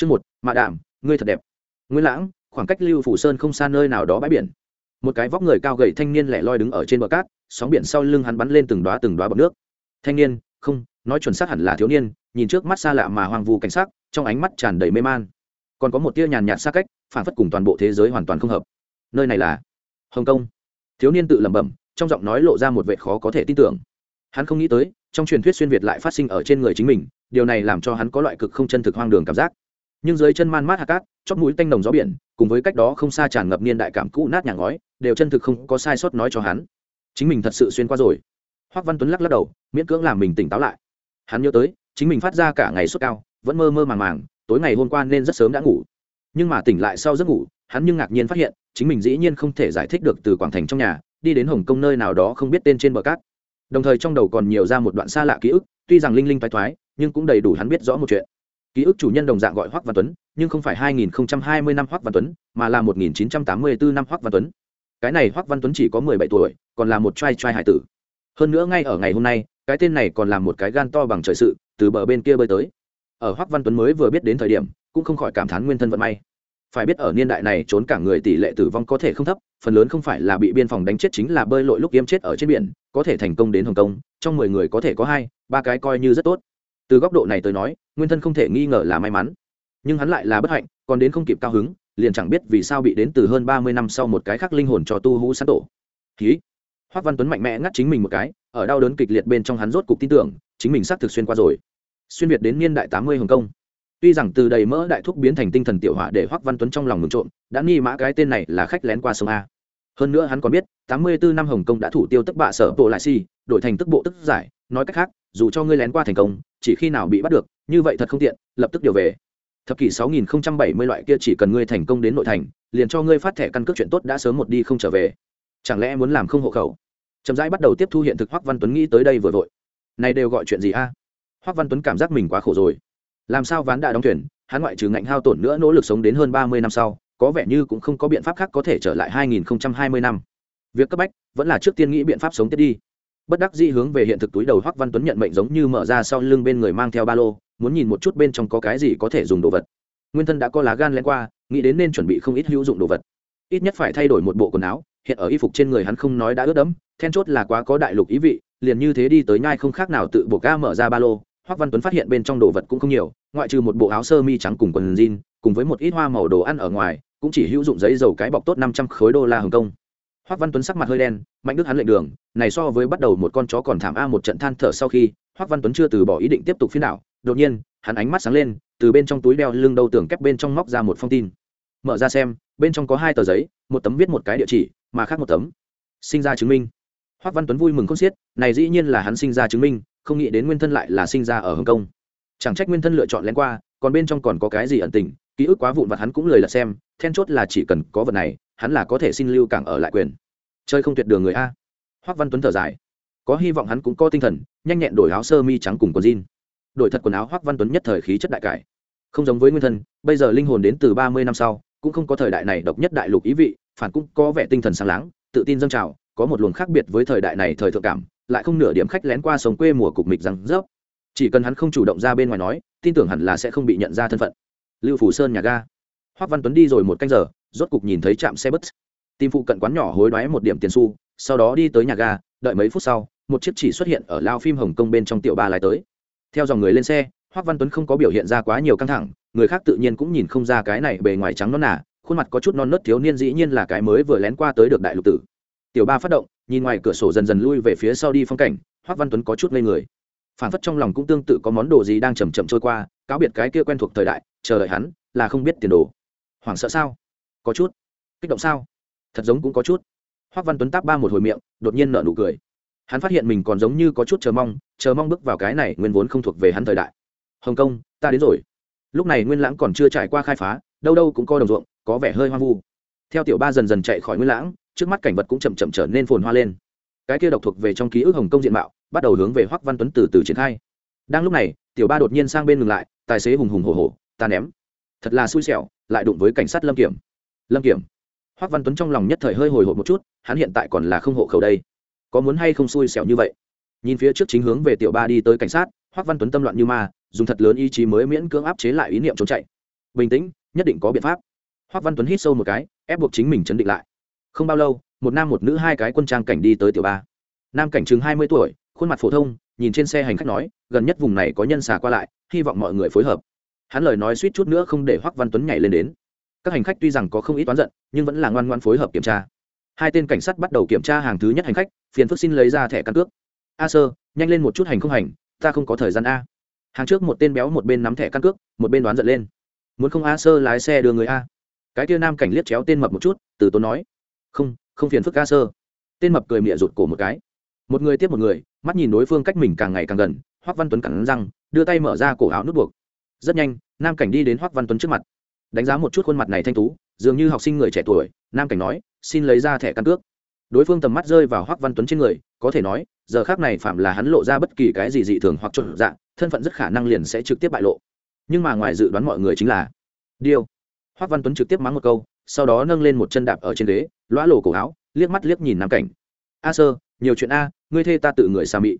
chương một, mạ đàm ngươi thật đẹp. Nguyên lãng, khoảng cách lưu phủ sơn không xa nơi nào đó bãi biển. Một cái vóc người cao gầy thanh niên lẻ loi đứng ở trên bờ cát, sóng biển sau lưng hắn bắn lên từng đoá từng đoá bọt nước. Thanh niên, không, nói chuẩn xác hẳn là thiếu niên, nhìn trước mắt xa lạ mà hoang vu cảnh sắc, trong ánh mắt tràn đầy mê man. Còn có một tia nhàn nhạt xa cách, phản phất cùng toàn bộ thế giới hoàn toàn không hợp. Nơi này là hồng kông. Thiếu niên tự lẩm bẩm, trong giọng nói lộ ra một vệ khó có thể tin tưởng. Hắn không nghĩ tới, trong truyền thuyết xuyên việt lại phát sinh ở trên người chính mình, điều này làm cho hắn có loại cực không chân thực hoang đường cảm giác nhưng dưới chân man mát hạt cát chót mũi tanh đồng gió biển, cùng với cách đó không xa tràn ngập niên đại cảm cũ nát nhà ngói, đều chân thực không có sai sót nói cho hắn. Chính mình thật sự xuyên qua rồi. Hoác văn tuấn lắc lắc đầu, miễn cưỡng làm mình tỉnh táo lại. Hắn nhớ tới, chính mình phát ra cả ngày suốt cao, vẫn mơ mơ màng màng, tối ngày hôm qua nên rất sớm đã ngủ. Nhưng mà tỉnh lại sau giấc ngủ, hắn nhưng ngạc nhiên phát hiện, chính mình dĩ nhiên không thể giải thích được từ quảng thành trong nhà, đi đến hồng kông nơi nào đó không biết tên trên bờ cát. Đồng thời trong đầu còn nhiều ra một đoạn xa lạ ký ức, tuy rằng linh linh thoái thoái nhưng cũng đầy đủ hắn biết rõ một chuyện ký ức chủ nhân đồng dạng gọi hoắc văn tuấn, nhưng không phải 2020 năm hoắc văn tuấn, mà là 1984 năm hoắc văn tuấn. Cái này hoắc văn tuấn chỉ có 17 tuổi, còn là một trai trai hải tử. Hơn nữa ngay ở ngày hôm nay, cái tên này còn là một cái gan to bằng trời sự, từ bờ bên kia bơi tới. Ở hoắc văn tuấn mới vừa biết đến thời điểm, cũng không khỏi cảm thán nguyên thân vận may. Phải biết ở niên đại này trốn cả người tỷ lệ tử vong có thể không thấp, phần lớn không phải là bị biên phòng đánh chết chính là bơi lội lúc yếm chết ở trên biển, có thể thành công đến hồng kông, trong mười người có thể có hai, ba cái coi như rất tốt. Từ góc độ này tới nói nguyên thân không thể nghi ngờ là may mắn. Nhưng hắn lại là bất hạnh, còn đến không kịp cao hứng, liền chẳng biết vì sao bị đến từ hơn ba mươi năm sau một cái khác linh hồn cho tu hú sán tổ. Ký hoác văn tuấn mạnh mẽ ngắt chính mình một cái, ở đau đớn kịch liệt bên trong hắn rốt cục tin tưởng, chính mình xác thực xuyên qua rồi. Xuyên việt đến niên đại tám mươi hồng kông. Tuy rằng từ đầy mỡ đại thúc biến thành tinh thần tiểu hỏa để hoắc văn tuấn trong lòng mừng trộm, đã nghi mã cái tên này là khách lén qua sông a. Hơn nữa hắn còn biết, tám mươi bốn năm hồng kông đã thủ tiêu tức bạ sở bộ lại si, đổi thành tức bộ tức giải, nói cách khác, dù cho ngươi lén qua thành công, chỉ khi nào bị bắt được như vậy thật không tiện, lập tức điều về. Thập kỷ sáu nghìn bảy mươi loại kia chỉ cần ngươi thành công đến nội thành, liền cho ngươi phát thẻ căn cước chuyện tốt đã sớm một đi không trở về. Chẳng lẽ muốn làm không hộ khẩu? Chậm rãi bắt đầu tiếp thu hiện thực hoắc văn tuấn nghĩ tới đây vừa vội. Này đều gọi chuyện gì a? Hoắc văn tuấn cảm giác mình quá khổ rồi. Làm sao ván đã đóng thuyền, hắn ngoại trừ ngạnh hao tổn nữa nỗ lực sống đến hơn ba mươi năm sau, có vẻ như cũng không có biện pháp khác có thể trở lại hai nghìn hai mươi năm. Việc cấp bách vẫn là trước tiên nghĩ biện pháp sống tiếp đi. Bất đắc dĩ hướng về hiện thực túi đầu hoắc văn tuấn nhận mệnh giống như mở ra sau lưng bên người mang theo ba lô muốn nhìn một chút bên trong có cái gì có thể dùng đồ vật. Nguyên thân đã có lá gan lén qua, nghĩ đến nên chuẩn bị không ít hữu dụng đồ vật. Ít nhất phải thay đổi một bộ quần áo, hiện ở y phục trên người hắn không nói đã ướt đẫm, then chốt là quá có đại lục ý vị, liền như thế đi tới nhai không khác nào tự buộc ga mở ra ba lô, hoắc văn tuấn phát hiện bên trong đồ vật cũng không nhiều, ngoại trừ một bộ áo sơ mi trắng cùng quần jean, cùng với một ít hoa màu đồ ăn ở ngoài, cũng chỉ hữu dụng giấy dầu cái bọc tốt năm trăm khối đô la hồng kông. Hoắc văn tuấn sắc mặt hơi đen, mạnh đức hắn lệnh đường, này so với bắt đầu một con chó còn thảm a một trận than thở sau khi, hoắc văn tuấn chưa từ bỏ ý định tiếp tục phiên đảo đột nhiên, hắn ánh mắt sáng lên, từ bên trong túi đeo lưng đầu tưởng kép bên trong móc ra một phong tin. Mở ra xem, bên trong có hai tờ giấy, một tấm viết một cái địa chỉ, mà khác một tấm. Sinh ra chứng minh. Hoắc văn tuấn vui mừng không xiết, này dĩ nhiên là hắn sinh ra chứng minh, không nghĩ đến nguyên thân lại là sinh ra ở hồng kông. Chẳng trách nguyên thân lựa chọn lén qua, còn bên trong còn có cái gì ẩn tình, ký ức quá vụn vặt hắn cũng lời là xem, then chốt là chỉ cần có vật này, hắn là có thể xin lưu cảng ở lại quyền. Chơi không tuyệt đường người a. Hoắc văn tuấn thở dài. Có hy vọng hắn cũng có tinh thần, nhanh nhẹn đổi áo sơ mi trắng cùng quần jean đổi thật quần áo hoắc văn tuấn nhất thời khí chất đại cải. Không giống với nguyên thân, bây giờ linh hồn đến từ ba mươi năm sau, cũng không có thời đại này độc nhất đại lục ý vị, phản cũng có vẻ tinh thần sáng láng, tự tin dâng trào, có một luồng khác biệt với thời đại này thời thượng cảm, lại không nửa điểm khách lén qua sống quê mùa cục mịch rằng rớp. Chỉ cần hắn không chủ động ra bên ngoài nói, tin tưởng hẳn là sẽ không bị nhận ra thân phận. Lưu phủ sơn nhà ga. Hoắc văn tuấn đi rồi một canh giờ, rốt cục nhìn thấy trạm xe bus. Tìm phụ cận quán nhỏ hối đoái một điểm tiền xu, sau đó đi tới nhà ga, đợi mấy phút sau, một chiếc chỉ xuất hiện ở lao phim hồng kông bên trong tiểu ba lái tới theo dòng người lên xe, hoác văn tuấn không có biểu hiện ra quá nhiều căng thẳng, người khác tự nhiên cũng nhìn không ra cái này bề ngoài trắng non nà, khuôn mặt có chút non nớt thiếu niên dĩ nhiên là cái mới vừa lén qua tới được đại lục tử. Tiểu ba phát động, nhìn ngoài cửa sổ dần dần lui về phía sau đi phong cảnh, hoác văn tuấn có chút ngây người. Phản phất trong lòng cũng tương tự có món đồ gì đang chầm chậm trôi qua, cáo biệt cái kia quen thuộc thời đại, chờ đợi hắn, là không biết tiền đồ. Hoảng sợ sao? Có chút. Kích động sao? Thật giống cũng có chút. Hoác văn tuấn táp ba một hồi miệng, đột nhiên nở nụ cười hắn phát hiện mình còn giống như có chút chờ mong chờ mong bước vào cái này nguyên vốn không thuộc về hắn thời đại. Hồng kông ta đến rồi. Lúc này nguyên lãng còn chưa trải qua khai phá, đâu đâu cũng coi đồng ruộng, có vẻ hơi hoang vu. Theo tiểu ba dần dần chạy khỏi nguyên lãng, trước mắt cảnh vật cũng chậm chậm trở nên phồn hoa lên. Cái kia độc thuộc về trong ký ức hồng kông diện mạo, bắt đầu hướng về hoắc văn tuấn từ từ triển khai. Đang lúc này, tiểu ba đột nhiên sang bên ngừng lại, tài xế hùng hùng hổ hổ, ta ném. Thật là xui xẻo, lại đụng với cảnh sát lâm kiểm. Lâm kiểm. Hoắc văn tuấn trong lòng nhất thời hơi hồi hộp một chút, hắn hiện tại còn là không hộ khẩu đây có muốn hay không xui xẻo như vậy? Nhìn phía trước chính hướng về tiểu ba đi tới cảnh sát hoắc văn tuấn tâm loạn như ma, dùng thật lớn ý chí mới miễn cưỡng áp chế lại ý niệm trốn chạy. Bình tĩnh, nhất định có biện pháp. Hoác văn tuấn hít sâu một cái, ép buộc chính mình chấn định lại. Không bao lâu, một nam một nữ hai cái quân trang cảnh đi tới tiểu ba. Nam cảnh chừng hai mươi tuổi, khuôn mặt phổ thông, nhìn trên xe hành khách nói, gần nhất vùng này có nhân xà qua lại, hy vọng mọi người phối hợp. Hắn lời nói suýt chút nữa không để hoắc văn tuấn nhảy lên đến. Các hành khách tuy rằng có không ít toán giận, nhưng vẫn là ngoan ngoan phối hợp kiểm tra hai tên cảnh sát bắt đầu kiểm tra hàng thứ nhất hành khách, phiền phức xin lấy ra thẻ căn cước. A sơ nhanh lên một chút hành không hành, ta không có thời gian a. Hàng trước một tên béo một bên nắm thẻ căn cước, một bên đoán giận lên. Muốn không a sơ lái xe đưa người a. Cái kia nam cảnh liếc chéo tên mập một chút, từ tốn nói. Không không phiền phức a sơ tên mập cười mịa rụt cổ một cái. Một người tiếp một người, mắt nhìn đối phương cách mình càng ngày càng gần, hoắc văn tuấn cắn răng, đưa tay mở ra cổ áo nút buộc. Rất nhanh, nam cảnh đi đến hoắc văn tuấn trước mặt. Đánh giá một chút khuôn mặt này thanh tú dường như học sinh người trẻ tuổi, nam cảnh nói, xin lấy ra thẻ căn cước. Đối phương tầm mắt rơi vào hoắc văn tuấn trên người, có thể nói, giờ khác này phạm là hắn lộ ra bất kỳ cái gì dị thường hoặc trộn dạng, thân phận rất khả năng liền sẽ trực tiếp bại lộ. Nhưng mà ngoài dự đoán mọi người chính là điêu hoắc văn tuấn trực tiếp mắng một câu, sau đó nâng lên một chân đạp ở trên ghế lõa lổ cổ áo, liếc mắt liếc nhìn nam cảnh. A sơ, nhiều chuyện a, ngươi thê ta tự người xa mị.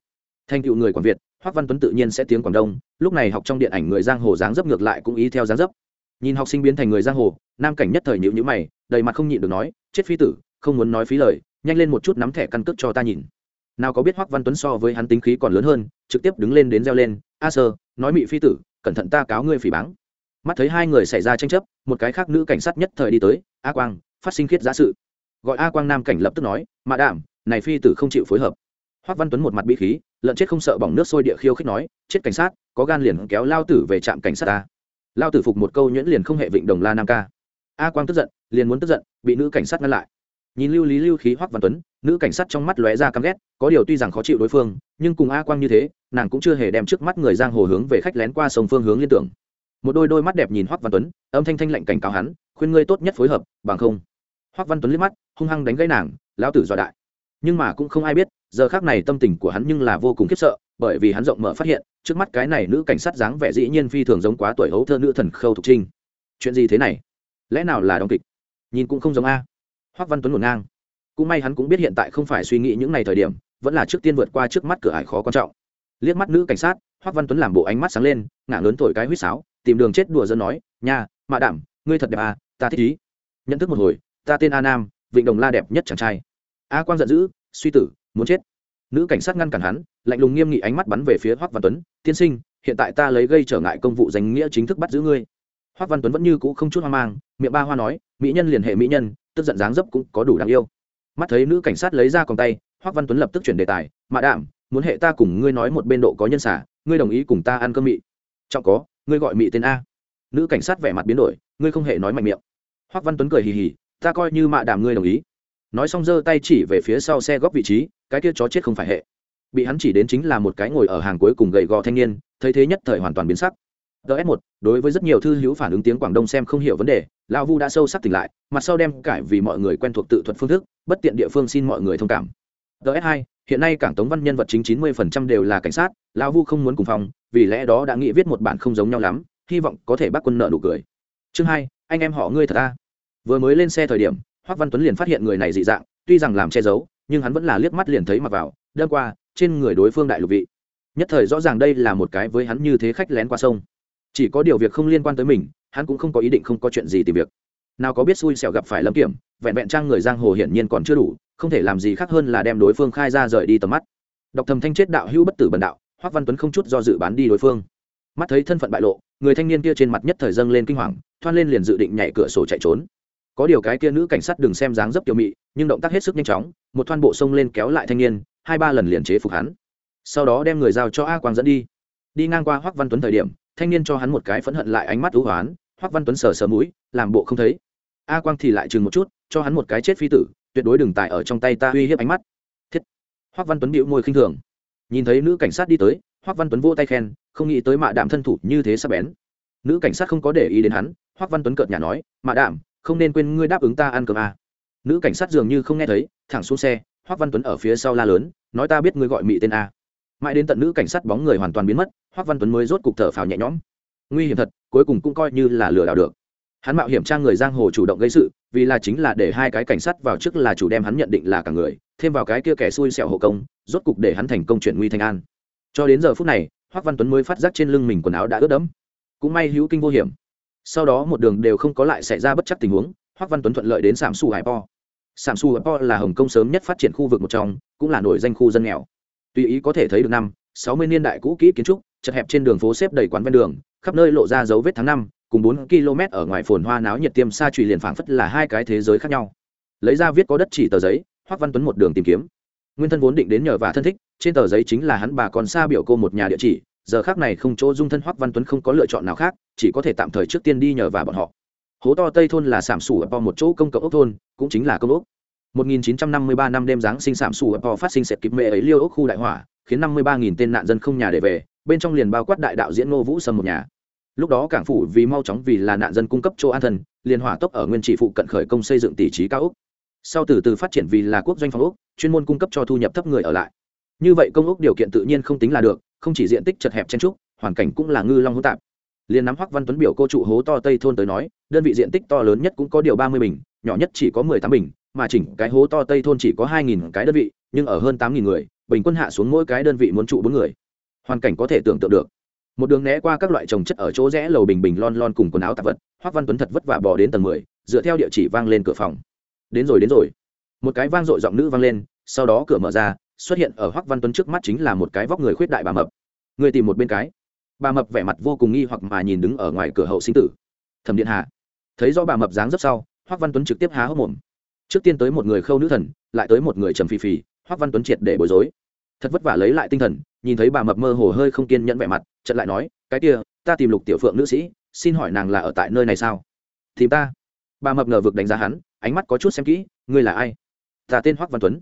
Thành tựu người quản việt, hoắc văn tuấn tự nhiên sẽ tiếng quảng đông, lúc này học trong điện ảnh người giang hồ dáng dấp ngược lại cũng ý theo dáng dấp nhìn học sinh biến thành người giang hồ, nam cảnh nhất thời nhịu nhữ mày, đầy mặt không nhịn được nói, chết phi tử, không muốn nói phí lời, nhanh lên một chút nắm thẻ căn cước cho ta nhìn. Nào có biết hoắc văn tuấn so với hắn tính khí còn lớn hơn, trực tiếp đứng lên đến reo lên, a sơ, nói mị phi tử, cẩn thận ta cáo ngươi phỉ báng. Mắt thấy hai người xảy ra tranh chấp, một cái khác nữ cảnh sát nhất thời đi tới, a quang, phát sinh khiết giá sự. Gọi a quang nam cảnh lập tức nói, mạ đạm này phi tử không chịu phối hợp. Hoắc văn tuấn một mặt bị khí, lợn chết không sợ bỏng nước sôi địa khiêu khích nói, chết cảnh sát, có gan liền kéo lao tử về trạm cảnh sát ta lao tử phục một câu nhuyễn liền không hệ vịnh đồng la nam ca. A quang tức giận, liền muốn tức giận, bị nữ cảnh sát ngăn lại. Nhìn lưu lý lưu khí hoắc văn tuấn, nữ cảnh sát trong mắt lóe ra căm ghét, có điều tuy rằng khó chịu đối phương, nhưng cùng a quang như thế, nàng cũng chưa hề đem trước mắt người giang hồ hướng về khách lén qua sông phương hướng liên tưởng. Một đôi đôi mắt đẹp nhìn hoắc văn tuấn, âm thanh thanh lạnh cảnh cáo hắn, khuyên ngươi tốt nhất phối hợp, bằng không. Hoắc văn tuấn liếc mắt, hung hăng đánh gãy nàng, lão tử dọa đại nhưng mà cũng không ai biết, giờ khác này tâm tình của hắn nhưng là vô cùng khiếp sợ, bởi vì hắn rộng mở phát hiện, trước mắt cái này nữ cảnh sát dáng vẻ dĩ nhiên phi thường giống quá tuổi hấu thơ nữ thần khâu thục trinh. Chuyện gì thế này? Lẽ nào là đóng kịch? Nhìn cũng không giống a. Hoắc văn tuấn ngổn ngang. Cũng may hắn cũng biết hiện tại không phải suy nghĩ những ngày thời điểm, vẫn là trước tiên vượt qua trước mắt cửa ải khó quan trọng. Liếc mắt nữ cảnh sát hoắc văn tuấn làm bộ ánh mắt sáng lên, ngả lớn thổi cái huýt sáo, tìm đường chết đùa dân nói, nha, mạ đảm, ngươi thật đẹp à ta thích ý. Nhận thức một hồi, ta tên a nam, vịnh đồng la đẹp nhất chàng trai a quang giận dữ, suy tử, muốn chết. Nữ cảnh sát ngăn cản hắn, lạnh lùng nghiêm nghị ánh mắt bắn về phía hoắc văn tuấn, tiên sinh, hiện tại ta lấy gây trở ngại công vụ danh nghĩa chính thức bắt giữ ngươi. Hoắc văn tuấn vẫn như cũ không chút hoang mang, miệng ba hoa nói, mỹ nhân liền hệ mỹ nhân, tức giận dáng dấp cũng có đủ đáng yêu. Mắt thấy nữ cảnh sát lấy ra còn tay, hoắc văn tuấn lập tức chuyển đề tài, mạ đạm, muốn hệ ta cùng ngươi nói một bên độ có nhân xả, ngươi đồng ý cùng ta ăn cơm mị. Trọng có, ngươi gọi mị tên a. Nữ cảnh sát vẻ mặt biến đổi, ngươi không hề nói mạnh miệng. Hoắc văn tuấn cười hì hì, ta coi như mạ đảm ngươi đồng ý nói xong giơ tay chỉ về phía sau xe góc vị trí, cái kia chó chết không phải hệ. Bị hắn chỉ đến chính là một cái ngồi ở hàng cuối cùng gầy gò thanh niên, thấy thế nhất thời hoàn toàn biến sắc. Ts một, đối với rất nhiều thư hữu phản ứng tiếng quảng đông xem không hiểu vấn đề lao vu đã sâu sắc tỉnh lại, mặt sau đem cải vì mọi người quen thuộc tự thuật phương thức, bất tiện địa phương xin mọi người thông cảm. Ts hai, hiện nay cảng tống văn nhân vật chính chín mươi phần trăm đều là cảnh sát lao vu không muốn cùng phòng, vì lẽ đó đã nghĩ viết một bản không giống nhau lắm, hy vọng có thể bác quân nợ nụ cười. Chương hai, anh em họ ngươi thật ta vừa mới lên xe thời điểm hoắc văn tuấn liền phát hiện người này dị dạng, tuy rằng làm che giấu, nhưng hắn vẫn là liếc mắt liền thấy mặc vào đơn qua, trên người đối phương đại lục vị. Nhất thời rõ ràng đây là một cái với hắn như thế khách lén qua sông. Chỉ có điều việc không liên quan tới mình, hắn cũng không có ý định không có chuyện gì tìm việc. Nào có biết xui xẻo gặp phải lâm kiểm, vẹn vẹn trang người giang hồ hiển nhiên còn chưa đủ, không thể làm gì khác hơn là đem đối phương khai ra rời đi tầm mắt. Đọc thầm thanh chết đạo hữu bất tử bần đạo hoắc văn tuấn không chút do dự bán đi đối phương. Mắt thấy thân phận bại lộ, người thanh niên kia trên mặt nhất thời dâng lên kinh hoàng, thoan lên liền dự định nhảy cửa sổ chạy trốn có điều cái kia nữ cảnh sát đừng xem dáng dấp tiểu mị, nhưng động tác hết sức nhanh chóng, một thoan bộ xông lên kéo lại thanh niên, hai ba lần liền chế phục hắn. Sau đó đem người giao cho a quang dẫn đi. Đi ngang qua hoắc văn tuấn thời điểm, thanh niên cho hắn một cái phẫn hận lại ánh mắt thú hoán, hoắc văn tuấn sờ sờ mũi, làm bộ không thấy. A quang thì lại chừng một chút, cho hắn một cái chết phi tử, tuyệt đối đừng tài ở trong tay ta uy hiếp ánh mắt. Thiết. Hoắc văn tuấn bĩu môi khinh thường. Nhìn thấy nữ cảnh sát đi tới, hoắc văn tuấn vỗ tay khen, không nghĩ tới mạ đạm thân thủ như thế sắp bén. Nữ cảnh sát không có để ý đến hắn, hoắc văn tuấn cợt nhà nói, mạ đạm không nên quên ngươi đáp ứng ta ăn cơm à. nữ cảnh sát dường như không nghe thấy, thẳng xuống xe hoắc văn tuấn ở phía sau la lớn, nói ta biết ngươi gọi mị tên a. Mãi đến tận nữ cảnh sát bóng người hoàn toàn biến mất hoắc văn tuấn mới rốt cục thở phào nhẹ nhõm. Nguy hiểm thật, cuối cùng cũng coi như là lừa đảo được. Hắn mạo hiểm trang người giang hồ chủ động gây sự, vì là chính là để hai cái cảnh sát vào trước là chủ đem hắn nhận định là cả người, thêm vào cái kia kẻ xui xẻo hộ công, rốt cục để hắn thành công chuyện nguy thành an. Cho đến giờ phút này hoắc văn tuấn mới phát giác trên lưng mình quần áo đã ướt đẫm. Cũng may hữu kinh vô hiểm sau đó một đường đều không có lại xảy ra bất chắc tình huống, hoắc văn tuấn thuận lợi đến sàm su hải po. Sàm su hải po là hồng kông sớm nhất phát triển khu vực một trong, cũng là nổi danh khu dân nghèo. Tùy ý có thể thấy được năm, sáu mươi niên đại cũ kỹ kiến trúc, chật hẹp trên đường phố xếp đầy quán ven đường, khắp nơi lộ ra dấu vết tháng năm, cùng bốn km ở ngoài phồn hoa náo nhiệt tiêm xa trùy liền phảng phất là hai cái thế giới khác nhau. Lấy ra viết có đất chỉ tờ giấy, hoắc văn tuấn một đường tìm kiếm. Nguyên thân vốn định đến nhờ và thân thích, trên tờ giấy chính là hắn bà còn xa biểu cô một nhà địa chỉ giờ khác này không chỗ dung thân hoắc văn tuấn không có lựa chọn nào khác, chỉ có thể tạm thời trước tiên đi nhờ và bọn họ. Hố to tây thôn là sảm sủ ở po một chỗ công cộng ốc thôn, cũng chính là công ốc. 1953 năm đêm giáng sinh sảm sủ ở po phát sinh sệt kịp mẹ ấy liêu ốc khu đại hỏa, khiến 53.000 tên nạn dân không nhà để về, bên trong liền bao quát đại đạo diễn ngô vũ sâm một nhà. Lúc đó cảng phủ vì mau chóng vì là nạn dân cung cấp chỗ an thân liền hỏa tốc ở nguyên trị phụ cận khởi công xây dựng tỷ trí cao ốc. Sau từ từ phát triển vì là quốc doanh phòng ốc, chuyên môn cung cấp cho thu nhập thấp người ở lại. Như vậy công ốc điều kiện tự nhiên không tính là được không chỉ diện tích chật hẹp chen trúc, hoàn cảnh cũng là ngư long hỗn tạp. Liền nắm hoắc văn tuấn biểu cô trụ hố to tây thôn tới nói, đơn vị diện tích to lớn nhất cũng có điều ba mươi bình, nhỏ nhất chỉ có mười tám bình, mà chỉnh cái hố to tây thôn chỉ có hai nghìn cái đơn vị, nhưng ở hơn tám nghìn người, bình quân hạ xuống mỗi cái đơn vị muốn trụ bốn người. Hoàn cảnh có thể tưởng tượng được. Một đường né qua các loại trồng chất ở chỗ rẽ lầu bình bình lon lon cùng quần áo tạp vật, hoắc văn tuấn thật vất vả bò đến tầng mười, dựa theo địa chỉ vang lên cửa phòng. Đến rồi đến rồi. Một cái vang dội giọng nữ vang lên, sau đó cửa mở ra xuất hiện ở hoắc văn tuấn trước mắt chính là một cái vóc người khuyết đại bà mập. Người tìm một bên cái. Bà mập vẻ mặt vô cùng nghi hoặc mà nhìn đứng ở ngoài cửa hậu sinh tử. Thẩm điện hạ thấy do bà mập dáng rất sau, hoắc văn tuấn trực tiếp há hốc mồm. Trước tiên tới một người khâu nữ thần, lại tới một người trầm phì phì, hoắc văn tuấn triệt để bối rối. Thật vất vả lấy lại tinh thần, nhìn thấy bà mập mơ hồ hơi không kiên nhẫn vẻ mặt, chợt lại nói, cái kia, ta tìm lục tiểu phượng nữ sĩ, xin hỏi nàng là ở tại nơi này sao? Tìm ta? Bà mập ngờ vực đánh giá hắn, ánh mắt có chút xem kỹ, ngươi là ai? Ta tên hoắc văn tuấn.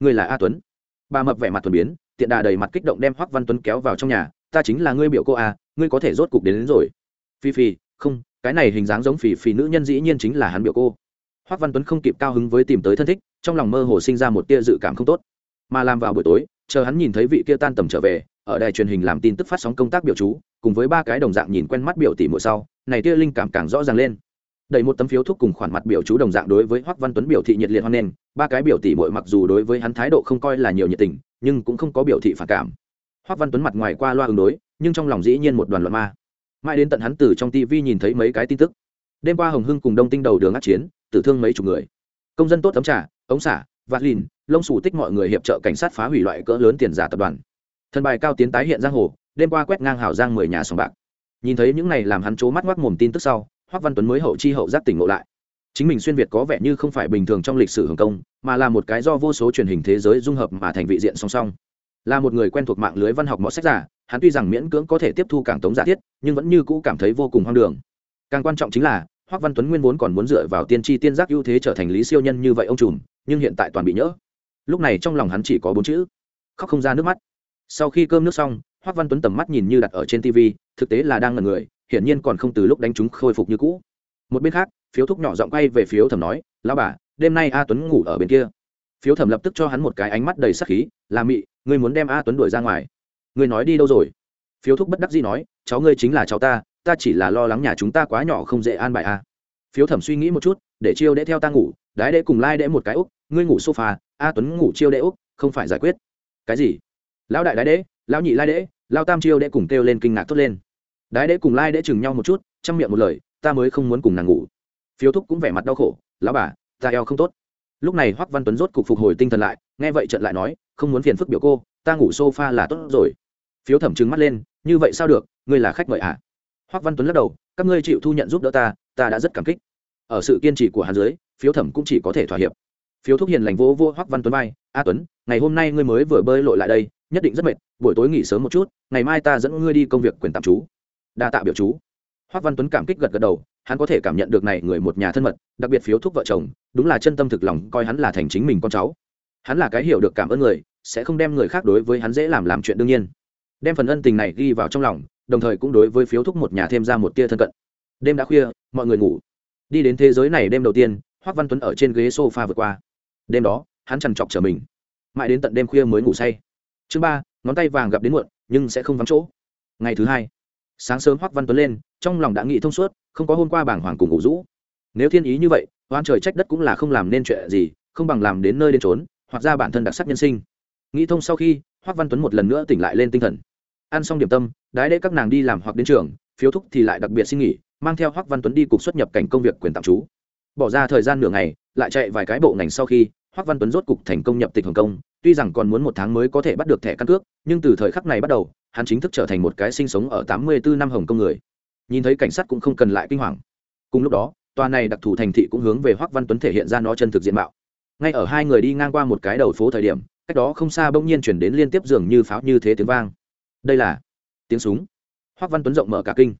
Ngươi là a tuấn bà mập vẻ mặt thuần biến tiện đà đầy mặt kích động đem hoắc văn tuấn kéo vào trong nhà. Ta chính là ngươi biểu cô à ngươi có thể rốt cục đến, đến rồi. Phi phi không cái này hình dáng giống phì phì nữ nhân dĩ nhiên chính là hắn biểu cô. Hoắc văn tuấn không kịp cao hứng với tìm tới thân thích trong lòng mơ hồ sinh ra một tia dự cảm không tốt. Mà làm vào buổi tối chờ hắn nhìn thấy vị kia tan tầm trở về ở đài truyền hình làm tin tức phát sóng công tác biểu chú cùng với ba cái đồng dạng nhìn quen mắt biểu tỷ mỗi sau này tia linh cảm càng rõ ràng lên đẩy một tấm phiếu thuốc cùng khoản mặt biểu chú đồng dạng đối với hoắc văn tuấn biểu thị nhiệt liệt hoan nghênh, ba cái biểu tỷ muội mặc dù đối với hắn thái độ không coi là nhiều nhiệt tình, nhưng cũng không có biểu thị phản cảm. Hoắc văn tuấn mặt ngoài qua loa ứng đối, nhưng trong lòng dĩ nhiên một đoàn loạn ma. Mãi đến tận hắn từ trong tv nhìn thấy mấy cái tin tức. Đêm qua hồng hưng cùng đông tinh đầu đường át chiến, tử thương mấy chục người. Công dân tốt tấm trà, ống xả, vạt lìn, lông sủ tích mọi người hiệp trợ cảnh sát phá hủy loại cỡ lớn tiền giả tập đoàn. Thần bài cao tiến tái hiện giang hồ, đêm qua quét ngang hảo giang mười nhà sòng bạc. Nhìn thấy những này làm hắn trố mắt ngoác mồm tin tức sau hoắc văn tuấn mới hậu chi hậu giác tỉnh ngộ lại. Chính mình xuyên việt có vẻ như không phải bình thường trong lịch sử hồng kông mà là một cái do vô số truyền hình thế giới dung hợp mà thành vị diện song song. Là một người quen thuộc mạng lưới văn học mọi sách giả, hắn tuy rằng miễn cưỡng có thể tiếp thu cảng tống giả thiết, nhưng vẫn như cũ cảm thấy vô cùng hoang đường. Càng quan trọng chính là hoắc văn tuấn nguyên vốn còn muốn dựa vào tiên tri tiên giác ưu thế trở thành lý siêu nhân như vậy ông trùm, nhưng hiện tại toàn bị nhỡ. Lúc này trong lòng hắn chỉ có bốn chữ, khóc không ra nước mắt. Sau khi cơm nước xong hoắc văn tuấn tầm mắt nhìn như đặt ở trên tv thực tế là đang ngần người hiển nhiên còn không từ lúc đánh chúng khôi phục như cũ. Một bên khác phiếu thúc nhỏ giọng quay về phiếu thẩm nói lão bà đêm nay a tuấn ngủ ở bên kia. Phiếu thẩm lập tức cho hắn một cái ánh mắt đầy sắc khí là mị ngươi muốn đem a tuấn đuổi ra ngoài. Ngươi nói đi đâu rồi? Phiếu thúc bất đắc dĩ nói cháu ngươi chính là cháu ta ta chỉ là lo lắng nhà chúng ta quá nhỏ không dễ an bài a. Phiếu thẩm suy nghĩ một chút để chiêu đễ theo ta ngủ đái đễ cùng lai đệ một cái úc ngươi ngủ sofa a tuấn ngủ chiêu đễ úc không phải giải quyết. Cái gì? Lão đại đái đễ lão nhị lai đệ, lao tam chiêu đễ cùng kêu lên kinh ngạc thốt lên đái đế cùng lai đế chừng nhau một chút, chăm miệng một lời, ta mới không muốn cùng nàng ngủ. Phiếu thúc cũng vẻ mặt đau khổ, lão bà, ta eo không tốt. Lúc này hoắc văn tuấn rốt cục phục hồi tinh thần lại, nghe vậy trận lại nói, không muốn phiền phức biểu cô, ta ngủ sofa là tốt rồi. Phiếu thẩm trừng mắt lên, như vậy sao được, ngươi là khách mời ạ à? hoắc văn tuấn lắc đầu, các ngươi chịu thu nhận giúp đỡ ta ta đã rất cảm kích. Ở sự kiên trì của hắn dưới phiếu thẩm cũng chỉ có thể thỏa hiệp. Phiếu thúc hiền lành vô vô hoắc văn tuấn vai, a tuấn, ngày hôm nay ngươi mới vừa bơi lội lại đây, nhất định rất mệt, buổi tối nghỉ sớm một chút, ngày mai ta dẫn ngươi đi công việc quyền tạm trú đa tạ biểu chú. Hoắc văn tuấn cảm kích gật gật đầu, hắn có thể cảm nhận được này người một nhà thân mật, đặc biệt phiếu thúc vợ chồng, đúng là chân tâm thực lòng, coi hắn là thành chính mình con cháu. Hắn là cái hiểu được cảm ơn người, sẽ không đem người khác đối với hắn dễ làm làm chuyện đương nhiên. Đem phần ân tình này ghi vào trong lòng, đồng thời cũng đối với phiếu thúc một nhà thêm ra một tia thân cận. Đêm đã khuya, mọi người ngủ. Đi đến thế giới này đêm đầu tiên hoắc văn tuấn ở trên ghế sofa vượt qua. Đêm đó, hắn trằn trọc trở mình. Mãi đến tận đêm khuya mới ngủ say. Chương ba, ngón tay vàng gặp đến muộn, nhưng sẽ không vắng chỗ. Ngày thứ hai sáng sớm hoắc văn tuấn lên, trong lòng đã nghĩ thông suốt, không có hôm qua bảng hoàng cùng ngủ rũ. Nếu thiên ý như vậy, oan trời trách đất cũng là không làm nên chuyện gì, không bằng làm đến nơi đến trốn hoặc ra bản thân đặc sắc nhân sinh. Nghĩ thông sau khi hoắc văn tuấn một lần nữa tỉnh lại lên tinh thần. Ăn xong điểm tâm, đái đễ các nàng đi làm hoặc đến trường, phiếu thúc thì lại đặc biệt xin nghỉ, mang theo hoắc văn tuấn đi cục xuất nhập cảnh công việc quyền tạm trú. Bỏ ra thời gian nửa ngày, lại chạy vài cái bộ ngành sau khi hoắc văn tuấn rốt cục thành công nhập tịch hồng kông, tuy rằng còn muốn một tháng mới có thể bắt được thẻ căn cước, nhưng từ thời khắc này bắt đầu hắn chính thức trở thành một cái sinh sống ở tám mươi bốn năm hồng kông người. Nhìn thấy cảnh sát cũng không cần lại kinh hoàng. Cùng lúc đó, tòa này đặc thù thành thị cũng hướng về hoắc văn tuấn thể hiện ra nó chân thực diện mạo. Ngay ở hai người đi ngang qua một cái đầu phố thời điểm, cách đó không xa bỗng nhiên chuyển đến liên tiếp dường như pháo như thế tiếng vang. Đây là tiếng súng. Hoắc văn tuấn rộng mở cả kinh.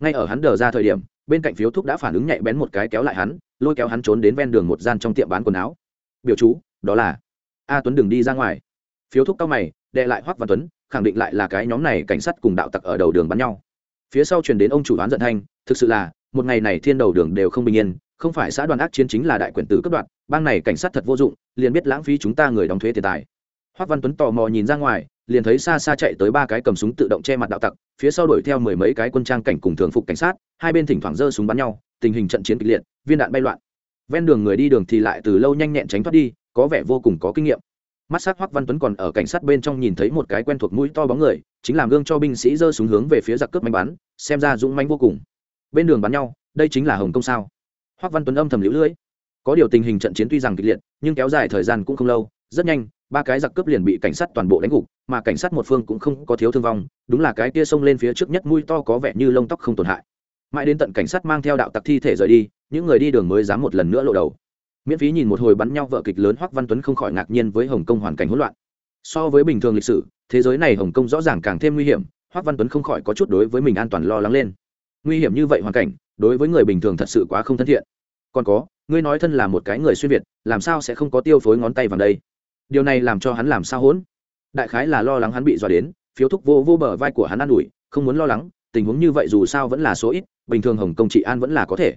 Ngay ở hắn đờ ra thời điểm, bên cạnh phiếu thúc đã phản ứng nhạy bén một cái kéo lại hắn, lôi kéo hắn trốn đến ven đường một gian trong tiệm bán quần áo. Biểu chú, đó là a tuấn đừng đi ra ngoài. Phiếu thúc cao mày đệ lại hoắc văn tuấn khẳng định lại là cái nhóm này cảnh sát cùng đạo tặc ở đầu đường bắn nhau. Phía sau truyền đến ông chủ đoán giận thanh, thực sự là, một ngày này thiên đầu đường đều không bình yên, không phải xã đoàn ác chiến chính là đại quyền tử cấp đoạn bang này cảnh sát thật vô dụng, liền biết lãng phí chúng ta người đóng thuế tiền tài. Hoắc văn tuấn tò mò nhìn ra ngoài, liền thấy xa xa chạy tới ba cái cầm súng tự động che mặt đạo tặc, phía sau đuổi theo mười mấy cái quân trang cảnh cùng thường phục cảnh sát, hai bên thỉnh thoảng giơ súng bắn nhau, tình hình trận chiến kịch liệt, viên đạn bay loạn. Ven đường người đi đường thì lại từ lâu nhanh nhẹn tránh thoát đi, có vẻ vô cùng có kinh nghiệm mắt s á c hoắc văn tuấn còn ở cảnh sát bên trong nhìn thấy một cái quen thuộc mũi to bóng người, chính làm gương cho binh sĩ giơ xuống hướng về phía giặc cướp manh bắn, xem ra dũng manh vô cùng. Bên đường bắn nhau, đây chính là hồng Công sao? Hoắc văn tuấn âm thầm lũ lưỡi. Có điều tình hình trận chiến tuy rằng kịch liệt, nhưng kéo dài thời gian cũng không lâu, rất nhanh, ba cái giặc cướp liền bị cảnh sát toàn bộ đánh gục, mà cảnh sát một phương cũng không có thiếu thương vong, đúng là cái kia xông lên phía trước nhất mũi to có vẻ như lông tóc không tổn hại. Mãi đến tận cảnh sát mang theo đạo tặc thi thể rời đi, những người đi đường mới dám một lần nữa lộ đầu miễn phí nhìn một hồi bắn nhau vợ kịch lớn hoắc văn tuấn không khỏi ngạc nhiên với hồng kông hoàn cảnh hỗn loạn. So với bình thường lịch sử, thế giới này hồng kông rõ ràng càng thêm nguy hiểm hoắc văn tuấn không khỏi có chút đối với mình an toàn lo lắng lên. Nguy hiểm như vậy hoàn cảnh, đối với người bình thường thật sự quá không thân thiện. Còn có, ngươi nói thân là một cái người xuyên việt, làm sao sẽ không có tiêu phối ngón tay vào đây? Điều này làm cho hắn làm sao hỗn? Đại khái là lo lắng hắn bị dọa đến, phiếu thúc vô vô bờ vai của hắn an ủi, không muốn lo lắng, tình huống như vậy dù sao vẫn là số ít, bình thường hồng kông trị an vẫn là có thể.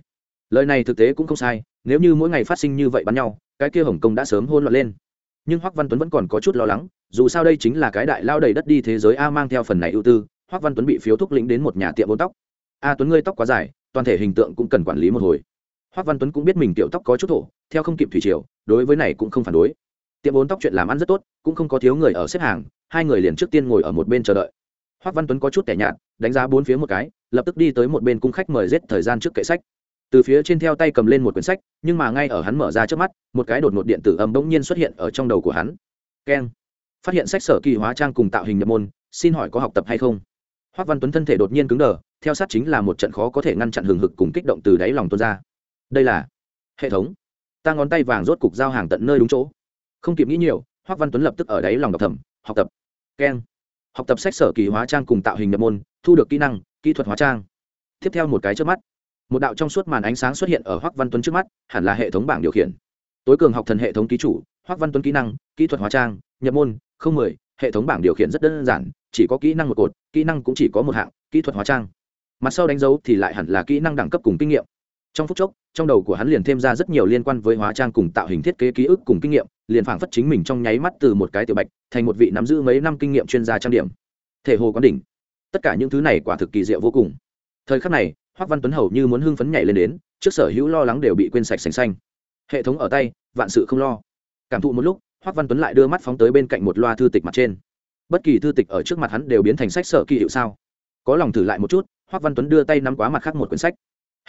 Lời này thực tế cũng không sai nếu như mỗi ngày phát sinh như vậy bắn nhau, cái kia hồng kông đã sớm hôn loạn lên. Nhưng hoắc văn tuấn vẫn còn có chút lo lắng, dù sao đây chính là cái đại lao đầy đất đi thế giới a mang theo phần này ưu tư hoắc văn tuấn bị phiếu thúc lĩnh đến một nhà tiệm bốn tóc. A tuấn ngươi tóc quá dài, toàn thể hình tượng cũng cần quản lý một hồi. Hoắc văn tuấn cũng biết mình tiểu tóc có chút thổ, theo không kịp thủy triều, đối với này cũng không phản đối. Tiệm bốn tóc chuyện làm ăn rất tốt, cũng không có thiếu người ở xếp hàng, hai người liền trước tiên ngồi ở một bên chờ đợi. Hoắc văn tuấn có chút tẻ nhạt, đánh giá bốn phía một cái, lập tức đi tới một bên cung khách mời giết thời gian trước kệ sách từ phía trên theo tay cầm lên một quyển sách, nhưng mà ngay ở hắn mở ra trước mắt, một cái đột ngột điện tử âm bỗng nhiên xuất hiện ở trong đầu của hắn. Keng. Phát hiện sách sở kỳ hóa trang cùng tạo hình nhập môn, xin hỏi có học tập hay không? Hoác văn tuấn thân thể đột nhiên cứng đờ, theo sát chính là một trận khó có thể ngăn chặn hừng hực cùng kích động từ đáy lòng tuôn ra. Đây là hệ thống. Ta ngón tay vàng rốt cục giao hàng tận nơi đúng chỗ. Không kịp nghĩ nhiều, hoác văn tuấn lập tức ở đáy lòng đọc thầm, học tập. Keng. Học tập sách sở kỳ hóa trang cùng tạo hình nhập môn, thu được kỹ năng, kỹ thuật hóa trang. Tiếp theo một cái trước mắt một đạo trong suốt màn ánh sáng xuất hiện ở hoắc văn tuấn trước mắt, hẳn là hệ thống bảng điều khiển. Tối cường học thần hệ thống ký chủ, hoắc văn tuấn kỹ năng, kỹ thuật hóa trang, nhập môn, không mười, hệ thống bảng điều khiển rất đơn giản, chỉ có kỹ năng một cột, kỹ năng cũng chỉ có một hạng, kỹ thuật hóa trang. Mặt sau đánh dấu thì lại hẳn là kỹ năng đẳng cấp cùng kinh nghiệm. Trong phút chốc, trong đầu của hắn liền thêm ra rất nhiều liên quan với hóa trang cùng tạo hình thiết kế ký ức cùng kinh nghiệm, liền phảng phất chính mình trong nháy mắt từ một cái tiểu bạch, thành một vị nắm giữ mấy năm kinh nghiệm chuyên gia trang điểm. Thể hồ quán đỉnh. Tất cả những thứ này quả thực kỳ diệu vô cùng. Thời khắc này hoắc văn tuấn hầu như muốn hưng phấn nhảy lên đến, trước sở hữu lo lắng đều bị quên sạch sành xanh. Hệ thống ở tay, vạn sự không lo. Cảm thụ một lúc hoắc văn tuấn lại đưa mắt phóng tới bên cạnh một loa thư tịch mặt trên. Bất kỳ thư tịch ở trước mặt hắn đều biến thành sách sở kỳ hiệu sao? Có lòng thử lại một chút hoắc văn tuấn đưa tay nắm quá mặt khác một quyển sách.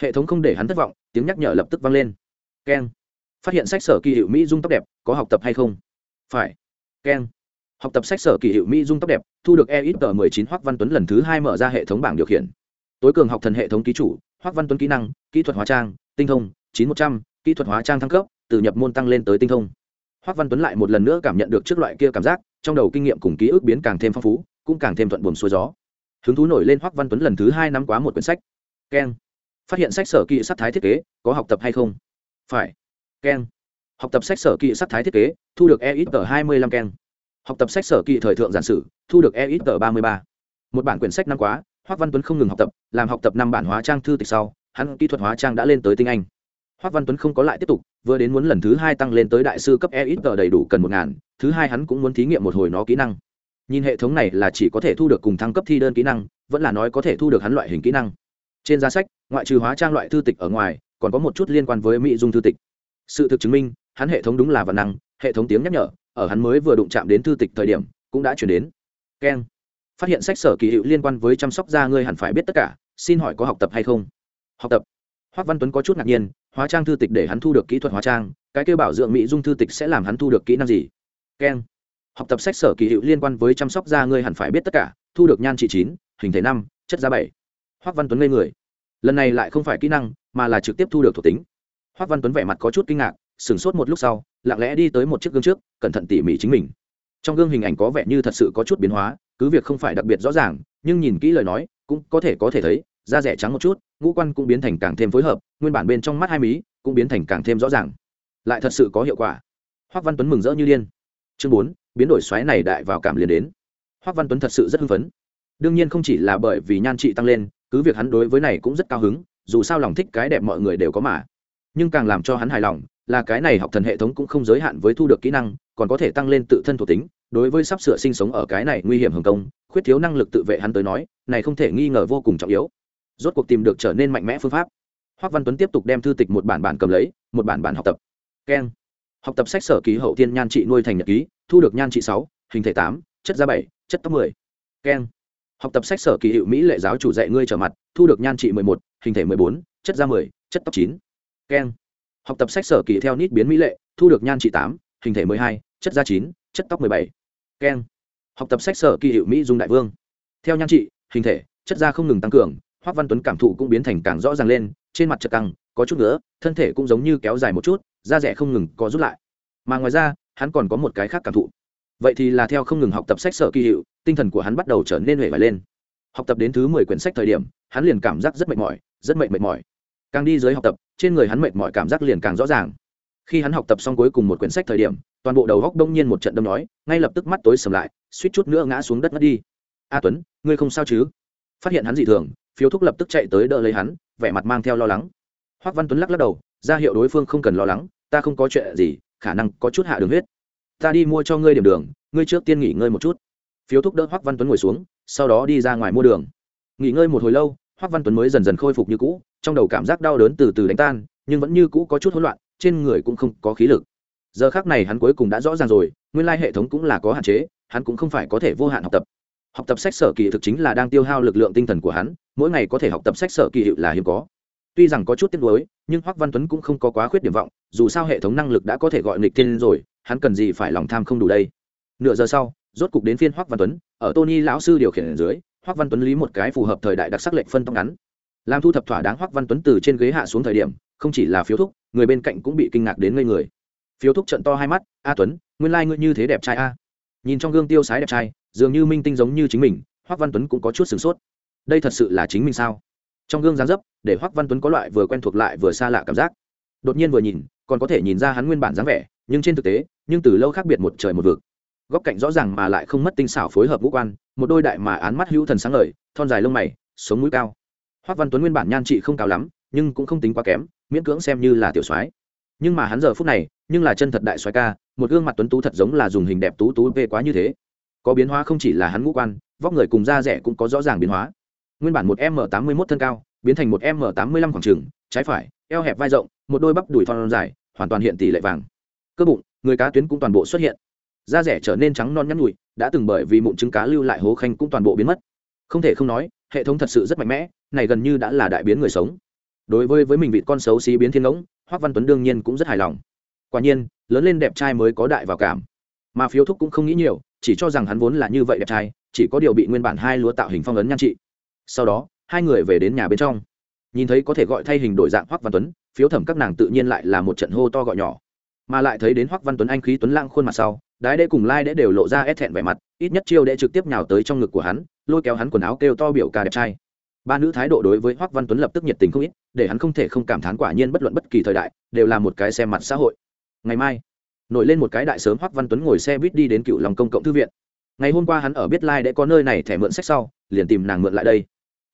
Hệ thống không để hắn thất vọng, tiếng nhắc nhở lập tức vang lên. Keng. Phát hiện sách sở kỳ hiệu mỹ dung tóc đẹp, có học tập hay không? Phải. Keng. Học tập sách sở kỳ hiệu mỹ dung tóc đẹp, thu được e ít tờ mười chín hoắc văn tuấn lần thứ hai mở ra hệ thống bảng điều khiển tối cường học thần hệ thống ký chủ hoác văn tuấn kỹ năng, kỹ thuật hóa trang, tinh thông, chín một trăm, kỹ thuật hóa trang thăng cấp, từ nhập môn tăng lên tới tinh thông. Hoác văn tuấn lại một lần nữa cảm nhận được trước loại kia cảm giác, trong đầu kinh nghiệm cùng ký ức biến càng thêm phong phú, cũng càng thêm thuận buồm xuôi gió. Hứng thú nổi lên hoác văn tuấn lần thứ hai năm quá một quyển sách. Keng. Phát hiện sách sở kỹ sắc thái thiết kế, có học tập hay không? Phải. Keng. Học tập sách sở kỹ sắc thái thiết kế, thu được e ít tờ hai mươi lăm keng. Học tập sách sở kỹ thời thượng giản sử, thu được e ít tờ ba mươi ba. Một bản quyển sách năm quá Hoắc Văn Tuấn không ngừng học tập, làm học tập năm bản hóa trang thư tịch sau, hắn kỹ thuật hóa trang đã lên tới tinh anh. Hoắc Văn Tuấn không có lại tiếp tục, vừa đến muốn lần thứ hai tăng lên tới đại sư cấp EXP đầy đủ cần một ngàn, thứ hai hắn cũng muốn thí nghiệm một hồi nó kỹ năng. Nhìn hệ thống này là chỉ có thể thu được cùng thăng cấp thi đơn kỹ năng, vẫn là nói có thể thu được hắn loại hình kỹ năng. Trên giá sách, ngoại trừ hóa trang loại thư tịch ở ngoài, còn có một chút liên quan với mỹ dung thư tịch. Sự thực chứng minh, hắn hệ thống đúng là vận năng, hệ thống tiếng nhắc nhở, ở hắn mới vừa đụng chạm đến thư tịch thời điểm, cũng đã chuyển đến. Keng phát hiện sách sở kỳ hiệu liên quan với chăm sóc da ngươi hẳn phải biết tất cả, xin hỏi có học tập hay không? Học tập. Hoác văn tuấn có chút ngạc nhiên, hóa trang thư tịch để hắn thu được kỹ thuật hóa trang, cái kêu bảo dưỡng mỹ dung thư tịch sẽ làm hắn thu được kỹ năng gì? Keng. Học tập sách sở kỳ hiệu liên quan với chăm sóc da ngươi hẳn phải biết tất cả, thu được nhan trị chín, hình thể năm, chất da bảy. Hoác văn tuấn ngây người. Lần này lại không phải kỹ năng, mà là trực tiếp thu được thuộc tính. Hoác văn tuấn vẻ mặt có chút kinh ngạc, sửng sốt một lúc sau, lặng lẽ đi tới một chiếc gương trước, cẩn thận tỉ mỉ chính mình. Trong gương hình ảnh có vẻ như thật sự có chút biến hóa cứ việc không phải đặc biệt rõ ràng, nhưng nhìn kỹ lời nói, cũng có thể có thể thấy, da rẻ trắng một chút, ngũ quan cũng biến thành càng thêm phối hợp, nguyên bản bên trong mắt hai mí, cũng biến thành càng thêm rõ ràng. Lại thật sự có hiệu quả. Hoác văn tuấn mừng rỡ như điên. Chương bốn, biến đổi xoáy này đại vào cảm liền đến. Hoác văn tuấn thật sự rất hưng phấn. Đương nhiên không chỉ là bởi vì nhan trị tăng lên, cứ việc hắn đối với này cũng rất cao hứng, dù sao lòng thích cái đẹp mọi người đều có mà. Nhưng càng làm cho hắn hài lòng là cái này học thần hệ thống cũng không giới hạn với thu được kỹ năng, còn có thể tăng lên tự thân thuộc tính đối với sắp sửa sinh sống ở cái này nguy hiểm hồng công khuyết thiếu năng lực tự vệ hắn tới nói, này không thể nghi ngờ vô cùng trọng yếu. Rốt cuộc tìm được trở nên mạnh mẽ phương pháp. Hoác văn tuấn tiếp tục đem thư tịch một bản bản cầm lấy, một bản bản học tập. Keng. Học tập sách sở ký hậu tiên nhan trị nuôi thành nhật ký, thu được nhan trị sáu, hình thể tám, chất da bảy, chất tóc mười. Keng. Học tập sách sở kỳ hiệu mỹ lệ giáo chủ dạy ngươi trở mặt, thu được nhan trị mười một, hình thể mười bốn, chất da mười, chất tóc chín. Keng. Học tập sách sở kỳ theo nít biến mỹ lệ, thu được nhan trị tám, hình thể mười hai, chất da chín, chất tóc mười bảy keng học tập sách sở kỳ hiệu mỹ dung đại vương. Theo nhan trị, hình thể, chất da không ngừng tăng cường, hoác văn tuấn cảm thụ cũng biến thành càng rõ ràng lên, trên mặt chật căng, có chút nữa thân thể cũng giống như kéo dài một chút, da rẻ không ngừng có rút lại. Mà ngoài ra, hắn còn có một cái khác cảm thụ. Vậy thì là theo không ngừng học tập sách sở kỳ hiệu, tinh thần của hắn bắt đầu trở nên huệ vải lên. Học tập đến thứ mười quyển sách thời điểm, hắn liền cảm giác rất mệt mỏi, rất mệt mệt mỏi. Càng đi dưới học tập, trên người hắn mệt mỏi cảm giác liền càng rõ ràng. Khi hắn học tập xong cuối cùng một quyển sách thời điểm toàn bộ đầu góc đông nhiên một trận đâm nói, ngay lập tức mắt tối sầm lại, suýt chút nữa ngã xuống đất ngất đi. A tuấn, ngươi không sao chứ? Phát hiện hắn dị thường phiếu thúc lập tức chạy tới đỡ lấy hắn, vẻ mặt mang theo lo lắng. Hoác văn tuấn lắc lắc đầu, ra hiệu đối phương không cần lo lắng, ta không có chuyện gì, khả năng có chút hạ đường huyết. Ta đi mua cho ngươi điểm đường, ngươi trước tiên nghỉ ngơi một chút. Phiếu thúc đỡ hoác văn tuấn ngồi xuống, sau đó đi ra ngoài mua đường. Nghỉ ngơi một hồi lâu, hoác văn tuấn mới dần dần khôi phục như cũ, trong đầu cảm giác đau đớn từ từ đánh tan, nhưng vẫn như cũ có chút hỗn loạn, trên người cũng không có khí lực giờ khác này hắn cuối cùng đã rõ ràng rồi, nguyên lai hệ thống cũng là có hạn chế, hắn cũng không phải có thể vô hạn học tập. Học tập sách sở kỳ thực chính là đang tiêu hao lực lượng tinh thần của hắn, mỗi ngày có thể học tập sách sở kỳ hiệu là hiếm có. Tuy rằng có chút tiếc nuối, nhưng hoắc văn tuấn cũng không có quá khuyết điểm vọng, dù sao hệ thống năng lực đã có thể gọi nghịch thiên rồi, hắn cần gì phải lòng tham không đủ đây? Nửa giờ sau, rốt cục đến phiên hoắc văn tuấn, ở tony lão sư điều khiển ở dưới, hoắc văn tuấn lý một cái phù hợp thời đại đặc sắc lệnh phân tóc ngắn. Làm thu thập thỏa đáng hoắc văn tuấn từ trên ghế hạ xuống thời điểm, không chỉ là phiếu thúc, người bên cạnh cũng bị kinh ngạc đến ngây người phiếu thúc trận to hai mắt, a tuấn, nguyên lai như thế đẹp trai a. Nhìn trong gương tiêu sái đẹp trai, dường như minh tinh giống như chính mình, hoắc văn tuấn cũng có chút sửng sốt. Đây thật sự là chính mình sao? Trong gương dáng dấp, để hoắc văn tuấn có loại vừa quen thuộc lại vừa xa lạ cảm giác. Đột nhiên vừa nhìn, còn có thể nhìn ra hắn nguyên bản dáng vẻ, nhưng trên thực tế, nhưng từ lâu khác biệt một trời một vực. Góc cạnh rõ ràng mà lại không mất tinh xảo phối hợp ngũ quan, một đôi đại mà án mắt hữu thần sáng ngời, thon dài lông mày, sống mũi cao. Hoắc văn tuấn nguyên bản nhan trị không cao lắm, nhưng cũng không tính quá kém, miễn cưỡng xem như là tiểu soái. Nhưng mà hắn giờ phút này nhưng là chân thật đại xoái ca, một gương mặt tuấn tú thật giống là dùng hình đẹp tú tú về quá như thế. Có biến hóa không chỉ là hắn ngũ quan, vóc người cùng da rẻ cũng có rõ ràng biến hóa. Nguyên bản một m tám mươi mốt thân cao, biến thành một m tám mươi lăm khoảng trừng trái phải, eo hẹp vai rộng, một đôi bắp đùi thon dài, hoàn toàn hiện tỷ lệ vàng. Cơ bụng, người cá tuyến cũng toàn bộ xuất hiện. Da rẻ trở nên trắng non nhắn nhụi, đã từng bởi vì mụn trứng cá lưu lại hố khanh cũng toàn bộ biến mất. Không thể không nói, hệ thống thật sự rất mạnh mẽ, này gần như đã là đại biến người sống. Đối với với mình vị con xấu xí biến thiên ngỗng hoắc văn tuấn đương nhiên cũng rất hài lòng quả nhiên, lớn lên đẹp trai mới có đại vào cảm. Mà phiếu thúc cũng không nghĩ nhiều, chỉ cho rằng hắn vốn là như vậy đẹp trai, chỉ có điều bị nguyên bản hai lúa tạo hình phong ấn nhan trị. Sau đó, hai người về đến nhà bên trong. Nhìn thấy có thể gọi thay hình đổi dạng hoắc văn tuấn, phiếu thẩm các nàng tự nhiên lại là một trận hô to gọi nhỏ. Mà lại thấy đến hoắc văn tuấn anh khí tuấn lang khuôn mặt sau, đái đế cùng lai đế đều lộ ra ép thẹn vẻ mặt, ít nhất chiêu đế trực tiếp nhào tới trong ngực của hắn, lôi kéo hắn quần áo kêu to biểu ca đẹp trai. Ba nữ thái độ đối với hoắc văn tuấn lập tức nhiệt tình không ít, để hắn không thể không cảm thán quả nhiên bất luận bất kỳ thời đại, đều là một cái xem mặt xã hội ngày mai, nổi lên một cái đại sớm hoắc văn tuấn ngồi xe buýt đi đến cựu lòng công cộng thư viện. Ngày hôm qua hắn ở biết lai like có nơi này thẻ mượn sách sau, liền tìm nàng mượn lại đây.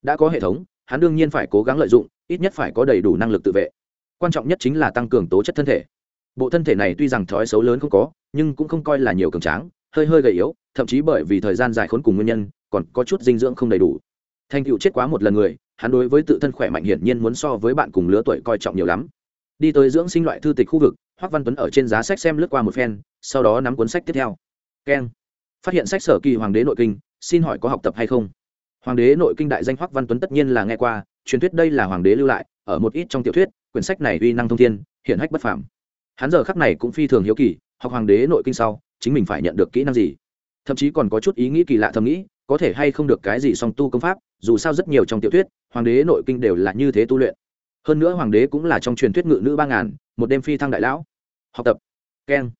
Đã có hệ thống, hắn đương nhiên phải cố gắng lợi dụng, ít nhất phải có đầy đủ năng lực tự vệ. Quan trọng nhất chính là tăng cường tố chất thân thể. Bộ thân thể này tuy rằng thói xấu lớn không có, nhưng cũng không coi là nhiều cường tráng, hơi hơi gầy yếu, thậm chí bởi vì thời gian dài khốn cùng nguyên nhân, còn có chút dinh dưỡng không đầy đủ. Thành tựu chết quá một lần người, hắn đối với tự thân khỏe mạnh hiển nhiên muốn so với bạn cùng lứa tuổi coi trọng nhiều lắm đi tới dưỡng sinh loại thư tịch khu vực Hoắc văn tuấn ở trên giá sách xem lướt qua một phen, sau đó nắm cuốn sách tiếp theo. Keng. Phát hiện sách sở kỳ hoàng đế nội kinh, xin hỏi có học tập hay không? Hoàng đế nội kinh đại danh hoắc văn tuấn tất nhiên là nghe qua, truyền thuyết đây là hoàng đế lưu lại, ở một ít trong tiểu thuyết, quyển sách này uy năng thông thiên hiện hách bất phàm. Hắn giờ khắc này cũng phi thường hiếu kỳ, học hoàng đế nội kinh sau, chính mình phải nhận được kỹ năng gì? Thậm chí còn có chút ý nghĩ kỳ lạ thầm nghĩ, có thể hay không được cái gì song tu công pháp, dù sao rất nhiều trong tiểu thuyết, hoàng đế nội kinh đều là như thế tu luyện hơn nữa hoàng đế cũng là trong truyền thuyết ngự nữ ba ngàn, một đêm phi thăng đại lão. Học tập. Keng.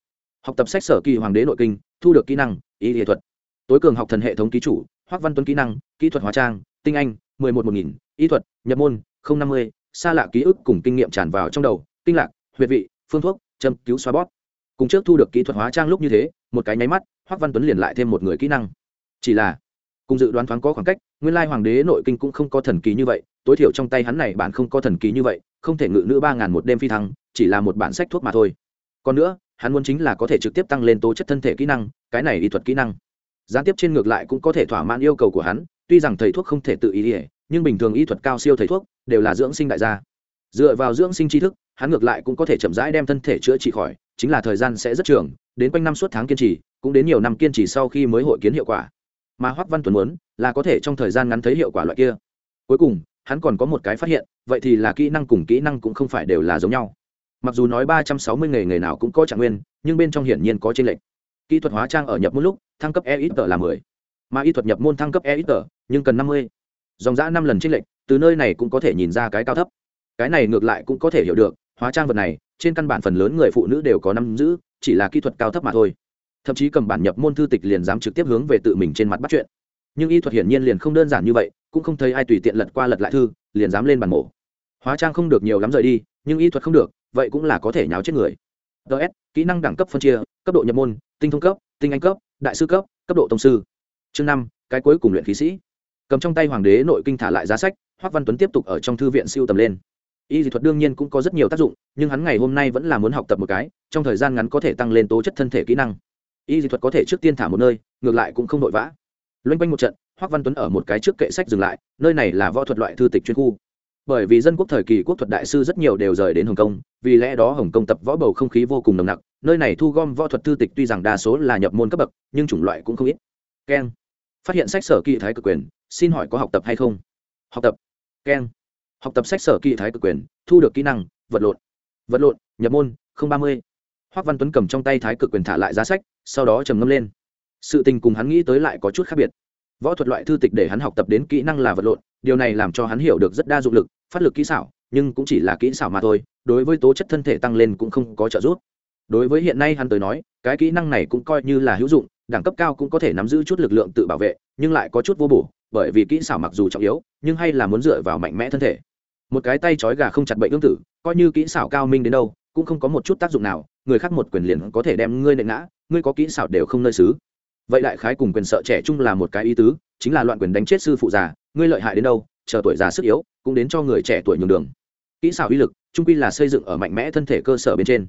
Học tập sách sở kỳ hoàng đế nội kinh, thu được kỹ năng ý nghệ thuật. Tối cường học thần hệ thống ký chủ, hoác văn tuấn kỹ năng, kỹ thuật hóa trang, tinh anh, mười một một nghìn ý thuật, nhập môn, không năm mươi, xa lạ ký ức cùng kinh nghiệm tràn vào trong đầu, kinh lạc, huyệt vị, phương thuốc, châm cứu xoa bót cùng trước thu được kỹ thuật hóa trang lúc như thế, một cái nháy mắt, hoác văn tuấn liền lại thêm một người kỹ năng. Chỉ là cùng dự đoán thoáng có khoảng cách, nguyên lai hoàng đế nội kinh cũng không có thần kỳ như vậy, tối thiểu trong tay hắn này bản không có thần kỳ như vậy, không thể ngự nữ ba ngàn một đêm phi thăng, chỉ là một bản sách thuốc mà thôi. Còn nữa, hắn muốn chính là có thể trực tiếp tăng lên tố chất thân thể kỹ năng, cái này y thuật kỹ năng. Gián tiếp trên ngược lại cũng có thể thỏa mãn yêu cầu của hắn, tuy rằng thầy thuốc không thể tự ý ỉa nhưng bình thường y thuật cao siêu thầy thuốc đều là dưỡng sinh đại gia. Dựa vào dưỡng sinh tri thức, hắn ngược lại cũng có thể chậm rãi đem thân thể chữa trị khỏi, chính là thời gian sẽ rất trường, đến quanh năm suốt tháng kiên trì, cũng đến nhiều năm kiên trì sau khi mới hội kiến hiệu quả mà hoắc văn tuấn muốn, là có thể trong thời gian ngắn thấy hiệu quả loại kia. Cuối cùng, hắn còn có một cái phát hiện, vậy thì là kỹ năng cùng kỹ năng cũng không phải đều là giống nhau. Mặc dù nói ba trăm sáu mươi nghề nghề nào cũng có trạng nguyên, nhưng bên trong hiển nhiên có trên lệnh kỹ thuật hóa trang ở nhập môn lúc, thăng cấp e ít tờ là mười. Mà y thuật nhập môn thăng cấp e ít tờ nhưng cần năm mươi. Dòng giã năm lần trên lệnh từ nơi này cũng có thể nhìn ra cái cao thấp. Cái này ngược lại cũng có thể hiểu được, hóa trang vật này, trên căn bản phần lớn người phụ nữ đều có năm giữ, chỉ là kỹ thuật cao thấp mà thôi thậm chí cầm bản nhập môn thư tịch liền dám trực tiếp hướng về tự mình trên mặt bắt chuyện. Nhưng y thuật hiển nhiên liền không đơn giản như vậy, cũng không thấy ai tùy tiện lật qua lật lại thư, liền dám lên bàn mổ. Hóa trang không được nhiều lắm rời đi, nhưng y thuật không được, vậy cũng là có thể nháo chết người. Ts kỹ năng đẳng cấp phân chia, cấp độ nhập môn, tinh thông cấp, tinh anh cấp, đại sư cấp cấp độ tổng sư. Chương năm, cái cuối cùng luyện khí sĩ. Cầm trong tay hoàng đế nội kinh thả lại giá sách hoắc văn tuấn tiếp tục ở trong thư viện siêu tầm lên. Y dị thuật đương nhiên cũng có rất nhiều tác dụng, nhưng hắn ngày hôm nay vẫn là muốn học tập một cái, trong thời gian ngắn có thể tăng lên tố chất thân thể kỹ năng y dị thuật có thể trước tiên thả một nơi, ngược lại cũng không vội vã. Loanh quanh một trận hoắc văn tuấn ở một cái trước kệ sách dừng lại, nơi này là võ thuật loại thư tịch chuyên khu. Bởi vì dân quốc thời kỳ quốc thuật đại sư rất nhiều đều rời đến hồng kông, vì lẽ đó hồng kông tập võ bầu không khí vô cùng nồng nặc, nơi này thu gom võ thuật thư tịch tuy rằng đa số là nhập môn cấp bậc, nhưng chủng loại cũng không ít. Keng. Phát hiện sách sở kỳ thái cực quyền, xin hỏi có học tập hay không? Học tập. Keng. Học tập sách sở kỳ thái cực quyền, thu được kỹ năng, vật lộn. Vật lộn, nhập môn, không ba mươi hoác văn tuấn cầm trong tay thái cực quyền thả lại giá sách, sau đó trầm ngâm lên. Sự tình cùng hắn nghĩ tới lại có chút khác biệt. Võ thuật loại thư tịch để hắn học tập đến kỹ năng là vật lộn, điều này làm cho hắn hiểu được rất đa dụng lực, phát lực kỹ xảo, nhưng cũng chỉ là kỹ xảo mà thôi, đối với tố chất thân thể tăng lên cũng không có trợ giúp. Đối với hiện nay hắn tới nói, cái kỹ năng này cũng coi như là hữu dụng, đẳng cấp cao cũng có thể nắm giữ chút lực lượng tự bảo vệ, nhưng lại có chút vô bổ, bởi vì kỹ xảo mặc dù trọng yếu, nhưng hay là muốn dựa vào mạnh mẽ thân thể. Một cái tay trói gà không chặt bệnh ương tử, coi như kỹ xảo cao minh đến đâu, cũng không có một chút tác dụng nào người khác một quyền liền có thể đem ngươi nệ ngã, ngươi có kỹ xảo đều không nơi xứ. Vậy đại khái cùng quyền sợ trẻ chung là một cái ý tứ, chính là loạn quyền đánh chết sư phụ già, ngươi lợi hại đến đâu, chờ tuổi già sức yếu, cũng đến cho người trẻ tuổi nhường đường. Kỹ xảo uy lực, trung quy là xây dựng ở mạnh mẽ thân thể cơ sở bên trên.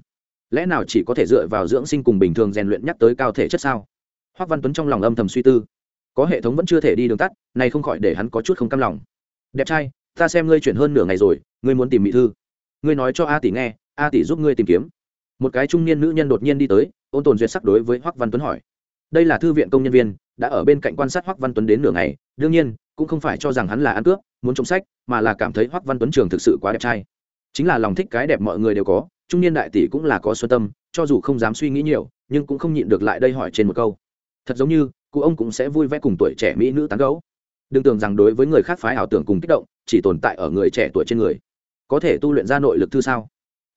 Lẽ nào chỉ có thể dựa vào dưỡng sinh cùng bình thường rèn luyện nhắc tới cao thể chất sao? Hoác văn tuấn trong lòng âm thầm suy tư. Có hệ thống vẫn chưa thể đi đường tắt, này không khỏi để hắn có chút không cam lòng. Đẹp trai, ta xem ngươi chuyển hơn nửa ngày rồi, ngươi muốn tìm mỹ thư. Ngươi nói cho a tỷ nghe, a tỷ giúp ngươi tìm kiếm một cái trung niên nữ nhân đột nhiên đi tới, ôn tồn duyệt sắc đối với hoắc văn tuấn hỏi. Đây là thư viện công nhân viên, đã ở bên cạnh quan sát hoắc văn tuấn đến nửa ngày, đương nhiên, cũng không phải cho rằng hắn là ăn cướp, muốn trộm sách, mà là cảm thấy hoắc văn tuấn trường thực sự quá đẹp trai. Chính là lòng thích cái đẹp mọi người đều có, trung niên đại tỷ cũng là có xuân tâm, cho dù không dám suy nghĩ nhiều, nhưng cũng không nhịn được lại đây hỏi trên một câu. Thật giống như, cụ ông cũng sẽ vui vẻ cùng tuổi trẻ mỹ nữ tán gấu đừng tưởng rằng đối với người khác phái ảo tưởng cùng kích động, chỉ tồn tại ở người trẻ tuổi trên người. Có thể tu luyện ra nội lực thư sao?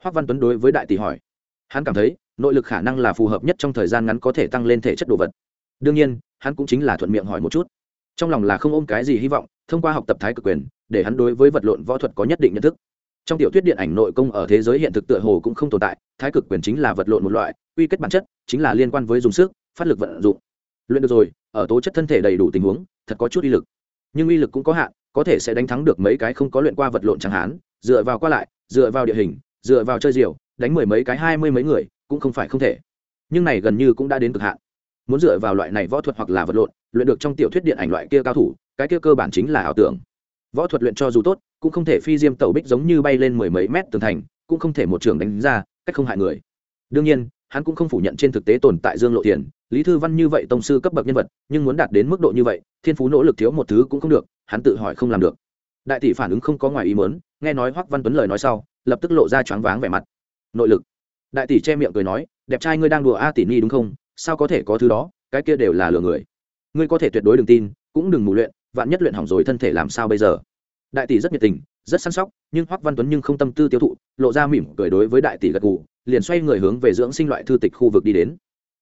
Hoắc văn tuấn đối với đại tỷ hỏi hắn cảm thấy, nội lực khả năng là phù hợp nhất trong thời gian ngắn có thể tăng lên thể chất đồ vật. Đương nhiên, hắn cũng chính là thuận miệng hỏi một chút. Trong lòng là không ôm cái gì hy vọng, thông qua học tập thái cực quyền, để hắn đối với vật lộn võ thuật có nhất định nhận thức. Trong tiểu thuyết điện ảnh nội công ở thế giới hiện thực tựa hồ cũng không tồn tại, thái cực quyền chính là vật lộn một loại, quy kết bản chất, chính là liên quan với dùng sức, phát lực vận dụng. Luyện được rồi, ở tố chất thân thể đầy đủ tình huống, thật có chút uy lực. Nhưng uy lực cũng có hạn, có thể sẽ đánh thắng được mấy cái không có luyện qua vật lộn chẳng hạn. dựa vào qua lại, dựa vào địa hình, dựa vào chơi diều đánh mười mấy cái, hai mươi mấy người, cũng không phải không thể. Nhưng này gần như cũng đã đến cực hạn. Muốn dựa vào loại này võ thuật hoặc là vật lộn, luyện được trong tiểu thuyết điện ảnh loại kia cao thủ, cái kia cơ bản chính là ảo tưởng. Võ thuật luyện cho dù tốt, cũng không thể phi diêm tẩu bích giống như bay lên mười mấy mét tường thành, cũng không thể một trường đánh ra, cách không hại người. Đương nhiên, hắn cũng không phủ nhận trên thực tế tồn tại dương lộ tiền lý thư văn như vậy tông sư cấp bậc nhân vật, nhưng muốn đạt đến mức độ như vậy, thiên phú nỗ lực thiếu một thứ cũng không được, hắn tự hỏi không làm được. Đại tỷ phản ứng không có ngoài ý mớn nghe nói hoắc văn tuấn lời nói sau, lập tức lộ ra choáng váng vẻ mặt nội lực. Đại tỷ che miệng cười nói, đẹp trai ngươi đang đùa a tỷ ni đúng không? Sao có thể có thứ đó? Cái kia đều là lừa người. Ngươi có thể tuyệt đối đừng tin, cũng đừng mù luyện, vạn nhất luyện hỏng rồi thân thể làm sao bây giờ? Đại tỷ rất nhiệt tình, rất săn sóc, nhưng hoắc văn tuấn nhưng không tâm tư tiêu thụ, lộ ra mỉm cười đối với đại tỷ gật gù, liền xoay người hướng về dưỡng sinh loại thư tịch khu vực đi đến.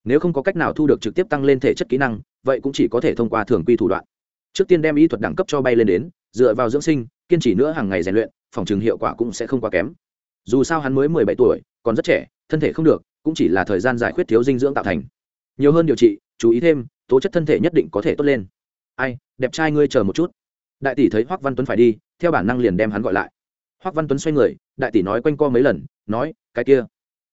Nếu không có cách nào thu được trực tiếp tăng lên thể chất kỹ năng, vậy cũng chỉ có thể thông qua thường quy thủ đoạn. Trước tiên đem y thuật đẳng cấp cho bay lên đến, dựa vào dưỡng sinh, kiên trì nữa hàng ngày rèn luyện, phòng trường hiệu quả cũng sẽ không quá kém dù sao hắn mới mười bảy tuổi, còn rất trẻ, thân thể không được, cũng chỉ là thời gian giải quyết thiếu dinh dưỡng tạo thành. Nhiều hơn điều trị, chú ý thêm, tố chất thân thể nhất định có thể tốt lên. Ai, đẹp trai ngươi chờ một chút. Đại tỷ thấy hoắc văn tuấn phải đi, theo bản năng liền đem hắn gọi lại. Hoắc văn tuấn xoay người, đại tỷ nói quanh co mấy lần, nói, cái kia,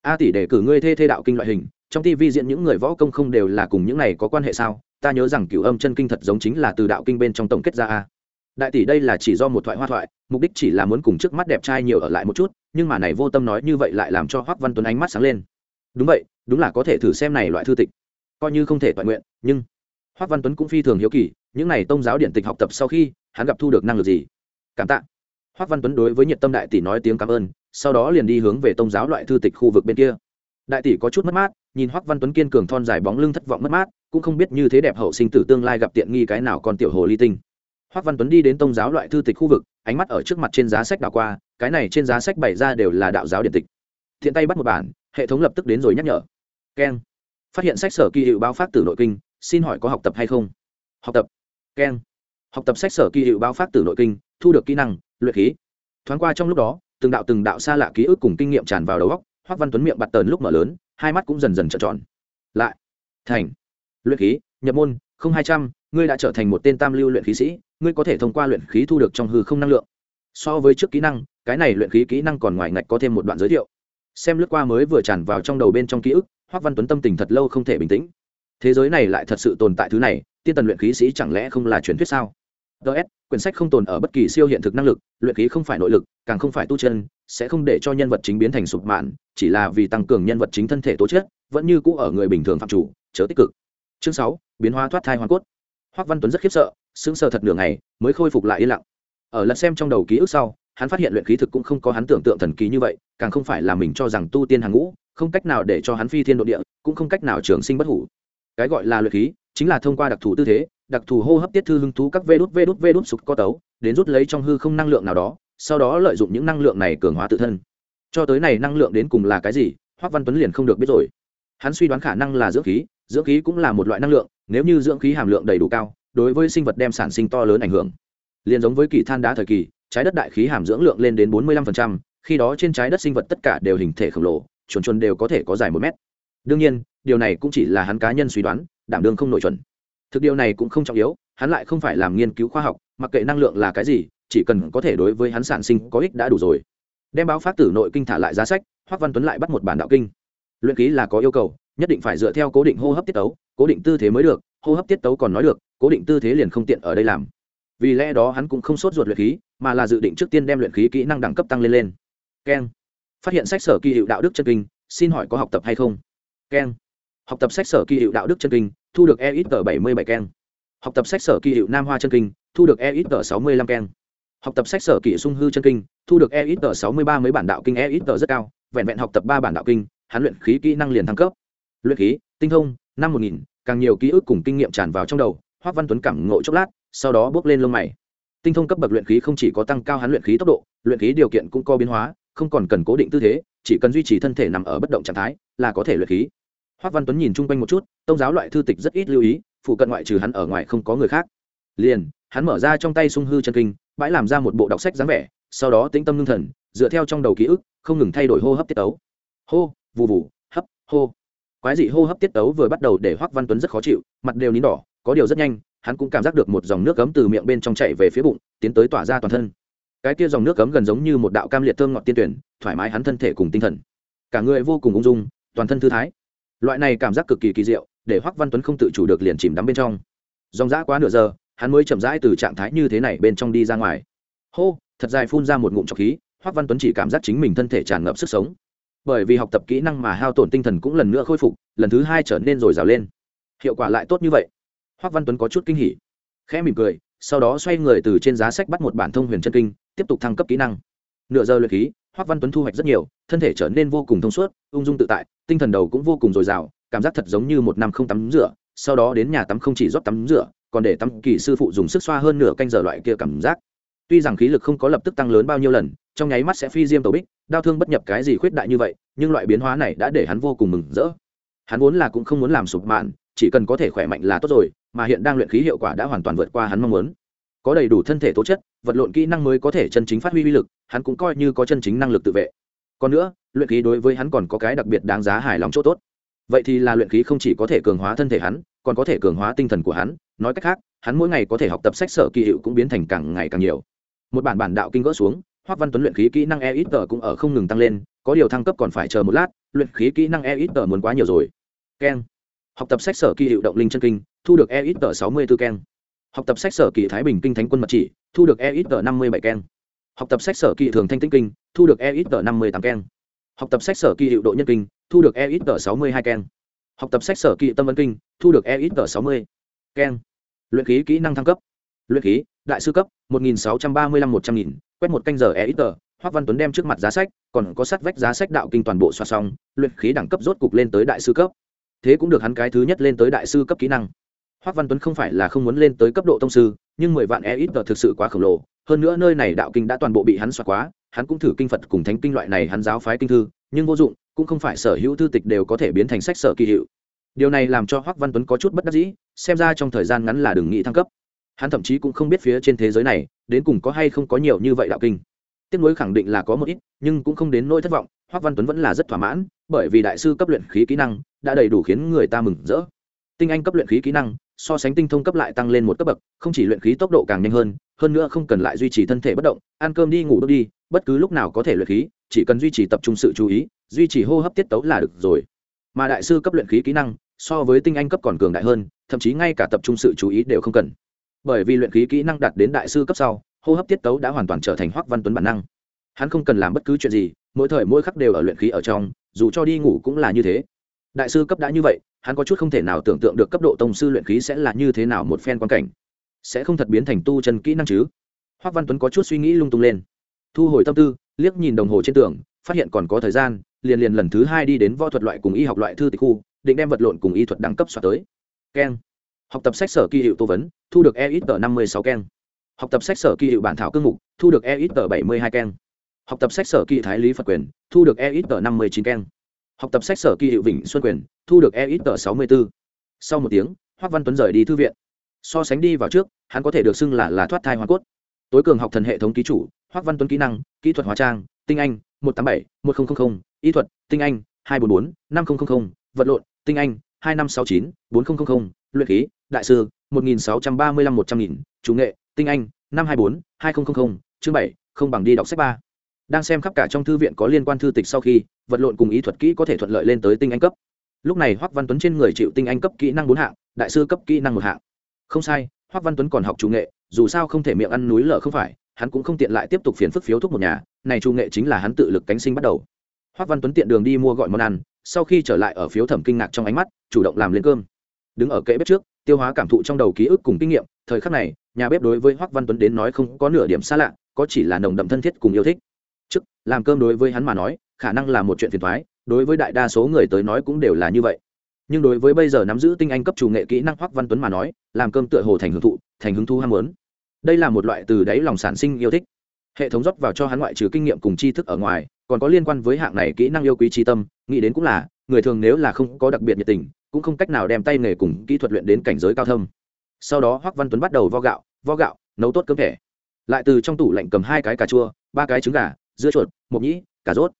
a tỷ để cử ngươi thê thê đạo kinh loại hình, trong tivi diễn những người võ công không đều là cùng những này có quan hệ sao? Ta nhớ rằng cửu âm chân kinh thật giống chính là từ đạo kinh bên trong tổng kết ra a đại tỷ đây là chỉ do một thoại hoa thoại, mục đích chỉ là muốn cùng trước mắt đẹp trai nhiều ở lại một chút, nhưng mà này vô tâm nói như vậy lại làm cho hoắc văn tuấn ánh mắt sáng lên. Đúng vậy, đúng là có thể thử xem này loại thư tịch. Coi như không thể toàn nguyện, nhưng hoắc văn tuấn cũng phi thường hiếu kỳ, những này tông giáo điện tịch học tập sau khi, hắn gặp thu được năng lực gì? Cảm tạ. Hoắc văn tuấn đối với nhiệt tâm đại tỷ nói tiếng cảm ơn, sau đó liền đi hướng về tông giáo loại thư tịch khu vực bên kia. Đại tỷ có chút mất mát, nhìn hoắc văn tuấn kiên cường thon dài bóng lưng thất vọng mất mát, cũng không biết như thế đẹp hậu sinh tử tương lai gặp tiện nghi cái nào còn tiểu hồ ly tinh hoắc văn tuấn đi đến tông giáo loại thư tịch khu vực, ánh mắt ở trước mặt trên giá sách đảo qua, cái này trên giá sách bày ra đều là đạo giáo điện tịch. Thiện tay bắt một bản, hệ thống lập tức đến rồi nhắc nhở. Keng. Phát hiện sách sở kỳ hiệu báo phát từ nội kinh, xin hỏi có học tập hay không? Học tập. Keng. Học tập sách sở kỳ hiệu báo phát từ nội kinh, thu được kỹ năng, luyện khí. Thoáng qua trong lúc đó, từng đạo từng đạo xa lạ ký ức cùng kinh nghiệm tràn vào đầu óc hoắc văn tuấn miệng bật tờn lúc mở lớn, hai mắt cũng dần dần trợn tròn. Lại. Thành. Luyện khí, nhập môn, không hai trăm ngươi đã trở thành một tên tam lưu luyện khí sĩ, ngươi có thể thông qua luyện khí thu được trong hư không năng lượng. So với trước kỹ năng, cái này luyện khí kỹ năng còn ngoài ngạch có thêm một đoạn giới thiệu. Xem lướt qua mới vừa tràn vào trong đầu bên trong ký ức hoắc văn tuấn tâm tình thật lâu không thể bình tĩnh. Thế giới này lại thật sự tồn tại thứ này, tiên tần luyện khí sĩ chẳng lẽ không là truyền thuyết sao? Ts quyển sách không tồn ở bất kỳ siêu hiện thực năng lực, luyện khí không phải nội lực, càng không phải tu chân, sẽ không để cho nhân vật chính biến thành sụp mạn, chỉ là vì tăng cường nhân vật chính thân thể tố chất, vẫn như cũ ở người bình thường phạm chủ, chớ tích cực. Chương sáu, biến hóa thoát thai hoàn cốt hoắc văn tuấn rất khiếp sợ, sững sờ thật nửa ngày, mới khôi phục lại yên lặng. Ở lần xem trong đầu ký ức sau, hắn phát hiện luyện khí thực cũng không có hắn tưởng tượng thần kỳ như vậy, càng không phải là mình cho rằng tu tiên hàng ngũ, không cách nào để cho hắn phi thiên độ địa, cũng không cách nào trường sinh bất hủ. Cái gọi là luyện khí, chính là thông qua đặc thù tư thế, đặc thù hô hấp tiết thư hứng thú các vê đút vê đút vê đút sục co tấu, đến rút lấy trong hư không năng lượng nào đó, sau đó lợi dụng những năng lượng này cường hóa tự thân. Cho tới này năng lượng đến cùng là cái gì hoắc văn tuấn liền không được biết rồi. Hắn suy đoán khả năng là dưỡng khí dưỡng khí cũng là một loại năng lượng nếu như dưỡng khí hàm lượng đầy đủ cao đối với sinh vật đem sản sinh to lớn ảnh hưởng. Liền giống với kỳ than đá thời kỳ trái đất đại khí hàm dưỡng lượng lên đến 45%, khi đó trên trái đất sinh vật tất cả đều hình thể khổng lồ chuồn chuồn đều có thể có dài một mét. Đương nhiên điều này cũng chỉ là hắn cá nhân suy đoán đảm đương không nội chuẩn. Thực điều này cũng không trọng yếu hắn lại không phải làm nghiên cứu khoa học mặc kệ năng lượng là cái gì chỉ cần có thể đối với hắn sản sinh có ích đã đủ rồi. Đem báo phát tử nội kinh thả lại giá sách hoắc văn tuấn lại bắt một bản đạo kinh. Luyện ký là có yêu cầu nhất định phải dựa theo cố định hô hấp tiết tấu, cố định tư thế mới được, hô hấp tiết tấu còn nói được, cố định tư thế liền không tiện ở đây làm. Vì lẽ đó hắn cũng không sốt ruột luyện khí, mà là dự định trước tiên đem luyện khí kỹ năng đẳng cấp tăng lên lên. Keng. Phát hiện sách sở kỳ hiệu đạo đức chân kinh, xin hỏi có học tập hay không? Keng. Học tập sách sở kỳ hiệu đạo đức chân kinh, thu được e ít tờ bảy mươi bảy keng. Học tập sách sở kỳ hiệu nam hoa chân kinh, thu được e ít tờ sáu mươi lăm keng. Học tập sách sở kỳ sung hư chân kinh, thu được e ít tờ sáu mươi ba mấy bản đạo kinh e ít tờ rất cao, vẹn vẹn học tập ba bản đạo kinh, hắn luyện khí kỹ năng liền thăng cấp luyện khí, tinh thông, năm một nghìn, càng nhiều ký ức cùng kinh nghiệm tràn vào trong đầu, hoác văn tuấn cảm ngộ chốc lát, sau đó bước lên lông mày. Tinh thông cấp bậc luyện khí không chỉ có tăng cao hắn luyện khí tốc độ, luyện khí điều kiện cũng có biến hóa, không còn cần cố định tư thế, chỉ cần duy trì thân thể nằm ở bất động trạng thái là có thể luyện khí. Hoác văn tuấn nhìn chung quanh một chút, tông giáo loại thư tịch rất ít lưu ý, phụ cận ngoại trừ hắn ở ngoài không có người khác. Liền, hắn mở ra trong tay sung hư chân kinh, bãi làm ra một bộ đọc sách dáng vẻ, sau đó tĩnh tâm ngưng thần, dựa theo trong đầu ký ức, không ngừng thay đổi hô hấp tiết tấu. Hô, vù vù, hấp, hô quái dị hô hấp tiết tấu vừa bắt đầu để hoắc văn tuấn rất khó chịu, mặt đều nín đỏ, có điều rất nhanh, hắn cũng cảm giác được một dòng nước cấm từ miệng bên trong chảy về phía bụng, tiến tới tỏa ra toàn thân. Cái kia dòng nước cấm gần giống như một đạo cam liệt thơm ngọt tiên tuyển, thoải mái hắn thân thể cùng tinh thần. Cả người vô cùng ung dung, toàn thân thư thái. Loại này cảm giác cực kỳ kỳ diệu, để hoắc văn tuấn không tự chủ được liền chìm đắm bên trong. Dòng dã quá nửa giờ, hắn mới chậm rãi từ trạng thái như thế này bên trong đi ra ngoài. Hô, thật dài phun ra một ngụm trọc khí, hoắc văn tuấn chỉ cảm giác chính mình thân thể tràn ngập sức sống bởi vì học tập kỹ năng mà hao tổn tinh thần cũng lần nữa khôi phục, lần thứ hai trở nên dồi dào lên. Hiệu quả lại tốt như vậy. Hoắc văn tuấn có chút kinh hỉ. Khẽ mỉm cười, sau đó xoay người từ trên giá sách bắt một bản thông huyền chân kinh, tiếp tục thăng cấp kỹ năng. Nửa giờ luyện khí hoắc văn tuấn thu hoạch rất nhiều, thân thể trở nên vô cùng thông suốt, ung dung tự tại, tinh thần đầu cũng vô cùng dồi dào, cảm giác thật giống như một năm không tắm rửa, sau đó đến nhà tắm không chỉ rót tắm rửa, còn để tắm kỳ sư phụ dùng sức xoa hơn nửa canh giờ loại kia cảm giác. Tuy rằng khí lực không có lập tức tăng lớn bao nhiêu lần trong nháy mắt sẽ phi diêm tàu bích, đau thương bất nhập cái gì khuyết đại như vậy, nhưng loại biến hóa này đã để hắn vô cùng mừng rỡ. Hắn vốn là cũng không muốn làm sụp mạn, chỉ cần có thể khỏe mạnh là tốt rồi, mà hiện đang luyện khí hiệu quả đã hoàn toàn vượt qua hắn mong muốn. Có đầy đủ thân thể tố chất, vật lộn kỹ năng mới có thể chân chính phát huy uy lực, hắn cũng coi như có chân chính năng lực tự vệ. Còn nữa, luyện khí đối với hắn còn có cái đặc biệt đáng giá hài lòng chỗ tốt. Vậy thì là luyện khí không chỉ có thể cường hóa thân thể hắn, còn có thể cường hóa tinh thần của hắn. Nói cách khác, hắn mỗi ngày có thể học tập sách sở kỳ hiệu cũng biến thành càng ngày càng nhiều. Một bản bản đạo kinh gỡ xuống Hoắc Văn Tuấn luyện khí kỹ năng e ít cũng ở không ngừng tăng lên, có điều thăng cấp còn phải chờ một lát, luyện khí kỹ năng e ít muốn quá nhiều rồi. Keng. Học tập sách sở kỳ hiệu động linh chân kinh, thu được e ít sáu mươi 64 keng. Học tập sách sở kỳ thái bình kinh thánh quân mật chỉ, thu được e ít năm mươi bảy keng. Học tập sách sở kỳ thường thanh tĩnh kinh, thu được e ít năm mươi tám keng. Học tập sách sở kỳ hiệu độ nhân kinh, thu được e ít sáu mươi hai keng. Học tập sách sở kỳ tâm vấn kinh, thu được e ít sáu mươi keng. Luyện khí kỹ năng thăng cấp. Luyện khí, đại sư cấp, 1635 100000, quét một canh giờ e ít tờ, hoác văn tuấn đem trước mặt giá sách, còn có sát vách giá sách đạo kinh toàn bộ xoa xong, luyện khí đẳng cấp rốt cục lên tới đại sư cấp. Thế cũng được hắn cái thứ nhất lên tới đại sư cấp kỹ năng. Hoác văn tuấn không phải là không muốn lên tới cấp độ tông sư, nhưng mười vạn e ít tờ thực sự quá khổng lồ, hơn nữa nơi này đạo kinh đã toàn bộ bị hắn xoa quá, hắn cũng thử kinh phật cùng thánh kinh loại này hắn giáo phái kinh thư, nhưng vô dụng, cũng không phải sở hữu thư tịch đều có thể biến thành sách sở kỳ hiệu. Điều này làm cho hoác văn tuấn có chút bất đắc dĩ, xem ra trong thời gian ngắn là đừng nghĩ thăng cấp. Hắn thậm chí cũng không biết phía trên thế giới này đến cùng có hay không có nhiều như vậy đạo kinh. Tiếc nuối khẳng định là có một ít, nhưng cũng không đến nỗi thất vọng, hoắc văn tuấn vẫn là rất thỏa mãn, bởi vì đại sư cấp luyện khí kỹ năng đã đầy đủ khiến người ta mừng rỡ. Tinh anh cấp luyện khí kỹ năng, so sánh tinh thông cấp lại tăng lên một cấp bậc, không chỉ luyện khí tốc độ càng nhanh hơn hơn nữa không cần lại duy trì thân thể bất động, ăn cơm đi ngủ đốt đi, bất cứ lúc nào có thể luyện khí, chỉ cần duy trì tập trung sự chú ý, duy trì hô hấp tiết tấu là được rồi. Mà đại sư cấp luyện khí kỹ năng, so với tinh anh cấp còn cường đại hơn, thậm chí ngay cả tập trung sự chú ý đều không cần bởi vì luyện khí kỹ năng đạt đến đại sư cấp sau, hô hấp tiết tấu đã hoàn toàn trở thành hoắc văn tuấn bản năng. Hắn không cần làm bất cứ chuyện gì, mỗi thời mỗi khắc đều ở luyện khí ở trong, dù cho đi ngủ cũng là như thế. Đại sư cấp đã như vậy, hắn có chút không thể nào tưởng tượng được cấp độ tông sư luyện khí sẽ là như thế nào một phen quan cảnh. Sẽ không thật biến thành tu chân kỹ năng chứ? Hoắc văn tuấn có chút suy nghĩ lung tung lên. Thu hồi tâm tư, liếc nhìn đồng hồ trên tường, phát hiện còn có thời gian, liền liền lần thứ hai đi đến võ thuật loại cùng y học loại thư tịch khu, định đem vật lộn cùng y thuật đẳng cấp xoa tới. Keng học tập sách sở kỳ hiệu tô vấn, thu được e ít tờ năm mươi sáu keng. Học tập sách sở kỳ hiệu bản thảo cương mục, thu được e ít tờ bảy mươi hai keng. Học tập sách sở kỳ thái lý phật quyền, thu được e ít tờ năm mươi chín keng. Học tập sách sở kỳ hiệu vịnh xuân quyền, thu được e ít tờ sáu mươi b ố sau một tiếng, hoác văn tuấn rời đi thư viện. So sánh đi vào trước, hắn có thể được xưng là là thoát thai hoa cốt. Tối cường học thần hệ thống ký chủ, hoác văn tuấn kỹ năng, kỹ thuật hóa trang, tinh anh, một trăm tám mươi bảy, một nghìn y thuật, tinh anh, hai trăm bốn mươi bốn năm nghìn vật lộn, tinh anh, hai năm sáu chín, bốn nghìn luyện khí đại sư, một nghìn sáu trăm ba mươi lăm một trăm nghìn, chủ nghệ, tinh anh, năm hai bốn, hai nghìn chương bảy, không bằng đi đọc sách ba. Đang xem khắp cả trong thư viện có liên quan thư tịch sau khi, vật lộn cùng ý thuật kỹ có thể thuận lợi lên tới tinh anh cấp. Lúc này hoắc văn tuấn trên người chịu tinh anh cấp kỹ năng bốn hạng, đại sư cấp kỹ năng một hạng. Không sai, hoắc văn tuấn còn học chủ nghệ, dù sao không thể miệng ăn núi lở không phải, hắn cũng không tiện lại tiếp tục phiền phức phiếu thuốc một nhà, này chủ nghệ chính là hắn tự lực cánh sinh bắt đầu. Hoắc văn tuấn tiện đường đi mua gọi món ăn, sau khi trở lại ở phiếu thẩm kinh ngạc trong ánh mắt, chủ động làm lên cơm. Đứng ở kệ bếp trước tiêu hóa cảm thụ trong đầu ký ức cùng kinh nghiệm, thời khắc này, nhà bếp đối với hoắc văn tuấn đến nói không có nửa điểm xa lạ, có chỉ là nồng đậm thân thiết cùng yêu thích. Trước, làm cơm đối với hắn mà nói, khả năng là một chuyện phiền thoái đối với đại đa số người tới nói cũng đều là như vậy. Nhưng đối với bây giờ nắm giữ tinh anh cấp chủ nghệ kỹ năng hoắc văn tuấn mà nói, làm cơm tựa hồ thành hưởng thụ, thành hứng thu ham muốn. Đây là một loại từ đáy lòng sản sinh yêu thích. Hệ thống rót vào cho hắn ngoại trừ kinh nghiệm cùng tri thức ở ngoài, còn có liên quan với hạng này kỹ năng yêu quý tri tâm, nghĩ đến cũng là, người thường nếu là không có đặc biệt nhiệt tình cũng không cách nào đem tay nghề cùng kỹ thuật luyện đến cảnh giới cao thâm. Sau đó hoắc văn tuấn bắt đầu vo gạo vo gạo, nấu tốt cơm thẻ. Lại từ trong tủ lạnh cầm hai cái cà chua, ba cái trứng gà, dưa chuột, mộc nhĩ, cà rốt.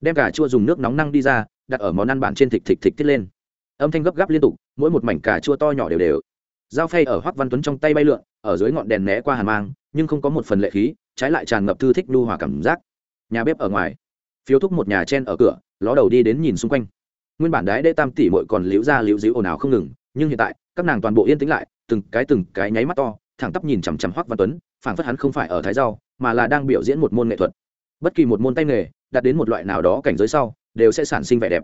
Đem cà chua dùng nước nóng năng đi ra, đặt ở món ăn bản trên thịt thịt thịt thiết lên. Âm thanh gấp gáp liên tục, mỗi một mảnh cà chua to nhỏ đều đều. Dao phay ở hoắc văn tuấn trong tay bay lượn, ở dưới ngọn đèn né qua hàn mang, nhưng không có một phần lệ khí, trái lại tràn ngập thư thích nu hòa cảm giác. Nhà bếp ở ngoài. Phiếu thúc một nhà chen ở cửa, ló đầu đi đến nhìn xung quanh nguyên bản đái đệ tam tỷ muội còn liễu ra liễu díu ồn ào không ngừng, nhưng hiện tại, các nàng toàn bộ yên tĩnh lại, từng cái từng cái nháy mắt to, thẳng tắp nhìn chằm chằm hoắc văn tuấn, phảng phất hắn không phải ở thái rau mà là đang biểu diễn một môn nghệ thuật. Bất kỳ một môn tay nghề, đạt đến một loại nào đó cảnh giới sau, đều sẽ sản sinh vẻ đẹp.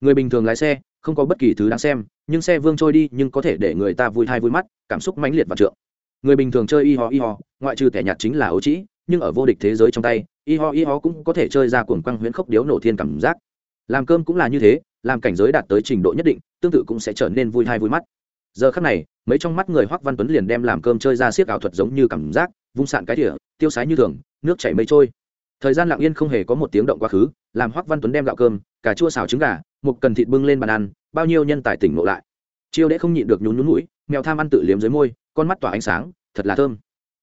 Người bình thường lái xe, không có bất kỳ thứ đáng xem, nhưng xe vương trôi đi nhưng có thể để người ta vui thai vui mắt, cảm xúc mãnh liệt và trượng. Người bình thường chơi y ho y ho, ngoại trừ thẻ nhạt chính là ấu trĩ, nhưng ở vô địch thế giới trong tay, y ho y ho cũng có thể chơi ra cuồng quăng huyễn khốc điếu nổ thiên cảm giác. Làm cơm cũng là như thế làm cảnh giới đạt tới trình độ nhất định, tương tự cũng sẽ trở nên vui hay vui mắt. Giờ khắc này, mấy trong mắt người hoắc văn tuấn liền đem làm cơm chơi ra siếc ảo thuật giống như cảm giác, vung sạn cái thỉa tiêu sái như thường, nước chảy mây trôi. Thời gian lặng yên không hề có một tiếng động quá khứ, làm hoắc văn tuấn đem gạo cơm, cà chua xào trứng gà, một cần thịt bưng lên bàn ăn, bao nhiêu nhân tài tỉnh ngộ lại. Chiêu đễ không nhịn được nhún nhún mũi mèo tham ăn tự liếm dưới môi, con mắt tỏa ánh sáng, thật là thơm.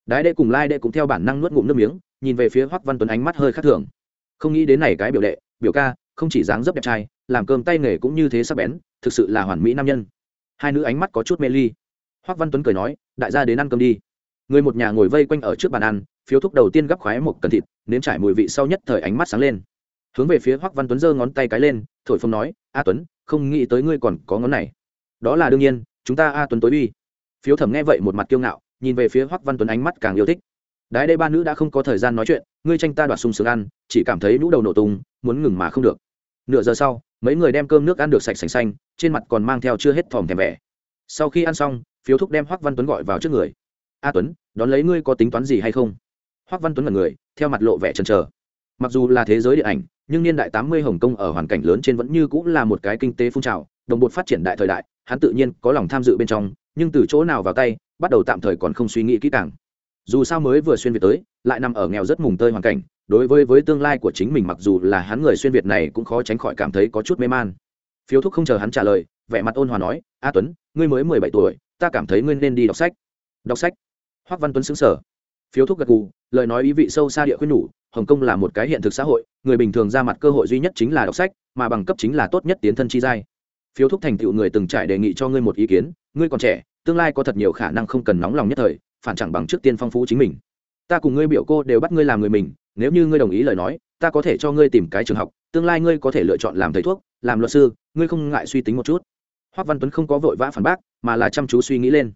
Đái đệ cùng lai đệ cũng theo bản năng nuốt ngụm nước miếng, nhìn về phía hoắc văn tuấn ánh mắt hơi khác thường. Không nghĩ đến này cái biểu đệ, biểu ca không chỉ dáng dấp đẹp trai, làm cơm tay nghề cũng như thế sắc bén, thực sự là hoàn mỹ nam nhân. Hai nữ ánh mắt có chút mê ly. Hoắc văn tuấn cười nói, đại gia đến ăn cơm đi. Người một nhà ngồi vây quanh ở trước bàn ăn, phiếu thúc đầu tiên gắp khoái một cần thịt, nếm trải mùi vị sau nhất thời ánh mắt sáng lên. Hướng về phía hoắc văn tuấn giơ ngón tay cái lên, thổi phồng nói, a tuấn, không nghĩ tới ngươi còn có ngón này. Đó là đương nhiên, chúng ta a tuấn tối uy. Phiếu thẩm nghe vậy một mặt kiêu ngạo, nhìn về phía hoắc văn tuấn ánh mắt càng yêu thích. Đái đây ba nữ đã không có thời gian nói chuyện, ngươi tranh ta đoạt sung sướng ăn, chỉ cảm thấy lũ đầu nổ tung, muốn ngừng mà không được nửa giờ sau, mấy người đem cơm nước ăn được sạch sành xanh, trên mặt còn mang theo chưa hết thòm thèm vẻ. Sau khi ăn xong, phiếu thúc đem hoắc văn tuấn gọi vào trước người. A tuấn, đón lấy ngươi có tính toán gì hay không? Hoắc văn tuấn là người, theo mặt lộ vẻ chần chờ. Mặc dù là thế giới điện ảnh, nhưng niên đại tám mươi hồng kông ở hoàn cảnh lớn trên vẫn như cũng là một cái kinh tế phun trào, đồng bộ phát triển đại thời đại, hắn tự nhiên có lòng tham dự bên trong, nhưng từ chỗ nào vào tay, bắt đầu tạm thời còn không suy nghĩ kỹ càng dù sao mới vừa xuyên việt tới, lại nằm ở nghèo rất mùng tơi hoàn cảnh, đối với với tương lai của chính mình mặc dù là hắn người xuyên việt này cũng khó tránh khỏi cảm thấy có chút mê man. Phiếu thúc không chờ hắn trả lời, vẻ mặt ôn hòa nói, a tuấn, ngươi mới mười bảy tuổi, ta cảm thấy ngươi nên đi đọc sách. Đọc sách? Hoắc văn tuấn xứng sở phiếu thúc gật gù, lời nói ý vị sâu xa địa khuyên nhủ, hồng kông là một cái hiện thực xã hội, người bình thường ra mặt cơ hội duy nhất chính là đọc sách, mà bằng cấp chính là tốt nhất tiến thân chi giai. Phiếu thúc thành tựu người từng trải đề nghị cho ngươi một ý kiến, ngươi còn trẻ, tương lai có thật nhiều khả năng không cần nóng lòng nhất thời phản chẳng bằng trước tiên phong phú chính mình. Ta cùng ngươi biểu cô đều bắt ngươi làm người mình, nếu như ngươi đồng ý lời nói, ta có thể cho ngươi tìm cái trường học, tương lai ngươi có thể lựa chọn làm thầy thuốc, làm luật sư, ngươi không ngại suy tính một chút. Hoắc văn tuấn không có vội vã phản bác, mà là chăm chú suy nghĩ lên.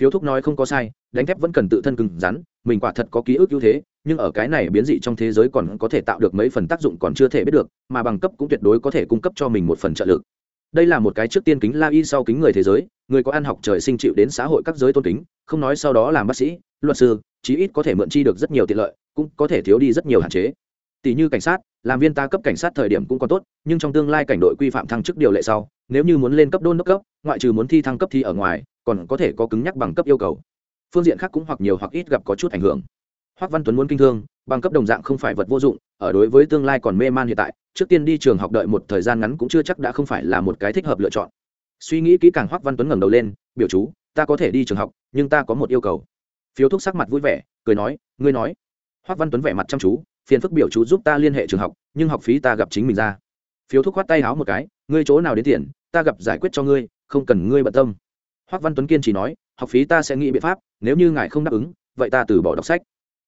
Phiếu thúc nói không có sai, đánh thép vẫn cần tự thân cứng rắn, mình quả thật có ký ức ưu thế, nhưng ở cái này biến dị trong thế giới còn có thể tạo được mấy phần tác dụng còn chưa thể biết được, mà bằng cấp cũng tuyệt đối có thể cung cấp cho mình một phần trợ lực đây là một cái trước tiên kính la y sau kính người thế giới, người có ăn học trời sinh chịu đến xã hội các giới tôn kính, không nói sau đó làm bác sĩ, luật sư, chí ít có thể mượn chi được rất nhiều tiện lợi, cũng có thể thiếu đi rất nhiều hạn chế. Tỷ như cảnh sát, làm viên ta cấp cảnh sát thời điểm cũng còn tốt, nhưng trong tương lai cảnh đội quy phạm thăng chức điều lệ sau, nếu như muốn lên cấp đôn đốc cấp, ngoại trừ muốn thi thăng cấp thi ở ngoài, còn có thể có cứng nhắc bằng cấp yêu cầu. Phương diện khác cũng hoặc nhiều hoặc ít gặp có chút ảnh hưởng. Hoắc văn tuấn muốn kinh thương, bằng cấp đồng dạng không phải vật vô dụng, ở đối với tương lai còn mê man hiện tại trước tiên đi trường học đợi một thời gian ngắn cũng chưa chắc đã không phải là một cái thích hợp lựa chọn. Suy nghĩ kỹ càng hoắc văn tuấn ngẩng đầu lên, biểu chú, ta có thể đi trường học, nhưng ta có một yêu cầu. Phiếu thúc sắc mặt vui vẻ, cười nói, ngươi nói. Hoắc văn tuấn vẻ mặt chăm chú, phiền phức biểu chú giúp ta liên hệ trường học, nhưng học phí ta gặp chính mình ra. Phiếu thúc khoát tay háo một cái, ngươi chỗ nào đến tiền, ta gặp giải quyết cho ngươi, không cần ngươi bận tâm. Hoắc văn tuấn kiên trì nói, học phí ta sẽ nghĩ biện pháp, nếu như ngài không đáp ứng, vậy ta từ bỏ đọc sách.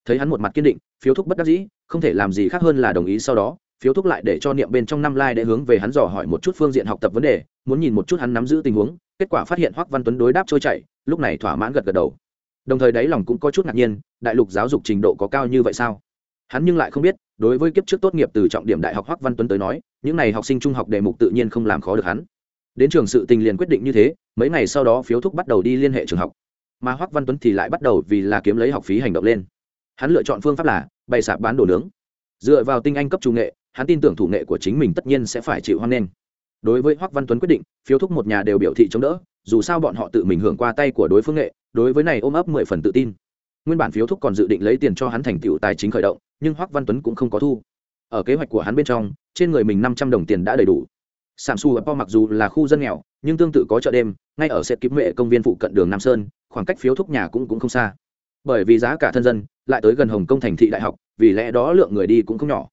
Thấy hắn một mặt kiên định, phiếu thúc bất đắc dĩ, không thể làm gì khác hơn là đồng ý sau đó phiếu thúc lại để cho niệm bên trong năm lai để hướng về hắn dò hỏi một chút phương diện học tập vấn đề, muốn nhìn một chút hắn nắm giữ tình huống, kết quả phát hiện hoắc văn tuấn đối đáp trôi chảy, lúc này thỏa mãn gật gật đầu. Đồng thời đáy lòng cũng có chút ngạc nhiên, đại lục giáo dục trình độ có cao như vậy sao? Hắn nhưng lại không biết, đối với kiếp trước tốt nghiệp từ trọng điểm đại học hoắc văn tuấn tới nói, những n à y học sinh trung học đề mục tự nhiên không làm khó được hắn. Đến trường sự tình liền quyết định như thế, mấy ngày sau đó phiếu thúc bắt đầu đi liên hệ trường học. Mà hoắc văn tuấn thì lại bắt đầu vì là kiếm lấy học phí hành động lên. Hắn lựa chọn phương pháp là bày sạp bán đồ nướng. Dựa vào tinh anh cấp chủ nghệ hắn tin tưởng thủ nghệ của chính mình tất nhiên sẽ phải chịu hoan nghênh. Đối với hoắc văn tuấn quyết định, phiếu thúc một nhà đều biểu thị chống đỡ, dù sao bọn họ tự mình hưởng qua tay của đối phương nghệ, đối với này ôm ấp mười phần tự tin. Nguyên bản phiếu thúc còn dự định lấy tiền cho hắn thành tựu tài chính khởi động, nhưng hoắc văn tuấn cũng không có thu. Ở kế hoạch của hắn bên trong, trên người mình năm trăm đồng tiền đã đầy đủ. Sảm su và po mặc dù là khu dân nghèo, nhưng tương tự có chợ đêm, ngay ở sệt kiếm mệ công viên phụ cận đường nam sơn, khoảng cách phiếu thúc nhà cũng cũng không xa. Bởi vì giá cả thân dân, lại tới gần hồng kông thành thị đại học, vì lẽ đó lượng người đi cũng không nhỏ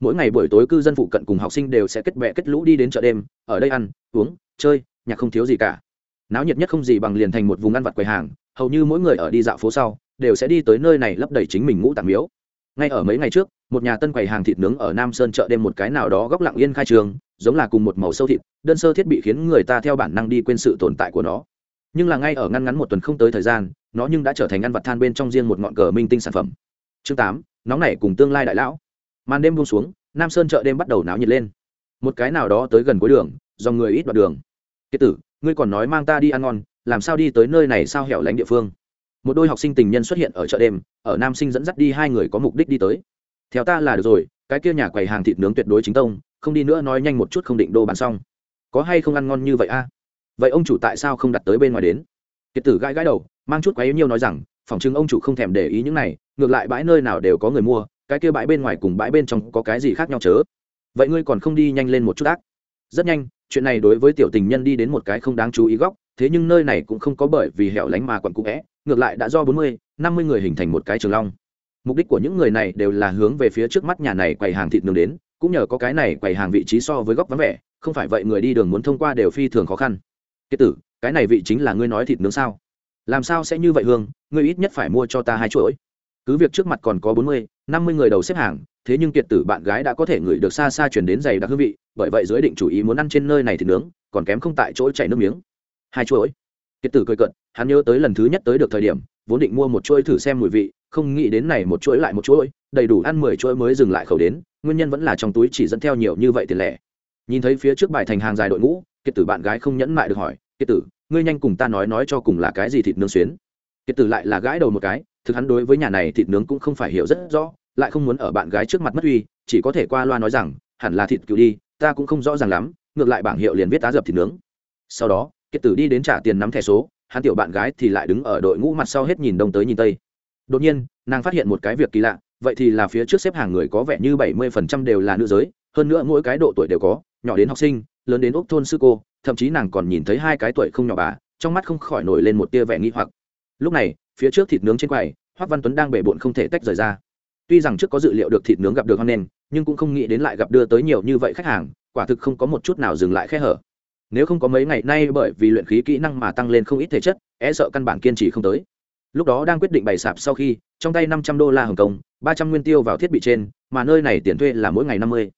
mỗi ngày buổi tối cư dân phụ cận cùng học sinh đều sẽ kết bè kết lũ đi đến chợ đêm, ở đây ăn, uống, chơi, nhạc không thiếu gì cả. Náo nhiệt nhất không gì bằng liền thành một vùng ăn vặt quầy hàng, hầu như mỗi người ở đi dạo phố sau, đều sẽ đi tới nơi này lấp đầy chính mình ngũ tạng miếu. Ngay ở mấy ngày trước, một nhà tân quầy hàng thịt nướng ở nam sơn chợ đêm một cái nào đó góc lặng yên khai trường, giống là cùng một màu sâu thịt, đơn sơ thiết bị khiến người ta theo bản năng đi quên sự tồn tại của nó. Nhưng là ngay ở ngăn ngắn một tuần không tới thời gian, nó nhưng đã trở thành ăn vặt than bên trong riêng một ngọn cờ minh tinh sản phẩm. Chương tám, nóng này cùng tương lai đại lão màn đêm buông xuống, nam sơn chợ đêm bắt đầu náo nhiệt lên. Một cái nào đó tới gần cuối đường do người ít đoạn đường. Kiệt tử, ngươi còn nói mang ta đi ăn ngon, làm sao đi tới nơi này sao hẻo lánh địa phương? Một đôi học sinh tình nhân xuất hiện ở chợ đêm, ở nam sinh dẫn dắt đi hai người có mục đích đi tới. Theo ta là được rồi, cái kia nhà quầy hàng thịt nướng tuyệt đối chính tông, không đi nữa nói nhanh một chút không định đô bán xong. Có hay không ăn ngon như vậy a? Vậy ông chủ tại sao không đặt tới bên ngoài đến? Kiệt tử gãi gãi đầu, mang chút quá yếu nhiều nói rằng phỏng chứng ông chủ không thèm để ý những này, ngược lại bãi nơi nào đều có người mua cái kia bãi bên ngoài cùng bãi bên trong có cái gì khác nhau chớ? Vậy ngươi còn không đi nhanh lên một chút ác? Rất nhanh, chuyện này đối với tiểu tình nhân đi đến một cái không đáng chú ý góc, thế nhưng nơi này cũng không có bởi vì hẻo lánh mà quặn cũ vẽ, ngược lại đã do bốn mươi, năm mươi người hình thành một cái trường long. Mục đích của những người này đều là hướng về phía trước mắt nhà này quầy hàng thịt nướng đến, cũng nhờ có cái này quầy hàng vị trí so với góc vắng vẻ, không phải vậy người đi đường muốn thông qua đều phi thường khó khăn. Kiệt tử, cái này vị chính là ngươi nói thịt nướng sao? Làm sao sẽ như vậy hương? Ngươi ít nhất phải mua cho ta hai chuỗi. Cứ việc trước mặt còn có bốn mươi năm mươi người đầu xếp hàng, thế nhưng kiệt tử bạn gái đã có thể ngửi được xa xa chuyển đến giày đặc hương vị, bởi vậy giới định chủ ý muốn ăn trên nơi này thì nướng, còn kém không tại chỗ chảy nước miếng. Hai chuỗi. Kiệt tử cười cận hắn nhớ tới lần thứ nhất tới được thời điểm, vốn định mua một chuỗi thử xem mùi vị, không nghĩ đến này một chuỗi lại một chuỗi, đầy đủ ăn mười chuỗi mới dừng lại khẩu đến, nguyên nhân vẫn là trong túi chỉ dẫn theo nhiều như vậy tiền lẻ. Nhìn thấy phía trước bài thành hàng dài đội ngũ, kiệt tử bạn gái không nhẫn mại được hỏi, kiệt tử, ngươi nhanh cùng ta nói nói cho cùng là cái gì thịt nướng xuyến? Kiệt tử lại là gãi đầu một cái, thực hắn đối với nhà này thịt nướng cũng không phải hiểu rất rõ lại không muốn ở bạn gái trước mặt mất uy, chỉ có thể qua loa nói rằng, hẳn là thịt cừu đi, ta cũng không rõ ràng lắm, ngược lại bảng hiệu liền viết tá dập thịt nướng. Sau đó, kiệt tử đi đến trả tiền nắm thẻ số, hắn tiểu bạn gái thì lại đứng ở đội ngũ mặt sau hết nhìn đông tới nhìn tây. Đột nhiên, nàng phát hiện một cái việc kỳ lạ, vậy thì là phía trước xếp hàng người có vẻ như bảy mươi phần trăm đều là nữ giới, hơn nữa mỗi cái độ tuổi đều có, nhỏ đến học sinh, lớn đến ốc thôn sư cô, thậm chí nàng còn nhìn thấy hai cái tuổi không nhỏ bà, trong mắt không khỏi nổi lên một tia vẻ nghi hoặc. Lúc này, phía trước thịt nướng trên quầy, hoác văn tuấn đang bể bộn không thể tách rời ra tuy rằng trước có dự liệu được thịt nướng gặp được hoan nen nhưng cũng không nghĩ đến lại gặp đưa tới nhiều như vậy khách hàng, quả thực không có một chút nào dừng lại khe hở. Nếu không có mấy ngày nay bởi vì luyện khí kỹ năng mà tăng lên không ít thể chất e sợ căn bản kiên trì không tới. Lúc đó đang quyết định bày sạp sau khi, trong tay năm trăm đô la hồng kông, ba trăm nguyên tiêu vào thiết bị trên, mà nơi này tiền thuê là mỗi ngày năm mươi.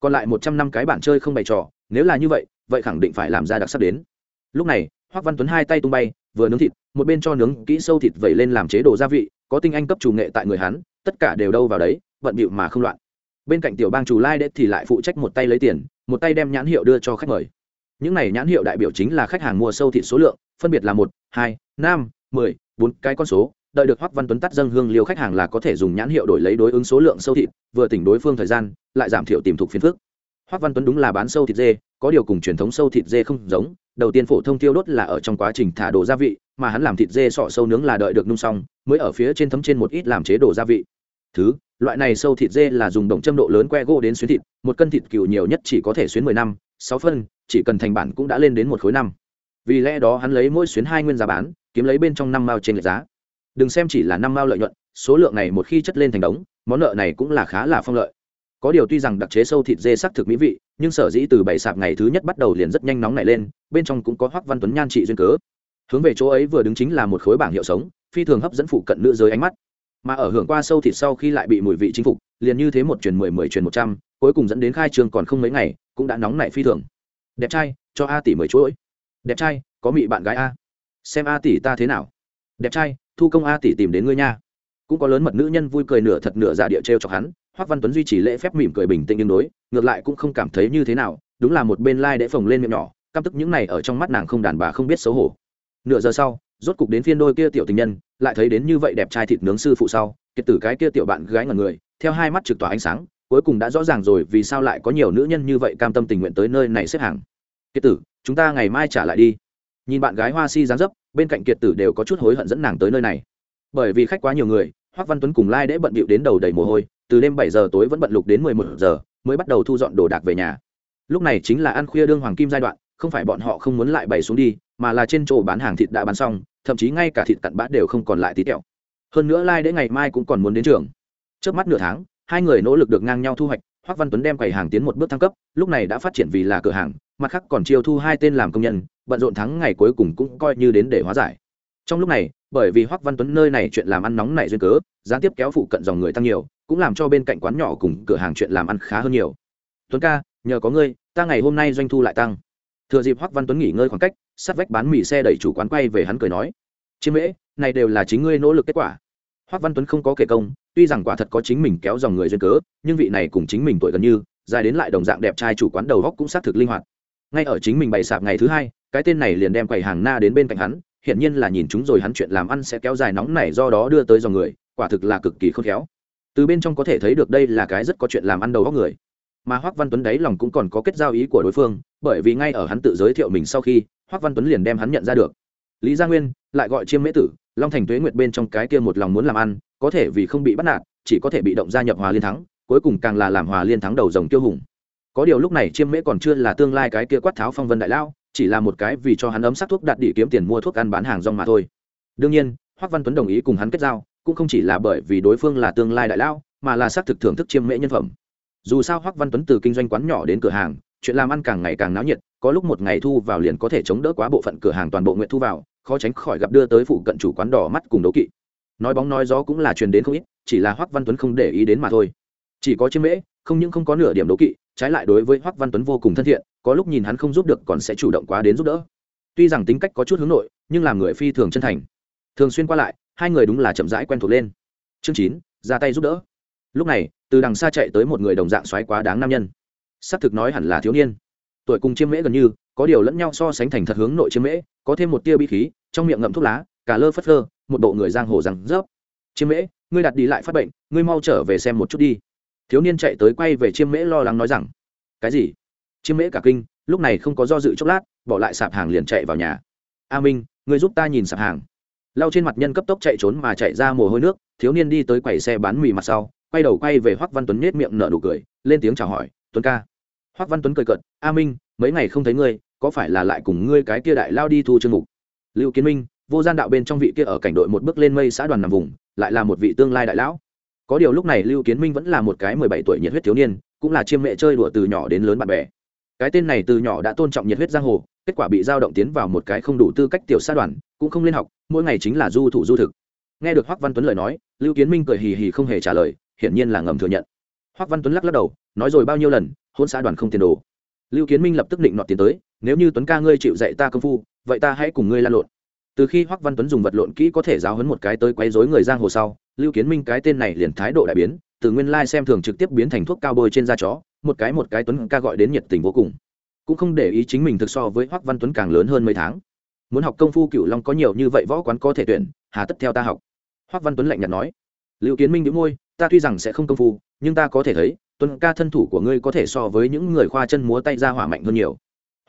Còn lại một trăm năm cái bản chơi không bày trò, nếu là như vậy vậy khẳng định phải làm ra đặc sắc đến. Lúc này, hoác văn tuấn hai tay tung bay, vừa nướng thịt, một bên cho nướng kỹ sâu thịt vẩy lên làm chế độ gia vị có tinh anh cấp chủ nghệ tại người hắn, tất cả đều đâu vào đấy vận bịu mà không loạn. Bên cạnh tiểu bang chủ lai đệ thì lại phụ trách một tay lấy tiền, một tay đem nhãn hiệu đưa cho khách mời. Những này nhãn hiệu đại biểu chính là khách hàng mua sâu thịt số lượng, phân biệt là một, hai, năm, mười, bốn cái con số. Đợi được hoắc văn tuấn tắt dâng hương liều khách hàng là có thể dùng nhãn hiệu đổi lấy đối ứng số lượng sâu thịt, vừa tỉnh đối phương thời gian, lại giảm thiểu tìm thuộc phiền phức. Hoắc văn tuấn đúng là bán sâu thịt dê, có điều cùng truyền thống sâu thịt dê không giống. Đầu tiên phổ thông tiêu đốt là ở trong quá trình thả đồ gia vị, mà hắn làm thịt dê sọ sâu nướng là đợi được nung xong mới ở phía trên thấm trên một ít làm chế đồ gia vị. Thứ, loại này sâu thịt dê là dùng đồng châm độ lớn que gỗ đến xuyến thịt, một cân thịt cừu nhiều nhất chỉ có thể xuyến mười năm, sáu phân, chỉ cần thành bản cũng đã lên đến một khối năm. Vì lẽ đó hắn lấy mỗi xuyến hai nguyên giá bán, kiếm lấy bên trong năm mao trên lệch giá. Đừng xem chỉ là năm mao lợi nhuận, số lượng này một khi chất lên thành đống, món nợ này cũng là khá là phong lợi. Có điều tuy rằng đặc chế sâu thịt dê sắc thực mỹ vị, nhưng sở dĩ từ bảy sạp ngày thứ nhất bắt đầu liền rất nhanh nóng nảy lên, bên trong cũng có hoắc văn tuấn nhan trị duyên cớ. Hướng về chỗ ấy vừa đứng chính là một khối bảng hiệu sống phi thường hấp dẫn phụ cận nữ giới ánh mắt. Mà ở hưởng qua sâu thịt sau khi lại bị mùi vị chính phục, liền như thế một truyền mười mười truyền một trăm, cuối cùng dẫn đến khai trường còn không mấy ngày, cũng đã nóng nảy phi thường. Đẹp trai, cho a tỷ mười chuỗi. Đẹp trai, có mị bạn gái a. Xem a tỷ ta thế nào. Đẹp trai, thu công a tỷ tìm đến ngươi nha. Cũng có lớn mật nữ nhân vui cười nửa thật nửa giả địa t r e o chọc hắn, hoác văn tuấn duy trì lễ phép mỉm cười bình tĩnh tương đối, ngược lại cũng không cảm thấy như thế nào, đúng là một bên lai、like、để phồng lên miệng nhỏ, căm tức những này ở trong mắt nàng không đàn bà không biết xấu hổ. Nửa giờ sau rốt cục đến phiên đôi kia tiểu tình nhân, lại thấy đến như vậy đẹp trai thịt nướng sư phụ sau, kiệt tử cái kia tiểu bạn gái ngần người, theo hai mắt trực tỏa ánh sáng, cuối cùng đã rõ ràng rồi vì sao lại có nhiều nữ nhân như vậy cam tâm tình nguyện tới nơi này xếp hàng. Kiệt tử, chúng ta ngày mai trả lại đi. Nhìn bạn gái hoa si dáng dấp, bên cạnh kiệt tử đều có chút hối hận dẫn nàng tới nơi này. Bởi vì khách quá nhiều người, hoắc văn tuấn cùng lai đễ bận bịu đến đầu đầy mồ hôi, từ đêm bảy giờ tối vẫn bận lục đến mười một giờ, mới bắt đầu thu dọn đồ đạc về nhà. Lúc này chính là ăn khuya đương hoàng kim giai đoạn, không phải bọn họ không muốn lại bày xuống đi, mà là trên chỗ bán hàng thịt đã bán xong thậm chí ngay cả thịt cặn bã đều không còn lại tí tẹo. Hơn nữa lai đễ ngày mai cũng còn muốn đến trường. Trước mắt nửa tháng, hai người nỗ lực được ngang nhau thu hoạch hoắc văn tuấn đem quầy hàng tiến một bước thăng cấp, lúc này đã phát triển vì là cửa hàng, mặt khác còn chiêu thu hai tên làm công nhân, bận rộn tháng ngày cuối cùng cũng coi như đến để hóa giải. Trong lúc này, bởi vì hoắc văn tuấn nơi này chuyện làm ăn nóng này duyên cớ, gián tiếp kéo phụ cận dòng người tăng nhiều, cũng làm cho bên cạnh quán nhỏ cùng cửa hàng chuyện làm ăn khá hơn nhiều. Tuấn ca, nhờ có ngươi, ta ngày hôm nay doanh thu lại tăng thừa dịp hoắc văn tuấn nghỉ ngơi khoảng cách, sát vách bán mì xe đẩy chủ quán quay về hắn cười nói, chiêm mễ, này đều là chính ngươi nỗ lực kết quả. Hoắc văn tuấn không có kể công, tuy rằng quả thật có chính mình kéo dòng người duyên cớ, nhưng vị này cùng chính mình tuổi gần như, dài đến lại đồng dạng đẹp trai chủ quán đầu góc cũng xác thực linh hoạt. Ngay ở chính mình bày sạp ngày thứ hai, cái tên này liền đem quầy hàng na đến bên cạnh hắn, hiển nhiên là nhìn chúng rồi hắn chuyện làm ăn sẽ kéo dài nóng này do đó đưa tới dòng người, quả thực là cực kỳ khôn khéo. Từ bên trong có thể thấy được đây là cái rất có chuyện làm ăn đầu góc người mà hoắc văn tuấn đấy lòng cũng còn có kết giao ý của đối phương, bởi vì ngay ở hắn tự giới thiệu mình sau khi, hoắc văn tuấn liền đem hắn nhận ra được. Lý gia nguyên, lại gọi chiêm mễ tử, long thành tuế nguyệt bên trong cái kia một lòng muốn làm ăn, có thể vì không bị bắt nạt, chỉ có thể bị động gia nhập hòa liên thắng, cuối cùng càng là làm hòa liên thắng đầu dòng tiêu hùng. Có điều lúc này chiêm mễ còn chưa là tương lai cái kia quát tháo phong vân đại lao, chỉ là một cái vì cho hắn ấm sắc thuốc đặt đỉ kiếm tiền mua thuốc ăn bán hàng rong mà thôi. Đương nhiên, hoắc văn tuấn đồng ý cùng hắn kết giao, cũng không chỉ là bởi vì đối phương là tương lai đại lao, mà là xác thực thưởng thức chiêm mễ nhân phẩm dù sao hoắc văn tuấn từ kinh doanh quán nhỏ đến cửa hàng, chuyện làm ăn càng ngày càng náo nhiệt, có lúc một ngày thu vào liền có thể chống đỡ quá bộ phận cửa hàng toàn bộ nguyện thu vào, khó tránh khỏi gặp đưa tới phụ cận chủ quán đỏ mắt cùng đấu kỵ. Nói bóng nói gió cũng là truyền đến không ít, chỉ là hoắc văn tuấn không để ý đến mà thôi. Chỉ có chiêm mễ, không những không có nửa điểm đấu kỵ, trái lại đối với hoắc văn tuấn vô cùng thân thiện, có lúc nhìn hắn không giúp được còn sẽ chủ động quá đến giúp đỡ. Tuy rằng tính cách có chút hướng nội, nhưng làm người phi thường chân thành. Thường xuyên qua lại, hai người đúng là chậm rãi quen thuộc lên. Chương chín, ra tay giúp đỡ. Lúc này từ đằng xa chạy tới một người đồng dạng xoáy quá đáng nam nhân. Xác thực nói hẳn là thiếu niên. Tuổi cùng chiêm mễ gần như, có điều lẫn nhau so sánh thành thật hướng nội chiêm mễ, có thêm một tia bi khí, trong miệng ngậm thuốc lá, cả lơ phất lơ một bộ người giang hồ rằng rớp. Chiêm mễ, ngươi đặt đi lại phát bệnh, ngươi mau trở về xem một chút đi. Thiếu niên chạy tới quay về chiêm mễ lo lắng nói rằng, cái gì? Chiêm mễ cả kinh, lúc này không có do dự chốc lát, bỏ lại sạp hàng liền chạy vào nhà. A minh, ngươi giúp ta nhìn sạp hàng. Lau trên mặt nhân cấp tốc chạy trốn mà chạy ra mồ hôi nước, thiếu niên đi tới quầy xe bán mì mặt sau quay đầu quay về hoắc văn tuấn nhếch miệng nở nụ cười, lên tiếng chào hỏi, tuấn ca. Hoắc văn tuấn cười cợt, a minh, mấy ngày không thấy ngươi, có phải là lại cùng ngươi cái kia đại lao đi thu chương mục? Lưu kiến minh, vô gian đạo bên trong vị kia ở cảnh đội một bước lên mây xã đoàn nằm vùng, lại là một vị tương lai đại lão. Có điều lúc này lưu kiến minh vẫn là một cái mười bảy tuổi nhiệt huyết thiếu niên, cũng là chiêm mẹ chơi đùa từ nhỏ đến lớn bạn bè. Cái tên này từ nhỏ đã tôn trọng nhiệt huyết giang hồ, kết quả bị giao động tiến vào một cái không đủ tư cách tiểu xã đoàn, cũng không lên học, mỗi ngày chính là du thủ du thực. Nghe được hoắc văn tuấn lời nói, lưu kiến minh cười hì hì không hề trả lời hiển nhiên là ngầm thừa nhận. Hoắc văn tuấn lắc lắc đầu, nói rồi bao nhiêu lần hôn xã đoàn không tiền đồ. Lưu kiến minh lập tức định nọt tiền tới, nếu như tuấn ca ngươi chịu dạy ta công phu, vậy ta hãy cùng ngươi lan lộn. Từ khi hoắc văn tuấn dùng vật lộn kỹ có thể giáo hấn một cái tới quấy rối người giang hồ sau, lưu kiến minh cái tên này liền thái độ đại biến, từ nguyên lai xem thường trực tiếp biến thành thuốc cao bôi trên da chó, một cái một cái tuấn ca gọi đến nhiệt tình vô cùng. Cũng không để ý chính mình thực so với hoắc văn tuấn càng lớn hơn mấy tháng. Muốn học công phu cựu long có nhiều như vậy võ quán có thể tuyển, hà tất theo ta học. Hoắc văn tuấn lạnh nhạt nói. Lưu kiến minh đĩu môi ta tuy rằng sẽ không công phu, nhưng ta có thể thấy, tuấn ca thân thủ của ngươi có thể so với những người khoa chân múa tay ra hỏa mạnh hơn nhiều.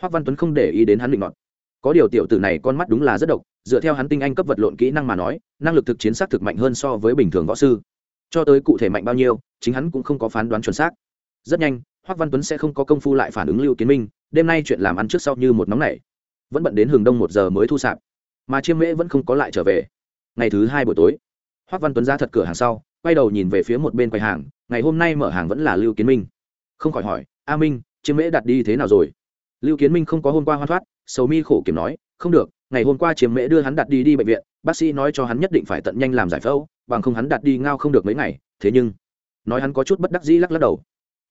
Hoắc văn tuấn không để ý đến hắn định ngọn. có điều tiểu tử này con mắt đúng là rất độc, dựa theo hắn tinh anh cấp vật lộn kỹ năng mà nói, năng lực thực chiến xác thực mạnh hơn so với bình thường võ sư. Cho tới cụ thể mạnh bao nhiêu, chính hắn cũng không có phán đoán chuẩn xác. Rất nhanh, hoắc văn tuấn sẽ không có công phu lại phản ứng lưu kiến minh, đêm nay chuyện làm ăn trước sau như một nóng này vẫn bận đến hừng đông một giờ mới thu sạp, mà chiêm mễ vẫn không có lại trở về. Ngày thứ hai buổi tối, hoắc văn tuấn ra thật cửa hàng sau quay đầu nhìn về phía một bên quầy hàng, ngày hôm nay mở hàng vẫn là lưu kiến minh. Không khỏi hỏi, a minh chiêm mễ đặt đi thế nào rồi? Lưu kiến minh không có hôm qua hoan thoát, sầu mi khổ kiểm nói, không được, ngày hôm qua chiêm mễ đưa hắn đặt đi đi bệnh viện, bác sĩ nói cho hắn nhất định phải tận nhanh làm giải phẫu, bằng không hắn đặt đi ngao không được mấy ngày. Thế nhưng, nói hắn có chút bất đắc dĩ lắc lắc đầu.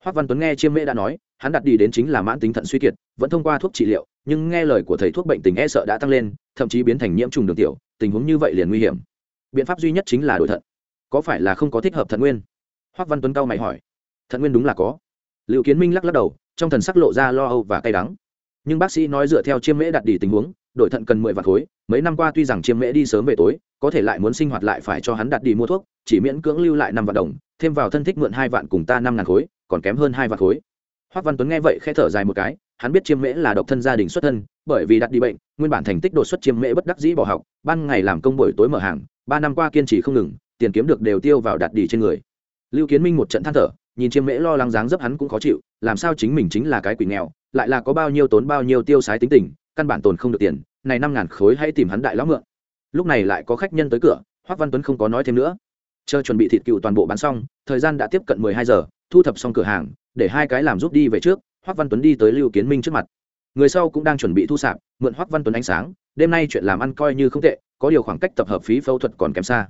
Hoắc văn tuấn nghe chiêm mễ đã nói, hắn đặt đi đến chính là mãn tính thận suy kiệt, vẫn thông qua thuốc trị liệu, nhưng nghe lời của thầy thuốc bệnh tình e sợ đã tăng lên, thậm chí biến thành nhiễm trùng đường tiểu, tình huống như vậy liền nguy hiểm. Biện pháp duy nhất chính là đổi thận có phải là không có thích hợp thận nguyên? Hoắc văn tuấn cao mày hỏi. Thận nguyên đúng là có. Liệu kiến minh lắc lắc đầu, trong thần sắc lộ ra lo âu và cay đắng. Nhưng bác sĩ nói dựa theo chiêm mễ đặt đi tình huống đổi thận cần mười vạn khối, mấy năm qua tuy rằng chiêm mễ đi sớm về tối, có thể lại muốn sinh hoạt lại phải cho hắn đặt đi mua thuốc, chỉ miễn cưỡng lưu lại năm vạn đồng, thêm vào thân thích mượn hai vạn cùng ta năm ngàn khối, còn kém hơn hai vạn khối. Hoắc văn tuấn nghe vậy khẽ thở dài một cái, hắn biết chiêm mễ là độc thân gia đình xuất thân, bởi vì đặt đi bệnh, nguyên bản thành tích đột xuất chiêm mễ bất đắc dĩ bỏ học, ban ngày làm công buổi tối mở hàng, ba năm qua kiên trì không ngừng tiền kiếm được đều tiêu vào đặt đi trên người. Lưu kiến minh một trận than thở, nhìn chiêm mễ lo lắng dáng dấp hắn cũng khó chịu, làm sao chính mình chính là cái quỷ nghèo, lại là có bao nhiêu tốn bao nhiêu tiêu sái tính tình, căn bản tồn không được tiền, này năm ngàn khối hãy tìm hắn đại lão mượn. Lúc này lại có khách nhân tới cửa hoắc văn tuấn không có nói thêm nữa. Chờ chuẩn bị thịt cựu toàn bộ bán xong, thời gian đã tiếp cận mười hai giờ, thu thập xong cửa hàng, để hai cái làm giúp đi về trước hoắc văn tuấn đi tới lưu kiến minh trước mặt. Người sau cũng đang chuẩn bị thu sạp, mượn hoắc văn tuấn ánh sáng, đêm nay chuyện làm ăn coi như không tệ, có điều khoảng cách tập hợp phí phẫu thuật còn kém xa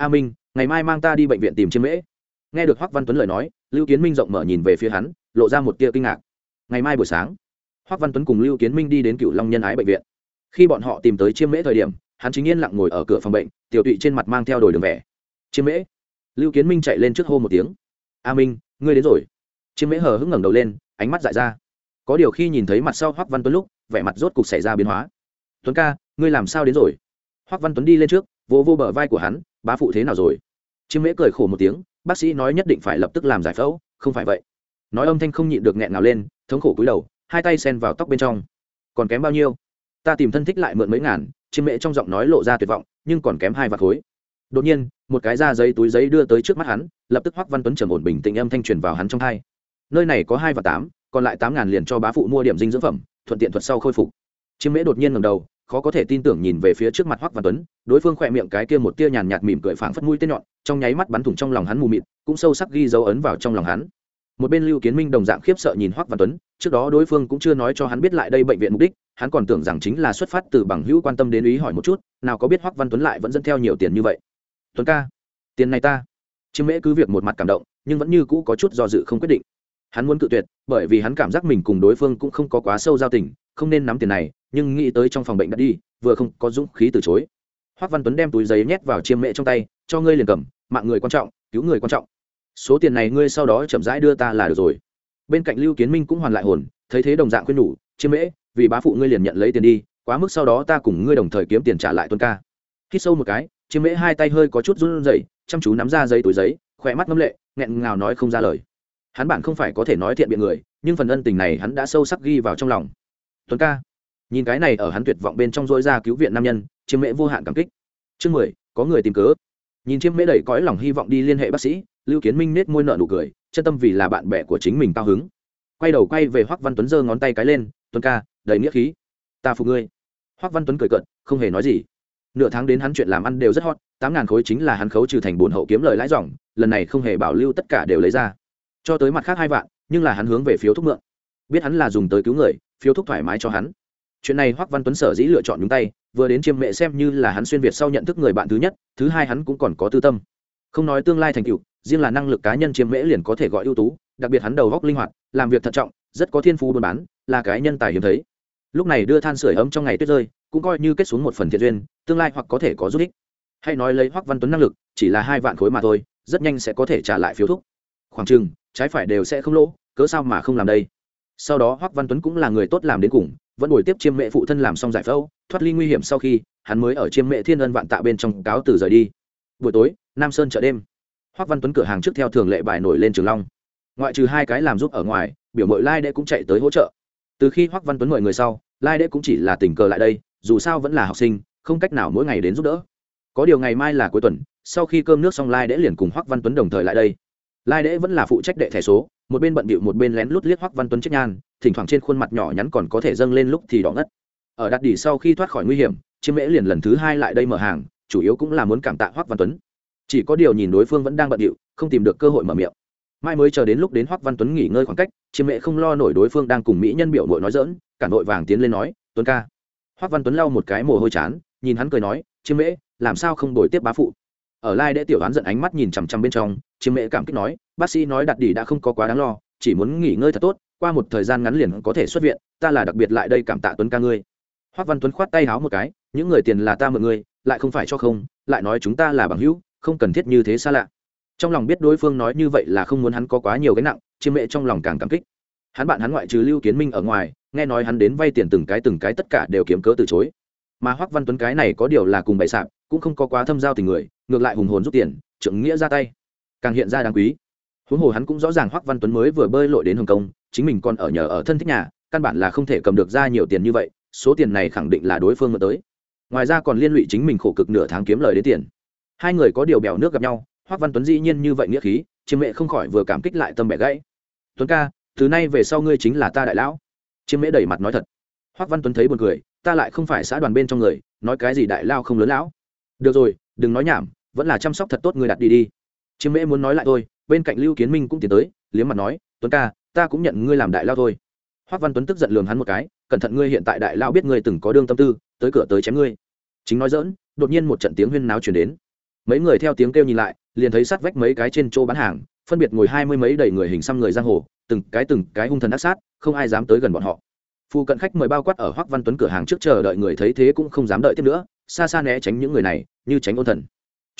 a minh, ngày mai mang ta đi bệnh viện tìm chiêm mễ. Nghe được hoắc văn tuấn lời nói, lưu kiến minh rộng mở nhìn về phía hắn, lộ ra một tia kinh ngạc. Ngày mai buổi sáng, hoắc văn tuấn cùng lưu kiến minh đi đến cựu long nhân ái bệnh viện. Khi bọn họ tìm tới chiêm mễ thời điểm, hắn chính yên lặng ngồi ở cửa phòng bệnh, tiểu tụy trên mặt mang theo đồi đường vẻ. Chiêm mễ. Lưu kiến minh chạy lên trước hô một tiếng. A minh, ngươi đến rồi. Chiêm mễ hờ hững ngẩng đầu lên, ánh mắt dại ra. Có điều khi nhìn thấy mặt sau hoắc văn tuấn lúc, vẻ mặt rốt cục xảy ra biến hóa. Tuấn ca, ngươi làm sao đến rồi? Hoắc văn tuấn đi lên trước vô vô bờ vai của hắn bá phụ thế nào rồi? Chiêm mễ cười khổ một tiếng, bác sĩ nói nhất định phải lập tức làm giải phẫu, không phải vậy. Nói âm thanh không nhịn được nghẹn nào lên, thống khổ cúi đầu, hai tay sen vào tóc bên trong. Còn kém bao nhiêu? Ta tìm thân thích lại mượn mấy ngàn, chiêm mễ trong giọng nói lộ ra tuyệt vọng, nhưng còn kém hai vạt khối. Đột nhiên, một cái da giấy túi giấy đưa tới trước mắt hắn, lập tức hoắc văn tuấn trầm ổn bình tĩnh âm thanh truyền vào hắn trong hai nơi này có hai và tám, còn lại tám ngàn liền cho bá phụ mua điểm dinh dưỡng phẩm, thuận tiện thuật sau khôi phục. Chiêm mễ đột nhiên ngầm đầu khó có thể tin tưởng nhìn về phía trước mặt hoắc văn tuấn, đối phương khỏe miệng cái kia một tia nhàn nhạt mỉm cười phảng phất mũi tên nhọn, trong nháy mắt bắn thủng trong lòng hắn mù mịt, cũng sâu sắc ghi dấu ấn vào trong lòng hắn. Một bên lưu kiến minh đồng dạng khiếp sợ nhìn hoắc văn tuấn, trước đó đối phương cũng chưa nói cho hắn biết lại đây bệnh viện mục đích, hắn còn tưởng rằng chính là xuất phát từ bằng hữu quan tâm đến ý hỏi một chút, nào có biết hoắc văn tuấn lại vẫn dẫn theo nhiều tiền như vậy. Tuấn ca, tiền này ta. Chiêm mễ cứ việc một mặt cảm động, nhưng vẫn như cũ có chút do dự không quyết định. Hắn muốn cự tuyệt, bởi vì hắn cảm giác mình cùng đối phương cũng không có quá sâu giao tình không nên nắm tiền này, nhưng nghĩ tới trong phòng bệnh đã đi, vừa không có dũng khí từ chối. Hoác văn tuấn đem túi giấy nhét vào chiêm mẹ trong tay, cho ngươi liền cầm, mạng người quan trọng, cứu người quan trọng. Số tiền này ngươi sau đó chậm rãi đưa ta là được rồi. Bên cạnh lưu kiến minh cũng hoàn lại hồn, thấy thế đồng dạng khuyên nhủ, chiêm mễ vì bá phụ ngươi liền nhận lấy tiền đi, quá mức sau đó ta cùng ngươi đồng thời kiếm tiền trả lại tuân ca. Hít sâu một cái, chiêm mễ hai tay hơi có chút run rẩy, chăm chú nắm ra giấy túi giấy, khỏe mắt ngâm lệ, nghẹn ngào nói không ra lời. Hắn bản không phải có thể nói thiện biện người, nhưng phần ân tình này hắn đã sâu sắc ghi vào trong lòng tuấn ca. Nhìn cái này ở hắn tuyệt vọng bên trong dối ra cứu viện nam nhân, chiêm mễ vô hạn cảm kích. Chương mười, có người tìm cớ. Nhìn chiêm mễ đầy cõi lòng hy vọng đi liên hệ bác sĩ, lưu kiến minh nết môi nợ nụ cười, chân tâm vì là bạn bè của chính mình cao hứng. Quay đầu quay về hoắc văn tuấn giơ ngón tay cái lên, tuấn ca, đầy nghĩa khí. Ta phục ngươi. Hoắc văn tuấn cười cận không hề nói gì. Nửa tháng đến hắn chuyện làm ăn đều rất hot, tám ngàn khối chính là hắn khấu trừ thành bồn hậu kiếm lời lãi dòng, lần này không hề bảo lưu tất cả đều lấy ra. Cho tới mặt khác hai vạn, nhưng là hắn hướng về phiếu thúc mượn biết hắn là dùng tới cứu người phiếu thuốc thoải mái cho hắn. Chuyện này hoắc văn tuấn sở dĩ lựa chọn nhúng tay, vừa đến chiêm mẹ xem như là hắn xuyên việt sau nhận thức người bạn thứ nhất, thứ hai hắn cũng còn có tư tâm. Không nói tương lai thành tựu, riêng là năng lực cá nhân chiêm mễ liền có thể gọi ưu tú, đặc biệt hắn đầu góc linh hoạt, làm việc thận trọng, rất có thiên phú buôn bán, là cái nhân tài hiếm thấy. Lúc này đưa than sửa ấm trong ngày tuyết rơi, cũng coi như kết xuống một phần thiện duyên, tương lai hoặc có thể có giúp ích. Hay nói lấy hoắc văn tuấn năng lực, chỉ là hai vạn khối mà thôi, rất nhanh sẽ có thể trả lại phiếu thuốc khoảng chừng, trái phải đều sẽ không lỗ, cớ sao mà không làm đây? Sau đó hoắc văn tuấn cũng là người tốt làm đến cùng, vẫn buổi tiếp chiêm mẹ phụ thân làm xong giải phẫu, thoát ly nguy hiểm sau khi, hắn mới ở chiêm mẹ thiên ân vạn tạ bên trong cáo từ rời đi. Buổi tối, nam sơn chợ đêm. Hoắc văn tuấn cửa hàng trước theo thường lệ bài nổi lên trường long. Ngoại trừ hai cái làm giúp ở ngoài, biểu mội lai đệ cũng chạy tới hỗ trợ. Từ khi hoắc văn tuấn mời người sau, lai đệ cũng chỉ là tình cờ lại đây, dù sao vẫn là học sinh, không cách nào mỗi ngày đến giúp đỡ. Có điều ngày mai là cuối tuần, sau khi cơm nước xong lai đệ liền cùng hoắc văn tuấn đồng thời lại đây. Lai đệ vẫn là phụ trách đệ thẻ số một bên bận bịu một bên lén lút liếc hoắc văn tuấn chết nhan, thỉnh thoảng trên khuôn mặt nhỏ nhắn còn có thể dâng lên lúc thì đỏ ngất. Ở đặt đỉ sau khi thoát khỏi nguy hiểm, chiêm mễ liền lần thứ hai lại đây mở hàng, chủ yếu cũng là muốn cảm tạ hoắc văn tuấn. Chỉ có điều nhìn đối phương vẫn đang bận bịu, không tìm được cơ hội mở miệng. Mai mới chờ đến lúc đến hoắc văn tuấn nghỉ ngơi khoảng cách, chiêm mễ không lo nổi đối phương đang cùng mỹ nhân biểu nội nói dỡn cả nội vàng tiến lên nói, tuấn ca. Hoắc văn tuấn lau một cái mồ hôi chán, nhìn hắn cười nói, chiêm mễ, làm sao không đổi tiếp bá phụ? Ở lai đệ tiểu đoán giận ánh mắt nhìn chằm chằm bên trong chiêm mễ cảm kích nói, bác sĩ nói đặt đỉ đã không có quá đáng lo, chỉ muốn nghỉ ngơi thật tốt, qua một thời gian ngắn liền có thể xuất viện, ta là đặc biệt lại đây cảm tạ tuấn ca ngươi. Hoắc văn tuấn khoát tay háo một cái, những người tiền là ta mượn ngươi, lại không phải cho không, lại nói chúng ta là bằng hữu, không cần thiết như thế xa lạ. Trong lòng biết đối phương nói như vậy là không muốn hắn có quá nhiều cái nặng, chiêm mễ trong lòng càng cảm kích. Hắn bạn hắn ngoại trừ lưu kiến minh ở ngoài, nghe nói hắn đến vay tiền từng cái từng cái tất cả đều kiếm cớ từ chối. Mà hoắc văn tuấn cái này có điều là cùng bày sạp, cũng không có quá thâm giao tình người, ngược lại hùng hồn rút tiền, trưởng nghĩa ra tay càng hiện ra đáng quý. Huống hồ hắn cũng rõ ràng hoắc văn tuấn mới vừa bơi lội đến hồng kông, chính mình còn ở nhờ ở thân thích nhà, căn bản là không thể cầm được ra nhiều tiền như vậy, số tiền này khẳng định là đối phương mượn tới. Ngoài ra còn liên lụy chính mình khổ cực nửa tháng kiếm lời đến tiền. Hai người có điều bèo nước gặp nhau, hoắc văn tuấn dĩ nhiên như vậy nghĩa khí, chiêm mẹ không khỏi vừa cảm kích lại tâm bẻ gãy. Tuấn ca, từ nay về sau ngươi chính là ta đại lão. Chiêm mễ đẩy mặt nói thật. Hoắc văn tuấn thấy buồn cười, ta lại không phải xã đoàn bên trong người, nói cái gì đại lao không lớn lão. Được rồi, đừng nói nhảm, vẫn là chăm sóc thật tốt người đặt đi đi chiêm mễ muốn nói lại thôi, bên cạnh lưu kiến minh cũng tiến tới, liếm mặt nói, tuấn ca, ta cũng nhận ngươi làm đại lao thôi. Hoắc văn tuấn tức giận lườm hắn một cái, cẩn thận ngươi hiện tại đại lao biết ngươi từng có đương tâm tư, tới cửa tới chém ngươi. Chính nói dỡn đột nhiên một trận tiếng huyên náo chuyển đến. Mấy người theo tiếng kêu nhìn lại, liền thấy sát vách mấy cái trên chỗ bán hàng, phân biệt ngồi hai mươi mấy đầy người hình xăm người giang hồ, từng cái từng cái hung thần ác sát, không ai dám tới gần bọn họ. Phu cận khách mời bao quát ở hoắc văn tuấn cửa hàng trước chờ đợi người thấy thế cũng không dám đợi tiếp nữa, xa xa né tránh những người này, như tránh ôn thần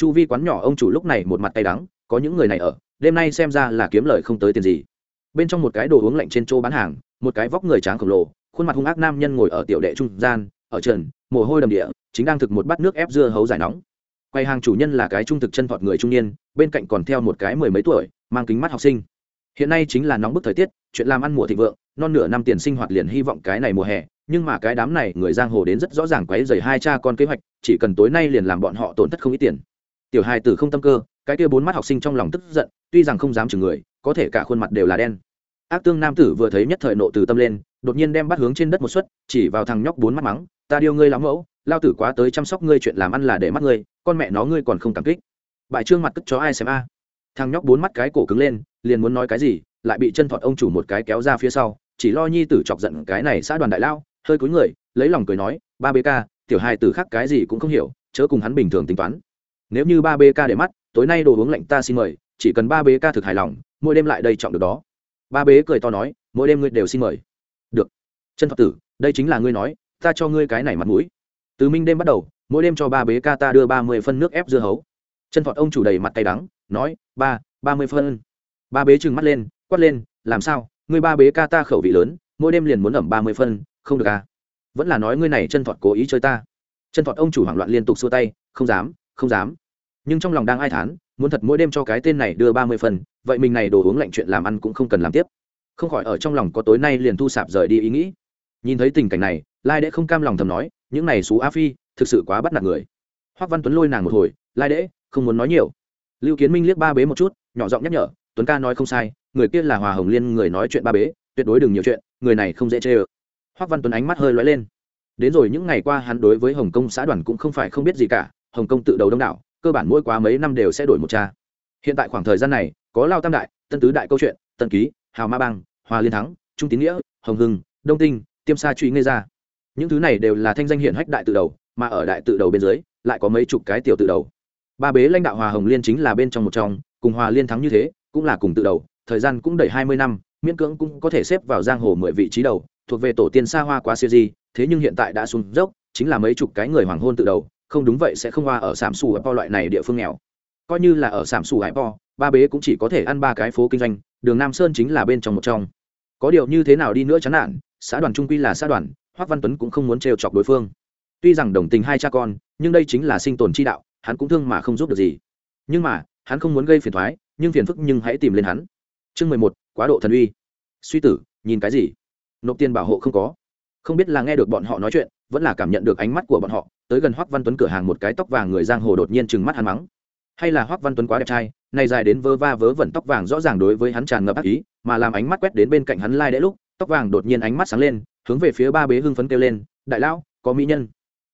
chu vi quán nhỏ ông chủ lúc này một mặt tay đắng, có những người này ở, đêm nay xem ra là kiếm lời không tới tiền gì. Bên trong một cái đồ uống lạnh trên chỗ bán hàng, một cái vóc người tráng khổng lồ, khuôn mặt hung ác nam nhân ngồi ở tiểu đệ trung gian, ở trần, mồ hôi đầm địa, chính đang thực một bát nước ép dưa hấu giải nóng. Quầy hàng chủ nhân là cái trung thực chân thọt người trung niên, bên cạnh còn theo một cái mười mấy tuổi, mang kính mắt học sinh. Hiện nay chính là nóng bức thời tiết, chuyện làm ăn mùa thịnh vượng, non nửa năm tiền sinh hoạt liền hy vọng cái này mùa hè, nhưng mà cái đám này người giang hồ đến rất rõ ràng quấy dày hai cha con kế hoạch, chỉ cần tối nay liền làm bọn họ tổn thất không ít tiền tiểu hai tử không tâm cơ, cái kia bốn mắt học sinh trong lòng tức giận, tuy rằng không dám chừng người, có thể cả khuôn mặt đều là đen. Ác tương nam tử vừa thấy nhất thời nộ từ tâm lên, đột nhiên đem bắt hướng trên đất một suất chỉ vào thằng nhóc bốn mắt mắng, ta điêu ngươi lắm mẫu, lao tử quá tới chăm sóc ngươi chuyện làm ăn là để mắt ngươi, con mẹ nó ngươi còn không cảm kích. Bại trương mặt cất cho ai xem a. Thằng nhóc bốn mắt cái cổ cứng lên, liền muốn nói cái gì, lại bị chân thọt ông chủ một cái kéo ra phía sau, chỉ lo nhi tử chọc giận cái này xã đoàn đại lao, hơi cúi người, lấy lòng cười nói, ba bê ca, tiểu hai tử khác cái gì cũng không hiểu, chớ cùng hắn bình thường tính toán nếu như ba bê ca để mắt, tối nay đồ uống lạnh ta xin mời, chỉ cần ba bê ca thực hài lòng, mỗi đêm lại đây trọng được đó. Ba bế cười to nói, mỗi đêm ngươi đều xin mời. Được. Chân thọ tử, đây chính là ngươi nói, ta cho ngươi cái này mặt mũi. Từ minh đêm bắt đầu, mỗi đêm cho ba bế ca ta đưa ba mươi phân nước ép dưa hấu. Chân thọt ông chủ đầy mặt tay đắng, nói, ba ba mươi phân. Ba bế trừng mắt lên, quát lên, làm sao, ngươi ba bế ca ta khẩu vị lớn, mỗi đêm liền muốn ẩm ba mươi phân, không được à? Vẫn là nói ngươi này chân thọt cố ý chơi ta. Chân thọt ông chủ hoảng loạn liên tục xua tay, không dám không dám. Nhưng trong lòng đang ai thán, muốn thật mỗi đêm cho cái tên này đưa ba mươi phần, vậy mình này đồ uống lạnh chuyện làm ăn cũng không cần làm tiếp. Không khỏi ở trong lòng có tối nay liền thu sạp rời đi ý nghĩ. Nhìn thấy tình cảnh này, lai đễ không cam lòng thầm nói, những này xú a phi, thực sự quá bắt nạt người. Hoác văn tuấn lôi nàng một hồi, lai đễ, không muốn nói nhiều. Lưu kiến minh liếc ba bế một chút, nhỏ giọng nhắc nhở, tuấn ca nói không sai, người kia là hòa hồng liên, người nói chuyện ba bế, tuyệt đối đừng nhiều chuyện, người này không dễ chê ơ. Hoác văn tuấn ánh mắt hơi lóe lên. Đến rồi những ngày qua hắn đối với hồng kông xã đoàn cũng không phải không biết gì cả hồng kông tự đầu đông đảo, cơ bản mỗi quá mấy năm đều sẽ đổi một cha. Hiện tại khoảng thời gian này, có lao tam đại, tân tứ đại câu chuyện, tân ký, hào ma bang hòa liên thắng, trung tín nghĩa, hồng hưng, đông tinh, tiêm sa truy ngây ra những thứ này đều là thanh danh hiện hách đại tự đầu, mà ở đại tự đầu bên dưới, lại có mấy chục cái tiểu tự đầu. Ba bế lãnh đạo hòa hồng liên chính là bên trong một trong, cùng hòa liên thắng như thế, cũng là cùng tự đầu, thời gian cũng đầy hai mươi năm, miễn cưỡng cũng có thể xếp vào giang hồ mười vị trí đầu, thuộc về tổ tiên xa hoa quá siêu di, thế nhưng hiện tại đã xuống dốc, chính là mấy chục cái người hoàng hôn tự đầu không đúng vậy sẽ không qua ở sảm xù po loại này địa phương nghèo. Coi như là ở sảm xù hải po, ba bế cũng chỉ có thể ăn ba cái phố kinh doanh, đường nam sơn chính là bên trong một trong. Có điều như thế nào đi nữa chán nản, xã đoàn trung quy là xã đoàn, hoác văn tuấn cũng không muốn trêu chọc đối phương. Tuy rằng đồng tình hai cha con, nhưng đây chính là sinh tồn chi đạo, hắn cũng thương mà không giúp được gì. Nhưng mà, hắn không muốn gây phiền thoái, nhưng phiền phức nhưng hãy tìm lên hắn. Chương mười một, quá độ thần uy. Suy tử, nhìn cái gì? Nộp tiền bảo hộ không có. Không biết là nghe được bọn họ nói chuyện vẫn là cảm nhận được ánh mắt của bọn họ, tới gần hoắc văn tuấn cửa hàng một cái tóc vàng người giang hồ đột nhiên trừng mắt hắn mắng. Hay là hoắc văn tuấn quá đẹp trai này dài đến vơ va vớ vẩn tóc vàng rõ ràng đối với hắn tràn ngập ác ý, mà làm ánh mắt quét đến bên cạnh hắn lai đẽ lúc, tóc vàng đột nhiên ánh mắt sáng lên, hướng về phía ba bế hưng phấn kêu lên, đại lão, có mỹ nhân.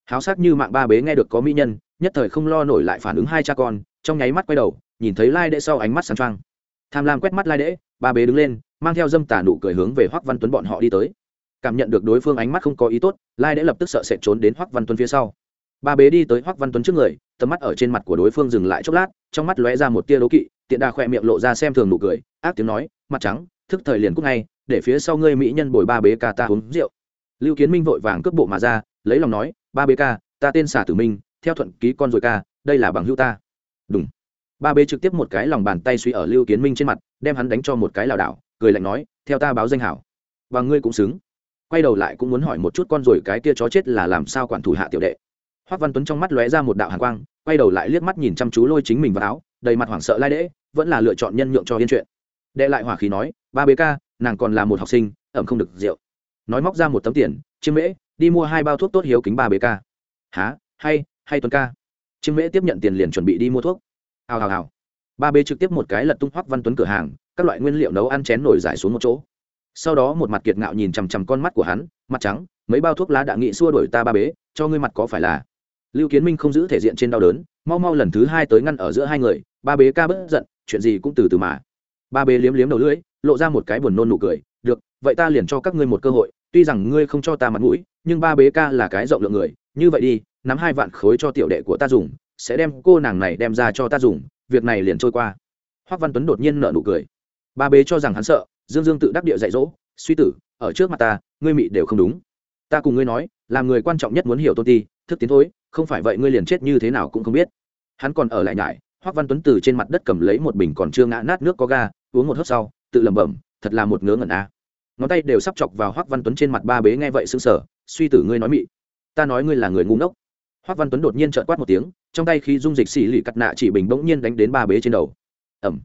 Háo sắc như mạng ba bế nghe được có mỹ nhân, nhất thời không lo nổi lại phản ứng hai cha con, trong nháy mắt quay đầu, nhìn thấy lai đễ sau ánh mắt sáng trăng tham lam quét mắt lai đễ, ba bế đứng lên, mang theo dâm tả nụ cười hướng về hoắc văn tuấn bọn họ đi tới cảm nhận được đối phương ánh mắt không có ý tốt, lai đã lập tức sợ sệt trốn đến hoắc văn tuấn phía sau. Ba bế đi tới hoắc văn tuấn trước người, tầm mắt ở trên mặt của đối phương dừng lại chốc lát, trong mắt lóe ra một tia đố kỵ, tiện đà khoe miệng lộ ra xem thường nụ cười, ác tiếng nói, mặt trắng, thức thời liền cúc ngay, để phía sau ngươi mỹ nhân bồi ba bế ca ta uống rượu. Lưu kiến minh vội vàng cướp bộ mà ra, lấy lòng nói, ba bế ca, ta tên xả tử minh, theo thuận ký con rồi ca, đây là bằng hữu ta. Đúng ba bế trực tiếp một cái lòng bàn tay suy ở lưu kiến minh trên mặt, đem hắn đánh cho một cái lảo đảo, cười lạnh nói, theo ta báo danh hảo. Và ngươi cũng xứng quay đầu lại cũng muốn hỏi một chút con rồi cái kia chó chết là làm sao quản thủ hạ tiểu đệ. Hoắc văn tuấn trong mắt lóe ra một đạo hàn quang, quay đầu lại liếc mắt nhìn chăm chú lôi chính mình vào áo, đầy mặt hoảng sợ lai đễ, vẫn là lựa chọn nhân nhượng cho yên chuyện. Đệ lại hỏa khí nói, ba bế ca, nàng còn là một học sinh, ẩm không được rượu. Nói móc ra một tấm tiền, chiêm mễ, đi mua hai bao thuốc tốt hiếu kính ba bế ca. Há hay hay tuấn ca. Chiêm mễ tiếp nhận tiền liền chuẩn bị đi mua thuốc. Hào hào hào. Ba bế trực tiếp một cái lật tung hoắc văn tuấn cửa hàng, các loại nguyên liệu nấu ăn chén nổi giải xuống một chỗ sau đó một mặt kiệt ngạo nhìn chằm chằm con mắt của hắn, mặt trắng, mấy bao thuốc lá đã nghị xua đổi ta ba bế, cho ngươi mặt có phải là? Lưu kiến minh không giữ thể diện trên đau đớn, mau mau lần thứ hai tới ngăn ở giữa hai người, ba bế ca bớt giận, chuyện gì cũng từ từ mà. Ba bế liếm liếm đầu lưỡi, lộ ra một cái buồn nôn nụ cười, được, vậy ta liền cho các ngươi một cơ hội, tuy rằng ngươi không cho ta mặt mũi, nhưng ba bế ca là cái rộng lượng người, như vậy đi, nắm hai vạn khối cho tiểu đệ của ta dùng, sẽ đem cô nàng này đem ra cho ta dùng, việc này liền trôi qua. Hoắc văn tuấn đột nhiên nở nụ cười. Ba bế cho rằng hắn sợ dương dương tự đắc địa dạy dỗ, suy tử, ở trước mặt ta, ngươi mị đều không đúng. Ta cùng ngươi nói, làm người quan trọng nhất muốn hiểu tôn ti, thức tiến thôi không phải vậy ngươi liền chết như thế nào cũng không biết. Hắn còn ở lại nhải hoắc văn tuấn từ trên mặt đất cầm lấy một bình còn chưa ngã nát nước có ga, uống một hớp sau, tự lẩm bẩm, thật là một ngớ ngẩn a. Ngón tay đều sắp chọc vào hoắc văn tuấn trên mặt ba bế nghe vậy sững sờ, suy tử ngươi nói mị, ta nói ngươi là người ngu ngốc. Hoắc văn tuấn đột nhiên trợn quát một tiếng, trong tay khi dung dịch xỉ lì cắt nạ chỉ bình bỗng nhiên đánh đến ba bế trên đầu. Ẩm.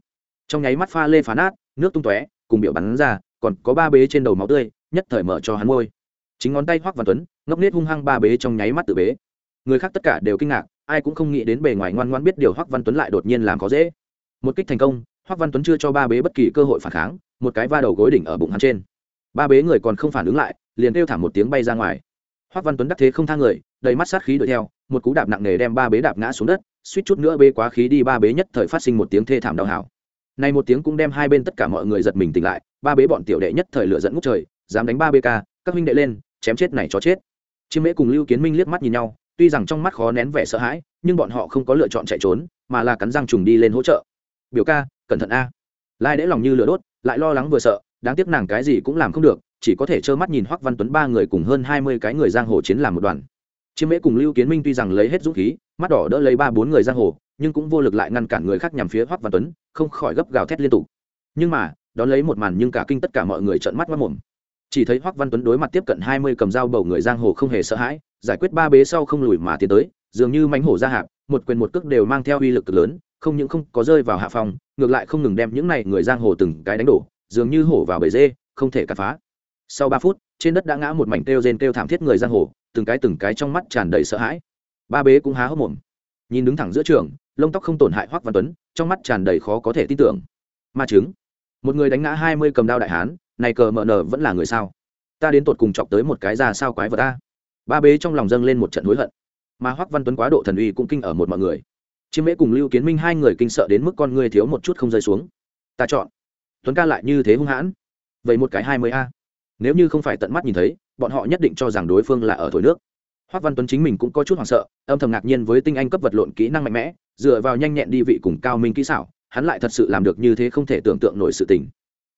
Trong nháy mắt pha lê phá nát, nước tung tóe cùng biểu bắn ra, còn có ba bế trên đầu máu tươi, nhất thời mở cho hắn môi chính ngón tay hoắc văn tuấn, ngốc nết hung hăng ba bế trong nháy mắt tự bế. Người khác tất cả đều kinh ngạc, ai cũng không nghĩ đến bề ngoài ngoan ngoan biết điều hoắc văn tuấn lại đột nhiên làm có dễ. Một kích thành công, hoắc văn tuấn chưa cho ba bế bất kỳ cơ hội phản kháng, một cái va đầu gối đỉnh ở bụng hắn trên. Ba bế người còn không phản ứng lại, liền kêu thảm một tiếng bay ra ngoài. Hoắc văn tuấn đắc thế không thang người, đầy mắt sát khí đuổi theo, một cú đạp nặng nề đem ba bế đạp ngã xuống đất, suýt chút nữa bế quá khí đi ba bế nhất thời phát sinh một tiếng thê thảm đau hảo này một tiếng cũng đem hai bên tất cả mọi người giật mình tỉnh lại, ba bế bọn tiểu đệ nhất thời lửa dẫn ngút trời, dám đánh ba bê ca, các huynh đệ lên, chém chết này cho chết. Chiêm mễ cùng lưu kiến minh liếc mắt nhìn nhau, tuy rằng trong mắt khó nén vẻ sợ hãi, nhưng bọn họ không có lựa chọn chạy trốn, mà là cắn răng trùng đi lên hỗ trợ. Biểu ca, cẩn thận a. Lai đễ lòng như lửa đốt, lại lo lắng vừa sợ, đáng tiếc nàng cái gì cũng làm không được, chỉ có thể trơ mắt nhìn hoắc văn tuấn ba người cùng hơn hai mươi cái người giang hồ chiến làm một đoàn. Chiêm mễ cùng lưu kiến minh tuy rằng lấy hết dũng khí, mắt đỏ đỡ lấy ba bốn người giang hồ nhưng cũng vô lực lại ngăn cản người khác nhằm phía hoắc văn tuấn, không khỏi gấp gào thét liên tục. Nhưng mà, đón lấy một màn nhưng cả kinh tất cả mọi người trợn mắt mất mồm. Chỉ thấy hoắc văn tuấn đối mặt tiếp cận hai mươi cầm dao bầu người giang hồ không hề sợ hãi, giải quyết ba bế sau không lùi mà tiến tới, dường như mánh hổ ra hạp, một quyền một cước đều mang theo uy lực cực lớn, không những không có rơi vào hạ phòng ngược lại không ngừng đem những này người giang hồ từng cái đánh đổ, dường như hổ vào bể dê, không thể cắt phá. Sau ba phút, trên đất đã ngã một mảnh kêu rên kêu thảm thiết người giang hồ, từng cái từng cái trong mắt tràn đầy sợ hãi. Ba bế cũng há hốc mồm. Nhìn đứng thẳng giữa trường lông tóc không tổn hại hoắc văn tuấn, trong mắt tràn đầy khó có thể tin tưởng. Ma chứng một người đánh ngã hai mươi cầm đao đại hán, này cờ mờ nở vẫn là người sao? Ta đến tột cùng chọc tới một cái ra sao quái vật ta? Ba bế trong lòng dâng lên một trận hối hận. Mà hoắc văn tuấn quá độ thần uy cũng kinh ở một mọi người. Chiêm mễ cùng lưu kiến minh hai người kinh sợ đến mức con người thiếu một chút không rơi xuống. Ta chọn. Tuấn ca lại như thế hung hãn. Vậy một cái hai mươi a. Nếu như không phải tận mắt nhìn thấy, bọn họ nhất định cho rằng đối phương là ở thổi nước. Hoắc văn tuấn chính mình cũng có chút hoảng sợ, âm thầm ngạc nhiên với tinh anh cấp vật lộn kỹ năng mạnh mẽ dựa vào nhanh nhẹn đi vị cùng cao minh kỹ xảo, hắn lại thật sự làm được như thế không thể tưởng tượng nổi sự tình.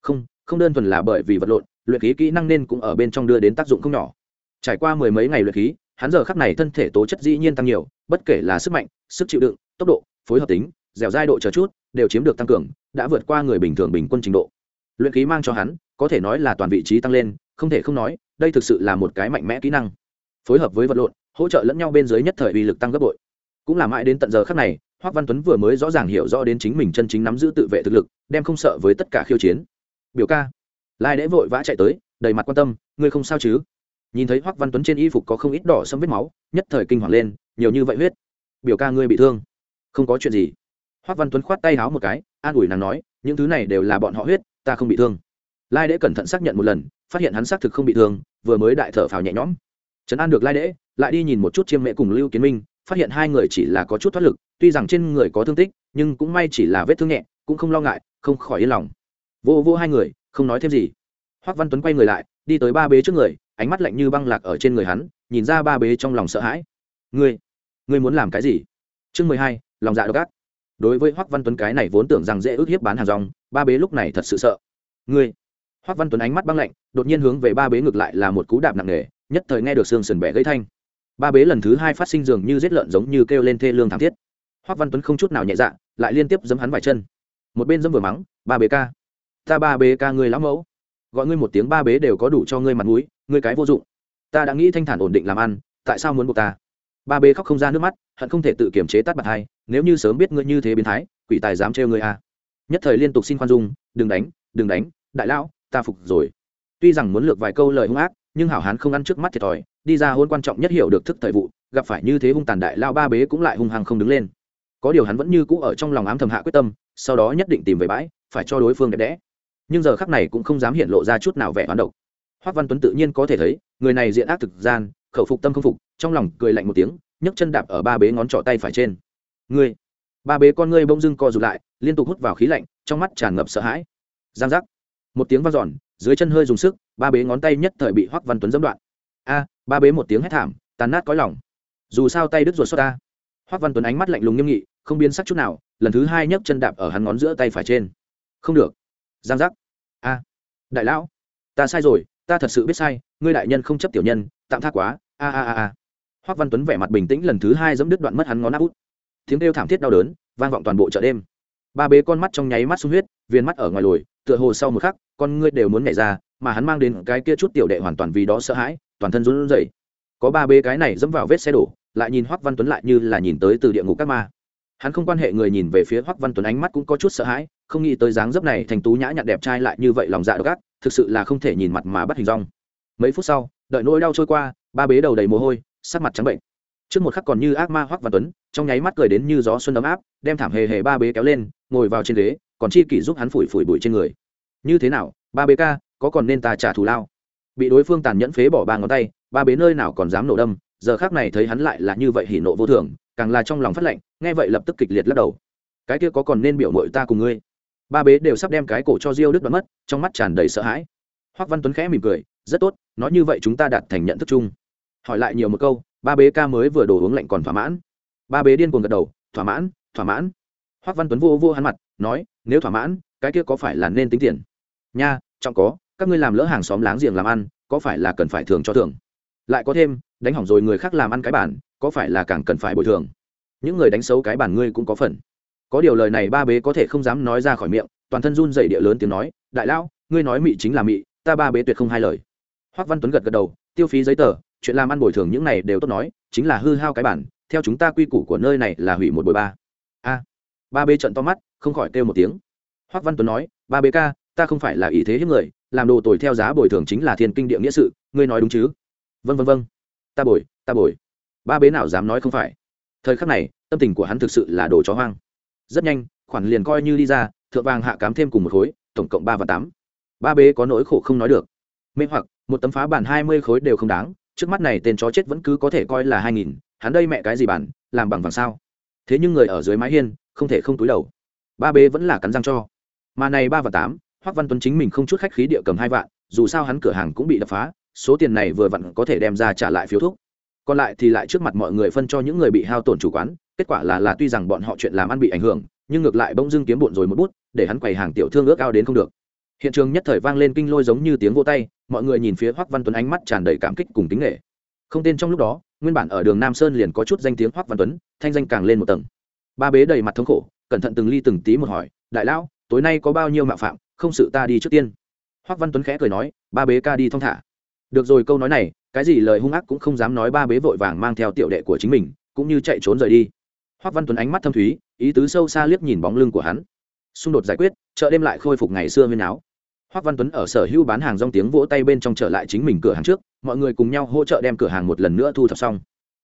Không không đơn thuần là bởi vì vật lộn, luyện khí kỹ năng nên cũng ở bên trong đưa đến tác dụng không nhỏ. Trải qua mười mấy ngày luyện khí, hắn giờ khắc này thân thể tố chất dĩ nhiên tăng nhiều, bất kể là sức mạnh, sức chịu đựng, tốc độ, phối hợp tính, dẻo dai độ chờ chút, đều chiếm được tăng cường, đã vượt qua người bình thường bình quân trình độ. Luyện khí mang cho hắn, có thể nói là toàn vị trí tăng lên, không thể không nói, đây thực sự là một cái mạnh mẽ kỹ năng. Phối hợp với vật lộn, hỗ trợ lẫn nhau bên dưới nhất thời uy lực tăng gấp bội. Cũng là mãi đến tận giờ khắc này hoắc văn tuấn vừa mới rõ ràng hiểu rõ đến chính mình chân chính nắm giữ tự vệ thực lực, đem không sợ với tất cả khiêu chiến. Biểu ca, lai đễ vội vã chạy tới, đầy mặt quan tâm, ngươi không sao chứ? Nhìn thấy hoắc văn tuấn trên y phục có không ít đỏ sẫm vết máu, nhất thời kinh hoàng lên, nhiều như vậy huyết. Biểu ca ngươi bị thương, không có chuyện gì. Hoắc văn tuấn khoát tay háo một cái, an ủi nàng nói, những thứ này đều là bọn họ huyết, ta không bị thương. Lai đễ cẩn thận xác nhận một lần, phát hiện hắn xác thực không bị thương, vừa mới đại thở phào nhẹ nhõm. Trấn an được lai đễ, lại đi nhìn một chút chiêm mẹ cùng lưu kiến minh, phát hiện hai người chỉ là có chút thoát lực tuy rằng trên người có thương tích, nhưng cũng may chỉ là vết thương nhẹ, cũng không lo ngại, không khỏi yên lòng. Vô vô hai người, không nói thêm gì. Hoắc văn tuấn quay người lại, đi tới ba bế trước người, ánh mắt lạnh như băng lạc ở trên người hắn, nhìn ra ba bế trong lòng sợ hãi. Ngươi ngươi muốn làm cái gì? Chương mười hai, lòng dạ độc ác. Đối với hoắc văn tuấn cái này vốn tưởng rằng dễ ước hiếp bán hàng rong, ba bế lúc này thật sự sợ. Ngươi? Hoắc văn tuấn ánh mắt băng lạnh, đột nhiên hướng về ba bế ngược lại là một cú đạp nặng nề, nhất thời nghe được xương sườn bẻ gãy thanh. Ba bế lần thứ hai phát sinh dường như giết lợn giống như kêu lên thê lương thảm thiết hoắc văn tuấn không chút nào nhẹ dạ lại liên tiếp giấm hắn vài chân. Một bên giấm vừa mắng, ba bế ca, ta ba bế ca ngươi lão mẫu. Gọi ngươi một tiếng ba bế đều có đủ cho ngươi mặt mũi, ngươi cái vô dụng. Ta đã nghĩ thanh thản ổn định làm ăn, tại sao muốn buộc ta? Ba bế khóc không ra nước mắt, hận không thể tự kiềm chế tắt bật hai, nếu như sớm biết ngươi như thế biến thái, quỷ tài dám trêu ngươi à. nhất thời liên tục xin khoan dung, đừng đánh đừng đánh, đại lão, ta phục rồi. Tuy rằng muốn lược vài câu lời hung ác, nhưng hảo hán không ăn trước mắt thiệt thòi, đi ra hôn quan trọng nhất hiểu được thức thời vụ, gặp phải như thế hung tàn đại lao ba bế cũng lại hung hăng không đứng lên có điều hắn vẫn như cũ ở trong lòng ám thầm hạ quyết tâm, sau đó nhất định tìm về bãi, phải cho đối phương đẹp đẽ. Nhưng giờ khắc này cũng không dám hiện lộ ra chút nào vẻ hoán độc. Hoác văn tuấn tự nhiên có thể thấy, người này diện ác thực gian, khẩu phục tâm không phục, trong lòng cười lạnh một tiếng, nhấc chân đạp ở ba bế ngón trỏ tay phải trên. Ngươi! Ba bế con ngươi bông dưng co rụt lại, liên tục hút vào khí lạnh, trong mắt tràn ngập sợ hãi. Giang giác. Một tiếng vang dọn, dưới chân hơi dùng sức, ba bế ngón tay nhất thời bị hoắc văn tuấn dẫm đoạn. A, ba bế một tiếng hét thảm, tàn nát cõi lòng. Dù sao tay đứt ruột xót ta hoắc văn tuấn ánh mắt lạnh lùng nghiêm nghị, không biến sắc chút nào, lần thứ hai nhấc chân đạp ở hắn ngón giữa tay phải trên. Không được. Giang giác. A. Đại lão. Ta sai rồi, ta thật sự biết sai, ngươi đại nhân không chấp tiểu nhân, tạm tha quá. A a a a. Hoắc văn tuấn vẻ mặt bình tĩnh lần thứ hai dẫm đứt đoạn mất hắn ngón áp út. Tiếng kêu thảm thiết đau đớn, vang vọng toàn bộ chợ đêm. Ba bế con mắt trong nháy mắt sung huyết viên mắt ở ngoài lồi, tựa hồ sau một khắc, con ngươi đều muốn nhảy ra, mà hắn mang đến cái kia chút tiểu đệ hoàn toàn vì đó sợ hãi, toàn thân run rẩy. Có ba bê cái này dẫm vào vết xe đổ lại nhìn hoắc văn tuấn lại như là nhìn tới từ địa ngục các ma. Hắn không quan hệ người nhìn về phía hoắc văn tuấn ánh mắt cũng có chút sợ hãi, không nghĩ tới dáng dấp này thành tú nhã nhặn đẹp trai lại như vậy lòng dạ độc ác, thực sự là không thể nhìn mặt mà bắt hình rong mấy phút sau, đợi nỗi đau trôi qua, ba bế đầu đầy mồ hôi, sắc mặt trắng bệnh. Trước một khắc còn như ác ma hoắc văn tuấn, trong nháy mắt cười đến như gió xuân ấm áp, đem thảm hề hề ba bế kéo lên, ngồi vào trên ghế, còn chi kỷ giúp hắn phủi phủi bụi trên người. Như thế nào, ba bế ca, có còn nên ta trả thù lao? Bị đối phương tàn nhẫn phế bỏ ba ngón tay, ba bế nơi nào còn dám nổ đâm giờ khác này thấy hắn lại là như vậy hỉ nộ vô thường, càng là trong lòng phát lệnh, nghe vậy lập tức kịch liệt lắc đầu. Cái kia có còn nên biểu mội ta cùng ngươi? Ba bế đều sắp đem cái cổ cho diêu đứt đoán mất, trong mắt tràn đầy sợ hãi. Hoắc văn tuấn khẽ mỉm cười, rất tốt, nói như vậy chúng ta đạt thành nhận thức chung. Hỏi lại nhiều một câu, ba bế ca mới vừa đổ uống lạnh còn thỏa mãn. Ba bế điên cuồng gật đầu, thỏa mãn thỏa mãn. Hoắc văn tuấn vô vô hắn mặt, nói, nếu thỏa mãn, cái kia có phải là nên tính tiền? Nha, trọng có, các ngươi làm lỡ hàng xóm láng giềng làm ăn, có phải là cần phải thường cho thưởng? Lại có thêm đánh hỏng rồi người khác làm ăn cái bản, có phải là càng cần phải bồi thường? Những người đánh xấu cái bản ngươi cũng có phần. Có điều lời này ba bế có thể không dám nói ra khỏi miệng, toàn thân run dậy địa lớn tiếng nói, đại lão, ngươi nói mị chính là mị, ta ba bế tuyệt không hai lời. Hoắc văn tuấn gật gật đầu, tiêu phí giấy tờ, chuyện làm ăn bồi thường những này đều tốt nói, chính là hư hao cái bản, theo chúng ta quy củ của nơi này là hủy một bồi ba. A. Ba bế trận to mắt, không khỏi kêu một tiếng. Hoắc văn tuấn nói, ba bế ca, ta không phải là ý thế hiếp người, làm đồ tồi theo giá bồi thường chính là thiên kinh địa nghĩa sự, ngươi nói đúng chứ? Vân vân vân ta bồi ta bồi. Ba bế nào dám nói không phải. Thời khắc này, tâm tình của hắn thực sự là đồ chó hoang. Rất nhanh, khoản liền coi như đi ra, thượng vàng hạ cám thêm cùng một khối, tổng cộng ba và tám. Ba bế có nỗi khổ không nói được. Mê hoặc, một tấm phá bản hai mươi khối đều không đáng, trước mắt này tên chó chết vẫn cứ có thể coi là hai nghìn, hắn đây mẹ cái gì bản, làm bằng vàng sao? Thế nhưng người ở dưới mái hiên, không thể không túi đầu. Ba bế vẫn là cắn răng cho. Mà này ba và tám hoắc văn tuấn chính mình không chút khách khí địa cầm hai vạn, dù sao hắn cửa hàng cũng bị đập phá số tiền này vừa vặn có thể đem ra trả lại phiếu thuốc. Còn lại thì lại trước mặt mọi người phân cho những người bị hao tổn chủ quán, kết quả là là tuy rằng bọn họ chuyện làm ăn bị ảnh hưởng, nhưng ngược lại bỗng dưng kiếm bộn rồi một bút, để hắn quầy hàng tiểu thương ước ao đến không được. Hiện trường nhất thời vang lên kinh lôi giống như tiếng vô tay, mọi người nhìn phía hoắc văn tuấn ánh mắt tràn đầy cảm kích cùng kính nghệ không tên trong lúc đó, nguyên bản ở đường nam sơn liền có chút danh tiếng hoắc văn tuấn, thanh danh càng lên một tầng. Ba bế đầy mặt thống khổ, cẩn thận từng ly từng tí một hỏi, đại lão, tối nay có bao nhiêu mạo phạm, không sự ta đi trước tiên. Hoắc văn tuấn khẽ cười nói, ba bế ca đi thong thả được rồi, câu nói này, cái gì lời hung ác cũng không dám nói, ba bế vội vàng mang theo tiểu đệ của chính mình, cũng như chạy trốn rời đi. Hoắc văn tuấn ánh mắt thâm thúy, ý tứ sâu xa liếc nhìn bóng lưng của hắn. Xung đột giải quyết, chợ đêm lại khôi phục ngày xưa huyên áo hoắc văn tuấn ở sở hữu bán hàng rong tiếng vỗ tay bên trong trở lại chính mình cửa hàng trước, mọi người cùng nhau hỗ trợ đem cửa hàng một lần nữa thu thập xong.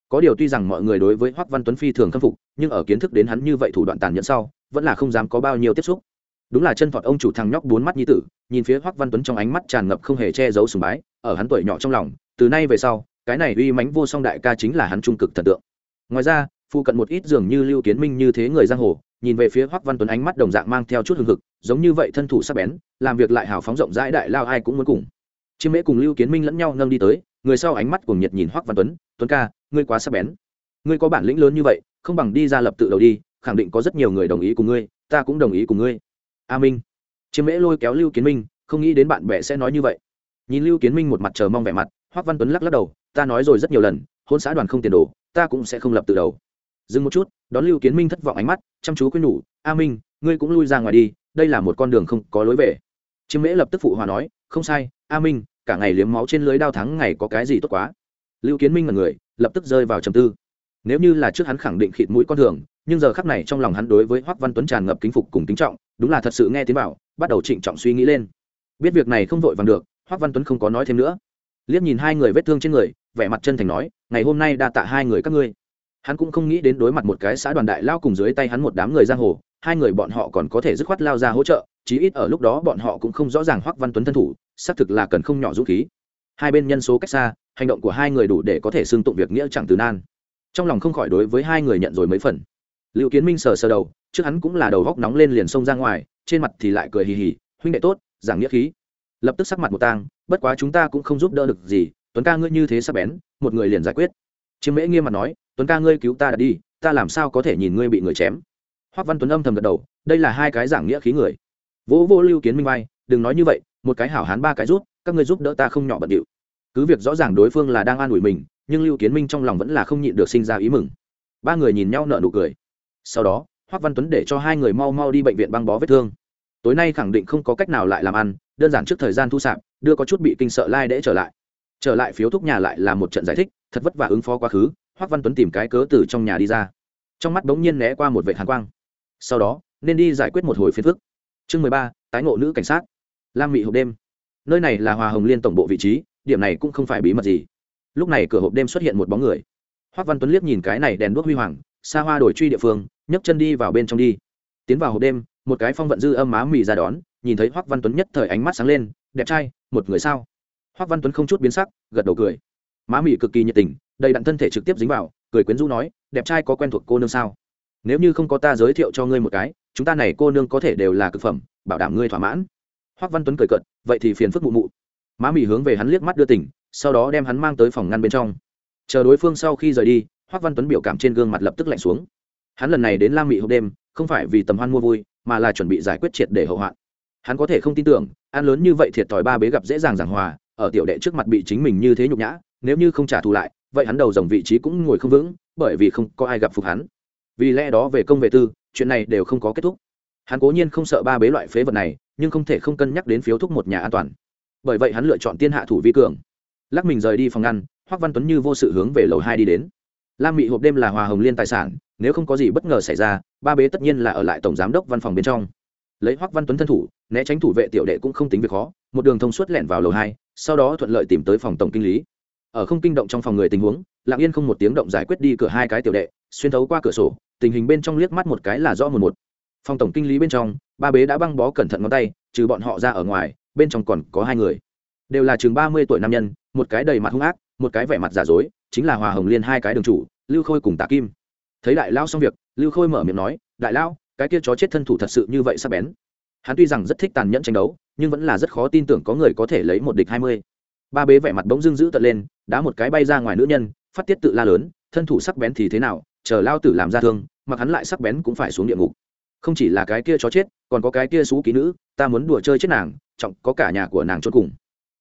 Có điều tuy rằng mọi người đối với hoắc văn tuấn phi thường khâm phục, nhưng ở kiến thức đến hắn như vậy thủ đoạn tàn nhẫn sau, vẫn là không dám có bao nhiêu tiếp xúc. Đúng là chân thọt ông chủ thằng nhóc bốn mắt nhi tử, nhìn phía hoắc văn tuấn trong ánh mắt tràn ngập không hề che giấu sùng bái ở hắn tuổi nhỏ trong lòng, từ nay về sau, cái này uy mãnh vô song đại ca chính là hắn trung cực thần tượng. Ngoài ra, phụ cận một ít dường như lưu kiến minh như thế người giang hồ, nhìn về phía hoắc văn tuấn ánh mắt đồng dạng mang theo chút hưng hực, giống như vậy thân thủ sắc bén, làm việc lại hào phóng rộng rãi đại lao ai cũng muốn cùng. Chiêm mễ cùng lưu kiến minh lẫn nhau nâng đi tới, người sau ánh mắt cùng nhiệt nhìn hoắc văn tuấn tuấn ca, ngươi quá sắc bén. Ngươi có bản lĩnh lớn như vậy, không bằng đi ra lập tự đầu đi, khẳng định có rất nhiều người đồng ý cùng ngươi, ta cũng đồng ý cùng ngươi. A minh. Chiêm mễ lôi kéo lưu kiến minh, không nghĩ đến bạn bè sẽ nói như vậy nhìn lưu kiến minh một mặt chờ mong vẻ mặt hoắc văn tuấn lắc lắc đầu, ta nói rồi rất nhiều lần, hôn xã đoàn không tiền đồ, ta cũng sẽ không lập từ đầu. Dừng một chút, đón lưu kiến minh thất vọng ánh mắt, chăm chú quyên nhủ, a minh, ngươi cũng lui ra ngoài đi, đây là một con đường không có lối về. Chiêm mễ lập tức phụ hòa nói, không sai, a minh, cả ngày liếm máu trên lưới đao thắng ngày có cái gì tốt quá. Lưu kiến minh là người, lập tức rơi vào trầm tư. Nếu như là trước hắn khẳng định khịt mũi con thường nhưng giờ khắc này trong lòng hắn đối với hoắc văn tuấn tràn ngập kính phục cùng kính trọng, đúng là thật sự nghe tiếng bảo, bắt đầu trịnh trọng suy nghĩ lên. Biết việc này không vội vàng được hoắc văn tuấn không có nói thêm nữa. Liếc nhìn hai người vết thương trên người, vẻ mặt chân thành nói, ngày hôm nay đa tạ hai người các ngươi. Hắn cũng không nghĩ đến đối mặt một cái xã đoàn đại lao cùng dưới tay hắn một đám người giang hồ, hai người bọn họ còn có thể dứt khoát lao ra hỗ trợ, chí ít ở lúc đó bọn họ cũng không rõ ràng hoắc văn tuấn thân thủ, xác thực là cần không nhỏ dũng khí. Hai bên nhân số cách xa, hành động của hai người đủ để có thể xưng tụng việc nghĩa chẳng từ nan. Trong lòng không khỏi đối với hai người nhận rồi mấy phần. Liệu kiến minh sờ sờ đầu, trước hắn cũng là đầu góc nóng lên liền xông ra ngoài, trên mặt thì lại cười hì hì, huynh đệ tốt, giảng nghĩa khí lập tức sắc mặt một tang, bất quá chúng ta cũng không giúp đỡ được gì, tuấn ca ngươi như thế sắp bén, một người liền giải quyết. Chiêm mễ nghiêm mặt nói, tuấn ca ngươi cứu ta đã đi, ta làm sao có thể nhìn ngươi bị người chém? Hoắc văn tuấn âm thầm gật đầu, đây là hai cái giảng nghĩa khí người. Vỗ vô lưu kiến minh vai, đừng nói như vậy, một cái hảo hán ba cái rút các ngươi giúp đỡ ta không nhỏ bận điệu. Cứ việc rõ ràng đối phương là đang an ủi mình, nhưng lưu kiến minh trong lòng vẫn là không nhịn được sinh ra ý mừng. Ba người nhìn nhau nở nụ cười. Sau đó, hoắc văn tuấn để cho hai người mau mau đi bệnh viện băng bó vết thương. Tối nay khẳng định không có cách nào lại làm ăn đơn giản trước thời gian thu sạp, đưa có chút bị kinh sợ lai、like、để trở lại. Trở lại phiếu thúc nhà lại là một trận giải thích, thật vất vả ứng phó quá khứ, hoác văn tuấn tìm cái cớ từ trong nhà đi ra. Trong mắt bỗng nhiên né qua một vệ hàn quang. Sau đó, nên đi giải quyết một hồi phiền phức. Chương mười ba, tái ngộ nữ cảnh sát. Lam mị hộp đêm. Nơi này là hòa hồng liên tổng bộ vị trí, điểm này cũng không phải bí mật gì. Lúc này cửa hộp đêm xuất hiện một bóng người. Hoác văn tuấn liếc nhìn cái này đèn đuốc huy hoàng, xa hoa đổi truy địa phương, nhấc chân đi vào bên trong đi. Tiến vào hộp đêm một cái phong vận dư âm má mì ra đón, nhìn thấy hoác văn tuấn nhất thời ánh mắt sáng lên, đẹp trai, một người sao? Hoác văn tuấn không chút biến sắc, gật đầu cười. Má mì cực kỳ nhiệt tình, đầy đặn thân thể trực tiếp dính vào, cười quyến rũ nói, đẹp trai có quen thuộc cô nương sao? Nếu như không có ta giới thiệu cho ngươi một cái, chúng ta này cô nương có thể đều là cực phẩm, bảo đảm ngươi thỏa mãn. Hoác văn tuấn cười cận vậy thì phiền phức mụ mụ. Má mì hướng về hắn liếc mắt đưa tỉnh, sau đó đem hắn mang tới phòng ngăn bên trong. Chờ đối phương sau khi rời đi hoác văn tuấn biểu cảm trên gương mặt lập tức lạnh xuống. Hắn lần này đến lam mị hộp đêm, không phải vì tầm hoan mua vui mà là chuẩn bị giải quyết triệt để hậu hoạn. Hắn có thể không tin tưởng, ăn lớn như vậy thiệt thòi ba bế gặp dễ dàng giảng hòa, ở tiểu đệ trước mặt bị chính mình như thế nhục nhã, nếu như không trả thù lại, vậy hắn đầu dòng vị trí cũng ngồi không vững, bởi vì không có ai gặp phục hắn. Vì lẽ đó về công về tư, chuyện này đều không có kết thúc. Hắn cố nhiên không sợ ba bế loại phế vật này, nhưng không thể không cân nhắc đến phiếu thúc một nhà an toàn. Bởi vậy hắn lựa chọn tiên hạ thủ vi cường. Lắc mình rời đi phòng ngăn, hoắc văn tuấn như vô sự hướng về lầu hai đi đến. Lam mị hộp đêm là hòa hồng liên tài sản nếu không có gì bất ngờ xảy ra, ba bế tất nhiên là ở lại tổng giám đốc văn phòng bên trong. Lấy hoắc văn tuấn thân thủ, né tránh thủ vệ tiểu đệ cũng không tính việc khó, một đường thông suốt lẻn vào lầu hai, sau đó thuận lợi tìm tới phòng tổng kinh lý. Ở không kinh động trong phòng người tình huống, lặng yên không một tiếng động giải quyết đi cửa hai cái tiểu đệ, xuyên thấu qua cửa sổ, tình hình bên trong liếc mắt một cái là rõ một một. Phòng tổng kinh lý bên trong, ba bế đã băng bó cẩn thận ngón tay, trừ bọn họ ra ở ngoài, bên trong còn có hai người. Đều là chừng ba mươi tuổi nam nhân, một cái đầy mặt hung ác, một cái vẻ mặt giả dối, chính là hòa hồng liên hai cái đường chủ, lưu khôi cùng tạ kim thấy đại lao xong việc, lưu khôi mở miệng nói, đại lao cái kia chó chết thân thủ thật sự như vậy sắp bén. Hắn tuy rằng rất thích tàn nhẫn tranh đấu, nhưng vẫn là rất khó tin tưởng có người có thể lấy một địch hai mươi. Ba bế vẻ mặt bỗng dưng dữ tận lên, đá một cái bay ra ngoài nữ nhân, phát tiết tự la lớn, thân thủ sắc bén thì thế nào, chờ lao tử làm ra thương, mặc hắn lại sắc bén cũng phải xuống địa ngục. Không chỉ là cái kia chó chết, còn có cái kia xú ký nữ, ta muốn đùa chơi chết nàng, trọng có cả nhà của nàng chốt cùng.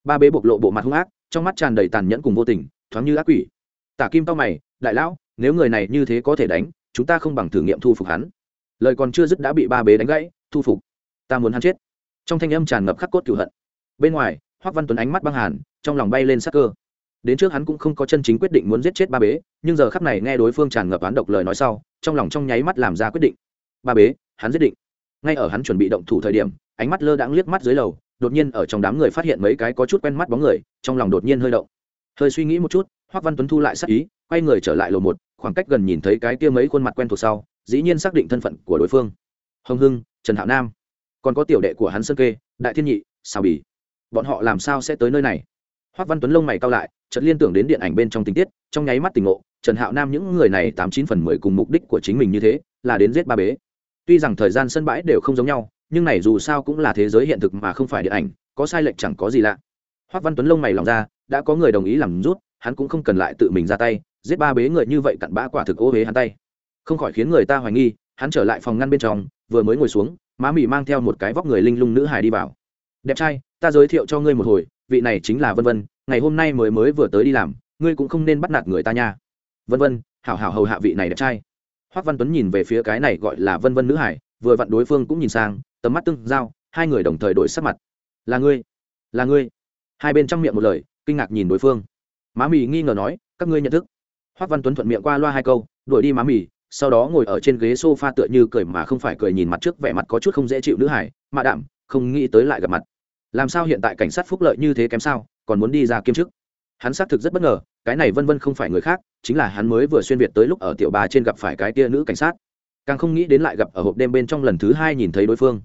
Ba bế bộc lộ bộ mặt hung ác, trong mắt tràn đầy tàn nhẫn cùng vô tình, thoáng như ác quỷ. Tả kim tao mày đại lão, nếu người này như thế có thể đánh, chúng ta không bằng thử nghiệm thu phục hắn. Lời còn chưa dứt đã bị ba bế đánh gãy, thu phục. Ta muốn hắn chết. Trong thanh âm tràn ngập khắc cốt cửu hận. Bên ngoài, hoắc văn tuấn ánh mắt băng hàn, trong lòng bay lên sắc cơ. Đến trước hắn cũng không có chân chính quyết định muốn giết chết ba bế, nhưng giờ khắc này nghe đối phương tràn ngập án độc lời nói sau, trong lòng trong nháy mắt làm ra quyết định. Ba bế, hắn giết định. Ngay ở hắn chuẩn bị động thủ thời điểm, ánh mắt lơ đãng liếc mắt dưới lầu, đột nhiên ở trong đám người phát hiện mấy cái có chút quen mắt bóng người, trong lòng đột nhiên hơi động. Hơi suy nghĩ một chút, hoắc văn tuấn thu lại sắc ý quay người trở lại lầu một, khoảng cách gần nhìn thấy cái kia mấy khuôn mặt quen thuộc sau, dĩ nhiên xác định thân phận của đối phương. Hồng hưng, trần hạo nam. Còn có tiểu đệ của hắn sơn kê, đại thiên nhị sao bì. Bọn họ làm sao sẽ tới nơi này? Hoắc văn tuấn lông mày cao lại trận liên tưởng đến điện ảnh bên trong tình tiết, trong nháy mắt tình ngộ, trần hạo nam những người này tám chín phần mười cùng mục đích của chính mình như thế, là đến giết ba bế. Tuy rằng thời gian sân bãi đều không giống nhau, nhưng này dù sao cũng là thế giới hiện thực mà không phải điện ảnh, có sai lệch chẳng có gì lạ. Hoắc văn tuấn lông mày lòng ra, đã có người đồng ý làm rút, hắn cũng không cần lại tự mình ra tay giết ba bế người như vậy cặn bã quả thực ô huế hắn tay. Không khỏi khiến người ta hoài nghi, hắn trở lại phòng ngăn bên trong, vừa mới ngồi xuống, má mì mang theo một cái vóc người linh lung nữ hài đi vào. Đẹp trai, ta giới thiệu cho ngươi một hồi, vị này chính là vân vân, ngày hôm nay mới mới vừa tới đi làm, ngươi cũng không nên bắt nạt người ta nha. Vân vân, hảo hảo hầu hạ vị này đẹp trai. Hoắc văn tuấn nhìn về phía cái này gọi là vân vân nữ hải vừa vặn đối phương cũng nhìn sang, tầm mắt tương giao, hai người đồng thời đổi sắc mặt. Là ngươi là ngươi. Hai bên trong miệng một lời, kinh ngạc nhìn đối phương. Má mì nghi ngờ nói, các ngươi nhận thức hoắc văn tuấn thuận miệng qua loa hai câu, đuổi đi má mì, sau đó ngồi ở trên ghế sofa tựa như cười mà không phải cười nhìn mặt trước vẻ mặt có chút không dễ chịu nữ hải, mạ đạm, không nghĩ tới lại gặp mặt. Làm sao hiện tại cảnh sát phúc lợi như thế kém sao, còn muốn đi ra kiêm chức? Hắn xác thực rất bất ngờ, cái này vân vân không phải người khác, chính là hắn mới vừa xuyên việt tới lúc ở tiểu bà trên gặp phải cái tia nữ cảnh sát. Càng không nghĩ đến lại gặp ở hộp đêm bên trong lần thứ hai nhìn thấy đối phương.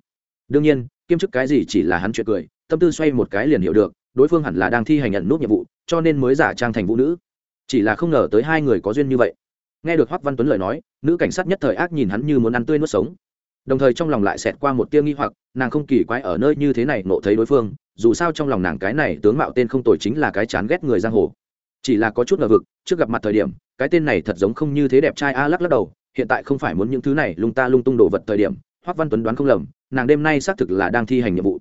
Đương nhiên, kiêm chức cái gì chỉ là hắn chuyện cười, tâm tư xoay một cái liền hiểu được, đối phương hẳn là đang thi hành nhận nút nhiệm vụ, cho nên mới giả trang thành vũ nữ chỉ là không ngờ tới hai người có duyên như vậy. Nghe được hoắc văn tuấn lời nói, nữ cảnh sát nhất thời ác nhìn hắn như muốn ăn tươi nuốt sống. Đồng thời trong lòng lại xẹt qua một tia nghi hoặc, nàng không kỳ quái ở nơi như thế này nộ thấy đối phương, dù sao trong lòng nàng cái này tướng mạo tên không tồi chính là cái chán ghét người giang hồ. Chỉ là có chút ngờ vực, trước gặp mặt thời điểm, cái tên này thật giống không như thế đẹp trai a à lắc lắc đầu, hiện tại không phải muốn những thứ này lung ta lung tung đồ vật thời điểm, hoắc văn tuấn đoán không lầm, nàng đêm nay xác thực là đang thi hành nhiệm vụ.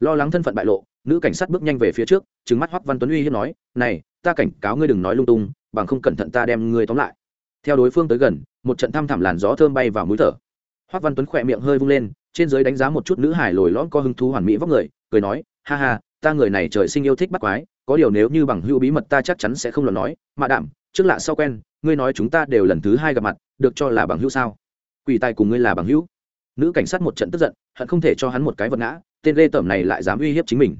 Lo lắng thân phận bại lộ, nữ cảnh sát bước nhanh về phía trước trứng mắt hoắc văn tuấn uy hiếp nói, này ta cảnh cáo ngươi đừng nói lung tung, bằng không cẩn thận ta đem ngươi tóm lại. Theo đối phương tới gần, một trận thăm thẳm làn gió thơm bay vào mũi thở. Hoắc văn tuấn khỏe miệng hơi vung lên, trên dưới đánh giá một chút nữ hải lồi lõn có hứng thú hoàn mỹ vóc người, cười nói, ha ha, ta người này trời sinh yêu thích bắt quái, có điều nếu như bằng hữu bí mật ta chắc chắn sẽ không lo nói, mà đạm, trước lạ sau quen, ngươi nói chúng ta đều lần thứ hai gặp mặt, được cho là bằng hữu sao? Quỷ tài cùng ngươi là bằng hữu. Nữ cảnh sát một trận tức giận, hận không thể cho hắn một cái vật ngã, tên lê tởm này lại dám uy hiếp chính mình.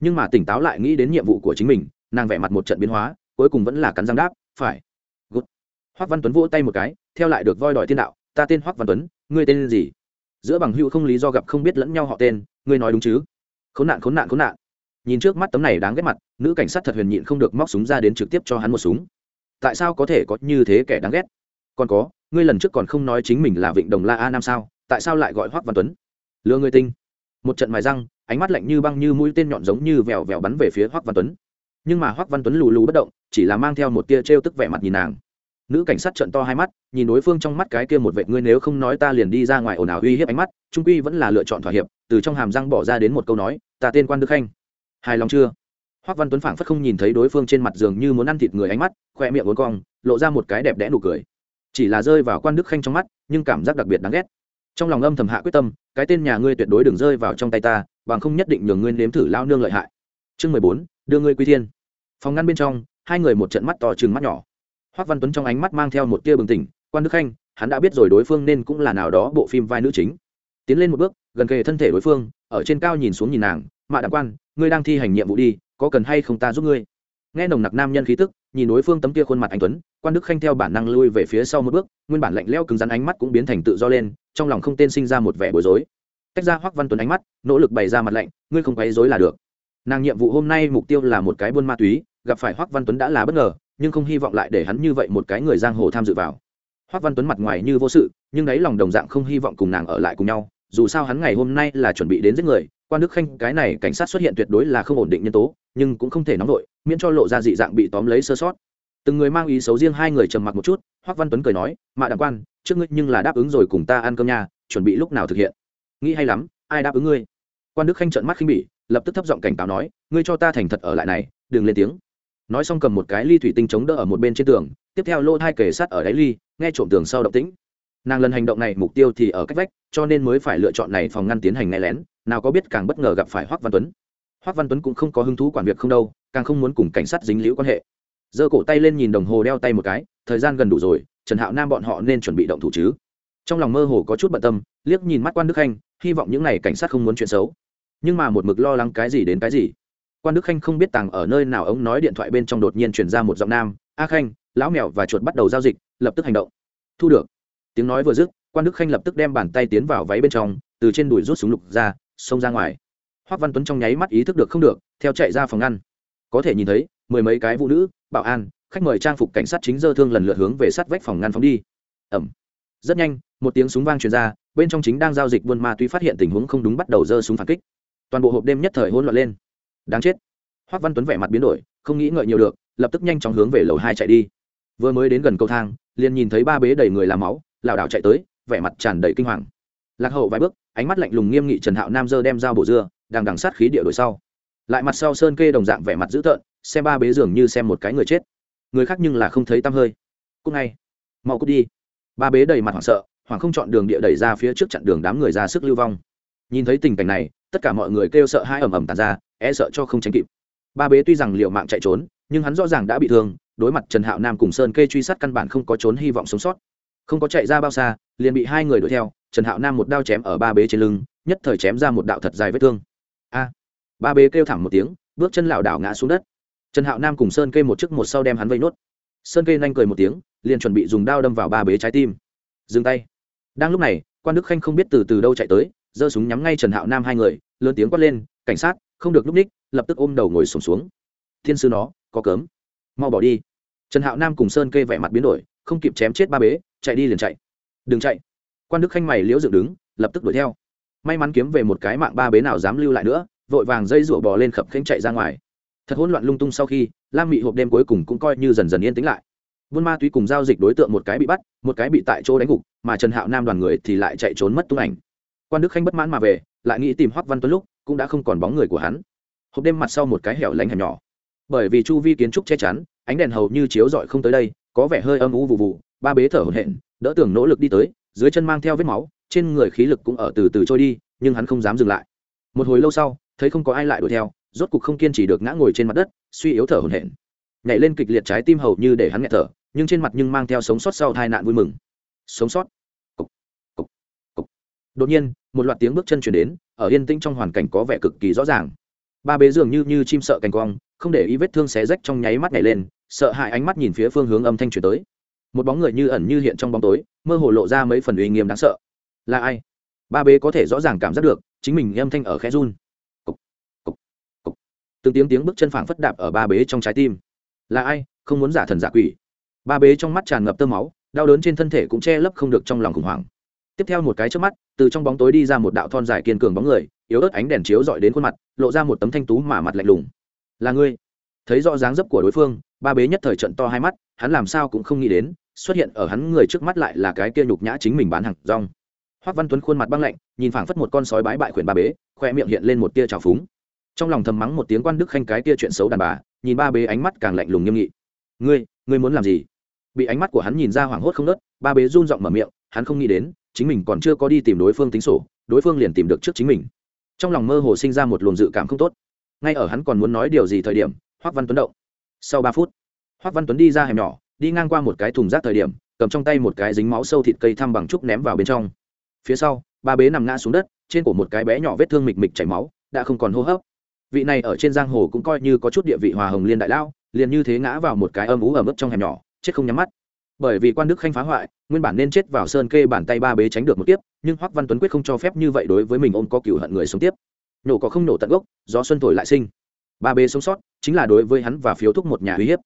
Nhưng mà tỉnh táo lại nghĩ đến nhiệm vụ của chính mình nàng vẻ mặt một trận biến hóa, cuối cùng vẫn là cắn răng đáp, phải. Gút. Hoắc văn tuấn vỗ tay một cái, theo lại được voi đòi tiên đạo, ta tên Hoắc văn tuấn, ngươi tên gì? Giữa bằng hữu không lý do gặp không biết lẫn nhau họ tên, ngươi nói đúng chứ? Khốn nạn khốn nạn khốn nạn. Nhìn trước mắt tấm này đáng ghét mặt, nữ cảnh sát thật huyền nhịn không được móc súng ra đến trực tiếp cho hắn một súng. Tại sao có thể có như thế kẻ đáng ghét? Còn có, ngươi lần trước còn không nói chính mình là vịnh đồng la a nam sao, tại sao lại gọi Hoắc văn tuấn? Lừa người tinh. Một trận mài răng, ánh mắt lạnh như băng như mũi tên nhọn giống như vèo vèo bắn về phía Hoắc văn tuấn nhưng mà Hoắc văn tuấn lù lù bất động, chỉ là mang theo một tia trêu tức vẻ mặt nhìn nàng. Nữ cảnh sát trận to hai mắt, nhìn đối phương trong mắt cái kia một vệ ngươi nếu không nói ta liền đi ra ngoài ồn ào uy hiếp ánh mắt, trung quy vẫn là lựa chọn thỏa hiệp, từ trong hàm răng bỏ ra đến một câu nói, ta tên quan đức khanh. Hài lòng chưa? Hoắc văn tuấn phảng phất không nhìn thấy đối phương trên mặt giường như muốn ăn thịt người ánh mắt, khoe miệng uốn cong, lộ ra một cái đẹp đẽ nụ cười. Chỉ là rơi vào quan đức khanh trong mắt, nhưng cảm giác đặc biệt đáng ghét. Trong lòng âm thầm hạ quyết tâm, cái tên nhà ngươi tuyệt đối đừng rơi vào trong tay ta, bằng không nhất định nhường ngươi nếm thử lao nương lợi hại. Chương mười bốn, đưa ngươi quy thiên phòng ngăn bên trong, hai người một trận mắt to chừng mắt nhỏ. Hoác văn tuấn trong ánh mắt mang theo một tia bừng tỉnh, quan đức khanh, hắn đã biết rồi đối phương nên cũng là nào đó bộ phim vai nữ chính. Tiến lên một bước, gần kề thân thể đối phương, ở trên cao nhìn xuống nhìn nàng, mạ đạo quan, ngươi đang thi hành nhiệm vụ đi, có cần hay không ta giúp ngươi? Nghe nồng nặc nam nhân khí tức, nhìn đối phương tấm kia khuôn mặt anh tuấn, quan đức khanh theo bản năng lui về phía sau một bước, nguyên bản lạnh leo cứng rắn ánh mắt cũng biến thành tự do lên, trong lòng không tên sinh ra một vẻ bối rối. Tách ra hoắc văn tuấn ánh mắt, nỗ lực bày ra mặt lạnh, ngươi không quấy rối là được nàng nhiệm vụ hôm nay mục tiêu là một cái buôn ma túy, gặp phải hoắc văn tuấn đã là bất ngờ, nhưng không hy vọng lại để hắn như vậy một cái người giang hồ tham dự vào. Hoắc văn tuấn mặt ngoài như vô sự, nhưng đáy lòng đồng dạng không hy vọng cùng nàng ở lại cùng nhau, dù sao hắn ngày hôm nay là chuẩn bị đến giết người, quan đức khanh, cái này cảnh sát xuất hiện tuyệt đối là không ổn định nhân tố, nhưng cũng không thể nóng nổi miễn cho lộ ra dị dạng bị tóm lấy sơ sót. Từng người mang ý xấu riêng hai người trầm mặc một chút, hoắc văn tuấn cười nói, mạ đàng quan, trước ngươi nhưng là đáp ứng rồi cùng ta ăn cơm nhà chuẩn bị lúc nào thực hiện? Nghĩ hay lắm, ai đáp ứng ngươi? Quan đức khanh trợn mắt khinh bỉ lập tức thấp giọng cảnh cáo nói, ngươi cho ta thành thật ở lại này, đừng lên tiếng. Nói xong cầm một cái ly thủy tinh chống đỡ ở một bên trên tường, tiếp theo lô hai kề sát ở đáy ly, nghe trộm tường sau động tĩnh. Nàng lần hành động này mục tiêu thì ở cách vách, cho nên mới phải lựa chọn này phòng ngăn tiến hành nghe lén, nào có biết càng bất ngờ gặp phải hoắc văn tuấn. Hoắc văn tuấn cũng không có hứng thú quản việc không đâu, càng không muốn cùng cảnh sát dính liễu quan hệ. Giơ cổ tay lên nhìn đồng hồ đeo tay một cái, thời gian gần đủ rồi, trần hạo nam bọn họ nên chuẩn bị động thủ chứ. Trong lòng mơ hồ có chút bận tâm, liếc nhìn mắt quan đức khanh hy vọng những n à y cảnh sát không muốn chuyện xấu nhưng mà một mực lo lắng cái gì đến cái gì? Quan đức khanh không biết tàng ở nơi nào, ông nói điện thoại bên trong đột nhiên truyền ra một giọng nam, a khanh, lão mèo và chuột bắt đầu giao dịch, lập tức hành động. Thu được. Tiếng nói vừa dứt, quan đức khanh lập tức đem bàn tay tiến vào váy bên trong, từ trên đùi rút súng lục ra, xông ra ngoài. Hoác văn tuấn trong nháy mắt ý thức được không được, theo chạy ra phòng ngăn. Có thể nhìn thấy, mười mấy cái phụ nữ, bảo an, khách mời trang phục cảnh sát chính dơ thương lần lượt hướng về sát vách phòng ngăn phóng đi. Ẩm. Rất nhanh, một tiếng súng vang truyền ra, bên trong chính đang giao dịch buôn ma túy phát hiện tình huống không đúng bắt đầu dơ súng phản kích toàn bộ hộp đêm nhất thời hỗn loạn lên. Đáng chết. Hoác văn tuấn vẻ mặt biến đổi, không nghĩ ngợi nhiều được, lập tức nhanh chóng hướng về lầu hai chạy đi. Vừa mới đến gần cầu thang, liền nhìn thấy ba bế đầy người làm máu, lảo đảo chạy tới, vẻ mặt tràn đầy kinh hoàng. Lạc hậu vài bước, ánh mắt lạnh lùng nghiêm nghị trần hạo nam dơ đem dao bổ dưa, đang đằng sát khí địa đổi sau. Lại mặt sau sơn kê đồng dạng vẻ mặt dữ tợn, xem ba bế dường như xem một cái người chết. Người khác nhưng là không thấy tăm hơi. Cúc ngay. Mau cút đi. Ba bế đầy mặt hoảng sợ, hoảng không chọn đường địa đẩy ra phía trước chặn đường đám người ra sức lưu vong nhìn thấy tình cảnh này, tất cả mọi người kêu sợ hai ầm ầm tàn ra e sợ cho không tránh kịp. Ba bế tuy rằng liệu mạng chạy trốn, nhưng hắn rõ ràng đã bị thương, đối mặt trần hạo nam cùng sơn kê truy sát căn bản không có trốn hy vọng sống sót. Không có chạy ra bao xa, liền bị hai người đuổi theo, trần hạo nam một đao chém ở ba bế trên lưng, nhất thời chém ra một đạo thật dài vết thương. A! Ba bế kêu thẳng một tiếng, bước chân lảo đảo ngã xuống đất. Trần hạo nam cùng sơn kê một chiếc một sau đem hắn vây nốt. Sơn kê nhanh cười một tiếng, liền chuẩn bị dùng đao đâm vào ba bế trái tim. Dừng tay. Đang lúc này, quan đức khanh không biết từ từ đâu chạy tới giơ súng nhắm ngay trần hạo nam hai người, lớn tiếng quát lên, cảnh sát, không được núp ních, lập tức ôm đầu ngồi sổm xuống. Thiên sư nó, có cớm. Mau bỏ đi. Trần hạo nam cùng sơn kê vẻ mặt biến đổi, không kịp chém chết ba bế, chạy đi liền chạy. Đừng chạy. Quan đức khanh mày liễu dựng đứng, lập tức đuổi theo. May mắn kiếm về một cái mạng ba bế nào dám lưu lại nữa, vội vàng dây rủa bò lên khập khanh chạy ra ngoài. Thật hỗn loạn lung tung sau khi, lam mị hộp đêm cuối cùng cũng coi như dần dần yên tĩnh lại. Buôn ma túy cùng giao dịch đối tượng một cái bị bắt, một cái bị tại chỗ đánh gục, mà trần hạo nam đoàn người thì lại chạy trốn mất tung ảnh quan đức khanh bất mãn mà về lại nghĩ tìm hoắc văn tuấn lúc cũng đã không còn bóng người của hắn hộp đêm mặt sau một cái hẻo lánh hẻm nhỏ bởi vì chu vi kiến trúc che chắn ánh đèn hầu như chiếu rọi không tới đây có vẻ hơi âm u vụ vụ ba bế thở hổn hển đỡ tưởng nỗ lực đi tới dưới chân mang theo vết máu trên người khí lực cũng ở từ từ trôi đi nhưng hắn không dám dừng lại một hồi lâu sau thấy không có ai lại đuổi theo rốt cục không kiên trì được ngã ngồi trên mặt đất suy yếu thở hổn hển nhảy lên kịch liệt trái tim hầu như để hắn nghẹt thở nhưng trên mặt nhưng mang theo sống sót sau tai nạn vui mừng sống sót đột nhiên một loạt tiếng bước chân chuyển đến ở yên tĩnh trong hoàn cảnh có vẻ cực kỳ rõ ràng. Ba bế dường như như chim sợ cành cong không để ý vết thương xé rách trong nháy mắt nhảy lên sợ hãi ánh mắt nhìn phía phương hướng âm thanh chuyển tới. Một bóng người như ẩn như hiện trong bóng tối mơ hồ lộ ra mấy phần uy nghiêm đáng sợ. Là ai? Ba bế có thể rõ ràng cảm giác được chính mình âm thanh ở khẽ run. Cục, cục, cục. từng tiếng tiếng bước chân phảng phất đạp ở ba bế trong trái tim. Là ai? Không muốn giả thần giả quỷ. Ba bế trong mắt tràn ngập tơ máu đau đớn trên thân thể cũng che lấp không được trong lòng khủng hoảng tiếp theo một cái trước mắt, từ trong bóng tối đi ra một đạo thon dài kiên cường bóng người, yếu ớt ánh đèn chiếu dọi đến khuôn mặt, lộ ra một tấm thanh tú mà mặt lạnh lùng. Là ngươi. Thấy rõ dáng dấp của đối phương, ba bế nhất thời trận to hai mắt, hắn làm sao cũng không nghĩ đến, xuất hiện ở hắn người trước mắt lại là cái kia nhục nhã chính mình bán hàng rong. Hoác văn tuấn khuôn mặt băng lạnh, nhìn phảng phất một con sói bái bại khuyển ba bế, khoe miệng hiện lên một tia trào phúng. Trong lòng thầm mắng một tiếng quan đức khanh cái tia chuyện xấu đàn bà, nhìn ba bế ánh mắt càng lạnh lùng nghiêm nghị. Ngươi ngươi muốn làm gì? Bị ánh mắt của hắn nhìn ra hoảng hốt không nớt ba bế run giọng mở miệng, hắn không nghĩ đến chính mình còn chưa có đi tìm đối phương tính sổ, đối phương liền tìm được trước chính mình. Trong lòng mơ hồ sinh ra một luồng dự cảm không tốt. Ngay ở hắn còn muốn nói điều gì thời điểm, hoác văn tuấn động. Sau ba phút, hoác văn tuấn đi ra hẻm nhỏ, đi ngang qua một cái thùng rác thời điểm, cầm trong tay một cái dính máu sâu thịt cây thăm bằng trúc ném vào bên trong. Phía sau, ba bế nằm ngã xuống đất, trên cổ một cái bé nhỏ vết thương mịch mịch chảy máu, đã không còn hô hấp. Vị này ở trên giang hồ cũng coi như có chút địa vị hòa hồng liên đại lao, liền như thế ngã vào một cái âm ú ở mức trong hẻm nhỏ, chết không nhắm mắt bởi vì quan đức khanh phá hoại, nguyên bản nên chết vào sơn kê bàn tay ba bế tránh được một kiếp, nhưng hoắc văn tuấn quyết không cho phép như vậy đối với mình ôm có cựu hận người sống tiếp. Nổ có không nổ tận gốc, gió xuân thổi lại sinh. Ba bế sống sót, chính là đối với hắn và phiếu thúc một nhà uy hiếp.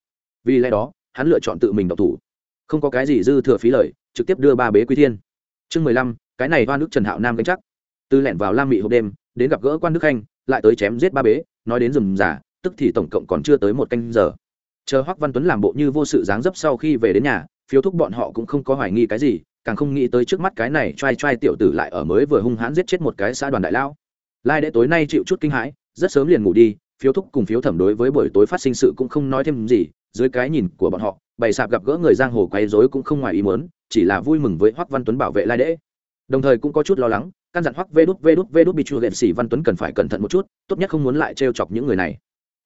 Vì lẽ đó, hắn lựa chọn tự mình độc thủ. Không có cái gì dư thừa phí lời, trực tiếp đưa ba bế quy thiên. Chương mười lăm, cái này hoa nước trần hạo nam gánh chắc. Từ lẻn vào lam mị hộp đêm, đến gặp gỡ quan đức khanh, lại tới chém giết ba bế, nói đến rừng giả tức thì tổng cộng còn chưa tới một canh giờ. Chờ hoắc văn tuấn làm bộ như vô sự dáng dấp sau khi về đến nhà phiếu thúc bọn họ cũng không có hoài nghi cái gì, càng không nghĩ tới trước mắt cái này t r a i t r a i tiểu tử lại ở mới vừa hung hãn giết chết một cái xã đoàn đại lao lai đệ tối nay chịu chút kinh hãi, rất sớm liền ngủ đi phiếu thúc cùng phiếu thẩm đối với buổi tối phát sinh sự cũng không nói thêm gì, dưới cái nhìn của bọn họ, bày sạp gặp gỡ người giang hồ quấy rối cũng không ngoài ý muốn, chỉ là vui mừng với hoắc văn tuấn bảo vệ lai đệ đồng thời cũng có chút lo lắng, căn dặn hoắc vê đút vê đút vê đút bị chu lệ sĩ văn tuấn cần phải cẩn thận một chút, tốt nhất không muốn lại trêu chọc những người này.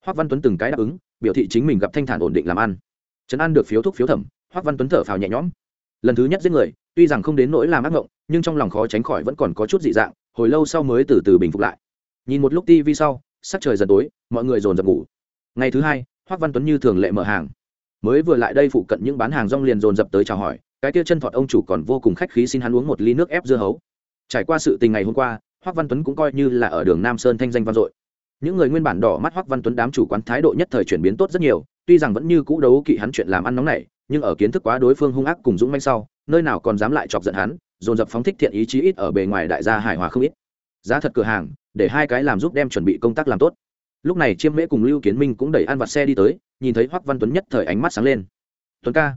Hoắc văn tuấn từng cái đáp ứng, biểu thị chính mình gặp thanh thản ổn định làm ăn. Trấn an được phiếu thuốc phiếu thẩm hoắc văn tuấn thở phào nhẹ nhõm. Lần thứ nhất giết người, tuy rằng không đến nỗi làm ác mộng nhưng trong lòng khó tránh khỏi vẫn còn có chút dị dạng, hồi lâu sau mới từ từ bình phục lại. Nhìn một lúc tivi sau, sắc trời dần tối, mọi người dồn dập ngủ. Ngày thứ hai, hoắc văn tuấn như thường lệ mở hàng. Mới vừa lại đây phụ cận những bán hàng rong liền dồn dập tới chào hỏi, cái kia chân thọt ông chủ còn vô cùng khách khí xin hắn uống một ly nước ép dưa hấu. Trải qua sự tình ngày hôm qua, hoắc văn tuấn cũng coi như là ở đường nam sơn thanh danh vang dội. Những người nguyên bản đỏ mắt hoắc văn tuấn đám chủ quán thái độ nhất thời chuyển biến tốt rất nhiều, tuy rằng vẫn như cũ đấu kỵ hắn chuyện làm ăn nóng này nhưng ở kiến thức quá đối phương hung ác cùng dũng manh sau, nơi nào còn dám lại chọc giận hắn, dồn dập phóng thích thiện ý chí ít ở bề ngoài đại gia hài hòa không ít. Giá thật cửa hàng, để hai cái làm giúp đem chuẩn bị công tác làm tốt. Lúc này chiêm mễ cùng lưu kiến minh cũng đẩy ăn vặt xe đi tới, nhìn thấy hoắc văn tuấn nhất thời ánh mắt sáng lên. Tuấn ca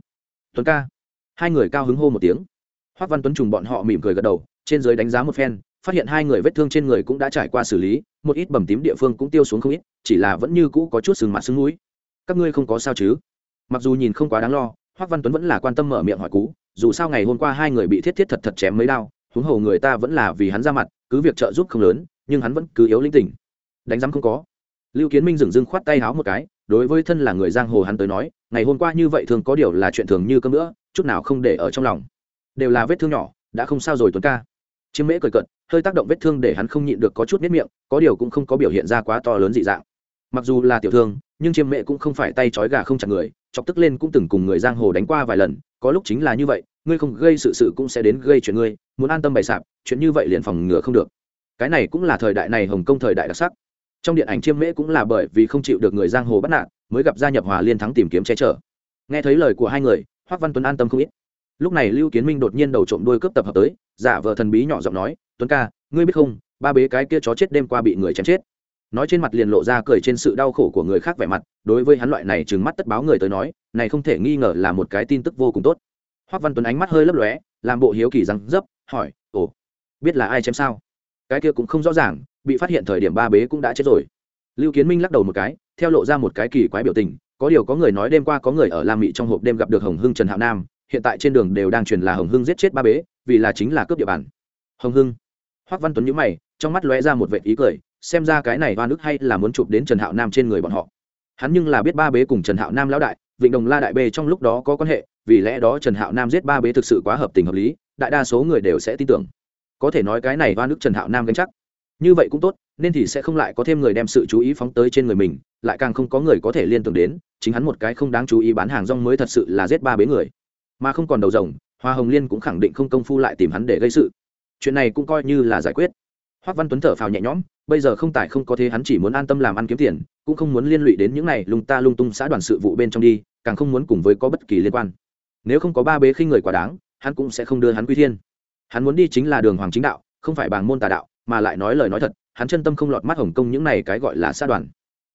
tuấn ca. Hai người cao hứng hô một tiếng. Hoắc văn tuấn trùng bọn họ mỉm cười gật đầu, trên dưới đánh giá một phen, phát hiện hai người vết thương trên người cũng đã trải qua xử lý, một ít bầm tím địa phương cũng tiêu xuống không ít, chỉ là vẫn như cũ có chút sừng mặt sưng mũi các ngươi không có sao chứ? Mặc dù nhìn không quá đáng lo hoắc văn tuấn vẫn là quan tâm mở miệng hỏi cú, dù sao ngày hôm qua hai người bị thiết thiết thật thật chém mấy đao, huống hồ người ta vẫn là vì hắn ra mặt, cứ việc trợ giúp không lớn, nhưng hắn vẫn cứ yếu linh tỉnh. Đánh giám không có. Lưu kiến minh dừng dưng khoát tay háo một cái, đối với thân là người giang hồ hắn tới nói, ngày hôm qua như vậy thường có điều là chuyện thường như cơm nữa chút nào không để ở trong lòng. Đều là vết thương nhỏ, đã không sao rồi tuấn ca. Chiêm mễ cười cận hơi tác động vết thương để hắn không nhịn được có chút nếp miệng, có điều cũng không có biểu hiện ra quá to lớn dị dạng. Mặc dù là tiểu thương, nhưng chiêm mễ cũng không phải tay trói gà không chặt người chọc tức lên cũng từng cùng người giang hồ đánh qua vài lần, có lúc chính là như vậy, ngươi không gây sự sự cũng sẽ đến gây chuyện ngươi, muốn an tâm bày sạp, chuyện như vậy liền phòng ngừa không được. Cái này cũng là thời đại này hồng kông thời đại đặc sắc. Trong điện ảnh chiêm mễ cũng là bởi vì không chịu được người giang hồ bắt nạt, mới gặp gia nhập hòa liên thắng tìm kiếm che chở. Nghe thấy lời của hai người hoắc văn tuấn an tâm không ít. Lúc này lưu kiến minh đột nhiên đầu trộm đuôi cướp tập hợp tới, giả vờ thần bí nhỏ giọng nói, tuấn ca, ngươi biết không, ba bế cái kia chó chết đêm qua bị người chém chết nói trên mặt liền lộ ra cười trên sự đau khổ của người khác vẻ mặt, đối với hắn loại này trừng mắt tất báo người tới nói, này không thể nghi ngờ là một cái tin tức vô cùng tốt. Hoắc văn tuấn ánh mắt hơi lấp lóe, làm bộ hiếu kỳ răng dấp, hỏi, ồ, biết là ai chém sao? Cái kia cũng không rõ ràng, bị phát hiện thời điểm ba bế cũng đã chết rồi. Lưu kiến minh lắc đầu một cái, theo lộ ra một cái kỳ quái biểu tình, có điều có người nói đêm qua có người ở lam mị trong hộp đêm gặp được hồng hưng trần hạo nam, hiện tại trên đường đều đang truyền là hồng hưng giết chết ba bế, vì là chính là cướp địa bàn. Hồng hưng. Hoắc văn tuấn nhíu mày, trong mắt lóe ra một vệt ý cười xem ra cái này oan ức hay là muốn chụp đến trần hạo nam trên người bọn họ. Hắn nhưng là biết ba bế cùng trần hạo nam lão đại, vịnh đồng la đại bê trong lúc đó có quan hệ, vì lẽ đó trần hạo nam giết ba bế thực sự quá hợp tình hợp lý, đại đa số người đều sẽ tin tưởng. Có thể nói cái này oan ức trần hạo nam gánh chắc. Như vậy cũng tốt, nên thì sẽ không lại có thêm người đem sự chú ý phóng tới trên người mình, lại càng không có người có thể liên tưởng đến, chính hắn một cái không đáng chú ý bán hàng rong mới thật sự là giết ba bế người. Mà không còn đầu rồng, hoa hồng liên cũng khẳng định không công phu lại tìm hắn để gây sự. Chuyện này cũng coi như là giải quyết hoắc văn tuấn thở phào nhẹ nhõm, bây giờ không tài không có thế, hắn chỉ muốn an tâm làm ăn kiếm tiền, cũng không muốn liên lụy đến những này lung ta lung tung xã đoàn sự vụ bên trong đi, càng không muốn cùng với có bất kỳ liên quan. Nếu không có ba bế khinh người quá đáng, hắn cũng sẽ không đưa hắn quy thiên. Hắn muốn đi chính là đường hoàng chính đạo, không phải Bàng môn tà đạo, mà lại nói lời nói thật, hắn chân tâm không lọt mắt hồng kông những này cái gọi là xã đoàn.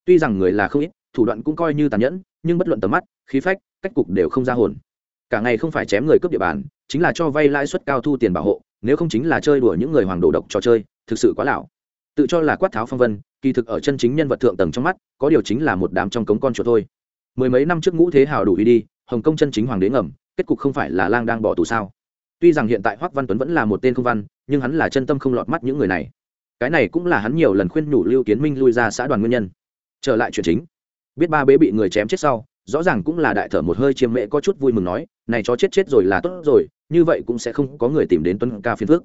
Tuy rằng người là không ít, thủ đoạn cũng coi như tàn nhẫn, nhưng bất luận tầm mắt, khí phách, cách cục đều không ra hồn. Cả ngày không phải chém người cướp địa bàn, chính là cho vay lãi suất cao thu tiền bảo hộ, nếu không chính là chơi đùa những người hoàng đồ độc trò chơi thực sự quá lão. Tự cho là quát tháo phong vân, kỳ thực ở chân chính nhân vật thượng tầng trong mắt, có điều chính là một đám trong cống con chuột thôi. Mười mấy năm trước ngũ thế hào đủ đi đi, hồng kông chân chính hoàng đế ngầm, kết cục không phải là lang đang bỏ tù sao? Tuy rằng hiện tại hoắc văn tuấn vẫn là một tên không văn, nhưng hắn là chân tâm không lọt mắt những người này. Cái này cũng là hắn nhiều lần khuyên nhủ lưu kiến minh lui ra xã đoàn nguyên nhân. Trở lại chuyện chính. Biết ba bế bị người chém chết sau, rõ ràng cũng là đại thở một hơi chiêm mễ có chút vui mừng nói, này chó chết chết rồi là tốt rồi, như vậy cũng sẽ không có người tìm đến tuấn ca phiền phước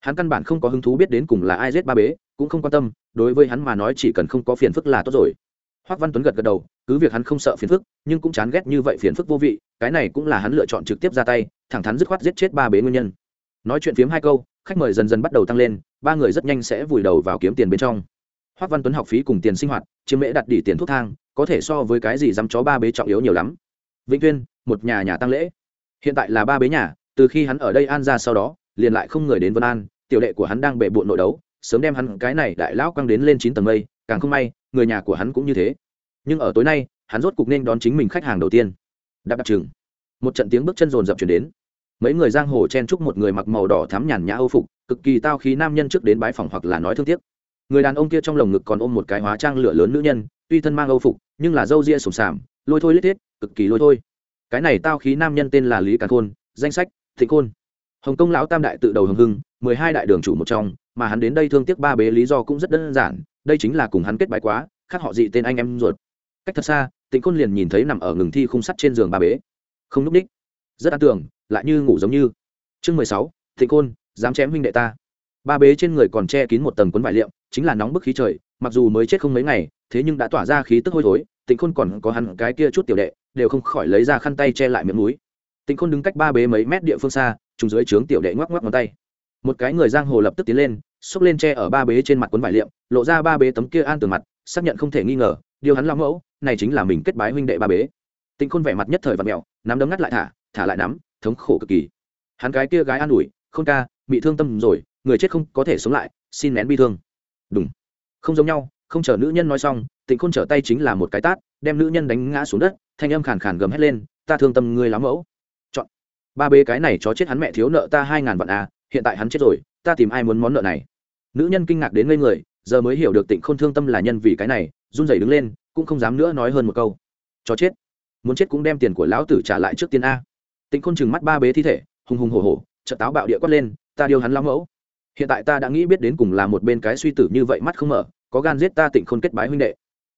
hắn căn bản không có hứng thú biết đến cùng là ai giết ba bế, cũng không quan tâm, đối với hắn mà nói chỉ cần không có phiền phức là tốt rồi. Hoác văn tuấn gật gật đầu, cứ việc hắn không sợ phiền phức, nhưng cũng chán ghét như vậy phiền phức vô vị, cái này cũng là hắn lựa chọn trực tiếp ra tay, thẳng thắn dứt khoát giết chết ba bế nguyên nhân. Nói chuyện phiếm hai câu, khách mời dần dần bắt đầu tăng lên, ba người rất nhanh sẽ vùi đầu vào kiếm tiền bên trong. Hoác văn tuấn học phí cùng tiền sinh hoạt, chiếm mễ đặt đỉ tiền thuốc thang, có thể so với cái gì dám chó ba bế trọng yếu nhiều lắm. Vĩnh tuyên, một nhà nhà tăng lễ. Hiện tại là ba bế nhà, từ khi hắn ở đây an ra sau đó liền lại không người đến vân an, tiểu đệ của hắn đang bệ bộn nội đấu, sớm đem hắn, cái này đại lão quăng đến lên chín tầng mây, càng không may, người nhà của hắn cũng như thế. Nhưng ở tối nay, hắn rốt cục nên đón chính mình khách hàng đầu tiên. Đạp đặc trừng một trận tiếng bước chân rồn rập chuyển đến. Mấy người giang hồ chen chúc một người mặc màu đỏ thắm nhàn nhã âu phục, cực kỳ tao khí nam nhân trước đến bái phòng hoặc là nói thương tiếc. Người đàn ông kia trong lồng ngực còn ôm một cái hóa trang lửa lớn nữ nhân, tuy thân mang âu phục, nhưng là dâu ria sùng sàm, lôi thôi lết thiết, cực kỳ lôi thôi. Cái này tao khí nam nhân tên là lý càn khôn, danh sách thịnh khôn hồng kông lão tam đại tự đầu hồng hưng mười hai đại đường chủ một trong mà hắn đến đây thương tiếc ba bế lý do cũng rất đơn giản đây chính là cùng hắn kết bái quá khác họ dị tên anh em ruột. Cách thật xa tịnh Côn liền nhìn thấy nằm ở ngừng thi khung sắt trên giường ba bế. Không núp đích rất an tưởng lại như ngủ giống như. Chương mười sáu tịnh Côn, dám chém huynh đệ ta. Ba bế trên người còn che kín một tầng quấn vải liệm chính là nóng bức khí trời mặc dù mới chết không mấy ngày thế nhưng đã tỏa ra khí tức hôi thối tịnh khôn còn có hắn cái kia chút tiểu đệ đều không khỏi lấy ra khăn tay che lại miệng núi tịnh khôn đứng cách ba bế mấy mét địa phương xa, trùng dưới trướng tiểu đệ ngoắc ngoắc ngón tay. Một cái người giang hồ lập tức tiến lên, xốc lên tre ở ba bế trên mặt cuốn vải liệm, lộ ra ba bế tấm kia an tường mặt, xác nhận không thể nghi ngờ, điều hắn lao mẫu, này chính là mình kết bái huynh đệ ba bế. Tịnh khôn vẻ mặt nhất thời và mẹo nắm đấm ngắt lại thả thả lại nắm, thống khổ cực kỳ. Hắn cái kia gái an ủi không ca, bị thương tâm rồi, người chết không có thể sống lại, xin nén bi thương. Đúng không giống nhau, không chờ nữ nhân nói xong, tịnh khôn trở tay chính là một cái tát, đem nữ nhân đánh ngã xuống đất, thanh âm khàn khàn gầm hét lên, ta thương tâm ngươi lắm mẫu ba bê cái này chó chết hắn mẹ thiếu nợ ta hai ngàn vạn à hiện tại hắn chết rồi, ta tìm ai muốn món nợ này? Nữ nhân kinh ngạc đến ngây người, giờ mới hiểu được tịnh khôn thương tâm là nhân vì cái này, run rẩy đứng lên, cũng không dám nữa nói hơn một câu. Chó chết. Muốn chết cũng đem tiền của lão tử trả lại trước tiên a. Tịnh khôn chừng mắt ba bế thi thể, hùng hùng hổ hổ trợ táo bạo địa quất lên, ta điêu hắn lão mẫu. Hiện tại ta đã nghĩ biết đến cùng là một bên cái suy tử như vậy mắt không mở, có gan giết ta tịnh khôn kết bái huynh đệ.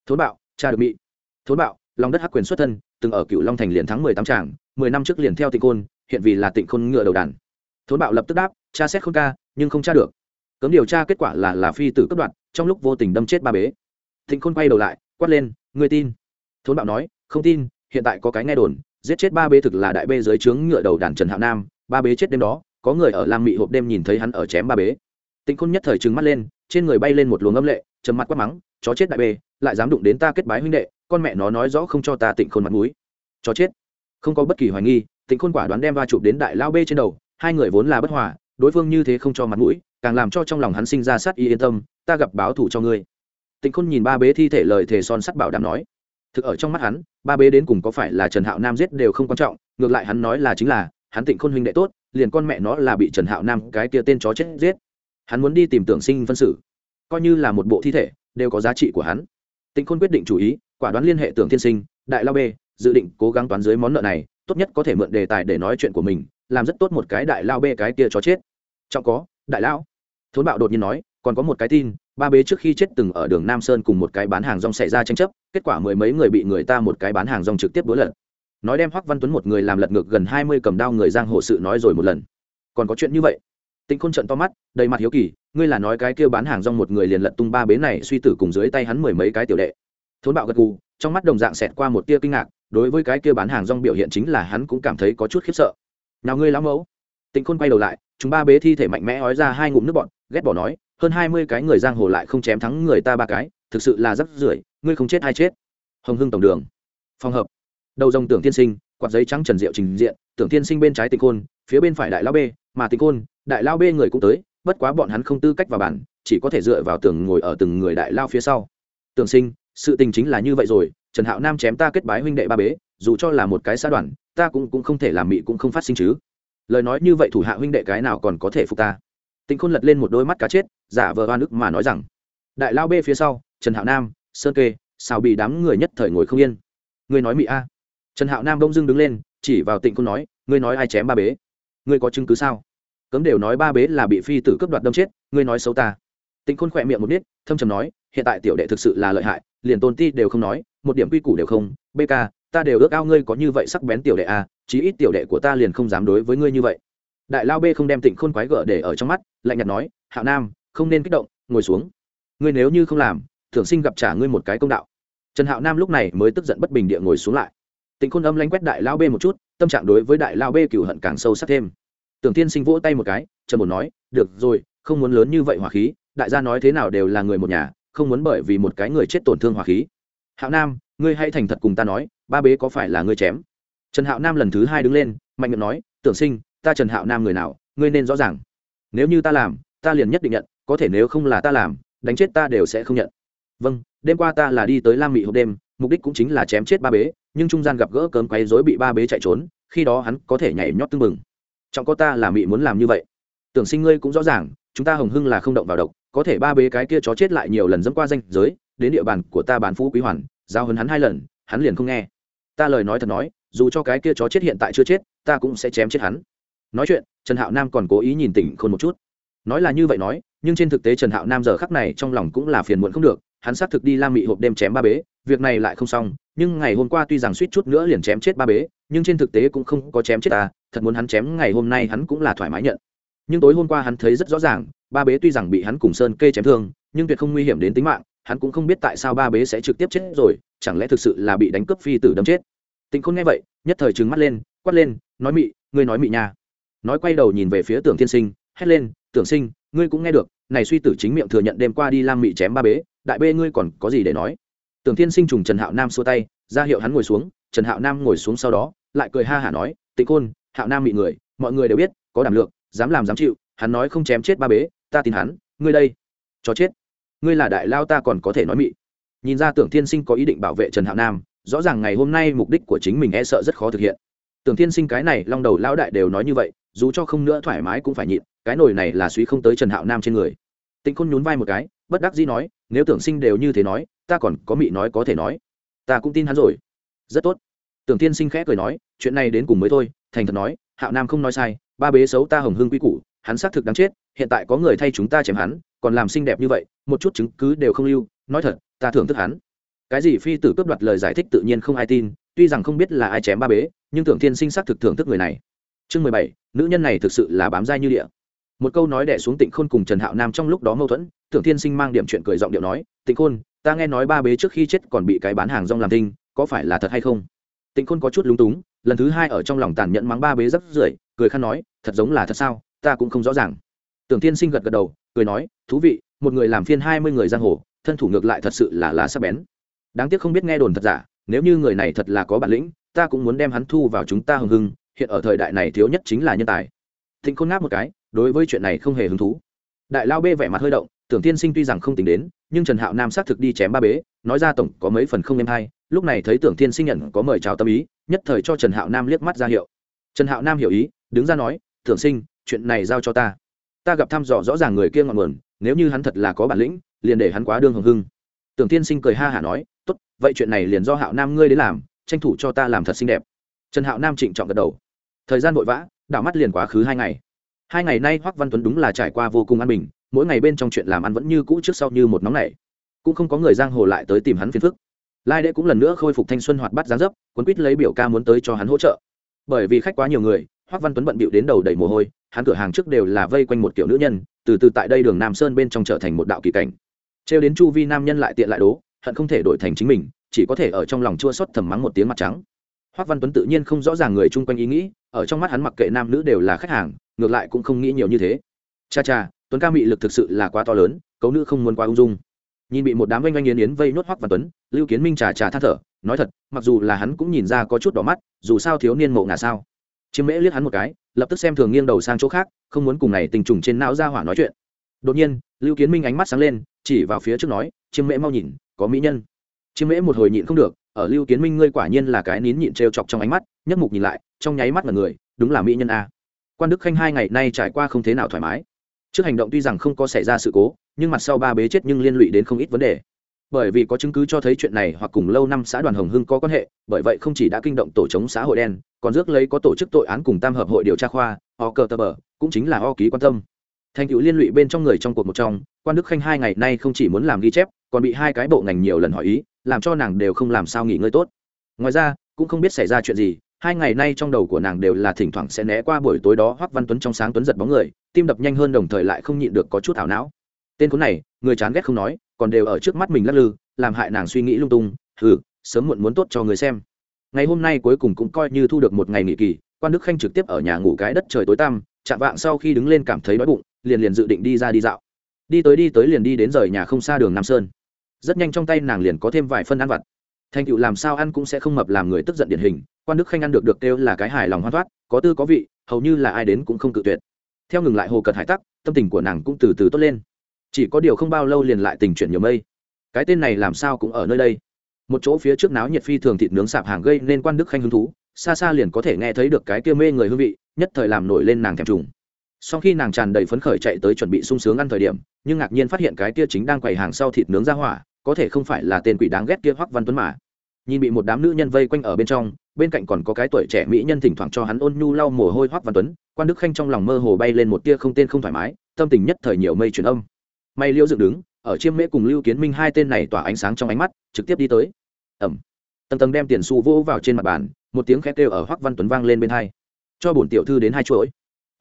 Thốn bạo, cha được bị thốn bạo, lòng đất hắc quyền xuất thân, từng ở cựu long thành liền thắng mười tám tràng mười năm trước liền theo tịnh côn hiện vì là tịnh khôn ngựa đầu đàn. Thốn bạo lập tức đáp tra xét khôn ca, nhưng không tra được. Cấm điều tra kết quả là là phi tử cấp đoạn trong lúc vô tình đâm chết ba bế. Tịnh khôn quay đầu lại, quát lên người tin? Thốn bạo nói, không tin, hiện tại có cái nghe đồn, giết chết ba bế thực là đại bê dưới trướng ngựa đầu đàn trần hạo nam, ba bế chết đêm đó, có người ở lam mị hộp đêm nhìn thấy hắn ở chém ba bế. Tịnh khôn nhất thời trừng mắt lên, trên người bay lên một luồng âm lệ chấm mắt quát mắng, chó chết đại bê, lại dám đụng đến ta kết bái huynh đệ, con mẹ nó nói rõ không cho ta tịnh khôn mặt mũi. Chó chết? Không có bất kỳ hoài nghi tịnh khôn quả đoán đem va chụp đến đại lao bê trên đầu, hai người vốn là bất hòa, đối phương như thế không cho mặt mũi, càng làm cho trong lòng hắn sinh ra sát y yên tâm, ta gặp báo thủ cho ngươi. Tịnh khôn nhìn ba bế thi thể lời thề son sắt bảo đảm nói. Thực ở trong mắt hắn, ba bế đến cùng có phải là trần hạo nam giết đều không quan trọng, ngược lại hắn nói là chính là, hắn tịnh khôn huynh đệ tốt, liền con mẹ nó là bị trần hạo nam cái kia tên chó chết giết. Hắn muốn đi tìm tưởng sinh phân xử. Coi như là một bộ thi thể, đều có giá trị của hắn. Tịnh khôn quyết định chủ ý, quả đoán liên hệ tưởng Thiên sinh, đại lao b dự định cố gắng toán dưới món nợ này tốt nhất có thể mượn đề tài để nói chuyện của mình, làm rất tốt một cái đại lao bê cái kia chó chết. Trọng có, đại lão. Thốn bạo đột nhiên nói, còn có một cái tin, ba bế trước khi chết từng ở đường nam sơn cùng một cái bán hàng rong xảy ra tranh chấp, kết quả mười mấy người bị người ta một cái bán hàng rong trực tiếp đối lật. Nói đem hoắc văn tuấn một người làm lật ngược gần hai mươi cầm đao người giang hồ sự nói rồi một lần. Còn có chuyện như vậy. Tịnh khôn trận to mắt, đầy mặt hiếu kỳ, ngươi là nói cái kêu bán hàng rong một người liền lật tung ba bế này suy tử cùng dưới tay hắn mười mấy cái tiểu đệ. Thốn bạo gật gù trong mắt đồng dạng xẹt qua một tia kinh ngạc, đối với cái kia bán hàng rong biểu hiện chính là hắn cũng cảm thấy có chút khiếp sợ. Nào ngươi lão mẫu? Tịnh khôn quay đầu lại, chúng ba bế thi thể mạnh mẽ ói ra hai ngụm nước bọn ghét bỏ nói, hơn hai mươi cái người giang hồ lại không chém thắng người ta ba cái, thực sự là rất rưởi, ngươi không chết hay chết. Hồng hưng tổng đường. Phòng hợp. Đầu dòng tưởng tiên sinh, quạt giấy trắng trần diệu trình diện, tưởng tiên sinh bên trái tịnh khôn, phía bên phải đại lao b, mà tịnh khôn, đại lao b người cũng tới, bất quá bọn hắn không tư cách vào bản, chỉ có thể dựa vào tưởng ngồi ở từng người đại lao phía sau. Tưởng sinh sự tình chính là như vậy rồi, trần hạo nam chém ta kết bái huynh đệ ba bế, dù cho là một cái xã đoàn, ta cũng cũng không thể làm mị cũng không phát sinh chứ. Lời nói như vậy thủ hạ huynh đệ cái nào còn có thể phục ta? Tịnh khôn lật lên một đôi mắt cá chết, giả vờ oan ức mà nói rằng, đại lao bê phía sau, trần hạo nam, sơn kê, xào bị đám người nhất thời ngồi không yên. Ngươi nói mị a. Trần hạo nam đông dưng đứng lên, chỉ vào tịnh khôn nói, ngươi nói ai chém ba bế? Ngươi có chứng cứ sao? Cấm đều nói ba bế là bị phi tử cướp đoạt đâm chết, ngươi nói xấu ta tịnh khôn khỏe miệng một nít, thâm trầm nói, hiện tại tiểu đệ thực sự là lợi hại, liền tôn ti đều không nói, một điểm quy củ đều không bk ta đều ước ao ngươi có như vậy sắc bén tiểu đệ a chí ít tiểu đệ của ta liền không dám đối với ngươi như vậy. Đại lao b không đem tịnh khôn quái gở để ở trong mắt, lạnh nhạt nói, hạo nam, không nên kích động, ngồi xuống. Ngươi nếu như không làm, thưởng sinh gặp trả ngươi một cái công đạo. Trần hạo nam lúc này mới tức giận bất bình địa ngồi xuống lại. Tịnh khôn âm lanh quét đại lao b một chút, tâm trạng đối với đại lao b cựu hận càng sâu sắc thêm. Tưởng tiên sinh vỗ tay một cái trần một nói, được rồi, không muốn lớn như vậy hỏa khí đại gia nói thế nào đều là người một nhà, không muốn bởi vì một cái người chết tổn thương hỏa khí. Hạo nam, ngươi hãy thành thật cùng ta nói, ba bế có phải là ngươi chém? Trần hạo nam lần thứ hai đứng lên, mạnh miệng nói, tưởng sinh, ta trần hạo nam người nào, ngươi nên rõ ràng. Nếu như ta làm, ta liền nhất định nhận, có thể nếu không là ta làm, đánh chết ta đều sẽ không nhận. Vâng đêm qua ta là đi tới lam mị hộp đêm, mục đích cũng chính là chém chết ba bế, nhưng trung gian gặp gỡ cơm quấy rối bị ba bế chạy trốn, khi đó hắn có thể nhảy nhót tưng bừng. Trọng có ta là mị muốn làm như vậy. Tưởng sinh, ngươi cũng rõ ràng, chúng ta hồng hưng là không động vào độc có thể ba bế cái kia chó chết lại nhiều lần dẫm qua danh giới, đến địa bàn của ta bán phú quý hoàn, giao hấn hắn hai lần, hắn liền không nghe. Ta lời nói thật nói, dù cho cái kia chó chết hiện tại chưa chết, ta cũng sẽ chém chết hắn. Nói chuyện, trần hạo nam còn cố ý nhìn tỉnh khôn một chút. Nói là như vậy nói, nhưng trên thực tế trần hạo nam giờ khắc này trong lòng cũng là phiền muộn không được, hắn xác thực đi lam mị hộp đêm chém ba bế, việc này lại không xong, nhưng ngày hôm qua tuy rằng suýt chút nữa liền chém chết ba bế, nhưng trên thực tế cũng không có chém chết ta, thật muốn hắn chém, ngày hôm nay hắn cũng là thoải mái nhận nhưng tối hôm qua hắn thấy rất rõ ràng, ba bế tuy rằng bị hắn cùng sơn kê chém thương, nhưng tuyệt không nguy hiểm đến tính mạng, hắn cũng không biết tại sao ba bế sẽ trực tiếp chết rồi, chẳng lẽ thực sự là bị đánh cướp phi tử đâm chết? Tịnh khôn nghe vậy, nhất thời trừng mắt lên, quát lên, nói mị, ngươi nói mị nha. Nói quay đầu nhìn về phía tưởng thiên sinh, hét lên, tưởng sinh, ngươi cũng nghe được, này suy tử chính miệng thừa nhận đêm qua đi lam mị chém ba bế, đại bê ngươi còn có gì để nói? Tưởng thiên sinh trùng trần hạo nam xua tay, ra hiệu hắn ngồi xuống, trần hạo nam ngồi xuống sau đó, lại cười ha hả nói, tịnh khôn, hạo nam mị người, mọi người đều biết, có đảm lượng dám làm dám chịu, hắn nói không chém chết ba bế, ta tin hắn, ngươi đây, cho chết. Ngươi là đại lao ta còn có thể nói mị. Nhìn ra tưởng thiên sinh có ý định bảo vệ trần hạo nam, rõ ràng ngày hôm nay mục đích của chính mình e sợ rất khó thực hiện. Tưởng thiên sinh cái này long đầu lão đại đều nói như vậy, dù cho không nữa thoải mái cũng phải nhịn, cái nồi này là suy không tới trần hạo nam trên người. Tịnh khôn nhún vai một cái, bất đắc dĩ nói, nếu tưởng sinh đều như thế nói, ta còn có mị nói có thể nói. Ta cũng tin hắn rồi. Rất tốt. Tưởng thiên sinh khẽ cười nói, chuyện này đến cùng mới thôi, thành thật nói, hạo nam không nói sai ba bế xấu ta hồng hương quy củ, hắn xác thực đáng chết, hiện tại có người thay chúng ta chém hắn, còn làm xinh đẹp như vậy, một chút chứng cứ đều không lưu, nói thật, ta thưởng thức hắn. Cái gì phi tử cướp đoạt lời giải thích tự nhiên không ai tin, tuy rằng không biết là ai chém ba bế, nhưng tưởng thiên sinh xác thực thưởng thức người này. Chương mười bảy, nữ nhân này thực sự là bám dai như địa. Một câu nói đẻ xuống tịnh khôn cùng trần hạo nam trong lúc đó mâu thuẫn, tưởng thiên sinh mang điểm chuyện cười giọng điệu nói, tịnh khôn, ta nghe nói ba bế trước khi chết còn bị cái bán hàng rong làm tinh có phải là thật hay không? Tịnh khôn có chút lúng túng, lần thứ hai ở trong lòng tàn nhẫn mắng ba bế rất rưởi, cười khăn nói thật giống là thật sao, ta cũng không rõ ràng. Tưởng thiên sinh gật gật đầu, cười nói, thú vị, một người làm phiên hai mươi người giang hồ, thân thủ ngược lại thật sự là là sắc bén. Đáng tiếc không biết nghe đồn thật giả, nếu như người này thật là có bản lĩnh, ta cũng muốn đem hắn thu vào chúng ta hưng hưng, hiện ở thời đại này thiếu nhất chính là nhân tài. Thịnh khôn ngáp một cái, đối với chuyện này không hề hứng thú. Đại lao bê vẻ mặt hơi động, tưởng tiên sinh tuy rằng không tính đến, nhưng trần hạo nam xác thực đi chém ba bế, nói ra tổng có mấy phần không em hay, lúc này thấy tưởng tiên sinh nhận có mời chào tâm ý, nhất thời cho trần hạo nam liếc mắt ra hiệu. Trần hạo nam hiểu ý, đứng ra nói Thượng sinh, chuyện này giao cho ta. Ta gặp thăm dò rõ ràng người kia ngọn nguồn, nếu như hắn thật là có bản lĩnh, liền để hắn quá đương hồng hưng. Tưởng tiên sinh cười ha hả nói, tốt, vậy chuyện này liền do hạo nam ngươi đến làm, tranh thủ cho ta làm thật xinh đẹp. Trần hạo nam trịnh trọng gật đầu. Thời gian vội vã, đảo mắt liền quá khứ hai ngày. Hai ngày nay hoắc văn tuấn đúng là trải qua vô cùng an bình, mỗi ngày bên trong chuyện làm ăn vẫn như cũ trước sau như một nóng này cũng không có người giang hồ lại tới tìm hắn phiền phức. Lai đệ cũng lần nữa khôi phục thanh xuân hoạt bát giá dấp quấn quýt lấy biểu ca muốn tới cho hắn hỗ trợ. Bởi vì khách quá nhiều người hoắc văn tuấn bận bịu đến đầu đầy mồ hôi, hắn cửa hàng trước đều là vây quanh một kiểu nữ nhân, từ từ tại đây đường nam sơn bên trong trở thành một đạo kỳ cảnh. Trêu đến chu vi nam nhân lại tiện lại đố, hận không thể đổi thành chính mình, chỉ có thể ở trong lòng chua xót thầm mắng một tiếng mặt trắng. Hoắc văn tuấn tự nhiên không rõ ràng người chung quanh ý nghĩ, ở trong mắt hắn mặc kệ nam nữ đều là khách hàng, ngược lại cũng không nghĩ nhiều như thế. Cha cha, tuấn ca mị lực thực sự là quá to lớn, cấu nữ không muốn quá ung dung. Nhìn bị một đám oanh oanh yến yến vây nốt hoắc văn tuấn, lưu kiến minh trà trà than thở, nói thật, mặc dù là hắn cũng nhìn ra có chút đỏ mắt, dù sao thiếu niên mộ ngà sao? Chiêm mễ liếc hắn một cái, lập tức xem thường nghiêng đầu sang chỗ khác, không muốn cùng này tình trùng trên não ra hỏa nói chuyện. Đột nhiên, lưu kiến minh ánh mắt sáng lên, chỉ vào phía trước nói, chiêm mễ mau nhìn, có mỹ nhân. Chiêm mễ một hồi nhịn không được, ở lưu kiến minh ngươi quả nhiên là cái nín nhịn trêu chọc trong ánh mắt, nhấc mục nhìn lại, trong nháy mắt là người, đúng là mỹ nhân a. Quan đức khanh hai ngày nay trải qua không thế nào thoải mái. Trước hành động tuy rằng không có xảy ra sự cố, nhưng mặt sau ba bế chết nhưng liên lụy đến không ít vấn đề. Bởi vì có chứng cứ cho thấy chuyện này hoặc cùng lâu năm xã đoàn hồng hưng có quan hệ, bởi vậy không chỉ đã kinh động tổ chống xã hội đen còn rước lấy có tổ chức tội án cùng tam hợp hội điều tra khoa o cờ tờ bờ, cũng chính là o ký quan tâm. Thành cựu liên lụy bên trong người trong cuộc một trong, quan đức khanh hai ngày nay không chỉ muốn làm ghi chép, còn bị hai cái bộ ngành nhiều lần hỏi ý, làm cho nàng đều không làm sao nghỉ ngơi tốt. Ngoài ra, cũng không biết xảy ra chuyện gì, hai ngày nay trong đầu của nàng đều là thỉnh thoảng sẽ né qua buổi tối đó hoắc văn tuấn trong sáng tuấn giật bóng người, tim đập nhanh hơn đồng thời lại không nhịn được có chút ảo não. Tên cuốn này, người chán ghét không nói, còn đều ở trước mắt mình lắc lư, làm hại nàng suy nghĩ lung tung ừ sớm muộn muốn tốt cho người xem ngày hôm nay cuối cùng cũng coi như thu được một ngày nghỉ kỳ, quan đức khanh trực tiếp ở nhà ngủ cái đất trời tối tăm, chạm vạng sau khi đứng lên cảm thấy đói bụng, liền liền dự định đi ra đi dạo. Đi tới đi tới liền đi đến rời nhà không xa đường nam sơn. Rất nhanh trong tay nàng liền có thêm vài phân ăn vặt. Thành tựu làm sao ăn cũng sẽ không mập làm người tức giận điển hình, quan đức khanh ăn được được kêu là cái hài lòng hoan thoát, có tư có vị, hầu như là ai đến cũng không cự tuyệt. Theo ngừng lại hồ cật hải tắc, tâm tình của nàng cũng từ từ tốt lên. Chỉ có điều không bao lâu liền lại tình chuyển nhiều mây. Cái tên này làm sao cũng ở nơi đây một chỗ phía trước náo nhiệt phi thường thịt nướng sạp hàng gây nên quan đức khanh hứng thú, xa xa liền có thể nghe thấy được cái kia mê người hương vị, nhất thời làm nổi lên nàng thèm trùng. Sau khi nàng tràn đầy phấn khởi chạy tới chuẩn bị sung sướng ăn thời điểm, nhưng ngạc nhiên phát hiện cái kia chính đang quầy hàng sau thịt nướng ra hỏa, có thể không phải là tên quỷ đáng ghét kia hoắc văn tuấn mà. Nhìn bị một đám nữ nhân vây quanh ở bên trong, bên cạnh còn có cái tuổi trẻ mỹ nhân thỉnh thoảng cho hắn ôn nhu lau mồ hôi hoắc văn tuấn, quan đức khanh trong lòng mơ hồ bay lên một tia không tên không thoải mái, tâm tình nhất thời nhiều mây truyền âm. May liễu dựng đứng, ở chiêm mễ cùng lưu kiến minh hai tên này tỏa ánh sáng trong ánh mắt, trực tiếp đi tới ẩm. Tầng tầng đem tiền xu vỗ vào trên mặt bàn, một tiếng khét kêu ở hoắc văn tuấn vang lên bên hai. Cho bổn tiểu thư đến hai chuỗi.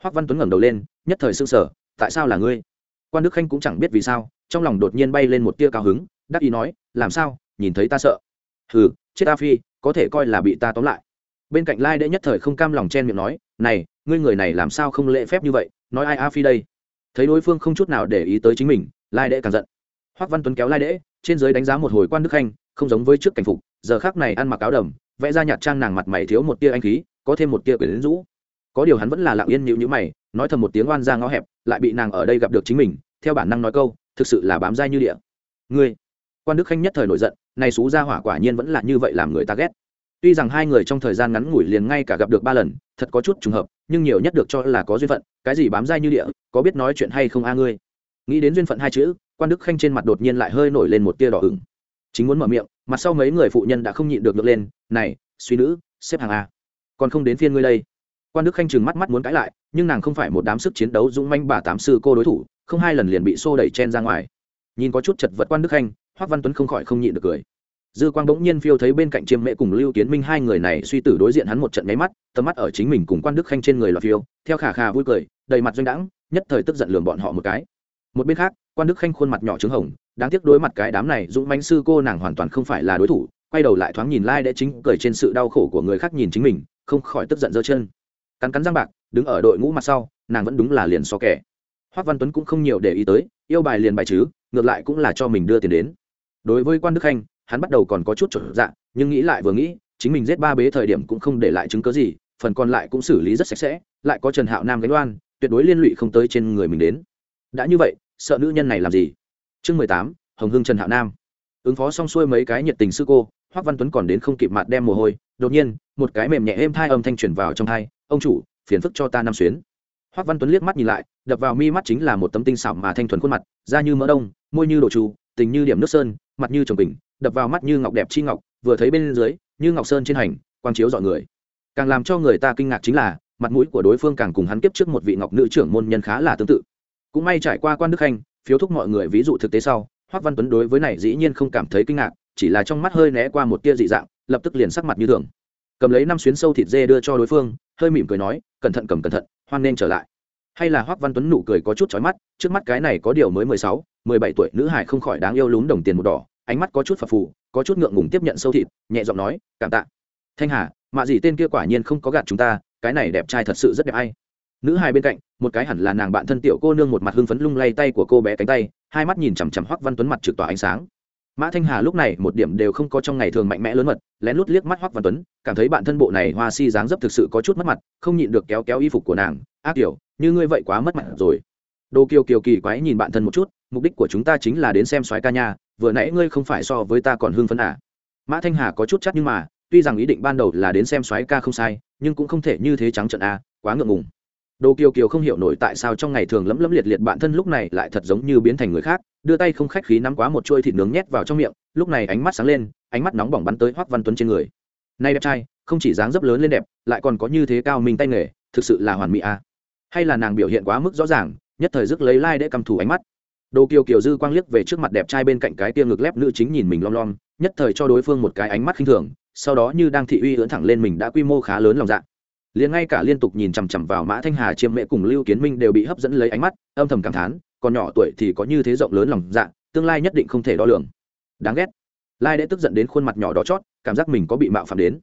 Hoắc văn tuấn ngẩng đầu lên, nhất thời sưng sở tại sao là ngươi? Quan đức khanh cũng chẳng biết vì sao, trong lòng đột nhiên bay lên một tia cao hứng, đắc ý nói, làm sao? Nhìn thấy ta sợ. Hừ, chết a phi, có thể coi là bị ta tóm lại. Bên cạnh lai đệ nhất thời không cam lòng chen miệng nói, này, ngươi người này làm sao không lễ phép như vậy? Nói ai a phi đây? Thấy đối phương không chút nào để ý tới chính mình, lai đệ càng giận. Hoắc văn tuấn kéo lai đệ, trên dưới đánh giá một hồi quan đức khanh không giống với trước cảnh phục, giờ khác này ăn mặc áo đầm, vẽ ra nhạt trang nàng mặt mày thiếu một tia anh khí, có thêm một tia quyển rũ. Có điều hắn vẫn là lặng yên nhịu nhữ mày, nói thầm một tiếng oan ra ngõ hẹp, lại bị nàng ở đây gặp được chính mình, theo bản năng nói câu, thực sự là bám dai như địa. Ngươi? Quan đức khanh nhất thời nổi giận, này xú ra hỏa quả nhiên vẫn là như vậy làm người ta ghét. Tuy rằng hai người trong thời gian ngắn ngủi liền ngay cả gặp được ba lần, thật có chút trùng hợp, nhưng nhiều nhất được cho là có duyên phận, cái gì bám dai như địa, có biết nói chuyện hay không a ngươi? Nghĩ đến duyên phận hai chữ, quan đức khanh trên mặt đột nhiên lại hơi nổi lên một tia đỏ ửng chính muốn mở miệng, mặt sau mấy người phụ nhân đã không nhịn được ngược lên, này, suy nữ, xếp hàng a. Còn không đến phiên ngươi đây. Quan đức khanh chừng mắt mắt muốn cãi lại, nhưng nàng không phải một đám sức chiến đấu dũng manh bà tám sư cô đối thủ, không hai lần liền bị xô đẩy chen ra ngoài. Nhìn có chút chật vật quan đức khanh hoắc văn tuấn không khỏi không nhịn được cười. Dư quang bỗng nhiên phiêu thấy bên cạnh chiêm mễ cùng lưu kiến minh hai người này suy tử đối diện hắn một trận máy mắt, tầm mắt ở chính mình cùng quan đức khanh trên người là phiêu, theo khả khả vui cười, đầy mặt doanh đãng, nhất thời tức giận lường bọn họ một cái. Một bên khác quan đức khanh khuôn mặt nhỏ trứng hồng, đáng tiếc đối mặt cái đám này dũng manh sư cô nàng hoàn toàn không phải là đối thủ, quay đầu lại thoáng nhìn lai đệ chính, cười trên sự đau khổ của người khác nhìn chính mình, không khỏi tức giận giơ chân. Cắn cắn răng bạc, đứng ở đội ngũ mặt sau, nàng vẫn đúng là liền so kẻ. Hoắc văn tuấn cũng không nhiều để ý tới, yêu bài liền bài chứ, ngược lại cũng là cho mình đưa tiền đến. Đối với quan đức khanh, hắn bắt đầu còn có chút trở dạ nhưng nghĩ lại vừa nghĩ, chính mình giết ba bế thời điểm cũng không để lại chứng cớ gì, phần còn lại cũng xử lý rất sạch sẽ, lại có trần hạo nam gánh đoan tuyệt đối liên lụy không tới trên người mình đến. Đã như vậy sợ nữ nhân này làm gì? Chương mười tám, hồng hưng trần hạo nam. Ứng phó xong xuôi mấy cái nhiệt tình sư cô hoắc văn tuấn còn đến không kịp mặt đem mồ hôi, đột nhiên, một cái mềm nhẹ êm thai âm thanh truyền vào trong thai, ông chủ, phiền phức cho ta năm xuyến. Hoắc văn tuấn liếc mắt nhìn lại, đập vào mi mắt chính là một tấm tinh xảo mà thanh thuần khuôn mặt, da như mỡ đông, môi như đồ trù, tình như điểm nước sơn, mặt như trồng bình, đập vào mắt như ngọc đẹp chi ngọc, vừa thấy bên dưới, như ngọc sơn trên hành, quang chiếu dọi người. Càng làm cho người ta kinh ngạc chính là, mặt mũi của đối phương càng cùng hắn kiếp trước một vị ngọc nữ trưởng môn nhân khá là tương tự cũng may trải qua quan đức khanh, phiếu thúc mọi người ví dụ thực tế sau hoắc văn tuấn đối với này dĩ nhiên không cảm thấy kinh ngạc, chỉ là trong mắt hơi né qua một tia dị dạng, lập tức liền sắc mặt như thường. Cầm lấy năm xuyến sâu thịt dê đưa cho đối phương, hơi mỉm cười nói, cẩn thận, cầm cẩn thận, hoan nên trở lại. Hay là hoắc văn tuấn nụ cười có chút chói mắt, trước mắt cái này có điều mới mười sáu, mười bảy tuổi nữ hải không khỏi đáng yêu lún đồng tiền một đỏ, ánh mắt có chút phập phù, có chút ngượng ngùng tiếp nhận sâu thịt, nhẹ giọng nói, cảm tạ. Thanh hà, mạ gì tên kia quả nhiên không có gạt chúng ta, cái này đẹp trai thật sự rất đẹp hay nữ hài bên cạnh, một cái hẳn là nàng bạn thân tiểu cô nương một mặt hưng phấn lung lay tay của cô bé cánh tay, hai mắt nhìn chằm chằm hoắc văn tuấn mặt trực tỏa ánh sáng. Mã thanh hà lúc này một điểm đều không có trong ngày thường mạnh mẽ lớn mật, lén lút liếc mắt hoắc văn tuấn, cảm thấy bạn thân bộ này hoa si dáng dấp thực sự có chút mất mặt, không nhịn được kéo kéo y phục của nàng. Ác kiểu như ngươi vậy quá mất mặt rồi. Đồ kiều kiều kỳ quái nhìn bạn thân một chút, mục đích của chúng ta chính là đến xem soái ca nha, vừa nãy ngươi không phải so với ta còn hưng phấn à? Mã thanh hà có chút chắc nhưng mà, tuy rằng ý định ban đầu là đến xem soái ca không sai, nhưng cũng không thể như thế trắng trận a à, quá ngượng ngùng đồ kiều kiều không hiểu nổi tại sao trong ngày thường lấm lấm liệt liệt bạn thân lúc này lại thật giống như biến thành người khác, đưa tay không khách khí nắm quá một chuôi thịt nướng nhét vào trong miệng, lúc này ánh mắt sáng lên, ánh mắt nóng bỏng bắn tới hoắc văn tuấn trên người. Nay đẹp trai, không chỉ dáng dấp lớn lên đẹp, lại còn có như thế cao mình tay nghề, thực sự là hoàn mỹ a. À. Hay là nàng biểu hiện quá mức rõ ràng, nhất thời dứt lấy lai like để cầm thủ ánh mắt. Đồ kiều kiều dư quang liếc về trước mặt đẹp trai bên cạnh cái tiêm ngực lép nữ chính nhìn mình lom lom, nhất thời cho đối phương một cái ánh mắt khinh thường, sau đó như đang thị uy ưỡn thẳng lên mình đã quy mô khá lớn lòng dạ liền ngay cả liên tục nhìn chằm chằm vào mã thanh hà, chiêm mẹ cùng lưu kiến minh đều bị hấp dẫn lấy ánh mắt, âm thầm cảm thán, còn nhỏ tuổi thì có như thế rộng lớn lòng dạ tương lai nhất định không thể đo lường. Đáng ghét. Lai đễ tức giận đến khuôn mặt nhỏ đó chót, cảm giác mình có bị mạo phạm đến.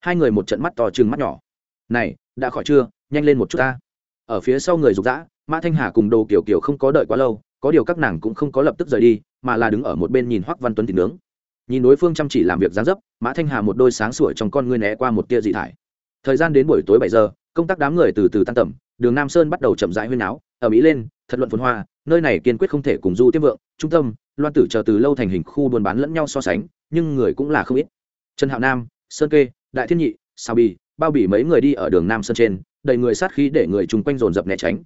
Hai người một trận mắt to chừng mắt nhỏ. Này, đã khỏi chưa? Nhanh lên một chút ta. Ở phía sau người rục rã mã thanh hà cùng đồ kiểu kiểu không có đợi quá lâu, có điều các nàng cũng không có lập tức rời đi, mà là đứng ở một bên nhìn hoắc văn tuấn thịt nướng. Nhìn đối phương chăm chỉ làm việc gián dấp, mã thanh hà một đôi sáng sủa trong con ngươi né qua một tia dị thải thời gian đến buổi tối bảy giờ, công tác đám người từ từ tan tầm, đường nam sơn bắt đầu chậm rãi huyên áo ở mỹ lên, thật luận phồn hoa, nơi này kiên quyết không thể cùng du tiếp vượng, trung tâm, loan tử chờ từ lâu thành hình khu buôn bán lẫn nhau so sánh, nhưng người cũng là không ít. Trần hạo nam, sơn kê, đại thiên nhị, sao bì, bao bỉ mấy người đi ở đường nam sơn trên, đầy người sát khí để người chung quanh dồn dập né tránh.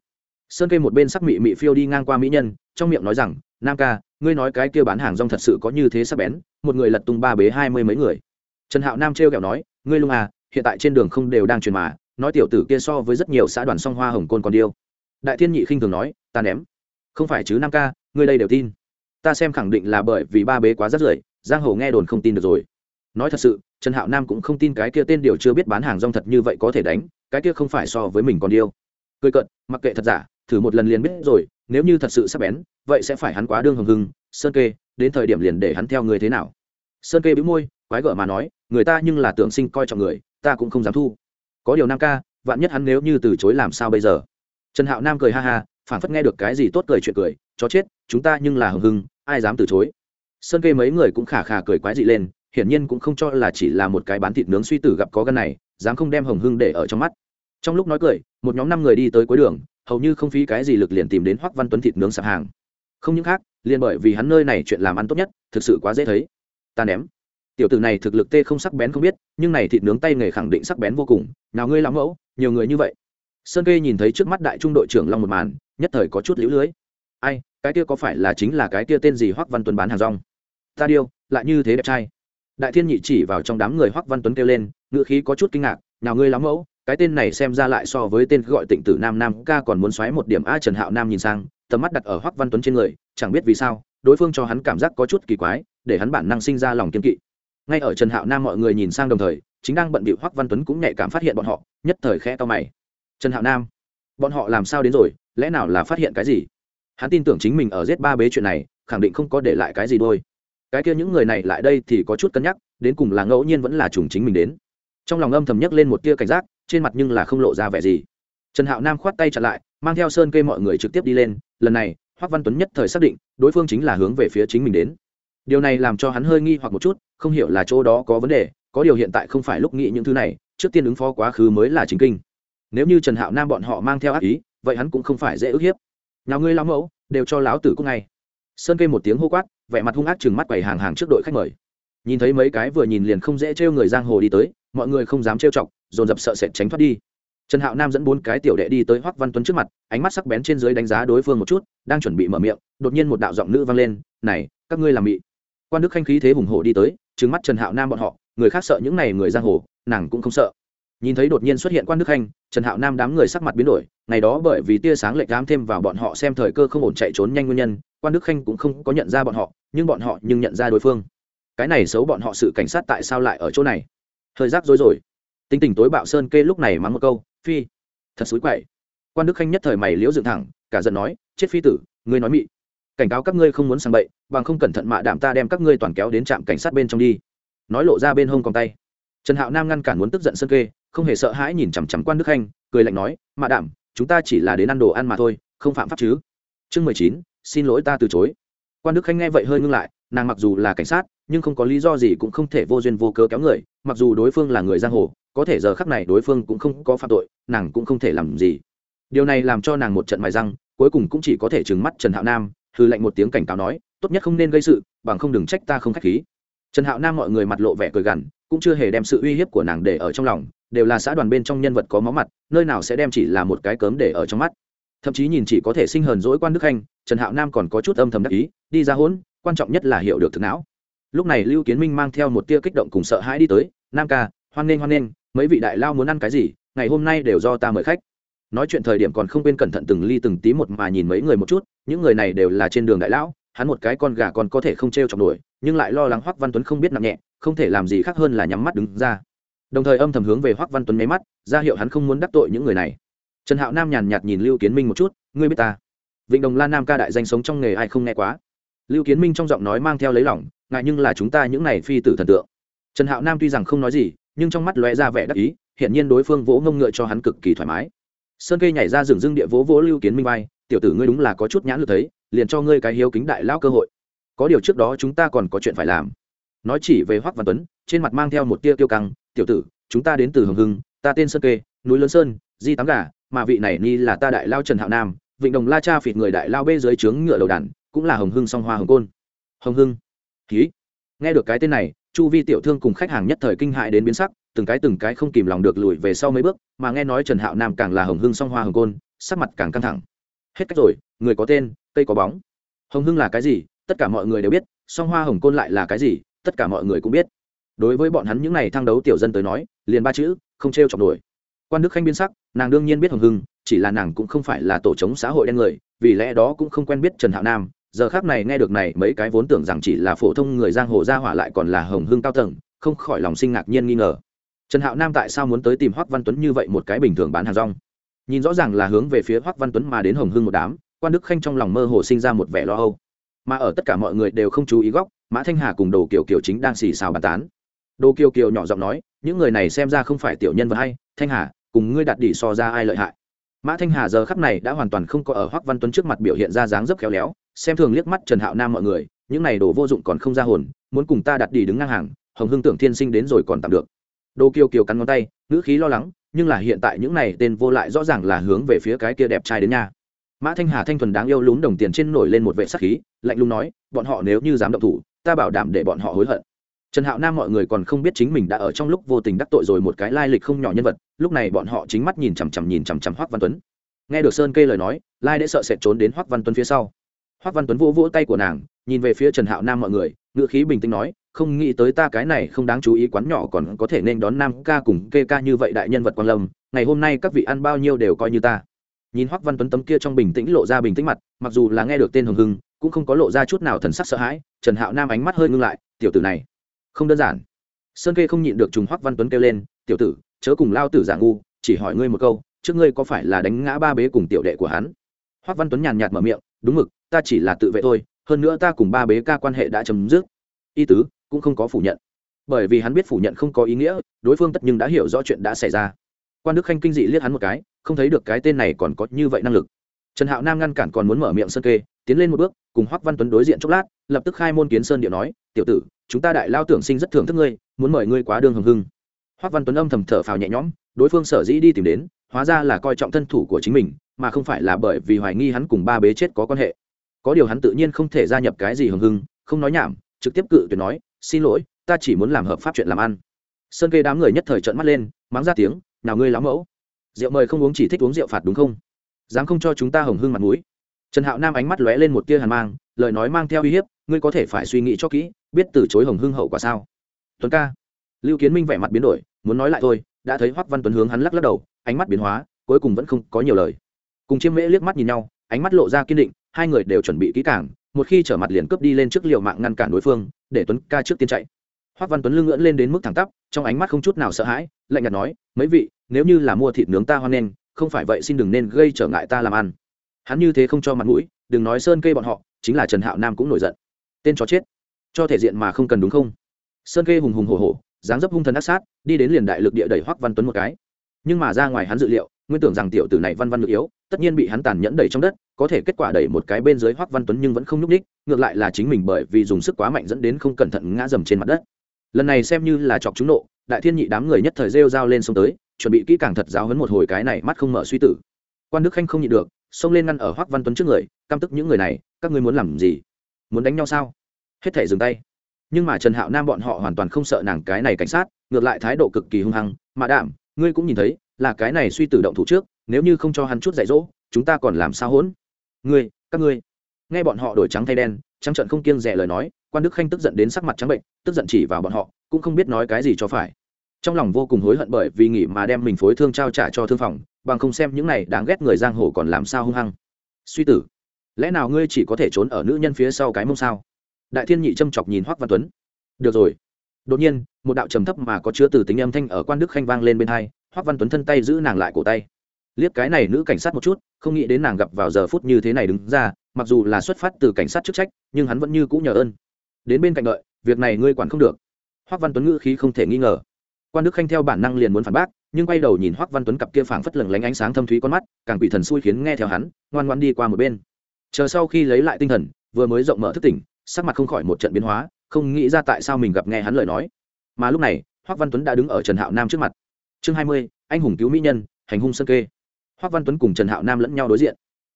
Sơn kê một bên sắc mị mị phiêu đi ngang qua mỹ nhân, trong miệng nói rằng, nam ca, ngươi nói cái kia bán hàng rong thật sự có như thế sắc bén, một người lật tung ba bế hai mươi mấy người. Trần hạo nam trêu kẹo nói, ngươi lung à hiện tại trên đường không đều đang truyền mà, nói tiểu tử kia so với rất nhiều xã đoàn song hoa hồng côn còn điêu. Đại thiên nhị khinh thường nói, ta ném. Không phải chứ, nam ca, ngươi đây đều tin. Ta xem khẳng định là bởi vì ba bế quá rất rưởi, giang hồ nghe đồn không tin được rồi. Nói thật sự, trần hạo nam cũng không tin cái kia tên điều chưa biết bán hàng rong thật như vậy có thể đánh, cái kia không phải so với mình còn điêu. Cười cận mặc kệ thật giả, thử một lần liền biết rồi, nếu như thật sự sắp bén, vậy sẽ phải hắn quá đương hồng hưng, sơn kê, đến thời điểm liền để hắn theo người thế nào. Sơn kê bĩu môi, quái gở mà nói, người ta nhưng là tưởng sinh coi trọng người ta cũng không dám thu. Có điều nam ca, vạn nhất hắn nếu như từ chối làm sao bây giờ? Trần hạo nam cười ha ha phản phất nghe được cái gì tốt cười chuyện cười, chó chết, chúng ta nhưng là hừng hưng ai dám từ chối? Sơn kê mấy người cũng khả khả cười quái dị lên, hiển nhiên cũng không cho là chỉ là một cái bán thịt nướng suy tử gặp có gân này, dám không đem hồng hưng để ở trong mắt. Trong lúc nói cười, một nhóm năm người đi tới cuối đường, hầu như không phí cái gì lực liền tìm đến hoắc văn tuấn thịt nướng sạp hàng. Không những khác, liền bởi vì hắn nơi này chuyện làm ăn tốt nhất, thực sự quá dễ thấy. Ta ném tiểu tử này thực lực tê không sắc bén không biết, nhưng này thịt nướng tay nghề khẳng định sắc bén vô cùng, nào ngươi lắm mẫu, nhiều người như vậy. Sơn kê nhìn thấy trước mắt đại trung đội trưởng long một màn, nhất thời có chút lũ lưới. Ai, cái kia có phải là chính là cái kia tên gì hoắc văn tuấn bán hàng rong? Ta điêu, lại như thế đẹp trai. Đại thiên nhị chỉ vào trong đám người hoắc văn tuấn kêu lên ngựa khí có chút kinh ngạc, nào ngươi lắm mẫu, cái tên này xem ra lại so với tên gọi tịnh tử nam nam ca còn muốn xoáy một điểm a trần hạo nam nhìn sang, tầm mắt đặt ở hoắc văn tuấn trên người, chẳng biết vì sao, đối phương cho hắn cảm giác có chút kỳ quái, để hắn bản năng sinh ra lòng kiên kỵ ngay ở trần hạo nam mọi người nhìn sang đồng thời, chính đang bận bịu hoắc văn tuấn cũng nhạy cảm phát hiện bọn họ, nhất thời khẽ to mày. Trần hạo nam, bọn họ làm sao đến rồi? Lẽ nào là phát hiện cái gì? Hắn tin tưởng chính mình ở giết ba bế chuyện này, khẳng định không có để lại cái gì đôi. Cái kia những người này lại đây thì có chút cân nhắc, đến cùng là ngẫu nhiên vẫn là trùng chính mình đến. Trong lòng âm thầm nhấc lên một tia cảnh giác, trên mặt nhưng là không lộ ra vẻ gì. Trần hạo nam khoát tay chặn lại, mang theo sơn kê mọi người trực tiếp đi lên. Lần này, hoắc văn tuấn nhất thời xác định, đối phương chính là hướng về phía chính mình đến. Điều này làm cho hắn hơi nghi hoặc một chút không hiểu là chỗ đó có vấn đề, có điều hiện tại không phải lúc nghĩ những thứ này, trước tiên ứng phó quá khứ mới là chính kinh. Nếu như trần hạo nam bọn họ mang theo ác ý, vậy hắn cũng không phải dễ ức hiếp. Nào ngươi lão mẫu, đều cho lão tử cũng ngay. Sơn kê một tiếng hô quát, vẻ mặt hung ác chừng mắt quầy hàng hàng trước đội khách mời. Nhìn thấy mấy cái vừa nhìn liền không dễ trêu người giang hồ đi tới, mọi người không dám trêu chọc, dồn dập sợ sệt tránh thoát đi. Trần hạo nam dẫn bốn cái tiểu đệ đi tới hoắc văn tuấn trước mặt, ánh mắt sắc bén trên dưới đánh giá đối phương một chút, đang chuẩn bị mở miệng, đột nhiên một đạo giọng nữ vang lên, này, các ngươi làm bị quan đức khanh khí thế hùng hổ đi tới trừng mắt trần hạo nam bọn họ người khác sợ những này người giang hồ nàng cũng không sợ nhìn thấy đột nhiên xuất hiện quan đức khanh trần hạo nam đám người sắc mặt biến đổi ngày đó bởi vì tia sáng lệch đám thêm vào bọn họ xem thời cơ không ổn chạy trốn nhanh nguyên nhân quan đức khanh cũng không có nhận ra bọn họ nhưng bọn họ nhưng nhận ra đối phương cái này xấu bọn họ sự cảnh sát tại sao lại ở chỗ này hơi rác rối rồi tính tình tối bạo sơn kê lúc này mắng một câu phi thật xúi quậy quan đức khanh nhất thời mày liễu dựng thẳng cả giận nói chết phi tử ngươi nói mị cảnh cáo các ngươi không muốn sang bậy, bằng không cẩn thận mạ đạm ta đem các ngươi toàn kéo đến trạm cảnh sát bên trong đi. Nói lộ ra bên hông còng tay. Trần hạo nam ngăn cản muốn tức giận sơn kê, không hề sợ hãi nhìn chằm chằm quan đức khanh cười lạnh nói, mạ đạm, chúng ta chỉ là đến ăn đồ ăn mà thôi, không phạm pháp chứ. Chương mười chín, xin lỗi ta từ chối. Quan đức khanh nghe vậy hơi ngưng lại, nàng mặc dù là cảnh sát, nhưng không có lý do gì cũng không thể vô duyên vô cớ kéo người, mặc dù đối phương là người giang hồ, có thể giờ khắc này đối phương cũng không có phạm tội, nàng cũng không thể làm gì. Điều này làm cho nàng một trận mài răng, cuối cùng cũng chỉ có thể trừng mắt trần hạo nam hư lệnh một tiếng cảnh cáo nói, tốt nhất không nên gây sự, bằng không đừng trách ta không k h á c h khí. Trần hạo nam mọi người mặt lộ vẻ cười gằn, cũng chưa hề đem sự uy hiếp của nàng để ở trong lòng, đều là xã đoàn bên trong nhân vật có máu mặt, nơi nào sẽ đem chỉ là một cái cớm để ở trong mắt. Thậm chí nhìn chỉ có thể sinh hờn dỗi quan đức khanh, trần hạo nam còn có chút âm thầm đắc ý, đi ra hỗn, quan trọng nhất là hiểu được thực não. Lúc này lưu kiến minh mang theo một tia kích động cùng sợ hãi đi tới, nam ca, hoan nghênh hoan nghênh, mấy vị đại lao muốn ăn cái gì, ngày hôm nay đều do ta mời khách. Nói chuyện thời điểm còn không quên cẩn thận từng ly từng tí một mà nhìn mấy người một chút những người này đều là trên đường đại lão, hắn một cái con gà còn có thể không t r e o chọc nổi, nhưng lại lo lắng hoắc văn tuấn không biết nặng nhẹ, không thể làm gì khác hơn là nhắm mắt đứng ra. Đồng thời âm thầm hướng về hoắc văn tuấn máy mắt, ra hiệu hắn không muốn đắc tội những người này. Trần hạo nam nhàn nhạt nhìn lưu kiến minh một chút, ngươi biết ta? Vịnh đồng lan nam ca đại danh sống trong nghề ai không nghe quá? Lưu kiến minh trong giọng nói mang theo lấy lỏng ngại nhưng là chúng ta những này phi tử thần tượng. Trần hạo nam tuy rằng không nói gì, nhưng trong mắt lóe ra vẻ đắc ý hiện nhiên đối phương vỗ ngông ngựa cho hắn cực kỳ thoải mái. Sơn cây nhảy ra rừng rưng địa vỗ vỗ lưu kiến minh vai tiểu tử ngươi đúng là có chút nhãn lực thấy, liền cho ngươi cái hiếu kính đại lao cơ hội. Có điều trước đó chúng ta còn có chuyện phải làm. Nói chỉ về hoắc văn tuấn, trên mặt mang theo một tia tiêu căng, tiểu tử, chúng ta đến từ hồng hưng, ta tên sơn kê, núi lớn sơn, di tám gà, mà vị này ni là ta đại lao trần hạo nam, vịnh đồng la cha phịt người đại lao bê dưới trướng ngựa đầu đàn, cũng là hồng hưng song hoa hồng côn. Hồng hưng? Ký nghe được cái tên này, chu vi tiểu thương cùng khách hàng nhất thời kinh hại đến biến sắc, từng cái từng cái không kìm lòng được lùi về sau mấy bước, mà nghe nói trần hạo nam càng là hồng hưng song hoa hồng côn, sắc mặt càng căng thẳng hết cách rồi, người có tên, cây có bóng. Hồng hưng là cái gì, tất cả mọi người đều biết, song hoa hồng côn lại là cái gì, tất cả mọi người cũng biết. Đối với bọn hắn những n à y thăng đấu tiểu dân tới nói, liền ba chữ, không t r e o chọc nổi. Quan đức khanh biên sắc, nàng đương nhiên biết hồng hưng, chỉ là nàng cũng không phải là tổ chống xã hội đen người, vì lẽ đó cũng không quen biết trần hạo nam. Giờ khác này nghe được này mấy cái vốn tưởng rằng chỉ là phổ thông người giang hồ gia hỏa lại còn là hồng hưng cao tầng, không khỏi lòng sinh ngạc nhiên nghi ngờ. Trần hạo nam tại sao muốn tới tìm hoắc văn tuấn như vậy một cái bình thường bán hàng rong? Nhìn rõ ràng là hướng về phía hoắc văn tuấn mà đến hồng hưng một đám, quan đức khanh trong lòng mơ hồ sinh ra một vẻ lo âu. Mà ở tất cả mọi người đều không chú ý góc, mã thanh hà cùng đồ kiều kiều chính đang xì xào bàn tán. Đồ kiều kiều nhỏ giọng nói, những người này xem ra không phải tiểu nhân vật hay, thanh hà, cùng ngươi đặt đỉ so ra ai lợi hại? Mã thanh hà giờ khắp này đã hoàn toàn không có ở hoắc văn tuấn trước mặt biểu hiện ra dáng dấp khéo léo, xem thường liếc mắt trần hạo nam mọi người, những này đồ vô dụng còn không ra hồn, muốn cùng ta đặt đỉ đứng ngang hàng, hồng hưng tưởng thiên sinh đến rồi còn tạm được. Đồ kiều kiều cắn ngón tay, ngữ khí lo lắng nhưng là hiện tại những này tên vô lại rõ ràng là hướng về phía cái kia đẹp trai đến nha. Mã thanh hà thanh thuần đáng yêu lún đồng tiền trên nổi lên một vệ sắc khí, lạnh lùng nói, bọn họ nếu như dám động thủ, ta bảo đảm để bọn họ hối hận. Trần hạo nam mọi người còn không biết chính mình đã ở trong lúc vô tình đắc tội rồi một cái lai lịch không nhỏ nhân vật, lúc này bọn họ chính mắt nhìn chằm chằm nhìn chằm chằm hoác văn tuấn. Nghe được sơn kê lời nói, lai đã sợ sệt trốn đến hoác văn tuấn phía sau. Hoác văn tuấn vỗ vỗ tay của nàng, nhìn về phía trần hạo nam mọi người, ngữ khí bình tĩnh nói không nghĩ tới ta cái này không đáng chú ý quán nhỏ còn có thể nên đón nam ca cùng kê ca như vậy đại nhân vật quan lâm, ngày hôm nay các vị ăn bao nhiêu đều coi như ta. Nhìn hoắc văn tuấn tấm kia trong bình tĩnh lộ ra bình tĩnh mặt, mặc dù là nghe được tên hồng hưng, cũng không có lộ ra chút nào thần sắc sợ hãi, trần hạo nam ánh mắt hơi ngưng lại, tiểu tử này, không đơn giản. Sơn kê không nhịn được trùng hoắc văn tuấn kêu lên, tiểu tử, chớ cùng lao tử giả ngu, chỉ hỏi ngươi một câu, trước ngươi có phải là đánh ngã ba bế cùng tiểu đệ của hắn? Hoắc văn tuấn nhàn nhạt mở miệng, đúng mực, ta chỉ là tự vệ thôi, hơn nữa ta cùng ba bế ca quan hệ đã chấm dứt. Y tứ cũng không có phủ nhận. Bởi vì hắn biết phủ nhận không có ý nghĩa, đối phương tất nhưng đã hiểu rõ chuyện đã xảy ra. Quan đức khanh kinh dị liếc hắn một cái, không thấy được cái tên này còn có như vậy năng lực. Trần hạo nam ngăn cản còn muốn mở miệng sơn kê, tiến lên một bước, cùng hoắc văn tuấn đối diện chốc lát, lập tức khai môn kiến sơn điệu nói, tiểu tử, chúng ta đại lao tưởng sinh rất thưởng thức ngươi, muốn mời ngươi quá đường hồng hưng. Hoắc văn tuấn âm thầm thở phào nhẹ nhõm, đối phương sở dĩ đi tìm đến, hóa ra là coi trọng thân thủ của chính mình, mà không phải là bởi vì hoài nghi hắn cùng ba bế chết có quan hệ. Có điều hắn tự nhiên không thể gia nhập cái gì hồng hưng, không nói nhảm, trực tiếp cự tuyệt nói xin lỗi, ta chỉ muốn làm hợp pháp chuyện làm ăn. Sơn kê đám người nhất thời trợn mắt lên, mắng ra tiếng, nào ngươi lão mẫu, rượu mời không uống chỉ thích uống rượu phạt đúng không? Dám không cho chúng ta hồng hưng mặt mũi. Trần hạo nam ánh mắt lóe lên một tia hàn mang, lời nói mang theo uy hiếp, ngươi có thể phải suy nghĩ cho kỹ, biết từ chối hồng hưng hậu quả sao? Tuấn ca. Lưu kiến minh vẻ mặt biến đổi, muốn nói lại thôi, đã thấy hoắc văn tuấn hướng hắn lắc lắc đầu, ánh mắt biến hóa, cuối cùng vẫn không có nhiều lời. Cùng chiêm mễ liếc mắt nhìn nhau, ánh mắt lộ ra kiên định, hai người đều chuẩn bị kỹ càng một khi trở mặt liền cướp đi lên trước liều mạng ngăn cản đối phương, để tuấn ca trước tiên chạy. Hoắc văn tuấn lưng ngưỡng lên đến mức thẳng tắp, trong ánh mắt không chút nào sợ hãi, lạnh nhạt nói, mấy vị, nếu như là mua thịt nướng ta hoan nghênh, không phải vậy xin đừng nên gây trở ngại ta làm ăn. Hắn như thế không cho mặt mũi, đừng nói sơn kê bọn họ, chính là trần hạo nam cũng nổi giận. Tên chó chết, cho thể diện mà không cần đúng không? Sơn kê hùng hùng hổ hổ, dáng dấp hung thần ác sát, đi đến liền đại lực địa đẩy hoắc văn tuấn một cái. Nhưng mà ra ngoài hắn dự liệu nguyên tưởng rằng tiểu tử này văn văn ngự yếu, tất nhiên bị hắn tàn nhẫn đẩy trong đất, có thể kết quả đẩy một cái bên dưới hoắc văn tuấn nhưng vẫn không nhúc ních ngược lại là chính mình bởi vì dùng sức quá mạnh dẫn đến không cẩn thận ngã dầm trên mặt đất. Lần này xem như là chọc chúng nộ, đại thiên nhị đám người nhất thời rêu dao lên sông tới, chuẩn bị kỹ càng thật giáo hấn một hồi cái này mắt không mở suy tử. Quan đức khanh không nhịn được, xông lên ngăn ở hoắc văn tuấn trước người, căm tức những người này, các ngươi muốn làm gì? Muốn đánh nhau sao? Hết thể dừng tay. Nhưng mà trần hạo nam bọn họ hoàn toàn không sợ nàng cái này cảnh sát, ngược lại thái độ cực kỳ hung hăng mà đảm ngươi cũng nhìn thấy là cái này suy tử động thủ trước, nếu như không cho hắn chút dạy dỗ, chúng ta còn làm sao hỗn? Ngươi, các ngươi. Nghe bọn họ đổi trắng thay đen, trắng trận không kiêng rẻ lời nói, quan đức khanh tức giận đến sắc mặt trắng bệnh, tức giận chỉ vào bọn họ, cũng không biết nói cái gì cho phải. Trong lòng vô cùng hối hận bởi vì nghỉ mà đem mình phối thương trao trả cho thương phòng, bằng không xem những này đáng ghét người giang hồ còn làm sao hung hăng. Suy tử, lẽ nào ngươi chỉ có thể trốn ở nữ nhân phía sau cái mông sao? Đại thiên nhị châm chọc nhìn hoắc văn tuấn. Được rồi. Đột nhiên, một đạo trầm thấp mà có chứa từ tính âm thanh ở quan đức khanh vang lên bên hai hoắc văn tuấn thân tay giữ nàng lại cổ tay. Liếc cái này nữ cảnh sát một chút, không nghĩ đến nàng gặp vào giờ phút như thế này đứng ra, mặc dù là xuất phát từ cảnh sát chức trách, nhưng hắn vẫn như cũng nhờ ơn. Đến bên cạnh đợi, việc này ngươi quản không được. Hoắc văn tuấn ngữ khí không thể nghi ngờ. Quan đức khanh theo bản năng liền muốn phản bác, nhưng quay đầu nhìn hoắc văn tuấn cặp kia phảng phất lừng lánh ánh sáng thâm thúy con mắt, càng quỷ thần xui khiến nghe theo hắn, ngoan ngoan đi qua một bên. Chờ sau khi lấy lại tinh thần, vừa mới rộng mở thức tỉnh, sắc mặt không khỏi một trận biến hóa, không nghĩ ra tại sao mình gặp nghe hắn lời nói. Mà lúc này, hoắc văn tuấn đã đứng ở trần hạo nam trước mặt chương hai mươi, anh hùng cứu mỹ nhân, hành hung sơn kê. Hoắc văn tuấn cùng trần hạo nam lẫn nhau đối diện.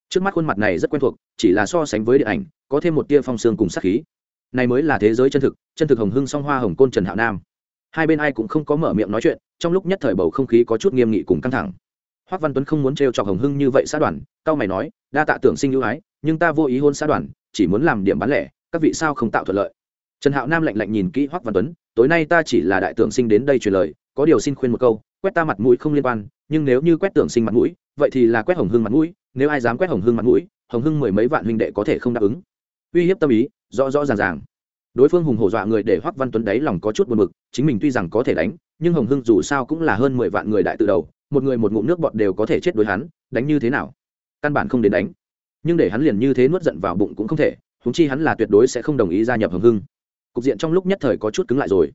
Trước mắt khuôn mặt này rất quen thuộc, chỉ là so sánh với điện ảnh, có thêm một tia phong sương cùng sắc khí. Này mới là thế giới chân thực chân thực hồng hưng song hoa hồng côn trần hạo nam. Hai bên ai cũng không có mở miệng nói chuyện, trong lúc nhất thời bầu không khí có chút nghiêm nghị cùng căng thẳng. Hoắc văn tuấn không muốn trêu chọc hồng hưng như vậy xã đoàn cao mày nói, đa tạ tưởng sinh ưu ái, nhưng ta vô ý hôn xã đoàn, chỉ muốn làm điểm bán lẻ, các vị sao không tạo thuận lợi? Trần hạo nam lạnh lạnh nhìn kỹ hoắc văn tuấn, tối nay ta chỉ là đại tưởng sinh đến đây truyền lời, có điều xin khuyên một câu quét ta mặt mũi không liên quan, nhưng nếu như quét tưởng sinh mặt mũi, vậy thì là quét hồng hương mặt mũi, nếu ai dám quét hồng hương mặt mũi, hồng hưng mười mấy vạn huynh đệ có thể không đáp ứng. Uy hiếp tâm ý, rõ rõ ràng ràng. Đối phương hùng hổ dọa người để hoắc văn tuấn đấy lòng có chút buồn bực, chính mình tuy rằng có thể đánh, nhưng hồng hưng dù sao cũng là hơn mười vạn người đại tự đầu, một người một ngụm nước bọt đều có thể chết đối hắn, đánh như thế nào? Căn bản không đến đánh. Nhưng để hắn liền như thế nuốt giận vào bụng cũng không thể húng chi hắn là tuyệt đối sẽ không đồng ý gia nhập hồng hưng. Cục diện trong lúc nhất thời có chút cứng lại rồi.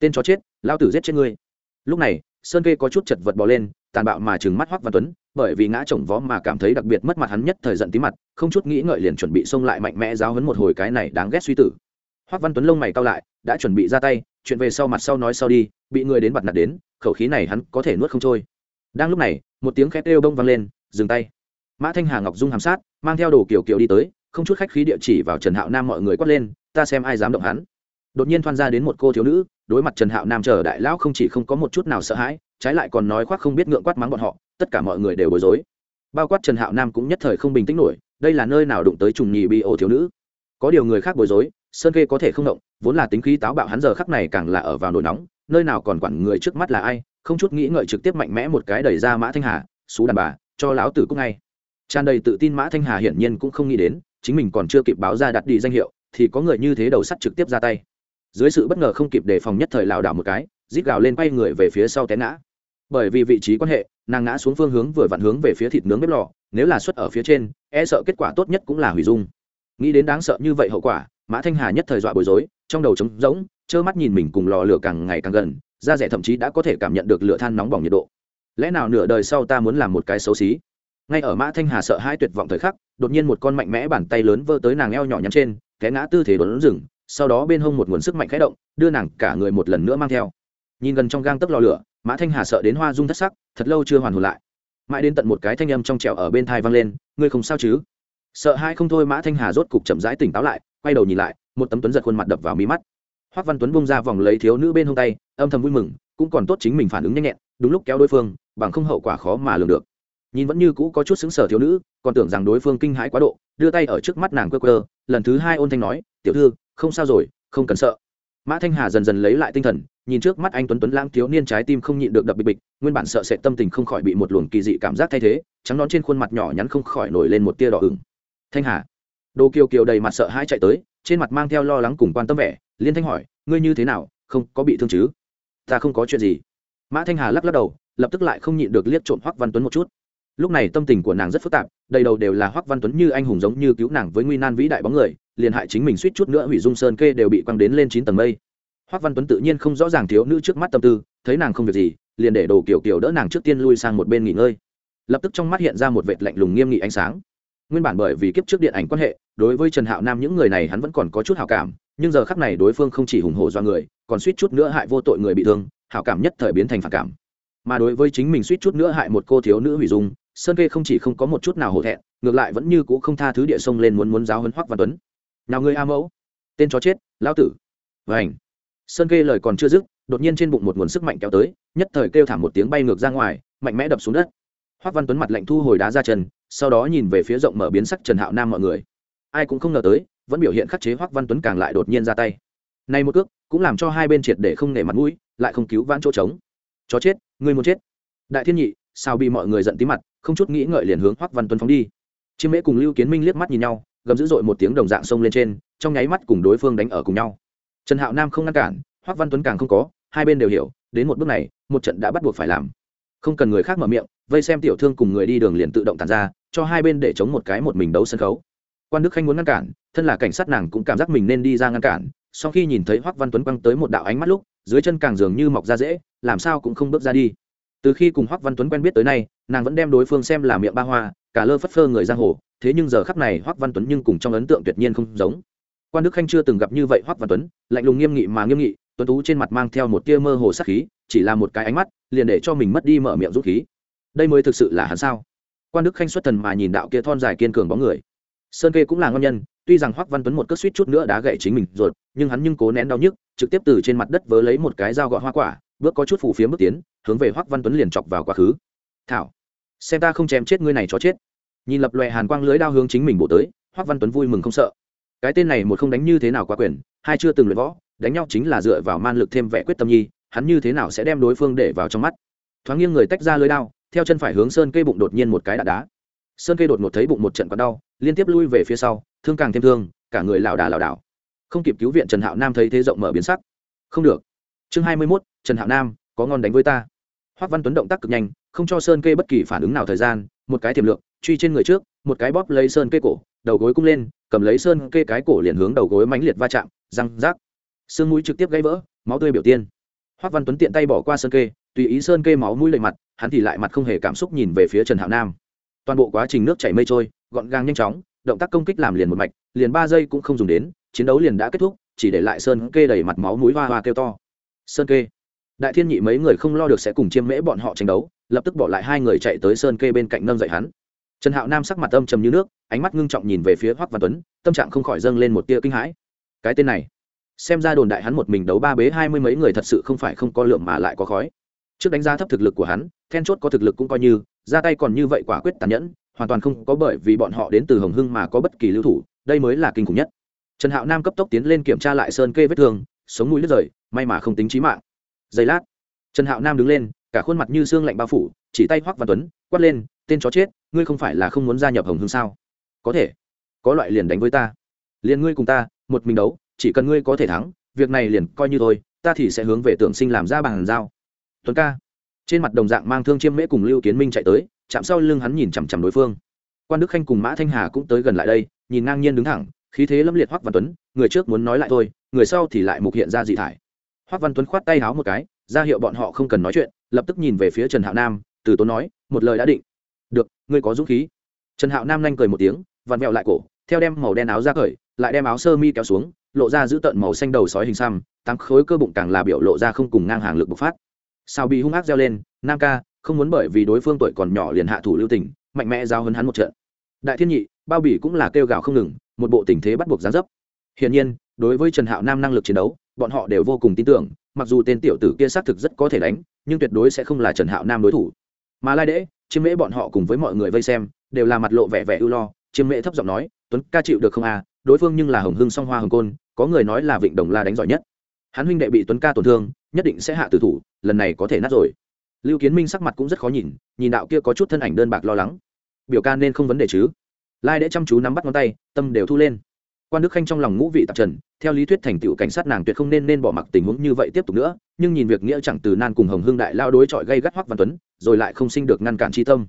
Tên chó chết lao tử giết chết ngươi lúc này, sơn kê có chút chật vật bò lên, tàn bạo mà trừng mắt hoắc văn tuấn, bởi vì ngã chồng vó mà cảm thấy đặc biệt mất mặt hắn nhất thời giận tí mặt, không chút nghĩ ngợi liền chuẩn bị xông lại mạnh mẽ giáo hấn một hồi cái này đáng ghét suy tử. Hoắc văn tuấn lông mày cao lại, đã chuẩn bị ra tay, chuyện về sau mặt sau nói sau đi, bị người đến bặt nạt đến, khẩu khí này hắn có thể nuốt không trôi. Đang lúc này, một tiếng khét kêu bông vang lên, dừng tay. Mã thanh hà ngọc dung hàm sát, mang theo đồ kiểu kiểu đi tới, không chút khách khí địa chỉ vào trần hạo nam mọi người quát lên, ta xem ai dám động hắn đột nhiên thoan ra đến một cô thiếu nữ, đối mặt trần hạo nam chờ đại lão không chỉ không có một chút nào sợ hãi, trái lại còn nói khoác không biết ngượng quát mắng bọn họ, tất cả mọi người đều bối rối. Bao quát trần hạo nam cũng nhất thời không bình tĩnh nổi, đây là nơi nào đụng tới trùng nhì bị ổ thiếu nữ? Có điều người khác bối rối, sơn kê có thể không động, vốn là tính khí táo bạo hắn giờ khắc này càng là ở vào nổi nóng, nơi nào còn quản người trước mắt là ai, không chút nghĩ ngợi trực tiếp mạnh mẽ một cái đẩy ra mã thanh hà, xú đàn bà, cho lão tử cúc ngay. Tràn đầy tự tin mã thanh hà hiển nhiên cũng không nghĩ đến, chính mình còn chưa kịp báo ra đặt đi danh hiệu, thì có người như thế đầu sắt trực tiếp ra tay dưới sự bất ngờ không kịp đề phòng nhất thời lảo đảo một cái, rít gào lên bay người về phía sau té ngã. Bởi vì vị trí quan hệ, nàng ngã xuống phương hướng vừa vặn hướng về phía thịt nướng bếp lò, nếu là xuất ở phía trên e sợ kết quả tốt nhất cũng là hủy dung. Nghĩ đến đáng sợ như vậy hậu quả, mã thanh hà nhất thời dọa bối rối, trong đầu trống rỗng, trơ mắt nhìn mình cùng lò lửa càng ngày càng gần, da rẻ thậm chí đã có thể cảm nhận được lửa than nóng bỏng nhiệt độ. Lẽ nào nửa đời sau ta muốn làm một cái xấu xí? Ngay ở mã thanh hà sợ hai tuyệt vọng thời khắc, đột nhiên một con mạnh mẽ bàn tay lớn vơ tới nàng eo nhỏ nhắn trên, té ngã tư thế đốn rừng sau đó bên hông một nguồn sức mạnh khẽ động, đưa nàng cả người một lần nữa mang theo. Nhìn gần trong gang tấc lò lửa, mã thanh hà sợ đến hoa dung thất sắc, thật lâu chưa hoàn hồn lại. Mãi đến tận một cái thanh âm trong trẻo ở bên thai vang lên, ngươi không sao chứ? Sợ hai không thôi, mã thanh hà rốt cục chậm rãi tỉnh táo lại, quay đầu nhìn lại, một tấm tuấn giật khuôn mặt đập vào mí mắt. Hoắc văn tuấn bung ra vòng lấy thiếu nữ bên hông tay, âm thầm vui mừng, cũng còn tốt chính mình phản ứng nhanh nhẹn, đúng lúc kéo đối phương, bằng không hậu quả khó mà lường được. Nhìn vẫn như cũ có chút xứng sở thiếu nữ, còn tưởng rằng đối phương kinh hãi quá độ, đưa tay ở trước mắt nàng quơ quơ, lần thứ hai ôn thanh nói, tiểu thư không sao rồi, không cần sợ. Mã thanh hà dần dần lấy lại tinh thần, nhìn trước mắt anh tuấn tuấn lãng thiếu niên trái tim không nhịn được đập bịch bịch, nguyên bản sợ sệt tâm tình không khỏi bị một luồng kỳ dị cảm giác thay thế, trắng nón trên khuôn mặt nhỏ nhắn không khỏi nổi lên một tia đỏ ửng. Thanh hà. Đồ kiều kiều đầy mặt sợ hãi chạy tới, trên mặt mang theo lo lắng cùng quan tâm vẻ, liên thanh hỏi, ngươi như thế nào, không có bị thương chứ? Ta không có chuyện gì. Mã thanh hà lắc lắc đầu, lập tức lại không nhịn được liếc trộm hoắc văn tuấn một chút. Lúc này tâm tình của nàng rất phức tạp, đầy đầu đều là hoắc văn tuấn như anh hùng giống như cứu nàng với nguy nan vĩ đại bóng người liền hại chính mình suýt chút nữa hủy dung sơn kê đều bị quăng đến lên chín tầng mây. Hoắc văn tuấn tự nhiên không rõ ràng thiếu nữ trước mắt tâm tư, thấy nàng không việc gì, liền để đồ kiểu kiểu đỡ nàng trước tiên lui sang một bên nghỉ ngơi. Lập tức trong mắt hiện ra một vệt lạnh lùng nghiêm nghị ánh sáng. Nguyên bản bởi vì kiếp trước điện ảnh quan hệ, đối với trần hạo nam những người này hắn vẫn còn có chút hảo cảm, nhưng giờ khắc này đối phương không chỉ hùng hổ do người, còn suýt chút nữa hại vô tội người bị thương, hảo cảm nhất thời biến thành phản cảm. Mà đối với chính mình suýt chút nữa hại một cô thiếu nữ hủy dung, sơn kê không chỉ không có một chút nào hổ thẹn, ngược lại vẫn như c ũ không tha thứ địa sông lên muốn muốn giáo hấn hoắc văn tuấn nào ngươi a mẫu? Tên chó chết, lão tử. Vảnh sơn kê lời còn chưa dứt, đột nhiên trên bụng một nguồn sức mạnh kéo tới, nhất thời kêu thảm một tiếng bay ngược ra ngoài, mạnh mẽ đập xuống đất. Hoắc văn tuấn mặt lạnh thu hồi đá ra chân, sau đó nhìn về phía rộng mở biến sắc trần hạo nam mọi người. Ai cũng không ngờ tới, vẫn biểu hiện khắc chế hoắc văn tuấn càng lại đột nhiên ra tay. Nay một cước, cũng làm cho hai bên triệt để không nể mặt mũi, lại không cứu vãn chỗ trống. Chó chết, ngươi muốn chết. Đại thiên nhị, sao bị mọi người giận tí mặt, không chút nghĩ ngợi liền hướng hoắc văn tuấn phóng đi. Chiêm mễ cùng lưu kiến minh liếc mắt nhìn nhau gầm dữ dội một tiếng đồng dạng xông lên trên, trong nháy mắt cùng đối phương đánh ở cùng nhau. Trần hạo nam không ngăn cản, hoắc văn tuấn càng không có, hai bên đều hiểu, đến một bước này, một trận đã bắt buộc phải làm. Không cần người khác mở miệng, vây xem tiểu thương cùng người đi đường liền tự động tàn ra, cho hai bên để chống một cái một mình đấu sân khấu. Quan đức khanh muốn ngăn cản, thân là cảnh sát nàng cũng cảm giác mình nên đi ra ngăn cản, sau khi nhìn thấy hoắc văn tuấn quăng tới một đạo ánh mắt lúc, dưới chân càng dường như mọc ra dễ, làm sao cũng không bước ra đi. Từ khi cùng hoắc văn tuấn quen biết tới nay, nàng vẫn đem đối phương xem là miệng ba hoa cả lơ phất phơ người giang hồ, thế nhưng giờ khắc này hoắc văn tuấn nhưng cùng trong ấn tượng tuyệt nhiên không giống. Quan đức khanh chưa từng gặp như vậy hoắc văn tuấn, lạnh lùng nghiêm nghị mà nghiêm nghị, tuấn tú trên mặt mang theo một tia mơ hồ sắc khí, chỉ là một cái ánh mắt, liền để cho mình mất đi mở miệng rút khí. Đây mới thực sự là hắn sao? Quan đức khanh xuất thần mà nhìn đạo kia thon dài kiên cường bóng người. Sơn kê cũng là ngon nhân, tuy rằng hoắc văn tuấn một cất suýt chút nữa đã gậy chính mình rồi, nhưng hắn nhưng cố nén đau nhức, trực tiếp từ trên mặt đất vớ lấy một cái dao gọt hoa quả, bước có chút phủ phía bước tiến, hướng về hoắc văn tuấn liền chọc vào quá khứ. Thảo xem ta không chém chết ngươi này chó chết. Nhìn lập loè hàn quang lưới đao hướng chính mình bổ tới, hoắc văn tuấn vui mừng không sợ. Cái tên này một không đánh như thế nào quá quyền, hai chưa từng luyện võ, đánh nhau chính là dựa vào man lực thêm vẻ quyết tâm nhi, hắn như thế nào sẽ đem đối phương để vào trong mắt? Thoáng nghiêng người tách ra lưới đao, theo chân phải hướng sơn cây bụng đột nhiên một cái đạn đá. Sơn cây đột ngột thấy bụng một trận còn đau, liên tiếp lui về phía sau, thương càng thêm thương, cả người lảo đà lảo đảo. Không kịp cứu viện trần hạo nam thấy thế rộng mở biến sắc. Không được. Chương hai mươi mốt, trần hạo nam, có ngon đánh với ta. Hoắc văn tuấn động tác cực nhanh, không cho sơn kê bất kỳ phản ứng nào thời gian, một cái tiềm lượng, truy trên người trước, một cái bóp lấy sơn kê cổ, đầu gối cung lên, cầm lấy sơn kê cái cổ liền hướng đầu gối mãnh liệt va chạm, răng rác. Xương mũi trực tiếp gãy vỡ, máu tươi biểu tiên. Hoắc văn tuấn tiện tay bỏ qua sơn kê, tùy ý sơn kê máu mũi lệ mặt, hắn thì lại mặt không hề cảm xúc nhìn về phía trần hạo nam. Toàn bộ quá trình nước chảy mây trôi, gọn gàng nhanh chóng, động tác công kích làm liền một mạch, liền ba giây cũng không dùng đến, chiến đấu liền đã kết thúc, chỉ để lại sơn kê đầy mặt máu mũi hoa hoa kêu to. Sơn kê đại thiên nhị mấy người không lo được sẽ cùng chiêm mễ bọn họ tranh đấu, lập tức bỏ lại hai người chạy tới sơn kê bên cạnh nâng dậy hắn. Trần hạo nam sắc mặt âm trầm như nước, ánh mắt ngưng trọng nhìn về phía hoắc văn tuấn, tâm trạng không khỏi dâng lên một tia kinh hãi. Cái tên này, xem ra đồn đại hắn một mình đấu ba bế hai mươi mấy người thật sự không phải không có lượng mà lại có khói. Trước đánh giá thấp thực lực của hắn, then chốt có thực lực cũng coi như, ra tay còn như vậy quả quyết tàn nhẫn, hoàn toàn không có bởi vì bọn họ đến từ hồng hưng mà có bất kỳ lưu thủ, đây mới là kinh khủng nhất. Trần hạo nam cấp tốc tiến lên kiểm tra lại sơn kê vết thương, sống mũi lướt rời, may mà không tính trí mạng giây lát, trần hạo nam đứng lên, cả khuôn mặt như xương lạnh bao phủ, chỉ tay hoắc văn tuấn, quát lên, tên chó chết, ngươi không phải là không muốn gia nhập hồng hương sao? Có thể, có loại liền đánh với ta. Liền ngươi cùng ta, một mình đấu, chỉ cần ngươi có thể thắng, việc này liền coi như thôi, ta thì sẽ hướng về tưởng sinh làm ra bàn giao. Tuấn ca. Trên mặt đồng dạng mang thương chiêm mễ cùng lưu kiến minh chạy tới, chạm sau lưng hắn nhìn chằm chằm đối phương. Quan đức khanh cùng mã thanh hà cũng tới gần lại đây, nhìn ngang nhiên đứng thẳng, khí thế lâm liệt hoắc văn tuấn, người trước muốn nói lại thôi, người sau thì lại mục hiện ra dị thải hoắc văn tuấn khoát tay háo một cái, ra hiệu bọn họ không cần nói chuyện, lập tức nhìn về phía trần hạo nam, từ tốn nói, một lời đã định. Được, ngươi có dũng khí. Trần hạo nam nhanh cười một tiếng, vặn mẹo lại cổ, theo đem màu đen áo ra cởi, lại đem áo sơ mi kéo xuống, lộ ra giữ tận màu xanh đầu sói hình xăm tăng khối cơ bụng càng là biểu lộ ra không cùng ngang hàng lực bộc phát. Sao bị hung ác reo lên, nam ca, không muốn bởi vì đối phương tuổi còn nhỏ liền hạ thủ lưu tình, mạnh mẽ giao hấn hắn một trận. Đại thiên nhị, bao bỉ cũng là kêu gào không ngừng, một bộ tình thế bắt buộc gián dấp. Hiển nhiên, đối với trần hạo nam năng lực chiến đấu bọn họ đều vô cùng tin tưởng, mặc dù tên tiểu tử kia xác thực rất có thể đánh, nhưng tuyệt đối sẽ không là trần hạo nam đối thủ. Mà lai đễ chiêm mễ bọn họ cùng với mọi người vây xem, đều là mặt lộ vẻ vẻ ưu lo, chiêm mễ thấp giọng nói, tuấn ca chịu được không à đối phương nhưng là hồng hưng song hoa hồng côn, có người nói là vịnh đồng la đánh giỏi nhất. Hắn huynh đệ bị tuấn ca tổn thương, nhất định sẽ hạ tử thủ, lần này có thể nát rồi. Lưu kiến minh sắc mặt cũng rất khó nhìn nhìn đạo kia có chút thân ảnh đơn bạc lo lắng. Biểu ca nên không vấn đề chứ? Lai đễ chăm chú nắm bắt ngón tay, tâm đều thu lên quan đức khanh trong lòng ngũ vị tạp trần, theo lý thuyết thành tựu cảnh sát nàng tuyệt không nên nên bỏ mặc tình huống như vậy tiếp tục nữa, nhưng nhìn việc nghĩa chẳng từ nan cùng hồng hương đại lao đối chọi gây gắt hoắc văn tuấn, rồi lại không sinh được ngăn cản chi tâm.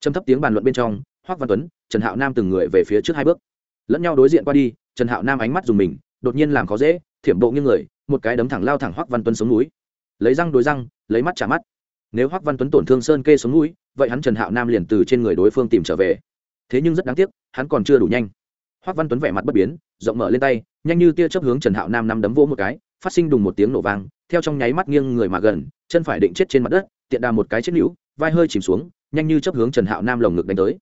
Trầm thấp tiếng bàn luận bên trong, hoắc văn tuấn, trần hạo nam từng người về phía trước hai bước. Lẫn nhau đối diện qua đi, trần hạo nam ánh mắt dùng mình, đột nhiên làm khó dễ, thiểm bộ như người, một cái đấm thẳng lao thẳng hoắc văn tuấn xuống núi. Lấy răng đối răng, lấy mắt trả mắt. Nếu hoắc văn tuấn tổn thương sơn kê xuống núi, vậy hắn trần hạo nam liền từ trên người đối phương tìm trở về. Thế nhưng rất đáng tiếc, hắn còn chưa đủ nhanh hoắc văn tuấn vẻ mặt bất biến, rộng mở lên tay, nhanh như tia chớp hướng trần hạo nam nắm đấm vỗ một cái, phát sinh đùng một tiếng nổ vang, theo trong nháy mắt nghiêng người mà gần, chân phải định chết trên mặt đất, tiện đà một cái chết nhũ vai hơi chìm xuống, nhanh như chớp hướng trần hạo nam lồng ngực đánh tới.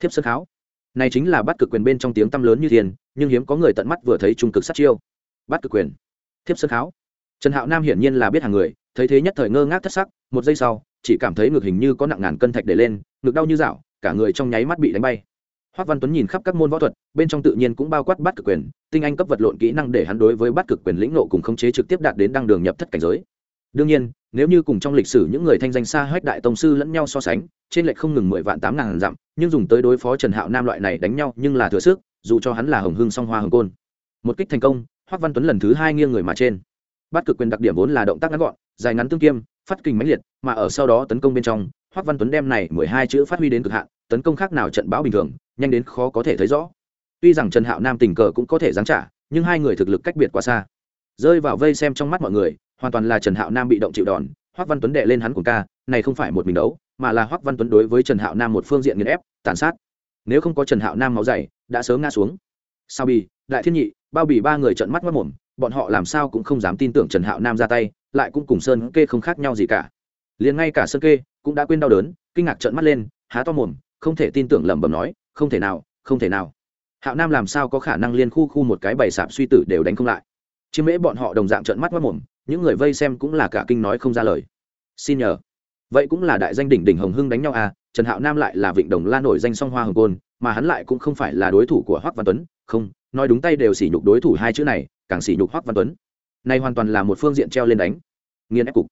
Thiếp sơn kháo. Này chính là bắt cực quyền bên trong tiếng tăm lớn như thiên, nhưng hiếm có người tận mắt vừa thấy trung cực sát chiêu. Bắt cực quyền. Thiếp sơn kháo. Trần hạo nam hiển nhiên là biết hàng người, thấy thế nhất thời ngơ ngác thất sắc, một giây sau, chỉ cảm thấy ngực hình như có nặng ngàn cân thạch để lên, ngực đau như dạo, cả người trong nháy mắt bị đánh bay. Hoắc Văn Tuấn nhìn khắp các môn võ thuật, bên trong tự nhiên cũng bao quát bắt cực quyền, tinh anh cấp vật lộn kỹ năng để hắn đối với bắt cực quyền lĩnh ngộ cùng khống chế trực tiếp đạt đến đăng đường nhập thất cảnh giới. Đương nhiên, nếu như cùng trong lịch sử những người thanh danh xa hách đại tông sư lẫn nhau so sánh, trên lệch không ngừng mười vạn tám ngàn dặm, nhưng dùng tới đối phó Trần Hạo Nam loại này đánh nhau nhưng là thừa sức, dù cho hắn là hồng hưng song hoa hồng côn. Một kích thành công, Hoắc Văn Tuấn lần thứ hai nghiêng người mà trên. Bắt cực quyền đặc điểm vốn là động tác ngắn gọn, dài ngắn tương kiêm, phát kình mãnh liệt, mà ở sau đó tấn công bên trong, Hoắc Văn Tuấn đem này mười hai chữ phát huy đến cực hạn, tấn công khác nào trận bão bình thường, nhanh đến khó có thể thấy rõ. Tuy rằng trần hạo nam tình cờ cũng có thể giáng trả nhưng hai người thực lực cách biệt quá xa. Rơi vào vây xem trong mắt mọi người hoàn toàn là trần hạo nam bị động chịu đòn hoắc văn tuấn đệ lên hắn cùng ca này không phải một mình đấu mà là hoắc văn tuấn đối với trần hạo nam một phương diện nghiền ép tàn sát. Nếu không có trần hạo nam máu dày đã sớm ngã xuống. Sao bì đại thiên nhị bao bì ba người trợn mắt mất mồm bọn họ làm sao cũng không dám tin tưởng trần hạo nam ra tay lại cũng cùng sơn kê không khác nhau gì cả. Liền ngay cả sơn kê cũng đã quên đau đớn kinh ngạc trợn mắt lên há to mồm không thể tin tưởng lẩm bẩm nói, không thể nào, không thể nào. Hạo nam làm sao có khả năng liên khu khu một cái bày sạp suy tử đều đánh không lại? Chiếm mễ bọn họ đồng dạng trợn mắt mất mồm, những người vây xem cũng là cả kinh nói không ra lời. Xin nhờ. Vậy cũng là đại danh đỉnh đỉnh hồng hưng đánh nhau à trần hạo nam lại là vịnh đồng la nổi danh song hoa hồng côn, mà hắn lại cũng không phải là đối thủ của Hoắc văn tuấn. Không, nói đúng tay đều sỉ nhục đối thủ hai chữ này, càng sỉ nhục Hoắc văn tuấn. Này hoàn toàn là một phương diện treo lên đánh. Nghiên ép cục.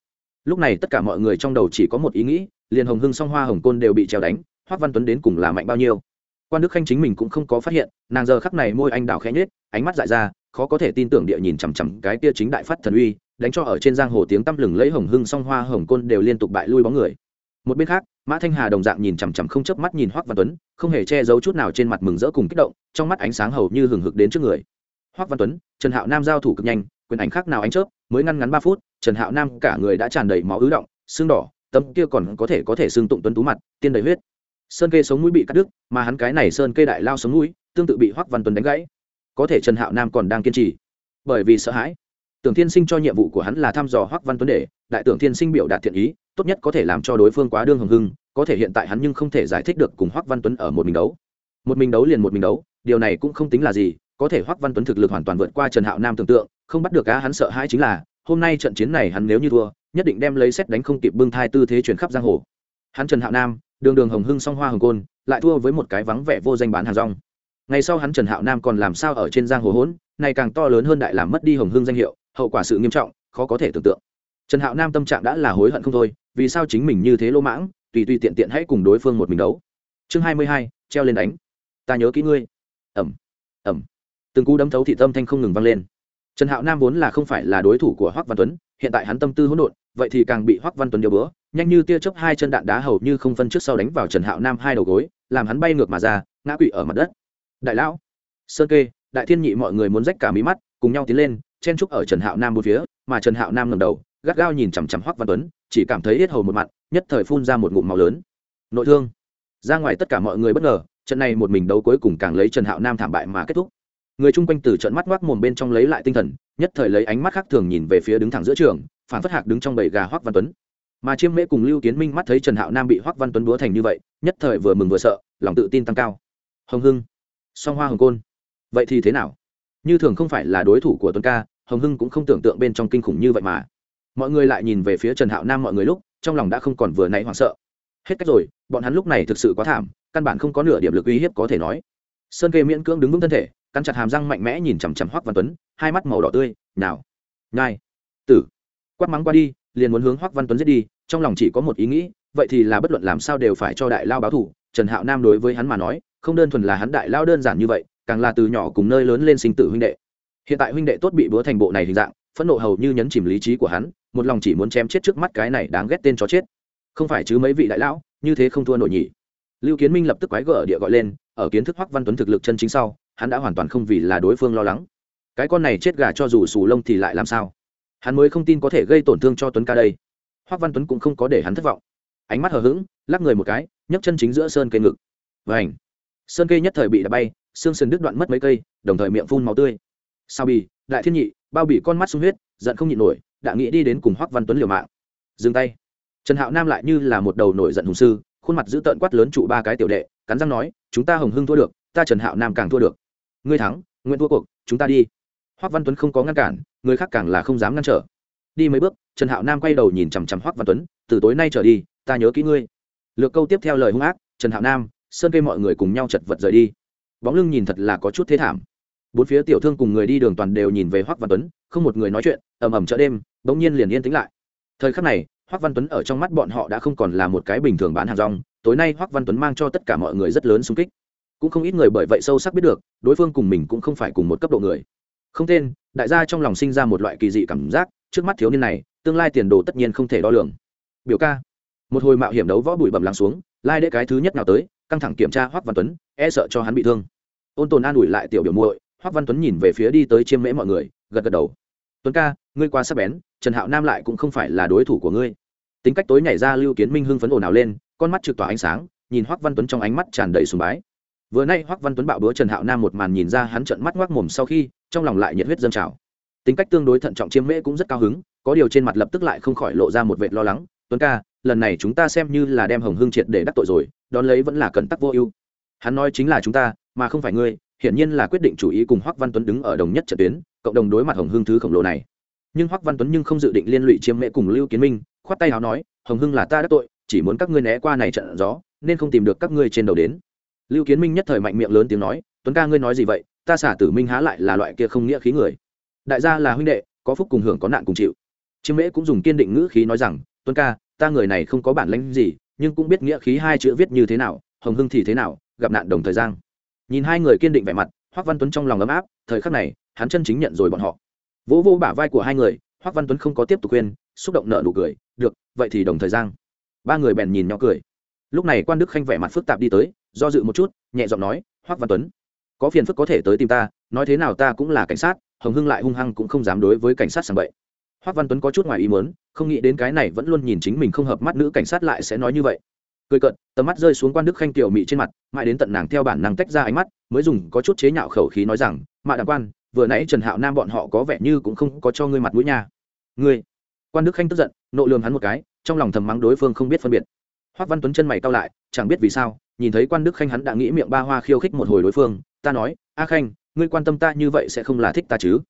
Lúc này tất cả mọi người trong đầu chỉ có một ý nghĩ, liền hồng hưng song hoa hồng côn đều bị treo đánh hoác văn tuấn đến cùng là mạnh bao nhiêu? Quan đức khanh chính mình cũng không có phát hiện, nàng giờ khắc này môi anh đào khẽ nhết ánh mắt dại ra, khó có thể tin tưởng địa nhìn chằm chằm cái tia chính đại phát thần uy, đánh cho ở trên giang hồ tiếng tăm lừng lấy hồng hưng song hoa hồng côn đều liên tục bại lui bóng người. Một bên khác, mã thanh hà đồng dạng nhìn chằm chằm không chớp mắt nhìn hoắc văn tuấn, không hề che giấu chút nào trên mặt mừng rỡ cùng kích động, trong mắt ánh sáng hầu như hừng hực đến trước người. Hoắc văn tuấn, trần hạo nam giao thủ cực nhanh, quyền ảnh khác nào ánh chớp, mới ngăn ngắn ba phút, trần hạo nam cả người đã tràn đầy máu ứ động xương đỏ, tấm kia còn có thể có thể xương tụng tuấn tú mặt, tiên đầy huyết sơn kê sống mũi bị cắt đứt, mà hắn cái này sơn kê đại lao sống mũi, tương tự bị hoắc văn tuấn đánh gãy. Có thể trần hạo nam còn đang kiên trì, bởi vì sợ hãi. Tưởng thiên sinh cho nhiệm vụ của hắn là thăm dò hoắc văn tuấn để đại tưởng thiên sinh biểu đạt thiện ý, tốt nhất có thể làm cho đối phương quá đương hồng hưng, có thể hiện tại hắn nhưng không thể giải thích được cùng hoắc văn tuấn ở một mình đấu. Một mình đấu liền một mình đấu, điều này cũng không tính là gì, có thể hoắc văn tuấn thực lực hoàn toàn vượt qua trần hạo nam tưởng tượng, không bắt được cá hắn sợ hãi chính là, hôm nay trận chiến này hắn nếu như thua, nhất định đem lấy xét đánh không kịp bưng thai tư thế chuyển khắp giang hồ. Hắn trần hạo nam đường đường hồng hưng song hoa hồng côn, lại thua với một cái vắng vẻ vô danh bán hàng rong. Ngày sau hắn trần hạo nam còn làm sao ở trên giang hồ hỗn này càng to lớn hơn đại làm mất đi hồng hưng danh hiệu, hậu quả sự nghiêm trọng, khó có thể tưởng tượng. Trần hạo nam tâm trạng đã là hối hận không thôi, vì sao chính mình như thế lỗ mãng, tùy tùy tiện tiện hãy cùng đối phương một mình đấu. Chương hai mươi hai, treo lên đánh. Ta nhớ kỹ ngươi. Ẩm ẩm từng cú đấm thấu thị tâm thanh không ngừng vang lên. Trần hạo nam vốn là không phải là đối thủ của hoắc văn tuấn, hiện tại hắn tâm tư hỗn độn, vậy thì càng bị hoắc văn tuấn điều bữa nhanh như tia chớp hai chân đạn đá hầu như không phân trước sau đánh vào trần hạo nam hai đầu gối, làm hắn bay ngược mà ra, ngã quỵ ở mặt đất. Đại lão, sơn kê, đại thiên nhị mọi người muốn rách cả mí mắt, cùng nhau tiến lên, chen trúc ở trần hạo nam một phía, mà trần hạo nam ngầm đầu, gắt gao nhìn chằm chằm hoắc văn tuấn, chỉ cảm thấy hết hầu một mặt, nhất thời phun ra một ngụm màu lớn. Nội thương. Ra ngoài tất cả mọi người bất ngờ, trận này một mình đấu cuối cùng càng lấy trần hạo nam thảm bại mà kết thúc. Người chung quanh từ trận mắt ngoác mồm bên trong lấy lại tinh thần, nhất thời lấy ánh mắt khác thường nhìn về phía đứng thẳng giữa trường, phản phất hạc đứng trong bầy gà hoắc văn tuấn mà chiêm mễ cùng lưu kiến minh mắt thấy trần hạo nam bị hoắc văn tuấn búa thành như vậy, nhất thời vừa mừng vừa sợ, lòng tự tin tăng cao. Hồng hưng, song hoa hồng côn, vậy thì thế nào? Như thường không phải là đối thủ của tuấn ca, hồng hưng cũng không tưởng tượng bên trong kinh khủng như vậy mà. Mọi người lại nhìn về phía trần hạo nam mọi người lúc, trong lòng đã không còn vừa nãy hoảng sợ. Hết cách rồi, bọn hắn lúc này thực sự quá thảm, căn bản không có nửa điểm lực uy hiếp có thể nói. Sơn kê miễn cưỡng đứng vững thân thể, cắn chặt hàm răng mạnh mẽ nhìn chằm chằm hoắc văn tuấn, hai mắt màu đỏ tươi, nào nhai tử, quát mắng qua đi liền muốn hướng hoắc văn tuấn giết đi, trong lòng chỉ có một ý nghĩ, vậy thì là bất luận làm sao đều phải cho đại lao báo thủ trần hạo nam đối với hắn mà nói, không đơn thuần là hắn đại lao đơn giản như vậy, càng là từ nhỏ cùng nơi lớn lên sinh tử huynh đệ. Hiện tại huynh đệ tốt bị búa thành bộ này hình dạng, phẫn nộ hầu như nhấn chìm lý trí của hắn, một lòng chỉ muốn chém chết trước mắt cái này đáng ghét tên chó chết. Không phải chứ mấy vị đại lão, như thế không thua nổi nhỉ. Lưu kiến minh lập tức quái gở địa gọi lên, ở kiến thức hoắc văn tuấn thực lực chân chính sau, hắn đã hoàn toàn không vì là đối phương lo lắng. Cái con này chết gà cho dù sù lông thì lại làm sao? Hắn mới không tin có thể gây tổn thương cho tuấn ca đây. Hoắc văn tuấn cũng không có để hắn thất vọng. Ánh mắt hờ hững, lắc người một cái, nhấc chân chính giữa sơn cây ngực. Và ảnh sơn cây nhất thời bị đá bay, xương sườn đứt đoạn mất mấy cây, đồng thời miệng phun màu tươi. Sao bì, đại thiên nhị, bao bị con mắt sung huyết, giận không nhịn nổi, đã nghĩ đi đến cùng hoắc văn tuấn liều mạng. Dừng tay. Trần hạo nam lại như là một đầu nổi giận hùng sư, khuôn mặt giữ tợn quát lớn trụ ba cái tiểu đệ, cắn răng nói, chúng ta hồng hưng thua được, ta trần hạo nam càng thua được. Ngươi thắng, nguyện thua cuộc, chúng ta đi hoắc văn tuấn không có ngăn cản, người khác càng là không dám ngăn trở. Đi mấy bước, trần hạo nam quay đầu nhìn chằm chằm hoắc văn tuấn, từ tối nay trở đi, ta nhớ kỹ ngươi. Lược câu tiếp theo lời hung ác, trần hạo nam, sơn kê mọi người cùng nhau chật vật rời đi. Bóng lưng nhìn thật là có chút thế thảm. Bốn phía tiểu thương cùng người đi đường toàn đều nhìn về hoắc văn tuấn, không một người nói chuyện, ầm ầm chợ đêm, bỗng nhiên liền yên tĩnh lại. Thời khắc này, hoắc văn tuấn ở trong mắt bọn họ đã không còn là một cái bình thường bán hàng rong, tối nay hoắc văn tuấn mang cho tất cả mọi người rất lớn xung kích. Cũng không ít người bởi vậy sâu sắc biết được, đối phương cùng mình cũng không phải cùng một cấp độ người không tên, đại gia trong lòng sinh ra một loại kỳ dị cảm giác, trước mắt thiếu niên này, tương lai tiền đồ tất nhiên không thể đo lường. Biểu ca, một hồi mạo hiểm đấu võ bụi bầm lắng xuống, lai đế cái thứ nhất nào tới, căng thẳng kiểm tra hoắc văn tuấn e sợ cho hắn bị thương. Ôn tồn an ủi lại tiểu biểu muội, hoắc văn tuấn nhìn về phía đi tới chiêm mễ mọi người, gật gật đầu. Tuấn ca, ngươi qua sắp bén, trần hạo nam lại cũng không phải là đối thủ của ngươi. Tính cách tối nhảy ra lưu kiến minh hưng phấn ồn ào lên, con mắt trực tỏa ánh sáng, nhìn hoắc văn tuấn trong ánh mắt tràn đầy sùng bái. Vừa nay hoắc văn tuấn bạo búa trần hạo nam một màn nhìn ra hắn trợn mắt ngoác mồm sau khi trong lòng lại nhiệt huyết dâng trào. Tính cách tương đối thận trọng chiêm mễ cũng rất cao hứng, có điều trên mặt lập tức lại không khỏi lộ ra một vệt lo lắng. Tuấn ca, lần này chúng ta xem như là đem hồng hưng triệt để đắc tội rồi, đón lấy vẫn là cẩn tắc vô ưu. Hắn nói chính là chúng ta, mà không phải ngươi, hiển nhiên là quyết định chủ ý cùng hoắc văn tuấn đứng ở đồng nhất trận tuyến, cộng đồng đối mặt hồng hưng thứ khổng lồ này. Nhưng hoắc văn tuấn nhưng không dự định liên lụy chiêm mễ cùng lưu kiến minh, khoát tay áo nói, hồng hưng là ta đắc tội, chỉ muốn các ngươi né qua này trận gió, nên không tìm được các ngươi trên đầu đến. Lưu kiến minh nhất thời mạnh miệng lớn tiếng nói, tuấn ca ngươi nói gì vậy? Ta xả tử minh há lại là loại kia không nghĩa khí người. Đại gia là huynh đệ, có phúc cùng hưởng có nạn cùng chịu. Chiêm mễ cũng dùng kiên định ngữ khí nói rằng, Tuân ca, ta người này không có bản lãnh gì, nhưng cũng biết nghĩa khí hai chữ viết như thế nào, hồng hưng thì thế nào, gặp nạn đồng thời gian nhìn hai người kiên định vẻ mặt, hoắc văn tuấn trong lòng ấm áp, thời khắc này, hắn chân chính nhận rồi bọn họ. Vỗ vỗ bả vai của hai người, hoắc văn tuấn không có tiếp tục khuyên, xúc động nợ nụ cười, được, vậy thì đồng thời gian ba người bèn nhìn nhỏ cười. Lúc này quan đức khanh vẻ mặt phức tạp đi tới, do dự một chút, nhẹ giọng nói, hoắc văn tuấn có phiền phức có thể tới tìm ta, nói thế nào ta cũng là cảnh sát, hồng hưng lại hung hăng cũng không dám đối với cảnh sát sàng bậy. Hoắc văn tuấn có chút ngoài ý muốn, không nghĩ đến cái này vẫn luôn nhìn chính mình không hợp mắt nữ cảnh sát lại sẽ nói như vậy. Cười cận tầm mắt rơi xuống quan đức khanh tiểu mị trên mặt, mãi đến tận nàng theo bản năng tách ra ánh mắt, mới dùng có chút chế nhạo khẩu khí nói rằng, mạ đàng quan, vừa nãy trần hạo nam bọn họ có vẻ như cũng không có cho ngươi mặt mũi nha. Ngươi? Quan đức khanh tức giận, nộ lường hắn một cái, trong lòng thầm mắng đối phương không biết phân biệt. Hoắc văn tuấn chân mày cau lại, chẳng biết vì sao, nhìn thấy quan đức khanh hắn đã nghĩ miệng ba hoa khiêu khích một hồi đối phương ta nói, a khanh, ngươi quan tâm ta như vậy sẽ không là thích ta chứ?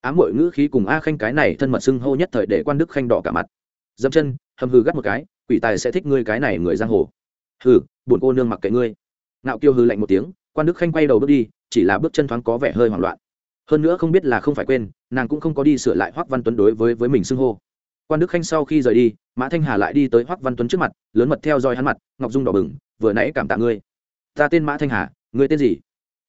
Ám hội ngữ khí cùng a khanh cái này thân mật xưng hô nhất thời để quan đức khanh đỏ cả mặt. Dẫm chân, hầm hư gắt một cái, quỷ tài sẽ thích ngươi cái này người giang hồ. Hừ, buồn cô nương mặc kệ ngươi. Ngạo kiêu hư lạnh một tiếng, quan đức khanh quay đầu bước đi, chỉ là bước chân thoáng có vẻ hơi hoảng loạn. Hơn nữa không biết là không phải quên, nàng cũng không có đi sửa lại hoắc văn tuấn đối với với mình xưng hô. Quan đức khanh sau khi rời đi, mã thanh hà lại đi tới hoắc văn tuấn trước mặt, lớn mật theo dõi hắn mặt, ngọc dung đỏ bừng, vừa nãy cảm tạ ngươi. Ta tên mã thanh hà, ngươi tên gì?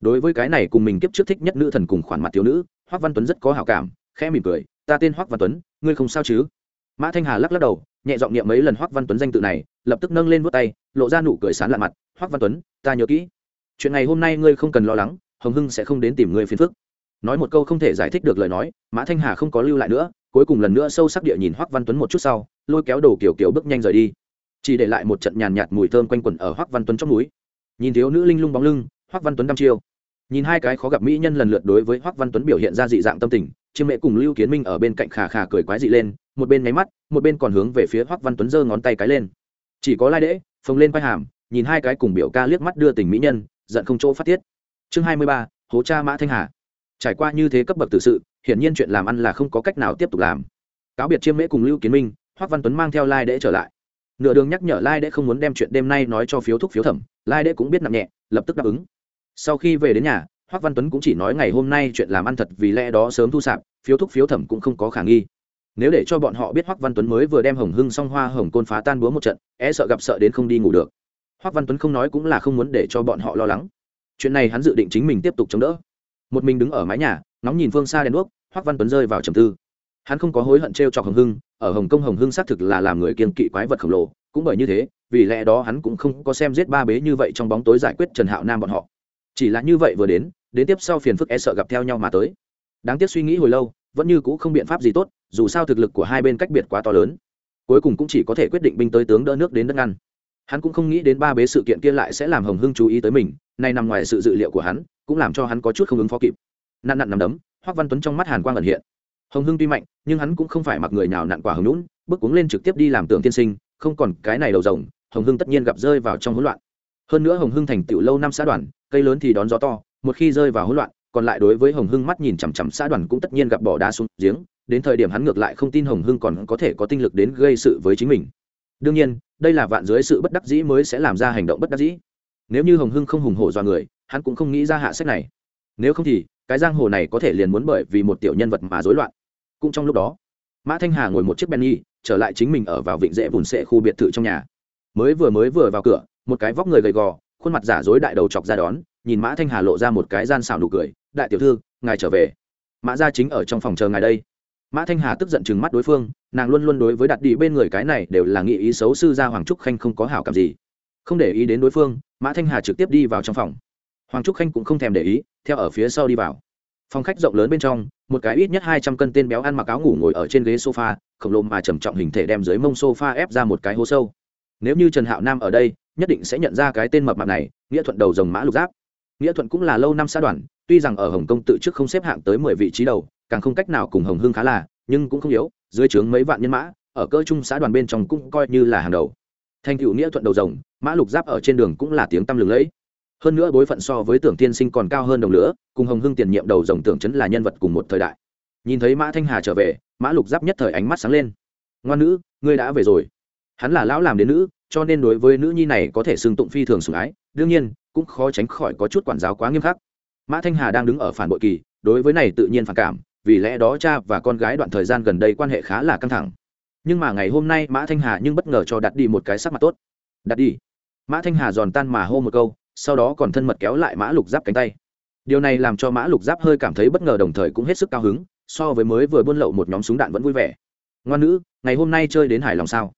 Đối với cái này cùng mình kiếp trước thích nhất nữ thần cùng khoản mặt thiếu nữ, hoắc văn tuấn rất có hảo cảm, khẽ mỉm cười, ta tên hoắc văn tuấn, ngươi không sao chứ? Mã thanh hà lắc lắc đầu, nhẹ giọng niệm mấy lần hoắc văn tuấn danh tự này, lập tức nâng lên vút tay, lộ ra nụ cười sán lạ mặt, hoắc văn tuấn, ta nhớ kỹ. Chuyện này hôm nay ngươi không cần lo lắng, hồng hưng sẽ không đến tìm ngươi phiền phức. Nói một câu không thể giải thích được lời nói, mã thanh hà không có lưu lại nữa, cuối cùng lần nữa sâu sắc địa nhìn hoắc văn tuấn một chút sau, lôi kéo đồ kiểu kiểu bước nhanh rời đi. Chỉ để lại một trận nhàn nhạt mùi thơm quanh quẩn ở hoắc văn tuấn trong núi. Nhìn thiếu nữ linh lung bóng lưng, hoắc văn tuấn đăm chiêu nhìn hai cái khó gặp mỹ nhân lần lượt đối với hoắc văn tuấn biểu hiện ra dị dạng tâm tình, chiêm mẹ cùng lưu kiến minh ở bên cạnh khà khà cười quái dị lên, một bên nháy mắt, một bên còn hướng về phía hoắc văn tuấn giơ ngón tay cái lên. Chỉ có lai đễ, phồng lên vai hàm, nhìn hai cái cùng biểu ca liếc mắt đưa tình mỹ nhân, giận không chỗ phát tiết. Chương hai mươi ba, hố cha mã thanh hà. Trải qua như thế cấp bậc tự sự, hiển nhiên chuyện làm ăn là không có cách nào tiếp tục làm. Cáo biệt chiêm mễ cùng lưu kiến minh, hoắc văn tuấn mang theo lai đễ trở lại. Nửa đường nhắc nhở lai đễ không muốn đem chuyện đêm nay nói cho phiếu thúc phiếu thẩm, lai đễ cũng biết nặng nhẹ, lập tức đáp ứng sau khi về đến nhà, hoác văn tuấn cũng chỉ nói ngày hôm nay chuyện làm ăn thật vì lẽ đó sớm thu sạp, phiếu thúc phiếu thẩm cũng không có khả nghi. Nếu để cho bọn họ biết hoác văn tuấn mới vừa đem hồng hưng xong hoa hồng côn phá tan búa một trận e sợ gặp sợ đến không đi ngủ được. Hoác văn tuấn không nói cũng là không muốn để cho bọn họ lo lắng. Chuyện này hắn dự định chính mình tiếp tục chống đỡ. Một mình đứng ở mái nhà nóng nhìn phương xa đèn đuốc, hoác văn tuấn rơi vào trầm tư. Hắn không có hối hận t r e o chọc hồng hưng, ở hồng kông hồng hưng xác thực là làm người kiên kỵ quái vật khổng lồ, cũng bởi như thế, vì lẽ đó hắn cũng không có xem giết ba bế như vậy trong bóng tối giải quyết trần hạo nam bọn họ chỉ là như vậy vừa đến đến tiếp sau phiền phức e sợ gặp theo nhau mà tới. Đáng tiếc suy nghĩ hồi lâu, vẫn như c ũ không biện pháp gì tốt, dù sao thực lực của hai bên cách biệt quá to lớn. Cuối cùng cũng chỉ có thể quyết định binh tới tướng đỡ nước đến đất ngăn. Hắn cũng không nghĩ đến ba bế sự kiện kia lại sẽ làm hồng hưng chú ý tới mình, nay nằm ngoài sự dự liệu của hắn, cũng làm cho hắn có chút không ứng phó kịp. Nạn nặn nằm đấm hoắc văn tuấn trong mắt hàn quang ẩn hiện. Hồng hưng tuy mạnh, nhưng hắn cũng không phải mặc người nào nặn quả hồng lũn bước cuống lên trực tiếp đi làm tượng tiên sinh, không còn cái này đầu rồng, hồng hưng tất nhiên gặp rơi vào trong hỗn loạn. Hơn nữa hồng hưng thành tựu lâu năm xã đoàn cây lớn thì đón gió to, một khi rơi vào hỗn loạn, còn lại đối với hồng hưng mắt nhìn chằm chằm, xã đoàn cũng tất nhiên gặp bỏ đá xuống giếng, đến thời điểm hắn ngược lại không tin hồng hưng còn có thể có tinh lực đến gây sự với chính mình. Đương nhiên, đây là vạn dưới sự bất đắc dĩ mới sẽ làm ra hành động bất đắc dĩ. Nếu như hồng hưng không hùng hổ do người, hắn cũng không nghĩ ra hạ sách này. Nếu không thì, cái giang hồ này có thể liền muốn bởi vì một tiểu nhân vật mà rối loạn. Cũng trong lúc đó, mã thanh hà ngồi một chiếc benny, trở lại chính mình ở vào vịnh dễ bùn sệ khu biệt thự trong nhà. Mới vừa mới vừa vào cửa, một cái vóc người gầy gò khuôn mặt giả dối đại đầu chọc ra đón, nhìn mã thanh hà lộ ra một cái gian xảo nụ cười, đại tiểu thư, ngài trở về. Mã gia chính ở trong phòng chờ ngài đây. Mã thanh hà tức giận chừng mắt đối phương, nàng luôn luôn đối với đặt đi bên người cái này đều là nghị ý xấu sư gia hoàng trúc khanh không có hảo cảm gì. Không để ý đến đối phương, mã thanh hà trực tiếp đi vào trong phòng. Hoàng trúc khanh cũng không thèm để ý, theo ở phía sau đi vào. Phòng khách rộng lớn bên trong, một cái ít nhất hai trăm cân tên béo ăn mặc áo ngủ ngồi ở trên ghế sofa, khổng lồ mà trầm trọng hình thể đem dưới mông sofa ép ra một cái hố sâu. Nếu như trần hạo nam ở đây nhất định sẽ nhận ra cái tên mập mạp này, nghĩa thuận đầu dòng mã lục giáp. Nghĩa thuận cũng là lâu năm xã đoàn, tuy rằng ở hồng kông tự trước không xếp hạng tới mười vị trí đầu, càng không cách nào cùng hồng hưng khá là, nhưng cũng không yếu, dưới trướng mấy vạn nhân mã, ở cơ trung xã đoàn bên trong cũng coi như là hàng đầu. Thành cựu nghĩa thuận đầu rồng, mã lục giáp ở trên đường cũng là tiếng tăm lừng lẫy. Hơn nữa bối phận so với tưởng tiên sinh còn cao hơn đồng lửa, cùng hồng hưng tiền nhiệm đầu rồng tưởng chấn là nhân vật cùng một thời đại. Nhìn thấy mã thanh hà trở về, mã lục giáp nhất thời ánh mắt sáng lên. Ngoan nữ, ngươi đã về rồi. Hắn là lão làm đến nữ cho nên đối với nữ nhi này có thể xưng tụng phi thường sủng ái, đương nhiên, cũng khó tránh khỏi có chút quản giáo quá nghiêm khắc. Mã thanh hà đang đứng ở phản bội kỳ, đối với này tự nhiên phản cảm, vì lẽ đó cha và con gái đoạn thời gian gần đây quan hệ khá là căng thẳng. Nhưng mà ngày hôm nay mã thanh hà nhưng bất ngờ cho đặt đi một cái sắc mặt tốt. Đặt đi. Mã thanh hà giòn tan mà hô một câu, sau đó còn thân mật kéo lại mã lục giáp cánh tay. Điều này làm cho mã lục giáp hơi cảm thấy bất ngờ đồng thời cũng hết sức cao hứng, so với mới vừa buôn lậu một nhóm súng đạn vẫn vui vẻ. Ngoan nữ, ngày hôm nay chơi đến hài lòng sao?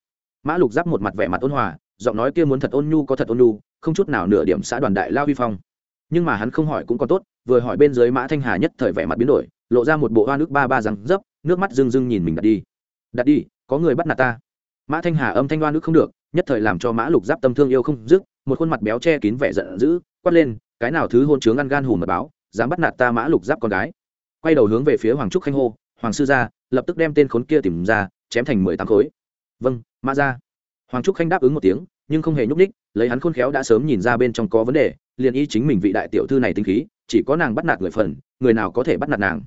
Mã lục giáp một mặt vẻ mặt ôn hòa, giọng nói kia muốn thật ôn nhu có thật ôn nhu, không chút nào nửa điểm xã đoàn đại lao vi phong. Nhưng mà hắn không hỏi cũng còn tốt, vừa hỏi bên dưới mã thanh hà nhất thời vẻ mặt biến đổi, lộ ra một bộ hoa nước ba ba răng dấp, nước mắt rưng rưng nhìn mình đặt đi. Đặt đi, có người bắt nạt ta. Mã thanh hà âm thanh hoa nước không được, nhất thời làm cho mã lục giáp tâm thương yêu không dứt, một khuôn mặt béo che kín vẻ giận dữ, quát lên, cái nào thứ hôn chướng ăn gan hùm mật báo, dám bắt nạt ta mã lục giáp con gái. Quay đầu hướng về phía hoàng trúc khanh hô, hoàng sư gia, lập tức đem tên khốn kia tìm ra, chém thành mười tám khối. Vâng mã ra hoàng trúc khanh đáp ứng một tiếng, nhưng không hề nhúc ních lấy hắn khôn khéo đã sớm nhìn ra bên trong có vấn đề, liền y chính mình vị đại tiểu thư này tinh khí, chỉ có nàng bắt nạt người phần, người nào có thể bắt nạt nàng.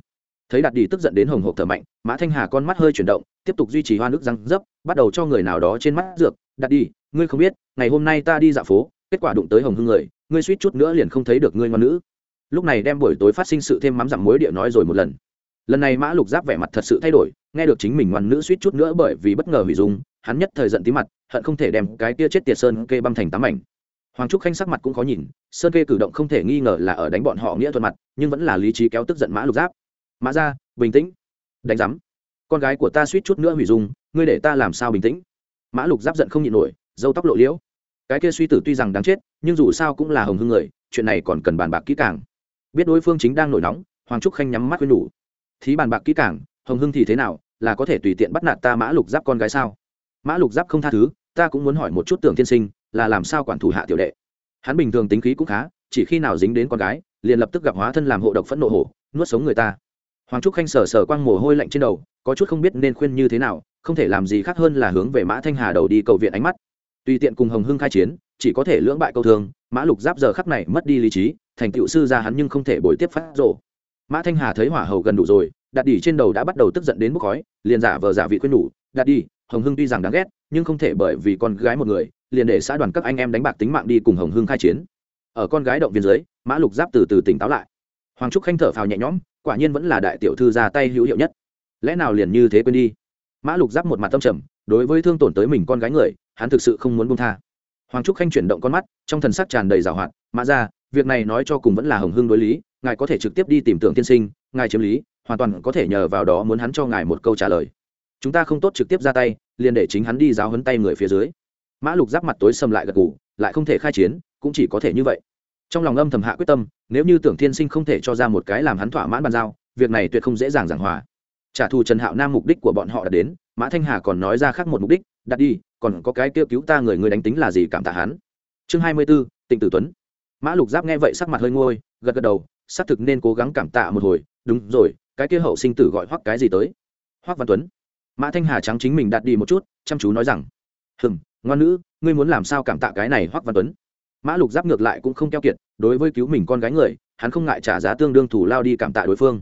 Thấy đạt đi tức giận đến hồng hộp thở mạnh, mã thanh hà con mắt hơi chuyển động, tiếp tục duy trì hoa nước răng dấp, bắt đầu cho người nào đó trên mắt dược, Đạt đi ngươi không biết, ngày hôm nay ta đi dạo phố, kết quả đụng tới hồng hưng người, ngươi suýt chút nữa liền không thấy được ngươi ngon nữ. Lúc này đem buổi tối phát sinh sự thêm mắm dặm mối địa nói rồi một lần lần này mã lục giáp vẻ mặt thật sự thay đổi, nghe được chính mình ngoan nữ suýt chút nữa bởi vì bất ngờ hủy dung, hắn nhất thời giận tí mặt, hận không thể đem cái tia chết tiệt sơn kê băm thành tám ảnh hoàng trúc khanh sắc mặt cũng khó nhìn, sơn kê cử động không thể nghi ngờ là ở đánh bọn họ nghĩa thuận mặt, nhưng vẫn là lý trí kéo tức giận mã lục giáp. Mã ra bình tĩnh. Đánh giám, con gái của ta suýt chút nữa hủy dung, ngươi để ta làm sao bình tĩnh? Mã lục giáp giận không nhịn nổi, dâu tóc lộ liễu. Cái kia suy tử tuy rằng đáng chết, nhưng dù sao cũng là hồng hưng người, chuyện này còn cần bàn bạc kỹ càng. Biết đối phương chính đang nổi nóng, hoàng trúc khanh nhắm mắt quên đủ thí bàn bạc kỹ càng, hồng hưng thì thế nào, là có thể tùy tiện bắt nạt ta mã lục giáp con gái sao? Mã lục giáp không tha thứ, ta cũng muốn hỏi một chút tưởng tiên sinh, là làm sao quản thủ hạ tiểu đệ? Hắn bình thường tính khí cũng khá, chỉ khi nào dính đến con gái, liền lập tức gặp hóa thân làm hộ độc phẫn nộ hổ, nuốt sống người ta. Hoàng trúc khanh sờ sờ quăng mồ hôi lạnh trên đầu, có chút không biết nên khuyên như thế nào, không thể làm gì khác hơn là hướng về mã thanh hà đầu đi cầu viện ánh mắt. Tùy tiện cùng hồng hưng khai chiến, chỉ có thể lưỡng bại câu thương, mã lục giáp giờ khắc này mất đi lý trí, thành tựu sư ra hắn nhưng không thể bồi tiếp phát rộ mã thanh hà thấy hỏa hầu gần đủ rồi, đặt đỉ trên đầu đã bắt đầu tức giận đến bốc khói, liền giả vờ giả vị khuyên đủ đặt đi hồng hưng tuy rằng đáng ghét, nhưng không thể bởi vì con gái một người, liền để xã đoàn các anh em đánh bạc tính mạng đi cùng hồng hưng khai chiến. Ở con gái động viên dưới, mã lục giáp từ từ tỉnh táo lại. Hoàng trúc khanh thở phào nhẹ nhõm, quả nhiên vẫn là đại tiểu thư ra tay hữu hiệu nhất. Lẽ nào liền như thế quên đi? Mã lục giáp một mặt tâm trầm, đối với thương tổn tới mình con gái người, hắn thực sự không muốn buông tha. Hoàng trúc khanh chuyển động con mắt, trong thần sắc tràn đầy giảo hoạt, mã ra việc này nói cho cùng vẫn là hồng hưng đối lý ngài có thể trực tiếp đi tìm tưởng tiên sinh, ngài chiếm lý, hoàn toàn có thể nhờ vào đó muốn hắn cho ngài một câu trả lời. Chúng ta không tốt trực tiếp ra tay, liền để chính hắn đi giáo hấn tay người phía dưới. Mã lục giáp mặt tối sầm lại gật ngủ lại không thể khai chiến, cũng chỉ có thể như vậy. Trong lòng âm thầm hạ quyết tâm, nếu như tưởng thiên sinh không thể cho ra một cái làm hắn thỏa mãn bàn giao, việc này tuyệt không dễ dàng giảng hòa. Trả thù trần hạo nam mục đích của bọn họ đã đến, mã thanh hà còn nói ra khác một mục đích, đặt đi, còn có cái kêu cứu ta người người đánh tính là gì cảm tạ hắn. Chương hai mươi b ố tịnh tử tuấn. Mã lục giáp nghe vậy sắc mặt hơi ngôi gật gật đầu xác thực nên cố gắng cảm tạ một hồi, đúng rồi, cái kia hậu sinh tử gọi hoắc cái gì tới? Hoắc văn tuấn. Mã thanh hà trắng chính mình đặt đi một chút, chăm chú nói rằng, hừm, ngoan nữ, ngươi muốn làm sao cảm tạ cái này hoắc văn tuấn? Mã lục giáp ngược lại cũng không keo kiệt, đối với cứu mình con gái người, hắn không ngại trả giá tương đương thủ lao đi cảm tạ đối phương.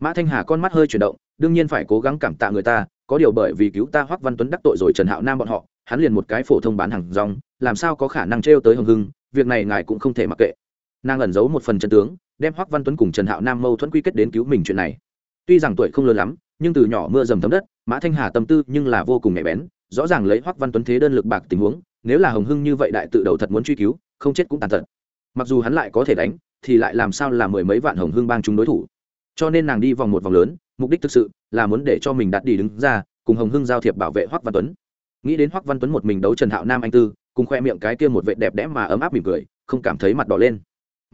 Mã thanh hà con mắt hơi chuyển động, đương nhiên phải cố gắng cảm tạ người ta, có điều bởi vì cứu ta hoắc văn tuấn đắc tội rồi trần hạo nam bọn họ, hắn liền một cái phổ thông bán hàng rong, làm sao có khả năng trêu tới hồng hưng, việc này ngài cũng không thể mặc kệ. Nàng ẩn giấu một phần chân tướng đem hoắc văn tuấn cùng trần hạo nam mâu thuẫn quy kết đến cứu mình chuyện này. tuy rằng tuổi không lớn lắm, nhưng từ nhỏ mưa dầm thấm đất, mã thanh hà tâm tư nhưng là vô cùng nhạy bén, rõ ràng lấy hoắc văn tuấn thế đơn lực bạc tình huống, nếu là hồng hưng như vậy đại tự đầu thật muốn truy cứu, không chết cũng tàn tật. mặc dù hắn lại có thể đánh, thì lại làm sao là mười mấy vạn hồng hưng bang chúng đối thủ. cho nên nàng đi vòng một vòng lớn, mục đích thực sự là muốn để cho mình đặt đi đứng ra, cùng hồng hưng giao thiệp bảo vệ hoắc văn tuấn. nghĩ đến hoắc văn tuấn một mình đấu trần hạo nam anh tư, cùng khoe miệng cái kia một vệ đẹp đẽ mà ấm áp mỉm cười, không cảm thấy mặt đỏ lên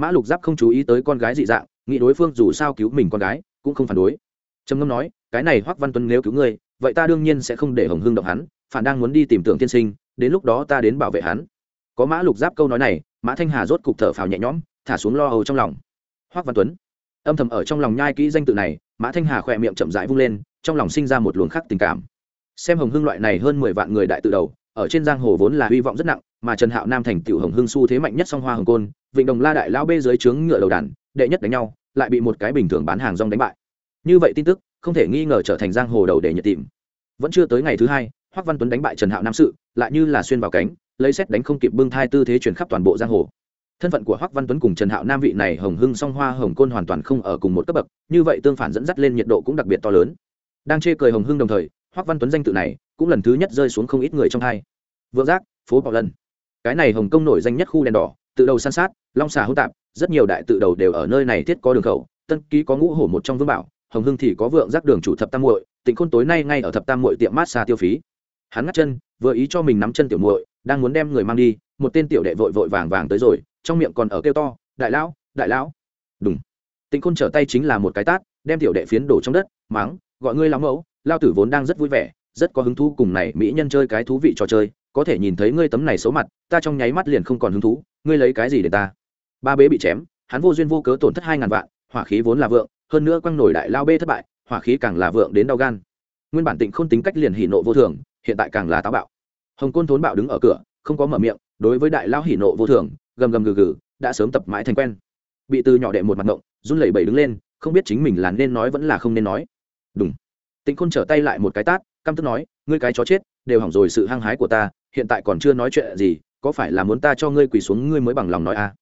mã lục giáp không chú ý tới con gái dị dạng, nghĩ đối phương dù sao cứu mình con gái, cũng không phản đối. Trầm ngâm nói, cái này hoắc văn tuấn nếu cứu ngươi, vậy ta đương nhiên sẽ không để hồng hưng động hắn, phản đang muốn đi tìm tưởng tiên sinh, đến lúc đó ta đến bảo vệ hắn. Có mã lục giáp câu nói này, mã thanh hà rốt cục thở phào nhẹ nhõm, thả xuống lo âu trong lòng. Hoắc văn tuấn. Âm thầm ở trong lòng nhai kỹ danh tự này, mã thanh hà khỏe miệng chậm rãi vung lên, trong lòng sinh ra một luồng khắc tình cảm. Xem hồng hưng loại này hơn mười vạn người đại tự đầu, ở trên giang hồ vốn là hy vọng rất nặng mà trần hạo nam thành tiểu hồng hưng su thế mạnh nhất song hoa hồng côn, vịnh đồng la đại lão bê dưới trướng ngựa đầu đàn, đệ nhất đánh nhau, lại bị một cái bình thường bán hàng rong đánh bại. Như vậy tin tức, không thể nghi ngờ trở thành giang hồ đầu để nhận tìm. Vẫn chưa tới ngày thứ hai, hoắc văn tuấn đánh bại trần hạo nam sự, lại như là xuyên vào cánh, lấy xét đánh không kịp bưng thai tư thế chuyển khắp toàn bộ giang hồ. Thân phận của hoắc văn tuấn cùng trần hạo nam vị này hồng hưng song hoa hồng côn hoàn toàn không ở cùng một cấp bậc, như vậy tương phản dẫn dắt lên nhiệt độ cũng đặc biệt to lớn. Đang chê cười hồng hưng đồng thời, hoắc văn tuấn danh tự này cũng lần thứ nhất rơi xuống không ít người trong hai. Vượng giác, phố bảo lần cái này hồng kông nổi danh nhất khu đèn đỏ, tự đầu san sát, long xà hỗn tạp, rất nhiều đại tự đầu đều ở nơi này thiết có đường khẩu, tân ký có ngũ hổ một trong vương bảo, hồng hưng thì có vượng giác đường chủ thập tam muội tỉnh khôn tối nay ngay ở thập tam muội tiệm mát xa tiêu phí. Hắn ngắt chân, vừa ý cho mình nắm chân tiểu muội, đang muốn đem người mang đi, một tên tiểu đệ vội vội vàng vàng tới rồi, trong miệng còn ở kêu to, đại lão đại lão. Đúng tịnh khôn trở tay chính là một cái tát, đem tiểu đệ phiến đổ trong đất, mắng, gọi ngươi lão mẫu lao tử vốn đang rất vui vẻ, rất có hứng thú cùng này mỹ nhân chơi cái thú vị trò chơi có thể nhìn thấy ngươi tấm này xấu mặt, ta trong nháy mắt liền không còn hứng thú, ngươi lấy cái gì để ta? Ba bế bị chém, hắn vô duyên vô cớ tổn thất hai ngàn vạn, hỏa khí vốn là vượng, hơn nữa quăng nổi đại lao bê thất bại, hỏa khí càng là vượng đến đau gan. Nguyên bản tịnh không tính cách liền hỉ nộ vô thường, hiện tại càng là táo bạo. Hồng côn thốn bạo đứng ở cửa, không có mở miệng, đối với đại lao hỉ nộ vô thường, gầm gầm gừ gừ, đã sớm tập mãi thành quen. Bị từ nhỏ đệ một mặt ngộng, run lẩy bẩy đứng lên, không biết chính mình là nên nói vẫn là không nên nói. Đúng tịnh khôn trở tay lại một cái tát, căm tức nói, ngươi cái chó chết, đều hỏng rồi sự hăng hái của ta hiện tại còn chưa nói chuyện gì, có phải là muốn ta cho ngươi quỳ xuống ngươi mới bằng lòng nói a à?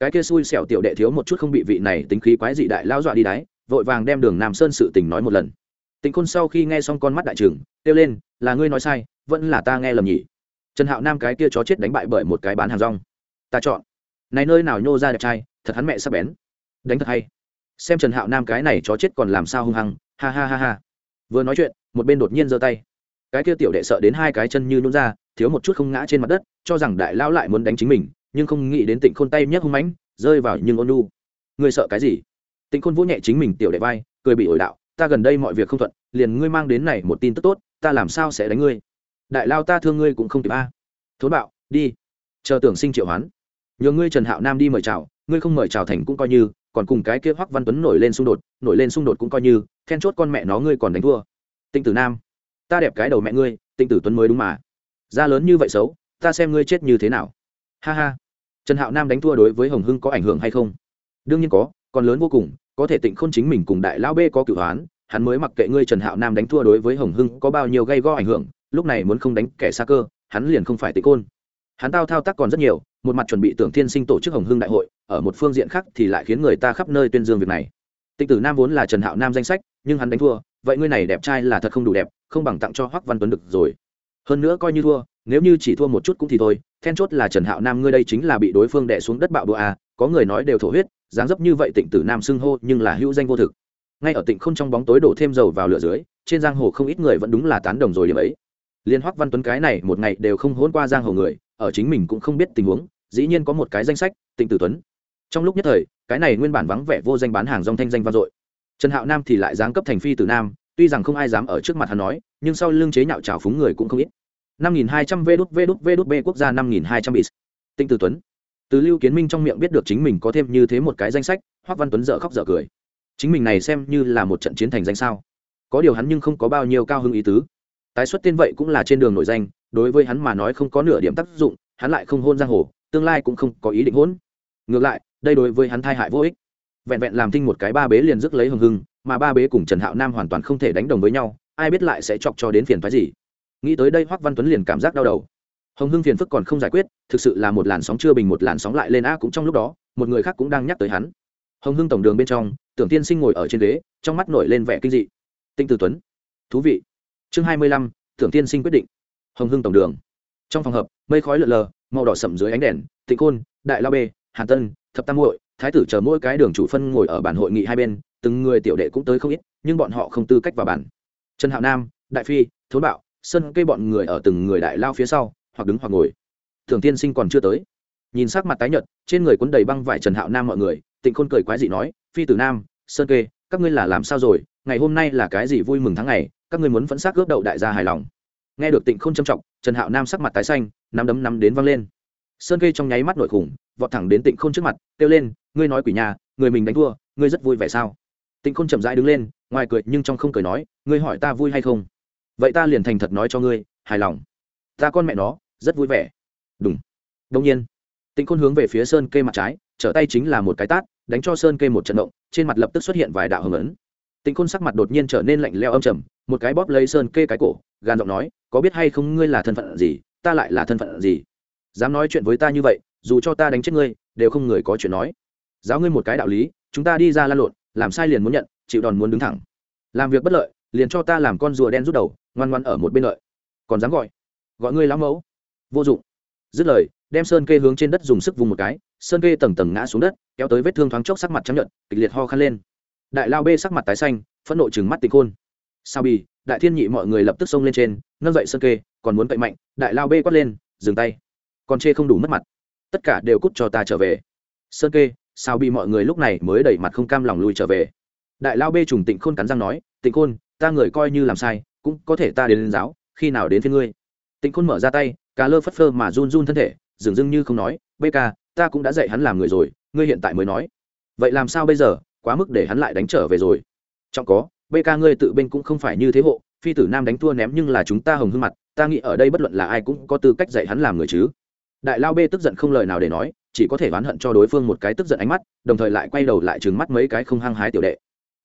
cái kia xui xẻo tiểu đệ thiếu một chút không bị vị này tính khí quái dị đại lao dọa đi đáy vội vàng đem đường nam sơn sự tình nói một lần. Tịnh khôn sau khi nghe xong con mắt đại trưởng kêu lên, là ngươi nói sai, vẫn là ta nghe lầm nhỉ? Trần hạo nam cái kia chó chết đánh bại bởi một cái bán hàng rong. Ta chọn. Này nơi nào nhô ra đẹp trai, thật hắn mẹ sắp bén. Đánh thật hay. Xem trần hạo nam cái này chó chết còn làm sao hung hăng, ha ha ha ha. Vừa nói chuyện, một bên đột nhiên giơ tay. Cái kia tiểu đệ sợ đến hai cái chân như nhún ra thiếu một chút không ngã trên mặt đất, cho rằng đại lão lại muốn đánh chính mình, nhưng không nghĩ đến tịnh khôn tay nhấc hung mãnh, rơi vào nhưng ôn nu người sợ cái gì? Tịnh khôn vỗ nhẹ chính mình tiểu đệ vai, cười bị ổi đạo, ta gần đây mọi việc không thuận, liền ngươi mang đến này một tin tức tốt, ta làm sao sẽ đánh ngươi? Đại lao ta thương ngươi cũng không kịp a. Thốn bạo, đi, chờ tưởng sinh triệu hoán. Nhờ ngươi trần hạo nam đi mời chào, ngươi không mời chào thành cũng coi như, còn cùng cái kia hoắc văn tuấn nổi lên xung đột, nổi lên xung đột cũng coi như, then chốt con mẹ nó ngươi còn đánh thua. Tinh tử nam, ta đẹp cái đầu mẹ ngươi tinh tử tuấn mới đúng mà da lớn như vậy xấu, ta xem ngươi chết như thế nào. Ha ha. Trần hạo nam đánh thua đối với hồng hưng có ảnh hưởng hay không? Đương nhiên có, còn lớn vô cùng, có thể tịnh k h ô n chính mình cùng đại lão b có cửu hoán, hắn mới mặc kệ ngươi trần hạo nam đánh thua đối với hồng hưng có bao nhiêu gây go ảnh hưởng, lúc này muốn không đánh kẻ xa cơ, hắn liền không phải tịnh côn hắn tao thao tác còn rất nhiều, một mặt chuẩn bị tưởng thiên sinh tổ chức hồng hưng đại hội, ở một phương diện khác thì lại khiến người ta khắp nơi tuyên dương việc này. Tịnh tử nam vốn là trần hạo nam danh sách, nhưng hắn đánh thua, vậy ngươi này đẹp trai là thật không đủ đẹp, không bằng tặng cho hoắc văn tuấn được rồi hơn nữa coi như thua, nếu như chỉ thua một chút cũng thì thôi, then chốt là trần hạo nam ngươi đây chính là bị đối phương đẻ xuống đất bạo đua à có người nói đều thổ huyết, dáng dấp như vậy tịnh tử nam xưng hô nhưng là hữu danh vô thực. Ngay ở tịnh không trong bóng tối đổ thêm dầu vào lửa dưới, trên giang hồ không ít người vẫn đúng là tán đồng rồi điểm ấy. Liên hoắc văn tuấn cái này một ngày đều không hôn qua giang hồ người, ở chính mình cũng không biết tình huống, dĩ nhiên có một cái danh sách, tịnh tử tuấn. Trong lúc nhất thời, cái này nguyên bản vắng vẻ vô danh bán hàng rong thanh danh vang dội. Trần hạo nam thì lại giáng cấp thành phi tử nam, tuy rằng không ai dám ở trước mặt hắn nói, nhưng sau lưng chế nhạo trào phúng người cũng không ít năm nghìn hai trăm vê đút đút đút b quốc gia 5200 bits. tinh tử tuấn. Từ lưu kiến minh trong miệng biết được chính mình có thêm như thế một cái danh sách hoắc văn tuấn dở khóc dở cười. Chính mình này xem như là một trận chiến thành danh sao. Có điều hắn nhưng không có bao nhiêu cao hứng ý tứ. Tái xuất tên vậy cũng là trên đường nổi danh, đối với hắn mà nói không có nửa điểm tác dụng, hắn lại không hôn giang hồ, tương lai cũng không có ý định hôn. Ngược lại, đây đối với hắn thai hại vô ích. Vẹn vẹn làm thinh một cái ba bế liền rước lấy hưng hưng, mà ba bế cùng trần hạo nam hoàn toàn không thể đánh đồng với nhau, ai biết lại sẽ chọc cho đến phiền phái gì nghĩ tới đây hoắc văn tuấn liền cảm giác đau đầu. Hồng hưng phiền phức còn không giải quyết, thực sự là một làn sóng chưa bình, một làn sóng lại lên a cũng trong lúc đó, một người khác cũng đang nhắc tới hắn. Hồng hưng tổng đường bên trong, tưởng tiên sinh ngồi ở trên ghế, trong mắt nổi lên vẻ kinh dị. Tinh từ tuấn. Thú vị. Chương hai mươi lăm, tưởng tiên sinh quyết định. Hồng hưng tổng đường. Trong phòng hợp mây khói lợn lờ, màu đỏ sậm dưới ánh đèn, tịnh côn đại lao bê, hàn tân, thập tam hội thái tử chờ mỗi cái đường chủ phân ngồi ở bản hội nghị hai bên, từng người tiểu đệ cũng tới không ít, nhưng bọn họ không tư cách vào bản trần hạo nam, đại phi, thốn bạo sân cây bọn người ở từng người đại lao phía sau, hoặc đứng hoặc ngồi. Thường tiên sinh còn chưa tới. Nhìn sắc mặt tái nhợt, trên người quấn đầy băng vải trần hạo nam mọi người, tịnh khôn cười quái dị nói, phi tử nam, sơn kê, các ngươi là làm sao rồi? Ngày hôm nay là cái gì vui mừng tháng ngày? Các ngươi muốn vẫn xác ướp đậu đại gia hài lòng. Nghe được tịnh khôn trầm trọng, trần hạo nam sắc mặt tái xanh, nắm đấm nắm đến văng lên. Sơn kê trong nháy mắt nội khủng, vọt thẳng đến tịnh khôn trước mặt, kêu lên, ngươi nói quỷ nhà, người mình đánh thua, ngươi rất vui vẻ sao? Tịnh khôn chậm rãi đứng lên, ngoài cười nhưng trong không cười nói, ngươi hỏi ta vui hay không? Vậy ta liền thành thật nói cho ngươi, hài lòng. Ta con mẹ nó, rất vui vẻ. Đúng. Đông nhiên. Tịnh khôn hướng về phía sơn kê mặt trái, trở tay chính là một cái tát, đánh cho sơn kê một trận động, trên mặt lập tức xuất hiện vài đạo hồng ấn. Tịnh khôn sắc mặt đột nhiên trở nên lạnh leo âm trầm, một cái bóp lấy sơn kê cái cổ gan giọng nói, có biết hay không ngươi là thân phận gì, ta lại là thân phận gì? Dám nói chuyện với ta như vậy, dù cho ta đánh chết ngươi, đều không người có chuyện nói. Giáo ngươi một cái đạo lý, chúng ta đi ra lan lộn, làm sai liền muốn nhận, chịu đòn muốn đứng thẳng. Làm việc bất lợi liền cho ta làm con rùa đen rút đầu, ngoan ngoan ở một bên lợi còn dám gọi? Gọi ngươi lão mẫu? Vô dụng. Dứt lời, đem sơn kê hướng trên đất dùng sức vùng một cái, sơn kê tầng tầng ngã xuống đất, kéo tới vết thương thoáng chốc sắc mặt trắng nhận kịch liệt ho khăn lên. Đại lao bê sắc mặt tái xanh, phẫn nộ chừng mắt tịch khôn sao bì, đại thiên nhị mọi người lập tức xông lên trên, nâng dậy sơn kê, còn muốn cậy mạnh, đại lao bê quát lên, dừng tay. Còn chê không đủ mất mặt. Tất cả đều cút cho ta trở về. Sơn kê, sao bị mọi người lúc này mới đẩy mặt không cam lòng lui trở về. Đại lao bê trùng tịnh khôn cắn răng nói, tịnh khôn ta người coi như làm sai, cũng có thể ta đến lên giáo, khi nào đến phía ngươi. Tịnh khôn mở ra tay cá lơ phất phơ mà run run thân thể dường dưng như không nói, bê ca, ta cũng đã dạy hắn làm người rồi, ngươi hiện tại mới nói. Vậy làm sao bây giờ? Quá mức để hắn lại đánh trở về rồi. Trọng có, bê ca ngươi tự bên cũng không phải như thế hộ, phi tử nam đánh thua ném nhưng là chúng ta hồng hương mặt, ta nghĩ ở đây bất luận là ai cũng có tư cách dạy hắn làm người chứ. Đại lao bê tức giận không lời nào để nói, chỉ có thể oán hận cho đối phương một cái tức giận ánh mắt, đồng thời lại quay đầu lại trừng mắt mấy cái không hăng hái tiểu đệ.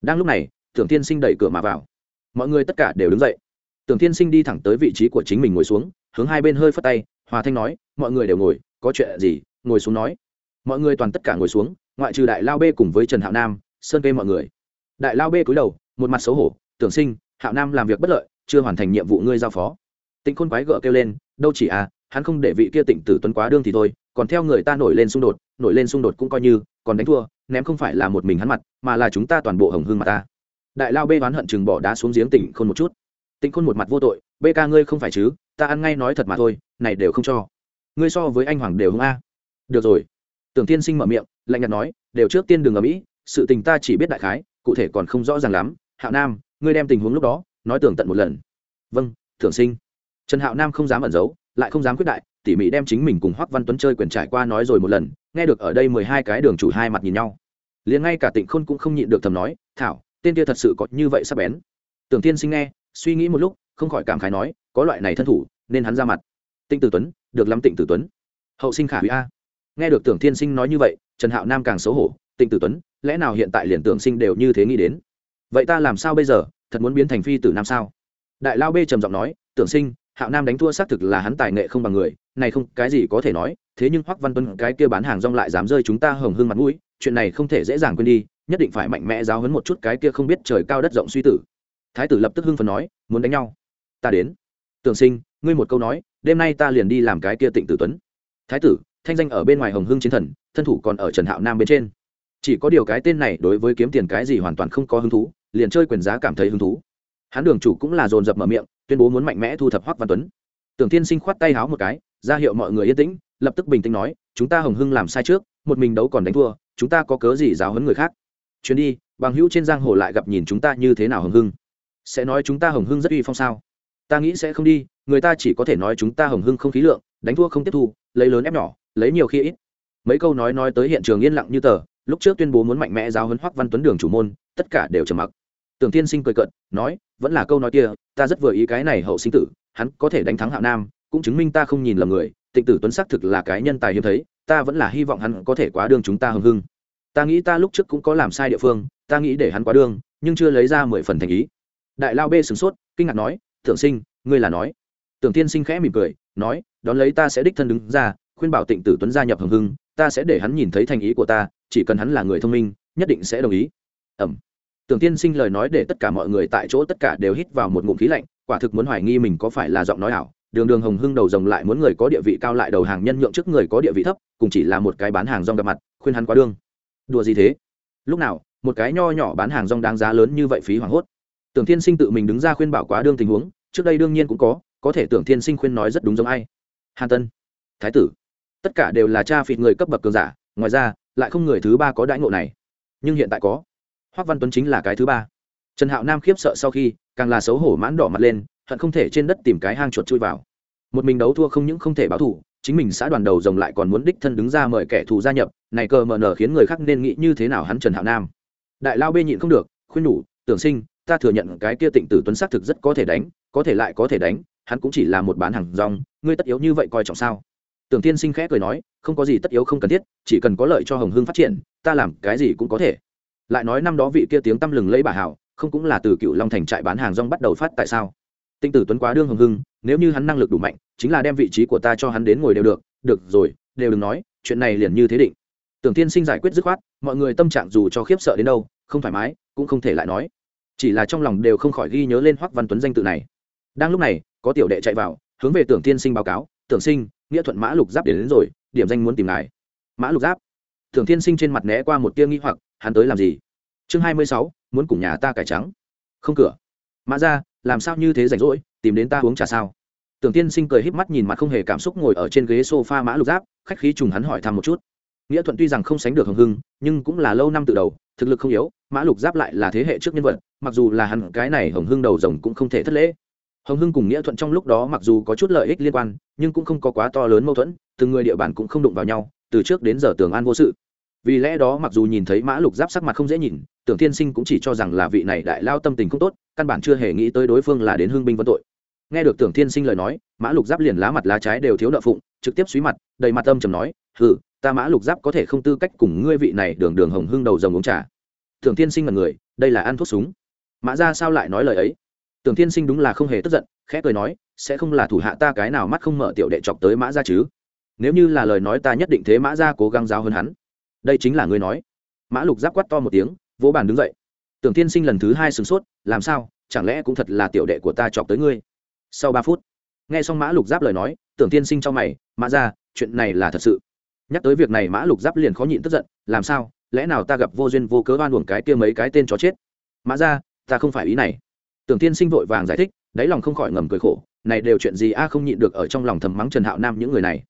Đang lúc này tưởng tiên sinh đẩy cửa mà vào mọi người tất cả đều đứng dậy. Tưởng tiên sinh đi thẳng tới vị trí của chính mình ngồi xuống, hướng hai bên hơi phất tay, hòa thanh nói, mọi người đều ngồi, có chuyện gì? Ngồi xuống nói. Mọi người toàn tất cả ngồi xuống, ngoại trừ đại lao bê cùng với trần hạo nam, sơn kê mọi người. Đại lao bê cúi đầu, một mặt xấu hổ, tưởng sinh, hạo nam làm việc bất lợi, chưa hoàn thành nhiệm vụ ngươi giao phó. Tịnh khôn quái gợ kêu lên, đâu chỉ à hắn không để vị kia tịnh tử tuấn quá đương thì thôi, còn theo người ta nổi lên xung đột, nổi lên xung đột cũng coi như, còn đánh thua, ném không phải là một mình hắn mặt, mà là chúng ta toàn bộ hồng hương mặt ta đại lao bê oán hận chừng bỏ đá xuống giếng tỉnh khôn một chút. Tịnh khôn một mặt vô tội, bê ca ngươi không phải chứ? Ta ăn ngay nói thật mà thôi, này đều không cho. Ngươi so với anh hoàng đều hung a. Được rồi. Tưởng tiên sinh mở miệng, lạnh nhạt nói, đều trước tiên đừng ở mỹ, sự tình ta chỉ biết đại khái, cụ thể còn không rõ ràng lắm. Hạo nam, ngươi đem tình huống lúc đó, nói tường tận một lần. Vâng thưởng sinh. Trần hạo nam không dám ẩn giấu, lại không dám quyết đại, tỉ mỉ đem chính mình cùng hoắc văn tuấn chơi quyền trải qua nói rồi một lần, nghe được ở đây mười hai cái đường chủ hai mặt nhìn nhau. Liền ngay cả tịnh khôn cũng không nhịn được thầm nói, thảo tên kia thật sự có như vậy sắp bén. Tưởng tiên sinh nghe, suy nghĩ một lúc, không khỏi cảm khái nói, có loại này thân thủ, nên hắn ra mặt. Tịnh tử tuấn, được lắm tịnh tử tuấn. Hậu sinh khả hủy a. Nghe được tưởng tiên sinh nói như vậy, trần hạo nam càng xấu hổ, tịnh tử tuấn, lẽ nào hiện tại liền tưởng sinh đều như thế nghĩ đến? Vậy ta làm sao bây giờ, thật muốn biến thành phi tử nam sao? Đại lao b trầm giọng nói, tưởng sinh hạo nam đánh thua xác thực là hắn tài nghệ không bằng người, này không, cái gì có thể nói, thế nhưng hoắc văn tuấn cái kia bán hàng rong lại dám rơi chúng ta hồng hương mặt mũi, chuyện này không thể dễ dàng quên đi, nhất định phải mạnh mẽ giáo hấn một chút cái kia không biết trời cao đất rộng suy tử. Thái tử lập tức hưng phấn nói, muốn đánh nhau. Ta đến. Tường sinh, ngươi một câu nói, đêm nay ta liền đi làm cái kia tịnh tử tuấn. Thái tử, thanh danh ở bên ngoài hồng hưng chiến thần, thân thủ còn ở trần hạo nam bên trên. Chỉ có điều cái tên này đối với kiếm tiền cái gì hoàn toàn không có hứng thú, liền chơi quyền giá cảm thấy hứng thú. Hắn đường chủ cũng là dồn dập mở miệng tuyên bố muốn mạnh mẽ thu thập hoắc văn tuấn. Tưởng tiên sinh khoát tay háo một cái, ra hiệu mọi người yên tĩnh, lập tức bình tĩnh nói, chúng ta hồng hưng làm sai trước, một mình đấu còn đánh thua, chúng ta có cớ gì giáo hấn người khác? Chuyến đi, bằng hữu trên giang hồ lại gặp nhìn chúng ta như thế nào hồng hưng? Sẽ nói chúng ta hồng hưng rất uy phong sao? Ta nghĩ sẽ không đi, người ta chỉ có thể nói chúng ta hồng hưng không khí lượng, đánh thua không tiếp thu, lấy lớn ép nhỏ, lấy nhiều khi ít. Mấy câu nói nói tới hiện trường yên lặng như tờ, lúc trước tuyên bố muốn mạnh mẽ giáo huấn hoắc văn tuấn đường chủ môn, tất cả đều trầm mặc tưởng tiên sinh cười cợt, nói vẫn là câu nói kia ta rất vừa ý cái này hậu sinh tử hắn có thể đánh thắng hạo nam cũng chứng minh ta không nhìn lầm người tịnh tử tuấn xác thực là cái nhân tài hiếm thấy ta vẫn là hy vọng hắn có thể quá đương chúng ta hưng hưng. Ta nghĩ ta lúc trước cũng có làm sai địa phương ta nghĩ để hắn quá đương nhưng chưa lấy ra mười phần thành ý. Đại lao b sửng sốt kinh ngạc nói tưởng sinh ngươi là nói? Tưởng tiên sinh khẽ mỉm cười nói đón lấy ta sẽ đích thân đứng ra khuyên bảo tịnh tử tuấn gia nhập hưng hưng ta sẽ để hắn nhìn thấy thành ý của ta chỉ cần hắn là người thông minh nhất định sẽ đồng ý. Ẩm tưởng tiên sinh lời nói để tất cả mọi người tại chỗ tất cả đều hít vào một ngụm khí lạnh, quả thực muốn hoài nghi mình có phải là giọng nói ảo. Đường đường hồng hưng đầu rồng lại muốn người có địa vị cao lại đầu hàng nhân nhượng trước người có địa vị thấp, cùng chỉ là một cái bán hàng rong gặp mặt, khuyên hắn quá đương. Đùa gì thế? Lúc nào, một cái nho nhỏ bán hàng rong đáng giá lớn như vậy phí hoảng hốt. Tưởng thiên sinh tự mình đứng ra khuyên bảo quá đương tình huống, trước đây đương nhiên cũng có có thể tưởng thiên sinh khuyên nói rất đúng giống ai. Hàn tân, thái tử, tất cả đều là cha phịt người cấp bậc cường giả, ngoài ra, lại không người thứ ba có đãi ngộ này. Nhưng hiện tại có hoắc văn tuấn chính là cái thứ ba. Trần hạo nam khiếp sợ sau khi, càng là xấu hổ mãn đỏ mặt lên, hận không thể trên đất tìm cái hang chuột chui vào. Một mình đấu thua không những không thể báo thủ chính mình xã đoàn đầu rồng lại còn muốn đích thân đứng ra mời kẻ thù gia nhập, này cờ mờ nở khiến người khác nên nghĩ như thế nào hắn trần hạo nam. Đại lao bê nhịn không được, khuyên nhủ, tưởng sinh, ta thừa nhận cái kia tịnh tử tuấn xác thực rất có thể đánh, có thể lại có thể đánh, hắn cũng chỉ là một bán hàng rong, ngươi tất yếu như vậy coi trọng sao? Tưởng tiên sinh khẽ cười nói, không có gì tất yếu không cần thiết, chỉ cần có lợi cho hồng hưng phát triển, ta làm cái gì cũng có thể lại nói năm đó vị kia tiếng tăm lừng lấy bà hảo không cũng là từ cựu long thành trại bán hàng rong bắt đầu phát tại sao? Tinh tử tuấn quá đương hồng hưng nếu như hắn năng lực đủ mạnh chính là đem vị trí của ta cho hắn đến ngồi đều được. Được rồi đều đừng nói chuyện này liền như thế định. Tưởng tiên sinh giải quyết dứt khoát mọi người tâm trạng dù cho khiếp sợ đến đâu không thoải mái cũng không thể lại nói. Chỉ là trong lòng đều không khỏi ghi nhớ lên hoắc văn tuấn danh tự này. Đang lúc này có tiểu đệ chạy vào hướng về tưởng tiên sinh báo cáo tưởng sinh nghĩa thuận mã lục giáp đến, đến rồi điểm danh muốn tìm ngài. Mã lục giáp? Tưởng tiên sinh trên mặt né qua một tia nghi hoặc hắn tới làm gì? Chương hai mươi sáu, muốn cùng nhà ta cải trắng. Không cửa. Mã ra, làm sao như thế rảnh rỗi, tìm đến ta uống trà sao? Tưởng tiên sinh cười híp mắt nhìn mặt không hề cảm xúc ngồi ở trên ghế sofa mã lục giáp, khách khí trùng hắn hỏi thăm một chút. Nghĩa thuận tuy rằng không sánh được hồng hưng, nhưng cũng là lâu năm từ đầu, thực lực không yếu, mã lục giáp lại là thế hệ trước nhân vật, mặc dù là hắn cái này hồng hưng đầu rồng cũng không thể thất lễ. Hồng hưng cùng nghĩa thuận trong lúc đó mặc dù có chút lợi ích liên quan, nhưng cũng không có quá to lớn mâu thuẫn, từng người địa bàn cũng không đụng vào nhau, từ trước đến giờ tường an vô sự vì lẽ đó mặc dù nhìn thấy mã lục giáp sắc mặt không dễ nhìn, tưởng tiên sinh cũng chỉ cho rằng là vị này đại lao tâm tình không tốt, căn bản chưa hề nghĩ tới đối phương là đến hương binh vân tội. Nghe được tưởng tiên sinh lời nói, mã lục giáp liền lá mặt lá trái đều thiếu nợ phụng, trực tiếp suy mặt, đầy mặt âm trầm nói ừ ta mã lục giáp có thể không tư cách cùng ngươi vị này đường đường hồng hưng đầu rồng uống trà. Tưởng tiên sinh là người, đây là ăn thuốc súng. Mã ra sao lại nói lời ấy? Tưởng tiên sinh đúng là không hề tức giận, khẽ cười nói, sẽ không là thủ hạ ta cái nào mắt không mở tiểu đệ chọc tới mã ra chứ? Nếu như là lời nói ta nhất định thế mã ra cố gắng giáo hơn hắn đây chính là ngươi nói. Mã lục giáp quát to một tiếng, vỗ bàn đứng dậy. Tưởng tiên sinh lần thứ hai sửng sốt, làm sao, chẳng lẽ cũng thật là tiểu đệ của ta chọc tới ngươi? Sau ba phút, nghe xong mã lục giáp lời nói, tưởng tiên sinh cho mày, mã ra chuyện này là thật sự. Nhắc tới việc này, mã lục giáp liền khó nhịn tức giận, làm sao, lẽ nào ta gặp vô duyên vô cớ oan uổng cái kia mấy cái tên chó chết? Mã ra ta không phải ý này. Tưởng tiên sinh vội vàng giải thích, đáy lòng không khỏi ngầm cười khổ, này đều chuyện gì a không nhịn được ở trong lòng thầm mắng trần hạo nam những người này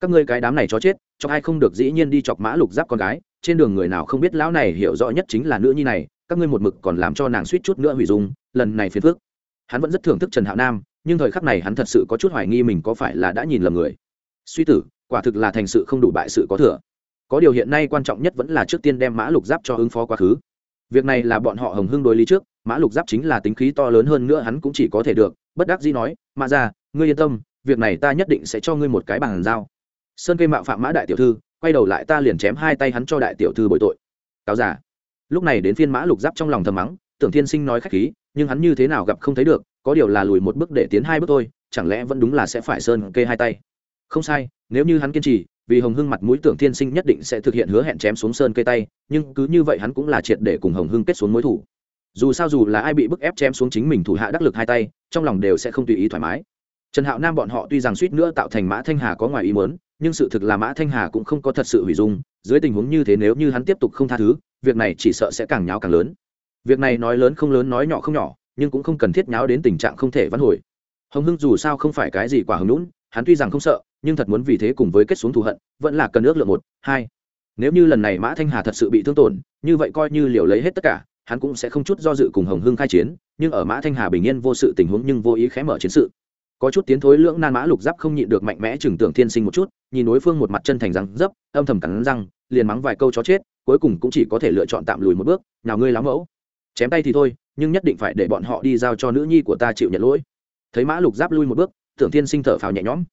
các ngươi cái đám này chó chết cho ai không được dĩ nhiên đi chọc mã lục giáp con gái, trên đường người nào không biết lão này hiểu rõ nhất chính là nữ nhi này, các ngươi một mực còn làm cho nàng suýt chút nữa hủy dung, lần này phiền phước hắn vẫn rất thưởng thức trần hạo nam, nhưng thời khắc này hắn thật sự có chút hoài nghi mình có phải là đã nhìn lầm người. Suy tử, quả thực là thành sự không đủ bại sự có thừa. Có điều hiện nay quan trọng nhất vẫn là trước tiên đem mã lục giáp cho ứng phó quá khứ. Việc này là bọn họ hồng hưng đối lý trước, mã lục giáp chính là tính khí to lớn hơn nữa hắn cũng chỉ có thể được, bất đắc dĩ nói, mã ra ngươi yên tâm, việc này ta nhất định sẽ cho ngươi một cái bàn giao sơn cây mạo phạm mã đại tiểu thư, quay đầu lại ta liền chém hai tay hắn cho đại tiểu thư bội tội. Cáo giả lúc này đến phiên mã lục giáp trong lòng thầm mắng, tưởng thiên sinh nói khách khí, nhưng hắn như thế nào gặp không thấy được, có điều là lùi một bước để tiến hai bước thôi, chẳng lẽ vẫn đúng là sẽ phải sơn kê hai tay? Không sai, nếu như hắn kiên trì, vì hồng hưng mặt mũi tưởng thiên sinh nhất định sẽ thực hiện hứa hẹn chém xuống sơn cây tay, nhưng cứ như vậy hắn cũng là triệt để cùng hồng hưng kết xuống mối thủ. Dù sao dù là ai bị bức ép chém xuống chính mình thủ hạ đắc lực hai tay, trong lòng đều sẽ không tùy ý thoải mái. Trần hạo nam bọn họ tuy rằng suýt nữa tạo thành mã thanh hà có ngoài ý mớn nhưng sự thực là mã thanh hà cũng không có thật sự hủy dung, dưới tình huống như thế nếu như hắn tiếp tục không tha thứ, việc này chỉ sợ sẽ càng nháo càng lớn. Việc này nói lớn không lớn nói nhỏ không nhỏ, nhưng cũng không cần thiết nháo đến tình trạng không thể vãn hồi. Hồng hưng dù sao không phải cái gì quả hứng lũn hắn tuy rằng không sợ, nhưng thật muốn vì thế cùng với kết xuống thù hận, vẫn là cần ước lượng một, hai. Nếu như lần này mã thanh hà thật sự bị thương tổn, như vậy coi như liều lấy hết tất cả, hắn cũng sẽ không chút do dự cùng hồng hưng khai chiến, nhưng ở mã thanh hà bình yên vô sự tình huống nhưng vô ý khé mở chiến sự có chút tiến thối lưỡng nan mã lục giáp không nhịn được mạnh mẽ chừng tưởng thiên sinh một chút, nhìn đối phương một mặt chân thành răng dấp, âm thầm cắn răng, liền mắng vài câu chó chết, cuối cùng cũng chỉ có thể lựa chọn tạm lùi một bước, nào ngươi lắm mẫu, chém tay thì thôi, nhưng nhất định phải để bọn họ đi giao cho nữ nhi của ta chịu nhận lỗi. Thấy mã lục giáp lui một bước, tưởng thiên sinh thở phào nhẹ nhõm.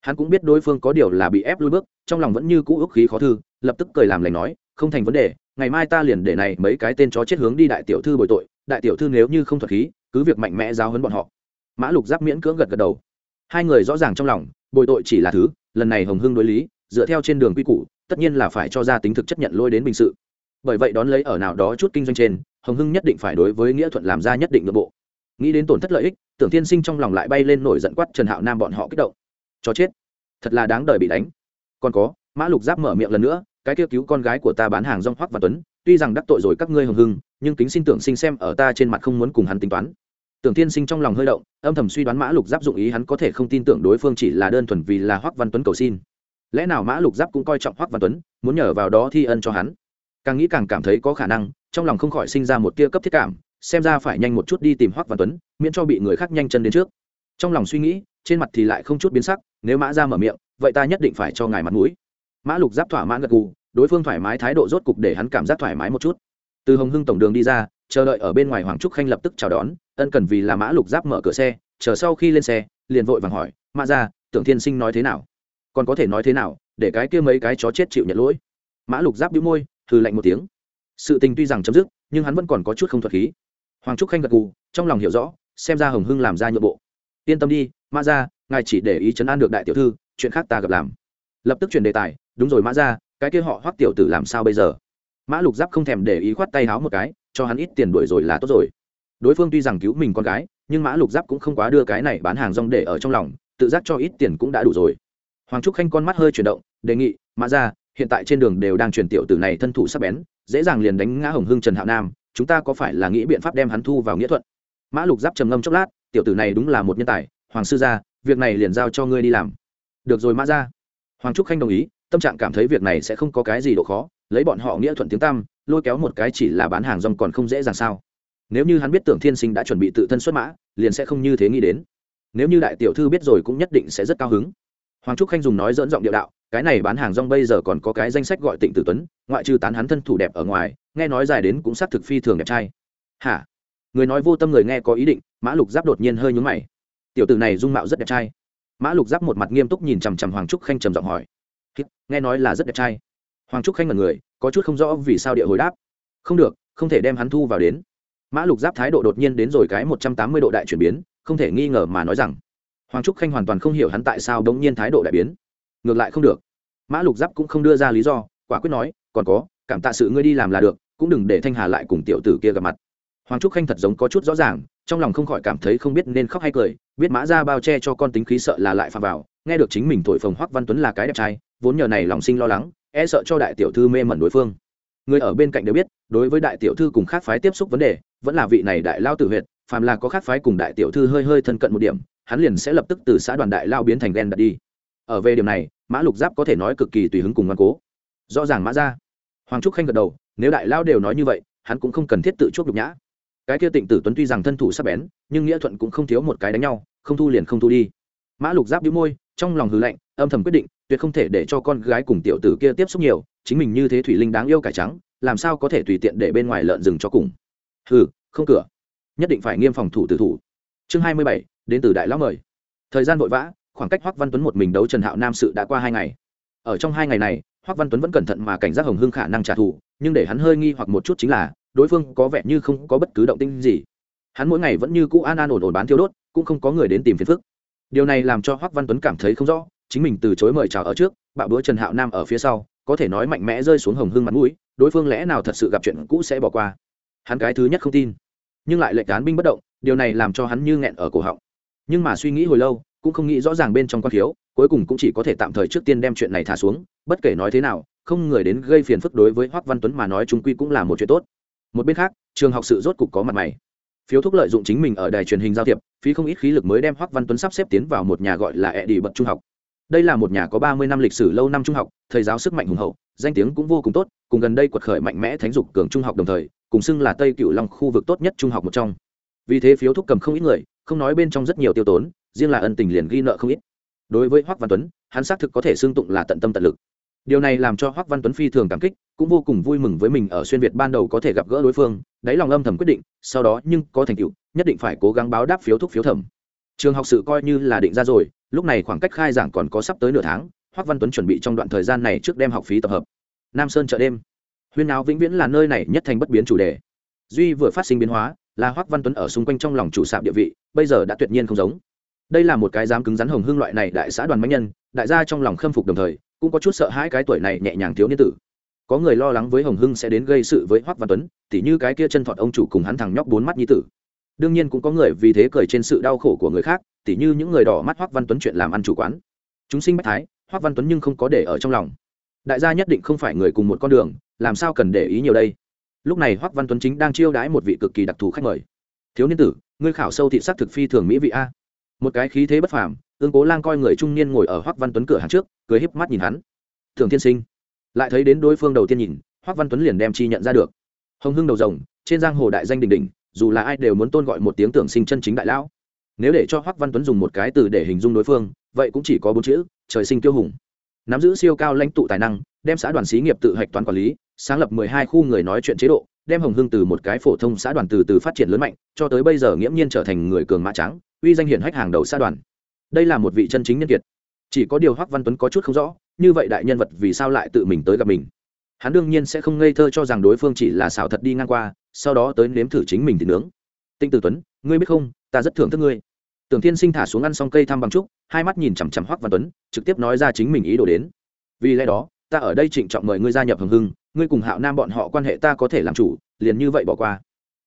Hắn cũng biết đối phương có điều là bị ép lui bước, trong lòng vẫn như cũ ước khí khó thư, lập tức cười làm lành nói, không thành vấn đề, ngày mai ta liền để này mấy cái tên chó chết hướng đi đại tiểu thư bồi tội, đại tiểu thư nếu như không thuật khí, cứ việc mạnh mẽ giao hấn bọn họ mã lục giáp miễn cưỡng gật gật đầu. Hai người rõ ràng trong lòng, bồi tội chỉ là thứ, lần này hồng hưng đối lý, dựa theo trên đường quy củ, tất nhiên là phải cho ra tính thực chất nhận lôi đến bình sự. Bởi vậy đón lấy ở nào đó chút kinh doanh trên, hồng hưng nhất định phải đối với nghĩa thuận làm ra nhất định nội bộ. Nghĩ đến tổn thất lợi ích, tưởng tiên sinh trong lòng lại bay lên nổi giận quát trần hạo nam bọn họ kích động. Cho chết, thật là đáng đời bị đánh. Còn có, mã lục giáp mở miệng lần nữa, cái kêu cứu con gái của ta bán hàng rong hoắc và tuấn, tuy rằng đắc tội rồi các ngươi hồng hưng, nhưng kính xin tưởng sinh xem ở ta trên mặt không muốn cùng hắn tính toán tưởng tiên sinh trong lòng hơi động, âm thầm suy đoán mã lục giáp dụng ý hắn có thể không tin tưởng đối phương chỉ là đơn thuần vì là hoắc văn tuấn cầu xin. Lẽ nào mã lục giáp cũng coi trọng hoắc văn tuấn, muốn nhờ vào đó thi ân cho hắn? Càng nghĩ càng cảm thấy có khả năng, trong lòng không khỏi sinh ra một tia cấp thiết cảm, xem ra phải nhanh một chút đi tìm hoắc văn tuấn, miễn cho bị người khác nhanh chân đến trước. Trong lòng suy nghĩ, trên mặt thì lại không chút biến sắc, nếu mã ra mở miệng, vậy ta nhất định phải cho ngài mặt mũi. Mã lục giáp thỏa mãn gật gù, đối phương thoải mái thái độ rốt cục để hắn cảm giác thoải mái một chút. Từ hồng hưng tổng đường đi ra, chờ đợi ở bên ngoài hoàng trúc khanh lập tức chào đón ân cần vì là mã lục giáp mở cửa xe, chờ sau khi lên xe, liền vội vàng hỏi, mã ra tưởng thiên sinh nói thế nào? Còn có thể nói thế nào, để cái kia mấy cái chó chết chịu nhận lỗi? Mã lục giáp đĩu môi, hừ lạnh một tiếng. Sự tình tuy rằng chấm dứt, nhưng hắn vẫn còn có chút không thuật khí. Hoàng trúc khanh gật gù, trong lòng hiểu rõ, xem ra hồng hưng làm ra nhượng bộ. Yên tâm đi, mã ra ngài chỉ để ý chấn an được đại tiểu thư, chuyện khác ta gặp làm. Lập tức chuyển đề tài, đúng rồi mã ra cái kia họ hoắc tiểu tử làm sao bây giờ? Mã lục giáp không thèm để ý khoát tay háo một cái, cho hắn ít tiền đuổi rồi là tốt rồi đối phương tuy rằng cứu mình con gái, nhưng mã lục giáp cũng không quá đưa cái này bán hàng rong để ở trong lòng, tự giác cho ít tiền cũng đã đủ rồi. Hoàng trúc khanh con mắt hơi chuyển động, đề nghị, mã ra hiện tại trên đường đều đang truyền tiểu tử này thân thủ sắc bén, dễ dàng liền đánh ngã hồng hưng trần hạo nam, chúng ta có phải là nghĩ biện pháp đem hắn thu vào nghĩa thuận? Mã lục giáp trầm ngâm chốc lát, tiểu tử này đúng là một nhân tài, hoàng sư gia, việc này liền giao cho ngươi đi làm. Được rồi mã ra hoàng trúc khanh đồng ý, tâm trạng cảm thấy việc này sẽ không có cái gì độ khó, lấy bọn họ nghĩa thuận tiếng tam lôi kéo một cái chỉ là bán hàng rong còn không dễ dàng sao nếu như hắn biết tưởng thiên sinh đã chuẩn bị tự thân xuất mã, liền sẽ không như thế nghĩ đến. Nếu như đại tiểu thư biết rồi cũng nhất định sẽ rất cao hứng. Hoàng trúc khanh dùng nói dẫn giọng điệu đạo, cái này bán hàng rong bây giờ còn có cái danh sách gọi tịnh tử tuấn, ngoại trừ tán hắn thân thủ đẹp ở ngoài, nghe nói dài đến cũng xác thực phi thường đẹp trai. Hả? Người nói vô tâm người nghe có ý định, mã lục giáp đột nhiên hơi nhúng mày. Tiểu tử này dung mạo rất đẹp trai. Mã lục giáp một mặt nghiêm túc nhìn chằm chằm hoàng trúc khanh trầm giọng hỏi. Nghe nói là rất đẹp trai. Hoàng trúc khanh là người, có chút không rõ vì sao địa hồi đáp. Không được, không thể đem hắn thu vào đến mã lục giáp thái độ đột nhiên đến rồi cái một trăm tám mươi độ đại chuyển biến, không thể nghi ngờ mà nói rằng, hoàng trúc khanh hoàn toàn không hiểu hắn tại sao đ ố n g nhiên thái độ đại biến. Ngược lại không được. Mã lục giáp cũng không đưa ra lý do, quả quyết nói, còn có, cảm tạ sự ngươi đi làm là được, cũng đừng để thanh hà lại cùng tiểu tử kia gặp mặt. Hoàng trúc khanh thật giống có chút rõ ràng, trong lòng không khỏi cảm thấy không biết nên khóc hay cười, biết mã ra bao che cho con tính khí sợ là lại phạm vào, nghe được chính mình thổi phồng hoắc văn tuấn là cái đẹp trai, vốn nhờ này lòng sinh lo lắng e sợ cho đại tiểu thư mê mẩn đối phương người ở bên cạnh đều biết, đối với đại tiểu thư cùng khác phái tiếp xúc vấn đề, vẫn là vị này đại lao tử huyệt, phàm là có khác phái cùng đại tiểu thư hơi hơi thân cận một điểm, hắn liền sẽ lập tức từ xã đoàn đại lao biến thành ghen đặt đi. Ở về điểm này, mã lục giáp có thể nói cực kỳ tùy hứng cùng ngoan cố. Rõ ràng mã ra hoàng trúc khanh gật đầu, nếu đại lao đều nói như vậy, hắn cũng không cần thiết tự chuốc nhục nhã. Cái kia tịnh tử tuấn tuy rằng thân thủ sắc bén, nhưng nghĩa thuận cũng không thiếu một cái đánh nhau, không thu liền không thu đi. Mã lục giáp đĩu môi, trong lòng hư lạnh, âm thầm quyết định, tuyệt không thể để cho con gái cùng tiểu tử kia tiếp xúc nhiều chính mình như thế thủy linh đáng yêu cải trắng, làm sao có thể tùy tiện để bên ngoài lợn rừng cho cùng? Hừ, không cửa. Nhất định phải nghiêm phòng thủ tử thủ. Chương hai mươi bảy, đến từ đại lão mời. Thời gian vội vã, khoảng cách hoắc văn tuấn một mình đấu trần hạo nam sự đã qua hai ngày. Ở trong hai ngày này, hoắc văn tuấn vẫn cẩn thận mà cảnh giác hồng hưng khả năng trả thù, nhưng để hắn hơi nghi hoặc một chút chính là, đối phương có vẻ như không có bất cứ động tinh gì. Hắn mỗi ngày vẫn như cũ an an ổn ổn bán thiêu đốt, cũng không có người đến tìm phiền phức. Điều này làm cho hoắc văn tuấn cảm thấy không rõ, chính mình từ chối mời chào ở trước, bạo đũa trần hạo nam ở phía sau có thể nói mạnh mẽ rơi xuống hồng hưng mặt mũi, đối phương lẽ nào thật sự gặp chuyện cũ sẽ bỏ qua. Hắn cái thứ nhất không tin, nhưng lại lệnh cán binh bất động, điều này làm cho hắn như nghẹn ở cổ họng. Nhưng mà suy nghĩ hồi lâu, cũng không nghĩ rõ ràng bên trong quan thiếu, cuối cùng cũng chỉ có thể tạm thời trước tiên đem chuyện này thả xuống, bất kể nói thế nào, không người đến gây phiền phức đối với hoắc văn tuấn mà nói chúng quy cũng là một chuyện tốt. Một bên khác, trường học sự rốt cục có mặt mày. Phiếu thúc lợi dụng chính mình ở đài truyền hình giao thiệp, phí không ít khí lực mới đem hoắc văn tuấn sắp xếp tiến vào một nhà gọi là ẹ đi bậc trung học đây là một nhà có ba mươi năm lịch sử lâu năm trung học, thầy giáo sức mạnh hùng hậu, danh tiếng cũng vô cùng tốt, cùng gần đây quật khởi mạnh mẽ thánh dục cường trung học đồng thời, cùng xưng là tây cựu long khu vực tốt nhất trung học một trong. Vì thế phiếu thúc cầm không ít người, không nói bên trong rất nhiều tiêu tốn, riêng là ân tình liền ghi nợ không ít. Đối với hoắc văn tuấn, hắn xác thực có thể xưng tụng là tận tâm tận lực. Điều này làm cho hoắc văn tuấn phi thường cảm kích, cũng vô cùng vui mừng với mình ở xuyên việt ban đầu có thể gặp gỡ đối phương, đáy lòng âm thầm quyết định, sau đó nhưng có thành tựu, nhất định phải cố gắng báo đáp phiếu thúc phiếu thẩm. Trường học sự coi như là định ra rồi lúc này khoảng cách khai giảng còn có sắp tới nửa tháng, hoắc văn tuấn chuẩn bị trong đoạn thời gian này trước đem học phí tập hợp. Nam sơn chợ đêm. Huyên áo vĩnh viễn là nơi này nhất thành bất biến chủ đề. Duy vừa phát sinh biến hóa, là hoắc văn tuấn ở xung quanh trong lòng chủ sạp địa vị, bây giờ đã tuyệt nhiên không giống. Đây là một cái dám cứng rắn hồng hương loại này đại xã đoàn mạnh nhân, đại gia trong lòng khâm phục đồng thời, cũng có chút sợ hãi cái tuổi này nhẹ nhàng thiếu niên tử. Có người lo lắng với hồng hưng sẽ đến gây sự với hoắc văn tuấn, tỉ như cái kia chân thọt ông chủ cùng hắn thằng nhóc bốn mắt nhi tử. Đương nhiên cũng có người vì thế cười trên sự đau khổ của người khác tỉ như những người đỏ mắt hoắc văn tuấn chuyện làm ăn chủ quán. Chúng sinh bách thái hoắc văn tuấn nhưng không có để ở trong lòng. Đại gia nhất định không phải người cùng một con đường, làm sao cần để ý nhiều đây? Lúc này hoắc văn tuấn chính đang chiêu đãi một vị cực kỳ đặc thù khách mời. Thiếu niên tử, ngươi khảo sâu thị sắc thực phi thường mỹ vị a. Một cái khí thế bất phàm, ương cố lang coi người trung niên ngồi ở hoắc văn tuấn cửa hàng trước, cười híp mắt nhìn hắn. Thường thiên sinh. Lại thấy đến đối phương đầu tiên nhìn hoắc văn tuấn liền đem chi nhận ra được. Hồng hưng đầu rồng, trên giang hồ đại danh đình đình dù là ai đều muốn tôn gọi một tiếng tưởng sinh chân chính đại lão nếu để cho hoắc văn tuấn dùng một cái từ để hình dung đối phương, vậy cũng chỉ có bốn chữ, trời sinh tiêu hùng. Nắm giữ siêu cao lãnh tụ tài năng, đem xã đoàn xí nghiệp tự hạch toán quản lý, sáng lập mười hai khu người nói chuyện chế độ, đem hồng hưng từ một cái phổ thông xã đoàn từ từ phát triển lớn mạnh, cho tới bây giờ nghiễm nhiên trở thành người cường mã trắng uy danh hiển hách hàng đầu xã đoàn. Đây là một vị chân chính nhân kiệt. Chỉ có điều hoắc văn tuấn có chút không rõ, như vậy đại nhân vật vì sao lại tự mình tới gặp mình? Hắn đương nhiên sẽ không ngây thơ cho rằng đối phương chỉ là xảo thật đi ngang qua, sau đó tới nếm thử chính mình thì nướng. Tinh tử tuấn, ngươi biết không ta rất thưởng thức ngươi. Tưởng tiên sinh thả xuống ăn xong cây thăm bằng trúc, hai mắt nhìn chằm chằm hoắc văn tuấn, trực tiếp nói ra chính mình ý đồ đến. Vì lẽ đó, ta ở đây trịnh trọng mời ngươi gia nhập hồng hưng, ngươi cùng hạo nam bọn họ quan hệ ta có thể làm chủ, liền như vậy bỏ qua.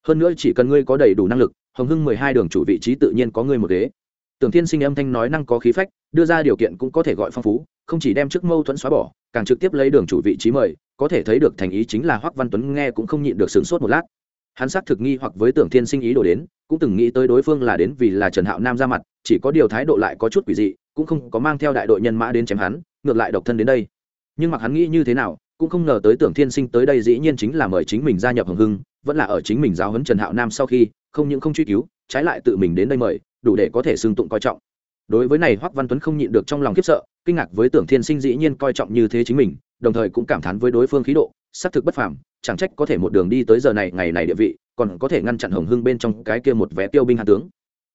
Hơn nữa chỉ cần ngươi có đầy đủ năng lực, hồng hưng mười hai đường chủ vị trí tự nhiên có ngươi một ghế. Tưởng thiên sinh âm thanh nói năng có khí phách, đưa ra điều kiện cũng có thể gọi phong phú, không chỉ đem chức mâu thuẫn xóa bỏ, càng trực tiếp lấy đường chủ vị trí mời, có thể thấy được thành ý chính là hoắc văn tuấn nghe cũng không nhịn được sửng sốt một lát hắn xác thực nghi hoặc với tưởng thiên sinh ý đồ đến, cũng từng nghĩ tới đối phương là đến vì là trần hạo nam ra mặt, chỉ có điều thái độ lại có chút quỷ dị, cũng không có mang theo đại đội nhân mã đến chém hắn, ngược lại độc thân đến đây. Nhưng mặc hắn nghĩ như thế nào, cũng không ngờ tới tưởng thiên sinh tới đây dĩ nhiên chính là mời chính mình gia nhập hồng hưng, vẫn là ở chính mình giáo huấn trần hạo nam sau khi, không những không truy cứu, trái lại tự mình đến đây mời, đủ để có thể xưng tụng coi trọng. Đối với này hoắc văn tuấn không nhịn được trong lòng khiếp sợ, kinh ngạc với tưởng thiên sinh dĩ nhiên coi trọng như thế chính mình đồng thời cũng cảm thán với đối phương khí độ, xác thực bất phàm, chẳng trách có thể một đường đi tới giờ này, ngày này địa vị, còn có thể ngăn chặn hồng hưng bên trong cái kia một vé tiêu binh hạ tướng.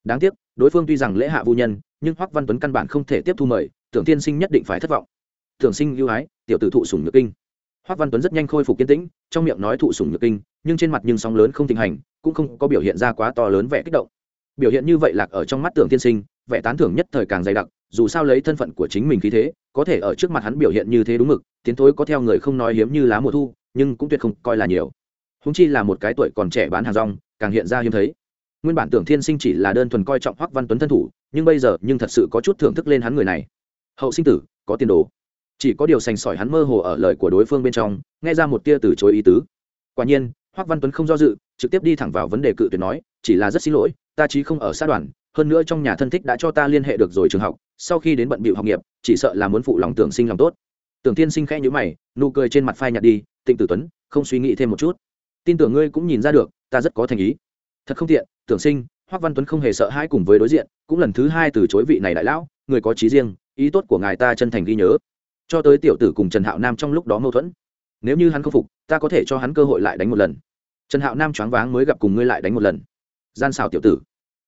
Đáng tiếc, đối phương tuy rằng lễ hạ vô nhân, nhưng hoắc văn tuấn căn bản không thể tiếp thu mời, tưởng thiên sinh nhất định phải thất vọng. Tưởng sinh ưu ái, tiểu tử thụ sủng nhược kinh. Hoắc văn tuấn rất nhanh khôi phục kiên tĩnh, trong miệng nói thụ sủng nhược kinh, nhưng trên mặt nhưng sóng lớn không thịnh hành, cũng không có biểu hiện ra quá to lớn vẻ kích động. Biểu hiện như vậy lạc ở trong mắt tưởng tiên sinh vẻ tán thưởng nhất thời càng dày đặc, dù sao lấy thân phận của chính mình khí thế, có thể ở trước mặt hắn biểu hiện như thế đúng mực, tiến thối có theo người không nói hiếm như lá mùa thu, nhưng cũng tuyệt không coi là nhiều. Húng chi là một cái tuổi còn trẻ bán hàng rong, càng hiện ra hiếm thấy. Nguyên bản tưởng thiên sinh chỉ là đơn thuần coi trọng hoắc văn tuấn thân thủ, nhưng bây giờ nhưng thật sự có chút thưởng thức lên hắn người này. Hậu sinh tử, có tiền đồ. Chỉ có điều sành sỏi hắn mơ hồ ở lời của đối phương bên trong, nghe ra một tia từ chối ý tứ. Quả nhiên, hoắc văn tuấn không do dự, trực tiếp đi thẳng vào vấn đề cự tuyệt nói, chỉ là rất xin lỗi, ta chí không ở sát đoàn hơn nữa trong nhà thân thích đã cho ta liên hệ được rồi trường học, sau khi đến bận bịu học nghiệp, chỉ sợ là muốn phụ lòng tưởng sinh lòng tốt. Tưởng tiên sinh khẽ nhữ mày, nụ cười trên mặt phai nhạt đi, tịnh tử tuấn, không suy nghĩ thêm một chút. Tin tưởng ngươi cũng nhìn ra được, ta rất có thành ý. Thật không tiện, tưởng sinh hoắc văn tuấn không hề sợ hãi cùng với đối diện, cũng lần thứ hai từ chối vị này đại lão, người có trí riêng, ý tốt của ngài ta chân thành ghi nhớ. Cho tới tiểu tử cùng trần hạo nam trong lúc đó mâu thuẫn. Nếu như hắn không phục, ta có thể cho hắn cơ hội lại đánh một lần. Trần hạo nam choáng váng mới gặp cùng ngươi lại đánh một lần. Gian xào tiểu tử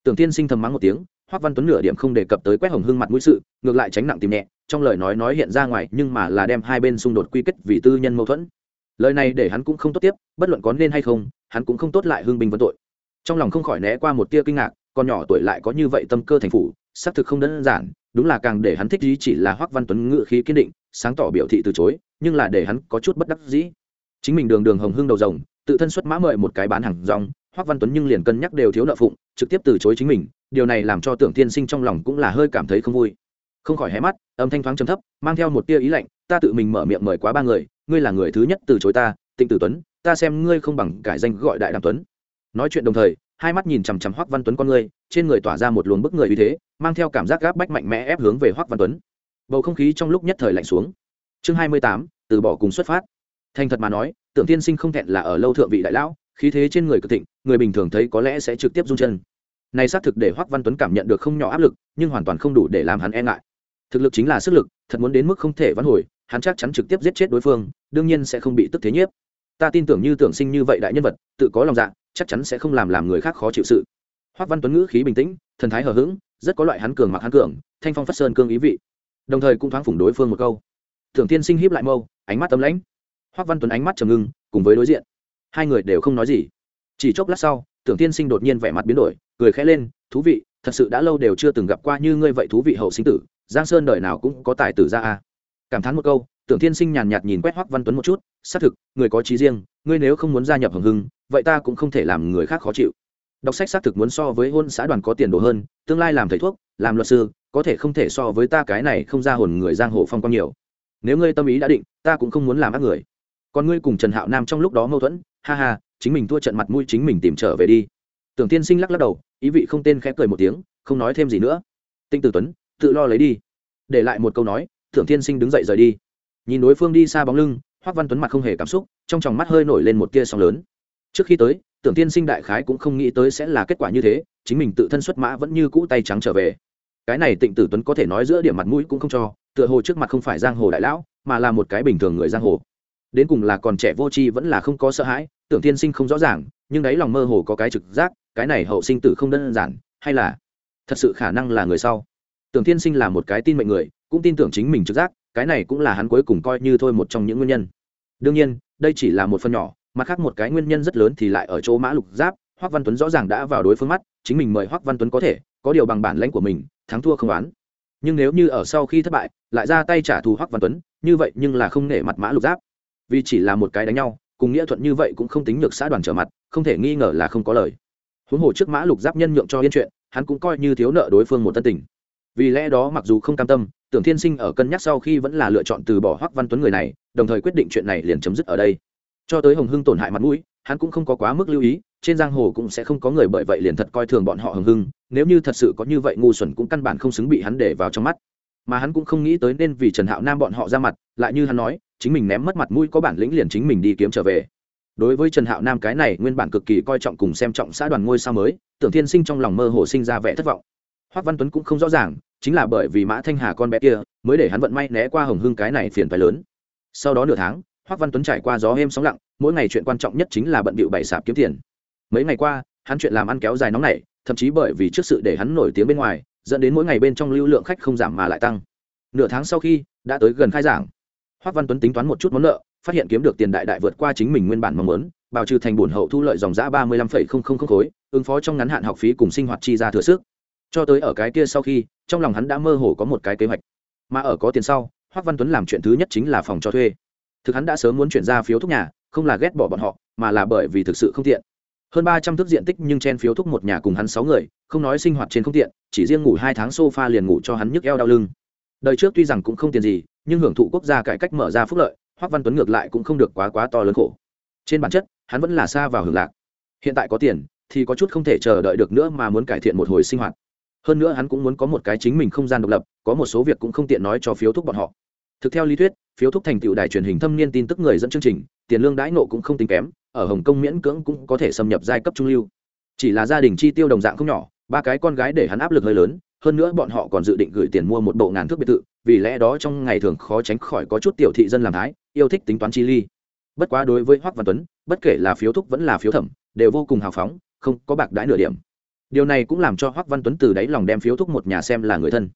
tưởng tiên sinh thầm mắng một tiếng, hoắc văn tuấn nửa điểm không đề cập tới quét hồng hương mặt mũi sự, ngược lại tránh nặng tìm nhẹ, trong lời nói nói hiện ra ngoài, nhưng mà là đem hai bên xung đột quy kết vì tư nhân mâu thuẫn. Lời này để hắn cũng không tốt tiếp, bất luận có nên hay không, hắn cũng không tốt lại hương binh vấn tội. Trong lòng không khỏi né qua một tia kinh ngạc, con nhỏ tuổi lại có như vậy tâm cơ thành phủ, xác thực không đơn giản, đúng là càng để hắn thích ý chỉ là hoắc văn tuấn ngự khí kiên định, sáng tỏ biểu thị từ chối, nhưng là để hắn có chút bất đắc dĩ. Chính mình đường đường hồng hương đầu rồng, tự thân xuất mã mời một cái bán hàng rong hoắc văn tuấn nhưng liền cân nhắc đều thiếu nợ phụng, trực tiếp từ chối chính mình, điều này làm cho tưởng tiên sinh trong lòng cũng là hơi cảm thấy không vui. Không khỏi hé mắt, âm thanh thoáng trầm thấp, mang theo một tia ý lạnh, ta tự mình mở miệng mời quá ba người, ngươi là người thứ nhất từ chối ta, tịnh tử tuấn, ta xem ngươi không bằng cải danh gọi đại đàm tuấn. Nói chuyện đồng thời, hai mắt nhìn chằm chằm hoắc văn tuấn con ngươi, trên người tỏa ra một luồng bức người uy thế, mang theo cảm giác gáp bách mạnh mẽ ép hướng về hoắc văn tuấn. Bầu không khí trong lúc nhất thời lạnh xuống. Chương hai mươi tám, từ bỏ cùng xuất phát. Thành thật mà nói, tưởng tiên sinh không thẹn là ở lâu thượng vị đại lão khí thế trên người cực thịnh, người bình thường thấy có lẽ sẽ trực tiếp rung chân. Này xác thực để hoắc văn tuấn cảm nhận được không nhỏ áp lực, nhưng hoàn toàn không đủ để làm hắn e ngại. Thực lực chính là sức lực, thật muốn đến mức không thể vãn hồi, hắn chắc chắn trực tiếp giết chết đối phương, đương nhiên sẽ không bị tức thế nhiếp. Ta tin tưởng như tưởng sinh như vậy đại nhân vật, tự có lòng dạ chắc chắn sẽ không làm làm người khác khó chịu sự. Hoắc văn tuấn ngữ khí bình tĩnh, thần thái hờ hững, rất có loại hắn cường mặc hắn cường, thanh phong phát sơn cương ý vị. Đồng thời cũng thoáng phủng đối phương một câu. Tưởng tiên sinh hiếp lại mâu, ánh mắt tấm lãnh. Hoắc văn tuấn ánh mắt trầm ngưng, cùng với đối diện hai người đều không nói gì. Chỉ chốc lát sau, tưởng tiên sinh đột nhiên vẻ mặt biến đổi, cười khẽ lên, thú vị, thật sự đã lâu đều chưa từng gặp qua như ngươi vậy thú vị hậu sinh tử, giang sơn đời nào cũng có tài tử ra a. Cảm thán một câu, tưởng tiên sinh nhàn nhạt nhìn quét hoắc văn tuấn một chút, xác thực, người có trí riêng, ngươi nếu không muốn gia nhập hồng hưng, vậy ta cũng không thể làm người khác khó chịu. Đọc sách xác thực muốn so với hôn xã đoàn có tiền đồ hơn, tương lai làm thầy thuốc, làm luật sư, có thể không thể so với ta cái này không ra hồn người giang hồ phong quang nhiều. Nếu ngươi tâm ý đã định, ta cũng không muốn làm ác người. Còn ngươi cùng trần hạo nam trong lúc đó mâu thuẫn ha ha, chính mình thua trận mặt mũi chính mình tìm trở về đi. Tưởng tiên sinh lắc lắc đầu, ý vị không tên khẽ cười một tiếng, không nói thêm gì nữa. Tinh tử tuấn, tự lo lấy đi. Để lại một câu nói, tưởng tiên sinh đứng dậy rời đi. Nhìn đối phương đi xa bóng lưng hoắc văn tuấn mặt không hề cảm xúc, trong tròng mắt hơi nổi lên một tia sóng lớn. Trước khi tới, tưởng tiên sinh đại khái cũng không nghĩ tới sẽ là kết quả như thế, chính mình tự thân xuất mã vẫn như cũ tay trắng trở về. Cái này tịnh tử tuấn có thể nói giữa điểm mặt mũi cũng không cho, tựa hồ trước mặt không phải giang hồ đại lão, mà là một cái bình thường người giang hồ đến cùng là còn trẻ vô tri vẫn là không có sợ hãi, tưởng tiên sinh không rõ ràng, nhưng đáy lòng mơ hồ có cái trực giác, cái này hậu sinh tử không đơn giản, hay là thật sự khả năng là người sau. Tưởng tiên sinh là một cái tin mệnh người, cũng tin tưởng chính mình trực giác, cái này cũng là hắn cuối cùng coi như thôi một trong những nguyên nhân. Đương nhiên, đây chỉ là một phần nhỏ, mặt khác một cái nguyên nhân rất lớn thì lại ở chỗ mã lục giáp, hoắc văn tuấn rõ ràng đã vào đối phương mắt, chính mình mời hoắc văn tuấn có thể, có điều bằng bản lãnh của mình, thắng thua không oán. Nhưng nếu như ở sau khi thất bại, lại ra tay trả thù hoắc văn tuấn, như vậy nhưng là không nể mặt mã lục giáp vì chỉ là một cái đánh nhau, cùng nghĩa thuận như vậy cũng không tính được xã đoàn trở mặt, không thể nghi ngờ là không có lời. Huống hồ trước mã lục giáp nhân nhượng cho yên chuyện, hắn cũng coi như thiếu nợ đối phương một tân tình. Vì lẽ đó mặc dù không cam tâm, tưởng thiên sinh ở cân nhắc sau khi vẫn là lựa chọn từ bỏ hoắc văn tuấn người này, đồng thời quyết định chuyện này liền chấm dứt ở đây. Cho tới hồng hưng tổn hại mặt mũi, hắn cũng không có quá mức lưu ý, trên giang hồ cũng sẽ không có người bởi vậy liền thật coi thường bọn họ hồng hưng, nếu như thật sự có như vậy ngu xuẩn cũng căn bản không xứng bị hắn để vào trong mắt. Mà hắn cũng không nghĩ tới nên vì trần hạo nam bọn họ ra mặt, lại như hắn nói chính mình ném mất mặt mũi có bản lĩnh liền chính mình đi kiếm trở về. Đối với trần hạo nam cái này nguyên bản cực kỳ coi trọng cùng xem trọng xã đoàn ngôi sao mới, tưởng thiên sinh trong lòng mơ hồ sinh ra vẻ thất vọng. Hoác văn tuấn cũng không rõ ràng, chính là bởi vì mã thanh hà con bé kia, mới để hắn vận may né qua hồng hưng cái này phiền phái lớn. Sau đó nửa tháng, hoác văn tuấn trải qua gió êm sóng lặng, mỗi ngày chuyện quan trọng nhất chính là bận bịu bày sạp kiếm tiền. Mấy ngày qua, hắn chuyện làm ăn kéo dài nóng nảy, thậm chí bởi vì trước sự để hắn nổi tiếng bên ngoài, dẫn đến mỗi ngày bên trong lưu lượng khách không giảm mà lại tăng. Nửa tháng sau khi, đã tới gần khai giảng hoắc văn tuấn tính toán một chút món nợ, phát hiện kiếm được tiền đại đại vượt qua chính mình nguyên bản mong muốn, bào trừ thành bổn hậu thu lợi dòng giã ba mươi lăm phẩy không không không khối, ứng phó trong ngắn hạn học phí cùng sinh hoạt chi ra thừa sức. Cho tới ở cái kia sau khi, trong lòng hắn đã mơ hồ có một cái kế hoạch. Mà ở có tiền sau hoắc văn tuấn làm chuyện thứ nhất chính là phòng cho thuê. Thực hắn đã sớm muốn chuyển ra phiếu thuốc nhà, không là ghét bỏ bọn họ, mà là bởi vì thực sự không tiện. Hơn ba trăm thước diện tích nhưng chen phiếu thuốc một nhà cùng hắn sáu người, không nói sinh hoạt trên không tiện, chỉ riêng ngủ hai tháng sofa liền ngủ cho hắn nhức eo đau lưng đời trước tuy rằng cũng không tiền gì, nhưng hưởng thụ quốc gia cải cách mở ra phúc lợi hoắc văn tuấn ngược lại cũng không được quá quá to lớn khổ. Trên bản chất, hắn vẫn là xa vào hưởng lạc. Hiện tại có tiền, thì có chút không thể chờ đợi được nữa mà muốn cải thiện một hồi sinh hoạt. Hơn nữa hắn cũng muốn có một cái chính mình không gian độc lập, có một số việc cũng không tiện nói cho phiếu thuốc bọn họ. Thực theo lý thuyết, phiếu thuốc thành tựu đài truyền hình thâm niên tin tức người dẫn chương trình, tiền lương đãi nộ cũng không tính kém, ở hồng kông miễn cưỡng cũng có thể xâm nhập giai cấp trung lưu. Chỉ là gia đình chi tiêu đồng dạng không nhỏ, ba cái con gái để hắn áp lực hơi lớn hơn nữa bọn họ còn dự định gửi tiền mua một bộ ngàn thước biệt thự, vì lẽ đó trong ngày thường khó tránh khỏi có chút tiểu thị dân làm thái, yêu thích tính toán chi ly. Bất quá đối với hoắc văn tuấn, bất kể là phiếu thúc vẫn là phiếu thẩm, đều vô cùng hào phóng, không có bạc đãi nửa điểm. Điều này cũng làm cho hoắc văn tuấn từ đáy lòng đem phiếu thúc một nhà xem là người thân.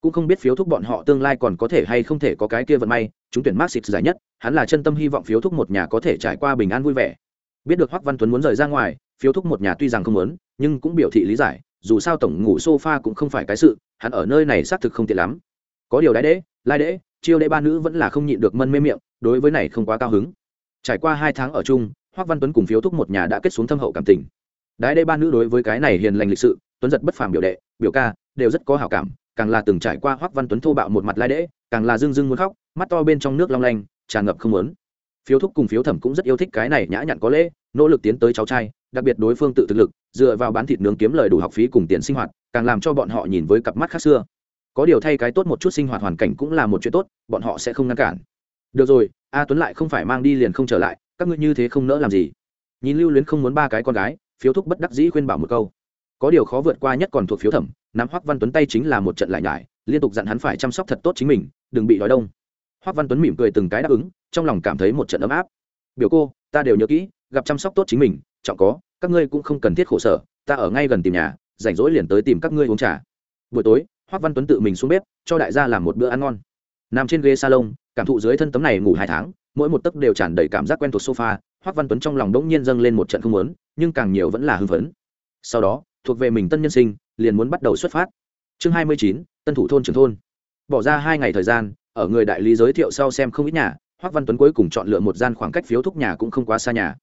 Cũng không biết phiếu thúc bọn họ tương lai còn có thể hay không thể có cái kia vận may, chúng tuyển mắc xịt giải nhất, hắn là chân tâm hy vọng phiếu thúc một nhà có thể trải qua bình an vui vẻ. Biết được hoắc văn tuấn muốn rời ra ngoài, phiếu thúc một nhà tuy rằng không muốn, nhưng cũng biểu thị lý giải dù sao tổng ngủ sofa cũng không phải cái sự, hắn ở nơi này xác thực không tiện lắm. Có điều đái đễ lai đễ chiêu đễ ba nữ vẫn là không nhịn được mân mê miệng, đối với này không quá cao hứng. Trải qua hai tháng ở chung, hoắc văn tuấn cùng phiếu thúc một nhà đã kết xuống thâm hậu cảm tình. Đái đệ ba nữ đối với cái này hiền lành lịch sự, tuấn giật bất phàm biểu đệ, biểu ca, đều rất có hảo cảm, càng là từng trải qua hoắc văn tuấn thô bạo một mặt lai đễ càng là dưng dưng muốn khóc, mắt to bên trong nước long lanh, tràn ngập không muốn. Phiếu thúc cùng phiếu thẩm cũng rất yêu thích cái này nhã nhặn có lễ, nỗ lực tiến tới cháu trai đặc biệt đối phương tự thực lực, dựa vào bán thịt nướng kiếm lời đủ học phí cùng tiền sinh hoạt, càng làm cho bọn họ nhìn với cặp mắt khác xưa. Có điều thay cái tốt một chút sinh hoạt hoàn cảnh cũng là một chuyện tốt, bọn họ sẽ không ngăn cản. Được rồi, a tuấn lại không phải mang đi liền không trở lại, các ngươi như thế không nỡ làm gì? Nhìn lưu luyến không muốn ba cái con gái, phiếu thúc bất đắc dĩ khuyên bảo một câu. Có điều khó vượt qua nhất còn thuộc phiếu thẩm, nắm hoắc văn tuấn tay chính là một trận lại nhải, liên tục dặn hắn phải chăm sóc thật tốt chính mình, đừng bị đói đông. Hoắc văn tuấn mỉm cười từng cái đáp ứng, trong lòng cảm thấy một trận ấm áp. Biểu cô, ta đều nhớ kỹ, gặp chăm sóc tốt chính mình trọng có, các ngươi cũng không cần thiết khổ sở, ta ở ngay gần tìm nhà, rảnh rỗi liền tới tìm các ngươi uống trà. Buổi tối hoắc văn tuấn tự mình xuống bếp, cho đại gia làm một bữa ăn ngon. Nằm trên ghế salon, cảm thụ dưới thân tấm này ngủ hai tháng, mỗi một tấc đều tràn đầy cảm giác quen thuộc sofa hoắc văn tuấn trong lòng đỗng nhiên dâng lên một trận không muốn, nhưng càng nhiều vẫn là hưng phấn. Sau đó, thuộc về mình tân nhân sinh, liền muốn bắt đầu xuất phát. Chương hai mươi chín, tân thủ thôn trưởng thôn. Bỏ ra hai ngày thời gian, ở người đại lý giới thiệu sau xem không ít nhà hoắc văn tuấn cuối cùng chọn lựa một gian khoảng cách phiếu thúc nhà cũng không quá xa nhà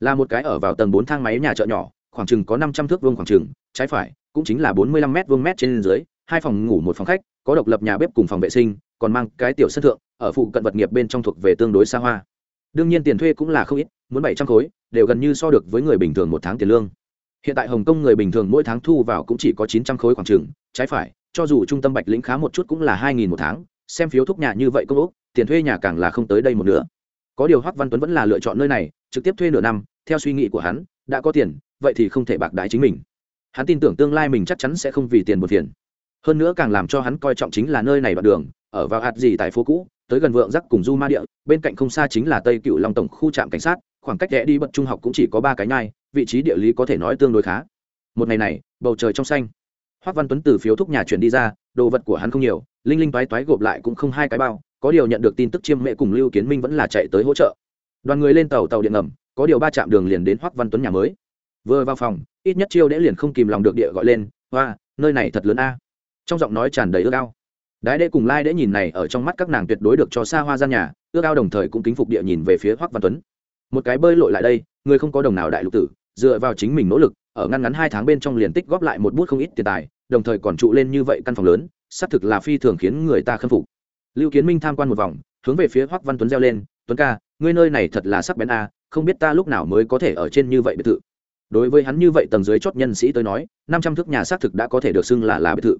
là một cái ở vào tầng bốn thang máy nhà chợ nhỏ, khoảng chừng có năm trăm thước vuông khoảng chừng, trái phải, cũng chính là bốn mươi lăm m vuông mét trên dưới, hai phòng ngủ một phòng khách, có độc lập nhà bếp cùng phòng vệ sinh, còn mang cái tiểu sân thượng, ở phụ cận vật nghiệp bên trong thuộc về tương đối xa hoa. Đương nhiên tiền thuê cũng là không ít, muốn bảy trăm khối, đều gần như so được với người bình thường một tháng tiền lương. Hiện tại hồng kông người bình thường mỗi tháng thu vào cũng chỉ có chín trăm khối khoảng chừng, trái phải, cho dù trung tâm bạch lĩnh khá một chút cũng là hai nghìn một tháng, xem phiếu thúc nhà như vậy công ốc tiền thuê nhà càng là không tới đây một nửa có điều hoắc văn tuấn vẫn là lựa chọn nơi này, trực tiếp thuê nửa năm, theo suy nghĩ của hắn, đã có tiền, vậy thì không thể bạc đái chính mình. Hắn tin tưởng tương lai mình chắc chắn sẽ không vì tiền một phiền. Hơn nữa càng làm cho hắn coi trọng chính là nơi này đoạn đường, ở vào hạt gì tại phố cũ, tới gần vượng giác cùng du ma địa, bên cạnh không xa chính là tây cựu long tổng khu trạm cảnh sát, khoảng cách rẽ đi bậc trung học cũng chỉ có ba cái nhai, vị trí địa lý có thể nói tương đối khá. Một ngày này, bầu trời trong xanh. Hoác văn tuấn từ phiếu thúc nhà chuyển đi ra, đồ vật của hắn không nhiều, linh linh toái toái gộp lại cũng không hai cái bao có điều nhận được tin tức chiêm mẹ cùng lưu kiến minh vẫn là chạy tới hỗ trợ. Đoàn người lên tàu tàu điện ngầm, có điều ba chạm đường liền đến hoắc văn tuấn nhà mới. Vừa vào phòng, ít nhất chiêu đễ liền không kìm lòng được địa gọi lên, hoa, nơi này thật lớn a. Trong giọng nói tràn đầy ước ao. Đái đễ cùng lai đễ nhìn này ở trong mắt các nàng tuyệt đối được cho xa hoa gian nhà, ước ao đồng thời cũng kính phục địa nhìn về phía hoắc văn tuấn. Một cái bơi lội lại đây, người không có đồng nào đại lục tử, dựa vào chính mình nỗ lực, ở ngăn ngắn hai tháng bên trong liền tích góp lại một bút không ít tiền tài, đồng thời còn trụ lên như vậy căn phòng lớn, xác thực là phi thường khiến người ta khâm phục lưu kiến minh tham quan một vòng, hướng về phía hoắc văn tuấn reo lên, tuấn ca, ngươi nơi này thật là sắc bén a, không biết ta lúc nào mới có thể ở trên như vậy biệt thự? Đối với hắn như vậy tầng dưới chót nhân sĩ tới nói, năm trăm thước nhà xác thực đã có thể được xưng là là biệt thự.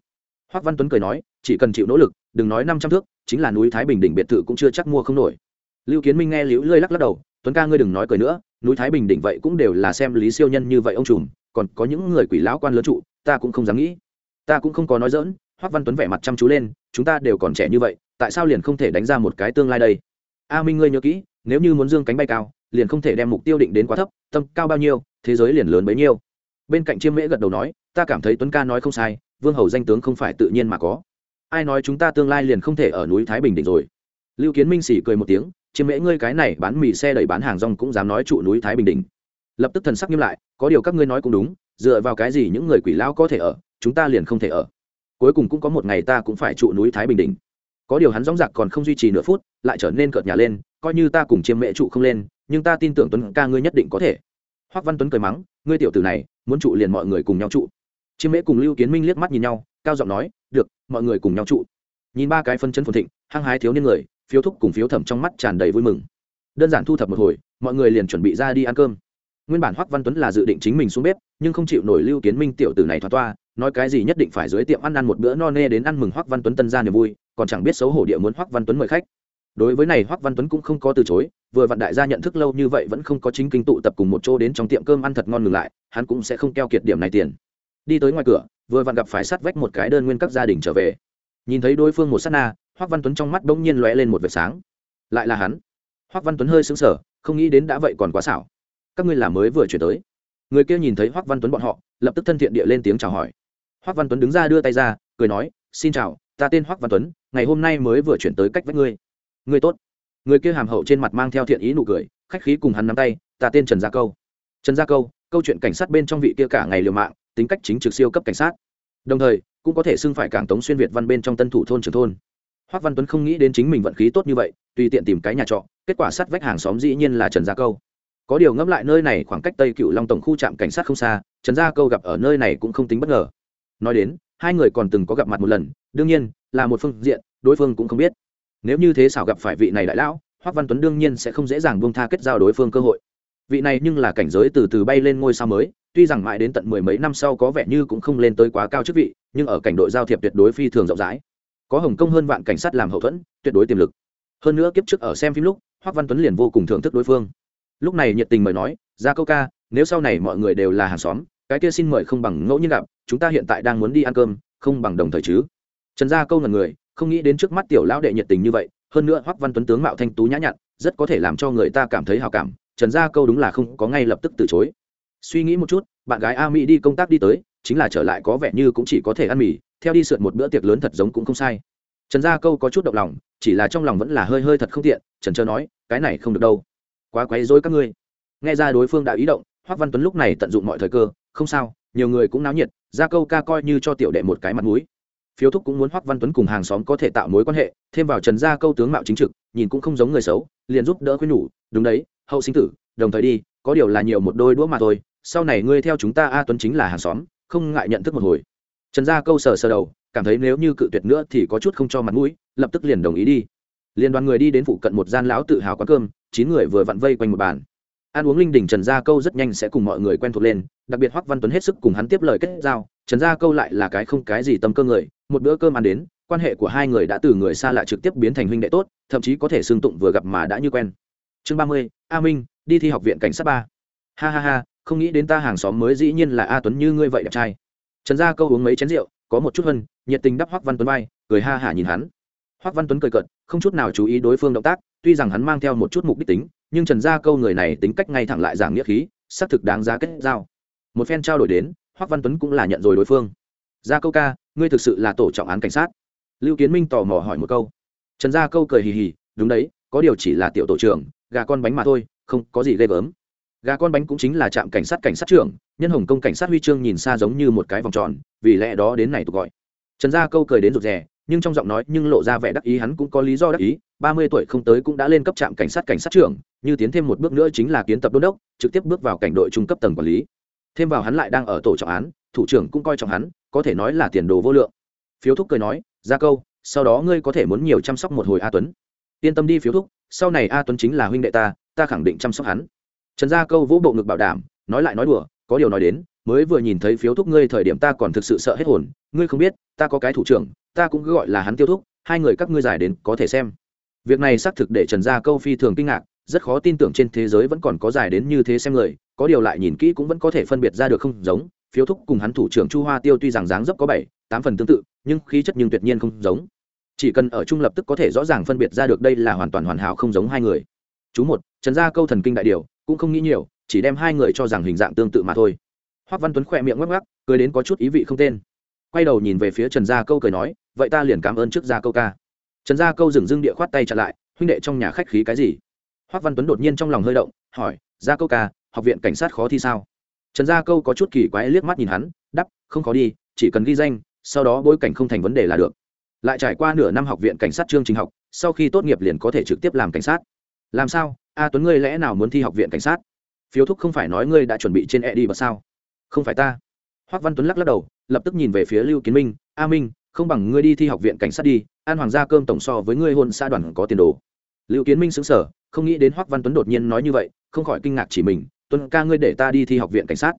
Hoắc văn tuấn cười nói, chỉ cần chịu nỗ lực, đừng nói năm trăm thước, chính là núi thái bình đỉnh biệt thự cũng chưa chắc mua không nổi. Lưu kiến minh nghe liễu lơi lắc lắc đầu, tuấn ca, ngươi đừng nói cười nữa, núi thái bình đỉnh vậy cũng đều là xem lý siêu nhân như vậy ông trùm, còn có những người quỷ lão quan lớn trụ, ta cũng không dám nghĩ. Ta cũng không có nói dỡn hoắc văn tuấn vẻ mặt chăm chú lên, chúng ta đều còn trẻ như vậy tại sao liền không thể đánh ra một cái tương lai đây? A minh ngươi nhớ kỹ, nếu như muốn dương cánh bay cao, liền không thể đem mục tiêu định đến quá thấp, tâm cao bao nhiêu, thế giới liền lớn bấy nhiêu. Bên cạnh chiêm mễ gật đầu nói, ta cảm thấy tuấn ca nói không sai, vương hầu danh tướng không phải tự nhiên mà có. Ai nói chúng ta tương lai liền không thể ở núi thái bình đỉnh rồi? Lưu kiến minh sỉ cười một tiếng, chiêm mễ ngươi cái này bán mì xe đẩy bán hàng rong cũng dám nói trụ núi thái bình đỉnh. Lập tức thần sắc nghiêm lại, có điều các ngươi nói cũng đúng, dựa vào cái gì những người quỷ lão có thể ở, chúng ta liền không thể ở. Cuối cùng cũng có một ngày ta cũng phải trụ núi thái bình đỉnh có điều hắn dóng dạc còn không duy trì nửa phút, lại trở nên cợt nhà lên, coi như ta cùng chiêm mẹ trụ không lên, nhưng ta tin tưởng tuấn ca ngươi nhất định có thể. Hoắc văn tuấn cười mắng, ngươi tiểu tử này, muốn trụ liền mọi người cùng nhau trụ. Chiêm mẹ cùng lưu kiến minh liếc mắt nhìn nhau, cao giọng nói, được, mọi người cùng nhau trụ. Nhìn ba cái phân chân phồn thịnh, hăng hái thiếu niên người, phiếu thúc cùng phiếu thẩm trong mắt tràn đầy vui mừng. Đơn giản thu thập một hồi, mọi người liền chuẩn bị ra đi ăn cơm. Nguyên bản hoắc văn tuấn là dự định chính mình xuống bếp, nhưng không chịu nổi lưu kiến minh tiểu tử này thoát toa, nói cái gì nhất định phải dưới tiệm ăn ăn một bữa no nê đến ăn mừng hoắc văn tuấn tân gia niềm vui còn chẳng biết xấu hổ địa muốn hoắc văn tuấn mời khách. Đối với này hoắc văn tuấn cũng không có từ chối, vừa vạn đại gia nhận thức lâu như vậy vẫn không có chính kinh tụ tập cùng một chỗ đến trong tiệm cơm ăn thật ngon ngừng lại, hắn cũng sẽ không keo kiệt điểm này tiền. Đi tới ngoài cửa, vừa vặn gặp phải sát vách một cái đơn nguyên các gia đình trở về. Nhìn thấy đối phương một sát na, hoắc văn tuấn trong mắt bỗng nhiên lóe lên một vệt sáng. Lại là hắn. Hoắc văn tuấn hơi sững sờ, không nghĩ đến đã vậy còn quá xảo. Các ngươi là mới vừa chuyển tới. Người kia nhìn thấy hoắc văn tuấn bọn họ, lập tức thân thiện địa lên tiếng chào hỏi. Hoắc văn tuấn đứng ra đưa tay ra, cười nói, xin chào ta tên hoắc văn tuấn, ngày hôm nay mới vừa chuyển tới cách vách ngươi. Ngươi tốt. Người kia hàm hậu trên mặt mang theo thiện ý nụ cười, khách khí cùng hắn nắm tay, ta tên trần gia câu. Trần gia câu câu chuyện cảnh sát bên trong vị kia cả ngày liều mạng, tính cách chính trực siêu cấp cảnh sát. Đồng thời, cũng có thể xưng phải cảng tống xuyên việt văn bên trong tân thủ thôn trưởng thôn. Hoắc văn tuấn không nghĩ đến chính mình vận khí tốt như vậy, tùy tiện tìm cái nhà trọ, kết quả sát vách hàng xóm dĩ nhiên là trần gia câu. Có điều ngẫm lại nơi này khoảng cách tây cựu long tổng khu trạm cảnh sát không xa, trần gia câu gặp ở nơi này cũng không tính bất ngờ. Nói đến hai người còn từng có gặp mặt một lần, đương nhiên, là một phương diện, đối phương cũng không biết. Nếu như thế xảo gặp phải vị này đại lão, hoắc văn tuấn đương nhiên sẽ không dễ dàng buông tha kết giao đối phương cơ hội. Vị này nhưng là cảnh giới từ từ bay lên ngôi sao mới, tuy rằng mãi đến tận mười mấy năm sau có vẻ như cũng không lên tới quá cao chức vị, nhưng ở cảnh đội giao thiệp tuyệt đối phi thường rộng rãi. Có hồng kông hơn vạn cảnh sát làm hậu thuẫn, tuyệt đối tiềm lực. Hơn nữa kiếp trước ở xem phim lúc, hoắc văn tuấn liền vô cùng thưởng thức đối phương. Lúc này nhiệt tình mời nói ra câu ca, nếu sau này mọi người đều là hàng xóm cái kia xin mời không bằng ngẫu nhiên gặp, chúng ta hiện tại đang muốn đi ăn cơm, không bằng đồng thời chứ. Trần gia câu ngần người, không nghĩ đến trước mắt tiểu lão đệ nhiệt tình như vậy, hơn nữa hoắc văn tuấn tướng mạo thanh tú nhã nhặn, rất có thể làm cho người ta cảm thấy hào cảm, trần gia câu đúng là không có ngay lập tức từ chối. Suy nghĩ một chút, bạn gái a mỹ đi công tác đi tới, chính là trở lại có vẻ như cũng chỉ có thể ăn mì, theo đi sượt một bữa tiệc lớn thật giống cũng không sai. Trần gia câu có chút động lòng, chỉ là trong lòng vẫn là hơi hơi thật không tiện, trần trơ nói, cái này không được đâu. Quá quấy dối các ngươi. Nghe ra đối phương đã ý động, hoắc văn tuấn lúc này tận dụng mọi thời cơ không sao, nhiều người cũng náo nhiệt, gia câu ca coi như cho tiểu đệ một cái mặt mũi. Phiếu thúc cũng muốn hoắc văn tuấn cùng hàng xóm có thể tạo mối quan hệ, thêm vào trần gia câu tướng mạo chính trực, nhìn cũng không giống người xấu, liền giúp đỡ khuyên nhủ, đúng đấy, hậu sinh tử, đồng thời đi, có điều là nhiều một đôi đũa mà thôi, sau này ngươi theo chúng ta a tuấn chính là hàng xóm, không ngại nhận thức một hồi. Trần gia câu sờ sờ đầu, cảm thấy nếu như cự tuyệt nữa thì có chút không cho mặt mũi, lập tức liền đồng ý đi. Liên đoàn người đi đến phụ cận một gian lão tự hào quán cơm, chín người vừa vặn vây quanh một bàn ăn uống linh đình trần gia câu rất nhanh sẽ cùng mọi người quen thuộc lên, đặc biệt hoắc văn tuấn hết sức cùng hắn tiếp lời kết giao, trần gia câu lại là cái không cái gì tâm cơ người, một bữa cơm ăn đến, quan hệ của hai người đã từ người xa lạ trực tiếp biến thành huynh đệ tốt, thậm chí có thể xương tụng vừa gặp mà đã như quen. Chương ba mươi, a minh, đi thi học viện cảnh sát ba. Ha ha ha, không nghĩ đến ta hàng xóm mới dĩ nhiên là a tuấn như ngươi vậy đẹp trai. Trần gia câu uống mấy chén rượu, có một chút hơn nhiệt tình đắp hoắc văn tuấn vai, cười ha hả nhìn hắn. Hoắc văn tuấn cười cợt, không chút nào chú ý đối phương động tác, tuy rằng hắn mang theo một chút mục đích tính nhưng trần gia câu người này tính cách ngay thẳng lại giảng nghĩa khí, xác thực đáng giá kết giao. Một phen trao đổi đến, hoắc văn tuấn cũng là nhận rồi đối phương. Gia câu ca, ngươi thực sự là tổ trọng án cảnh sát. Lưu kiến minh tò mò hỏi một câu. Trần gia câu cười hì hì, đúng đấy, có điều chỉ là tiểu tổ trưởng, gà con bánh mà thôi, không có gì ghê gớm. Gà con bánh cũng chính là trạm cảnh sát cảnh sát trưởng, nhân hồng công cảnh sát huy chương nhìn xa giống như một cái vòng tròn, vì lẽ đó đến này tục gọi. Trần gia câu cười đến rụt rè, nhưng trong giọng nói nhưng lộ ra vẻ đắc ý, hắn cũng có lý do đắc ý ba mươi tuổi không tới cũng đã lên cấp trạm cảnh sát cảnh sát trưởng, như tiến thêm một bước nữa chính là kiến tập đôn đốc, trực tiếp bước vào cảnh đội trung cấp tầng quản lý. Thêm vào hắn lại đang ở tổ trọng án, thủ trưởng cũng coi trọng hắn, có thể nói là tiền đồ vô lượng. Phiếu thúc cười nói ra câu, sau đó ngươi có thể muốn nhiều chăm sóc một hồi a tuấn. Yên tâm đi, phiếu thúc, sau này a tuấn chính là huynh đệ ta ta khẳng định chăm sóc hắn. Trần gia câu vỗ bộ ngực bảo đảm, nói lại nói đùa, có điều nói đến, mới vừa nhìn thấy phiếu thúc ngươi thời điểm ta còn thực sự sợ hết hồn, ngươi không biết, ta có cái thủ trưởng, ta cũng cứ gọi là hắn tiêu thúc, hai người các ngươi giải đến có thể xem việc này xác thực để trần gia câu phi thường kinh ngạc, rất khó tin tưởng trên thế giới vẫn còn có giải đến như thế xem người, có điều lại nhìn kỹ cũng vẫn có thể phân biệt ra được không giống. Phiếu thúc cùng hắn thủ trưởng chu hoa tiêu tuy rằng dáng dấp có bảy, tám phần tương tự, nhưng khí chất nhưng tuyệt nhiên không giống. Chỉ cần ở trung lập tức có thể rõ ràng phân biệt ra được đây là hoàn toàn hoàn hảo không giống hai người. Chú một, trần gia câu thần kinh đại điều, cũng không nghĩ nhiều, chỉ đem hai người cho rằng hình dạng tương tự mà thôi. Hoắc văn tuấn khỏe miệng ngắc ngắc cười đến có chút ý vị không tên. Quay đầu nhìn về phía trần gia câu cười nói, vậy ta liền cảm ơn trước gia câu ca trần gia câu dừng dưng địa khoát tay trả lại, huynh đệ trong nhà khách khí cái gì? Hoắc văn tuấn đột nhiên trong lòng hơi động, hỏi, gia câu ca, học viện cảnh sát khó thi sao? Trần gia câu có chút kỳ quái liếc mắt nhìn hắn đắp không khó đi, chỉ cần ghi danh, sau đó bối cảnh không thành vấn đề là được. Lại trải qua nửa năm học viện cảnh sát chương trình học, sau khi tốt nghiệp liền có thể trực tiếp làm cảnh sát. Làm sao? A tuấn ngươi lẽ nào muốn thi học viện cảnh sát? Phiếu thúc không phải nói ngươi đã chuẩn bị trên e đi và sao? Không phải ta. Hoắc văn tuấn lắc lắc đầu, lập tức nhìn về phía lưu kiến minh, a minh không bằng ngươi đi thi học viện cảnh sát đi, an hoàng gia cơm tổng so với ngươi hôn xã đoàn có tiền đồ. Lưu kiến minh xứng sở không nghĩ đến hoắc văn tuấn đột nhiên nói như vậy, không khỏi kinh ngạc chỉ mình, tuấn ca ngươi để ta đi thi học viện cảnh sát.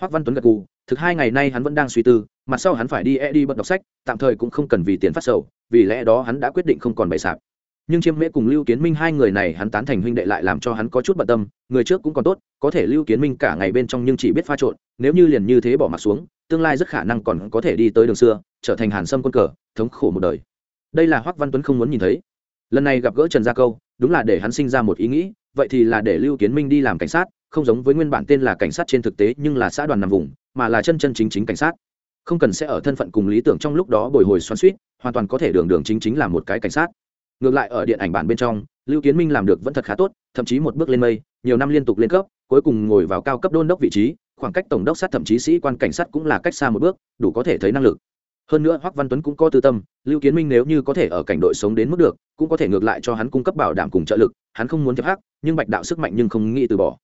Hoắc văn tuấn gật gù, thực hai ngày nay hắn vẫn đang suy tư, mặt sau hắn phải đi e đi bận đọc sách, tạm thời cũng không cần vì tiền phát sầu, vì lẽ đó hắn đã quyết định không còn bày sạp. Nhưng chiêm mễ cùng lưu kiến minh hai người này hắn tán thành huynh đệ lại làm cho hắn có chút bận tâm, người trước cũng còn tốt, có thể lưu kiến minh cả ngày bên trong nhưng chỉ biết pha trộn, nếu như liền như thế bỏ mặt xuống, tương lai rất khả năng còn có thể đi tới đường xưa trở thành hàn sâm quân cờ, thống khổ một đời. Đây là hoắc văn tuấn không muốn nhìn thấy. Lần này gặp gỡ trần gia câu, đúng là để hắn sinh ra một ý nghĩ, vậy thì là để lưu kiến minh đi làm cảnh sát, không giống với nguyên bản tên là cảnh sát trên thực tế nhưng là xã đoàn nằm vùng, mà là chân chân chính chính cảnh sát. Không cần sẽ ở thân phận cùng lý tưởng trong lúc đó bồi hồi xoắn suýt hoàn toàn có thể đường đường chính chính là một cái cảnh sát. Ngược lại ở điện ảnh bản bên trong, lưu kiến minh làm được vẫn thật khá tốt, thậm chí một bước lên mây, nhiều năm liên tục lên cấp, cuối cùng ngồi vào cao cấp đôn đốc vị trí, khoảng cách tổng đốc sát thậm chí sĩ quan cảnh sát cũng là cách xa một bước, đủ có thể thấy năng lực hơn nữa hoắc văn tuấn cũng có tư tâm, lưu kiến minh nếu như có thể ở cảnh đội sống đến mức được, cũng có thể ngược lại cho hắn cung cấp bảo đảm cùng trợ lực, hắn không muốn thiệp hắc, nhưng bạch đạo sức mạnh nhưng không nghĩ từ bỏ.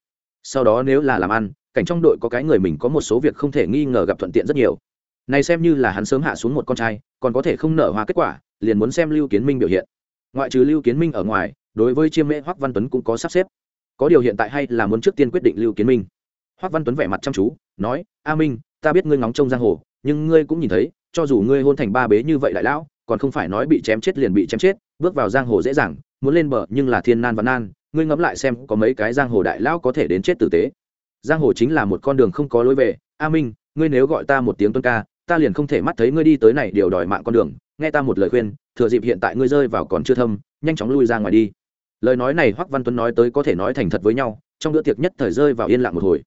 Sau đó nếu là làm ăn, cảnh trong đội có cái người mình có một số việc không thể nghi ngờ gặp thuận tiện rất nhiều. Này xem như là hắn sớm hạ xuống một con trai, còn có thể không nở hoa kết quả, liền muốn xem lưu kiến minh biểu hiện. Ngoại trừ lưu kiến minh ở ngoài, đối với chiêm mễ hoắc văn tuấn cũng có sắp xếp. Có điều hiện tại hay là muốn trước tiên quyết định lưu kiến minh. Hoắc văn tuấn vẻ mặt chăm chú, nói, a minh, ta biết ngươi ngóng trông giang hồ, nhưng ngươi cũng nhìn thấy cho dù ngươi hôn thành ba bế như vậy đại lão, còn không phải nói bị chém chết liền bị chém chết, bước vào giang hồ dễ dàng, muốn lên bờ nhưng là thiên nan và nan, ngươi ngẫm lại xem có mấy cái giang hồ đại lão có thể đến chết tử tế. Giang hồ chính là một con đường không có lối về. A minh, ngươi nếu gọi ta một tiếng tuân ca, ta liền không thể mắt thấy ngươi đi tới này điều đòi mạng con đường. Nghe ta một lời khuyên, thừa dịp hiện tại ngươi rơi vào còn chưa thâm, nhanh chóng lui ra ngoài đi. Lời nói này hoắc văn tuấn nói tới có thể nói thành thật với nhau, trong bữa tiệc nhất thời rơi vào yên lặng một hồi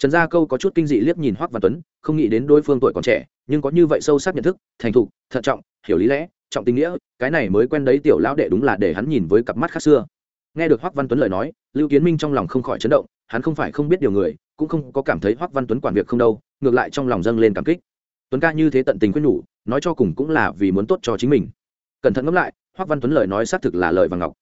trần gia câu có chút kinh dị liếc nhìn hoắc văn tuấn, không nghĩ đến đối phương tuổi còn trẻ, nhưng có như vậy sâu sắc nhận thức, thành thục, thận trọng, hiểu lý lẽ, trọng tình nghĩa, cái này mới quen đấy tiểu lão đệ đúng là để hắn nhìn với cặp mắt khác xưa. Nghe được hoắc văn tuấn lời nói, lưu kiến minh trong lòng không khỏi chấn động, hắn không phải không biết điều người, cũng không có cảm thấy hoắc văn tuấn quản việc không đâu, ngược lại trong lòng dâng lên cảm kích. Tuấn ca như thế tận tình quyết nhủ, nói cho cùng cũng là vì muốn tốt cho chính mình. Cẩn thận ngẫm lại, hoắc văn tuấn lời nói xác thực là lời và ngọc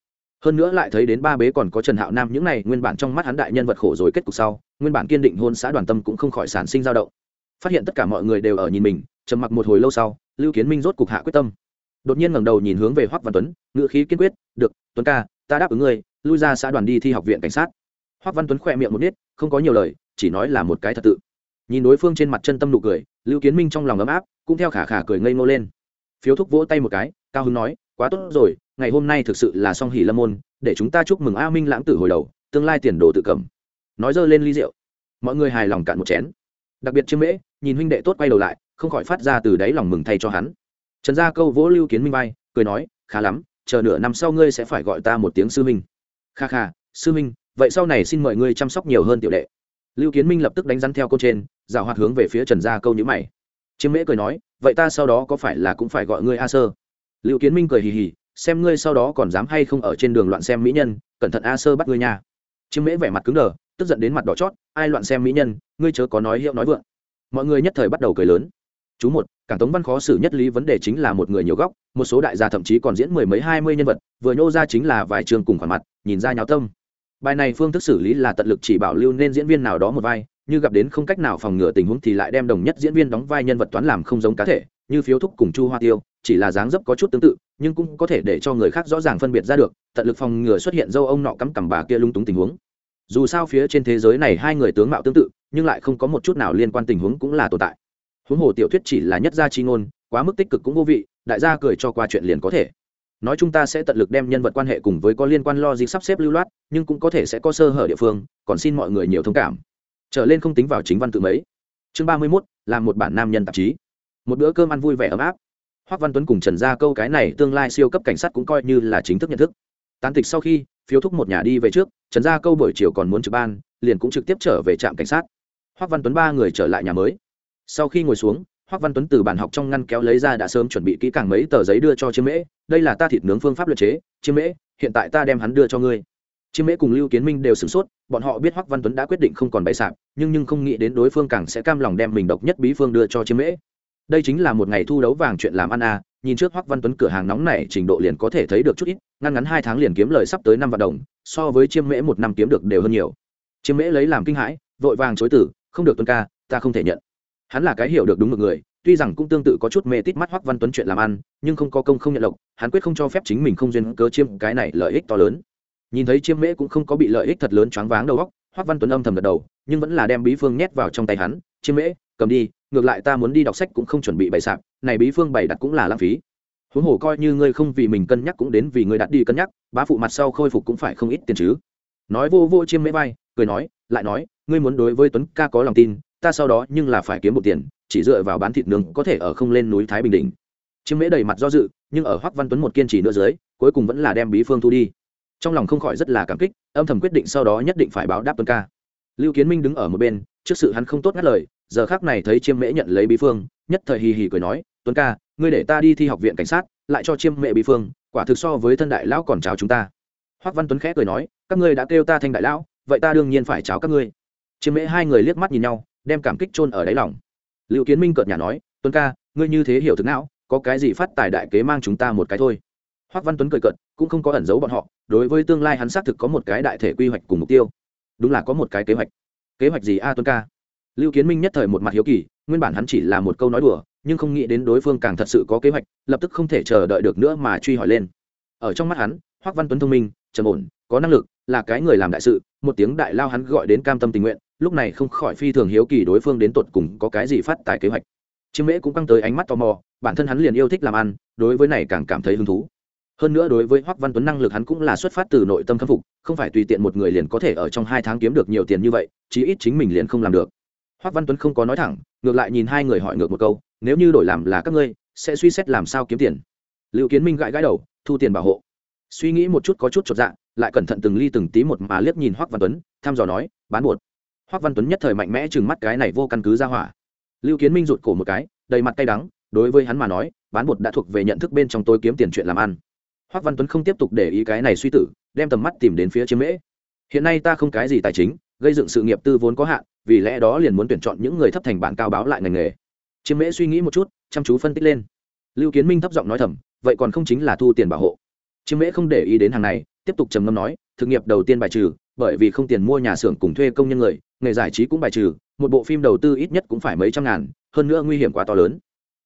hơn nữa lại thấy đến ba bế còn có trần hạo nam những này, nguyên bản trong mắt hắn đại nhân vật khổ rồi kết cục sau, nguyên bản kiên định hôn xã đoàn tâm cũng không khỏi sản sinh dao động. Phát hiện tất cả mọi người đều ở nhìn mình, trầm mặc một hồi lâu sau, lưu kiến minh rốt cục hạ quyết tâm. Đột nhiên ngẩng đầu nhìn hướng về hoắc văn tuấn ngự khí kiên quyết, được, tuấn ca, ta đáp ứng ngươi, lui ra xã đoàn đi thi học viện cảnh sát. Hoắc văn tuấn khỏe miệng một nít không có nhiều lời, chỉ nói là một cái thật tự. Nhìn đối phương trên mặt chân tâm nụ cười, lưu kiến minh trong lòng ấm áp, cũng theo khả khả cười ngây ngô lên. Phiếu thúc vỗ tay một cái, cao hứng nói, quá tốt rồi ngày hôm nay thực sự là song hỷ lâm môn, để chúng ta chúc mừng a minh lãng tử hồi đầu, tương lai tiền đồ tự cầm. Nói dơ lên ly rượu. Mọi người hài lòng cạn một chén. Đặc biệt chiêm mễ, nhìn huynh đệ tốt quay đầu lại, không khỏi phát ra từ đáy lòng mừng thay cho hắn. Trần gia câu vỗ lưu kiến minh bay cười nói, khá lắm, chờ nửa năm sau ngươi sẽ phải gọi ta một tiếng sư minh kha kha, sư minh vậy sau này xin mời ngươi chăm sóc nhiều hơn tiểu đệ. Lưu kiến minh lập tức đánh rắn theo câu trên rào hoạt hướng về phía trần gia câu nhữ mày. Chiêm mễ cười nói, vậy ta sau đó có phải là cũng phải gọi ngươi a sơ? Lưu kiến minh cười hì hì xem ngươi sau đó còn dám hay không ở trên đường loạn xem mỹ nhân, cẩn thận a sơ bắt ngươi nha. Chiêm mễ vẻ mặt cứng đờ, tức giận đến mặt đỏ chót, ai loạn xem mỹ nhân, ngươi chớ có nói hiệu nói vượng. Mọi người nhất thời bắt đầu cười lớn. Chú một, cảng tống văn khó xử nhất lý vấn đề chính là một người nhiều góc, một số đại gia thậm chí còn diễn mười mấy hai mươi nhân vật, vừa nhô ra chính là vài trường cùng khoản mặt, nhìn ra nháo tâm. Bài này phương thức xử lý là tận lực chỉ bảo lưu nên diễn viên nào đó một vai, như gặp đến không cách nào phòng ngừa tình huống thì lại đem đồng nhất diễn viên đóng vai nhân vật toán làm không giống cá thể như phiếu thúc cùng chu hoa tiêu, chỉ là dáng dấp có chút tương tự, nhưng cũng có thể để cho người khác rõ ràng phân biệt ra được, tận lực phòng ngừa xuất hiện dâu ông nọ cắm cằm bà kia lung túng tình huống. Dù sao phía trên thế giới này hai người tướng mạo tương tự, nhưng lại không có một chút nào liên quan tình huống cũng là tồn tại. Huống hồ tiểu thuyết chỉ là nhất gia chi ngôn, quá mức tích cực cũng vô vị, đại gia cười cho qua chuyện liền có thể. Nói chúng ta sẽ tận lực đem nhân vật quan hệ cùng với có liên quan lo gì sắp xếp lưu loát, nhưng cũng có thể sẽ có sơ hở địa phương, còn xin mọi người nhiều thông cảm. Trở lên không tính vào chính văn tự mấy. Chương ba mươi mốt, là một bản nam nhân tạp chí một bữa cơm ăn vui vẻ ấm áp. Hoác văn tuấn cùng trần gia câu cái này tương lai siêu cấp cảnh sát cũng coi như là chính thức nhận thức. Tán tịch sau khi, phiếu thúc một nhà đi về trước, trần gia câu buổi chiều còn muốn trực ban, liền cũng trực tiếp trở về trạm cảnh sát. Hoác văn tuấn ba người trở lại nhà mới. Sau khi ngồi xuống hoác văn tuấn từ bàn học trong ngăn kéo lấy ra đã sớm chuẩn bị kỹ càng mấy tờ giấy đưa cho chiêm mễ. Đây là ta thịt nướng phương pháp luật chế. Chiêm mễ, hiện tại ta đem hắn đưa cho ngươi. Chiêm mễ cùng lưu kiến minh đều sửng sốt, bọn họ biết Hoắc văn tuấn đã quyết định không còn bày sạp, nhưng nhưng không nghĩ đến đối phương càng sẽ cam lòng đem mình độc nhất bí phương đưa cho chiêm mễ đây chính là một ngày thu đấu vàng chuyện làm ăn à nhìn trước hoắc văn tuấn cửa hàng nóng này trình độ liền có thể thấy được chút ít, ngăn ngắn hai tháng liền kiếm lời sắp tới năm vạn đồng, so với chiêm mễ một năm kiếm được đều hơn nhiều. Chiêm mễ lấy làm kinh hãi, vội vàng chối tử không được tuấn ca, ta không thể nhận. Hắn là cái hiểu được đúng một người, tuy rằng cũng tương tự có chút mê tít mắt hoắc văn tuấn chuyện làm ăn, nhưng không có công không nhận lộc, hắn quyết không cho phép chính mình không duyên cớ chiêm cái này lợi ích to lớn. Nhìn thấy chiêm mễ cũng không có bị lợi ích thật lớn choáng váng đầu óc, hoắc văn tuấn âm thầm gật đầu, nhưng vẫn là đem bí phương nhét vào trong tay hắn, chiêm mễ, cầm đi ngược lại ta muốn đi đọc sách cũng không chuẩn bị bày sạp, này bí phương bày đặt cũng là lãng phí. Huống hồ coi như ngươi không vì mình cân nhắc cũng đến vì ngươi đặt đi cân nhắc, bá phụ mặt sau khôi phục cũng phải không ít tiền chứ. Nói vô vô chiêm mễ vai, cười nói, lại nói, ngươi muốn đối với tuấn ca có lòng tin, ta sau đó nhưng là phải kiếm một tiền, chỉ dựa vào bán thịt nướng có thể ở không lên núi thái bình định. Chiêm mễ đầy mặt do dự, nhưng ở hoắc văn tuấn một kiên trì nữa dưới, cuối cùng vẫn là đem bí phương thu đi. Trong lòng không khỏi rất là cảm kích, âm thầm quyết định sau đó nhất định phải báo đáp tuấn ca. Lưu kiến minh đứng ở một bên, trước sự hắn không tốt ngắt lời giờ khác này thấy chiêm mễ nhận lấy bí phương, nhất thời hì hì cười nói, tuấn ca, ngươi để ta đi thi học viện cảnh sát, lại cho chiêm mẹ bí phương, quả thực so với thân đại lão còn cháo chúng ta. Hoắc văn tuấn khẽ cười nói, các ngươi đã kêu ta thanh đại lão, vậy ta đương nhiên phải cháo các ngươi. Chiêm mễ hai người liếc mắt nhìn nhau, đem cảm kích chôn ở đáy lòng. Liệu kiến minh cợt nhà nói, tuấn ca, ngươi như thế hiểu thực não, có cái gì phát tài đại kế mang chúng ta một cái thôi. Hoắc văn tuấn cười cợt, cũng không có ẩn giấu bọn họ, đối với tương lai hắn xác thực có một cái đại thể quy hoạch cùng mục tiêu. Đúng là có một cái kế hoạch. Kế hoạch gì a, tuấn ca? Lưu kiến minh nhất thời một mặt hiếu kỳ, nguyên bản hắn chỉ là một câu nói đùa, nhưng không nghĩ đến đối phương càng thật sự có kế hoạch, lập tức không thể chờ đợi được nữa mà truy hỏi lên. Ở trong mắt hắn, hoắc văn tuấn thông minh, trầm ổn, có năng lực, là cái người làm đại sự, một tiếng đại lao hắn gọi đến cam tâm tình nguyện, lúc này không khỏi phi thường hiếu kỳ đối phương đến tột cùng có cái gì phát tài kế hoạch. Chiêm mễ cũng căng tới ánh mắt tò mò, bản thân hắn liền yêu thích làm ăn, đối với này càng cảm thấy hứng thú. Hơn nữa đối với hoắc văn tuấn năng lực hắn cũng là xuất phát từ nội tâm khâm phục, không phải tùy tiện một người liền có thể ở trong hai tháng kiếm được nhiều tiền như vậy, chí ít chính mình liền không làm được hoắc văn tuấn không có nói thẳng, ngược lại nhìn hai người hỏi ngược một câu, nếu như đổi làm là các ngươi, sẽ suy xét làm sao kiếm tiền? Lưu kiến minh gãi gãi đầu, thu tiền bảo hộ. Suy nghĩ một chút có chút chột dạ lại cẩn thận từng ly từng tí một mà liếc nhìn hoắc văn tuấn, thăm dò nói, bán bột hoắc văn tuấn nhất thời mạnh mẽ chừng mắt cái này vô căn cứ ra hỏa. Lưu kiến minh rụt cổ một cái, đầy mặt cay đắng, đối với hắn mà nói, bán bột đã thuộc về nhận thức bên trong tôi kiếm tiền chuyện làm ăn. Hoắc văn tuấn không tiếp tục để ý cái này suy tử, đem tầm mắt tìm đến phía chiếm mễ. Hiện nay ta không cái gì tài chính gây dựng sự nghiệp tư vốn có hạn, vì lẽ đó liền muốn tuyển chọn những người thấp thành bản cao báo lại ngành nghề. Chiêm mễ suy nghĩ một chút, chăm chú phân tích lên. Lưu kiến minh thấp giọng nói thầm, vậy còn không chính là thu tiền bảo hộ. Chiêm mễ không để ý đến hàng này, tiếp tục trầm ngâm nói, thực nghiệp đầu tiên bài trừ, bởi vì không tiền mua nhà xưởng cùng thuê công nhân người, nghề giải trí cũng bài trừ, một bộ phim đầu tư ít nhất cũng phải mấy trăm ngàn, hơn nữa nguy hiểm quá to lớn.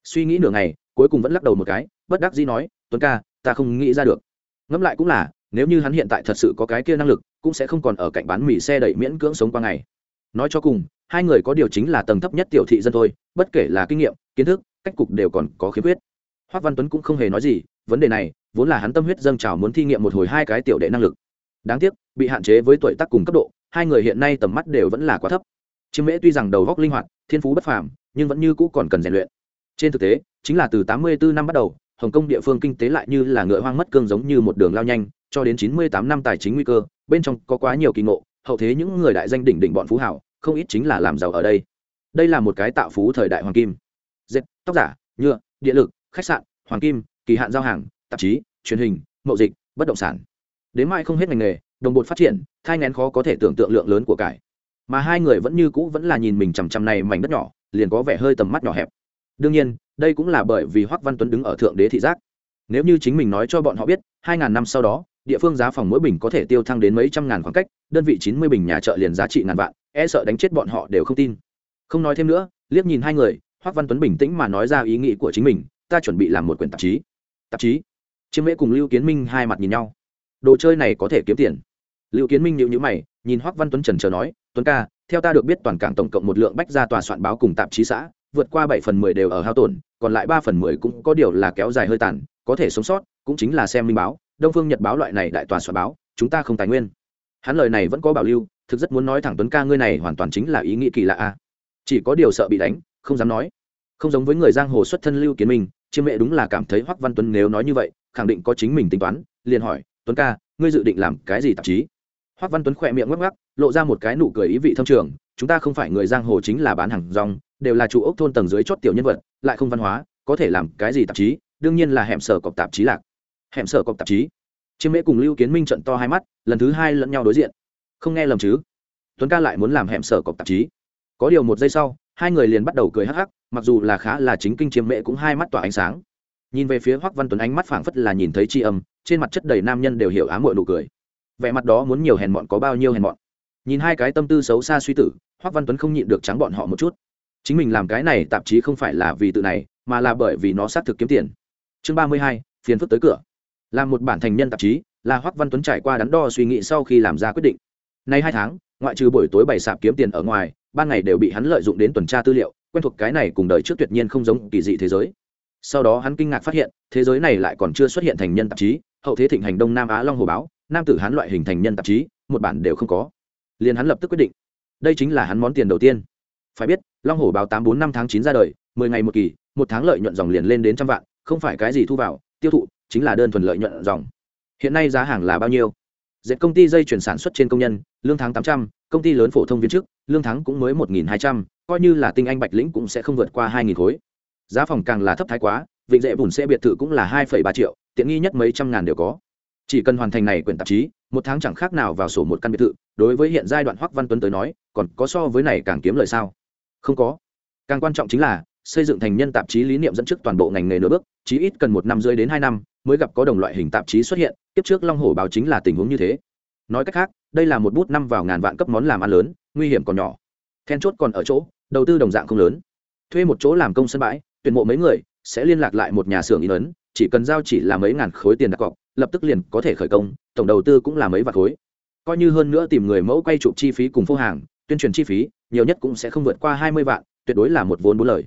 Suy nghĩ nửa ngày, cuối cùng vẫn lắc đầu một cái, bất đắc dĩ nói, tuấn ca, ta không nghĩ ra được. Ngẫm lại cũng là, nếu như hắn hiện tại thật sự có cái kia năng lực cũng sẽ không còn ở cạnh bán mì xe đẩy miễn cưỡng sống qua ngày. Nói cho cùng, hai người có điều chính là tầng thấp nhất tiểu thị dân thôi, bất kể là kinh nghiệm, kiến thức, cách cục đều còn có khiếm khuyết. Hoác văn tuấn cũng không hề nói gì, vấn đề này, vốn là hắn tâm huyết dâng trào muốn thi nghiệm một hồi hai cái tiểu đệ năng lực. Đáng tiếc, bị hạn chế với tuổi tác cùng cấp độ, hai người hiện nay tầm mắt đều vẫn là quá thấp. Chiêm mễ tuy rằng đầu góc linh hoạt, thiên phú bất phàm, nhưng vẫn như cũ còn cần rèn luyện. Trên thực tế, chính là từ tám mươi bốn năm bắt đầu, hồng kông địa phương kinh tế lại như là ngựa hoang mất cương giống như một đường lao nhanh cho đến chín mươi tám năm tài chính nguy cơ, bên trong có quá nhiều kỳ ngộ, hậu thế những người đại danh đỉnh đỉnh bọn phú hảo, không ít chính là làm giàu ở đây. Đây là một cái tạo phú thời đại hoàng kim. Dệt tóc giả, nhựa, địa lực, khách sạn, hoàng kim, kỳ hạn giao hàng, tạp chí, truyền hình, mậu dịch, bất động sản. Đến mai không hết ngành nghề, đồng bột phát triển, thai nghén khó có thể tưởng tượng lượng lớn của cải. Mà hai người vẫn như cũ vẫn là nhìn mình chằm chằm này mảnh đất nhỏ, liền có vẻ hơi tầm mắt nhỏ hẹp. Đương nhiên, đây cũng là bởi vì hoắc văn tuấn đứng ở thượng đế thị giác. Nếu như chính mình nói cho bọn họ biết, hai ngàn năm sau đó địa phương giá phòng mỗi bình có thể tiêu thăng đến mấy trăm ngàn khoảng cách, đơn vị chín mươi bình nhà chợ liền giá trị ngàn vạn e sợ đánh chết bọn họ đều không tin. Không nói thêm nữa, liếc nhìn hai người, hoắc văn tuấn bình tĩnh mà nói ra ý nghĩ của chính mình, ta chuẩn bị làm một quyển tạp chí. Tạp chí? Chiêm mễ cùng lưu kiến minh hai mặt nhìn nhau. Đồ chơi này có thể kiếm tiền. Lưu kiến minh nhịu nhữ mày, nhìn hoắc văn tuấn trần chờ nói, tuấn ca, theo ta được biết toàn cảng tổng cộng một lượng bách ra tòa soạn báo cùng tạp chí xã, vượt qua bảy phần mười đều ở hao tổn, còn lại ba phần mười cũng có điều là kéo dài hơi tàn, có thể sống sót, cũng chính là xem minh báo đông phương nhật báo loại này đại tòa soạn báo, chúng ta không tài nguyên. Hắn lời này vẫn có bảo lưu, thực rất muốn nói thẳng tuấn ca ngươi này hoàn toàn chính là ý nghĩ kỳ lạ a chỉ có điều sợ bị đánh, không dám nói. Không giống với người giang hồ xuất thân lưu kiến minh, chiêm mẹ đúng là cảm thấy hoắc văn tuấn nếu nói như vậy, khẳng định có chính mình tính toán, liền hỏi, tuấn ca, ngươi dự định làm cái gì tạp chí? Hoắc văn tuấn khỏe miệng ngắc ngắc lộ ra một cái nụ cười ý vị thâm trường, chúng ta không phải người giang hồ chính là bán hàng rong, đều là chủ ốc thôn tầng dưới chót tiểu nhân vật, lại không văn hóa, có thể làm cái gì tạp chí, đương nhiên là hẻm sở cọc tạp chí lạc hẻm sở cọc tạp chí. Chiêm mễ cùng lưu kiến minh trận to hai mắt, lần thứ hai lẫn nhau đối diện. Không nghe lầm chứ? Tuấn ca lại muốn làm hẻm sở cọc tạp chí. Có điều một giây sau, hai người liền bắt đầu cười hắc hắc, mặc dù là khá là chính kinh chiêm mễ cũng hai mắt tỏa ánh sáng. Nhìn về phía hoắc văn tuấn ánh mắt phảng phất là nhìn thấy tri âm, trên mặt chất đầy nam nhân đều hiểu ám muội nụ cười. Vẻ mặt đó muốn nhiều hèn mọn có bao nhiêu hèn mọn. Nhìn hai cái tâm tư xấu xa suy tử, hoắc văn tuấn không nhịn được trắng bọn họ một chút. Chính mình làm cái này tạp chí không phải là vì tự này, mà là bởi vì nó xác thực kiếm tiền. Chương ba mươi hai, phiền phức tới cửa làm một bản thành nhân tạp chí, là hoắc văn tuấn trải qua đắn đo suy nghĩ sau khi làm ra quyết định. Nay hai tháng, ngoại trừ buổi tối bày sạp kiếm tiền ở ngoài, ban ngày đều bị hắn lợi dụng đến tuần tra tư liệu, quen thuộc cái này cùng đời trước tuyệt nhiên không giống kỳ dị thế giới. Sau đó hắn kinh ngạc phát hiện, thế giới này lại còn chưa xuất hiện thành nhân tạp chí, hậu thế thịnh hành đông nam á long hồ báo, nam tử hắn loại hình thành nhân tạp chí, một bản đều không có. Liền hắn lập tức quyết định, đây chính là hắn món tiền đầu tiên. Phải biết, long hồ báo tám bốn năm tháng chín ra đời, mười ngày một kỳ, một tháng lợi nhuận dòng liền lên đến trăm vạn, không phải cái gì thu vào, tiêu thụ chính là đơn thuần lợi nhuận dòng. Hiện nay giá hàng là bao nhiêu? Dệt công ty dây chuyển sản xuất trên công nhân, lương tháng tám trăm, công ty lớn phổ thông viên chức, lương tháng cũng mới một nghìn hai trăm, coi như là tinh anh bạch lĩnh cũng sẽ không vượt qua hai nghìn khối. Giá phòng càng là thấp thái quá, vịnh dễ bùn xe biệt thự cũng là hai ba triệu, tiện nghi nhất mấy trăm ngàn đều có. Chỉ cần hoàn thành này quyển tạp chí, một tháng chẳng khác nào vào sổ một căn biệt thự, đối với hiện giai đoạn hoắc văn tuấn tới nói, còn có so với này càng kiếm lời sao? Không có. Càng quan trọng chính là, xây dựng thành nhân tạp chí lý niệm dẫn trước toàn bộ ngành nghề nửa bước, chí ít cần một năm rưỡi đến hai năm mới gặp có đồng loại hình tạp chí xuất hiện tiếp trước long hổ báo chính là tình huống như thế. Nói cách khác, đây là một bút năm vào ngàn vạn cấp món làm ăn lớn, nguy hiểm còn nhỏ. Then chốt còn ở chỗ, đầu tư đồng dạng không lớn. Thuê một chỗ làm công sân bãi, tuyển mộ mấy người, sẽ liên lạc lại một nhà xưởng in ấn, chỉ cần giao chỉ là mấy ngàn khối tiền đặt cọc, lập tức liền có thể khởi công, tổng đầu tư cũng là mấy vạn khối. Coi như hơn nữa tìm người mẫu quay chụp chi phí cùng phô hàng, tuyên truyền chi phí, nhiều nhất cũng sẽ không vượt qua hai mươi vạn, tuyệt đối là một vốn bốn lời.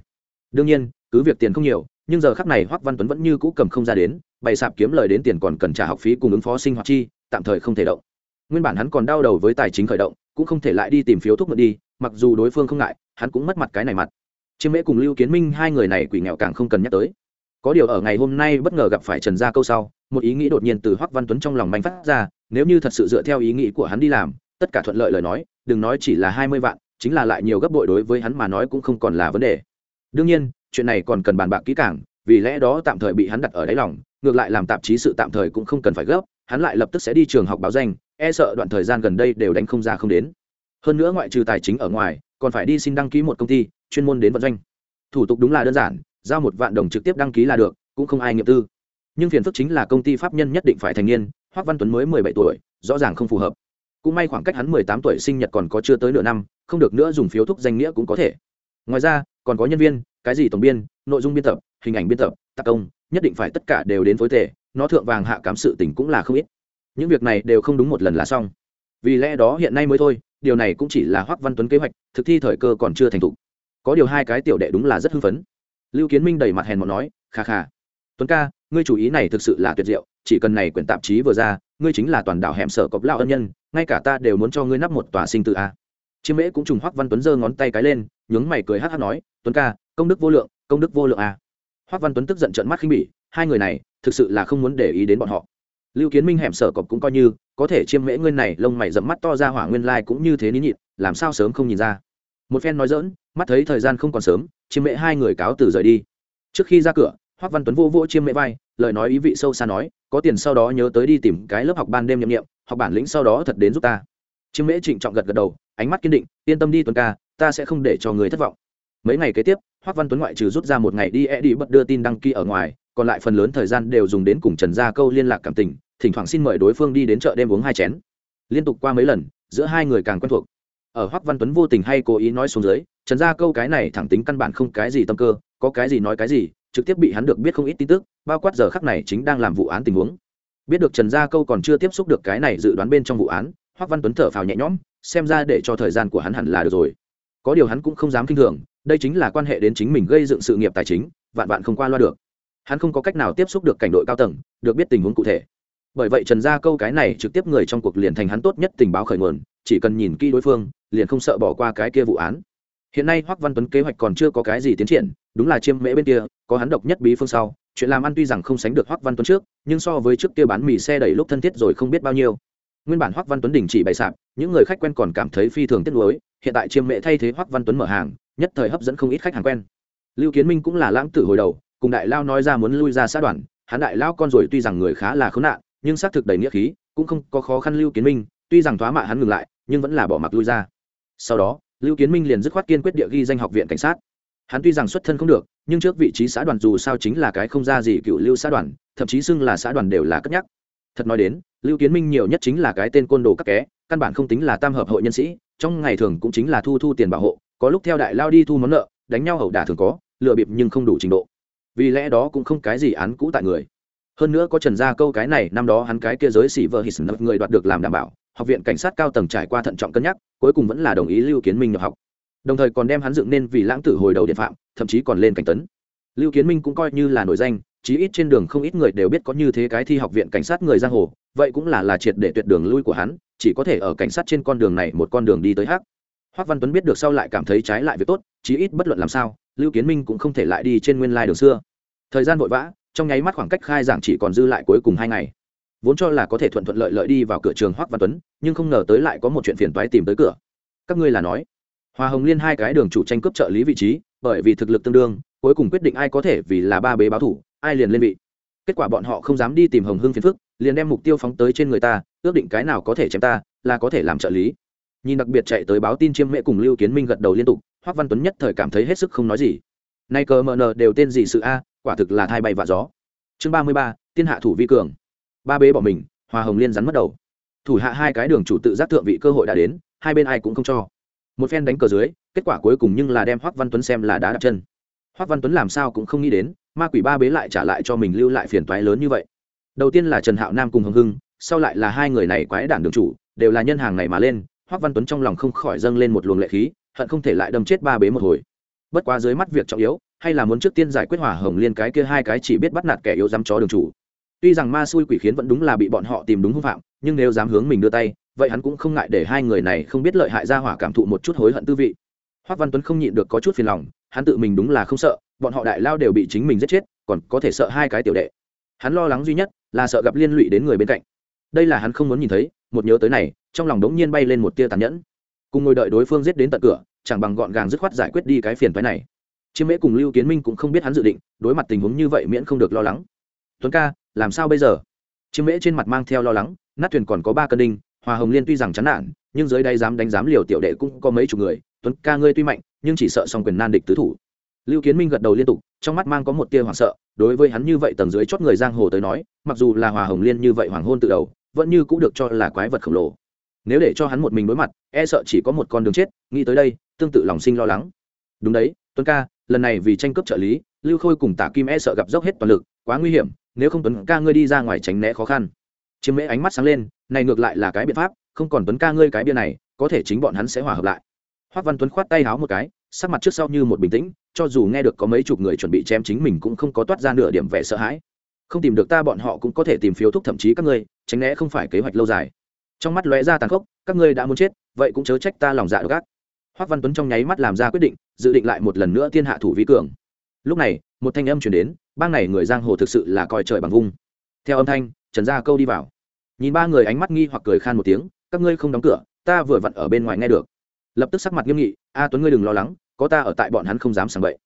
Đương nhiên, cứ việc tiền không nhiều nhưng giờ khắc này hoắc văn tuấn vẫn như cũ cầm không ra đến, bày sạp kiếm lời đến tiền còn cần trả học phí cùng ứng phó sinh hoạt chi, tạm thời không thể động. Nguyên bản hắn còn đau đầu với tài chính khởi động, cũng không thể lại đi tìm phiếu thuốc mượn đi, mặc dù đối phương không ngại, hắn cũng mất mặt cái này mặt. Chiêm mễ cùng lưu kiến minh hai người này quỷ nghèo càng không cần nhắc tới. Có điều ở ngày hôm nay bất ngờ gặp phải trần gia câu sau, một ý nghĩ đột nhiên từ hoắc văn tuấn trong lòng manh phát ra, nếu như thật sự dựa theo ý nghĩ của hắn đi làm, tất cả thuận lợi lời nói, đừng nói chỉ là hai mươi vạn, chính là lại nhiều gấp bội đối với hắn mà nói cũng không còn là vấn đề. Đương nhiên chuyện này còn cần bàn bạc kỹ càng, vì lẽ đó tạm thời bị hắn đặt ở đáy lòng, ngược lại làm tạp chí sự tạm thời cũng không cần phải gấp, hắn lại lập tức sẽ đi trường học báo danh e sợ đoạn thời gian gần đây đều đánh không ra không đến. Hơn nữa ngoại trừ tài chính ở ngoài, còn phải đi xin đăng ký một công ty, chuyên môn đến vận doanh. Thủ tục đúng là đơn giản, giao một vạn đồng trực tiếp đăng ký là được, cũng không ai nghiệp tư. Nhưng phiền phức chính là công ty pháp nhân nhất định phải thành niên, hoác văn tuấn mới mười bảy tuổi, rõ ràng không phù hợp. Cũng may khoảng cách hắn mười tám tuổi sinh nhật còn có chưa tới nửa năm, không được nữa dùng phiếu thúc danh nghĩa cũng có thể. Ngoài ra, còn có nhân viên cái gì tổng biên, nội dung biên tập, hình ảnh biên tập, tác công, nhất định phải tất cả đều đến phối tề, nó thượng vàng hạ cám sự tình cũng là không ít. Những việc này đều không đúng một lần là xong. Vì lẽ đó hiện nay mới thôi, điều này cũng chỉ là hoắc văn tuấn kế hoạch, thực thi thời cơ còn chưa thành thục. Có điều hai cái tiểu đệ đúng là rất hưng phấn. Lưu kiến minh đầy mặt hèn mọn nói, kha kha, tuấn ca, ngươi chủ ý này thực sự là tuyệt diệu, chỉ cần này quyển tạp chí vừa ra, ngươi chính là toàn đảo hẻm sở cọp lao ân nhân, ngay cả ta đều muốn cho ngươi nắp một tòa sinh tự a. Chiêm mễ cũng trùng hoắc văn tuấn giơ ngón tay cái lên, nhướng mày cười hát hát nói, tuấn ca công đức vô lượng, công đức vô lượng à. a hoắc văn tuấn tức giận trợn mắt khinh bỉ, hai người này, thực sự là không muốn để ý đến bọn họ. Lưu kiến minh hẻm sở cọp cũng coi như, có thể chiêm mễ ngươi này, lông mày dẫm mắt to ra hỏa nguyên lai cũng như thế ní nhịn, làm sao sớm không nhìn ra. Một phen nói dỡn mắt thấy thời gian không còn sớm, chiêm mễ hai người cáo từ rời đi. Trước khi ra cửa hoắc văn tuấn vô vô chiêm mễ vai, lời nói ý vị sâu xa nói, có tiền sau đó nhớ tới đi tìm cái lớp học ban đêm nhậm nghiệm, học bản lĩnh sau đó thật đến giúp ta. Chiêm mễ trịnh trọng gật gật đầu, ánh mắt kiên định, yên tâm đi tuấn ca, ta sẽ không để cho người thất vọng mấy ngày kế tiếp hoắc văn tuấn ngoại trừ rút ra một ngày đi e đi bật đưa tin đăng ký ở ngoài, còn lại phần lớn thời gian đều dùng đến cùng trần gia câu liên lạc cảm tình, thỉnh thoảng xin mời đối phương đi đến chợ đêm uống hai chén. Liên tục qua mấy lần, giữa hai người càng quen thuộc. Ở hoắc văn tuấn vô tình hay cố ý nói xuống dưới, trần gia câu cái này thẳng tính căn bản không cái gì tâm cơ, có cái gì nói cái gì, trực tiếp bị hắn được biết không ít tin tức, bao quát giờ khắc này chính đang làm vụ án tình huống. Biết được trần gia câu còn chưa tiếp xúc được cái này dự đoán bên trong vụ án hoắc văn tuấn thở phào nhẹ nhõm, xem ra để cho thời gian của hắn hẳn là được rồi. Có điều hắn cũng không dám kinh thường đây chính là quan hệ đến chính mình gây dựng sự nghiệp tài chính, vạn vạn không qua loa được. Hắn không có cách nào tiếp xúc được cảnh đội cao tầng, được biết tình huống cụ thể. Bởi vậy trần gia câu cái này trực tiếp người trong cuộc liền thành hắn tốt nhất tình báo khởi nguồn, chỉ cần nhìn kỹ đối phương, liền không sợ bỏ qua cái kia vụ án. Hiện nay hoắc văn tuấn kế hoạch còn chưa có cái gì tiến triển, đúng là chiêm mễ bên kia, có hắn độc nhất bí phương sau, chuyện làm ăn tuy rằng không sánh được hoắc văn tuấn trước, nhưng so với trước kia bán mì xe đẩy lúc thân thiết rồi không biết bao nhiêu. Nguyên bản hoắc văn tuấn đình chỉ bày sạp, những người khách quen còn cảm thấy phi thường tiếc nuối, hiện tại chiêm mễ thay thế hoắc văn tuấn mở hàng nhất thời hấp dẫn không ít khách hàng quen. Lưu kiến minh cũng là lãng tử hồi đầu, cùng đại lao nói ra muốn lui ra xã đoàn, hắn đại lao con rồi tuy rằng người khá là khốn nạn, nhưng xác thực đầy nghĩa khí, cũng không có khó khăn lưu kiến minh, tuy rằng thoá mạ hắn ngừng lại, nhưng vẫn là bỏ mặc lui ra. Sau đó, lưu kiến minh liền dứt khoát kiên quyết địa ghi danh học viện cảnh sát. Hắn tuy rằng xuất thân không được, nhưng trước vị trí xã đoàn dù sao chính là cái không ra gì cựu lưu xã đoàn, thậm chí xưng là xã đoàn đều là cất nhắc. Thật nói đến, lưu kiến minh nhiều nhất chính là cái tên côn đồ các ké, căn bản không tính là tam hợp hội nhân sĩ, trong ngày thường cũng chính là thu thu tiền bảo hộ có lúc theo đại lao đi thu món nợ, đánh nhau hầu đả thường có, lừa bịp nhưng không đủ trình độ. Vì lẽ đó cũng không cái gì án cũ tại người. Hơn nữa có trần gia câu cái này, năm đó hắn cái kia giới xỉ vợ hít người đoạt được làm đảm bảo, học viện cảnh sát cao tầng trải qua thận trọng cân nhắc, cuối cùng vẫn là đồng ý lưu kiến minh nhập học. Đồng thời còn đem hắn dựng nên vì lãng tử hồi đầu điện phạm, thậm chí còn lên cảnh tấn. Lưu kiến minh cũng coi như là nổi danh, chí ít trên đường không ít người đều biết có như thế cái thi học viện cảnh sát người giang hồ, vậy cũng là là triệt để tuyệt đường lui của hắn, chỉ có thể ở cảnh sát trên con đường này một con đường đi tới hắc hoắc văn tuấn biết được sau lại cảm thấy trái lại việc tốt, chí ít bất luận làm sao, lưu kiến minh cũng không thể lại đi trên nguyên lai đường xưa. Thời gian vội vã, trong nháy mắt khoảng cách khai giảng chỉ còn dư lại cuối cùng hai ngày. Vốn cho là có thể thuận thuận lợi lợi đi vào cửa trường hoắc văn tuấn, nhưng không ngờ tới lại có một chuyện phiền toái tìm tới cửa. Các ngươi là nói hoa hồng liên hai cái đường chủ tranh cướp trợ lý vị trí, bởi vì thực lực tương đương, cuối cùng quyết định ai có thể vì là ba bế báo thủ, ai liền lên vị. Kết quả bọn họ không dám đi tìm hồng hưng phiền phức, liền đem mục tiêu phóng tới trên người ta, ước định cái nào có thể chém ta, là có thể làm trợ lý nhìn đặc biệt chạy tới báo tin chiêm mễ cùng lưu kiến minh gật đầu liên tục hoắc văn tuấn nhất thời cảm thấy hết sức không nói gì. Nay cờ mờ nờ đều tên gì sự a, quả thực là thai bay và gió. Chương ba mươi ba, tiên hạ thủ vi cường. Ba bế bỏ mình, hòa hồng liên rắn mất đầu. Thủ hạ hai cái đường chủ tự giác thượng vị cơ hội đã đến, hai bên ai cũng không cho. Một phen đánh cờ dưới, kết quả cuối cùng nhưng là đem hoắc văn tuấn xem là đá đặt chân. Hoắc văn tuấn làm sao cũng không nghĩ đến, ma quỷ ba bế lại trả lại cho mình lưu lại phiền toái lớn như vậy. Đầu tiên là trần hạo nam cùng hồng hưng, sau lại là hai người này quái đản đường chủ, đều là nhân hàng này mà lên hoắc văn tuấn trong lòng không khỏi dâng lên một luồng lệ khí, hận không thể lại đâm chết ba bế một hồi. Bất quá dưới mắt việc trọng yếu, hay là muốn trước tiên giải quyết hỏa hồng liên cái kia hai cái chỉ biết bắt nạt kẻ yếu dám chó đường chủ. Tuy rằng ma xui quỷ khiến vẫn đúng là bị bọn họ tìm đúng hung phạm, nhưng nếu dám hướng mình đưa tay, vậy hắn cũng không ngại để hai người này không biết lợi hại ra hỏa cảm thụ một chút hối hận tư vị. Hoắc văn tuấn không nhịn được có chút phiền lòng, hắn tự mình đúng là không sợ, bọn họ đại lao đều bị chính mình giết chết, còn có thể sợ hai cái tiểu đệ. Hắn lo lắng duy nhất là sợ gặp liên lụy đến người bên cạnh đây là hắn không muốn nhìn thấy, một nhớ tới này, trong lòng đống nhiên bay lên một tia tàn nhẫn. Cùng ngồi đợi đối phương giết đến tận cửa, chẳng bằng gọn gàng dứt khoát giải quyết đi cái phiền phái này. Chiêm mễ cùng lưu kiến minh cũng không biết hắn dự định, đối mặt tình huống như vậy miễn không được lo lắng. Tuấn ca, làm sao bây giờ? Chiêm mễ trên mặt mang theo lo lắng, nát thuyền còn có ba cân đinh, hòa hồng liên tuy rằng chán nản, nhưng dưới đây dám đánh dám liều tiểu đệ cũng có mấy chục người, tuấn ca ngươi tuy mạnh, nhưng chỉ sợ song quyền nan địch tứ thủ. Lưu kiến minh gật đầu liên tục, trong mắt mang có một tia hoảng sợ, đối với hắn như vậy tầng dưới chót người giang hồ tới nói, mặc dù là hòa hồng liên như vậy hoàng hôn từ đầu vẫn như cũng được cho là quái vật khổng lồ. Nếu để cho hắn một mình đối mặt e sợ chỉ có một con đường chết, nghĩ tới đây, tương tự lòng sinh lo lắng. Đúng đấy, tuấn ca, lần này vì tranh cướp trợ lý, lưu khôi cùng tả kim e sợ gặp dốc hết toàn lực, quá nguy hiểm, nếu không tuấn ca ngươi đi ra ngoài tránh né khó khăn. Chiếm mễ ánh mắt sáng lên, này ngược lại là cái biện pháp, không còn tuấn ca ngươi cái bia này, có thể chính bọn hắn sẽ hòa hợp lại. Hoác văn tuấn khoát tay háo một cái, sắc mặt trước sau như một bình tĩnh, cho dù nghe được có mấy chục người chuẩn bị chém chính mình cũng không có toát ra nửa điểm vẻ sợ hãi không tìm được ta bọn họ cũng có thể tìm phiếu thúc thậm chí các ngươi, tránh né không phải kế hoạch lâu dài. Trong mắt lóe ra tàn khốc, các ngươi đã muốn chết, vậy cũng chớ trách ta lòng dạ độc ác. Hoác văn tuấn trong nháy mắt làm ra quyết định, dự định lại một lần nữa tiên hạ thủ vi cường. Lúc này, một thanh âm chuyển đến, bang này người giang hồ thực sự là coi trời bằng vung. Theo âm thanh, trần gia câu đi vào. Nhìn ba người ánh mắt nghi hoặc cười khan một tiếng, các ngươi không đóng cửa, ta vừa vặn ở bên ngoài nghe được. Lập tức sắc mặt nghiêm nghị, a tuấn ngươi đừng lo lắng, có ta ở tại bọn hắn không dám sảng bậy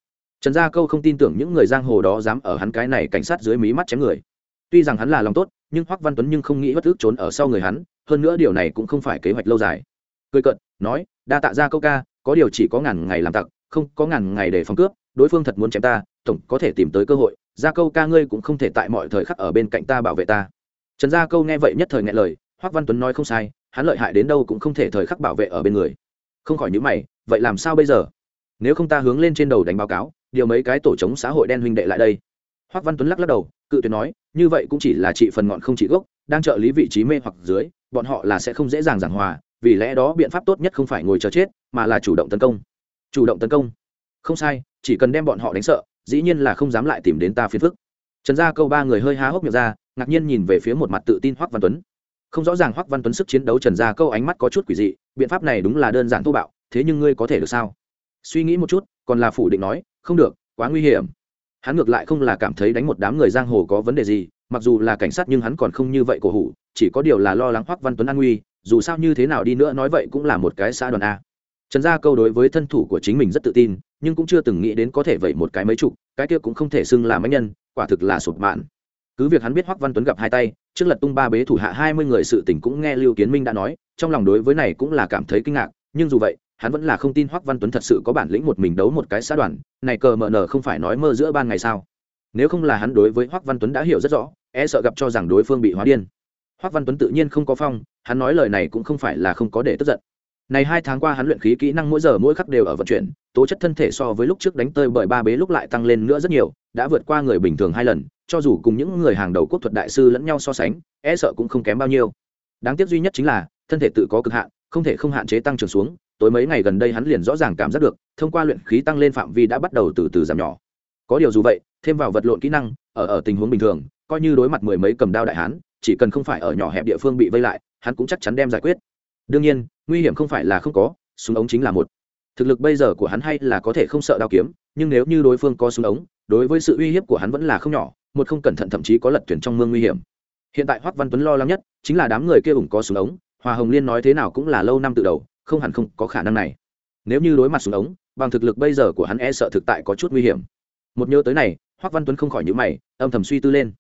trần gia câu không tin tưởng những người giang hồ đó dám ở hắn cái này cảnh sát dưới mí mắt chém người. Tuy rằng hắn là lòng tốt, nhưng hoắc văn tuấn nhưng không nghĩ bất ước trốn ở sau người hắn, hơn nữa điều này cũng không phải kế hoạch lâu dài. Cười cận nói, đa tạ ra câu ca, có điều chỉ có ngàn ngày làm tặc, không có ngàn ngày để phòng cướp, đối phương thật muốn chém ta, tổng có thể tìm tới cơ hội ra câu ca ngươi cũng không thể tại mọi thời khắc ở bên cạnh ta bảo vệ ta. Trần gia câu nghe vậy nhất thời nghe lời, hoắc văn tuấn nói không sai, hắn lợi hại đến đâu cũng không thể thời khắc bảo vệ ở bên người. Không khỏi những mày, vậy làm sao bây giờ? Nếu không ta hướng lên trên đầu đánh báo cáo điều mấy cái tổ chống xã hội đen huynh đệ lại đây. Hoắc văn tuấn lắc lắc đầu, cự tuyệt nói, như vậy cũng chỉ là trị phần ngọn không trị gốc, đang trợ lý vị trí mê hoặc dưới, bọn họ là sẽ không dễ dàng giảng hòa, vì lẽ đó biện pháp tốt nhất không phải ngồi chờ chết, mà là chủ động tấn công. Chủ động tấn công? Không sai, chỉ cần đem bọn họ đánh sợ, dĩ nhiên là không dám lại tìm đến ta phiền phức. Trần gia câu ba người hơi há hốc miệng ra, ngạc nhiên nhìn về phía một mặt tự tin hoắc văn tuấn. Không rõ ràng hoắc văn tuấn sức chiến đấu trần gia câu ánh mắt có chút quỷ dị, biện pháp này đúng là đơn giản thô bạo, thế nhưng ngươi có thể được sao? Suy nghĩ một chút còn là phủ định nói, không được, quá nguy hiểm. Hắn ngược lại không là cảm thấy đánh một đám người giang hồ có vấn đề gì, mặc dù là cảnh sát nhưng hắn còn không như vậy cổ hủ, chỉ có điều là lo lắng hoắc văn tuấn an nguy, dù sao như thế nào đi nữa nói vậy cũng là một cái xã đoàn a. Trần gia câu đối với thân thủ của chính mình rất tự tin, nhưng cũng chưa từng nghĩ đến có thể vậy một cái mấy chục, cái kia cũng không thể xưng là mấy nhân, quả thực là sụp mạn. Cứ việc hắn biết hoắc văn tuấn gặp hai tay, trước lật tung ba bế thủ hạ hai mươi người sự tình cũng nghe lưu kiến minh đã nói, trong lòng đối với này cũng là cảm thấy kinh ngạc, nhưng dù vậy hắn vẫn là không tin hoắc văn tuấn thật sự có bản lĩnh một mình đấu một cái xã đoàn, này cờ mờ nờ không phải nói mơ giữa ban ngày sao? Nếu không là hắn đối với hoắc văn tuấn đã hiểu rất rõ e sợ gặp cho rằng đối phương bị hóa điên. Hoắc văn tuấn tự nhiên không có phong, hắn nói lời này cũng không phải là không có để tức giận. Này hai tháng qua hắn luyện khí kỹ năng mỗi giờ mỗi khắc đều ở vận chuyển, tố chất thân thể so với lúc trước đánh tơi bởi ba bế lúc lại tăng lên nữa rất nhiều, đã vượt qua người bình thường hai lần, cho dù cùng những người hàng đầu quốc thuật đại sư lẫn nhau so sánh e sợ cũng không kém bao nhiêu. Đáng tiếc duy nhất chính là, thân thể tự có cực hạn, không thể không hạn chế tăng trưởng xuống tối mấy ngày gần đây hắn liền rõ ràng cảm giác được, thông qua luyện khí tăng lên phạm vi đã bắt đầu từ từ giảm nhỏ. Có điều dù vậy, thêm vào vật lộn kỹ năng, ở ở tình huống bình thường, coi như đối mặt mười mấy cầm đao đại hán, chỉ cần không phải ở nhỏ hẹp địa phương bị vây lại, hắn cũng chắc chắn đem giải quyết. Đương nhiên, nguy hiểm không phải là không có, súng ống chính là một. Thực lực bây giờ của hắn hay là có thể không sợ đao kiếm, nhưng nếu như đối phương có súng ống, đối với sự uy hiếp của hắn vẫn là không nhỏ, một không cẩn thận thậm chí có lật tuyển trong mương nguy hiểm. Hiện tại hoắc văn tuấn lo lắng nhất chính là đám người kia ủng có súng ống, hòa hồng liên nói thế nào cũng là lâu năm từ đầu không hẳn không có khả năng này. Nếu như đối mặt súng ống, bằng thực lực bây giờ của hắn e sợ thực tại có chút nguy hiểm. Một nhớ tới này, hoắc văn tuấn không khỏi nhíu mày, âm thầm suy tư lên.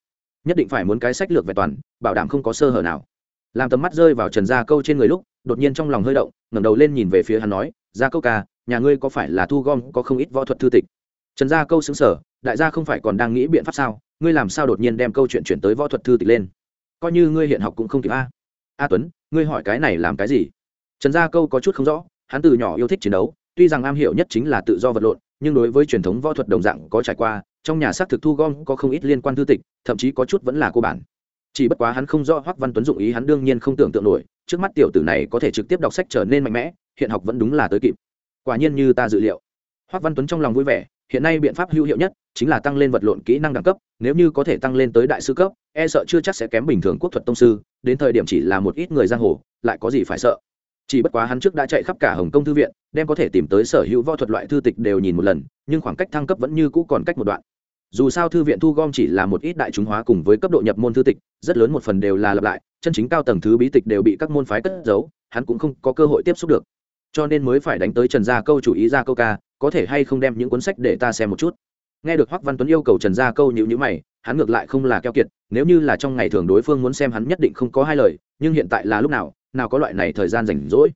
Nhất định phải muốn cái sách lược vẹn toàn, bảo đảm không có sơ hở nào. Làm tầm mắt rơi vào trần gia câu trên người lúc, đột nhiên trong lòng hơi động, ngẩng đầu lên nhìn về phía hắn nói, gia câu ca, nhà ngươi có phải là thu gom, có không ít võ thuật thư tịch? Trần gia câu xứng sở đại gia không phải còn đang nghĩ biện pháp sao? Ngươi làm sao đột nhiên đem câu chuyện chuyển tới võ thuật thư tịch lên? Coi như ngươi hiện học cũng không kịp a. A tuấn, ngươi hỏi cái này làm cái gì? Trần gia câu có chút không rõ, hắn từ nhỏ yêu thích chiến đấu, tuy rằng am hiểu nhất chính là tự do vật lộn, nhưng đối với truyền thống võ thuật đồng dạng có trải qua, trong nhà xác thực thu gom có không ít liên quan thư tịch, thậm chí có chút vẫn là cô bản. Chỉ bất quá hắn không rõ hoắc văn tuấn dụng ý hắn đương nhiên không tưởng tượng nổi, trước mắt tiểu tử này có thể trực tiếp đọc sách trở nên mạnh mẽ, hiện học vẫn đúng là tới kịp. Quả nhiên như ta dự liệu. Hoắc văn tuấn trong lòng vui vẻ, hiện nay biện pháp hữu hiệu nhất chính là tăng lên vật lộn kỹ năng đẳng cấp, nếu như có thể tăng lên tới đại sư cấp e sợ chưa chắc sẽ kém bình thường quốc thuật tông sư, đến thời điểm chỉ là một ít người giang hồ, lại có gì phải sợ chỉ bất quá hắn trước đã chạy khắp cả hồng kông thư viện, đem có thể tìm tới sở hữu võ thuật loại thư tịch đều nhìn một lần, nhưng khoảng cách thăng cấp vẫn như cũ còn cách một đoạn. Dù sao thư viện thu gom chỉ là một ít đại chúng hóa cùng với cấp độ nhập môn thư tịch, rất lớn một phần đều là lặp lại, chân chính cao tầng thứ bí tịch đều bị các môn phái cất giấu, hắn cũng không có cơ hội tiếp xúc được. Cho nên mới phải đánh tới trần gia câu chủ ý ra câu ca, có thể hay không đem những cuốn sách để ta xem một chút. Nghe được hoắc văn tuấn yêu cầu trần gia câu nhữ nhữ mày, hắn ngược lại không là keo kiệt, nếu như là trong ngày thường đối phương muốn xem hắn nhất định không có hai lời, nhưng hiện tại là lúc nào nào có loại này thời gian rảnh rỗi.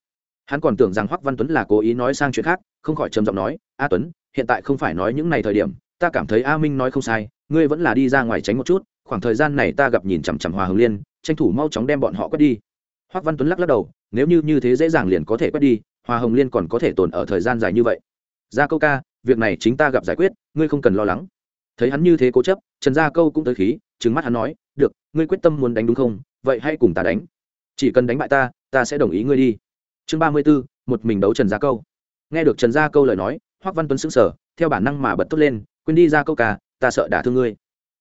Hắn còn tưởng rằng hoắc văn tuấn là cố ý nói sang chuyện khác, không khỏi trầm giọng nói, a tuấn, hiện tại không phải nói những này thời điểm, ta cảm thấy a minh nói không sai, ngươi vẫn là đi ra ngoài tránh một chút, khoảng thời gian này ta gặp nhìn chằm chằm hòa Hồng liên, tranh thủ mau chóng đem bọn họ quét đi. Hoắc văn tuấn lắc lắc đầu, nếu như như thế dễ dàng liền có thể quét đi, hòa hồng liên còn có thể tồn ở thời gian dài như vậy. Ra câu ca, việc này chính ta gặp giải quyết, ngươi không cần lo lắng. Thấy hắn như thế cố chấp, trần gia câu cũng tới khí, trừng mắt hắn nói, được, ngươi quyết tâm muốn đánh đúng không? Vậy hãy cùng ta đánh chỉ cần đánh bại ta ta sẽ đồng ý ngươi đi. Chương ba mươi b ố một mình đấu trần gia câu. Nghe được trần gia câu lời nói, hoắc văn tuấn sững sờ, theo bản năng mà bật tốt lên, quên đi ra câu ca, ta sợ đả thương ngươi.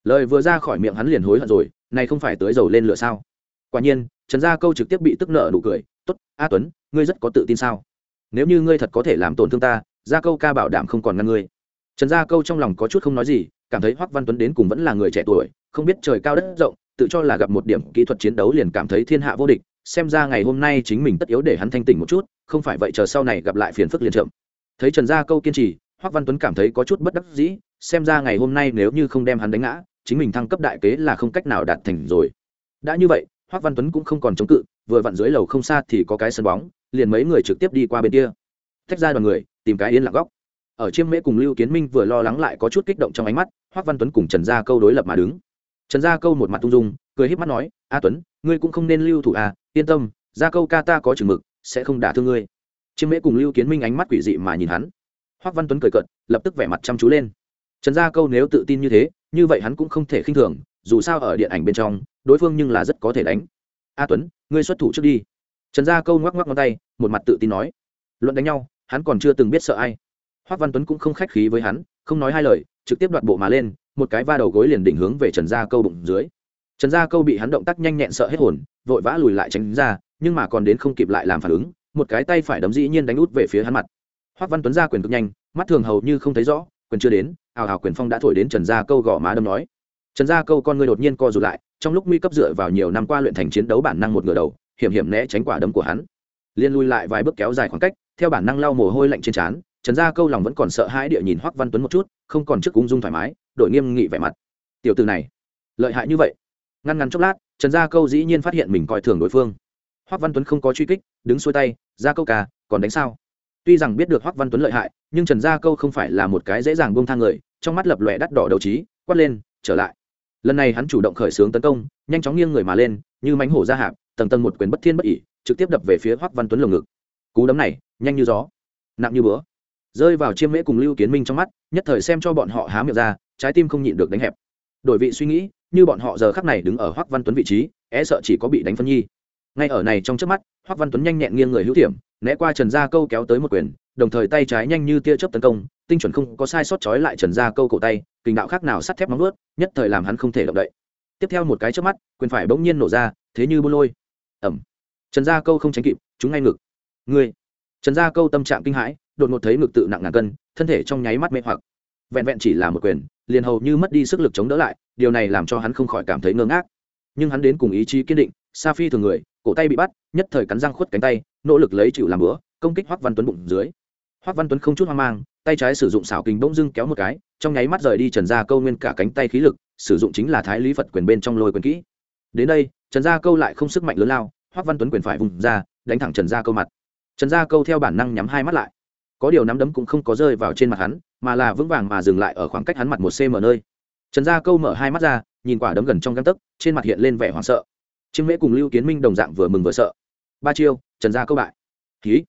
Lời vừa ra khỏi miệng hắn liền hối hận rồi, này không phải tới dầu lên lửa sao? Quả nhiên, trần gia câu trực tiếp bị tức nợ nụ cười, tốt, a tuấn, ngươi rất có tự tin sao? Nếu như ngươi thật có thể làm tổn thương ta gia câu ca bảo đảm không còn ngăn ngươi. Trần gia câu trong lòng có chút không nói gì, cảm thấy hoắc văn tuấn đến cùng vẫn là người trẻ tuổi, không biết trời cao đất rộng tự cho là gặp một điểm kỹ thuật chiến đấu liền cảm thấy thiên hạ vô địch, xem ra ngày hôm nay chính mình tất yếu để hắn thanh tỉnh một chút, không phải vậy chờ sau này gặp lại phiền phức liền chậm. Thấy trần gia câu kiên trì, hoắc văn tuấn cảm thấy có chút bất đắc dĩ, xem ra ngày hôm nay nếu như không đem hắn đánh ngã, chính mình thăng cấp đại kế là không cách nào đạt thành rồi. Đã như vậy, hoắc văn tuấn cũng không còn chống cự, vừa vặn dưới lầu không xa thì có cái sân bóng, liền mấy người trực tiếp đi qua bên kia. Tách ra đoàn người, tìm cái yên lặng góc. Ở chiêm mễ cùng lưu kiến minh vừa lo lắng lại có chút kích động trong ánh mắt, hoắc văn tuấn cùng trần gia câu đối lập mà đứng trần gia câu một mặt tung dung, cười híp mắt nói, a tuấn, ngươi cũng không nên lưu thủ à yên tâm, gia câu ca ta có chừng mực, sẽ không đả thương ngươi. Chiêm mễ cùng lưu kiến minh ánh mắt quỷ dị mà nhìn hắn. Hoắc văn tuấn cười cợt, lập tức vẻ mặt chăm chú lên. Trần gia câu nếu tự tin như thế, như vậy hắn cũng không thể khinh thường, dù sao ở điện ảnh bên trong, đối phương nhưng là rất có thể đánh. A tuấn, ngươi xuất thủ trước đi. Trần gia câu ngoắc ngoắc ngón tay, một mặt tự tin nói. Luận đánh nhau, hắn còn chưa từng biết sợ ai. Hoắc văn tuấn cũng không khách khí với hắn, không nói hai lời trực tiếp đoạt bộ mà lên, một cái va đầu gối liền định hướng về trần gia câu bụng dưới. Trần gia câu bị hắn động tác nhanh nhẹn sợ hết hồn, vội vã lùi lại tránh ra, nhưng mà còn đến không kịp lại làm phản ứng, một cái tay phải đấm dĩ nhiên đánh út về phía hắn mặt. Hoắc văn tuấn ra quyền cực nhanh, mắt thường hầu như không thấy rõ, quyền chưa đến, ào ào quyền phong đã thổi đến trần gia câu gõ má đâm nói. Trần gia câu con người đột nhiên co rụt lại, trong lúc nguy cấp dựa vào nhiều năm qua luyện thành chiến đấu bản năng một ngửa đầu, hiểm hiểm né tránh quả đấm của hắn. Liên lui lại vài bước kéo dài khoảng cách, theo bản năng lau mồ hôi lạnh trên trán trần gia câu lòng vẫn còn sợ hãi địa nhìn hoắc văn tuấn một chút, không còn trước cung dung thoải mái, đội nghiêm nghị vẻ mặt. Tiểu từ này, lợi hại như vậy. Ngăn ngắn chốc lát, trần gia câu dĩ nhiên phát hiện mình coi thường đối phương. Hoắc văn tuấn không có truy kích, đứng xuôi tay ra câu ca, còn đánh sao? Tuy rằng biết được hoắc văn tuấn lợi hại, nhưng trần gia câu không phải là một cái dễ dàng buông thang người, trong mắt lập lòe đắt đỏ đầu trí, quát lên, trở lại. Lần này hắn chủ động khởi xướng tấn công, nhanh chóng nghiêng người mà lên, như mánh hổ ra hạp, tầng tầng một quyền bất thiên bất ỉ, trực tiếp đập về phía hoắc văn tuấn lồng ngực. Cú đấm này, nhanh như gió. Nặng như búa rơi vào chiêm mễ cùng lưu kiến minh trong mắt, nhất thời xem cho bọn họ há miệng ra, trái tim không nhịn được đánh hẹp. Đổi vị suy nghĩ, như bọn họ giờ khắc này đứng ở hoắc văn tuấn vị trí é sợ chỉ có bị đánh phân nhi. Ngay ở này trong trước mắt, hoắc văn tuấn nhanh nhẹn nghiêng người hữu thiểm, né qua trần gia câu kéo tới một quyền, đồng thời tay trái nhanh như tia chớp tấn công, tinh chuẩn không có sai sót chói lại trần gia câu cổ tay, kình đạo khác nào sắt thép móng nuốt nhất thời làm hắn không thể động đậy. Tiếp theo một cái trước mắt, quyền phải bỗng nhiên nổ ra, thế như buôn lôi. Ẩm trần gia câu không tránh kịp chúng ngay ngực. Ngươi! Trần gia câu tâm trạng kinh hãi đột ngột thấy ngực tự nặng ngàn cân, thân thể trong nháy mắt mê hoặc. Vẹn vẹn chỉ là một quyền, liền hầu như mất đi sức lực chống đỡ lại, điều này làm cho hắn không khỏi cảm thấy ngơ ngác. Nhưng hắn đến cùng ý chí kiên định, sa phi thường người, cổ tay bị bắt, nhất thời cắn răng khuất cánh tay, nỗ lực lấy chịu làm bữa, công kích hoắc văn tuấn bụng dưới. Hoắc văn tuấn không chút hoang mang, tay trái sử dụng xảo kình bỗng dưng kéo một cái, trong nháy mắt rời đi trần gia câu nguyên cả cánh tay khí lực, sử dụng chính là thái lý phật quyền bên trong lôi quyền kỹ. Đến đây, trần gia câu lại không sức mạnh lớn lao, hoắc văn tuấn quyền phải vùng ra, đánh thẳng trần gia câu mặt. Trần gia câu theo bản năng nhắm hai mắt lại có điều nắm đấm cũng không có rơi vào trên mặt hắn, mà là vững vàng mà dừng lại ở khoảng cách hắn mặt một cm nơi. Trần gia câu mở hai mắt ra, nhìn quả đấm gần trong găng tấc, trên mặt hiện lên vẻ hoảng sợ. Trương mễ cùng lưu kiến minh đồng dạng vừa mừng vừa sợ. Ba chiêu, trần gia câu bại. Ký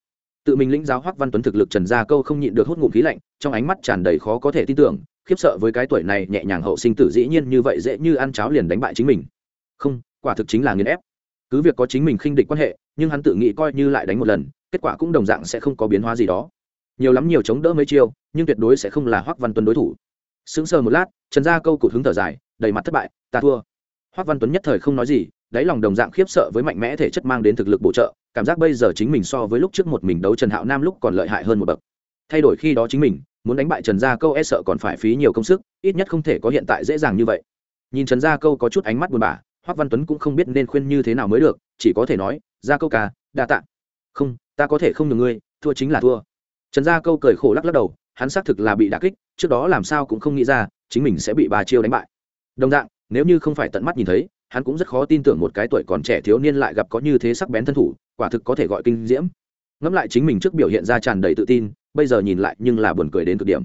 tự mình lĩnh giáo hoắc văn tuấn thực lực trần gia câu không nhịn được hút ngụm khí lạnh, trong ánh mắt tràn đầy khó có thể tin tưởng, khiếp sợ với cái tuổi này nhẹ nhàng hậu sinh tử dĩ nhiên như vậy dễ như ăn cháo liền đánh bại chính mình. Không, quả thực chính là nghiền ép. Cứ việc có chính mình khinh địch quan hệ, nhưng hắn tự nghĩ coi như lại đánh một lần, kết quả cũng đồng dạng sẽ không có biến hóa gì đó nhiều lắm nhiều chống đỡ mấy chiêu, nhưng tuyệt đối sẽ không là hoắc văn tuấn đối thủ. Sững sờ một lát, trần gia câu cụt hứng thở dài, đầy mặt thất bại, ta thua. Hoắc văn tuấn nhất thời không nói gì, đáy lòng đồng dạng khiếp sợ với mạnh mẽ thể chất mang đến thực lực bổ trợ, cảm giác bây giờ chính mình so với lúc trước một mình đấu trần hạo nam lúc còn lợi hại hơn một bậc. Thay đổi khi đó chính mình, muốn đánh bại trần gia câu e sợ còn phải phí nhiều công sức, ít nhất không thể có hiện tại dễ dàng như vậy. Nhìn trần gia câu có chút ánh mắt buồn bã, hoắc văn tuấn cũng không biết nên khuyên như thế nào mới được, chỉ có thể nói, gia câu ca, đa tạ. Không, ta có thể không nhường ngươi, thua chính là thua trần gia câu cười khổ lắc lắc đầu, hắn xác thực là bị đả kích, trước đó làm sao cũng không nghĩ ra, chính mình sẽ bị bà chiêu đánh bại. Đồng dạng, nếu như không phải tận mắt nhìn thấy, hắn cũng rất khó tin tưởng một cái tuổi còn trẻ thiếu niên lại gặp có như thế sắc bén thân thủ, quả thực có thể gọi kinh diễm. Ngẫm lại chính mình trước biểu hiện ra tràn đầy tự tin, bây giờ nhìn lại nhưng là buồn cười đến cực điểm.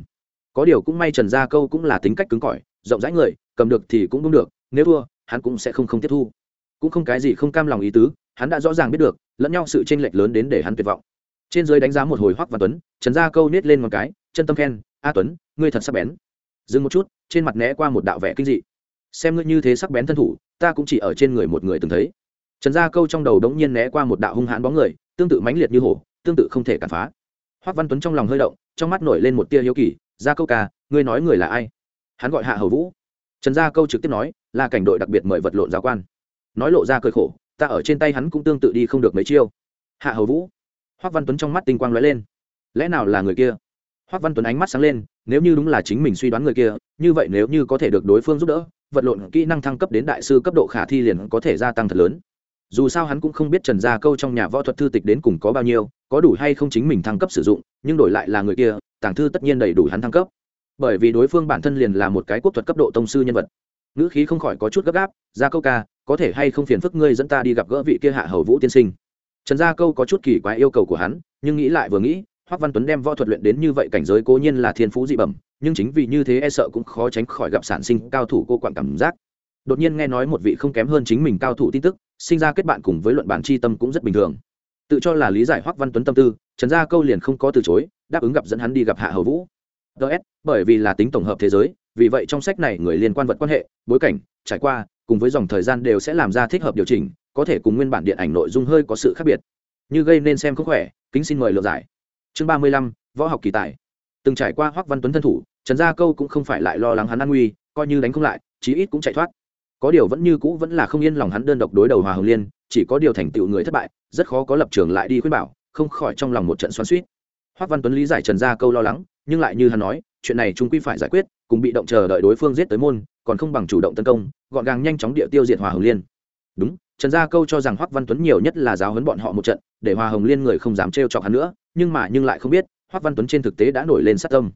Có điều cũng may trần gia câu cũng là tính cách cứng cỏi, rộng rãi người, cầm được thì cũng đúng được, nếu thua, hắn cũng sẽ không không tiếp thu. Cũng không cái gì không cam lòng ý tứ, hắn đã rõ ràng biết được, lẫn nhau sự tranh lệch lớn đến để hắn tuyệt vọng trên dưới đánh giá một hồi hoắc văn tuấn, trần gia câu nết lên một cái, chân tâm khen, a tuấn, ngươi thật sắc bén. Dừng một chút, trên mặt né qua một đạo vẻ kinh dị. Xem ngươi như thế sắc bén thân thủ, ta cũng chỉ ở trên người một người từng thấy. Trần gia câu trong đầu đống nhiên né qua một đạo hung hãn bóng người, tương tự mãnh liệt như hổ, tương tự không thể cản phá. Hoắc văn tuấn trong lòng hơi động, trong mắt nổi lên một tia hiếu kỳ gia câu ca, ngươi nói người là ai? Hắn gọi hạ hầu vũ. Trần gia câu trực tiếp nói, là cảnh đội đặc biệt mời vật lộn giáo quan. Nói lộ ra cười khổ, ta ở trên tay hắn cũng tương tự đi không được mấy chiêu. Hạ hầu vũ hoắc văn tuấn trong mắt tinh quang lóe lên. Lẽ nào là người kia? Hoắc văn tuấn ánh mắt sáng lên, nếu như đúng là chính mình suy đoán người kia, như vậy nếu như có thể được đối phương giúp đỡ, vật lộn kỹ năng thăng cấp đến đại sư cấp độ khả thi liền có thể gia tăng thật lớn. Dù sao hắn cũng không biết trần gia câu trong nhà võ thuật thư tịch đến cùng có bao nhiêu, có đủ hay không chính mình thăng cấp sử dụng, nhưng đổi lại là người kia, tàng thư tất nhiên đầy đủ hắn thăng cấp. Bởi vì đối phương bản thân liền là một cái quốc thuật cấp độ tông sư nhân vật. Ngữ khí không khỏi có chút gấp gáp, gia câu ca, có thể hay không phiền phức ngươi dẫn ta đi gặp gỡ vị kia hạ hầu vũ tiên sinh? Trần gia câu có chút kỳ quái yêu cầu của hắn, nhưng nghĩ lại vừa nghĩ, hoắc văn tuấn đem võ thuật luyện đến như vậy cảnh giới cố nhiên là thiên phú dị bẩm, nhưng chính vì như thế e sợ cũng khó tránh khỏi gặp sản sinh cao thủ cô quản cảm giác. Đột nhiên nghe nói một vị không kém hơn chính mình cao thủ tin tức, sinh ra kết bạn cùng với luận bản chi tâm cũng rất bình thường. Tự cho là lý giải hoắc văn tuấn tâm tư, trần gia câu liền không có từ chối, đáp ứng gặp dẫn hắn đi gặp hạ hầu vũ. Ts bởi vì là tính tổng hợp thế giới, vì vậy trong sách này người liên quan vật quan hệ, bối cảnh, trải qua, cùng với dòng thời gian đều sẽ làm ra thích hợp điều chỉnh có thể cùng nguyên bản điện ảnh nội dung hơi có sự khác biệt. Như gây nên xem không khỏe, kính xin mời lượt giải. Chương ba mươi lăm, võ học kỳ tài. Từng trải qua hoắc văn tuấn thân thủ, trần gia câu cũng không phải lại lo lắng hắn an nguy, coi như đánh không lại, chí ít cũng chạy thoát. Có điều vẫn như cũ vẫn là không yên lòng hắn đơn độc đối đầu hòa hồng liên, chỉ có điều thành tựu người thất bại, rất khó có lập trường lại đi khuyên bảo, không khỏi trong lòng một trận xoắn suýt hoắc văn tuấn lý giải trần gia câu lo lắng, nhưng lại như hắn nói, chuyện này chúng quy phải giải quyết, cùng bị động chờ đợi đối phương giết tới môn, còn không bằng chủ động tấn công, gọn gàng nhanh chóng địa tiêu diệt hòa hồng liên. Đúng trần gia câu cho rằng hoắc văn tuấn nhiều nhất là giáo huấn bọn họ một trận, để Hoa hồng liên người không dám trêu chọc hắn nữa, nhưng mà nhưng lại không biết, hoắc văn tuấn trên thực tế đã nổi lên sát tâm.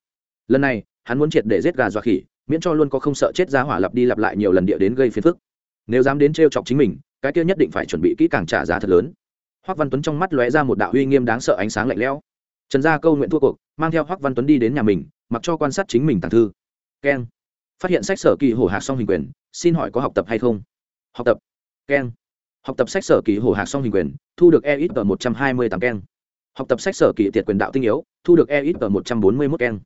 Lần này, hắn muốn triệt để giết gà dọa khỉ, miễn cho luôn có không sợ chết ra hỏa lặp đi lặp lại nhiều lần địa đến gây phiền phức. Nếu dám đến trêu chọc chính mình, cái kia nhất định phải chuẩn bị kỹ càng trả giá thật lớn. Hoắc văn tuấn trong mắt lóe ra một đạo uy nghiêm đáng sợ ánh sáng lạnh lẽo. Trần gia câu nguyện thua cuộc, mang theo hoắc văn tuấn đi đến nhà mình, mặc cho quan sát chính mình tàng thư. Keng. Phát hiện sách sở kỳ hổ hạc xong hình quyền, xin hỏi có học tập hay không? Học tập. Keng học tập sách sở kỳ hồ hạc song hình quyền, thu được e ít ở một trăm hai mươi tám keng. Học tập sách sở kỳ tiệt quyền đạo tinh yếu, thu được e ít ở một trăm bốn mươi mốt keng.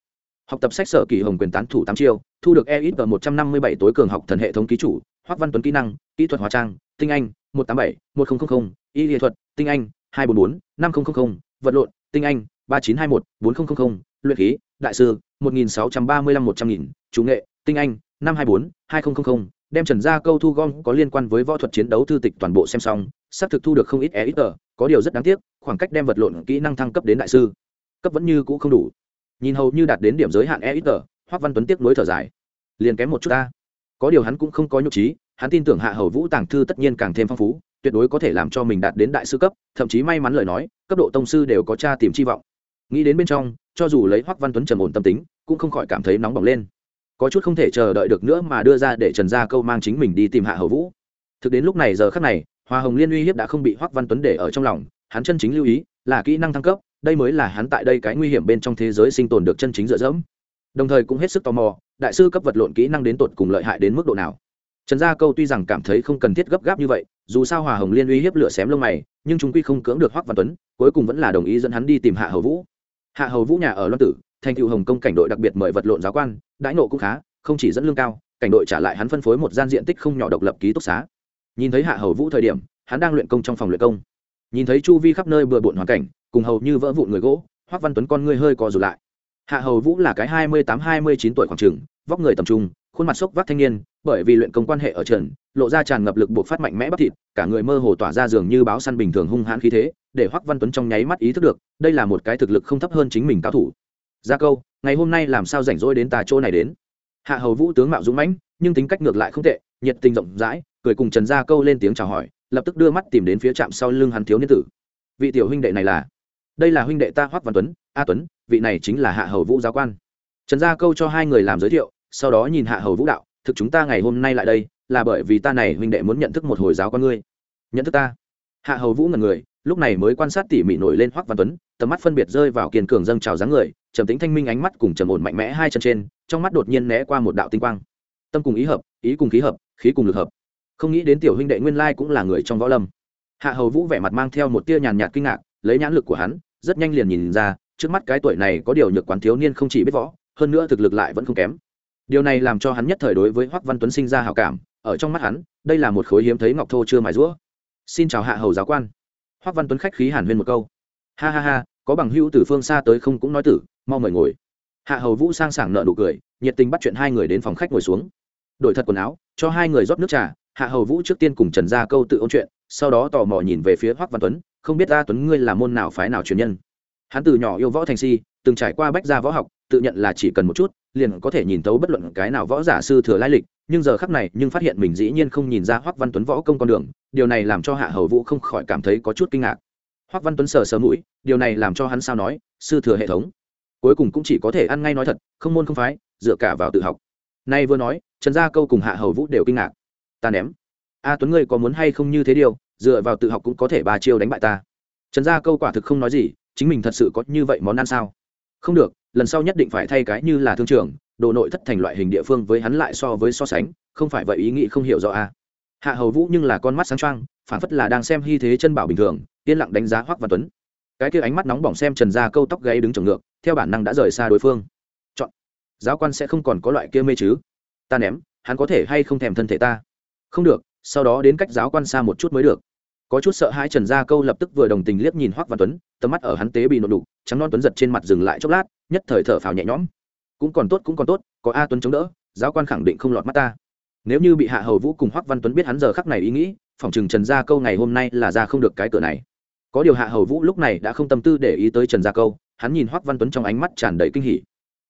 Học tập sách sở kỳ hồng quyền tán thủ tám chiêu, thu được e ít ở một trăm năm mươi bảy tối cường học thần hệ thống ký chủ hoác văn tuấn kỹ năng, kỹ thuật hóa trang, tinh anh, một trăm tám mươi bảy, một nghìn y nghệ thuật, tinh anh, hai trăm bốn mươi bốn năm nghìn vật lộn, tinh anh, ba nghìn chín trăm hai mươi một, bốn nghìn luyện khí, đại sư, một nghìn sáu trăm ba mươi lăm một trăm nghìn, chủ nghệ, tinh anh, năm trăm hai mươi bốn, hai nghìn đem trần gia câu thu gom có liên quan với võ thuật chiến đấu thư tịch toàn bộ xem xong, xác thực thu được không ít e ít tờ, có điều rất đáng tiếc, khoảng cách đem vật lộn kỹ năng thăng cấp đến đại sư, cấp vẫn như cũ không đủ. Nhìn hầu như đạt đến điểm giới hạn e ít tờ hoắc văn tuấn tiếc nối thở dài. Liền kém một chút ta. Có điều hắn cũng không có nhục trí, hắn tin tưởng hạ hầu vũ tàng thư tất nhiên càng thêm phong phú, tuyệt đối có thể làm cho mình đạt đến đại sư cấp, thậm chí may mắn lời nói, cấp độ tông sư đều có cha tìm chi vọng. Nghĩ đến bên trong, cho dù lấy hoắc văn tuấn trầm ổn tâm tính, cũng không khỏi cảm thấy nóng bỏng lên có chút không thể chờ đợi được nữa mà đưa ra để trần gia câu mang chính mình đi tìm hạ hầu vũ. Thực đến lúc này giờ khắc này, hoa hồng liên uy hiếp đã không bị hoắc văn tuấn để ở trong lòng, hắn chân chính lưu ý là kỹ năng thăng cấp, đây mới là hắn tại đây cái nguy hiểm bên trong thế giới sinh tồn được chân chính dựa dẫm. Đồng thời cũng hết sức tò mò, đại sư cấp vật lộn kỹ năng đến tột cùng lợi hại đến mức độ nào. Trần gia câu tuy rằng cảm thấy không cần thiết gấp gáp như vậy, dù sao hòa hồng liên uy hiếp lửa xém lông mày, nhưng chúng quy không cưỡng được hoắc văn tuấn, cuối cùng vẫn là đồng ý dẫn hắn đi tìm hạ hầu vũ. Hạ hầu vũ nhà ở loan tử thành tựu hồng công cảnh đội đặc biệt mời vật lộn giáo quan, đãi nộ cũng khá, không chỉ dẫn lương cao, cảnh đội trả lại hắn phân phối một gian diện tích không nhỏ độc lập ký túc xá. Nhìn thấy hạ hầu vũ thời điểm, hắn đang luyện công trong phòng luyện công. Nhìn thấy chu vi khắp nơi bừa bộn hoàn cảnh, cùng hầu như vỡ vụn người gỗ hoắc văn tuấn con ngươi hơi co rụt lại. Hạ hầu vũ là cái hai mươi tám, hai mươi chín tuổi khoảng trường, vóc người tầm trung, khuôn mặt sốc vác thanh niên, bởi vì luyện công quan hệ ở trần, lộ ra tràn ngập lực buộc phát mạnh mẽ bắp thịt, cả người mơ hồ tỏa ra dường như báo săn bình thường hung hãn khí thế, để hoắc văn tuấn trong nháy mắt ý thức được, đây là một cái thực lực không thấp hơn chính mình cao thủ gia câu, ngày hôm nay làm sao rảnh rỗi đến tà chỗ này đến? Hạ hầu vũ tướng mạo dũng mãnh, nhưng tính cách ngược lại không tệ, nhiệt tình rộng rãi, cười cùng trần gia câu lên tiếng chào hỏi, lập tức đưa mắt tìm đến phía trạm sau lưng hắn thiếu niên tử. Vị tiểu huynh đệ này là? Đây là huynh đệ ta, hoắc văn tuấn, a tuấn, vị này chính là hạ hầu vũ giáo quan. Trần gia câu cho hai người làm giới thiệu, sau đó nhìn hạ hầu vũ đạo, thực chúng ta ngày hôm nay lại đây, là bởi vì ta này huynh đệ muốn nhận thức một hồi giáo con ngươi. Nhận thức ta? Hạ hầu vũ ngần người lúc này mới quan sát tỉ mỉ nổi lên hoắc văn tuấn, tầm mắt phân biệt rơi vào kiên cường dâng trào dáng người, trầm tính thanh minh ánh mắt cùng trầm ổn mạnh mẽ hai chân trên, trong mắt đột nhiên né qua một đạo tinh quang. Tâm cùng ý hợp, ý cùng khí hợp, khí cùng lực hợp. Không nghĩ đến tiểu huynh đệ nguyên lai cũng là người trong võ lâm. Hạ hầu vũ vẻ mặt mang theo một tia nhàn nhạt kinh ngạc, lấy nhãn lực của hắn, rất nhanh liền nhìn ra, trước mắt cái tuổi này có điều nhược quán thiếu niên không chỉ biết võ, hơn nữa thực lực lại vẫn không kém. Điều này làm cho hắn nhất thời đối với hoắc văn tuấn sinh ra hảo cảm, ở trong mắt hắn, đây là một khối hiếm thấy ngọc thô chưa mài rũa. Xin chào hạ hầu giáo quan hoắc văn tuấn khách khí hàn huyên một câu. Ha ha ha, có bằng hữu từ phương xa tới không cũng nói tử, mau mời ngồi. Hạ hầu vũ sang sảng nợ nụ cười, nhiệt tình bắt chuyện hai người đến phòng khách ngồi xuống. Đổi thật quần áo, cho hai người rót nước trà, hạ hầu vũ trước tiên cùng trần gia câu tự ôn chuyện, sau đó tò mò nhìn về phía hoắc văn tuấn, không biết ta tuấn ngươi là môn nào phái nào truyền nhân. Hắn từ nhỏ yêu võ thành si, từng trải qua bách gia võ học, tự nhận là chỉ cần một chút, liền có thể nhìn thấu bất luận cái nào võ giả sư thừa lai lịch nhưng giờ khắc này nhưng phát hiện mình dĩ nhiên không nhìn ra hoắc văn tuấn võ công con đường, điều này làm cho hạ hầu vũ không khỏi cảm thấy có chút kinh ngạc. Hoắc văn tuấn sờ sờ mũi, điều này làm cho hắn sao nói, sư thừa hệ thống, cuối cùng cũng chỉ có thể ăn ngay nói thật, không môn không phái, dựa cả vào tự học. Nay vừa nói, trần gia câu cùng hạ hầu vũ đều kinh ngạc. Ta ném. A tuấn ngươi có muốn hay không như thế điều, dựa vào tự học cũng có thể ba chiêu đánh bại ta. Trần gia câu quả thực không nói gì, chính mình thật sự có như vậy món ăn sao? Không được, lần sau nhất định phải thay cái như là thương trường đồ nội thất thành loại hình địa phương với hắn lại so với so sánh, không phải vậy ý nghĩ không hiểu rõ a hạ hầu vũ nhưng là con mắt sáng trăng phản phất là đang xem hy thế chân bảo bình thường, yên lặng đánh giá hoắc văn tuấn. Cái kia ánh mắt nóng bỏng xem trần gia câu tóc gáy đứng trồng ngược, theo bản năng đã rời xa đối phương. Chọn. Giáo quan sẽ không còn có loại kia mê chứ. Ta ném, hắn có thể hay không thèm thân thể ta? Không được, sau đó đến cách giáo quan xa một chút mới được. Có chút sợ hãi trần gia câu lập tức vừa đồng tình liếc nhìn hoắc văn tuấn, tầm mắt ở hắn tế bị nộn đục, trắng non tuấn giật trên mặt dừng lại chốc lát, nhất thời thở phào nhẹ nhõm cũng còn tốt, cũng còn tốt, có a tuấn chống đỡ, giáo quan khẳng định không lọt mắt ta. Nếu như bị hạ hầu vũ cùng hoắc văn tuấn biết hắn giờ khắc này ý nghĩ phỏng chừng trần gia câu ngày hôm nay là ra không được cái cửa này. Có điều hạ hầu vũ lúc này đã không tâm tư để ý tới trần gia câu, hắn nhìn hoắc văn tuấn trong ánh mắt tràn đầy kinh hỉ.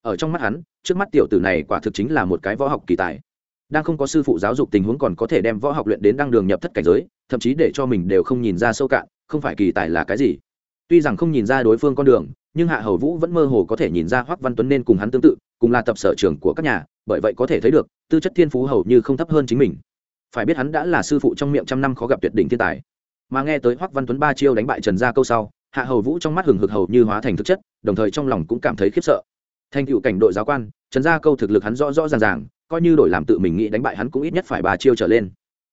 Ở trong mắt hắn, trước mắt tiểu tử này quả thực chính là một cái võ học kỳ tài. Đang không có sư phụ giáo dục tình huống còn có thể đem võ học luyện đến đăng đường nhập thất cảnh giới, thậm chí để cho mình đều không nhìn ra sâu cạn, không phải kỳ tài là cái gì tuy rằng không nhìn ra đối phương con đường, nhưng hạ hầu vũ vẫn mơ hồ có thể nhìn ra hoắc văn tuấn nên cùng hắn tương tự, cùng là tập sở trường của các nhà, bởi vậy có thể thấy được, tư chất thiên phú hầu như không thấp hơn chính mình. Phải biết hắn đã là sư phụ trong miệng trăm năm khó gặp tuyệt đỉnh thiên tài. Mà nghe tới hoắc văn tuấn ba chiêu đánh bại trần gia câu sau, hạ hầu vũ trong mắt hừng hực hầu như hóa thành thực chất, đồng thời trong lòng cũng cảm thấy khiếp sợ. Thành cựu cảnh đội giáo quan, trần gia câu thực lực hắn rõ rõ ràng ràng, coi như đổi làm tự mình nghĩ đánh bại hắn cũng ít nhất phải ba chiêu trở lên.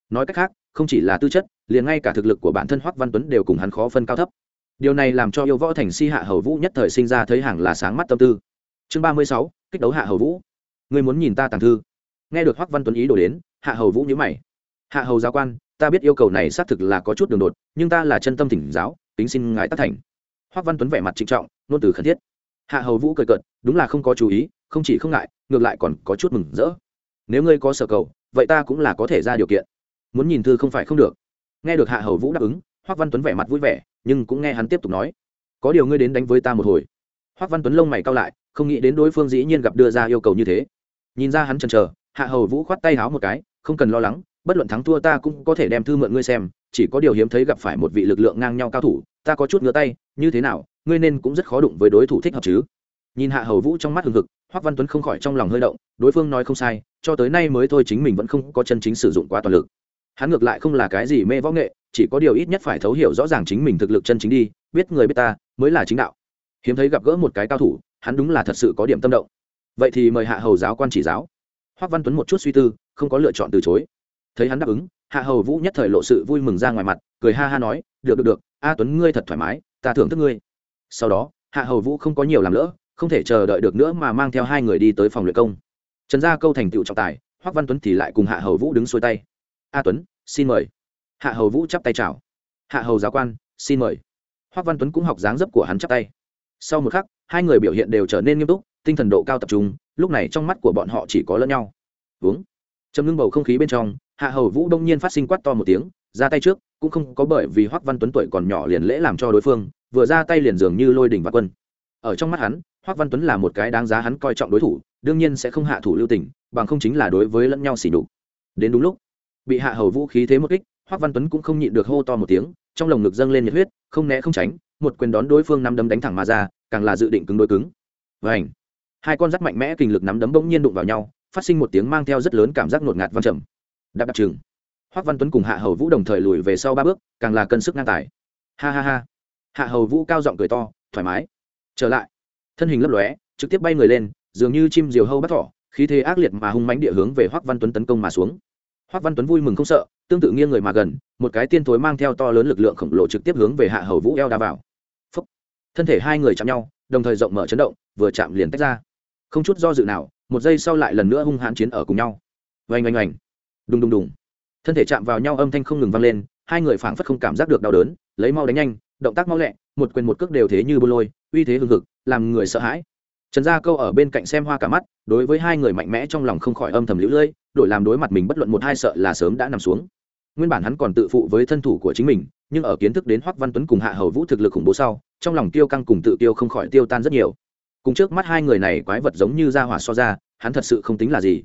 Nói cách khác, không chỉ là tư chất, liền ngay cả thực lực của bản thân hoắc văn tuấn đều cùng hắn khó phân cao thấp điều này làm cho yêu võ thành si hạ hầu vũ nhất thời sinh ra thấy hàng là sáng mắt tâm tư. Chương ba mươi sáu, kích đấu hạ hầu vũ. Ngươi muốn nhìn ta tàng thư? Nghe được hoắc văn tuấn ý đổ đến, hạ hầu vũ nhíu mày. Hạ hầu giáo quan, ta biết yêu cầu này xác thực là có chút đường đột, nhưng ta là chân tâm thỉnh giáo tính xin ngài tác thành. Hoắc văn tuấn vẻ mặt trịnh trọng nôn từ khẩn thiết. Hạ hầu vũ cười cợt, đúng là không có chú ý, không chỉ không ngại, ngược lại còn có chút mừng rỡ. Nếu ngươi có sở cầu, vậy ta cũng là có thể ra điều kiện. Muốn nhìn thư không phải không được. Nghe được hạ hầu vũ đáp ứng, hoắc văn tuấn vẻ mặt vui vẻ nhưng cũng nghe hắn tiếp tục nói, có điều ngươi đến đánh với ta một hồi. Hoắc văn tuấn lông mày cao lại, không nghĩ đến đối phương dĩ nhiên gặp đưa ra yêu cầu như thế. Nhìn ra hắn chần chờ, hạ hầu vũ khoát tay háo một cái, không cần lo lắng, bất luận thắng thua ta cũng có thể đem thư mượn ngươi xem, chỉ có điều hiếm thấy gặp phải một vị lực lượng ngang nhau cao thủ, ta có chút ngứa tay, như thế nào, ngươi nên cũng rất khó đụng với đối thủ thích hợp chứ. Nhìn hạ hầu vũ trong mắt hừng hực, hoắc văn tuấn không khỏi trong lòng hơi động, đối phương nói không sai, cho tới nay mới thôi chính mình vẫn không có chân chính sử dụng quá toàn lực hắn ngược lại không là cái gì mê võ nghệ, chỉ có điều ít nhất phải thấu hiểu rõ ràng chính mình thực lực chân chính đi, biết người biết ta, mới là chính đạo. Hiếm thấy gặp gỡ một cái cao thủ, hắn đúng là thật sự có điểm tâm động. Vậy thì mời hạ hầu giáo quan chỉ giáo. Hoắc văn tuấn một chút suy tư, không có lựa chọn từ chối. Thấy hắn đáp ứng, hạ hầu vũ nhất thời lộ sự vui mừng ra ngoài mặt, cười ha ha nói, được được được, a tuấn, ngươi thật thoải mái, ta thưởng thức ngươi. Sau đó, hạ hầu vũ không có nhiều làm lỡ, không thể chờ đợi được nữa mà mang theo hai người đi tới phòng luyện công. Trần gia câu thành tựu trọng tài hoắc văn tuấn thì lại cùng hạ hầu vũ đứng xuôi tay a tuấn, xin mời. Hạ hầu vũ chắp tay chào. Hạ hầu giáo quan, xin mời. Hoắc văn tuấn cũng học dáng dấp của hắn chắp tay. Sau một khắc, hai người biểu hiện đều trở nên nghiêm túc, tinh thần độ cao tập trung, lúc này trong mắt của bọn họ chỉ có lẫn nhau. Uống. Chấm ngưng bầu không khí bên trong, hạ hầu vũ đông nhiên phát sinh quát to một tiếng, ra tay trước, cũng không có bởi vì hoắc văn tuấn tuổi còn nhỏ liền lễ làm cho đối phương, vừa ra tay liền dường như lôi đỉnh và quân. Ở trong mắt hắn hoắc văn tuấn là một cái đáng giá hắn coi trọng đối thủ, đương nhiên sẽ không hạ thủ lưu tình, bằng không chính là đối với lẫn nhau xỉ đục đến đúng lúc bị hạ hầu vũ khí thế một kích hoắc văn tuấn cũng không nhịn được hô to một tiếng, trong lồng ngực dâng lên nhiệt huyết, không né không tránh, một quyền đón đối phương nắm đấm đánh thẳng mà ra, càng là dự định cứng đối cứng. Vảnh hai con rắc mạnh mẽ kình lực nắm đấm bỗng nhiên đụng vào nhau, phát sinh một tiếng mang theo rất lớn cảm giác ngột ngạt vang trầm. Đạp đặc trừng hoắc văn tuấn cùng hạ hầu vũ đồng thời lùi về sau ba bước, càng là cân sức ngang tài. Ha ha ha! Hạ hầu vũ cao giọng cười to, thoải mái. Trở lại! Thân hình lấp lóe, trực tiếp bay người lên, dường như chim diều hâu bắt thỏ, khí thế ác liệt mà hung mãnh địa hướng về hoắc văn tuấn tấn công mà xuống hoắc văn tuấn vui mừng không sợ, tương tự nghiêng người mà gần, một cái tiên thối mang theo to lớn lực lượng khổng lồ trực tiếp hướng về hạ hầu vũ eo đa vào. Phúc. thân thể hai người chạm nhau, đồng thời rộng mở chấn động, vừa chạm liền tách ra. Không chút do dự nào, một giây sau lại lần nữa hung hãn chiến ở cùng nhau. Oanh oanh oanh. Đùng đùng đùng. Thân thể chạm vào nhau âm thanh không ngừng vang lên, hai người phảng phất không cảm giác được đau đớn, lấy mau đánh nhanh, động tác mau lẹ, một quyền một cước đều thế như bô lôi, uy thế hừng hực, làm người sợ hãi trần gia câu ở bên cạnh xem hoa cả mắt, đối với hai người mạnh mẽ trong lòng không khỏi âm thầm lũ lưỡi đổi làm đối mặt mình bất luận một hai sợ là sớm đã nằm xuống. Nguyên bản hắn còn tự phụ với thân thủ của chính mình, nhưng ở kiến thức đến hoắc văn tuấn cùng hạ hầu vũ thực lực khủng bố sau, trong lòng tiêu căng cùng tự tiêu không khỏi tiêu tan rất nhiều. Cùng trước mắt hai người này quái vật giống như ra hỏa so ra, hắn thật sự không tính là gì.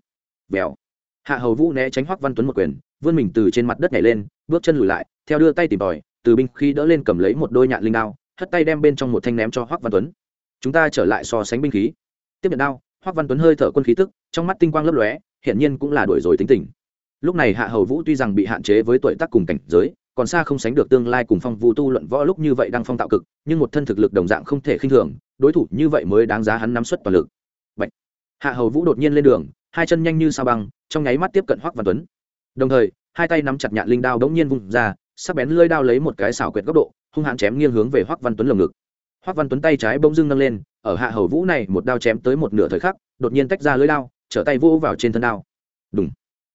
Vèo. Hạ hầu vũ né tránh hoắc văn tuấn một quyền, vươn mình từ trên mặt đất nhảy lên, bước chân lùi lại, theo đưa tay tìm tòi, từ binh khi đỡ lên cầm lấy một đôi nhạn linh đao, hất tay đem bên trong một thanh ném cho hoắc văn tuấn chúng ta trở lại so sánh binh khí. Tiếp nhận đao hoắc văn tuấn hơi thở quân khí tức, trong mắt tinh quang lấp lóe hiện nhiên cũng là đuổi rồi tính tình. Lúc này hạ hầu vũ tuy rằng bị hạn chế với tuổi tác cùng cảnh giới, còn xa không sánh được tương lai cùng phong vũ tu luận võ lúc như vậy đang phong tạo cực, nhưng một thân thực lực đồng dạng không thể khinh thường, đối thủ như vậy mới đáng giá hắn nắm suất toàn lực. Bạch. hạ hầu vũ đột nhiên lên đường, hai chân nhanh như sao băng, trong nháy mắt tiếp cận hoắc văn tuấn. Đồng thời, hai tay nắm chặt nhạn linh đao đống nhiên vung ra, sắc bén lưỡi đao lấy một cái xảo quyệt góc độ, hung hãn chém nghiêng hướng về hoắc văn tuấn lồng ngực hoắc văn tuấn tay trái bỗng dưng nâng lên, ở hạ hầu vũ này một đao chém tới một nửa thời khắc, đột nhiên tách ra lưỡi đao, trở tay vô vào trên thân đao. Đúng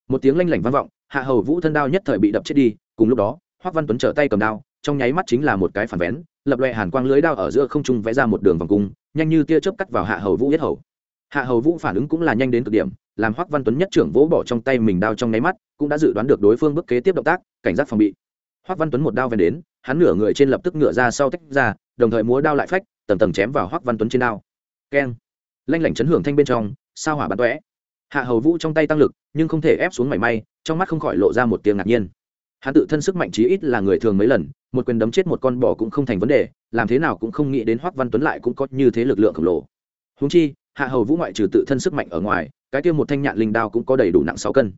một tiếng lanh lảnh vang vọng, hạ hầu vũ thân đao nhất thời bị đập chết đi, cùng lúc đó hoắc văn tuấn trở tay cầm đao, trong nháy mắt chính là một cái phản vén, lập loè hàn quang lưới đao ở giữa không trung vẽ ra một đường vòng cung, nhanh như tia chớp cắt vào hạ hầu vũ yết hầu. Hạ hầu vũ phản ứng cũng là nhanh đến cực điểm, làm hoắc văn tuấn nhất trưởng vỗ bỏ trong tay mình đao trong nháy mắt, cũng đã dự đoán được đối phương bước kế tiếp động tác, cảnh giác phòng bị hoắc văn tuấn một đao vén đến, hắn nửa người trên lập tức ngửa ra sau tách ra, đồng thời múa đao lại phách, tầng tầng chém vào hoắc văn tuấn trên đao. Keng. Lanh lảnh chấn hưởng thanh bên trong, sao hỏa bắn tóe. Hạ hầu vũ trong tay tăng lực, nhưng không thể ép xuống mảy may, trong mắt không khỏi lộ ra một tiếng ngạc nhiên. Hắn tự thân sức mạnh chí ít là người thường mấy lần, một quyền đấm chết một con bò cũng không thành vấn đề, làm thế nào cũng không nghĩ đến hoắc văn tuấn lại cũng có như thế lực lượng khổng lồ. Húng chi, hạ hầu vũ ngoại trừ tự thân sức mạnh ở ngoài, cái kia một thanh nhạn linh đao cũng có đầy đủ nặng sáu cân.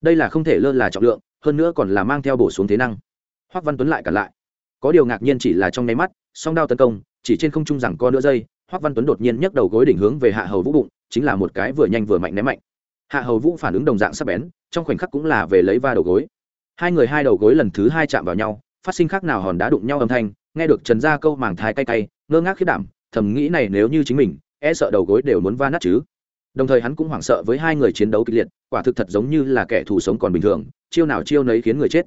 Đây là không thể lơ là trọng lượng, hơn nữa còn là mang theo bổ xuống thế năng hoắc văn tuấn lại cả lại. Có điều ngạc nhiên chỉ là trong nháy mắt, song đao tấn công, chỉ trên không trung rằng co nửa giây hoắc văn tuấn đột nhiên nhấc đầu gối đỉnh hướng về hạ hầu vũ bụng, chính là một cái vừa nhanh vừa mạnh ném mạnh. Hạ hầu vũ phản ứng đồng dạng sắc bén, trong khoảnh khắc cũng là về lấy va đầu gối. Hai người hai đầu gối lần thứ hai chạm vào nhau, phát sinh khác nào hòn đá đụng nhau âm thanh, nghe được trần gia câu màng thai cay cay, ngơ ngác khiết đảm, thầm nghĩ này nếu như chính mình e sợ đầu gối đều muốn va nát chứ. Đồng thời hắn cũng hoảng sợ với hai người chiến đấu kịch liệt, quả thực thật giống như là kẻ thù sống còn bình thường, chiêu nào chiêu nấy khiến người chết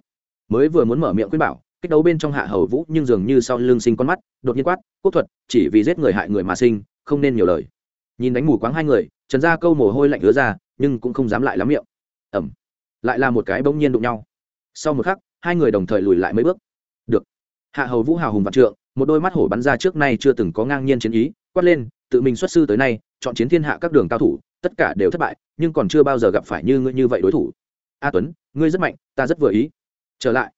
mới vừa muốn mở miệng khuyên bảo, kích đấu bên trong hạ hầu vũ nhưng dường như sau lưng sinh con mắt, đột nhiên quát, quốc thuật, chỉ vì giết người hại người mà sinh, không nên nhiều lời. Nhìn đánh mù quáng hai người, trần gia câu mồ hôi lạnh ứa ra, nhưng cũng không dám lại lắm miệng. Ẩm lại là một cái bỗng nhiên đụng nhau. Sau một khắc, hai người đồng thời lùi lại mấy bước. Được. Hạ hầu vũ hào hùng vạn trượng, một đôi mắt hổ bắn ra trước nay chưa từng có ngang nhiên chiến ý, quát lên, tự mình xuất sư tới nay, chọn chiến thiên hạ các đường cao thủ, tất cả đều thất bại, nhưng còn chưa bao giờ gặp phải như ngươi như vậy đối thủ. A tuấn, ngươi rất mạnh, ta rất vừa ý trở lại.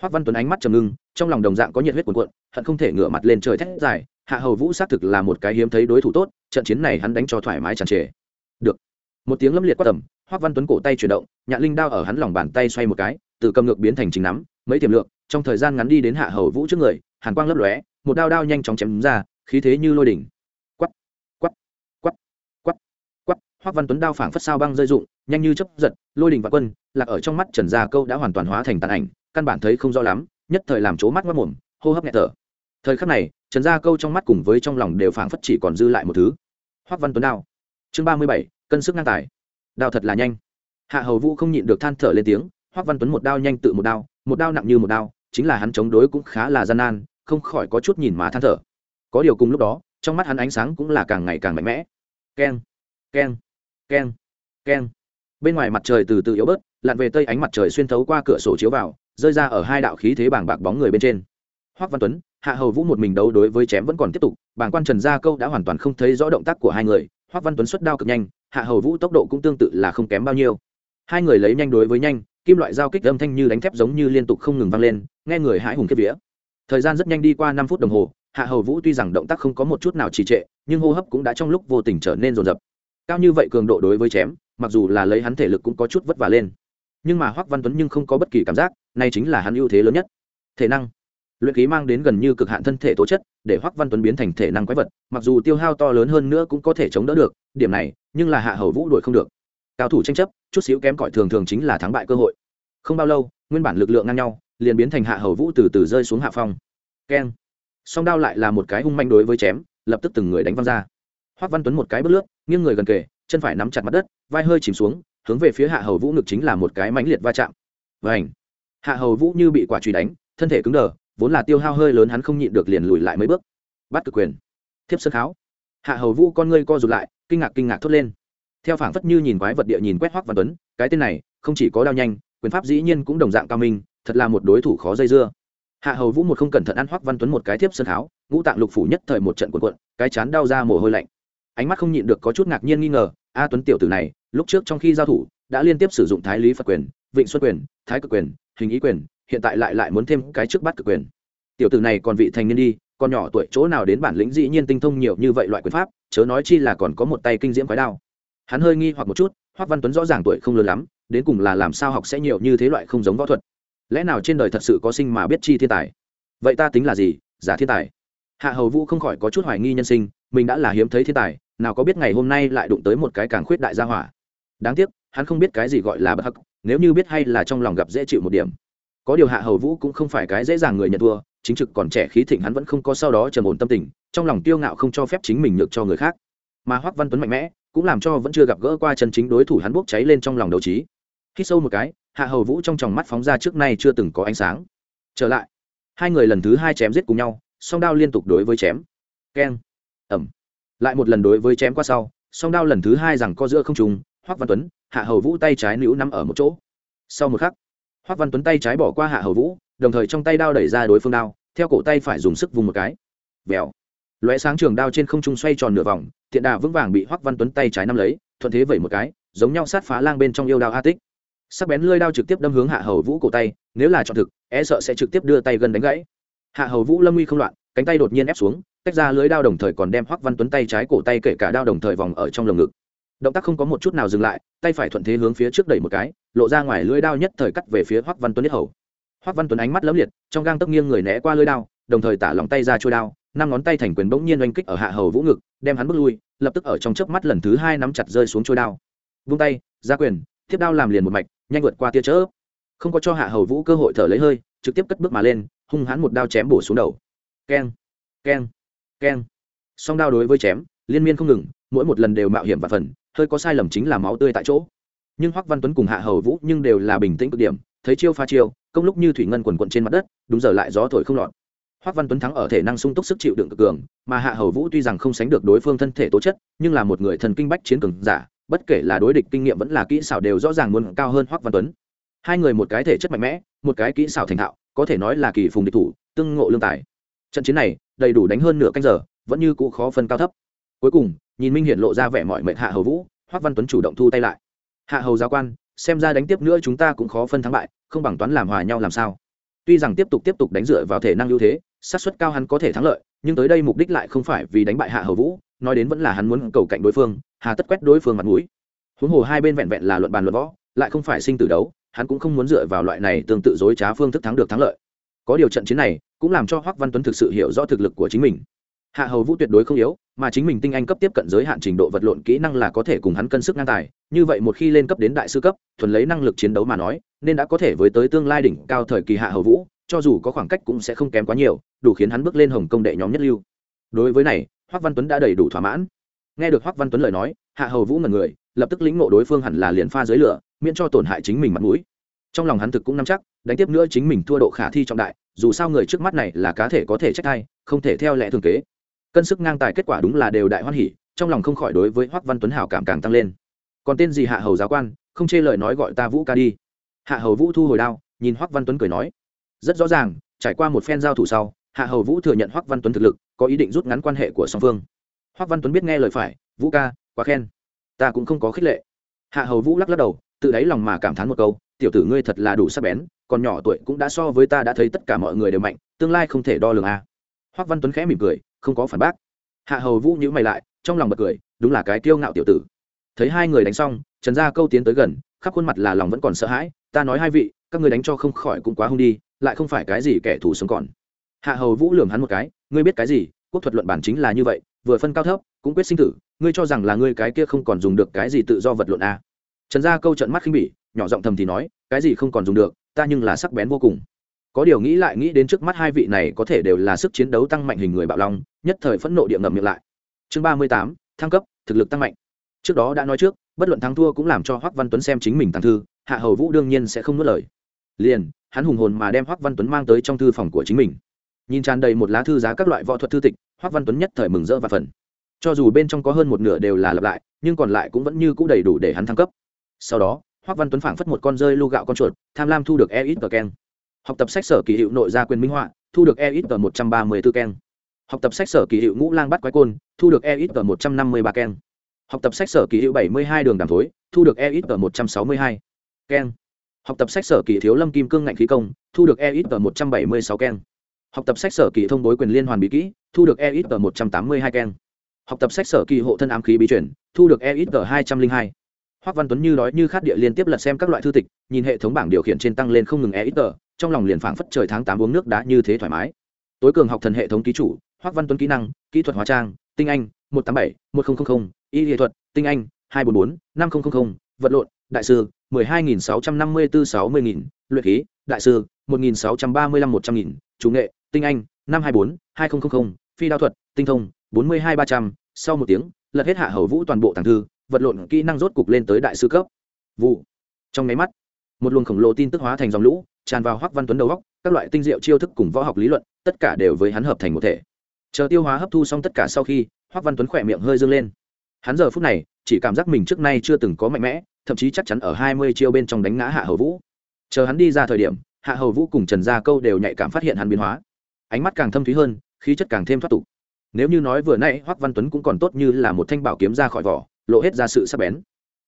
Hoắc văn tuấn ánh mắt trầm ngưng, trong lòng đồng dạng có nhiệt huyết cuồn cuộn, hận không thể ngửa mặt lên trời thét dài, hạ hầu vũ xác thực là một cái hiếm thấy đối thủ tốt, trận chiến này hắn đánh cho thoải mái tràn trề. Được. Một tiếng lâm liệt quát tầm hoắc văn tuấn cổ tay chuyển động, nhạn linh đao ở hắn lòng bàn tay xoay một cái, từ cầm ngược biến thành chính nắm, mấy tiềm lượng, trong thời gian ngắn đi đến hạ hầu vũ trước người, hàn quang lấp lóe, một đao đao nhanh chóng chém ra, khí thế như lôi đỉnh. Hoắc văn tuấn đao phảng phất sao băng rơi rụng, nhanh như chấp giật, lôi đình và quân, lạc ở trong mắt trần gia câu đã hoàn toàn hóa thành tàn ảnh, căn bản thấy không rõ lắm, nhất thời làm chố mắt mất mồm, hô hấp nhẹ thở. Thời khắc này, trần gia câu trong mắt cùng với trong lòng đều phảng phất chỉ còn dư lại một thứ. Hoắc văn tuấn đao. Chương ba mươi bảy, cân sức ngang tài. Đao thật là nhanh. Hạ hầu vũ không nhịn được than thở lên tiếng hoắc văn tuấn một đao nhanh tự một đao một đao nặng như một đao, chính là hắn chống đối cũng khá là gian nan, không khỏi có chút nhìn mà than thở. Có điều cùng lúc đó, trong mắt hắn ánh sáng cũng là càng ngày càng mạnh mẽ. Keng keng keng keng. Bên ngoài mặt trời từ từ yếu bớt, lặn về tây ánh mặt trời xuyên thấu qua cửa sổ chiếu vào, rơi ra ở hai đạo khí thế bảng bạc bóng người bên trên. Hoắc văn tuấn, hạ hầu vũ một mình đấu đối với chém vẫn còn tiếp tục bảng quan trần gia câu đã hoàn toàn không thấy rõ động tác của hai người, hoắc văn tuấn xuất đao cực nhanh, hạ hầu vũ tốc độ cũng tương tự là không kém bao nhiêu. Hai người lấy nhanh đối với nhanh, kim loại giao kích âm thanh như đánh thép giống như liên tục không ngừng vang lên, nghe người hãi hùng kiếp vía. Thời gian rất nhanh đi qua năm phút đồng hồ, hạ hầu vũ tuy rằng động tác không có một chút nào trì trệ, nhưng hô hấp cũng đã trong lúc vô tình trở nên rồn rập cao như vậy cường độ đối với chém, mặc dù là lấy hắn thể lực cũng có chút vất vả lên. Nhưng mà hoắc văn tuấn nhưng không có bất kỳ cảm giác này chính là hắn ưu thế lớn nhất. Thể năng. Luyện khí mang đến gần như cực hạn thân thể tố chất, để hoắc văn tuấn biến thành thể năng quái vật, mặc dù tiêu hao to lớn hơn nữa cũng có thể chống đỡ được, điểm này, nhưng là hạ hầu vũ đuổi không được. Cao thủ tranh chấp, chút xíu kém cỏi thường thường chính là thắng bại cơ hội. Không bao lâu, nguyên bản lực lượng ngang nhau, liền biến thành hạ hầu vũ từ từ rơi xuống hạ phong. Keng. Song đao lại là một cái hung manh đối với chém, lập tức từng người đánh văng ra hoắc văn tuấn một cái bước lướt, nghiêng người gần kề, chân phải nắm chặt mặt đất, vai hơi chìm xuống, hướng về phía hạ hầu vũ ngực chính là một cái mãnh liệt va chạm. Vảnh hạ hầu vũ như bị quả truy đánh, thân thể cứng đờ, vốn là tiêu hao hơi lớn hắn không nhịn được liền lùi lại mấy bước. Bắt cực quyền. Thiếp sơn kháo. Hạ hầu vũ con ngươi co rụt lại, kinh ngạc kinh ngạc thốt lên. Theo phảng phất như nhìn quái vật địa nhìn quét hoắc văn tuấn, cái tên này, không chỉ có đao nhanh, quyền pháp dĩ nhiên cũng đồng dạng cao minh, thật là một đối thủ khó dây dưa. Hạ hầu vũ một không cẩn thận ăn hoắc văn tuấn một cái thiếp sơn kháo, ngũ tạng lục phủ nhất thời một trận cuộn cuộn, cái chán đau ra mồ hôi lạnh ánh mắt không nhịn được có chút ngạc nhiên nghi ngờ, a tuấn tiểu tử này, lúc trước trong khi giao thủ, đã liên tiếp sử dụng thái lý phật quyền, vịnh xuất quyền, thái cực quyền, hình ý quyền, hiện tại lại lại muốn thêm cái trước bắt cực quyền. Tiểu tử này còn vị thành niên đi, còn nhỏ tuổi, chỗ nào đến bản lĩnh dĩ nhiên tinh thông nhiều như vậy loại quyền pháp, chớ nói chi là còn có một tay kinh diễm quái đao. Hắn hơi nghi hoặc một chút, hoắc văn tuấn rõ ràng tuổi không lớn lắm, đến cùng là làm sao học sẽ nhiều như thế loại không giống võ thuật? Lẽ nào trên đời thật sự có sinh mà biết chi thiên tài? Vậy ta tính là gì? Giả thiên tài. Hạ hầu vũ không khỏi có chút hoài nghi nhân sinh, mình đã là hiếm thấy thiên tài nào có biết ngày hôm nay lại đụng tới một cái càng khuyết đại gia hỏa. Đáng tiếc, hắn không biết cái gì gọi là bất hắc, nếu như biết hay là trong lòng gặp dễ chịu một điểm. Có điều hạ hầu vũ cũng không phải cái dễ dàng người nhận thua, chính trực còn trẻ khí thịnh hắn vẫn không có sau đó trầm ổn tâm tình, trong lòng tiêu ngạo không cho phép chính mình nhược cho người khác. Mà hoắc văn tuấn mạnh mẽ, cũng làm cho vẫn chưa gặp gỡ qua chân chính đối thủ hắn bốc cháy lên trong lòng đấu trí. Khi sâu một cái, hạ hầu vũ trong tròng mắt phóng ra trước nay chưa từng có ánh sáng. Trở lại, hai người lần thứ hai chém giết cùng nhau, song đao liên tục đối với chém. Keng. Ẩm lại một lần đối với chém qua sau, song đao lần thứ hai rằng co giữa không trùng hoắc văn tuấn, hạ hầu vũ tay trái nữ nắm ở một chỗ. Sau một khắc, hoắc văn tuấn tay trái bỏ qua hạ hầu vũ, đồng thời trong tay đao đẩy ra đối phương đao, theo cổ tay phải dùng sức vùng một cái. Vèo. Lóe sáng trường đao trên không trung xoay tròn nửa vòng, thiện đà vững vàng bị hoắc văn tuấn tay trái nắm lấy, thuận thế vẩy một cái, giống nhau sát phá lang bên trong yêu đao a tích. Sắc bén lưỡi đao trực tiếp đâm hướng hạ hầu vũ cổ tay, nếu là chọn thực e sợ sẽ trực tiếp đưa tay gần đánh gãy. Hạ hầu vũ lâm uy không loạn, cánh tay đột nhiên ép xuống tách ra lưới đao đồng thời còn đem hoắc văn tuấn tay trái cổ tay kể cả đao đồng thời vòng ở trong lồng ngực. Động tác không có một chút nào dừng lại, tay phải thuận thế hướng phía trước đẩy một cái, lộ ra ngoài lưới đao nhất thời cắt về phía hoắc văn tuấn nhất hầu. Hoắc văn tuấn ánh mắt lấm liệt, trong gang tấc nghiêng người né qua lưới đao, đồng thời tả lòng tay ra trôi đao, năm ngón tay thành quyền bỗng nhiên oanh kích ở hạ hầu vũ ngực, đem hắn bước lui, lập tức ở trong chớp mắt lần thứ hai nắm chặt rơi xuống trôi đao. Vung tay, ra quyền, tiếp đao làm liền một mạch, nhanh vượt qua tia chớp. Không có cho hạ hầu vũ cơ hội thở lấy hơi, trực tiếp cất bước mà lên, hung hãn một đao chém bổ xuống đầu. Keng keng keng. Song đao đối với chém, liên miên không ngừng, mỗi một lần đều mạo hiểm và phần, hơi có sai lầm chính là máu tươi tại chỗ. Nhưng hoắc văn tuấn cùng hạ hầu vũ nhưng đều là bình tĩnh cực điểm, thấy chiêu pha chiêu, công lúc như thủy ngân quần quận trên mặt đất, đúng giờ lại gió thổi không lọt. Hoắc văn tuấn thắng ở thể năng sung túc sức chịu đựng cực cường, mà hạ hầu vũ tuy rằng không sánh được đối phương thân thể tố chất, nhưng là một người thần kinh bách chiến cường giả, bất kể là đối địch kinh nghiệm vẫn là kỹ xảo đều rõ ràng muốn cao hơn hoắc văn tuấn. Hai người một cái thể chất mạnh mẽ, một cái kỹ xảo thành thạo, có thể nói là kỳ phùng địch thủ, tương ngộ lương tài trận chiến này, đầy đủ đánh hơn nửa canh giờ, vẫn như cũ khó phân cao thấp. Cuối cùng, nhìn minh hiện lộ ra vẻ mọi mệnh hạ hầu vũ, hoắc văn tuấn chủ động thu tay lại. Hạ hầu giáo quan, xem ra đánh tiếp nữa chúng ta cũng khó phân thắng bại, không bằng toán làm hòa nhau làm sao? Tuy rằng tiếp tục tiếp tục đánh dựa vào thể năng ưu thế, xác suất cao hắn có thể thắng lợi, nhưng tới đây mục đích lại không phải vì đánh bại hạ hầu vũ, nói đến vẫn là hắn muốn cầu cạnh đối phương, hà tất quét đối phương mặt mũi. Huống hồ hai bên vẹn vẹn là luận bàn luận võ, lại không phải sinh tử đấu, hắn cũng không muốn dựa vào loại này tương tự dối trá phương thức thắng được thắng lợi có điều trận chiến này cũng làm cho hoắc văn tuấn thực sự hiểu rõ thực lực của chính mình. Hạ hầu vũ tuyệt đối không yếu, mà chính mình tinh anh cấp tiếp cận giới hạn trình độ vật lộn kỹ năng là có thể cùng hắn cân sức ngang tài. Như vậy một khi lên cấp đến đại sư cấp, thuần lấy năng lực chiến đấu mà nói, nên đã có thể với tới tương lai đỉnh cao thời kỳ hạ hầu vũ, cho dù có khoảng cách cũng sẽ không kém quá nhiều, đủ khiến hắn bước lên hồng công đệ nhóm nhất lưu. Đối với này, hoắc văn tuấn đã đầy đủ thỏa mãn. Nghe được hoắc văn tuấn lời nói, hạ hầu vũ ngần người, lập tức lĩnh ngộ đối phương hẳn là liền pha dưới lửa, miễn cho tổn hại chính mình mặt mũi trong lòng hắn thực cũng nắm chắc, đánh tiếp nữa chính mình thua độ khả thi trọng đại, dù sao người trước mắt này là cá thể có thể trách hay không thể theo lẽ thường kế. Cân sức ngang tài kết quả đúng là đều đại hoan hỉ, trong lòng không khỏi đối với hoắc văn tuấn hảo cảm càng tăng lên. Còn tên gì hạ hầu giáo quan, không chê lời nói gọi ta vũ ca đi. Hạ hầu vũ thu hồi đao, nhìn hoắc văn tuấn cười nói. Rất rõ ràng, trải qua một phen giao thủ sau, hạ hầu vũ thừa nhận hoắc văn tuấn thực lực, có ý định rút ngắn quan hệ của song phương. Hoắc văn tuấn biết nghe lời phải, vũ ca, quá khen. Ta cũng không có khích lệ. Hạ hầu vũ lắc lắc đầu tự đáy lòng mà cảm thán một câu, tiểu tử ngươi thật là đủ sắc bén, còn nhỏ tuổi cũng đã so với ta đã thấy tất cả mọi người đều mạnh, tương lai không thể đo lường a à. hoắc văn tuấn khẽ mỉm cười, không có phản bác hạ hầu vũ nhíu mày lại, trong lòng bật cười, đúng là cái kiêu ngạo tiểu tử thấy hai người đánh xong, trần gia câu tiến tới gần, khắp khuôn mặt là lòng vẫn còn sợ hãi, ta nói hai vị, các người đánh cho không khỏi cũng quá hung đi, lại không phải cái gì kẻ thù sống còn hạ hầu vũ lườm hắn một cái, ngươi biết cái gì, quốc thuật luận bản chính là như vậy, vừa phân cao thấp, cũng quyết sinh tử, ngươi cho rằng là ngươi cái kia không còn dùng được cái gì tự do vật luận à trần gia câu trận mắt khinh bỉ, nhỏ giọng thầm thì nói, cái gì không còn dùng được, ta nhưng là sắc bén vô cùng. Có điều nghĩ lại nghĩ đến trước mắt hai vị này có thể đều là sức chiến đấu tăng mạnh hình người bạo long, nhất thời phẫn nộ địa ngầm miệng lại. Chương ba mươi tám, thăng cấp, thực lực tăng mạnh. Trước đó đã nói trước, bất luận thắng thua cũng làm cho hoắc văn tuấn xem chính mình tàng thư, hạ hầu vũ đương nhiên sẽ không nuốt lời. Liền, hắn hùng hồn mà đem hoắc văn tuấn mang tới trong thư phòng của chính mình. Nhìn tràn đầy một lá thư giá các loại võ thuật thư tịch, hoắc văn tuấn nhất thời mừng rỡ và phần cho dù bên trong có hơn một nửa đều là lặp lại, nhưng còn lại cũng vẫn như cũ đầy đủ để hắn thăng cấp sau đó hoắc văn tuấn phảng phất một con rơi lu gạo con chuột, tham lam thu được e ít và keng. Học tập sách sở kỳ hiệu nội gia quyền minh họa, thu được e ít và một trăm ba mươi b ố keng. Học tập sách sở kỳ hiệu ngũ lang bắt quái côn, thu được e ít và một trăm năm mươi ba keng. Học tập sách sở kỳ hiệu bảy mươi hai đường đàm thối, thu được e ít và một trăm sáu mươi hai keng. Học tập sách sở kỳ thiếu lâm kim cương ngạnh khí công, thu được e ít và một trăm bảy mươi sáu keng. Học tập sách sở kỳ thông bối quyền liên hoàn bí kỹ, thu được e ít và một trăm tám mươi hai keng. Học tập sách sở kỳ hộ thân ám khí bí chuyển, thu được e ít và hai trăm linh hai. Hoắc Văn Tuấn như nói như khát địa liên tiếp lật xem các loại thư tịch, nhìn hệ thống bảng điều khiển trên tăng lên không ngừng e ít tờ, trong lòng liền phảng phất trời tháng tám uống nước đã như thế thoải mái. Tối cường học thần hệ thống ký chủ, Hoắc Văn Tuấn kỹ năng, kỹ thuật hóa trang, tinh anh, một tám bảy, một nghìn y nghệ thuật, tinh anh, hai bốn bốn, năm nghìn vật lộn, đại sư, mười hai nghìn sáu trăm năm mươi bốn sáu mươi nghìn, luyện khí, đại sư, một nghìn sáu trăm ba mươi lăm một trăm nghìn, chủ nghệ, tinh anh, năm hai bốn, hai nghìn phi đao thuật, tinh thông, bốn mươi hai ba trăm, sau một tiếng, lật hết hạ hầu vũ toàn bộ tàng thư, vật lộn kỹ năng rốt cục lên tới đại sư cấp. Vụ trong máy mắt, một luồng khổng lồ tin tức hóa thành dòng lũ, tràn vào hoắc văn tuấn đầu góc các loại tinh diệu chiêu thức cùng võ học lý luận, tất cả đều với hắn hợp thành một thể. Chờ tiêu hóa hấp thu xong tất cả sau khi, hoắc văn tuấn khỏe miệng hơi dương lên. Hắn giờ phút này, chỉ cảm giác mình trước nay chưa từng có mạnh mẽ, thậm chí chắc chắn ở hai mươi chiêu bên trong đánh ngã hạ hầu vũ. Chờ hắn đi ra thời điểm, hạ hầu vũ cùng trần gia câu đều nhạy cảm phát hiện hắn biến hóa. Ánh mắt càng thâm thúy hơn, khí chất càng thêm thoát tục. Nếu như nói vừa nãy hoắc văn tuấn cũng còn tốt như là một thanh bảo kiếm ra khỏi vỏ lộ hết ra sự sắc bén.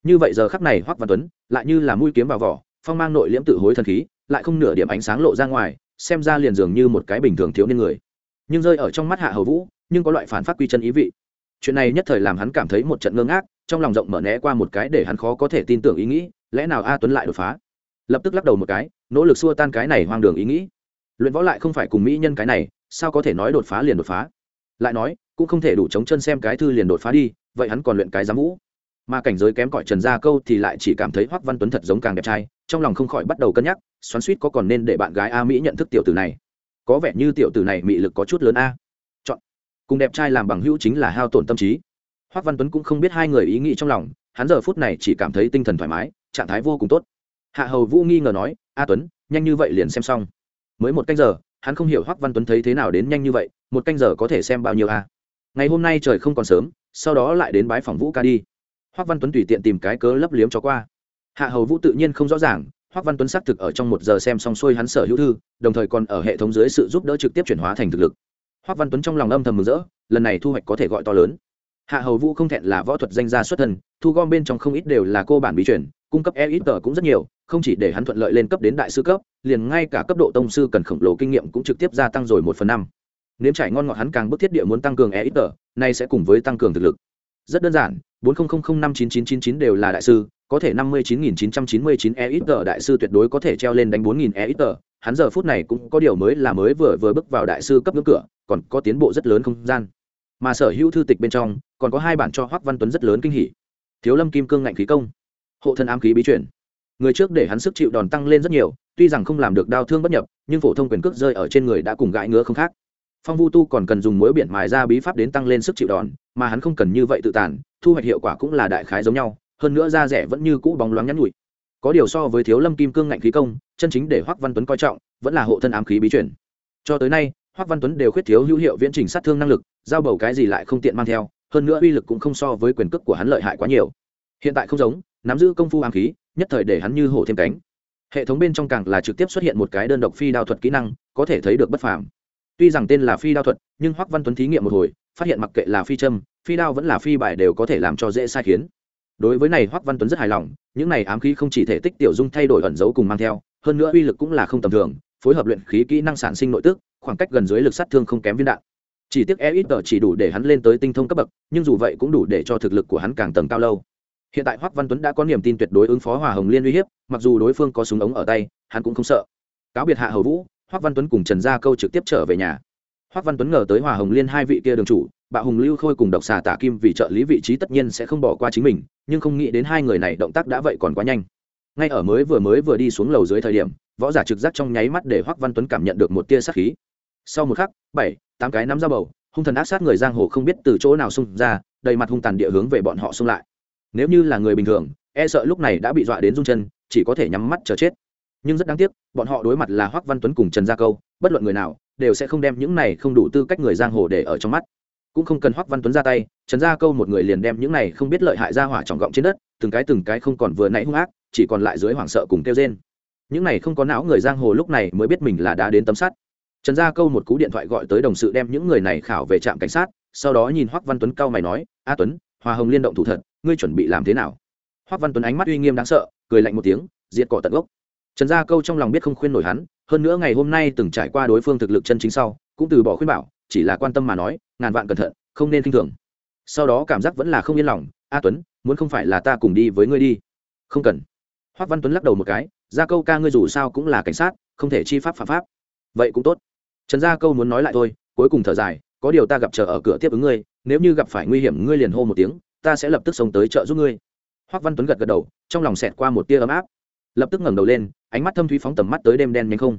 Như vậy giờ khắc này hoắc văn tuấn lại như là mũi kiếm vào vỏ, phong mang nội liễm tự hối thần khí, lại không nửa điểm ánh sáng lộ ra ngoài, xem ra liền dường như một cái bình thường thiếu niên người. Nhưng rơi ở trong mắt hạ hầu vũ, nhưng có loại phản phát quy chân ý vị. Chuyện này nhất thời làm hắn cảm thấy một trận ngơ ngác, trong lòng rộng mở né qua một cái để hắn khó có thể tin tưởng ý nghĩ, lẽ nào a tuấn lại đột phá? Lập tức lắc đầu một cái, nỗ lực xua tan cái này hoang đường ý nghĩ. Luyện võ lại không phải cùng mỹ nhân cái này, sao có thể nói đột phá liền đột phá? Lại nói cũng không thể đủ chống chân xem cái thư liền đột phá đi, vậy hắn còn luyện cái giám vũ. Mà cảnh giới kém cỏi trần gia câu thì lại chỉ cảm thấy hoắc văn tuấn thật giống càng đẹp trai, trong lòng không khỏi bắt đầu cân nhắc, xoắn suýt có còn nên để bạn gái a mỹ nhận thức tiểu tử này. Có vẻ như tiểu tử này mị lực có chút lớn a. Chọn. Cùng đẹp trai làm bằng hữu chính là hao tổn tâm trí. Hoắc văn tuấn cũng không biết hai người ý nghĩ trong lòng, hắn giờ phút này chỉ cảm thấy tinh thần thoải mái, trạng thái vô cùng tốt. Hạ hầu vũ nghi ngờ nói, a tuấn, nhanh như vậy liền xem xong. Mới một canh giờ, hắn không hiểu hoắc văn tuấn thấy thế nào đến nhanh như vậy, một canh giờ có thể xem bao nhiêu a ngày hôm nay trời không còn sớm, sau đó lại đến bái phòng vũ ca đi. Hoác văn tuấn tùy tiện tìm cái cớ lấp liếm cho qua. Hạ hầu vũ tự nhiên không rõ ràng hoác văn tuấn xác thực ở trong một giờ xem xong xuôi hắn sở hữu thư, đồng thời còn ở hệ thống dưới sự giúp đỡ trực tiếp chuyển hóa thành thực lực. Hoác văn tuấn trong lòng âm thầm mừng rỡ, lần này thu hoạch có thể gọi to lớn. Hạ hầu vũ không thẹn là võ thuật danh gia xuất thân, thu gom bên trong không ít đều là cô bản bí chuyển cung cấp e ít tờ cũng rất nhiều, không chỉ để hắn thuận lợi lên cấp đến đại sư cấp, liền ngay cả cấp độ tông sư cần khổng lồ kinh nghiệm cũng trực tiếp gia tăng rồi một phần năm nếm trải ngon ngọt hắn càng bức thiết địa muốn tăng cường e ít tờ, nay sẽ cùng với tăng cường thực lực. Rất đơn giản, bốn năm chín chín chín chín đều là đại sư, có thể năm mươi chín nghìn chín trăm chín mươi chín e ít tờ đại sư tuyệt đối có thể treo lên đánh bốn nghìn e ít tờ. Hắn giờ phút này cũng có điều mới là mới vừa vừa bước vào đại sư cấp ngưỡng cửa, còn có tiến bộ rất lớn không gian. Mà sở hữu thư tịch bên trong, còn có hai bản cho hoắc văn tuấn rất lớn kinh hỉ. Thiếu lâm kim cương ngạnh khí công. Hộ thân ám khí bí chuyển người trước để hắn sức chịu đòn tăng lên rất nhiều, tuy rằng không làm được đau thương bất nhập, nhưng phổ thông quyền cước rơi ở trên người đã cùng gãi ngứa không khác phong vu tu còn cần dùng mối biển mài ra bí pháp đến tăng lên sức chịu đòn, mà hắn không cần như vậy tự tàn, thu hoạch hiệu quả cũng là đại khái giống nhau, hơn nữa da rẻ vẫn như cũ bóng loáng nhắn nhụi có điều so với thiếu lâm kim cương ngạnh khí công, chân chính để hoắc văn tuấn coi trọng, vẫn là hộ thân ám khí bí chuyển cho tới nay, hoắc văn tuấn đều khuyết thiếu hữu hiệu viễn trình sát thương năng lực, giao bầu cái gì lại không tiện mang theo, hơn nữa uy lực cũng không so với quyền cước của hắn lợi hại quá nhiều. Hiện tại không giống, nắm giữ công phu ám khí, nhất thời để hắn như hổ thêm cánh. Hệ thống bên trong càng là trực tiếp xuất hiện một cái đơn độc phi đao thuật kỹ năng, có thể thấy được bất phàm tuy rằng tên là phi đao thuật, nhưng hoắc văn tuấn thí nghiệm một hồi, phát hiện mặc kệ là phi châm, phi đao vẫn là phi bài đều có thể làm cho dễ sai khiến. Đối với này, hoắc văn tuấn rất hài lòng, những này ám khí không chỉ thể tích tiểu dung thay đổi ẩn dấu cùng mang theo, hơn nữa uy lực cũng là không tầm thường, phối hợp luyện khí kỹ năng sản sinh nội tức, khoảng cách gần dưới lực sát thương không kém viên đạn. Chỉ tiếc e ít chỉ đủ để hắn lên tới tinh thông cấp bậc, nhưng dù vậy cũng đủ để cho thực lực của hắn càng tầng cao lâu. Hiện tại hoắc văn tuấn đã có niềm tin tuyệt đối ứng phó hòa hồng liên uy hiếp, mặc dù đối phương có súng ống ở tay, hắn cũng không sợ. Cáo biệt hạ hầu vũ hoắc văn tuấn cùng trần gia câu trực tiếp trở về nhà. Hoắc văn tuấn ngờ tới hòa hồng liên hai vị kia đường chủ bạo hùng lưu khôi cùng độc xà tả kim vì trợ lý vị trí tất nhiên sẽ không bỏ qua chính mình, nhưng không nghĩ đến hai người này động tác đã vậy còn quá nhanh. Ngay ở mới vừa mới vừa đi xuống lầu dưới thời điểm, võ giả trực giác trong nháy mắt để hoắc văn tuấn cảm nhận được một tia sát khí. Sau một khắc, bảy, tám cái nắm dao bầu, hung thần ác sát người giang hồ không biết từ chỗ nào xung ra, đầy mặt hung tàn địa hướng về bọn họ xung lại. Nếu như là người bình thường e sợ lúc này đã bị dọa đến run chân, chỉ có thể nhắm mắt chờ chết nhưng rất đáng tiếc, bọn họ đối mặt là hoắc văn tuấn cùng trần gia câu, bất luận người nào, đều sẽ không đem những này không đủ tư cách người giang hồ để ở trong mắt. Cũng không cần hoắc văn tuấn ra tay, trần gia câu một người liền đem những này không biết lợi hại ra hỏa trọng gọng trên đất, từng cái từng cái không còn vừa nãy hung ác, chỉ còn lại dưới hoảng sợ cùng kêu rên. Những này không có não người giang hồ lúc này mới biết mình là đã đến tấm sắt. Trần gia câu một cú điện thoại gọi tới đồng sự đem những người này khảo về trạm cảnh sát, sau đó nhìn hoắc văn tuấn cao mày nói, a tuấn, hòa hồng liên động thủ thật, ngươi chuẩn bị làm thế nào? Hoắc văn tuấn ánh mắt uy nghiêm đáng sợ, cười lạnh một tiếng, diệt cỏ tận gốc trần gia câu trong lòng biết không khuyên nổi hắn, hơn nữa ngày hôm nay từng trải qua đối phương thực lực chân chính sau, cũng từ bỏ khuyên bảo, chỉ là quan tâm mà nói, ngàn vạn cẩn thận, không nên kinh thường. Sau đó cảm giác vẫn là không yên lòng, a tuấn, muốn không phải là ta cùng đi với ngươi đi. Không cần. Hoắc văn tuấn lắc đầu một cái, gia câu ca ngươi dù sao cũng là cảnh sát, không thể chi pháp phạm pháp. Vậy cũng tốt. Trần gia câu muốn nói lại thôi, cuối cùng thở dài, có điều ta gặp chờ ở cửa tiếp ứng ngươi, nếu như gặp phải nguy hiểm ngươi liền hô một tiếng, ta sẽ lập tức sống tới chợ giúp ngươi. Hoắc văn tuấn gật gật đầu, trong lòng xẹt qua một tia ấm áp. Lập tức ngẩng đầu lên ánh mắt thâm thúy phóng tầm mắt tới đêm đen nhanh không.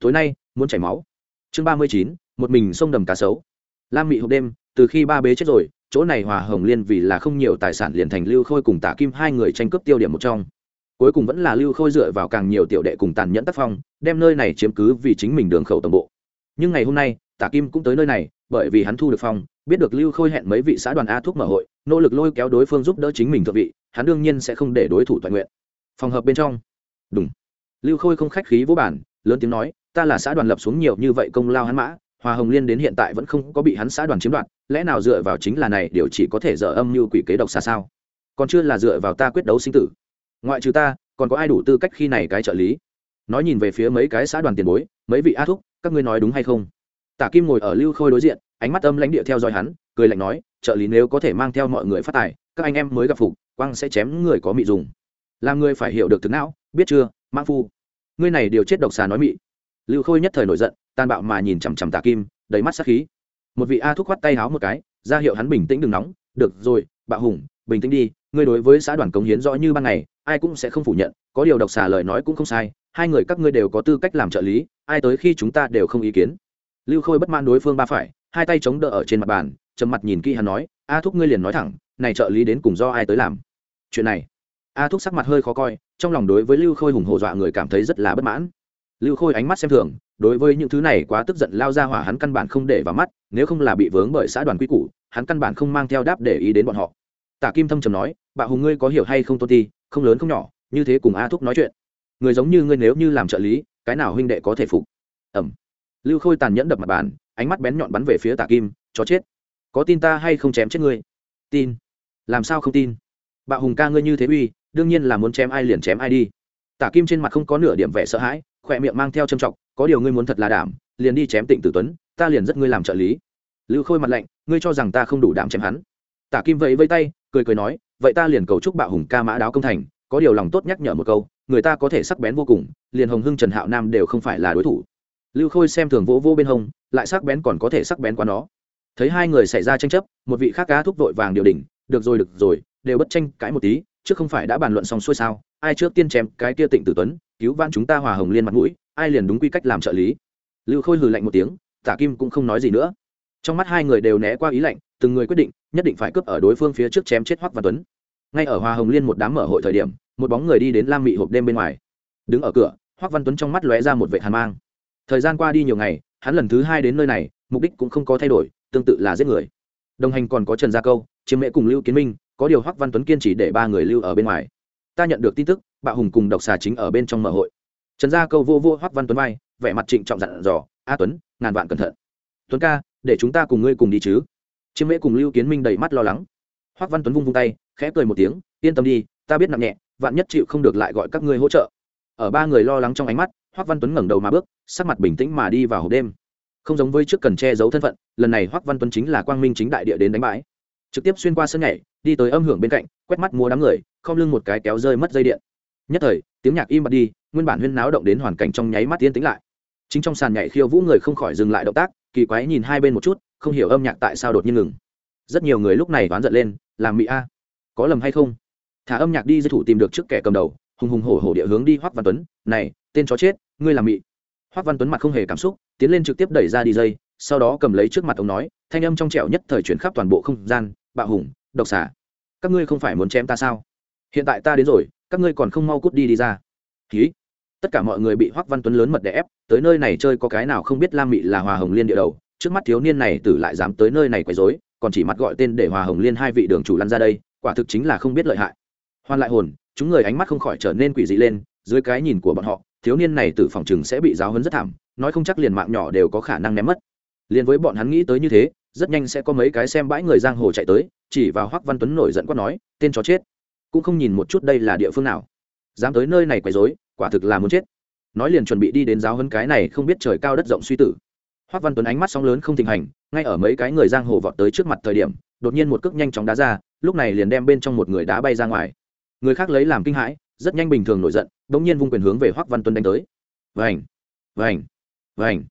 Tối nay, muốn chảy máu. Chương ba mươi chín, một mình sông đầm cá sấu. Lam mị hộp đêm, từ khi ba bế chết rồi, chỗ này hòa hồng liên vì là không nhiều tài sản liền thành lưu khôi cùng tả kim hai người tranh cướp tiêu điểm một trong. Cuối cùng vẫn là lưu khôi dựa vào càng nhiều tiểu đệ cùng tàn nhẫn tác phong, đem nơi này chiếm cứ vì chính mình đường khẩu tổng bộ. Nhưng ngày hôm nay tả kim cũng tới nơi này, bởi vì hắn thu được phong, biết được lưu khôi hẹn mấy vị xã đoàn a thuốc mở hội, nỗ lực lôi kéo đối phương giúp đỡ chính mình thượng vị, hắn đương nhiên sẽ không để đối thủ toàn nguyện. Phòng hợp bên trong. Đúng lưu khôi không khách khí vô bản, lớn tiếng nói, ta là xã đoàn lập xuống nhiều như vậy công lao hắn mã, hòa hồng liên đến hiện tại vẫn không có bị hắn xã đoàn chiếm đoạt, lẽ nào dựa vào chính là này điều chỉ có thể dở âm như quỷ kế độc xa sao? Còn chưa là dựa vào ta quyết đấu sinh tử. Ngoại trừ ta, còn có ai đủ tư cách khi này cái trợ lý? Nói nhìn về phía mấy cái xã đoàn tiền bối, mấy vị a thúc, các ngươi nói đúng hay không? Tả kim ngồi ở lưu khôi đối diện, ánh mắt âm lãnh địa theo dõi hắn, cười lạnh nói, trợ lý nếu có thể mang theo mọi người phát tài, các anh em mới gặp phục, quang sẽ chém người có mị dùng. Làm người phải hiểu được thực não, biết chưa? Mãn phu. Ngươi này điều chết độc xà nói mị. Lưu khôi nhất thời nổi giận, tàn bạo mà nhìn chằm chằm tà kim, đầy mắt sắc khí. Một vị a thúc khoắt tay háo một cái, ra hiệu hắn bình tĩnh đừng nóng, được rồi, bạo hùng, bình tĩnh đi, ngươi đối với xã đoàn cống hiến rõ như ban ngày, ai cũng sẽ không phủ nhận, có điều độc xà lời nói cũng không sai, hai người các ngươi đều có tư cách làm trợ lý, ai tới khi chúng ta đều không ý kiến. Lưu khôi bất mãn đối phương ba phải, hai tay chống đỡ ở trên mặt bàn, trầm mặt nhìn kỹ hắn nói, a thúc ngươi liền nói thẳng, này trợ lý đến cùng do ai tới làm? Chuyện này a thúc sắc mặt hơi khó coi, trong lòng đối với lưu khôi hùng hổ dọa người cảm thấy rất là bất mãn. Lưu khôi ánh mắt xem thường, đối với những thứ này quá tức giận lao ra hỏa hắn căn bản không để vào mắt, nếu không là bị vướng bởi xã đoàn quy củ, hắn căn bản không mang theo đáp để ý đến bọn họ. Tả kim thâm trầm nói bạo hùng ngươi có hiểu hay không tôn ti, không lớn không nhỏ, như thế cùng a thúc nói chuyện. Người giống như ngươi nếu như làm trợ lý, cái nào huynh đệ có thể phục? Ẩm. Lưu khôi tàn nhẫn đập mặt bàn, ánh mắt bén nhọn bắn về phía tả kim, chó chết. Có tin ta hay không chém chết ngươi? Tin. Làm sao không tin? Bạo hùng ca ngươi như thế uy đương nhiên là muốn chém ai liền chém ai đi. Tả kim trên mặt không có nửa điểm vẻ sợ hãi, khỏe miệng mang theo trầm trọng, có điều ngươi muốn thật là đảm, liền đi chém tịnh tử tuấn, ta liền rất ngươi làm trợ lý. Lưu khôi mặt lạnh, ngươi cho rằng ta không đủ đảm chém hắn. Tả kim vẫy vây tay, cười cười nói, vậy ta liền cầu chúc bạo hùng ca mã đáo công thành, có điều lòng tốt nhắc nhở một câu, người ta có thể sắc bén vô cùng, liền hồng hưng trần hạo nam đều không phải là đối thủ. Lưu khôi xem thường vỗ vô bên hông, lại sắc bén còn có thể sắc bén qua nó. Thấy hai người xảy ra tranh chấp, một vị khác cá thúc vội vàng điều đỉnh được rồi được rồi, đều bất tranh cãi một tí chứ không phải đã bàn luận xong xuôi sao? Ai trước tiên chém cái kia tịnh tử tuấn, cứu vãn chúng ta hòa hồng liên mặt mũi, ai liền đúng quy cách làm trợ lý? Lưu khôi hừ lạnh một tiếng, tả kim cũng không nói gì nữa. Trong mắt hai người đều né qua ý lạnh, từng người quyết định, nhất định phải cướp ở đối phương phía trước chém chết hoắc văn tuấn. Ngay ở hòa hồng liên một đám mở hội thời điểm, một bóng người đi đến lam mị hộp đêm bên ngoài. Đứng ở cửa, hoắc văn tuấn trong mắt lóe ra một vệ hàn mang. Thời gian qua đi nhiều ngày, hắn lần thứ hai đến nơi này, mục đích cũng không có thay đổi, tương tự là giết người. Đồng hành còn có trần gia câu chiếm mễ cùng lưu kiến minh, có điều hoắc văn tuấn kiên trì để ba người lưu ở bên ngoài. Ta nhận được tin tức, bạo hùng cùng độc xà chính ở bên trong mở hội. Trần gia câu vô vô hoắc văn tuấn vai, vẻ mặt trịnh trọng dặn dò, a tuấn, ngàn vạn cẩn thận. Tuấn ca, để chúng ta cùng ngươi cùng đi chứ. Chiêm mễ cùng lưu kiến minh đầy mắt lo lắng. Hoắc văn tuấn vung vung tay, khẽ cười một tiếng, yên tâm đi, ta biết nặng nhẹ, vạn nhất chịu không được lại gọi các ngươi hỗ trợ. Ở ba người lo lắng trong ánh mắt, hoắc văn tuấn ngẩng đầu mà bước, sắc mặt bình tĩnh mà đi vào hộp đêm. Không giống với trước cần che giấu thân phận, lần này hoắc văn tuấn chính là quang minh chính đại địa đến đánh bãi trực tiếp xuyên qua sân nhảy, đi tới âm hưởng bên cạnh, quét mắt mua đám người, không lưng một cái kéo rơi mất dây điện. Nhất thời, tiếng nhạc im bặt đi, nguyên bản huyên náo động đến hoàn cảnh trong nháy mắt tiến tĩnh lại. Chính trong sàn nhảy khiêu vũ người không khỏi dừng lại động tác, kỳ quái nhìn hai bên một chút, không hiểu âm nhạc tại sao đột nhiên ngừng. Rất nhiều người lúc này đoán giận lên, làm mỹ a, có lầm hay không? Thả âm nhạc đi dây thủ tìm được trước kẻ cầm đầu, hùng hùng hổ hổ địa hướng đi hoắc văn tuấn, này, tên chó chết, ngươi làm mị. Hoắc văn tuấn mặt không hề cảm xúc, tiến lên trực tiếp đẩy ra đi dây, sau đó cầm lấy trước mặt ông nói, thanh âm trong trẻo nhất thời chuyển khắp toàn bộ không gian bạo hùng, độc xả các ngươi không phải muốn chém ta sao? Hiện tại ta đến rồi, các ngươi còn không mau cút đi đi ra. Ký. Tất cả mọi người bị hoắc văn tuấn lớn mật đè ép, tới nơi này chơi có cái nào không biết lam mị là hòa hồng liên địa đầu, trước mắt thiếu niên này tử lại dám tới nơi này quấy rối, còn chỉ mặt gọi tên để hòa hồng liên hai vị đường chủ lăn ra đây, quả thực chính là không biết lợi hại. Hoan lại hồn, chúng người ánh mắt không khỏi trở nên quỷ dị lên, dưới cái nhìn của bọn họ, thiếu niên này tử phòng chừng sẽ bị giáo hấn rất thảm, nói không chắc liền mạng nhỏ đều có khả năng ném mất. Liền với bọn hắn nghĩ tới như thế rất nhanh sẽ có mấy cái xem bãi người giang hồ chạy tới, chỉ vào hoắc văn tuấn nổi giận quát nói, tên chó chết. Cũng không nhìn một chút đây là địa phương nào. Dám tới nơi này quấy rối, quả thực là muốn chết. Nói liền chuẩn bị đi đến giáo hơn cái này không biết trời cao đất rộng suy tử. Hoắc văn tuấn ánh mắt sóng lớn không thịnh hành, ngay ở mấy cái người giang hồ vọt tới trước mặt thời điểm, đột nhiên một cước nhanh chóng đá ra, lúc này liền đem bên trong một người đá bay ra ngoài. Người khác lấy làm kinh hãi, rất nhanh bình thường nổi giận bỗng nhiên vung quyền hướng về hoắc văn tuấn đánh tới. Vành vành vành.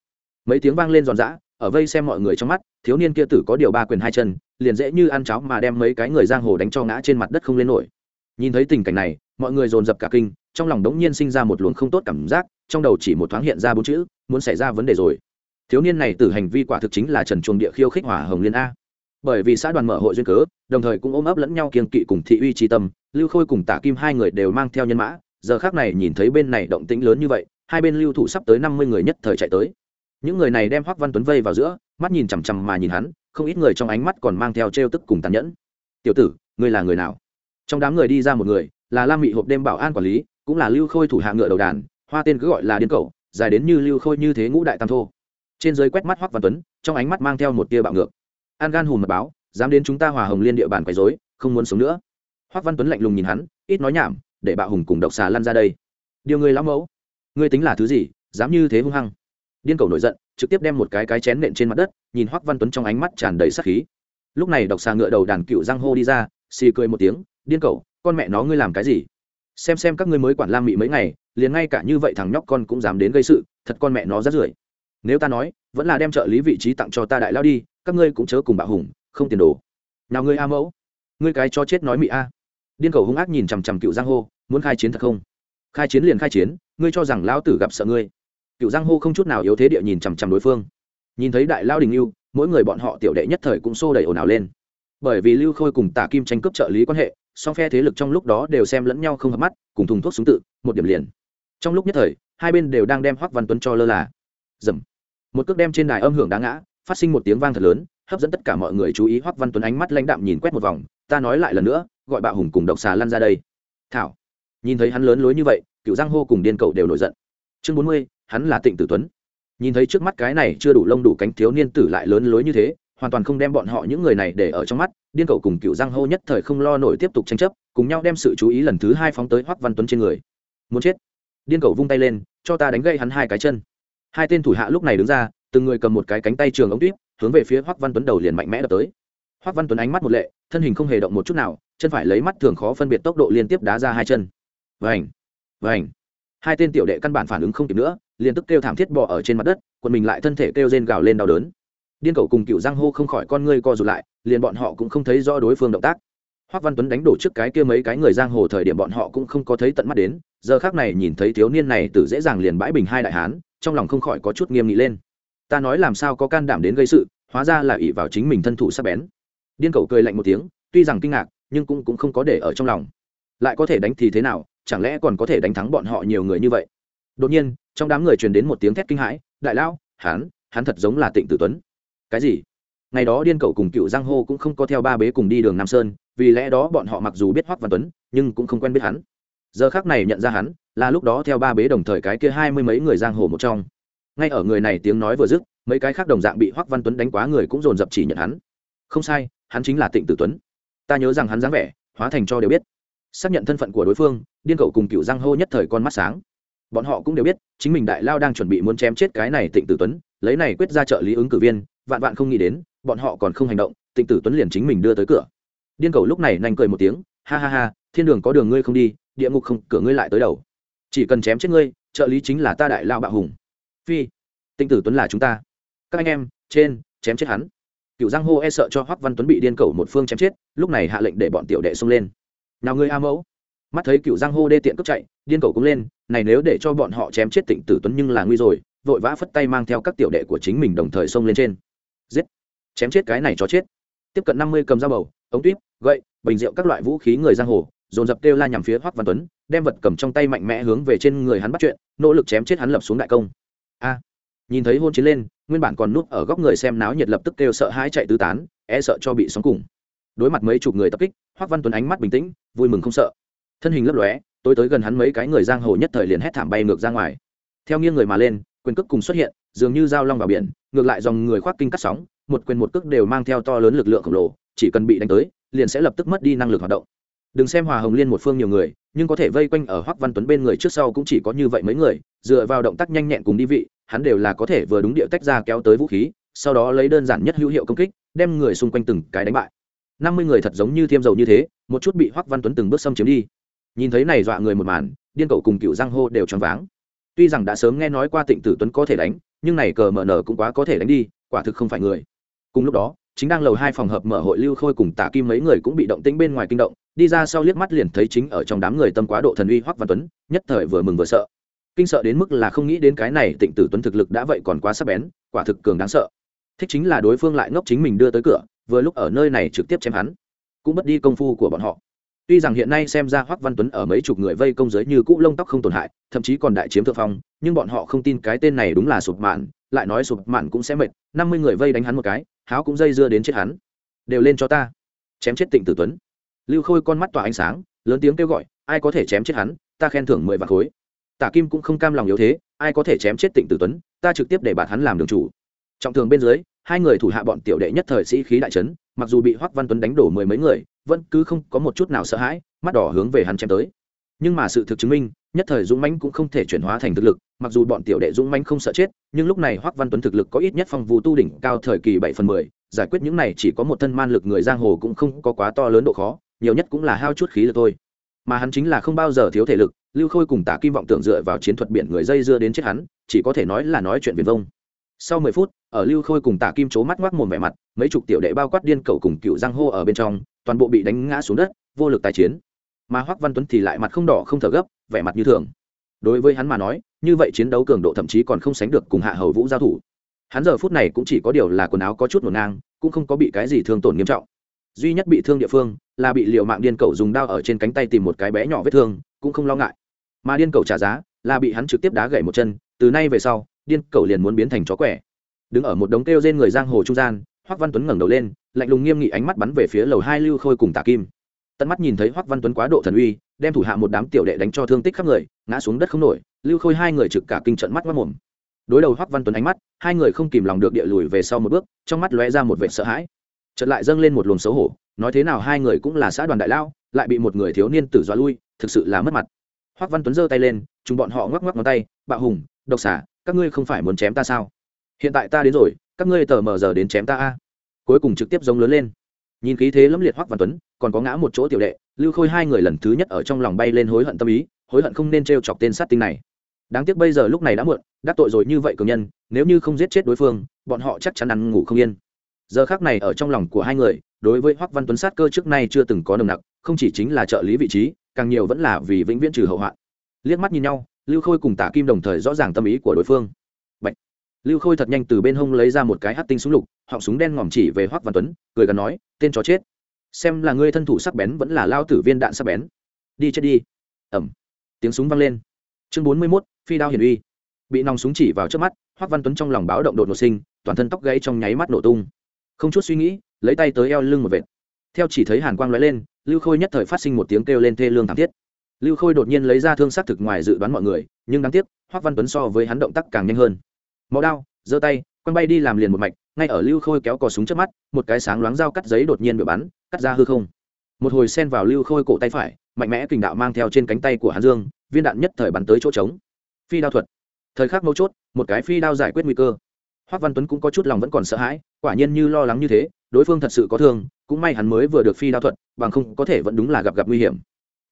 Mấy tiếng vang lên giòn giã ở vây xem mọi người trong mắt, thiếu niên kia tử có điều ba quyền hai chân, liền dễ như ăn cháo mà đem mấy cái người giang hồ đánh cho ngã trên mặt đất không lên nổi. Nhìn thấy tình cảnh này, mọi người dồn dập cả kinh, trong lòng đống nhiên sinh ra một luồng không tốt cảm giác, trong đầu chỉ một thoáng hiện ra bốn chữ, muốn xảy ra vấn đề rồi. Thiếu niên này tử hành vi quả thực chính là trần chuồng địa khiêu khích hỏa hồng liên a. Bởi vì xã đoàn mở hội duyên cớ, đồng thời cũng ôm ấp lẫn nhau kiên kỵ cùng thị uy tri tâm, lưu khôi cùng tả kim hai người đều mang theo nhân mã, giờ khác này nhìn thấy bên này động tĩnh lớn như vậy, hai bên lưu thủ sắp tới năm mươi người nhất thời chạy tới những người này đem hoắc văn tuấn vây vào giữa, mắt nhìn chằm chằm mà nhìn hắn, không ít người trong ánh mắt còn mang theo trêu tức cùng tàn nhẫn. Tiểu tử, ngươi là người nào? Trong đám người đi ra một người, là lam mị hộp đêm bảo an quản lý, cũng là lưu khôi thủ hạ ngựa đầu đàn, hoa tên cứ gọi là điên cậu dài đến như lưu khôi như thế ngũ đại tam thô. Trên dưới quét mắt hoắc văn tuấn, trong ánh mắt mang theo một tia bạo ngược. An gan hùm mật báo, dám đến chúng ta hòa hồng liên địa bàn quấy rối, không muốn sống nữa. Hoắc văn tuấn lạnh lùng nhìn hắn, ít nói nhảm, để bạo hùng cùng độc xà lăn ra đây. Điều người lão mẫu, ngươi tính là thứ gì, dám như thế hung hăng? Điên cầu nổi giận, trực tiếp đem một cái cái chén nện trên mặt đất, nhìn hoắc văn tuấn trong ánh mắt tràn đầy sát khí. Lúc này độc xà ngựa đầu đàn cựu giang hô đi ra, xì cười một tiếng, điên cầu, con mẹ nó ngươi làm cái gì? Xem xem các ngươi mới quản lam mị mấy ngày, liền ngay cả như vậy thằng nhóc con cũng dám đến gây sự, thật con mẹ nó rất rưởi. Nếu ta nói, vẫn là đem trợ lý vị trí tặng cho ta đại lao đi, các ngươi cũng chớ cùng bạo hùng, không tiền đồ. Nào ngươi a mẫu, ngươi cái cho chết nói mị a. Điên cầu hung ác nhìn chằm chằm cựu giang hô, muốn khai chiến thật không? Khai chiến liền khai chiến, ngươi cho rằng lão tử gặp sợ ngươi cựu giang hô không chút nào yếu thế địa nhìn chằm chằm đối phương. Nhìn thấy đại lao đình lưu mỗi người bọn họ tiểu đệ nhất thời cũng xô đẩy ồn ào lên. Bởi vì lưu khôi cùng tả kim tranh cướp trợ lý quan hệ, song phe thế lực trong lúc đó đều xem lẫn nhau không hợp mắt, cùng thùng thuốc súng tự, một điểm liền. Trong lúc nhất thời, hai bên đều đang đem hoắc văn tuấn cho lơ là. Dầm. Một cước đem trên đài âm hưởng đá ngã, phát sinh một tiếng vang thật lớn, hấp dẫn tất cả mọi người chú ý hoắc văn tuấn ánh mắt lãnh đạm nhìn quét một vòng, ta nói lại lần nữa, gọi bạo hùng cùng độc xà lăn ra đây. Thảo. Nhìn thấy hắn lớn lối như vậy cựu giang hô cùng điên cậu đều nổi giận. Chương bốn mươi hắn là tịnh tử tuấn. Nhìn thấy trước mắt cái này chưa đủ lông đủ cánh thiếu niên tử lại lớn lối như thế, hoàn toàn không đem bọn họ những người này để ở trong mắt, điên cậu cùng cựu giang hô nhất thời không lo nổi tiếp tục tranh chấp, cùng nhau đem sự chú ý lần thứ hai phóng tới hoắc văn tuấn trên người. Muốn chết. Điên cậu vung tay lên, cho ta đánh gây hắn hai cái chân. Hai tên thủ hạ lúc này đứng ra, từng người cầm một cái cánh tay trường ống tuyết hướng về phía hoắc văn tuấn đầu liền mạnh mẽ đập tới. Hoắc văn tuấn ánh mắt một lệ, thân hình không hề động một chút nào, chân phải lấy mắt thường khó phân biệt tốc độ liên tiếp đá ra hai chân. Vành! Vành! Hai tên tiểu đệ căn bản phản ứng không kịp nữa liền tức kêu thảm thiết bò ở trên mặt đất quần mình lại thân thể kêu rên gào lên đau đớn. Điên cầu cùng cựu giang hô không khỏi con ngươi co rụt lại liền bọn họ cũng không thấy rõ đối phương động tác. Hoắc văn tuấn đánh đổ trước cái kia mấy cái người giang hồ thời điểm bọn họ cũng không có thấy tận mắt đến giờ khác này nhìn thấy thiếu niên này từ dễ dàng liền bãi bình hai đại hán trong lòng không khỏi có chút nghiêm nghị lên. Ta nói làm sao có can đảm đến gây sự hóa ra là ỷ vào chính mình thân thủ sắc bén. Điên cầu cười lạnh một tiếng tuy rằng kinh ngạc nhưng cũng, cũng không có để ở trong lòng. Lại có thể đánh thì thế nào chẳng lẽ còn có thể đánh thắng bọn họ nhiều người như vậy? Đột nhiên trong đám người truyền đến một tiếng thét kinh hãi, đại lão hán hắn thật giống là tịnh tử tuấn. Cái gì? Ngày đó điên cầu cùng cựu giang hô cũng không có theo ba bế cùng đi đường nam sơn, vì lẽ đó bọn họ mặc dù biết hoắc văn tuấn, nhưng cũng không quen biết hắn. Giờ khác này nhận ra hắn, là lúc đó theo ba bế đồng thời cái kia hai mươi mấy người giang hồ một trong. Ngay ở người này tiếng nói vừa dứt, mấy cái khác đồng dạng bị hoắc văn tuấn đánh quá người cũng dồn dập chỉ nhận hắn. Không sai, hắn chính là tịnh tử tuấn. Ta nhớ rằng hắn dáng vẻ, hóa thành cho đều biết. Xác nhận thân phận của đối phương, điên cậu cùng cựu giang hô nhất thời con mắt sáng bọn họ cũng đều biết, chính mình đại lao đang chuẩn bị muốn chém chết cái này tịnh tử tuấn, lấy này quyết ra trợ lý ứng cử viên, vạn vạn không nghĩ đến, bọn họ còn không hành động, tịnh tử tuấn liền chính mình đưa tới cửa. Điên cầu lúc này nhanh cười một tiếng, ha ha ha, thiên đường có đường ngươi không đi, địa ngục không, cửa ngươi lại tới đầu. Chỉ cần chém chết ngươi, trợ lý chính là ta đại lao bạo hùng. Phi, tịnh tử tuấn là chúng ta. Các anh em, trên, chém chết hắn. Cựu giang hô e sợ cho hoắc văn tuấn bị điên cầu một phương chém chết, lúc này hạ lệnh để bọn tiểu đệ xông lên. Nào ngươi a mẫu. Mắt thấy cựu giang hô đê tiện cướp chạy, điên cầu cũng lên này nếu để cho bọn họ chém chết tịnh tử tuấn nhưng là nguy rồi, vội vã phất tay mang theo các tiểu đệ của chính mình đồng thời xông lên trên. Giết! Chém chết cái này cho chết. Tiếp cận năm mươi cầm dao bầu, ống tuyếp, gậy, bình rượu các loại vũ khí người giang hồ, dồn dập kêu la nhằm phía hoắc văn tuấn, đem vật cầm trong tay mạnh mẽ hướng về trên người hắn bắt chuyện, nỗ lực chém chết hắn lập xuống đại công. A! Nhìn thấy hôn chiến lên, nguyên bản còn núp ở góc người xem náo nhiệt lập tức kêu sợ hãi chạy tứ tán e sợ cho bị sóng cùng. Đối mặt mấy chục người tập kích, hoắc văn tuấn ánh mắt bình tĩnh, vui mừng không sợ. Thân hình lấp lóe tôi tới gần hắn mấy cái người giang hồ nhất thời liền hét thảm bay ngược ra ngoài. Theo nghiêng người mà lên, quyền cước cùng xuất hiện, dường như dao long vào biển, ngược lại dòng người khoác kinh cắt sóng, một quyền một cước đều mang theo to lớn lực lượng khổng lồ, chỉ cần bị đánh tới, liền sẽ lập tức mất đi năng lực hoạt động. Đừng xem hòa hồng liên một phương nhiều người, nhưng có thể vây quanh ở hoắc văn tuấn bên người trước sau cũng chỉ có như vậy mấy người, dựa vào động tác nhanh nhẹn cùng đi vị, hắn đều là có thể vừa đúng địa tách ra kéo tới vũ khí, sau đó lấy đơn giản nhất hữu hiệu công kích, đem người xung quanh từng cái đánh bại. Năm mươi người thật giống như thiêm dầu như thế, một chút bị hoắc văn tuấn từng bước xâm chiếm đi nhìn thấy này dọa người một màn, điên cậu cùng cựu giang hô đều choáng váng. Tuy rằng đã sớm nghe nói qua tịnh tử tuấn có thể đánh, nhưng này cờ mở nở cũng quá có thể đánh đi, quả thực không phải người. Cùng lúc đó, chính đang lầu hai phòng hợp mở hội lưu khôi cùng tả kim mấy người cũng bị động tĩnh bên ngoài kinh động, đi ra sau liếc mắt liền thấy chính ở trong đám người tâm quá độ thần uy hoắc văn tuấn, nhất thời vừa mừng vừa sợ. Kinh sợ đến mức là không nghĩ đến cái này tịnh tử tuấn thực lực đã vậy còn quá sắc bén, quả thực cường đáng sợ. Thích chính là đối phương lại ngốc chính mình đưa tới cửa, vừa lúc ở nơi này trực tiếp chém hắn. Cũng mất đi công phu của bọn họ tuy rằng hiện nay xem ra hoắc văn tuấn ở mấy chục người vây công giới như cũ lông tóc không tổn hại, thậm chí còn đại chiếm thượng phong, nhưng bọn họ không tin cái tên này đúng là sụp mạn, lại nói sụp mạn cũng sẽ mệt, năm mươi người vây đánh hắn một cái, háo cũng dây dưa đến chết hắn. Đều lên cho ta. Chém chết tịnh tử tuấn. Lưu khôi con mắt tỏa ánh sáng, lớn tiếng kêu gọi, ai có thể chém chết hắn, ta khen thưởng mười vạn khối. Tả kim cũng không cam lòng yếu thế, ai có thể chém chết tịnh tử tuấn, ta trực tiếp để bạt hắn làm đường chủ. Trọng thường bên dưới hai người thủ hạ bọn tiểu đệ nhất thời sĩ khí đại trấn mặc dù bị hoắc văn tuấn đánh đổ mười mấy người, vẫn cứ không có một chút nào sợ hãi, mắt đỏ hướng về hắn chém tới. Nhưng mà sự thực chứng minh, nhất thời dũng mãnh cũng không thể chuyển hóa thành thực lực, mặc dù bọn tiểu đệ dũng mãnh không sợ chết, nhưng lúc này hoắc văn tuấn thực lực có ít nhất phong vũ tu đỉnh cao thời kỳ bảy phần mười, giải quyết những này chỉ có một thân man lực người giang hồ cũng không có quá to lớn độ khó, nhiều nhất cũng là hao chút khí lực thôi. Mà hắn chính là không bao giờ thiếu thể lực, lưu khôi cùng tả kim vọng tưởng dựa vào chiến thuật biển người dây dưa đến chết hắn, chỉ có thể nói là nói chuyện viền vông sau mười phút, ở lưu khôi cùng tả kim c mắt ngoác mồm vẻ mặt, mấy chục tiểu đệ bao quát điên cầu cùng cựu giang hô ở bên trong, toàn bộ bị đánh ngã xuống đất, vô lực tài chiến. Mà hoắc văn tuấn thì lại mặt không đỏ không thở gấp, vẻ mặt như thường. Đối với hắn mà nói, như vậy chiến đấu cường độ thậm chí còn không sánh được cùng hạ hầu vũ giao thủ. Hắn giờ phút này cũng chỉ có điều là quần áo có chút ngổn ngang, cũng không có bị cái gì thương tổn nghiêm trọng. Duy nhất bị thương địa phương là bị liệu mạng điên cầu dùng đao ở trên cánh tay tìm một cái bé nhỏ vết thương, cũng không lo ngại. Mà điên cầu trả giá là bị hắn trực tiếp đá gãy một chân, từ nay về sau điên cầu liền muốn biến thành chó quẻ. Đứng ở một đống kêu trên người giang hồ trung gian, hoắc văn tuấn ngẩng đầu lên, lạnh lùng nghiêm nghị ánh mắt bắn về phía lầu hai lưu khôi cùng tả kim. Tận mắt nhìn thấy hoắc văn tuấn quá độ thần uy, đem thủ hạ một đám tiểu đệ đánh cho thương tích khắp người, ngã xuống đất không nổi, lưu khôi hai người trực cả kinh trận mắt mất mồm. Đối đầu hoắc văn tuấn ánh mắt, hai người không kìm lòng được địa lùi về sau một bước, trong mắt lóe ra một vẻ sợ hãi. Chợt lại dâng lên một luồng xấu hổ, nói thế nào hai người cũng là xã đoàn đại lao, lại bị một người thiếu niên tử dọa lui, thực sự là mất mặt. Hoắc văn tuấn giơ tay lên, chúng bọn họ ngoắc ngoắc ngón tay, bạo hùng, độc xả các ngươi không phải muốn chém ta sao? Hiện tại ta đến rồi, các ngươi tờ mờ giờ đến chém ta a. Cuối cùng trực tiếp giống lớn lên. Nhìn khí thế lẫm liệt hoắc văn tuấn, còn có ngã một chỗ tiểu đệ, lưu khôi hai người lần thứ nhất ở trong lòng bay lên hối hận tâm ý, hối hận không nên t chọc tên sát tinh này. Đáng tiếc bây giờ lúc này đã muộn, đắc tội rồi như vậy cường nhân, nếu như không giết chết đối phương, bọn họ chắc chắn ăn ngủ không yên. Giờ khác này ở trong lòng của hai người, đối với hoắc văn tuấn sát cơ trước nay chưa từng có nồng nặc, không chỉ chính là trợ lý vị trí, càng nhiều vẫn là vì vĩnh viễn trừ hậu hoạn. Liếc mắt nhìn nhau lưu khôi cùng tả kim đồng thời rõ ràng tâm ý của đối phương. Bạch. lưu khôi thật nhanh từ bên hông lấy ra một cái hát tinh súng lục họng súng đen ngòm chỉ về hoắc văn tuấn cười gần nói tên chó chết. Xem là ngươi thân thủ sắc bén vẫn là lao tử viên đạn sắc bén. Đi chết đi. Ẩm tiếng súng vang lên. Chương bốn mươi 41, phi đao hiển uy. Bị nòng súng chỉ vào trước mắt hoắc văn tuấn trong lòng báo động đột ngột sinh toàn thân tóc gãy trong nháy mắt nổ tung. Không chút suy nghĩ lấy tay tới eo lưng một vệt. Theo chỉ thấy hàn quang lóe lên lưu khôi nhất thời phát sinh một tiếng kêu lên thê lương thảm thiết lưu khôi đột nhiên lấy ra thương sát thực ngoài dự đoán mọi người, nhưng đáng tiếc hoắc văn tuấn so với hắn động tác càng nhanh hơn. Máu đao, giơ tay, quăng bay đi làm liền một mạch, ngay ở lưu khôi kéo cò súng trước mắt, một cái sáng loáng dao cắt giấy đột nhiên bị bắn, cắt ra hư không. Một hồi sen vào lưu khôi cổ tay phải, mạnh mẽ kình đạo mang theo trên cánh tay của hắn dương, viên đạn nhất thời bắn tới chỗ trống. Phi đao thuật. Thời khắc mấu chốt, một cái phi đao giải quyết nguy cơ. Hoắc văn tuấn cũng có chút lòng vẫn còn sợ hãi, quả nhiên như lo lắng như thế, đối phương thật sự có thương, cũng may hắn mới vừa được phi đao thuật, bằng không có thể vẫn đúng là gặp gặp nguy hiểm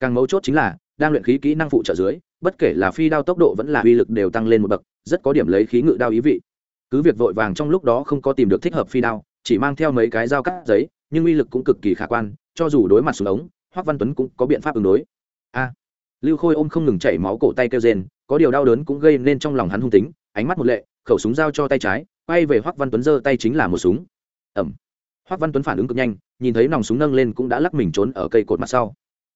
càng mấu chốt chính là, đang luyện khí kỹ năng phụ trợ dưới, bất kể là phi đao tốc độ vẫn là uy lực đều tăng lên một bậc, rất có điểm lấy khí ngự đao ý vị. Cứ việc vội vàng trong lúc đó không có tìm được thích hợp phi đao, chỉ mang theo mấy cái dao cắt giấy, nhưng uy lực cũng cực kỳ khả quan, cho dù đối mặt xuống ống, hoắc văn tuấn cũng có biện pháp ứng đối. A! Lưu khôi ôm không ngừng chảy máu cổ tay kêu rên, có điều đau đớn cũng gây nên trong lòng hắn hung tính, ánh mắt một lệ, khẩu súng giao cho tay trái, quay về hoắc văn tuấn giơ tay chính là một súng. Ẩm hoắc văn tuấn phản ứng cực nhanh, nhìn thấy nòng súng nâng lên cũng đã lắc mình trốn ở cây cột mặt sau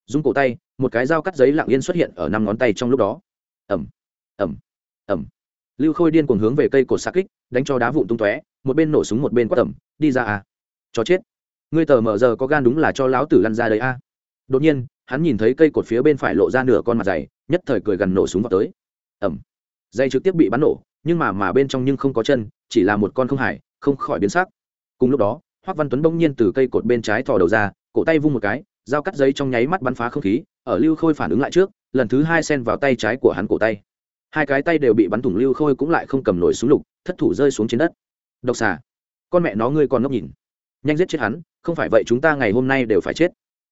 rung cổ tay, một cái dao cắt giấy lặng yên xuất hiện ở năm ngón tay trong lúc đó. Ẩm ẩm ẩm lưu khôi điên cuồng hướng về cây cột xa kích, đánh cho đá vụn tung tóe, một bên nổ súng một bên quát tẩm đi ra à. Cho chết. Ngươi tờ mở giờ có gan đúng là cho lão tử lăn ra đấy a à. đột nhiên, hắn nhìn thấy cây cột phía bên phải lộ ra nửa con mặt dày, nhất thời cười gần nổ súng vào tới. Ẩm dây trực tiếp bị bắn nổ, nhưng mà mà bên trong nhưng không có chân, chỉ là một con không hải không khỏi biến sắc. Cùng lúc đó hoắc văn tuấn bỗng nhiên từ cây cột bên trái thò đầu ra, cổ tay vung một cái dao cắt giấy trong nháy mắt bắn phá không khí, ở lưu khôi phản ứng lại trước, lần thứ hai sen vào tay trái của hắn cổ tay. Hai cái tay đều bị bắn thủng lưu khôi cũng lại không cầm nổi súng lục, thất thủ rơi xuống trên đất. Độc xà, con mẹ nó ngươi còn ngốc nhìn. Nhanh giết chết hắn, không phải vậy chúng ta ngày hôm nay đều phải chết.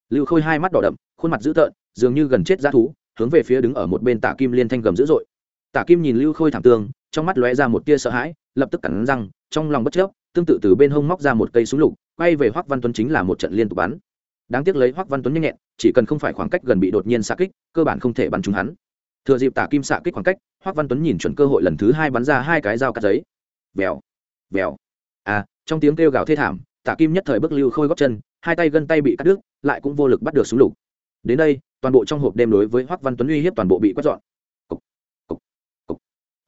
Lưu khôi hai mắt đỏ đậm, khuôn mặt dữ tợn, dường như gần chết ra thú, hướng về phía đứng ở một bên tả kim liên thanh gầm dữ dội. Tả kim nhìn lưu khôi thảm tương trong mắt lóe ra một tia sợ hãi, lập tức cắn răng, trong lòng bất chấp tương tự từ bên hông móc ra một cây súng lục, quay về hoắc văn tuấn chính là một trận liên tục bắn đáng tiếc lấy hoắc văn tuấn nhanh nhẹn chỉ cần không phải khoảng cách gần bị đột nhiên xạ kích cơ bản không thể bắn trúng hắn. Thừa dịp tả kim xạ kích khoảng cách hoắc văn tuấn nhìn chuẩn cơ hội lần thứ hai bắn ra hai cái dao cắt giấy. Vèo vèo. À trong tiếng kêu gào thê thảm tả kim nhất thời bước lưu khôi góp chân hai tay gân tay bị cắt đứt lại cũng vô lực bắt được súng lục. Đến đây toàn bộ trong hộp đêm đối với hoắc văn tuấn uy hiếp toàn bộ bị quét dọn. Cục, cục, cục.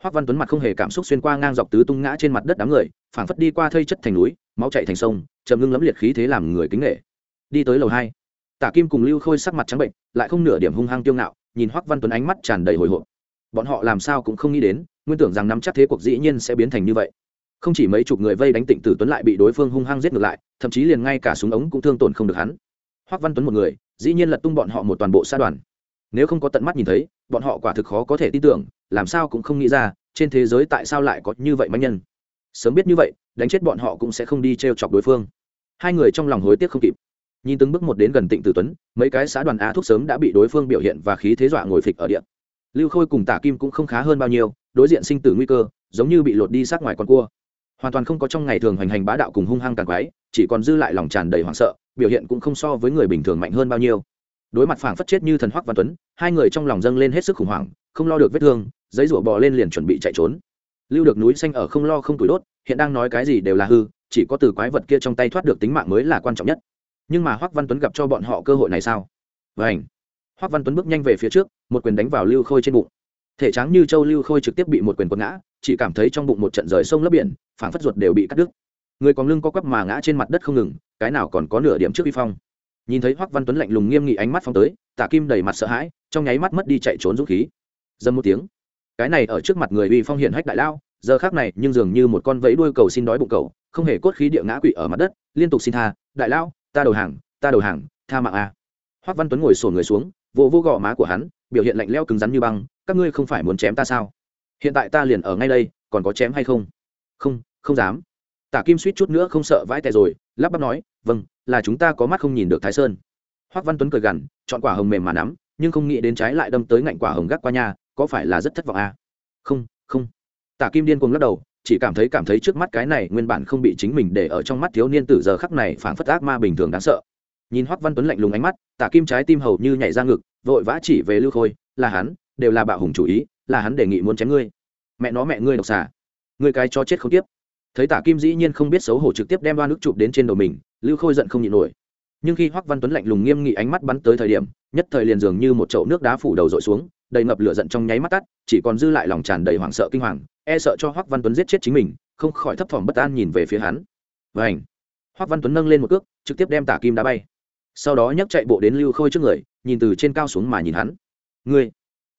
hoắc văn tuấn mặt không hề cảm xúc xuyên qua ngang dọc tứ tung ngã trên mặt đất đám người phảng phất đi qua thây chất thành núi máu chảy thành sông chầm ngưng lấm liệt khí thế làm người kính nghệ đi tới lầu hai. Tả kim cùng lưu khôi sắc mặt trắng bệnh, lại không nửa điểm hung hăng tiêu ngạo, nhìn hoắc văn tuấn ánh mắt tràn đầy hồi hộp. Bọn họ làm sao cũng không nghĩ đến, nguyên tưởng rằng nắm chắc thế cuộc dĩ nhiên sẽ biến thành như vậy. Không chỉ mấy chục người vây đánh tịnh tử tuấn lại bị đối phương hung hăng giết ngược lại, thậm chí liền ngay cả súng ống cũng thương tổn không được hắn. Hoắc văn tuấn một người, dĩ nhiên lật tung bọn họ một toàn bộ xa đoàn. Nếu không có tận mắt nhìn thấy, bọn họ quả thực khó có thể tin tưởng, làm sao cũng không nghĩ ra, trên thế giới tại sao lại có như vậy mạnh nhân. Sớm biết như vậy, đánh chết bọn họ cũng sẽ không đi t r e o chọc đối phương. Hai người trong lòng hối tiếc không kịp nhìn từng bước một đến gần tịnh tử tuấn, mấy cái xã đoàn a thuốc sớm đã bị đối phương biểu hiện và khí thế dọa ngồi phịch ở điện lưu khôi cùng tả kim cũng không khá hơn bao nhiêu, đối diện sinh tử nguy cơ, giống như bị lột đi sát ngoài con cua. Hoàn toàn không có trong ngày thường hoành hành bá đạo cùng hung hăng càng quái, chỉ còn dư lại lòng tràn đầy hoảng sợ, biểu hiện cũng không so với người bình thường mạnh hơn bao nhiêu. Đối mặt phảng phất chết như thần hoắc văn tuấn, hai người trong lòng dâng lên hết sức khủng hoảng, không lo được vết thương, giấy rủa bò lên liền chuẩn bị chạy trốn. Lưu được núi xanh ở không lo không tuổi đốt, hiện đang nói cái gì đều là hư, chỉ có từ quái vật kia trong tay thoát được tính mạng mới là quan trọng nhất nhưng mà hoắc văn tuấn gặp cho bọn họ cơ hội này sao? Vảnh hoắc văn tuấn bước nhanh về phía trước, một quyền đánh vào lưu khôi trên bụng. Thể trắng như châu lưu khôi trực tiếp bị một quyền quật ngã, chỉ cảm thấy trong bụng một trận rời sông lấp biển, phảng phất ruột đều bị cắt đứt. Người còn lưng có quắp mà ngã trên mặt đất không ngừng, cái nào còn có nửa điểm trước vi phong. Nhìn thấy hoắc văn tuấn lạnh lùng nghiêm nghị ánh mắt phong tới, tạ kim đầy mặt sợ hãi, trong nháy mắt mất đi chạy trốn dũng khí. Dâm một tiếng. Cái này ở trước mặt người uy phong hiển hách đại lao, giờ khác này nhưng dường như một con vẫy đuôi cầu xin đói bụng cầu, không hề cốt khí địa ngã quỵ ở mặt đất, liên tục xin tha, đại lao ta đầu hàng, ta đầu hàng, tha mạng a. Hoắc văn tuấn ngồi xổm người xuống vỗ vỗ gò má của hắn, biểu hiện lạnh lẽo cứng rắn như băng, các ngươi không phải muốn chém ta sao? Hiện tại ta liền ở ngay đây, còn có chém hay không? Không không dám. Tả kim suýt chút nữa không sợ vãi tè rồi, lắp bắp nói vâng là chúng ta có mắt không nhìn được thái sơn. Hoắc văn tuấn cười gằn, chọn quả hồng mềm mà nắm, nhưng không nghĩ đến trái lại đâm tới ngạnh quả hồng gác qua nhà có phải là rất thất vọng à? không không. Tả kim điên cuồng lắc đầu chỉ cảm thấy cảm thấy trước mắt cái này nguyên bản không bị chính mình để ở trong mắt thiếu niên tử giờ khắc này phảng phất ác ma bình thường đáng sợ. Nhìn hoắc văn tuấn lạnh lùng ánh mắt, tả kim trái tim hầu như nhảy ra ngực, vội vã chỉ về lưu khôi, là hắn, đều là bạo hùng chủ ý, là hắn đề nghị muốn chém ngươi. Mẹ nó mẹ ngươi độc xà. Ngươi cái cho chết không tiếp. Thấy tả kim dĩ nhiên không biết xấu hổ trực tiếp đem đoan nước chụp đến trên đầu mình, lưu khôi giận không nhịn nổi. Nhưng khi hoắc văn tuấn lạnh lùng nghiêm nghị ánh mắt bắn tới thời điểm, nhất thời liền dường như một chậu nước đá phủ đầu dội xuống, đầy ngập lửa giận trong nháy mắt tắt, chỉ còn dư lại lòng tràn đầy hoảng sợ kinh hoàng e sợ cho hoắc văn tuấn giết chết chính mình, không khỏi thấp thỏm bất an nhìn về phía hắn. Vảnh hoắc văn tuấn nâng lên một cước, trực tiếp đem tả kim đá bay. Sau đó nhấc chạy bộ đến lưu khôi trước người, nhìn từ trên cao xuống mà nhìn hắn. Ngươi!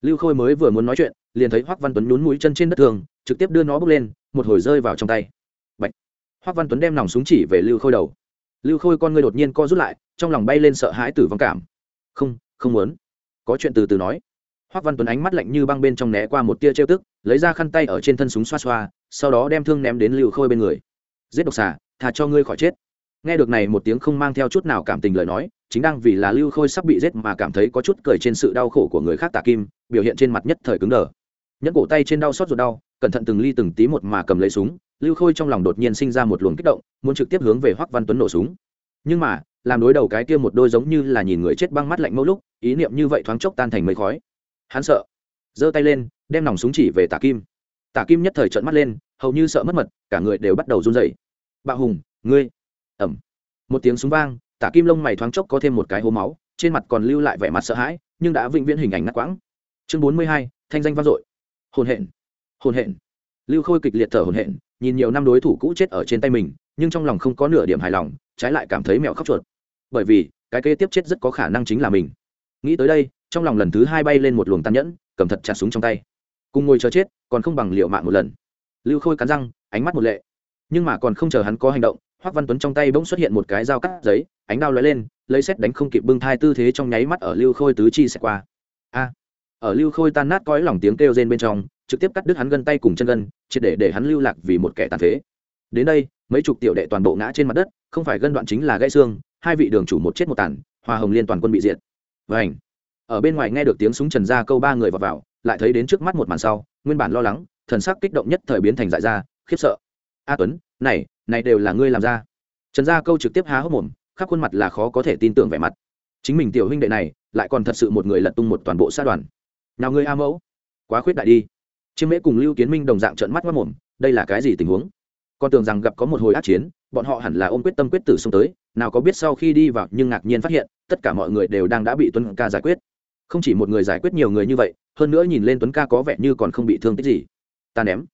Lưu khôi mới vừa muốn nói chuyện, liền thấy hoắc văn tuấn nhún mũi chân trên đất thường, trực tiếp đưa nó bước lên, một hồi rơi vào trong tay. Bạch. hoắc văn tuấn đem nòng súng chỉ về lưu khôi đầu. Lưu khôi con ngươi đột nhiên co rút lại, trong lòng bay lên sợ hãi tử vong cảm. Không không muốn. Có chuyện từ từ nói hoắc văn tuấn ánh mắt lạnh như băng bên trong né qua một tia trêu tức, lấy ra khăn tay ở trên thân súng xoa xoa, sau đó đem thương ném đến lưu khôi bên người. Giết độc xà thà cho ngươi khỏi chết. Nghe được này một tiếng không mang theo chút nào cảm tình lời nói, chính đang vì là lưu khôi sắp bị giết mà cảm thấy có chút cười trên sự đau khổ của người khác tạ kim, biểu hiện trên mặt nhất thời cứng đờ. Nhẫn cổ tay trên đau xót ruột đau, cẩn thận từng ly từng tí một mà cầm lấy súng, lưu khôi trong lòng đột nhiên sinh ra một luồng kích động, muốn trực tiếp hướng về hoắc văn tuấn nổ súng. Nhưng mà, làm đối đầu cái kia một đôi giống như là nhìn người chết băng mắt lạnh mẫu lúc, ý niệm như vậy thoáng chốc tan thành mây khói hắn sợ. Giơ tay lên, đem nòng súng chỉ về tả kim. Tả kim nhất thời trợn mắt lên, hầu như sợ mất mật, cả người đều bắt đầu run rẩy. Bạo hùng, ngươi! Ẩm một tiếng súng vang, tả kim lông mày thoáng chốc có thêm một cái hố máu, trên mặt còn lưu lại vẻ mặt sợ hãi, nhưng đã vĩnh viễn hình ảnh ngắt quãng. Chương bốn mươi hai, thanh danh vang dội. Hồn hện. Hồn hện. Lưu khôi kịch liệt thở hồn hện nhìn nhiều năm đối thủ cũ chết ở trên tay mình, nhưng trong lòng không có nửa điểm hài lòng, trái lại cảm thấy mẹo khóc chuột. Bởi vì, cái kế tiếp chết rất có khả năng chính là mình. Nghĩ tới đây trong lòng lần thứ hai bay lên một luồng tàn nhẫn, cầm thật chặt súng trong tay. Cùng ngồi chờ chết, còn không bằng liệu mạng một lần. Lưu khôi cắn răng, ánh mắt một lệ. Nhưng mà còn không chờ hắn có hành động hoắc văn tuấn trong tay bỗng xuất hiện một cái dao cắt giấy, ánh đao lóe lên, lấy xét đánh không kịp bưng thai tư thế trong nháy mắt ở lưu khôi tứ chi xẹt qua. A! Ở lưu khôi tan nát cõi lòng tiếng kêu rên bên trong, trực tiếp cắt đứt hắn gân tay cùng chân gân, triệt để để hắn lưu lạc vì một kẻ tàn phế. Đến đây, mấy chục tiểu đệ toàn bộ ngã trên mặt đất, không phải gân đoạn chính là gãy xương, hai vị đường chủ một chết một tàn hoa hồng liên toàn quân bị diệt. Vảnh ở bên ngoài nghe được tiếng súng trần ra câu ba người vào vào, lại thấy đến trước mắt một màn sau, nguyên bản lo lắng, thần sắc kích động nhất thời biến thành dại ra, khiếp sợ. A tuấn, này này đều là ngươi làm ra. Trần gia câu trực tiếp há hốc mồm, khắp khuôn mặt là khó có thể tin tưởng vẻ mặt. Chính mình tiểu huynh đệ này, lại còn thật sự một người lật tung một toàn bộ sát đoàn. Nào ngươi a mẫu, quá khuyết đại đi. Chiêm mễ cùng lưu kiến minh đồng dạng trợn mắt mất mồm đây là cái gì tình huống? Con tưởng rằng gặp có một hồi ác chiến, bọn họ hẳn là ôm quyết tâm quyết tử xông tới, nào có biết sau khi đi vào nhưng ngạc nhiên phát hiện, tất cả mọi người đều đang đã bị tuấn ca giải quyết không chỉ một người giải quyết nhiều người như vậy, hơn nữa nhìn lên tuấn ca có vẻ như còn không bị thương tích gì. Ta ném.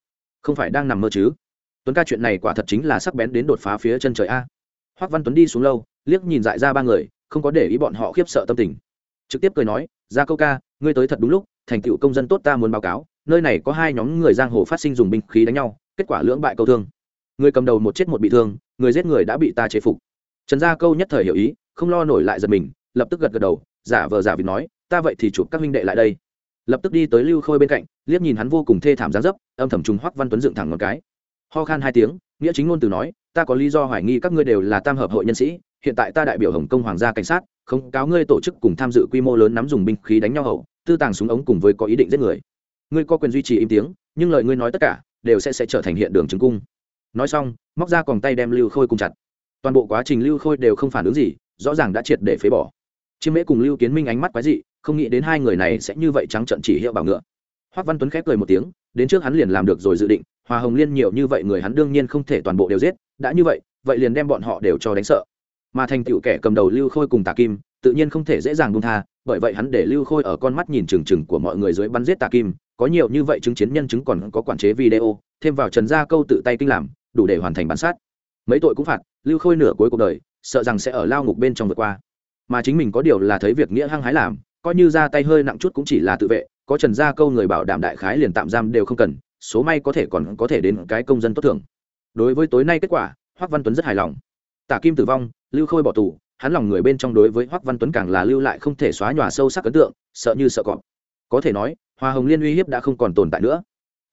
Không phải đang nằm mơ chứ? Tuấn ca chuyện này quả thật chính là sắc bén đến đột phá phía chân trời a. Hoắc văn tuấn đi xuống lâu, liếc nhìn dại ra ba người, không có để ý bọn họ khiếp sợ tâm tình. Trực tiếp cười nói, ra câu ca, ngươi tới thật đúng lúc, thành tựu công dân tốt ta muốn báo cáo, nơi này có hai nhóm người giang hồ phát sinh dùng binh khí đánh nhau, kết quả lưỡng bại câu thương. Người cầm đầu một chết một bị thương, người giết người đã bị ta chế phục. Trần gia câu nhất thời hiểu ý, không lo nổi lại giật mình, lập tức gật gật đầu, giả vờ giả vịt nói ta vậy thì chụp các huynh đệ lại đây. Lập tức đi tới lưu khôi bên cạnh, liếc nhìn hắn vô cùng thê thảm gián dấp, âm thầm trùng hoắc văn tuấn dựng thẳng một cái. Ho khan hai tiếng, nghĩa chính ngôn từ nói, ta có lý do hoài nghi các ngươi đều là tam hợp hội nhân sĩ, hiện tại ta đại biểu hồng công hoàng gia cảnh sát, không cáo ngươi tổ chức cùng tham dự quy mô lớn nắm dùng binh khí đánh nhau hậu, tư tàng súng ống cùng với có ý định giết người. Ngươi có quyền duy trì im tiếng, nhưng lời ngươi nói tất cả, đều sẽ sẽ trở thành hiện đường chứng cung. Nói xong, móc ra còn tay đem lưu khôi cùng chặt. Toàn bộ quá trình lưu khôi đều không phản ứng gì, rõ ràng đã triệt để phế bỏ. Chiêm mễ cùng lưu kiến minh ánh mắt quái dị không nghĩ đến hai người này sẽ như vậy trắng trận chỉ hiệu bảo ngựa. Hoắc văn tuấn khép cười một tiếng, đến trước hắn liền làm được rồi dự định, hòa hồng liên nhiều như vậy người hắn đương nhiên không thể toàn bộ đều giết, đã như vậy vậy liền đem bọn họ đều cho đánh sợ. Mà thành tựu kẻ cầm đầu lưu khôi cùng tà kim, tự nhiên không thể dễ dàng buông tha, bởi vậy hắn để lưu khôi ở con mắt nhìn trừng trừng của mọi người dưới bắn giết tà kim, có nhiều như vậy chứng chiến nhân chứng còn có quản chế video, thêm vào trần gia câu tự tay kinh làm, đủ để hoàn thành bản sát. Mấy tội cũng phạt, lưu khôi nửa cuối cuộc đời, sợ rằng sẽ ở lao ngục bên trong vượt qua. Mà chính mình có điều là thấy việc nghĩa hăng hái làm coi như ra tay hơi nặng chút cũng chỉ là tự vệ, có trần gia câu người bảo đảm đại khái liền tạm giam đều không cần, số may có thể còn có thể đến cái công dân tốt thường. đối với tối nay kết quả, hoắc văn tuấn rất hài lòng. Tả kim tử vong, lưu khôi bỏ tù, hắn lòng người bên trong đối với hoắc văn tuấn càng là lưu lại không thể xóa nhòa sâu sắc ấn tượng, sợ như sợ cọp. Có thể nói, hoa hồng liên uy hiếp đã không còn tồn tại nữa.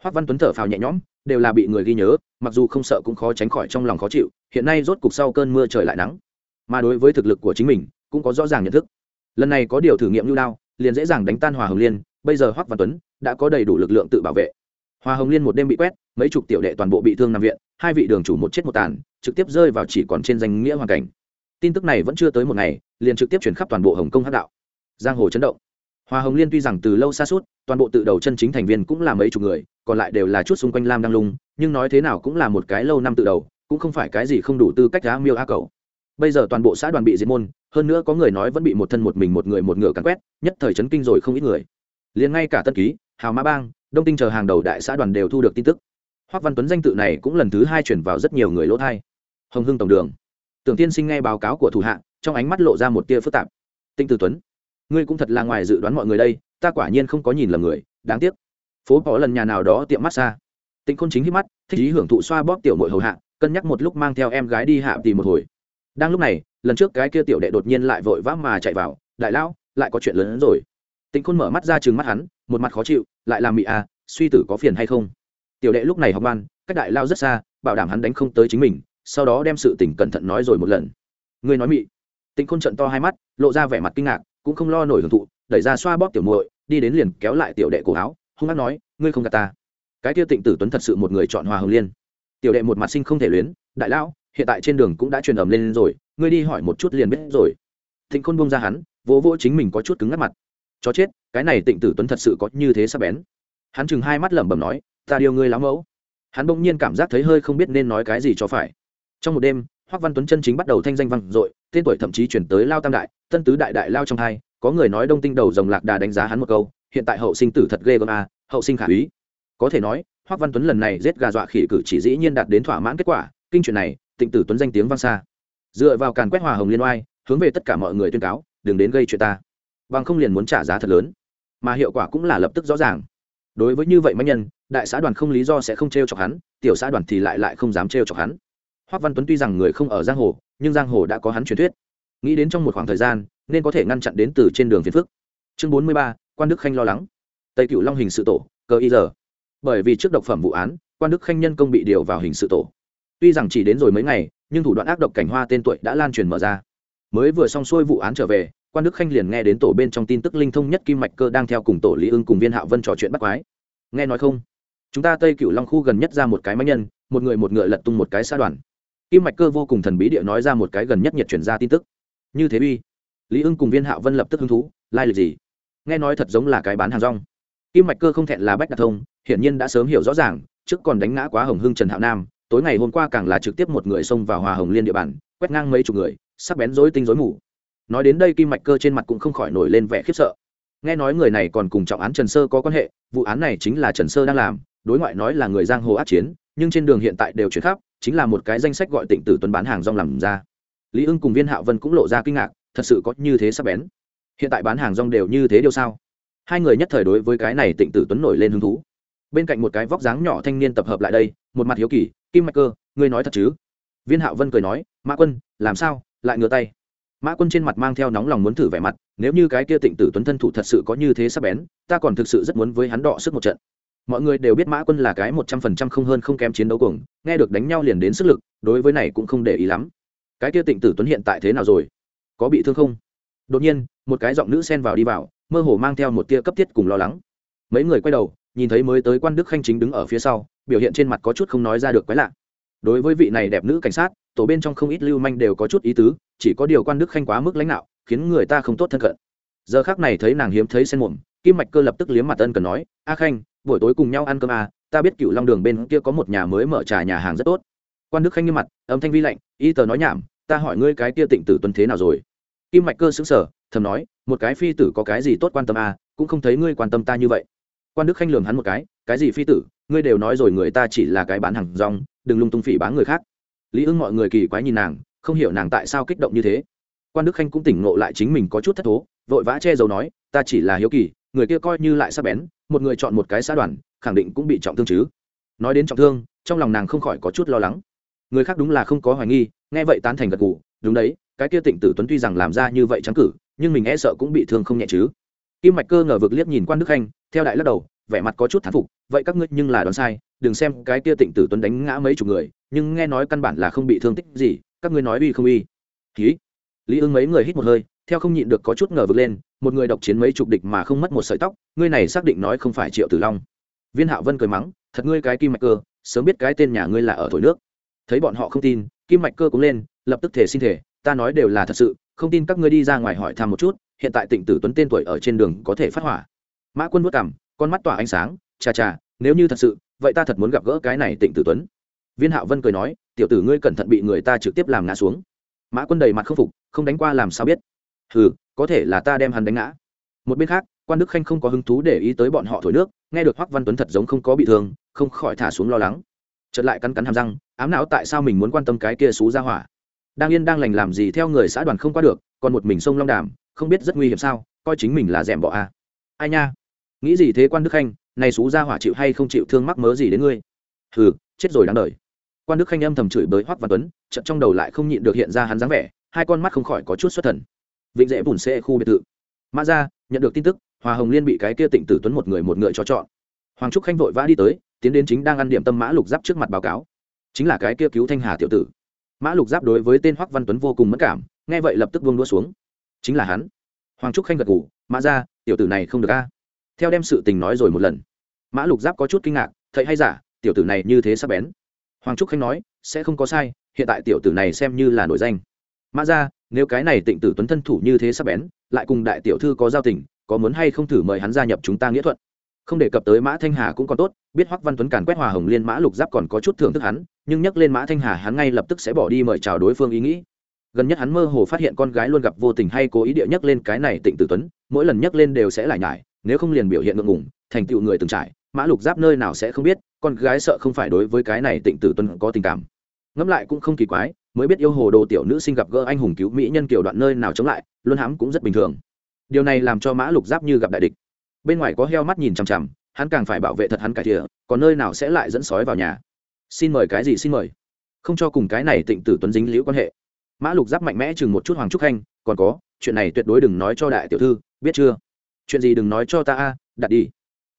Hoắc văn tuấn thở phào nhẹ nhõm, đều là bị người ghi nhớ, mặc dù không sợ cũng khó tránh khỏi trong lòng khó chịu, hiện nay rốt cục sau cơn mưa trời lại nắng. Mà đối với thực lực của chính mình, cũng có rõ ràng nhận thức lần này có điều thử nghiệm lưu đao, liền dễ dàng đánh tan hòa hồng liên, bây giờ hoắc văn tuấn đã có đầy đủ lực lượng tự bảo vệ. Hoa hồng liên một đêm bị quét, mấy chục tiểu đệ toàn bộ bị thương nằm viện, hai vị đường chủ một chết một tàn, trực tiếp rơi vào chỉ còn trên danh nghĩa hoàn cảnh. Tin tức này vẫn chưa tới một ngày, liền trực tiếp chuyển khắp toàn bộ hồng kông hắc đạo. Giang hồ chấn động. Hoa hồng liên tuy rằng từ lâu xa suốt, toàn bộ tự đầu chân chính thành viên cũng là mấy chục người, còn lại đều là chút xung quanh lam đang lung, nhưng nói thế nào cũng là một cái lâu năm tự đầu, cũng không phải cái gì không đủ tư cách đá miêu a cầu bây giờ toàn bộ xã đoàn bị diệt môn, hơn nữa có người nói vẫn bị một thân một mình một người một ngựa cắn quét, nhất thời chấn kinh rồi không ít người. Liền ngay cả tân ký, hào mã bang, đông tinh chờ hàng đầu đại xã đoàn đều thu được tin tức. Hoắc văn tuấn danh tự này cũng lần thứ hai chuyển vào rất nhiều người lỗ thai. Hồng hưng tổng đường. Tưởng tiên sinh nghe báo cáo của thủ hạ, trong ánh mắt lộ ra một tia phức tạp. Tinh tử tuấn, ngươi cũng thật là ngoài dự đoán mọi người đây, ta quả nhiên không có nhìn lầm người, đáng tiếc. Phố bỏ lần nhà nào đó tiệm massage tịnh khôn chính hít mắt, thích ý hưởng thụ xoa bóp tiểu mội hầu hạ, cân nhắc một lúc mang theo em gái đi hạ tìm một hồi đang lúc này, lần trước cái kia tiểu đệ đột nhiên lại vội vã mà chạy vào, đại lão, lại có chuyện lớn hơn rồi. Tịnh khôn mở mắt ra chừng mắt hắn, một mặt khó chịu, lại làm mị à suy tử có phiền hay không? Tiểu đệ lúc này học ban cách đại lao rất xa, bảo đảm hắn đánh không tới chính mình, sau đó đem sự tình cẩn thận nói rồi một lần. Ngươi nói mị. Tịnh khôn trận to hai mắt, lộ ra vẻ mặt kinh ngạc, cũng không lo nổi hưởng thụ, đẩy ra xoa bóp tiểu muội, đi đến liền kéo lại tiểu đệ cổ áo, hung hát nói, ngươi không gạt ta. Cái kia tịnh tử tuấn thật sự một người chọn hòa hồng liên. Tiểu đệ một mặt sinh không thể luyến, đại lão hiện tại trên đường cũng đã truyền ẩm lên rồi, ngươi đi hỏi một chút liền biết rồi. Thịnh khôn buông ra hắn, vỗ vỗ chính mình có chút cứng ngắt mặt. Chó chết, cái này tịnh tử tuấn thật sự có như thế sắp bén. Hắn chừng hai mắt lẩm bẩm nói, ta điều ngươi lắm mẫu. Hắn bỗng nhiên cảm giác thấy hơi không biết nên nói cái gì cho phải. Trong một đêm, hoắc văn tuấn chân chính bắt đầu thanh danh vang dội, tên tuổi thậm chí chuyển tới lao tam đại, tân tứ đại đại lao trong hai, có người nói đông tinh đầu rồng lạc đà đánh giá hắn một câu, hiện tại hậu sinh tử thật ghê gớm a hậu sinh khả úy. Có thể nói, hoắc văn tuấn lần này giết gà dọa khỉ cử chỉ dĩ nhiên đạt đến thỏa mãn kết quả, kinh chuyện này tịnh tử tuấn danh tiếng vang xa. Dựa vào càn quét hòa hồng liên oai, hướng về tất cả mọi người tuyên cáo, đừng đến gây chuyện ta. Bằng không liền muốn trả giá thật lớn. Mà hiệu quả cũng là lập tức rõ ràng. Đối với như vậy mạnh nhân, đại xã đoàn không lý do sẽ không t r e o chọc hắn, tiểu xã đoàn thì lại lại không dám t r e o chọc hắn. Hoác văn tuấn tuy rằng người không ở giang hồ, nhưng giang hồ đã có hắn truyền thuyết. Nghĩ đến trong một khoảng thời gian, nên có thể ngăn chặn đến từ trên đường phiền phức. Chương bốn mươi ba, quan đức khanh lo lắng. Tây cựu long hình sự tổ cơ y giờ. Bởi vì trước độc phẩm vụ án, quan đức khanh nhân công bị điều vào hình sự tổ tuy rằng chỉ đến rồi mấy ngày, nhưng thủ đoạn ác độc cảnh hoa tên tuổi đã lan truyền mở ra. Mới vừa xong xuôi vụ án trở về, quan đức khanh liền nghe đến tổ bên trong tin tức linh thông nhất kim mạch cơ đang theo cùng tổ lý ưng cùng viên hạo vân trò chuyện bắt quái. Nghe nói không? Chúng ta tây Cửu long khu gần nhất ra một cái máy nhân, một người một ngựa lật tung một cái xa đoàn. Kim mạch cơ vô cùng thần bí địa nói ra một cái gần nhất nhiệt chuyển ra tin tức. Như thế uy. Lý ưng cùng viên hạo vân lập tức hứng thú, lai lịch gì? Nghe nói thật giống là cái bán hàng rong. Kim mạch cơ không thẹn là bách đạt thông, hiển nhiên đã sớm hiểu rõ ràng, trước còn đánh ngã quá hồng hưng trần hạo nam tối ngày hôm qua càng là trực tiếp một người xông vào hòa hồng liên địa bàn, quét ngang mấy chục người sắp bén rối tinh rối mù. Nói đến đây kim mạch cơ trên mặt cũng không khỏi nổi lên vẻ khiếp sợ. Nghe nói người này còn cùng trọng án trần sơ có quan hệ, vụ án này chính là trần sơ đang làm, đối ngoại nói là người giang hồ át chiến, nhưng trên đường hiện tại đều chuyển khắp, chính là một cái danh sách gọi tịnh tử tuấn bán hàng rong làm ra. Lý ưng cùng viên hạo vân cũng lộ ra kinh ngạc, thật sự có như thế sắp bén. Hiện tại bán hàng rong đều như thế điều sao? Hai người nhất thời đối với cái này tịnh tử tuấn nổi lên hứng thú. Bên cạnh một cái vóc dáng nhỏ thanh niên tập hợp lại đây một mặt hiếu kỳ, kim mạch cơ, ngươi nói thật chứ? Viên hạo vân cười nói, mã quân, làm sao? Lại ngửa tay. Mã quân trên mặt mang theo nóng lòng muốn thử vẻ mặt, nếu như cái kia tịnh tử tuấn thân thủ thật sự có như thế sắp bén, ta còn thực sự rất muốn với hắn đọ sức một trận. Mọi người đều biết mã quân là cái một trăm phần trăm không hơn không kém chiến đấu cùng nghe được đánh nhau liền đến sức lực, đối với này cũng không để ý lắm. Cái kia tịnh tử tuấn hiện tại thế nào rồi? Có bị thương không? Đột nhiên, một cái giọng nữ xen vào đi vào, mơ hồ mang theo một tia cấp thiết cùng lo lắng. Mấy người quay đầu, nhìn thấy mới tới quan đức khanh chính đứng ở phía sau biểu hiện trên mặt có chút không nói ra được quái lạ. Đối với vị này đẹp nữ cảnh sát tổ bên trong không ít lưu manh đều có chút ý tứ chỉ có điều quan đức khanh quá mức lãnh đạo khiến người ta không tốt thân cận. Giờ khác này thấy nàng hiếm thấy sen muộn kim mạch cơ lập tức liếm mặt ân cần nói a khanh buổi tối cùng nhau ăn cơm à, ta biết cựu long đường bên kia có một nhà mới mở trà nhà hàng rất tốt. Quan đức khanh nghiêm mặt âm thanh vi lạnh y tờ nói nhảm ta hỏi ngươi cái kia tịnh tử tuấn thế nào rồi? Kim mạch cơ xứng sở thầm nói một cái phi tử có cái gì tốt quan tâm à, cũng không thấy ngươi quan tâm ta như vậy. Quan đức khanh lường hắn một cái cái gì phi tử? Ngươi đều nói rồi người ta chỉ là cái bán hàng rong, đừng lung tung phỉ bán người khác. Lý ưng mọi người kỳ quái nhìn nàng, không hiểu nàng tại sao kích động như thế. Quan đức khanh cũng tỉnh ngộ lại chính mình có chút thất thố, vội vã che giấu nói, ta chỉ là hiếu kỳ, người kia coi như lại sắp bén, một người chọn một cái xã đoàn, khẳng định cũng bị trọng thương chứ. Nói đến trọng thương, trong lòng nàng không khỏi có chút lo lắng. Người khác đúng là không có hoài nghi, nghe vậy tán thành gật gù, đúng đấy, cái kia tịnh tử tuấn tuy rằng làm ra như vậy trắng cử, nhưng mình e sợ cũng bị thương không nhẹ chứ. Kim mạch cơ ngờ vực liếc nhìn quan đức khanh, theo đại lắc đầu, vẻ mặt có chút thán phục vậy các ngươi nhưng là đoán sai, đừng xem cái kia tịnh tử tuấn đánh ngã mấy chục người, nhưng nghe nói căn bản là không bị thương tích gì, các ngươi nói uy không uy. Ký lý ưng mấy người hít một hơi, theo không nhịn được có chút ngờ vực lên, một người độc chiến mấy chục địch mà không mất một sợi tóc, ngươi này xác định nói không phải triệu tử long. Viên hạo vân cười mắng, thật ngươi cái kim mạch cơ, sớm biết cái tên nhà ngươi là ở thổi nước. Thấy bọn họ không tin, kim mạch cơ cũng lên, lập tức thể xin thể ta nói đều là thật sự, không tin các ngươi đi ra ngoài hỏi thăm một chút, hiện tại tịnh tử tuấn tên tuổi ở trên đường có thể phát hỏa. Mã quân vất cảm con mắt tỏa ánh sáng chà chà, nếu như thật sự, vậy ta thật muốn gặp gỡ cái này tịnh tử tuấn. Viên hạo vân cười nói, tiểu tử ngươi cẩn thận bị người ta trực tiếp làm ngã xuống. Mã quân đầy mặt không phục, không đánh qua làm sao biết. Hừ, có thể là ta đem hắn đánh ngã. Một bên khác, quan đức khanh không có hứng thú để ý tới bọn họ thổi nước, nghe được hoắc văn tuấn thật giống không có bị thương, không khỏi thả xuống lo lắng. Chợt lại cắn cắn hàm răng, ám não tại sao mình muốn quan tâm cái kia xú ra hỏa. Đang yên đang lành làm gì theo người xã đoàn không qua được, còn một mình sông long đàm, không biết rất nguy hiểm sao, coi chính mình là rèm bỏ à. ai nha? Nghĩ gì thế quan đức khanh? Này xú ra hỏa chịu hay không chịu thương mắc mớ gì đến ngươi? Hừ, chết rồi đáng đời. Quan đức khanh âm thầm chửi bới hoắc văn tuấn chậm trong đầu lại không nhịn được hiện ra hắn dáng vẻ, hai con mắt không khỏi có chút xuất thần. Vịnh dễ bùn xe khu biệt thự. Mã ra nhận được tin tức, hòa hồng liên bị cái kia tịnh tử tuấn một người một người cho chọn. Hoàng trúc khanh vội vã đi tới, tiến đến chính đang ăn điểm tâm mã lục giáp trước mặt báo cáo. Chính là cái kia cứu thanh hà tiểu tử. Mã lục giáp đối với tên hoắc văn tuấn vô cùng mất cảm, nghe vậy lập tức vương đua xuống. Chính là hắn. Hoàng trúc khanh gật ngủ mã ra tiểu tử này không được a theo đem sự tình nói rồi một lần. Mã lục giáp có chút kinh ngạc, thầy hay giả, tiểu tử này như thế sắp bén. Hoàng trúc khanh nói, sẽ không có sai, hiện tại tiểu tử này xem như là nổi danh. Mã ra nếu cái này tịnh tử tuấn thân thủ như thế sắp bén, lại cùng đại tiểu thư có giao tình, có muốn hay không thử mời hắn gia nhập chúng ta nghĩa thuận? Không đề cập tới mã thanh hà cũng còn tốt, biết hoắc văn tuấn càn quét hòa hồng liên mã lục giáp còn có chút thưởng thức hắn, nhưng nhắc lên mã thanh hà hắn ngay lập tức sẽ bỏ đi mời chào đối phương ý nghĩ. Gần nhất hắn mơ hồ phát hiện con gái luôn gặp vô tình hay cố ý địa nhắc lên cái này tịnh tử tuấn, mỗi lần nhắc lên đều sẽ lại nhải nếu không liền biểu hiện ngượng ngùng, thành tựu người từng trải, mã lục giáp nơi nào sẽ không biết, con gái sợ không phải đối với cái này tịnh tử tuấn có tình cảm. Ngẫm lại cũng không kỳ quái, mới biết yêu hồ đồ tiểu nữ sinh gặp gỡ anh hùng cứu mỹ nhân kiểu đoạn nơi nào chống lại luôn hãm cũng rất bình thường. Điều này làm cho mã lục giáp như gặp đại địch. Bên ngoài có heo mắt nhìn chằm chằm, hắn càng phải bảo vệ thật hắn cải thiện còn nơi nào sẽ lại dẫn sói vào nhà. Xin mời cái gì xin mời. Không cho cùng cái này tịnh tử tuấn dính liễu quan hệ. Mã lục giáp mạnh mẽ chừng một chút hoàng trúc khanh, còn có, chuyện này tuyệt đối đừng nói cho đại tiểu thư, biết chưa? Chuyện gì đừng nói cho ta a, đặt đi.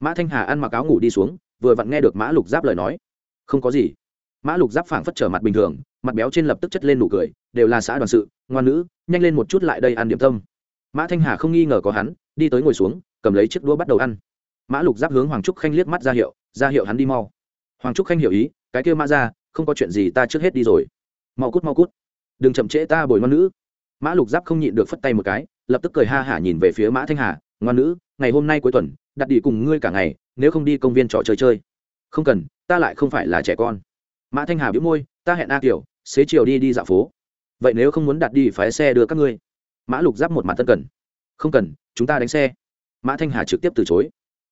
Mã thanh hà ăn mặc áo ngủ đi xuống, vừa vặn nghe được mã lục giáp lời nói. Không có gì. Mã lục giáp phảng phất trở mặt bình thường, mặt béo trên lập tức chất lên nụ cười, đều là xã đoàn sự, ngoan nữ, nhanh lên một chút lại đây ăn điểm tâm. Mã thanh hà không nghi ngờ có hắn, đi tới ngồi xuống, cầm lấy chiếc đũa bắt đầu ăn. Mã lục giáp hướng hoàng trúc khanh liếc mắt ra hiệu ra hiệu hắn đi mau. Hoàng trúc khanh hiểu ý, cái kia mã ra, không có chuyện gì ta trước hết đi rồi. Mau cút mau cút. Đừng chậm trễ ta bồi ngoan nữ. Mã lục giáp không nhịn được phất tay một cái, lập tức cười ha hả nhìn về phía mã thanh hà ngoan nữ, ngày hôm nay cuối tuần, đặt đi cùng ngươi cả ngày, nếu không đi công viên trò chơi chơi. Không cần, ta lại không phải là trẻ con. Mã thanh hà biếu môi, ta hẹn a kiểu xế chiều đi đi dạo phố. Vậy nếu không muốn đặt đi phái xe đưa các ngươi? Mã lục giáp một mặt tân cần. Không cần, chúng ta đánh xe. Mã thanh hà trực tiếp từ chối.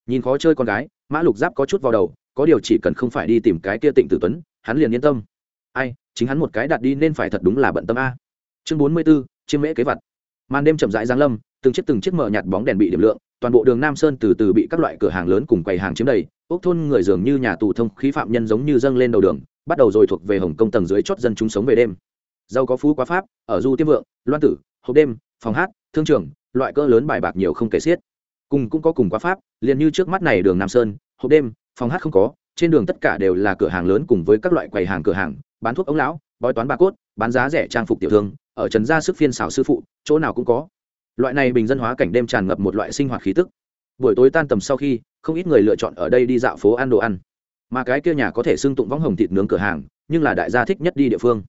Nhìn khó chơi con gái, mã lục giáp có chút vào đầu, có điều chỉ cần không phải đi tìm cái kia tịnh tử tuấn, hắn liền yên tâm. Ai, chính hắn một cái đặt đi nên phải thật đúng là bận tâm a. Chương bốn mươi b ố chiêm mễ kế vật màn đêm chậm rãi giáng lâm từng chiếc từng chiếc mở nhạt bóng đèn bị điểm lượng, toàn bộ đường nam sơn từ từ bị các loại cửa hàng lớn cùng quầy hàng chiếm đầy. Ốc thôn người dường như nhà tù thông khí phạm nhân giống như dâng lên đầu đường, bắt đầu rồi thuộc về hồng Công tầng dưới chót dân chúng sống về đêm. Giàu có phú quá pháp, ở du tiêm vượng, loan tử, hộp đêm, phòng hát, thương trường, loại cỡ lớn bài bạc nhiều không kể xiết. Cùng cũng có cùng quá pháp, liền như trước mắt này đường nam sơn, hộp đêm, phòng hát không có, trên đường tất cả đều là cửa hàng lớn cùng với các loại quầy hàng cửa hàng, bán thuốc ống lão, bói toán bà cốt, bán giá rẻ trang phục tiểu thương, ở trần gia sức phiên xảo sư phụ, chỗ nào cũng có loại này bình dân hóa cảnh đêm tràn ngập một loại sinh hoạt khí tức. Buổi tối tan tầm sau khi, không ít người lựa chọn ở đây đi dạo phố ăn đồ ăn. Mà cái kia nhà có thể xưng tụng võng hồng thịt nướng cửa hàng, nhưng là đại gia thích nhất đi địa phương.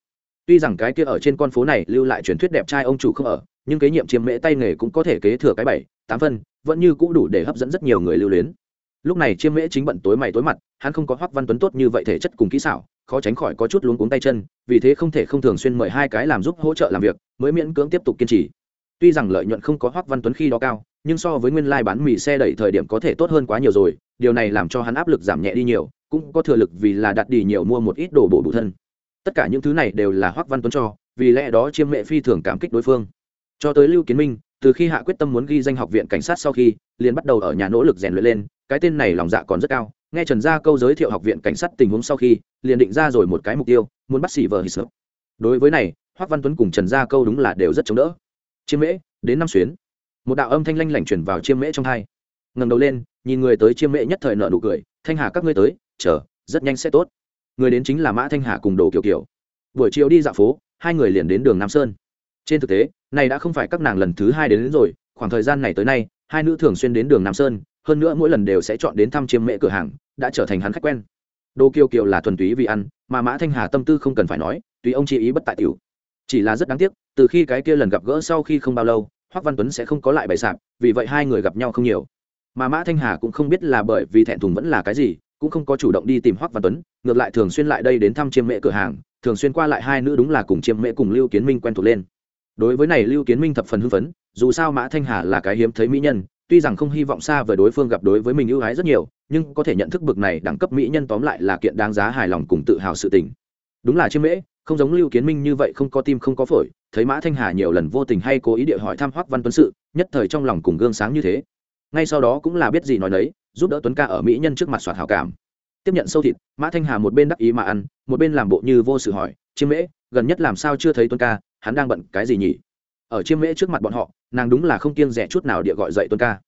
Tuy rằng cái kia ở trên con phố này lưu lại truyền thuyết đẹp trai ông chủ không ở, nhưng kế nhiệm chiêm mễ tay nghề cũng có thể kế thừa cái bảy, tám phân, vẫn như cũ đủ để hấp dẫn rất nhiều người lưu luyến. Lúc này chiêm mễ chính bận tối mày tối mặt, hắn không có hoắc văn tuấn tốt như vậy thể chất cùng kỹ xảo, khó tránh khỏi có chút luống cuống tay chân, vì thế không thể không thường xuyên mời hai cái làm giúp hỗ trợ làm việc, mới miễn cưỡng tiếp tục kiên trì tuy rằng lợi nhuận không có hoắc văn tuấn khi đó cao, nhưng so với nguyên lai bán mì xe đẩy thời điểm có thể tốt hơn quá nhiều rồi, điều này làm cho hắn áp lực giảm nhẹ đi nhiều, cũng có thừa lực vì là đặt đi nhiều mua một ít đồ bổ đủ thân. Tất cả những thứ này đều là hoắc văn tuấn cho, vì lẽ đó chiêm mẹ phi thường cảm kích đối phương. Cho tới lưu kiến minh, từ khi hạ quyết tâm muốn ghi danh học viện cảnh sát sau khi, liền bắt đầu ở nhà nỗ lực rèn luyện lên, cái tên này lòng dạ còn rất cao. Nghe trần gia câu giới thiệu học viện cảnh sát tình huống sau khi, liền định ra rồi một cái mục tiêu, muốn bắt xỉ vờ hít sợ đối với này, hoắc văn tuấn cùng trần gia câu đúng là đều rất chống đỡ chiêm mễ đến năm xuyến. Một đạo âm thanh lanh lảnh chuyển vào chiêm mễ trong hai. Ngẩng đầu lên nhìn người tới chiêm mễ nhất thời nợ nụ cười thanh hà các ngươi tới chờ rất nhanh sẽ tốt. Người đến chính là mã thanh hà cùng đồ kiểu kiểu buổi chiều đi dạo phố hai người liền đến đường nam sơn. Trên thực tế này đã không phải các nàng lần thứ hai đến, đến rồi khoảng thời gian này tới nay hai nữ thường xuyên đến đường nam sơn hơn nữa mỗi lần đều sẽ chọn đến thăm chiêm mễ cửa hàng đã trở thành hắn khách quen. Đồ kiều kiều là thuần túy vì ăn mà mã thanh hà tâm tư không cần phải nói tùy ông chi ý bất tại tiểu. Chỉ là rất đáng tiếc từ khi cái kia lần gặp gỡ sau khi không bao lâu, hoắc văn tuấn sẽ không có lại bày sạp, vì vậy hai người gặp nhau không nhiều. Mà mã thanh hà cũng không biết là bởi vì thẹn thùng vẫn là cái gì, cũng không có chủ động đi tìm hoắc văn tuấn, ngược lại thường xuyên lại đây đến thăm chiêm mễ cửa hàng, thường xuyên qua lại hai nữ đúng là cùng chiêm mễ cùng lưu kiến minh quen thuộc lên. Đối với này lưu kiến minh thập phần hưng phấn, dù sao mã thanh hà là cái hiếm thấy mỹ nhân, tuy rằng không hy vọng xa về đối phương gặp đối với mình ưu ái rất nhiều, nhưng có thể nhận thức bực này đẳng cấp mỹ nhân tóm lại là kiện đáng giá hài lòng cùng tự hào sự tình. Đúng là chiêm mễ, không giống lưu kiến minh như vậy không có tim không có phổi thấy mã thanh hà nhiều lần vô tình hay cố ý địa hỏi thăm hoắc văn tuấn sự, nhất thời trong lòng cùng gương sáng như thế. Ngay sau đó cũng là biết gì nói nấy, giúp đỡ tuấn ca ở mỹ nhân trước mặt soạt hảo cảm. Tiếp nhận sâu thịt, mã thanh hà một bên đắc ý mà ăn, một bên làm bộ như vô sự hỏi, chiêm mễ, gần nhất làm sao chưa thấy tuấn ca? Hắn đang bận cái gì nhỉ? Ở chiêm mễ trước mặt bọn họ, nàng đúng là không kiêng rẻ chút nào địa gọi dậy tuấn ca.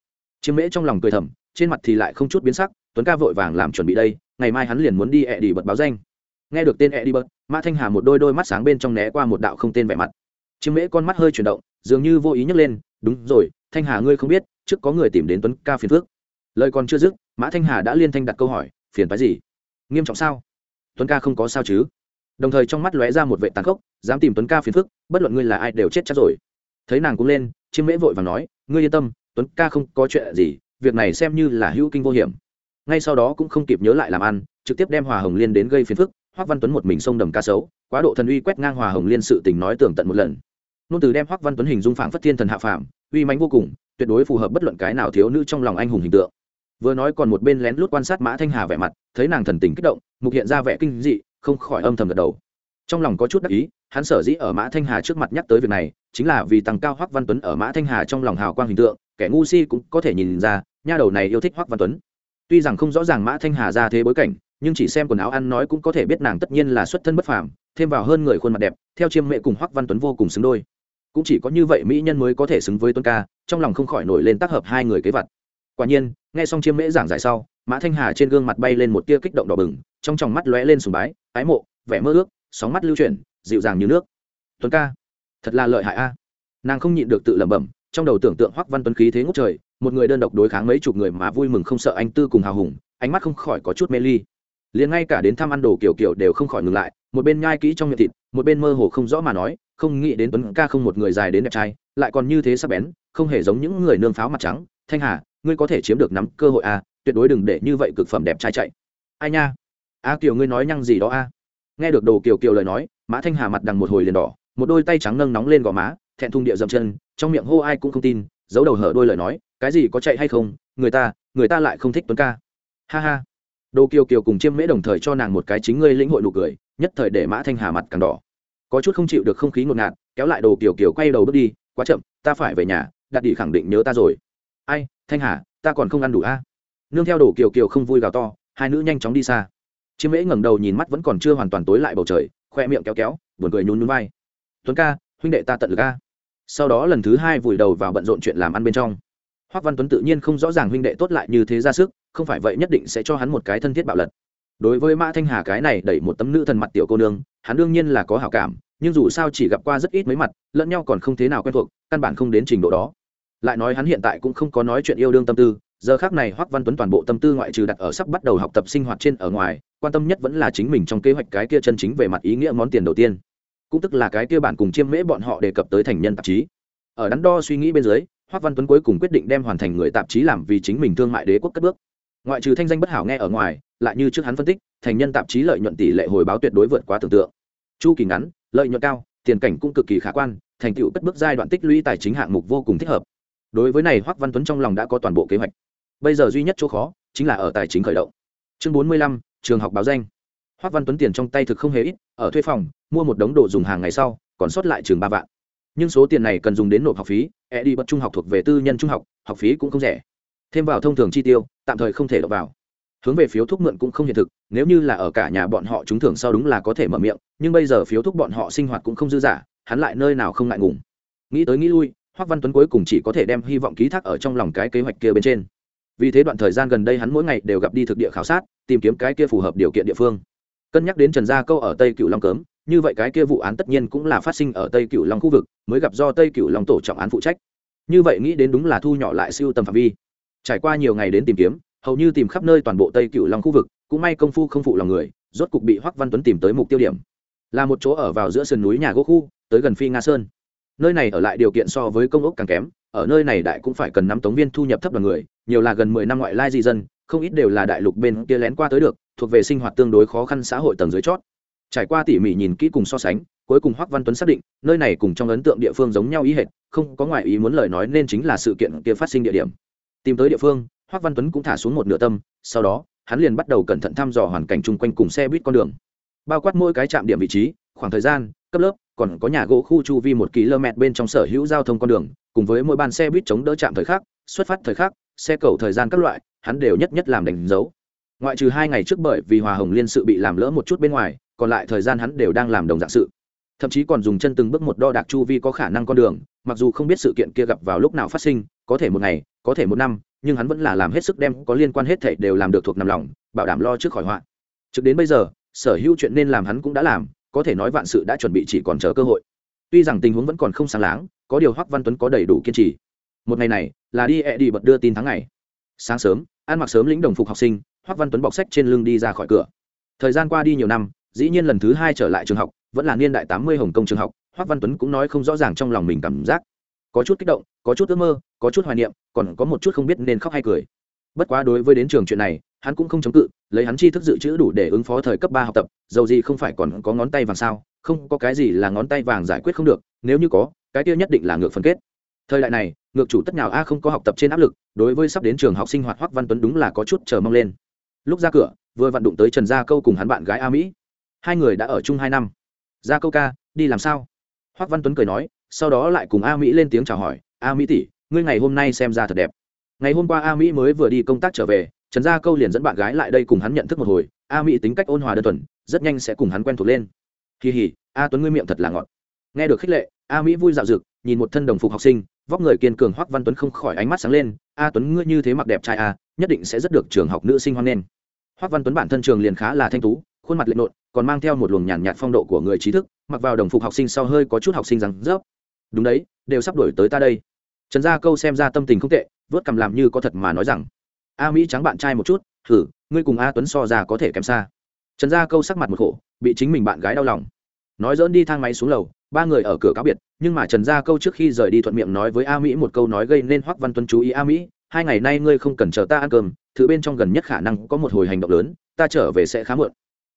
Chiêm mễ trong lòng cười thầm, trên mặt thì lại không chút biến sắc, tuấn ca vội vàng làm chuẩn bị đây, ngày mai hắn liền muốn đi ẹ đi bật báo danh. Nghe được tên ẹ đi bật, mã thanh hà một đôi đôi mắt sáng bên trong né qua một đạo không tên vẻ mặt chiêm mễ con mắt hơi chuyển động, dường như vô ý nhấc lên, đúng rồi, thanh hà ngươi không biết, trước có người tìm đến tuấn ca phiền phước lời còn chưa dứt, mã thanh hà đã liên thanh đặt câu hỏi, phiền phái gì? Nghiêm trọng sao? Tuấn ca không có sao chứ? Đồng thời trong mắt lóe ra một vệ tàn khốc, dám tìm tuấn ca phiền phức, bất luận ngươi là ai đều chết chắc rồi. Thấy nàng cũng lên, chiêm mễ vội và nói, ngươi yên tâm, tuấn ca không có chuyện gì, việc này xem như là hữu kinh vô hiểm. Ngay sau đó cũng không kịp nhớ lại làm ăn, trực tiếp đem hòa hồng liên đến gây phiền phức hoắc văn tuấn một mình xông đầm ca sấu, quá độ thần uy quét ngang hòa hồng liên sự tình nói tường tận một lần nôn từ đem hoắc văn tuấn hình dung phảng phất thiên thần hạ phàm, uy mãnh vô cùng, tuyệt đối phù hợp bất luận cái nào thiếu nữ trong lòng anh hùng hình tượng. Vừa nói còn một bên lén lút quan sát mã thanh hà vẻ mặt, thấy nàng thần tình kích động, mục hiện ra vẻ kinh dị, không khỏi âm thầm gật đầu. Trong lòng có chút đắc ý, hắn sở dĩ ở mã thanh hà trước mặt nhắc tới việc này, chính là vì tăng cao hoắc văn tuấn ở mã thanh hà trong lòng hào quang hình tượng, kẻ ngu si cũng có thể nhìn ra, nha đầu này yêu thích hoắc văn tuấn. Tuy rằng không rõ ràng mã thanh hà ra thế bối cảnh nhưng chỉ xem quần áo ăn nói cũng có thể biết nàng tất nhiên là xuất thân bất phàm, thêm vào hơn người khuôn mặt đẹp, theo chiêm mẹ cùng hoắc văn tuấn vô cùng xứng đôi. Cũng chỉ có như vậy mỹ nhân mới có thể xứng với tuấn ca, trong lòng không khỏi nổi lên tác hợp hai người kế vật quả nhiên, nghe xong chiêm mễ giảng giải sau, mã thanh hà trên gương mặt bay lên một tia kích động đỏ bừng, trong tròng mắt lóe lên sùng bái, ái mộ, vẻ mơ ước, sóng mắt lưu chuyển, dịu dàng như nước. Tuấn ca, thật là lợi hại a. Nàng không nhịn được tự lẩm bẩm, trong đầu tưởng tượng hoắc văn tuấn khí thế ngút trời, một người đơn độc đối kháng mấy chục người mà vui mừng không sợ anh tư cùng hào hùng, ánh mắt không khỏi có chút mê ly liền ngay cả đến thăm ăn đồ kiểu kiểu đều không khỏi ngừng lại, một bên nhai kỹ trong miệng thịt, một bên mơ hồ không rõ mà nói, không nghĩ đến tuấn ca không một người dài đến đẹp trai, lại còn như thế sắp bén, không hề giống những người nương pháo mặt trắng. Thanh hà, ngươi có thể chiếm được nắm cơ hội à tuyệt đối đừng để như vậy cực phẩm đẹp trai chạy. Ai nha? A kiều ngươi nói nhăng gì đó a? Nghe được đồ kiều kiều lời nói, mã thanh hà mặt đằng một hồi liền đỏ, một đôi tay trắng nâng nóng lên gò má, thẹn thùng địa dậm chân, trong miệng hô ai cũng không tin, giấu đầu hở đôi lời nói, cái gì có chạy hay không, người ta người ta lại không thích tuấn ca. Ha ha đồ kiều kiều cùng chiêm mễ đồng thời cho nàng một cái chính ngươi lĩnh hội nụ cười, nhất thời để mã thanh hà mặt càng đỏ. Có chút không chịu được không khí ngột ngạt, kéo lại đồ kiều kiều quay đầu bước đi, quá chậm, ta phải về nhà, đặt đi khẳng định nhớ ta rồi. Ai, thanh hà, ta còn không ăn đủ a? Nương theo đồ kiều kiều không vui gào to, hai nữ nhanh chóng đi xa. Chiêm mễ ngẩng đầu nhìn mắt vẫn còn chưa hoàn toàn tối lại bầu trời, khoe miệng kéo kéo, buồn cười nhún nhún vai. Tuấn ca, huynh đệ ta tận lực a. sau đó lần thứ hai vùi đầu vào bận rộn chuyện làm ăn bên trong. Hoắc văn tuấn tự nhiên không rõ ràng huynh đệ tốt lại như thế ra sức không phải vậy nhất định sẽ cho hắn một cái thân thiết bạo lật. Đối với mã thanh hà cái này đẩy một tấm nữ thần mặt tiểu cô nương, hắn đương nhiên là có hảo cảm, nhưng dù sao chỉ gặp qua rất ít mấy mặt, lẫn nhau còn không thế nào quen thuộc, căn bản không đến trình độ đó. Lại nói hắn hiện tại cũng không có nói chuyện yêu đương tâm tư, giờ khác này hoắc văn tuấn toàn bộ tâm tư ngoại trừ đặt ở sắp bắt đầu học tập sinh hoạt trên ở ngoài, quan tâm nhất vẫn là chính mình trong kế hoạch cái kia chân chính về mặt ý nghĩa món tiền đầu tiên. Cũng tức là cái kia bản cùng chiêm mễ bọn họ đề cập tới thành nhân tạp chí. Ở đắn đo suy nghĩ bên dưới, hoắc văn tuấn cuối cùng quyết định đem hoàn thành người tạp chí làm vì chính mình thương mại đế quốc cất bước ngoại trừ thanh danh bất hảo nghe ở ngoài, lại như trước hắn phân tích, thành nhân tạp chí lợi nhuận tỷ lệ hồi báo tuyệt đối vượt quá tưởng tượng. Chu kỳ ngắn, lợi nhuận cao, tiền cảnh cũng cực kỳ khả quan, thành tựu cất bước giai đoạn tích lũy tài chính hạng mục vô cùng thích hợp. Đối với này, hoắc văn tuấn trong lòng đã có toàn bộ kế hoạch. Bây giờ duy nhất chỗ khó, chính là ở tài chính khởi động. Chương bốn mươi lăm, trường học báo danh. Hoắc văn tuấn tiền trong tay thực không hề ít, ở thuê phòng, mua một đống đồ dùng hàng ngày sau, còn sót lại trường ba vạn. Nhưng số tiền này cần dùng đến nộp học phí e đi bất trung học thuộc về tư nhân trung học học phí cũng không rẻ thêm vào thông thường chi tiêu, tạm thời không thể đọc vào. Hướng về phiếu thuốc mượn cũng không hiện thực, nếu như là ở cả nhà bọn họ trúng thưởng sau đúng là có thể mở miệng, nhưng bây giờ phiếu thuốc bọn họ sinh hoạt cũng không dư dả, hắn lại nơi nào không ngại ngùng. Nghĩ tới nghĩ lui hoắc văn tuấn cuối cùng chỉ có thể đem hy vọng ký thác ở trong lòng cái kế hoạch kia bên trên. Vì thế đoạn thời gian gần đây hắn mỗi ngày đều gặp đi thực địa khảo sát, tìm kiếm cái kia phù hợp điều kiện địa phương. Cân nhắc đến trần gia câu ở tây cựu long Cấm, như vậy cái kia vụ án tất nhiên cũng là phát sinh ở tây cựu long khu vực, mới gặp do tây cựu long tổ trọng án phụ trách. Như vậy nghĩ đến đúng là thu nhỏ lại siêu tầm phạm vi trải qua nhiều ngày đến tìm kiếm, hầu như tìm khắp nơi toàn bộ tây cựu long khu vực, cũng may công phu không phụ lòng người, rốt cục bị hoắc văn tuấn tìm tới mục tiêu điểm. Là một chỗ ở vào giữa sườn núi nhà gỗ khu, tới gần phi nga sơn. Nơi này ở lại điều kiện so với công ốc càng kém, ở nơi này đại cũng phải cần năm tống viên thu nhập thấp đoàn người, nhiều là gần mười năm ngoại lai di dân, không ít đều là đại lục bên kia lén qua tới được, thuộc về sinh hoạt tương đối khó khăn xã hội tầng dưới chót. Trải qua tỉ mỉ nhìn kỹ cùng so sánh, cuối cùng hoắc văn tuấn xác định, nơi này cùng trong ấn tượng địa phương giống nhau ý hệt, không có ngoại ý muốn lời nói nên chính là sự kiện kia phát sinh địa điểm tìm tới địa phương hoắc văn tuấn cũng thả xuống một nửa tâm, sau đó, hắn liền bắt đầu cẩn thận thăm dò hoàn cảnh chung quanh cùng xe buýt con đường. Bao quát mỗi cái trạm điểm vị trí, khoảng thời gian, cấp lớp, còn có nhà gỗ khu chu vi một km bên trong sở hữu giao thông con đường, cùng với mỗi ban xe buýt chống đỡ trạm thời khắc, xuất phát thời khắc, xe cầu thời gian các loại, hắn đều nhất nhất làm đánh dấu. Ngoại trừ hai ngày trước bởi vì hòa hồng liên sự bị làm lỡ một chút bên ngoài, còn lại thời gian hắn đều đang làm đồng dạng sự. Thậm chí còn dùng chân từng bước một đo đạc chu vi có khả năng con đường, mặc dù không biết sự kiện kia gặp vào lúc nào phát sinh, có thể một ngày có thể một năm, nhưng hắn vẫn là làm hết sức đem có liên quan hết thảy đều làm được thuộc nằm lòng, bảo đảm lo trước khỏi họa. Trực đến bây giờ, sở hữu chuyện nên làm hắn cũng đã làm, có thể nói vạn sự đã chuẩn bị chỉ còn chờ cơ hội. Tuy rằng tình huống vẫn còn không sáng láng, có điều hoắc văn tuấn có đầy đủ kiên trì. Một ngày này, là đi ẹ đi bật đưa tin tháng ngày. Sáng sớm, ăn mặc sớm lĩnh đồng phục học sinh, hoắc văn tuấn bọc sách trên lưng đi ra khỏi cửa. Thời gian qua đi nhiều năm, dĩ nhiên lần thứ hai trở lại trường học, vẫn là niên đại tám mươi hồng kông trường học, hoắc văn tuấn cũng nói không rõ ràng trong lòng mình cảm giác có chút kích động, có chút ước mơ, có chút hoài niệm, còn có một chút không biết nên khóc hay cười. Bất quá đối với đến trường chuyện này, hắn cũng không chống cự, lấy hắn chi thức dự trữ đủ để ứng phó thời cấp ba học tập, dầu gì không phải còn có ngón tay vàng sao, không có cái gì là ngón tay vàng giải quyết không được, nếu như có, cái kia nhất định là ngược phân kết. Thời đại này, ngược chủ tất nào a không có học tập trên áp lực, đối với sắp đến trường học sinh hoạt hoắc văn tuấn đúng là có chút chờ mong lên. Lúc ra cửa, vừa vặn đụng tới trần gia câu cùng hắn bạn gái a mỹ. Hai người đã ở chung hai năm. Gia câu ca, đi làm sao? Hoắc văn tuấn cười nói sau đó lại cùng a mỹ lên tiếng chào hỏi, a mỹ tỷ, ngươi ngày hôm nay xem ra thật đẹp. Ngày hôm qua a mỹ mới vừa đi công tác trở về, trần gia câu liền dẫn bạn gái lại đây cùng hắn nhận thức một hồi, a mỹ tính cách ôn hòa đơn thuần, rất nhanh sẽ cùng hắn quen thuộc lên. Kỳ hỉ a tuấn ngươi miệng thật là ngọt. Nghe được khích lệ, a mỹ vui dạo dực, nhìn một thân đồng phục học sinh, vóc người kiên cường hoắc văn tuấn không khỏi ánh mắt sáng lên, a tuấn ngươi như thế mặc đẹp trai a nhất định sẽ rất được trường học nữ sinh hoan nghênh. Hoắc văn tuấn bản thân trường liền khá là thanh tú, khuôn mặt lệ nộn còn mang theo một luồng nhàn nhạt phong độ của người trí thức, mặc vào đồng phục học sinh sau hơi có chút học sinh rằng rớp đúng đấy, đều sắp đổi tới ta đây. Trần gia câu xem ra tâm tình không tệ, vớt cầm làm như có thật mà nói rằng, a mỹ trắng bạn trai một chút, thử, ngươi cùng a tuấn so ra có thể kém xa. Trần gia câu sắc mặt một khổ, bị chính mình bạn gái đau lòng. Nói dỡn đi thang máy xuống lầu, ba người ở cửa cáo biệt, nhưng mà trần gia câu trước khi rời đi thuận miệng nói với a mỹ một câu nói gây nên hoắc văn tuấn chú ý, a mỹ, hai ngày nay ngươi không cần chờ ta ăn cơm thứ bên trong gần nhất khả năng có một hồi hành động lớn, ta trở về sẽ khá muộn.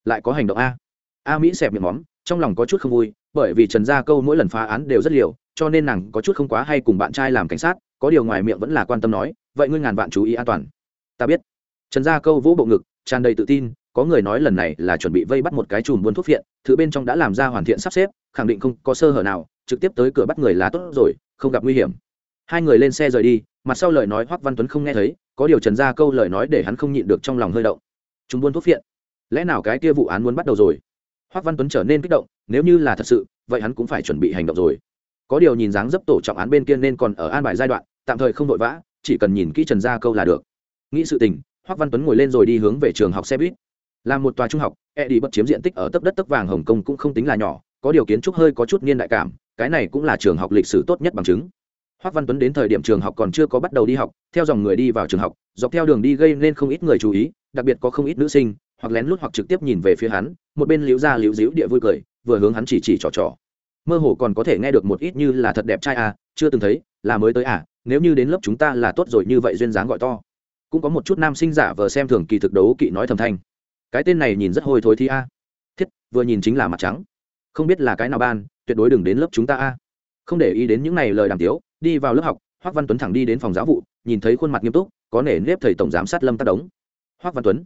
Lại có hành động a? A mỹ xẹp miệng móm, trong lòng có chút không vui, bởi vì trần gia câu mỗi lần phá án đều rất liều cho nên nàng có chút không quá hay cùng bạn trai làm cảnh sát, có điều ngoài miệng vẫn là quan tâm nói, vậy ngươi ngàn vạn chú ý an toàn. Ta biết. Trần gia câu vỗ bộ ngực, tràn đầy tự tin, có người nói lần này là chuẩn bị vây bắt một cái chùm buôn thuốc phiện thứ bên trong đã làm ra hoàn thiện sắp xếp, khẳng định không có sơ hở nào, trực tiếp tới cửa bắt người là tốt rồi, không gặp nguy hiểm. Hai người lên xe rời đi, mặt sau lời nói hoắc văn tuấn không nghe thấy, có điều trần gia câu lời nói để hắn không nhịn được trong lòng hơi động. Chúng buôn thuốc phiện lẽ nào cái kia vụ án muốn bắt đầu rồi? Hoắc văn tuấn trở nên kích động, nếu như là thật sự, vậy hắn cũng phải chuẩn bị hành động rồi có điều nhìn dáng dấp tổ trọng án bên kia nên còn ở an bài giai đoạn, tạm thời không vội vã, chỉ cần nhìn kỹ trần gia câu là được. Nghĩ sự tình, hoắc văn tuấn ngồi lên rồi đi hướng về trường học xe buýt. Là một tòa trung học e đi bất chiếm diện tích ở tấp đất tấp vàng hồng kông cũng không tính là nhỏ, có điều kiến trúc hơi có chút niên đại cảm, cái này cũng là trường học lịch sử tốt nhất bằng chứng. Hoắc văn tuấn đến thời điểm trường học còn chưa có bắt đầu đi học, theo dòng người đi vào trường học, dọc theo đường đi gây nên không ít người chú ý, đặc biệt có không ít nữ sinh, hoặc lén lút hoặc trực tiếp nhìn về phía hắn, một bên liễu ra liễu díu địa vui cười, vừa hướng hắn chỉ chỉ trò trò mơ hồ còn có thể nghe được một ít như là thật đẹp trai à chưa từng thấy, là mới tới à nếu như đến lớp chúng ta là tốt rồi như vậy duyên dáng gọi to. Cũng có một chút nam sinh giả vờ xem thường kỳ thực đấu kỵ nói thầm thanh. Cái tên này nhìn rất hôi thối thi a. Thiết, vừa nhìn chính là mặt trắng. Không biết là cái nào ban, tuyệt đối đừng đến lớp chúng ta a. Không để ý đến những này lời đàm tiếu, đi vào lớp học, hoác văn tuấn thẳng đi đến phòng giáo vụ, nhìn thấy khuôn mặt nghiêm túc, có nể nếp thầy tổng giám sát lâm tác đống. Hoác văn tuấn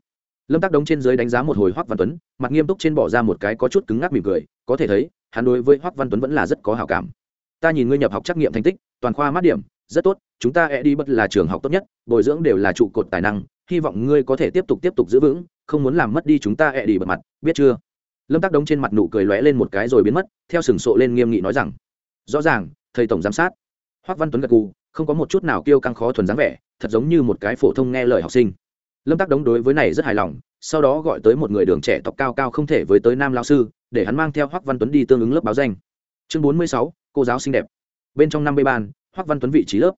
lâm tác đống trên dưới đánh giá một hồi Hoắc văn tuấn, mặt nghiêm túc trên bỏ ra một cái có chút cứng ngắc mỉm cười, có thể thấy, hắn đối với Hoắc văn tuấn vẫn là rất có hảo cảm. Ta nhìn ngươi nhập học trắc nghiệm thành tích, toàn khoa mát điểm, rất tốt, chúng ta e đi bất là trường học tốt nhất, bồi dưỡng đều là trụ cột tài năng, hy vọng ngươi có thể tiếp tục tiếp tục giữ vững, không muốn làm mất đi chúng ta e đi bật mặt, biết chưa? Lâm tác đống trên mặt nụ cười lóe lên một cái rồi biến mất, theo sừng sộ lên nghiêm nghị nói rằng, rõ ràng, thầy tổng giám sát. Hoắc văn tuấn gật gù, không có một chút nào kêu căng khó thuần dáng vẻ, thật giống như một cái phổ thông nghe lời học sinh lâm tác đống đối với này rất hài lòng, sau đó gọi tới một người đường trẻ tộc cao cao không thể với tới nam lao sư, để hắn mang theo Hoắc văn tuấn đi tương ứng lớp báo danh. Chương bốn mươi sáu, cô giáo xinh đẹp. Bên trong năm mươi ban, Hoắc văn tuấn vị trí lớp.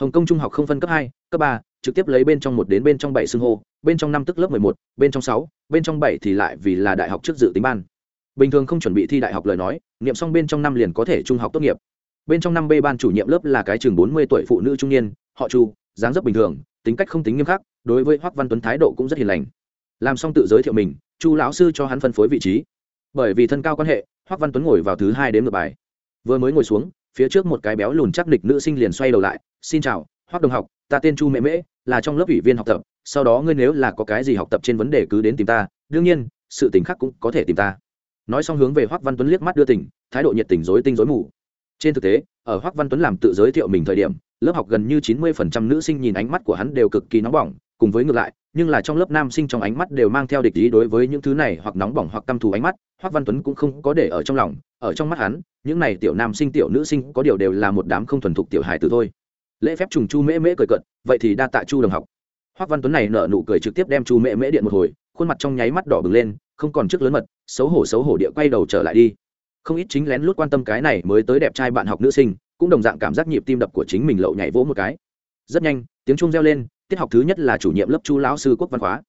Hồng kông trung học không phân cấp hai, cấp ba, trực tiếp lấy bên trong một đến bên trong bảy xưng hô, bên trong năm tức lớp mười một, bên trong sáu, bên trong bảy thì lại vì là đại học trước dự tính ban. Bình thường không chuẩn bị thi đại học lời nói nghiệm xong bên trong năm liền có thể trung học tốt nghiệp. Bên trong năm b ban chủ nhiệm lớp là cái chừng bốn mươi tuổi phụ nữ trung niên, họ chu, dáng dấp bình thường tính cách không tính nghiêm khắc, đối với hoắc văn tuấn thái độ cũng rất hiền lành. Làm xong tự giới thiệu mình, chu lão sư cho hắn phân phối vị trí. Bởi vì thân cao quan hệ, hoắc văn tuấn ngồi vào thứ hai đến ngược bài. Vừa mới ngồi xuống, phía trước một cái béo lùn chắc địch nữ sinh liền xoay đầu lại, xin chào, hoắc đồng học, ta tên chu mẹ mễ, là trong lớp ủy viên học tập, sau đó ngươi nếu là có cái gì học tập trên vấn đề cứ đến tìm ta, đương nhiên, sự tình khác cũng có thể tìm ta. Nói xong hướng về hoắc văn tuấn liếc mắt đưa tỉnh, thái độ nhiệt tình dối tinh dối mù. Trên thực tế, ở hoắc văn tuấn làm tự giới thiệu mình thời điểm lớp học gần như chín mươi phần trăm nữ sinh nhìn ánh mắt của hắn đều cực kỳ nóng bỏng, cùng với ngược lại, nhưng là trong lớp nam sinh trong ánh mắt đều mang theo địch ý đối với những thứ này hoặc nóng bỏng hoặc căm thù ánh mắt hoắc văn tuấn cũng không có để ở trong lòng. Ở trong mắt hắn, những này tiểu nam sinh, tiểu nữ sinh có điều đều là một đám không thuần thục tiểu hài tử thôi. Lễ phép trùng chu mễ mễ cười cận vậy thì đa tạ chu đồng học. Hoắc văn tuấn này nở nụ cười trực tiếp đem chu mễ mễ điện một hồi, khuôn mặt trong nháy mắt đỏ bừng lên, không còn trước lớn mật, xấu hổ xấu hổ địa quay đầu trở lại đi. Không ít chính lén lút quan tâm cái này mới tới đẹp trai bạn học nữ sinh cũng đồng dạng cảm giác nhịp tim đập của chính mình lậu nhảy vỗ một cái. Rất nhanh, tiếng chuông reo lên, tiết học thứ nhất là chủ nhiệm lớp chu lão sư quốc văn khóa.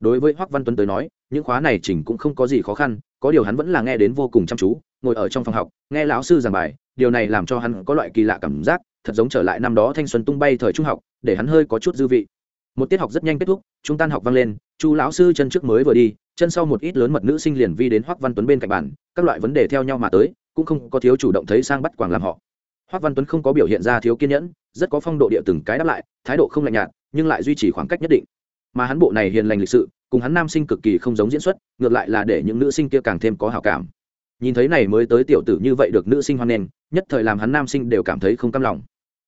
Đối với hoắc văn tuấn tới nói, những khóa này chỉnh cũng không có gì khó khăn, có điều hắn vẫn là nghe đến vô cùng chăm chú, ngồi ở trong phòng học, nghe lão sư giảng bài, điều này làm cho hắn có loại kỳ lạ cảm giác, thật giống trở lại năm đó thanh xuân tung bay thời trung học, để hắn hơi có chút dư vị. Một tiết học rất nhanh kết thúc chúng tan học vang lên, chu lão sư chân trước mới vừa đi, chân sau một ít lớn mật nữ sinh liền vi đến hoắc văn tuấn bên cạnh bàn, các loại vấn đề theo nhau mà tới, cũng không có thiếu chủ động thấy sang bắt quàng làm họ hoắc văn tuấn không có biểu hiện ra thiếu kiên nhẫn, rất có phong độ địa từng cái đáp lại, thái độ không lạnh nhạt, nhưng lại duy trì khoảng cách nhất định. Mà hắn bộ này hiền lành lịch sự, cùng hắn nam sinh cực kỳ không giống diễn xuất, ngược lại là để những nữ sinh kia càng thêm có hảo cảm. Nhìn thấy này mới tới tiểu tử như vậy được nữ sinh hoan nghênh, nhất thời làm hắn nam sinh đều cảm thấy không cam lòng.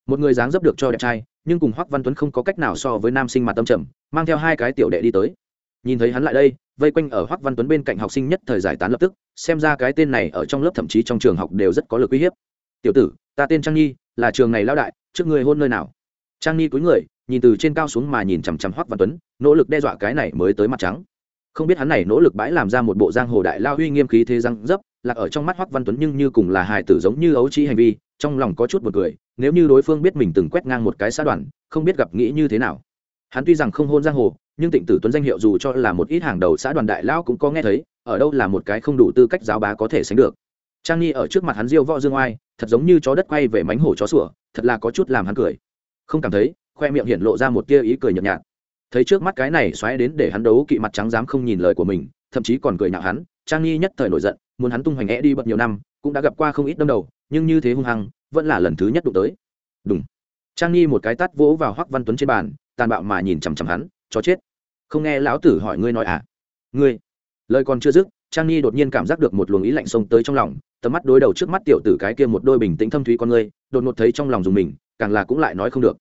Một người dáng dấp được cho đẹp trai, nhưng cùng hoắc văn tuấn không có cách nào so với nam sinh mặt tâm trầm, mang theo hai cái tiểu đệ đi tới. Nhìn thấy hắn lại đây, vây quanh ở hoắc văn tuấn bên cạnh học sinh nhất thời giải tán lập tức, xem ra cái tên này ở trong lớp thậm chí trong trường học đều rất có lực uy hiếp tiểu tử, ta tên trang nhi, là trường này lao đại, trước người hôn nơi nào? Trang nhi cúi người, nhìn từ trên cao xuống mà nhìn chằm chằm hoắc văn tuấn, nỗ lực đe dọa cái này mới tới mặt trắng. Không biết hắn này nỗ lực bãi làm ra một bộ giang hồ đại lao uy nghiêm khí thế răng dấp, lạc ở trong mắt hoắc văn tuấn nhưng như cùng là hài tử giống như ấu trí hành vi, trong lòng có chút một cười, nếu như đối phương biết mình từng quét ngang một cái xã đoàn, không biết gặp nghĩ như thế nào. Hắn tuy rằng không hôn giang hồ, nhưng tịnh tử tuấn danh hiệu dù cho là một ít hàng đầu xã đoàn đại lao cũng có nghe thấy, ở đâu là một cái không đủ tư cách giáo bá có thể sánh được trang nghi ở trước mặt hắn diêu võ dương oai, thật giống như chó đất quay về mánh hổ chó sủa, thật là có chút làm hắn cười. Không cảm thấy, khoe miệng hiện lộ ra một tia ý cười nhợt nhạt. Thấy trước mắt cái này xoáy đến để hắn đấu kỵ mặt trắng dám không nhìn lời của mình, thậm chí còn cười nhạo hắn, trang nghi nhất thời nổi giận, muốn hắn tung hoành é đi bật nhiều năm, cũng đã gặp qua không ít đâm đầu, nhưng như thế hung hăng, vẫn là lần thứ nhất đụng tới. Đúng trang nghi một cái tát vỗ vào hoắc văn tuấn trên bàn, tàn bạo mà nhìn chằm chằm hắn, chó chết. Không nghe lão tử hỏi ngươi nói à? Ngươi. Lời còn chưa dứt, trang nghi đột nhiên cảm giác được một luồng ý lạnh xông tới trong lòng tầm mắt đối đầu trước mắt tiểu tử cái kia một đôi bình tĩnh thâm thúy con người đột ngột thấy trong lòng dùng mình, càng là cũng lại nói không được.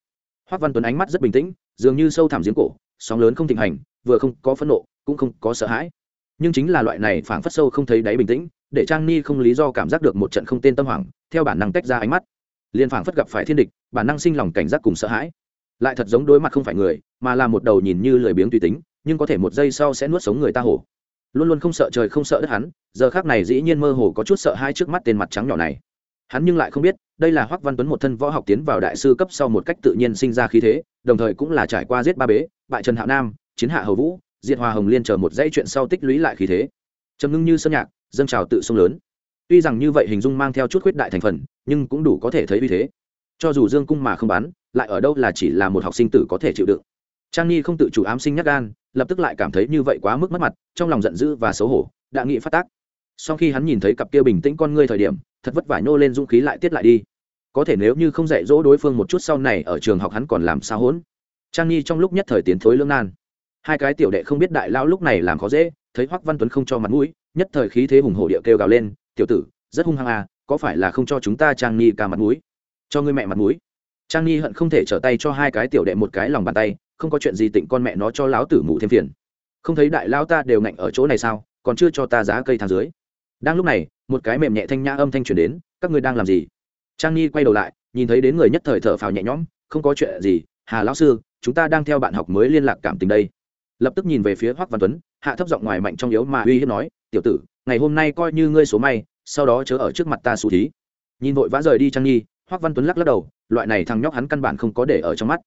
Hoắc văn tuấn ánh mắt rất bình tĩnh, dường như sâu thẳm giếng cổ, sóng lớn không thịnh hành, vừa không có phẫn nộ, cũng không có sợ hãi. Nhưng chính là loại này phảng phất sâu không thấy đáy bình tĩnh, để trang ni không lý do cảm giác được một trận không tên tâm hoảng, theo bản năng tách ra ánh mắt. Liền phảng phất gặp phải thiên địch, bản năng sinh lòng cảnh giác cùng sợ hãi. Lại thật giống đối mặt không phải người, mà là một đầu nhìn như lười biếng tùy tính, nhưng có thể một giây sau sẽ nuốt sống người ta hổ luôn luôn không sợ trời không sợ đất hắn, giờ khác này dĩ nhiên mơ hồ có chút sợ hai trước mắt tên mặt trắng nhỏ này. Hắn nhưng lại không biết, đây là hoắc văn tuấn một thân võ học tiến vào đại sư cấp sau một cách tự nhiên sinh ra khí thế, đồng thời cũng là trải qua giết ba bế, bại trần hạo nam, chiến hạ hầu vũ, diệt hòa hồng liên chờ một dãy chuyện sau tích lũy lại khí thế. Trầm ngưng như sơn nhạc, dâng trào tự sông lớn. Tuy rằng như vậy hình dung mang theo chút khuyết đại thành phần, nhưng cũng đủ có thể thấy uy thế. Cho dù dương cung mà không bán, lại ở đâu là chỉ là một học sinh tử có thể chịu đựng. Trang nhi không tự chủ ám sinh nhắc gan lập tức lại cảm thấy như vậy quá mức mất mặt, trong lòng giận dữ và xấu hổ, đã nghĩ phát tác. Sau khi hắn nhìn thấy cặp kia bình tĩnh con ngươi thời điểm, thật vất vả nhô lên dũng khí lại tiết lại đi. Có thể nếu như không dạy dỗ đối phương một chút sau này ở trường học hắn còn làm sao hỗn? Trang nhi trong lúc nhất thời tiến thối lương nan. Hai cái tiểu đệ không biết đại lao lúc này làm khó dễ, thấy hoắc văn tuấn không cho mặt mũi, nhất thời khí thế hùng hổ địa kêu gào lên, tiểu tử, rất hung hăng à có phải là không cho chúng ta trang nhi ca mặt mũi? Cho ngươi mẹ mặt mũi. Trang nhi hận không thể trở tay cho hai cái tiểu đệ một cái lòng bàn tay không có chuyện gì tịnh con mẹ nó cho láo tử mù thêm phiền. Không thấy đại lao ta đều ngạnh ở chỗ này sao, còn chưa cho ta giá cây thang dưới. Đang lúc này, một cái mềm nhẹ thanh nhã âm thanh truyền đến, các ngươi đang làm gì? Trang nhi quay đầu lại, nhìn thấy đến người nhất thời thở phào nhẹ nhõm, không có chuyện gì, hà lão sư, chúng ta đang theo bạn học mới liên lạc cảm tình đây. Lập tức nhìn về phía hoắc văn tuấn, hạ thấp giọng ngoài mạnh trong yếu mà uy hiếp nói, tiểu tử, ngày hôm nay coi như ngươi số may, sau đó chớ ở trước mặt ta xù thí. Nhìn vội vã rời đi trang nhi, hoắc văn tuấn lắc lắc đầu, loại này thằng nhóc hắn căn bản không có để ở trong mắt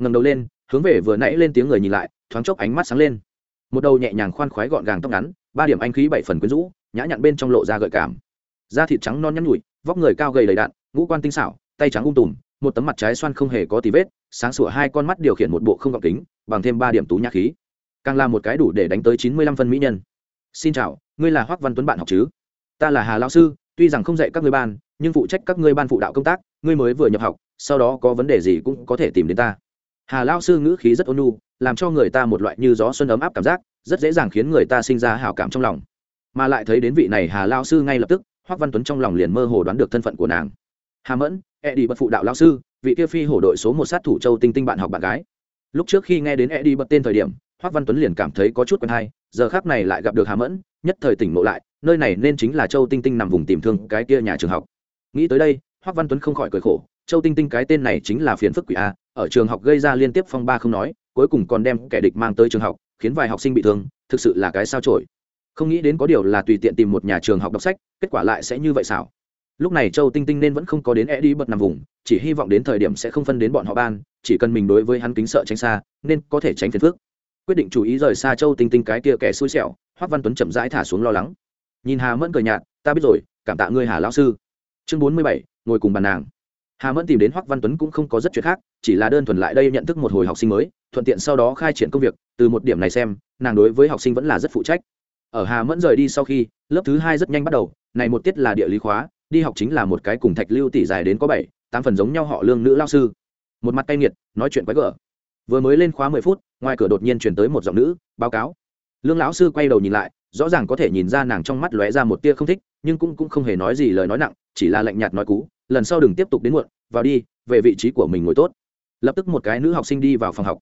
ngẩng đầu lên, hướng về vừa nãy lên tiếng người nhìn lại, thoáng chốc ánh mắt sáng lên. Một đầu nhẹ nhàng khoan khoái gọn gàng tóc ngắn, ba điểm anh khí bảy phần quyến rũ, nhã nhặn bên trong lộ ra gợi cảm. Da thịt trắng non nhắn nhụi vóc người cao gầy đầy đạn ngũ quan tinh xảo, tay trắng ung tùm, một tấm mặt trái xoan không hề có tí vết, sáng sủa hai con mắt điều khiển một bộ không gọng kính, bằng thêm ba điểm tú nhã khí. Càng là một cái đủ để đánh tới chín mươi lăm phân mỹ nhân. Xin chào, ngươi là hoác văn tuấn bạn học chứ? Ta là hà lao sư, tuy rằng không dạy các ngươi ban, nhưng phụ trách các ngươi ban phụ đạo công tác, ngươi mới vừa nhập học, sau đó có vấn đề gì cũng có thể tìm đến ta hà lao sư ngữ khí rất ôn nhu, làm cho người ta một loại như gió xuân ấm áp cảm giác, rất dễ dàng khiến người ta sinh ra hào cảm trong lòng. Mà lại thấy đến vị này hà lao sư ngay lập tức hoác văn tuấn trong lòng liền mơ hồ đoán được thân phận của nàng. Hà mẫn e đi bật phụ đạo lao sư, vị kia phi hổ đội số một sát thủ châu tinh tinh bạn học bạn gái. Lúc trước khi nghe đến e đi bật tên thời điểm hoác văn tuấn liền cảm thấy có chút quen hay, giờ khác này lại gặp được hà mẫn, nhất thời tỉnh ngộ lại, nơi này nên chính là châu tinh tinh nằm vùng tìm thương cái kia nhà trường học. Nghĩ tới đây hoác văn tuấn không khỏi cười khổ châu tinh tinh cái tên này chính là phiền phức quỷ a, ở trường học gây ra liên tiếp phong ba không nói, cuối cùng còn đem kẻ địch mang tới trường học, khiến vài học sinh bị thương, thực sự là cái sao trổi không nghĩ đến có điều là tùy tiện tìm một nhà trường học đọc sách, kết quả lại sẽ như vậy xảo. Lúc này châu tinh tinh nên vẫn không có đến e đi bật nằm vùng, chỉ hy vọng đến thời điểm sẽ không phân đến bọn họ ban, chỉ cần mình đối với hắn kính sợ tránh xa, nên có thể tránh phiền phước quyết định chú ý rời xa châu tinh tinh cái kia kẻ xui xẻo, hoác văn tuấn chậm rãi thả xuống lo lắng. Nhìn hà mẫn cười nhạt, ta biết rồi, cảm tạ ngươi hà lão sư. Chương bốn mươi bảy, ngồi cùng bàn nàng hà mẫn tìm đến Hoắc văn tuấn cũng không có rất chuyện khác, chỉ là đơn thuần lại đây nhận thức một hồi học sinh mới, thuận tiện sau đó khai triển công việc, từ một điểm này xem, nàng đối với học sinh vẫn là rất phụ trách. Ở hà mẫn rời đi sau khi, lớp thứ hai rất nhanh bắt đầu, này một tiết là địa lý khóa, đi học chính là một cái cùng thạch lưu tỷ dài đến có bảy, tám phần giống nhau họ lương nữ lao sư. Một mặt tay nghiệt, nói chuyện quái gở. Vừa mới lên khóa mười phút, ngoài cửa đột nhiên chuyển tới một giọng nữ, báo cáo. Lương lão sư quay đầu nhìn lại, rõ ràng có thể nhìn ra nàng trong mắt lóe ra một tia không thích, nhưng cũng cũng không hề nói gì lời nói nặng, chỉ là lạnh nhạt nói cú lần sau đừng tiếp tục đến muộn, vào đi, về vị trí của mình ngồi tốt. Lập tức một cái nữ học sinh đi vào phòng học.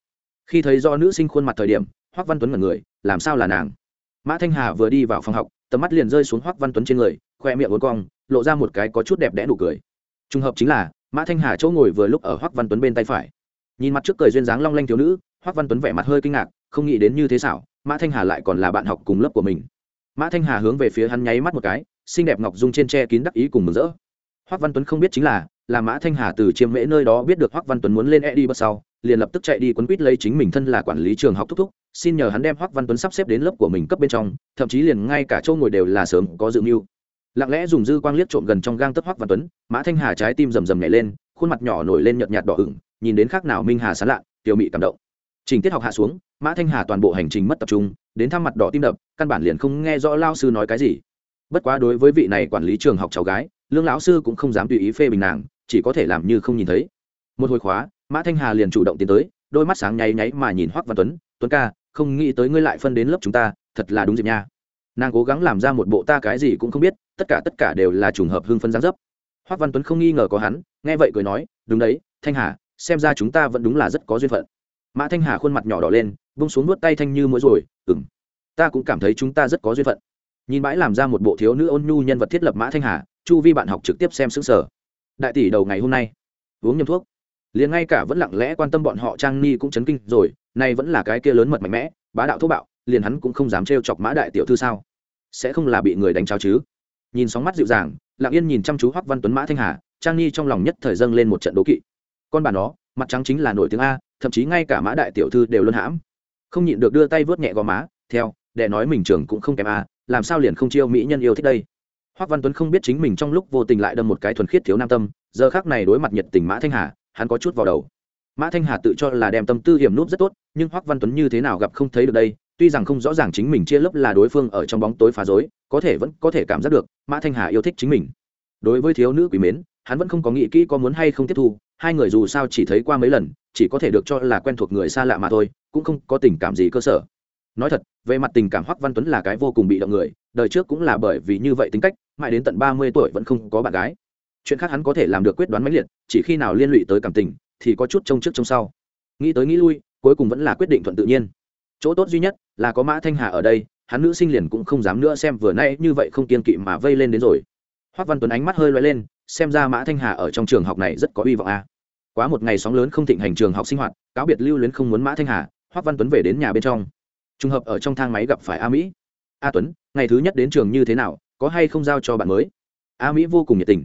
Khi thấy do nữ sinh khuôn mặt thời điểm hoắc văn tuấn mật người, làm sao là nàng? Mã thanh hà vừa đi vào phòng học, tầm mắt liền rơi xuống hoắc văn tuấn trên người, khoe miệng uốn cong, lộ ra một cái có chút đẹp đẽ nụ cười. Trùng hợp chính là, mã thanh hà chỗ ngồi vừa lúc ở hoắc văn tuấn bên tay phải. Nhìn mặt trước cười duyên dáng long lanh thiếu nữ hoắc văn tuấn vẻ mặt hơi kinh ngạc, không nghĩ đến như thế xảo, mã thanh hà lại còn là bạn học cùng lớp của mình. Mã thanh hà hướng về phía hắn nháy mắt một cái, xinh đẹp ngọc dung trên tre kín đắc ý cùng mừng rỡ hoắc văn tuấn không biết chính là là mã thanh hà từ chiêm mễ nơi đó biết được hoắc văn tuấn muốn lên e đi bất sau, liền lập tức chạy đi quấn quýt lấy chính mình thân là quản lý trường học thúc thúc, xin nhờ hắn đem hoắc văn tuấn sắp xếp đến lớp của mình cấp bên trong, thậm chí liền ngay cả châu ngồi đều là sớm có dự mưu. Lặng lẽ dùng dư quang liếc trộm gần trong gang tấc hoắc văn tuấn, mã thanh hà trái tim rầm rầm nhảy lên, khuôn mặt nhỏ nổi lên nhợt nhạt đỏ ửng, nhìn đến khác nào minh hà sán lạ tiểu mị cảm động. Trình tiết học hạ xuống, mã thanh hà toàn bộ hành trình mất tập trung, đến thăm mặt đỏ tim đập, căn bản liền không nghe rõ lao sư nói cái gì. Bất quá đối với vị này quản lý trường học cháu gái lương lão sư cũng không dám tùy ý phê bình nàng, chỉ có thể làm như không nhìn thấy. Một hồi khóa, mã thanh hà liền chủ động tiến tới, đôi mắt sáng nháy nháy mà nhìn hoắc văn tuấn tuấn ca, không nghĩ tới ngươi lại phân đến lớp chúng ta, thật là đúng dịp nha. Nàng cố gắng làm ra một bộ ta cái gì cũng không biết, tất cả tất cả đều là trùng hợp hưng phân gián dấp. Hoắc văn tuấn không nghi ngờ có hắn, nghe vậy cười nói, đúng đấy, thanh hà, xem ra chúng ta vẫn đúng là rất có duyên phận. Mã thanh hà khuôn mặt nhỏ đỏ lên bông xuống nuốt tay thanh như mũi rồi ừng ta cũng cảm thấy chúng ta rất có duyên phận. Nhìn bãi làm ra một bộ thiếu nữ ôn nhu nhân vật thiết lập mã thanh hà chu vi bạn học trực tiếp xem xứng sở đại tỷ đầu ngày hôm nay, uống nhầm thuốc. Liền ngay cả vẫn lặng lẽ quan tâm bọn họ trang ni cũng chấn kinh rồi, nay vẫn là cái kia lớn mật mạnh mẽ, bá đạo thô bạo, liền hắn cũng không dám trêu chọc mã đại tiểu thư sao? Sẽ không là bị người đánh trao chứ? Nhìn sóng mắt dịu dàng, lặng yên nhìn chăm chú hoắc văn tuấn mã thanh hà, trang ni trong lòng nhất thời dâng lên một trận đố kỵ. Con bà nó, mặt trắng chính là nổi tiếng a, thậm chí ngay cả mã đại tiểu thư đều luân hãm. Không nhịn được đưa tay vớt nhẹ gò má, theo để nói mình trường cũng không kém a, làm sao liền không chiêu mỹ nhân yêu thích đây? Hoắc văn tuấn không biết chính mình trong lúc vô tình lại đâm một cái thuần khiết thiếu nam tâm, giờ khác này đối mặt nhiệt tình mã thanh hà, hắn có chút vào đầu. Mã thanh hà tự cho là đem tâm tư hiểm nút rất tốt, nhưng hoắc văn tuấn như thế nào gặp không thấy được đây, tuy rằng không rõ ràng chính mình chia lớp là đối phương ở trong bóng tối phá rối, có thể vẫn có thể cảm giác được mã thanh hà yêu thích chính mình. Đối với thiếu nữ quý mến, hắn vẫn không có nghĩ kỹ có muốn hay không tiếp thu, hai người dù sao chỉ thấy qua mấy lần, chỉ có thể được cho là quen thuộc người xa lạ mà thôi, cũng không có tình cảm gì cơ sở. Nói thật, về mặt tình cảm hoắc văn tuấn là cái vô cùng bị động người đời trước cũng là bởi vì như vậy tính cách, mãi đến tận ba mươi tuổi vẫn không có bạn gái. Chuyện khác hắn có thể làm được quyết đoán mãnh liệt, chỉ khi nào liên lụy tới cảm tình, thì có chút trông trước trông sau. Nghĩ tới nghĩ lui, cuối cùng vẫn là quyết định thuận tự nhiên. Chỗ tốt duy nhất là có mã thanh hà ở đây, hắn nữ sinh liền cũng không dám nữa xem vừa nay như vậy không kiên kỵ mà vây lên đến rồi. Hoắc văn tuấn ánh mắt hơi loay lên, xem ra mã thanh hà ở trong trường học này rất có hy vọng a. Quá một ngày sóng lớn không thịnh hành trường học sinh hoạt, cáo biệt lưu luyến không muốn mã thanh hà hoắc văn tuấn về đến nhà bên trong. Trùng hợp ở trong thang máy gặp phải a mỹ. A tuấn ngày thứ nhất đến trường như thế nào, có hay không giao cho bạn mới? A mỹ vô cùng nhiệt tình.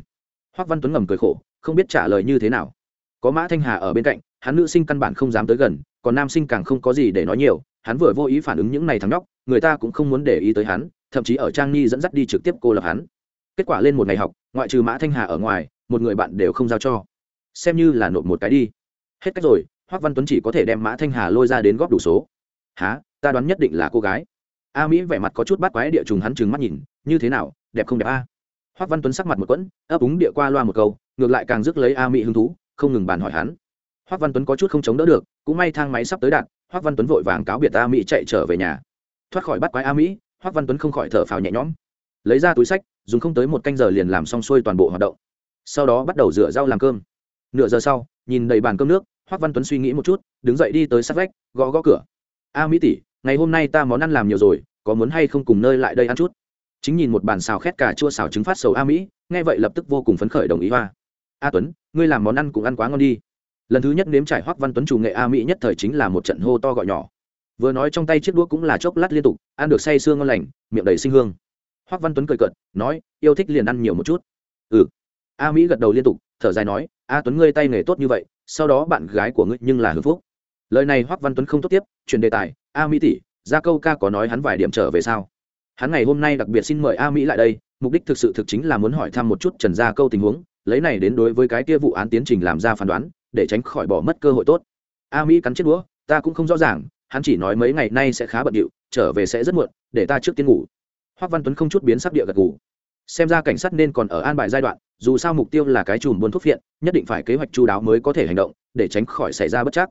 Hoắc văn tuấn ngầm cười khổ, không biết trả lời như thế nào. Có mã thanh hà ở bên cạnh, hắn nữ sinh căn bản không dám tới gần, còn nam sinh càng không có gì để nói nhiều, hắn vừa vô ý phản ứng những này thắng nhóc, người ta cũng không muốn để ý tới hắn, thậm chí ở trang ni dẫn dắt đi trực tiếp cô lập hắn. Kết quả lên một ngày học, ngoại trừ mã thanh hà ở ngoài, một người bạn đều không giao cho. Xem như là nộp một cái đi. Hết cách rồi, hoác văn tuấn chỉ có thể đem mã thanh hà lôi ra đến góp đủ số. Há ta đoán nhất định là cô gái a mỹ vẻ mặt có chút bắt quái địa trùng hắn trừng mắt nhìn, như thế nào, đẹp không đẹp a? Hoác văn tuấn sắc mặt một quẫn, ấp úng địa qua loa một câu, ngược lại càng rước lấy a mỹ hứng thú, không ngừng bàn hỏi hắn. Hoác văn tuấn có chút không chống đỡ được, cũng may thang máy sắp tới đạt hoác văn tuấn vội vàng cáo biệt a mỹ chạy trở về nhà. Thoát khỏi bắt quái a mỹ, hoác văn tuấn không khỏi thở phào nhẹ nhõm. Lấy ra túi sách, dùng không tới một canh giờ liền làm xong xuôi toàn bộ hoạt động. Sau đó bắt đầu rửa rau làm cơm. Nửa giờ sau, nhìn đầy bàn cơm nước, hoác văn tuấn suy nghĩ một chút, đứng dậy đi tới sát vách, gõ gõ cửa. A mỹ tỷ ngày hôm nay ta món ăn làm nhiều rồi, có muốn hay không cùng nơi lại đây ăn chút? Chính nhìn một bàn xào khét cà chua xào trứng phát sầu a mỹ, nghe vậy lập tức vô cùng phấn khởi đồng ý hoa. A tuấn, ngươi làm món ăn cũng ăn quá ngon đi. Lần thứ nhất nếm trải hoắc văn tuấn chủ nghệ a mỹ nhất thời chính là một trận hô to gọi nhỏ. Vừa nói trong tay chiếc đũa cũng là chốc lát liên tục, ăn được say sương ngon lành, miệng đầy sinh hương. Hoắc văn tuấn cười cợt, nói, yêu thích liền ăn nhiều một chút. Ừ. A mỹ gật đầu liên tục, thở dài nói, a tuấn ngươi tay nghề tốt như vậy, sau đó bạn gái của ngươi nhưng là hưng phúc. Lời này hoắc văn tuấn không tốt tiếp, chuyển đề tài a mỹ tỷ ra câu ca có nói hắn vài điểm trở về sao? Hắn ngày hôm nay đặc biệt xin mời a mỹ lại đây, mục đích thực sự thực chính là muốn hỏi thăm một chút trần gia câu tình huống, lấy này đến đối với cái kia vụ án tiến trình làm ra phán đoán, để tránh khỏi bỏ mất cơ hội tốt. A mỹ cắn chết đũa, ta cũng không rõ ràng, hắn chỉ nói mấy ngày nay sẽ khá bận điệu, trở về sẽ rất muộn, để ta trước tiên ngủ. Hoác văn tuấn không chút biến sắc địa gật ngủ xem ra cảnh sát nên còn ở an bài giai đoạn, dù sao mục tiêu là cái chùm buôn thuốc phiện, nhất định phải kế hoạch chú đáo mới có thể hành động, để tránh khỏi xảy ra bất chắc.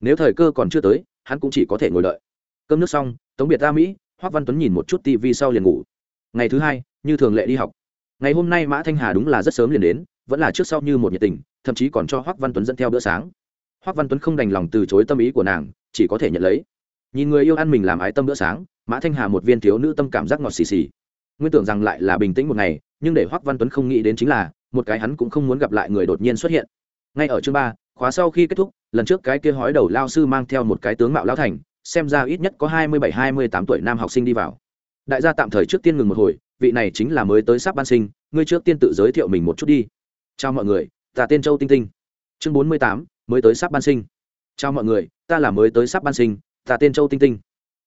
Nếu thời cơ còn chưa tới hắn cũng chỉ có thể ngồi đợi. Cơm nước xong, tống biệt ra mỹ, hoác văn tuấn nhìn một chút tv sau liền ngủ. Ngày thứ hai, như thường lệ đi học. Ngày hôm nay mã thanh hà đúng là rất sớm liền đến, vẫn là trước sau như một nhiệt tình, thậm chí còn cho hoác văn tuấn dẫn theo bữa sáng. Hoác văn tuấn không đành lòng từ chối tâm ý của nàng, chỉ có thể nhận lấy. Nhìn người yêu ăn mình làm ái tâm bữa sáng, mã thanh hà một viên thiếu nữ tâm cảm giác ngọt xì xì. Nguyên tưởng rằng lại là bình tĩnh một ngày, nhưng để hoác văn tuấn không nghĩ đến chính là, một cái hắn cũng không muốn gặp lại người đột nhiên xuất hiện. Ngay ở chương ba khóa sau khi kết thúc, lần trước cái kia hói đầu lao sư mang theo một cái tướng mạo lão thành, xem ra ít nhất có hai mươi bảy, hai mươi tám tuổi nam học sinh đi vào. Đại gia tạm thời trước tiên ngừng một hồi, vị này chính là mới tới sắp ban sinh, ngươi trước tiên tự giới thiệu mình một chút đi. Chào mọi người, ta tên châu tinh tinh. Chương bốn mươi tám, mới tới sắp ban sinh. Chào mọi người, ta là mới tới sắp ban sinh, ta tên châu tinh tinh.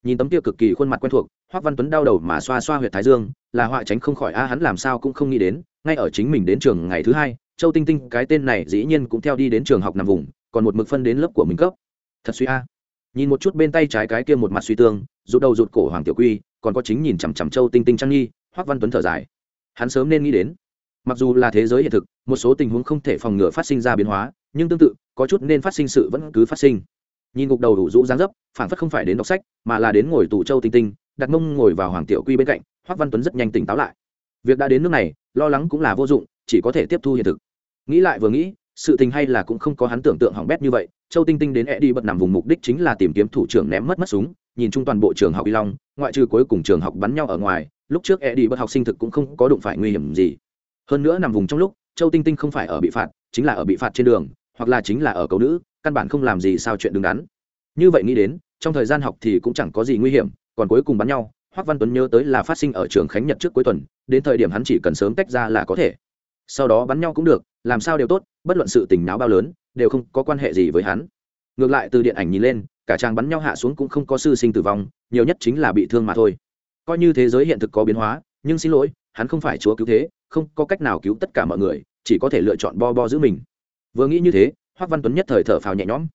Nhìn tấm kia cực kỳ khuôn mặt quen thuộc hoắc văn tuấn đau đầu mà xoa xoa huyệt thái dương, là họa tránh không khỏi, a, hắn làm sao cũng không nghĩ đến, ngay ở chính mình đến trường ngày thứ hai châu tinh tinh, cái tên này dĩ nhiên cũng theo đi đến trường học nằm vùng, còn một mực phân đến lớp của mình cấp. Thật suy a. Nhìn một chút bên tay trái cái kia một mặt suy tương, rụt đầu rụt cổ hoàng tiểu quy, còn có chính nhìn chằm chằm châu tinh tinh trang nghi hoắc văn tuấn thở dài. Hắn sớm nên nghĩ đến. Mặc dù là thế giới hiện thực, một số tình huống không thể phòng ngừa phát sinh ra biến hóa, nhưng tương tự, có chút nên phát sinh sự vẫn cứ phát sinh. Nhìn gục đầu đủ rũ dáng dấp phản phất không phải đến đọc sách, mà là đến ngồi tù châu tinh tinh, đặt mông ngồi vào hoàng tiểu quy bên cạnh hoắc văn tuấn rất nhanh tỉnh táo lại. Việc đã đến nước này, lo lắng cũng là vô dụng chỉ có thể tiếp thu hiện thực. Nghĩ lại vừa nghĩ, sự tình hay là cũng không có hắn tưởng tượng hỏng bét như vậy, châu tinh tinh đến e đi bật nằm vùng mục đích chính là tìm kiếm thủ trưởng ném mất mất súng, nhìn chung toàn bộ trường học y long, ngoại trừ cuối cùng trường học bắn nhau ở ngoài, lúc trước e đi bật học sinh thực cũng không có đụng phải nguy hiểm gì. Hơn nữa nằm vùng trong lúc, châu tinh tinh không phải ở bị phạt, chính là ở bị phạt trên đường, hoặc là chính là ở cầu nữ, căn bản không làm gì sao chuyện đứng đắn. Như vậy nghĩ đến, trong thời gian học thì cũng chẳng có gì nguy hiểm, còn cuối cùng bắn nhau hoắc văn tuấn nhớ tới là phát sinh ở trường khánh nhật trước cuối tuần, đến thời điểm hắn chỉ cần sớm tách ra là có thể sau đó bắn nhau cũng được, làm sao đều tốt, bất luận sự tình náo bao lớn, đều không có quan hệ gì với hắn. Ngược lại từ điện ảnh nhìn lên, cả trang bắn nhau hạ xuống cũng không có sư sinh tử vong, nhiều nhất chính là bị thương mà thôi. Coi như thế giới hiện thực có biến hóa, nhưng xin lỗi, hắn không phải chúa cứu thế, không có cách nào cứu tất cả mọi người, chỉ có thể lựa chọn bo bo giữ mình. Vừa nghĩ như thế, hoắc văn tuấn nhất thời thở phào nhẹ nhõm.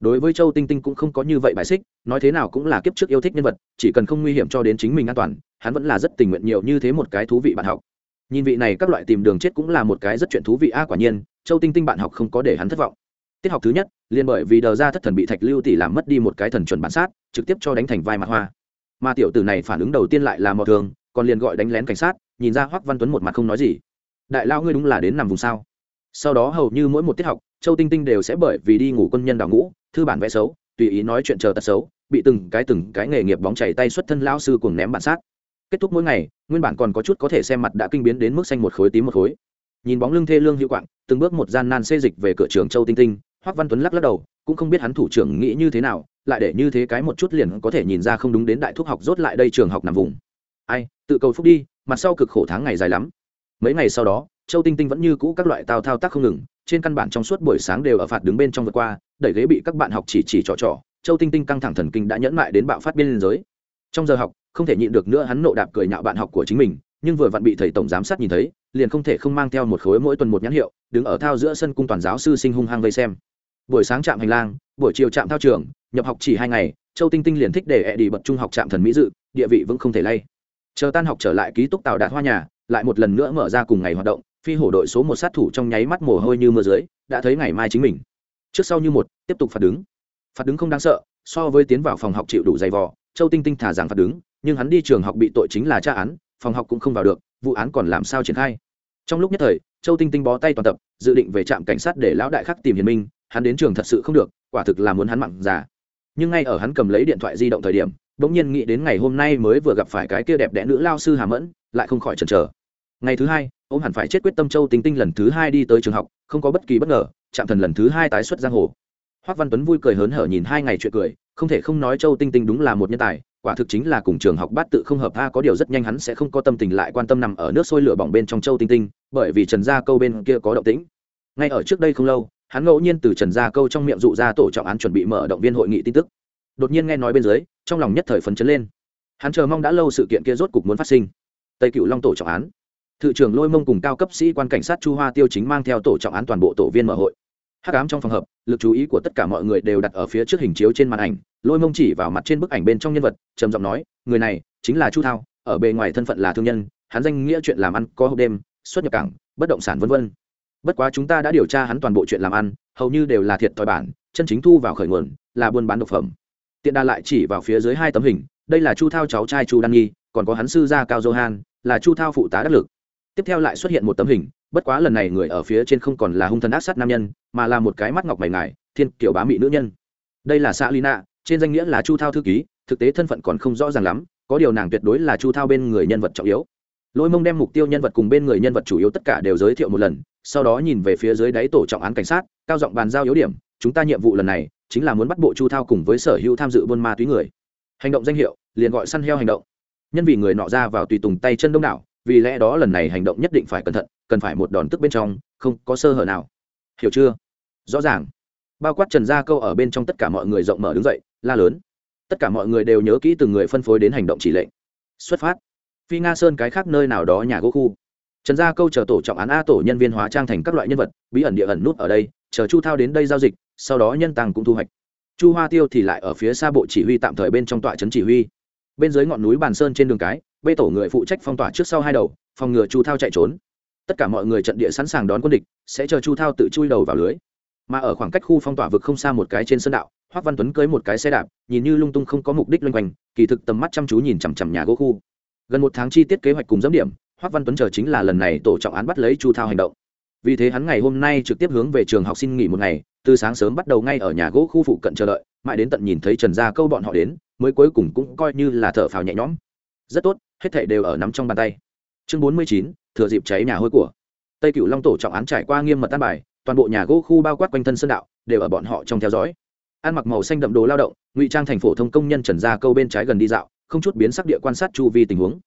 Đối với châu tinh tinh cũng không có như vậy bài xích, nói thế nào cũng là kiếp trước yêu thích nhân vật, chỉ cần không nguy hiểm cho đến chính mình an toàn, hắn vẫn là rất tình nguyện nhiều như thế một cái thú vị bạn học nhìn vị này các loại tìm đường chết cũng là một cái rất chuyện thú vị. A, quả nhiên, châu tinh tinh bạn học không có để hắn thất vọng. Tiết học thứ nhất, liền bởi vì đờ ra thất thần bị thạch lưu tỷ làm mất đi một cái thần chuẩn bản sát, trực tiếp cho đánh thành vai mặt hoa. Mà tiểu tử này phản ứng đầu tiên lại là mò thường, còn liền gọi đánh lén cảnh sát, nhìn ra hoắc văn tuấn một mặt không nói gì. Đại lao ngươi đúng là đến nằm vùng sao? Sau đó hầu như mỗi một tiết học, châu tinh tinh đều sẽ bởi vì đi ngủ quân nhân đào ngũ, thư bản vẽ xấu, tùy ý nói chuyện chờ tật xấu, bị từng cái từng cái nghề nghiệp bóng chảy tay xuất thân lao sư cùng ném bản sát kết thúc mỗi ngày, nguyên bản còn có chút có thể xem mặt đã kinh biến đến mức xanh một khối tím một khối. Nhìn bóng lưng thê lương hữu quạng, từng bước một gian nan xê dịch về cửa trường châu tinh tinh hoắc văn tuấn lắc lắc đầu, cũng không biết hắn thủ trưởng nghĩ như thế nào, lại để như thế cái một chút liền có thể nhìn ra không đúng đến đại thuốc học rốt lại đây trường học nằm vùng. Ai, tự cầu phúc đi, mặt sau cực khổ tháng ngày dài lắm. Mấy ngày sau đó, châu tinh tinh vẫn như cũ các loại tào thao tác không ngừng, trên căn bản trong suốt buổi sáng đều ở phạt đứng bên trong vượt qua, đẩy ghế bị các bạn học chỉ chỉ trò trò. Châu tinh tinh căng thẳng thần kinh đã nhẫn mại đến bạo phát biên giới trong giờ học, không thể nhịn được nữa hắn nộ đạp cười nhạo bạn học của chính mình, nhưng vừa vặn bị thầy tổng giám sát nhìn thấy, liền không thể không mang theo một khối mỗi tuần một nhãn hiệu, đứng ở thao giữa sân cung toàn giáo sư sinh hung hăng vây xem. Buổi sáng trạm hành lang, buổi chiều trạm thao trường, nhập học chỉ hai ngày, châu tinh tinh liền thích để ẹ đi bật trung học trạm thần mỹ dự, địa vị vẫn không thể lay. Chờ tan học trở lại ký túc tàu đạt hoa nhà, lại một lần nữa mở ra cùng ngày hoạt động, phi hổ đội số một sát thủ trong nháy mắt mồ hôi như mưa dưới, đã thấy ngày mai chính mình. Trước sau như một, tiếp tục phạt đứng. Phạt đứng không đáng sợ, so với tiến vào phòng học chịu đủ dày vò châu tinh tinh thả rằng phạt đứng, nhưng hắn đi trường học bị tội chính là tra án, phòng học cũng không vào được, vụ án còn làm sao triển khai? Trong lúc nhất thời, châu tinh tinh bó tay toàn tập, dự định về trạm cảnh sát để lão đại khắc tìm hiền minh, hắn đến trường thật sự không được, quả thực là muốn hắn mặn già. Nhưng ngay ở hắn cầm lấy điện thoại di động thời điểm, bỗng nhiên nghĩ đến ngày hôm nay mới vừa gặp phải cái kia đẹp đẽ nữ lao sư hà mẫn, lại không khỏi chần chờ. Ngày thứ hai ông hẳn phải chết quyết tâm châu tinh tinh lần thứ hai đi tới trường học, không có bất kỳ bất ngờ chạm thần lần thứ hai tái xuất giang hồ. Hoắc văn tuấn vui cười hớn hở nhìn hai ngày chuyện cười, không thể không nói châu tinh tinh đúng là một nhân tài, quả thực chính là cùng trường học bát tự không hợp tha, có điều rất nhanh hắn sẽ không có tâm tình lại quan tâm nằm ở nước sôi lửa bỏng bên trong châu tinh tinh, bởi vì trần gia câu bên kia có động tĩnh. Ngay ở trước đây không lâu, hắn ngẫu nhiên từ trần gia câu trong miệng dụ ra tổ trọng án chuẩn bị mở động viên hội nghị tin tức. Đột nhiên nghe nói bên dưới, trong lòng nhất thời phấn chấn lên. Hắn chờ mong đã lâu sự kiện kia rốt cục muốn phát sinh. Tây cựu long tổ trọng án. Thự trưởng lôi mông cùng cao cấp sĩ quan cảnh sát chu hoa tiêu chính mang theo tổ trọng án toàn bộ tổ viên mở hội hắc ám trong phòng hợp, lực chú ý của tất cả mọi người đều đặt ở phía trước hình chiếu trên màn ảnh, lôi mông chỉ vào mặt trên bức ảnh bên trong nhân vật, trầm giọng nói, người này chính là chu thao, ở bề ngoài thân phận là thương nhân, hắn danh nghĩa chuyện làm ăn có hộp đêm, xuất nhập cảng, bất động sản v v bất quá chúng ta đã điều tra hắn toàn bộ chuyện làm ăn, hầu như đều là thiệt thòi bản, chân chính thu vào khởi nguồn, là buôn bán độc phẩm. Tiện đa lại chỉ vào phía dưới hai tấm hình, đây là chu thao cháu trai chu đăng nghi còn có hắn sư gia cao johan là chu thao phụ tá đắc lực tiếp theo lại xuất hiện một tấm hình, bất quá lần này người ở phía trên không còn là hung thần ác sát nam nhân, mà là một cái mắt ngọc mày ngài thiên kiểu bá mị nữ nhân. Đây là xã lina trên danh nghĩa là chu thao thư ký, thực tế thân phận còn không rõ ràng lắm, có điều nàng tuyệt đối là chu thao bên người nhân vật trọng yếu. Lôi mông đem mục tiêu nhân vật cùng bên người nhân vật chủ yếu tất cả đều giới thiệu một lần, sau đó nhìn về phía dưới đáy tổ trọng án cảnh sát, cao giọng bàn giao yếu điểm, chúng ta nhiệm vụ lần này chính là muốn bắt bộ chu thao cùng với sở hữu tham dự buôn ma túy người. Hành động danh hiệu, liền gọi săn heo hành động. Nhân vì người nọ ra vào tùy tùng tay chân đông đảo vì lẽ đó lần này hành động nhất định phải cẩn thận, cần phải một đòn tức bên trong, không có sơ hở nào. Hiểu chưa? Rõ ràng. Bao quát trần gia câu ở bên trong tất cả mọi người rộng mở đứng dậy, la lớn. Tất cả mọi người đều nhớ kỹ từng người phân phối đến hành động chỉ lệnh. Xuất phát. Phi nga sơn cái khác nơi nào đó nhà gỗ khu. Trần gia câu chờ tổ trọng án a tổ nhân viên hóa trang thành các loại nhân vật, bí ẩn địa ẩn nút ở đây, chờ chu thao đến đây giao dịch, sau đó nhân tăng cũng thu hoạch. Chu hoa tiêu thì lại ở phía xa bộ chỉ huy tạm thời bên trong tọa trấn chỉ huy bên dưới ngọn núi bàn sơn trên đường cái, bê tổ người phụ trách phong tỏa trước sau hai đầu, phòng ngừa chu thao chạy trốn. Tất cả mọi người trận địa sẵn sàng đón quân địch, sẽ chờ chu thao tự chui đầu vào lưới. Mà ở khoảng cách khu phong tỏa vực không xa một cái trên sân đạo, hoác văn tuấn cưới một cái xe đạp, nhìn như lung tung không có mục đích loanh quanh, kỳ thực tầm mắt chăm chú nhìn chằm chằm nhà gỗ khu. Gần một tháng chi tiết kế hoạch cùng dẫm điểm, hoác văn tuấn chờ chính là lần này tổ trọng án bắt lấy chu thao hành động. Vì thế hắn ngày hôm nay trực tiếp hướng về trường học xin nghỉ một ngày, từ sáng sớm bắt đầu ngay ở nhà gỗ khu phụ cận chờ đợi, mãi đến tận nhìn thấy trần gia câu bọn họ đến mới cuối cùng cũng coi như là thở phào nhẹ nhõm. Rất tốt, hết thảy đều ở nắm trong bàn tay. Chương bốn mươi chín, thừa dịp cháy nhà hôi của. Tây Cửu long tổ trọng án trải qua nghiêm mật tan bài, toàn bộ nhà gỗ khu bao quát quanh thân sơn đạo đều ở bọn họ trong theo dõi. Ăn mặc màu xanh đậm đồ lao động, ngụy trang thành phổ thông công nhân trần ra câu bên trái gần đi dạo, không chút biến sắc địa quan sát chu vi tình huống.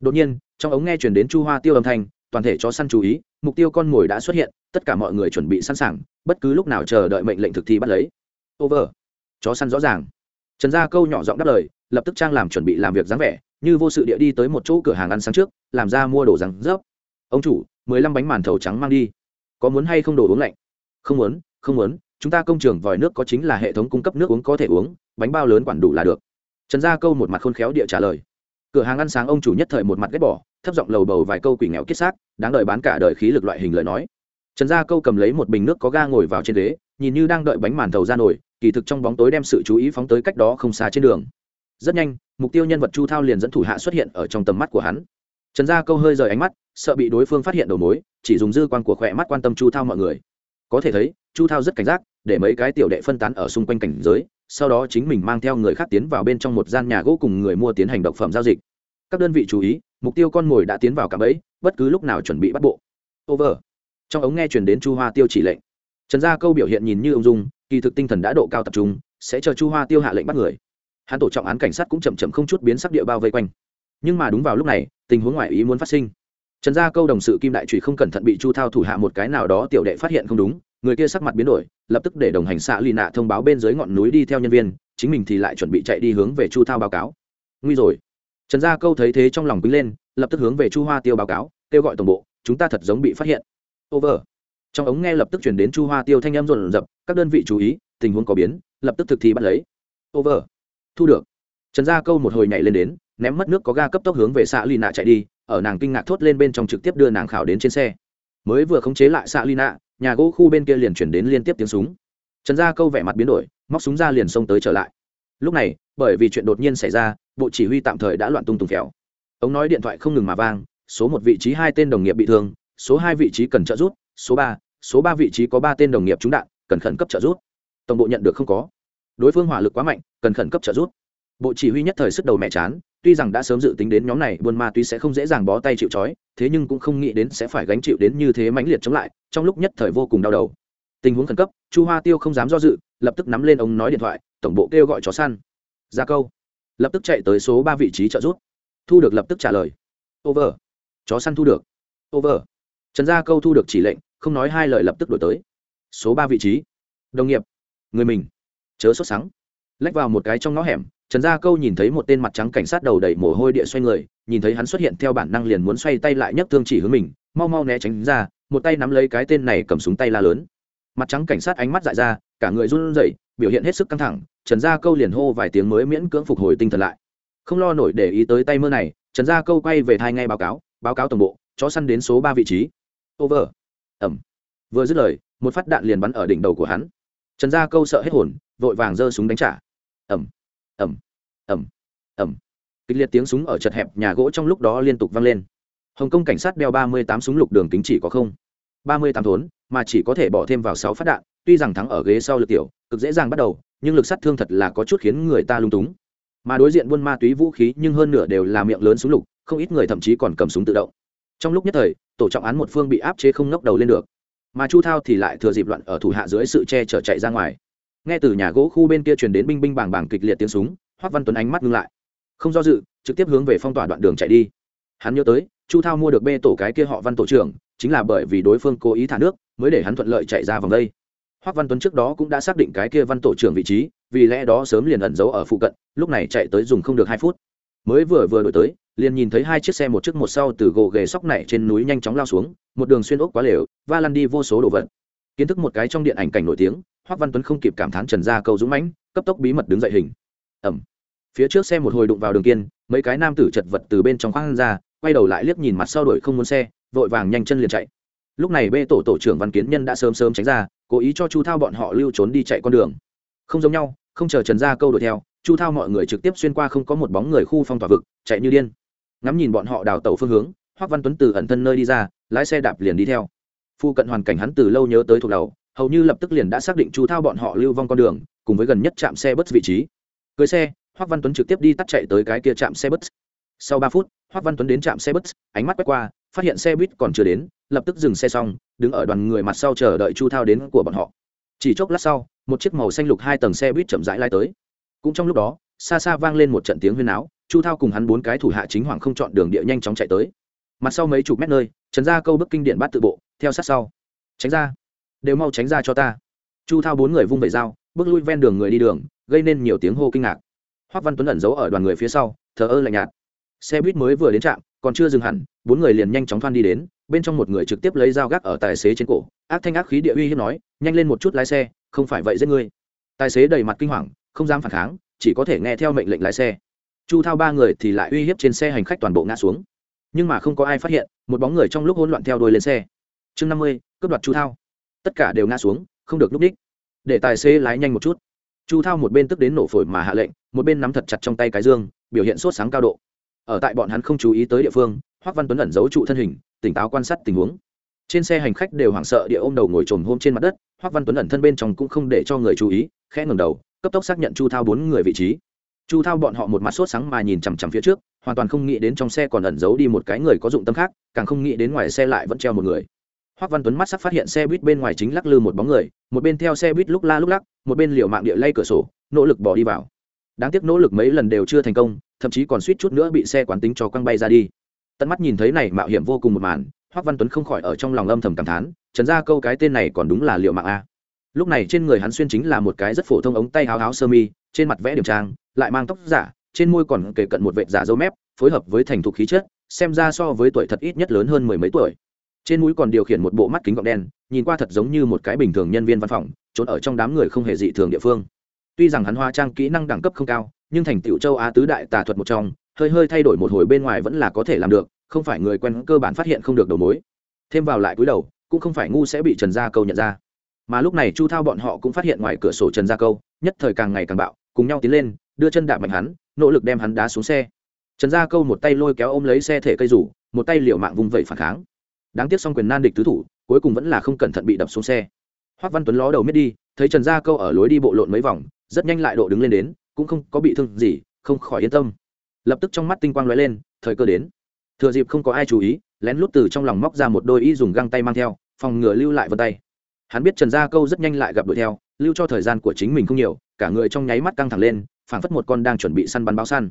Đột nhiên, trong ống nghe chuyển đến chu hoa tiêu âm thanh, toàn thể chó săn chú ý, mục tiêu con mồi đã xuất hiện, tất cả mọi người chuẩn bị sẵn sàng, bất cứ lúc nào chờ đợi mệnh lệnh thực thi bắt lấy. Over. Chó săn rõ ràng trần gia câu nhỏ giọng đáp lời, lập tức trang làm chuẩn bị làm việc dáng vẻ, như vô sự địa đi tới một chỗ cửa hàng ăn sáng trước, làm ra mua đồ răng rớp. Ông chủ, mười lăm bánh màn thầu trắng mang đi. Có muốn hay không đồ uống lạnh? Không muốn không muốn. Chúng ta công trường vòi nước có chính là hệ thống cung cấp nước uống có thể uống, bánh bao lớn quản đủ là được. Trần gia câu một mặt khôn khéo địa trả lời. Cửa hàng ăn sáng ông chủ nhất thời một mặt ghét bỏ, thấp giọng lầu bầu vài câu quỷ nghèo kết xác, đáng đợi bán cả đời khí lực loại hình lời nói. Trần gia câu cầm lấy một bình nước có ga ngồi vào trên ghế, nhìn như đang đợi bánh màn thầu ra nổi kỳ thực trong bóng tối đem sự chú ý phóng tới cách đó không xa trên đường. Rất nhanh, mục tiêu nhân vật chu thao liền dẫn thủ hạ xuất hiện ở trong tầm mắt của hắn. Trần gia câu hơi rời ánh mắt, sợ bị đối phương phát hiện đầu mối, chỉ dùng dư quan của khỏe mắt quan tâm chu thao mọi người. Có thể thấy, chu thao rất cảnh giác, để mấy cái tiểu đệ phân tán ở xung quanh cảnh giới, sau đó chính mình mang theo người khác tiến vào bên trong một gian nhà gỗ cùng người mua tiến hành độc phẩm giao dịch. Các đơn vị chú ý, mục tiêu con mồi đã tiến vào cạm ấy bất cứ lúc nào chuẩn bị bắt bộ. Over. Trong ống nghe chuyển đến chu hoa tiêu chỉ lệnh. Trần gia câu biểu hiện nhìn như ông dung kỳ thực tinh thần đã độ cao tập trung, sẽ chờ chu hoa tiêu hạ lệnh bắt người. Hắn tổ trọng án cảnh sát cũng chậm chậm không chút biến sắc địa bao vây quanh. Nhưng mà đúng vào lúc này, tình huống ngoại ý muốn phát sinh. Trần gia câu đồng sự kim đại trụy không cẩn thận bị chu thao thủ hạ một cái nào đó tiểu đệ phát hiện không đúng, người kia sắc mặt biến đổi, lập tức để đồng hành xạ lì nạ thông báo bên dưới ngọn núi đi theo nhân viên, chính mình thì lại chuẩn bị chạy đi hướng về chu thao báo cáo. Nguy rồi. Trần gia câu thấy thế trong lòng quý lên, lập tức hướng về chu hoa tiêu báo cáo, kêu gọi tổng bộ, chúng ta thật giống bị phát hiện. Over. Trong ống nghe lập tức chuyển đến chu hoa tiêu thanh em rộn rập các đơn vị chú ý, tình huống có biến, lập tức thực thi bắt lấy. Over. Thu được. Trần gia câu một hồi nhảy lên đến, ném mất nước có ga cấp tốc hướng về xạ lì nạ chạy đi, ở nàng kinh ngạc thốt lên bên trong trực tiếp đưa nàng khảo đến trên xe. Mới vừa khống chế lại xạ lì nạ, nhà gỗ khu bên kia liền chuyển đến liên tiếp tiếng súng. Trần gia câu vẻ mặt biến đổi, móc súng ra liền xông tới trở lại. Lúc này, bởi vì chuyện đột nhiên xảy ra, bộ chỉ huy tạm thời đã loạn tung tùng phèo. Ông nói điện thoại không ngừng mà vang, số một vị trí hai tên đồng nghiệp bị thương, số hai vị trí cần trợ giúp, số ba số ba vị trí có ba tên đồng nghiệp trúng đạn cần khẩn cấp trợ giúp. Tổng bộ nhận được không có. Đối phương hỏa lực quá mạnh, cần khẩn cấp trợ giúp. Bộ chỉ huy nhất thời sức đầu mẹ chán, tuy rằng đã sớm dự tính đến nhóm này buôn ma túy sẽ không dễ dàng bó tay chịu trói, thế nhưng cũng không nghĩ đến sẽ phải gánh chịu đến như thế mãnh liệt chống lại, trong lúc nhất thời vô cùng đau đầu. Tình huống khẩn cấp, chu hoa tiêu không dám do dự, lập tức nắm lên ông nói điện thoại, tổng bộ kêu gọi chó săn. Ra câu. Lập tức chạy tới số ba vị trí trợ giúp. Thu được lập tức trả lời. Over. Chó săn thu được. Over. Trần gia câu thu được chỉ lệnh, không nói hai lời lập tức đổi tới số ba vị trí. Đồng nghiệp, người mình. Chớ sốt sắng. Lách vào một cái trong ngõ hẻm, trần gia câu nhìn thấy một tên mặt trắng cảnh sát đầu đầy mồ hôi địa xoay người, nhìn thấy hắn xuất hiện theo bản năng liền muốn xoay tay lại nhấc thương chỉ hướng mình, mau mau né tránh ra, một tay nắm lấy cái tên này cầm súng tay la lớn. Mặt trắng cảnh sát ánh mắt dại ra, cả người run rẩy, biểu hiện hết sức căng thẳng, trần gia câu liền hô vài tiếng mới miễn cưỡng phục hồi tinh thần lại. Không lo nổi để ý tới tay mơ này, trần gia câu quay về thai ngay báo cáo báo cáo tổng bộ, chó săn đến số ba vị trí. Over. Ẩm vừa dứt lời, một phát đạn liền bắn ở đỉnh đầu của hắn. Trần gia câu sợ hết hồn, vội vàng giơ súng đánh trả. Ẩm ẩm ẩm ẩm kịch liệt tiếng súng ở chật hẹp nhà gỗ trong lúc đó liên tục vang lên. Hồng kông cảnh sát đeo ba mươi tám súng lục đường kính chỉ có không. ba mươi tám thốn, mà chỉ có thể bỏ thêm vào sáu phát đạn, tuy rằng thắng ở ghế sau lực tiểu, cực dễ dàng bắt đầu, nhưng lực sát thương thật là có chút khiến người ta lung túng. Mà đối diện buôn ma túy vũ khí nhưng hơn nửa đều là miệng lớn súng lục, không ít người thậm chí còn cầm súng tự động. Trong lúc nhất thời, tổ trọng án một phương bị áp chế không ngóc đầu lên được mà chu thao thì lại thừa dịp loạn ở thủ hạ dưới sự che chở chạy ra ngoài. Nghe từ nhà gỗ khu bên kia truyền đến binh binh bàng bàng kịch liệt tiếng súng hoắc văn tuấn ánh mắt ngưng lại. Không do dự, trực tiếp hướng về phong tỏa đoạn đường chạy đi. Hắn nhớ tới, chu thao mua được bê tổ cái kia họ văn tổ trưởng, chính là bởi vì đối phương cố ý thả nước, mới để hắn thuận lợi chạy ra vòng đây. Hoắc văn tuấn trước đó cũng đã xác định cái kia văn tổ trưởng vị trí, vì lẽ đó sớm liền ẩn giấu ở phụ cận, lúc này chạy tới dùng không được hai phút. Mới vừa vừa đổi tới liền nhìn thấy hai chiếc xe một trước một sau từ gỗ ghề sóc này trên núi nhanh chóng lao xuống, một đường xuyên ốc quá lều, va lăn đi vô số đồ vật. Kiến thức một cái trong điện ảnh cảnh nổi tiếng hoắc văn tuấn không kịp cảm thán trần gia câu dũng mãnh, cấp tốc bí mật đứng dậy hình. Ẩm. Phía trước xe một hồi đụng vào đường kiên, mấy cái nam tử chật vật từ bên trong khoang ra, quay đầu lại liếc nhìn mặt sau đuổi không muốn xe, vội vàng nhanh chân liền chạy. Lúc này bê tổ tổ trưởng văn kiến nhân đã sớm sớm tránh ra, cố ý cho chu thao bọn họ lưu trốn đi chạy con đường. Không giống nhau, không chờ trần gia câu đuổi theo, chu thao mọi người trực tiếp xuyên qua không có một bóng người khu phong tỏa vực, chạy như điên ngắm nhìn bọn họ đào tẩu phương hướng hoắc văn tuấn từ ẩn thân nơi đi ra, lái xe đạp liền đi theo. Phu cận hoàn cảnh hắn từ lâu nhớ tới thuộc đầu, hầu như lập tức liền đã xác định chu thao bọn họ lưu vong con đường, cùng với gần nhất trạm xe bất vị trí. Cưới xe hoắc văn tuấn trực tiếp đi tắt chạy tới cái kia trạm xe bus. Sau ba phút hoắc văn tuấn đến trạm xe bus, ánh mắt quét qua, phát hiện xe buýt còn chưa đến, lập tức dừng xe xong, đứng ở đoàn người mặt sau chờ đợi chu thao đến của bọn họ. Chỉ chốc lát sau, một chiếc màu xanh lục hai tầng xe buýt chậm rãi lai tới. Cũng trong lúc đó, xa xa vang lên một trận tiếng huyên áo chu thao cùng hắn bốn cái thủ hạ chính hoàng không chọn đường địa nhanh chóng chạy tới. Mặt sau mấy chục mét nơi, trần ra câu bức kinh điện bát tự bộ, theo sát sau. Tránh ra, đều mau tránh ra cho ta. Chu thao bốn người vung vẩy dao, bước lui ven đường người đi đường, gây nên nhiều tiếng hô kinh ngạc. Hoắc văn tuấn ẩn giấu ở đoàn người phía sau, thờ ơ lạnh nhạt. Xe buýt mới vừa đến trạm, còn chưa dừng hẳn, bốn người liền nhanh chóng thoan đi đến, bên trong một người trực tiếp lấy dao gác ở tài xế trên cổ. Ác thanh ác khí địa uy hiếp nói, nhanh lên một chút lái xe, không phải vậy giết ngươi. Tài xế đầy mặt kinh hoàng, không dám phản kháng, chỉ có thể nghe theo mệnh lệnh lái xe chu thao ba người thì lại uy hiếp trên xe hành khách toàn bộ ngã xuống. Nhưng mà không có ai phát hiện, một bóng người trong lúc hỗn loạn theo đuôi lên xe. Chương năm mươi, cướp đoạt chu thao. Tất cả đều ngã xuống, không được núp đích. Để tài xế lái nhanh một chút. Chu thao một bên tức đến nổ phổi mà hạ lệnh, một bên nắm thật chặt trong tay cái dương, biểu hiện sốt sáng cao độ. Ở tại bọn hắn không chú ý tới địa phương hoắc văn tuấn ẩn giấu trụ thân hình, tỉnh táo quan sát tình huống. Trên xe hành khách đều hoảng sợ địa ôm đầu ngồi trồm hôm trên mặt đất hoắc văn tuấn ẩn thân bên trong cũng không để cho người chú ý, khẽ ngẩng đầu, cấp tốc xác nhận chu thao bốn người vị trí chu thao bọn họ một mặt sốt sáng mà nhìn chằm chằm phía trước, hoàn toàn không nghĩ đến trong xe còn ẩn giấu đi một cái người có dụng tâm khác, càng không nghĩ đến ngoài xe lại vẫn treo một người. Hoắc văn tuấn mắt sắc phát hiện xe buýt bên ngoài chính lắc lư một bóng người, một bên theo xe buýt lúc la lúc lắc, một bên liều mạng địa lay cửa sổ, nỗ lực bỏ đi vào. Đáng tiếc nỗ lực mấy lần đều chưa thành công, thậm chí còn suýt chút nữa bị xe quán tính cho quăng bay ra đi. Tận mắt nhìn thấy này mạo hiểm vô cùng một màn, hoắc văn tuấn không khỏi ở trong lòng âm thầm cảm thán, trần ra câu cái tên này còn đúng là liệu mạng a. Lúc này trên người hắn xuyên chính là một cái rất phổ thông ống tay áo áo sơ mi, trên mặt vẽ điểm trang lại mang tóc giả, trên môi còn kể cận một vệ giả dâu mép, phối hợp với thành thục khí chất, xem ra so với tuổi thật ít nhất lớn hơn mười mấy tuổi. Trên mũi còn điều khiển một bộ mắt kính gọng đen, nhìn qua thật giống như một cái bình thường nhân viên văn phòng, trốn ở trong đám người không hề dị thường địa phương. Tuy rằng hắn hóa trang kỹ năng đẳng cấp không cao, nhưng thành tựu châu á tứ đại tà thuật một trong, hơi hơi thay đổi một hồi bên ngoài vẫn là có thể làm được, không phải người quen cơ bản phát hiện không được đầu mối. Thêm vào lại cúi đầu, cũng không phải ngu sẽ bị trần gia câu nhận ra. Mà lúc này chu thao bọn họ cũng phát hiện ngoài cửa sổ trần gia câu, nhất thời càng ngày càng bạo, cùng nhau tiến lên đưa chân đạp mạnh hắn, nỗ lực đem hắn đá xuống xe. Trần gia câu một tay lôi kéo ôm lấy xe thể cây rủ, một tay liệu mạng vung vẩy phản kháng. Đáng tiếc xong quyền nan địch tứ thủ, cuối cùng vẫn là không cẩn thận bị đập xuống xe. Hoác văn tuấn ló đầu miết đi, thấy trần gia câu ở lối đi bộ lộn mấy vòng, rất nhanh lại độ đứng lên đến, cũng không có bị thương gì, không khỏi yên tâm. Lập tức trong mắt tinh quang lóe lên, thời cơ đến. Thừa dịp không có ai chú ý, lén lút từ trong lòng móc ra một đôi y dùng găng tay mang theo, phòng ngừa lưu lại vân tay. Hắn biết trần gia câu rất nhanh lại gặp đuổi theo, lưu cho thời gian của chính mình không nhiều, cả người trong nháy mắt căng thẳng lên phảng phất một con đang chuẩn bị săn bắn báo săn.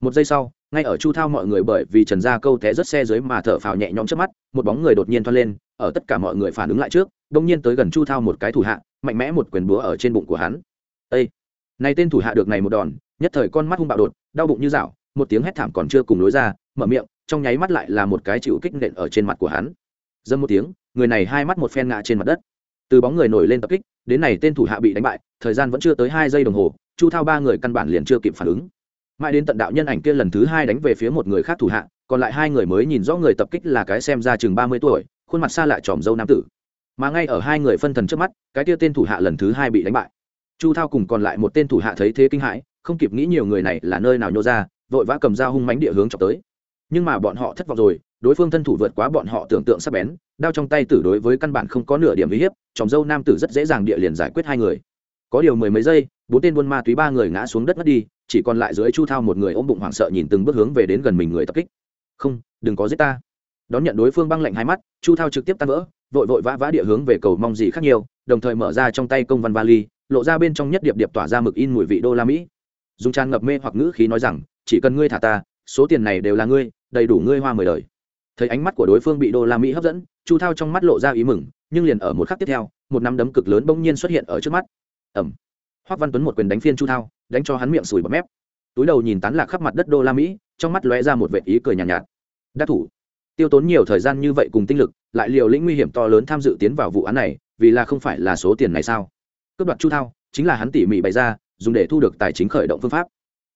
Một giây sau, ngay ở chu thao mọi người bởi vì trần gia câu té rất xe dưới mà thở phào nhẹ nhõm trước mắt, một bóng người đột nhiên thoát lên, ở tất cả mọi người phản ứng lại trước đông nhiên tới gần chu thao một cái thủ hạ, mạnh mẽ một quyền búa ở trên bụng của hắn. Ây này tên thủ hạ được này một đòn, nhất thời con mắt hung bạo đột, đau bụng như dạo, một tiếng hét thảm còn chưa cùng lối ra, mở miệng, trong nháy mắt lại là một cái chịu kích nện ở trên mặt của hắn. Dâm một tiếng, người này hai mắt một phen ngã trên mặt đất. Từ bóng người nổi lên tập kích, đến này tên thủ hạ bị đánh bại, thời gian vẫn chưa tới hai giây đồng hồ chu thao ba người căn bản liền chưa kịp phản ứng. Mãi đến tận đạo nhân ảnh kia lần thứ hai đánh về phía một người khác thủ hạ, còn lại hai người mới nhìn rõ người tập kích là cái xem ra chừng ba mươi tuổi, khuôn mặt xa lại tròm dâu nam tử. Mà ngay ở hai người phân thần trước mắt, cái kia tên thủ hạ lần thứ hai bị đánh bại. Chu thao cùng còn lại một tên thủ hạ thấy thế kinh hãi, không kịp nghĩ nhiều người này là nơi nào nhô ra, vội vã cầm dao hung mánh địa hướng chọc tới. Nhưng mà bọn họ thất vọng rồi, đối phương thân thủ vượt quá bọn họ tưởng tượng sắp bén, đao trong tay tử đối với căn bản không có nửa điểm uy hiếp chòm dâu nam tử rất dễ dàng địa liền giải quyết hai người. Có điều mười mấy giây bốn tên buôn ma túy ba người ngã xuống đất mất đi, chỉ còn lại dưới chu thao một người ôm bụng hoảng sợ nhìn từng bước hướng về đến gần mình người tập kích. Không, đừng có giết ta. Đón nhận đối phương băng lạnh hai mắt, chu thao trực tiếp tan vỡ, vội vội vã vã địa hướng về cầu mong gì khác nhiều, đồng thời mở ra trong tay công văn vali, lộ ra bên trong nhất điệp điệp tỏa ra mực in mùi vị đô la mỹ. Dùng tràn ngập mê hoặc ngữ khí nói rằng, chỉ cần ngươi thả ta, số tiền này đều là ngươi, đầy đủ ngươi hoa mười đời. Thấy ánh mắt của đối phương bị đô la mỹ hấp dẫn, chu thao trong mắt lộ ra ý mừng, nhưng liền ở một khắc tiếp theo, một nắm đấm cực lớn bỗng nhiên xuất hiện ở trước mắt. Ẩm Hoắc văn tuấn một quyền đánh phiên chu thao đánh cho hắn miệng sùi bọt mép. Túi đầu nhìn tán lạc khắp mặt đất đô la mỹ trong mắt lóe ra một vệ ý cười nhàn nhạt, nhạt. Đắc thủ tiêu tốn nhiều thời gian như vậy cùng tinh lực lại liều lĩnh nguy hiểm to lớn tham dự tiến vào vụ án này vì là không phải là số tiền này sao? Cướp đoạt chu thao chính là hắn tỉ mỉ bày ra dùng để thu được tài chính khởi động phương pháp.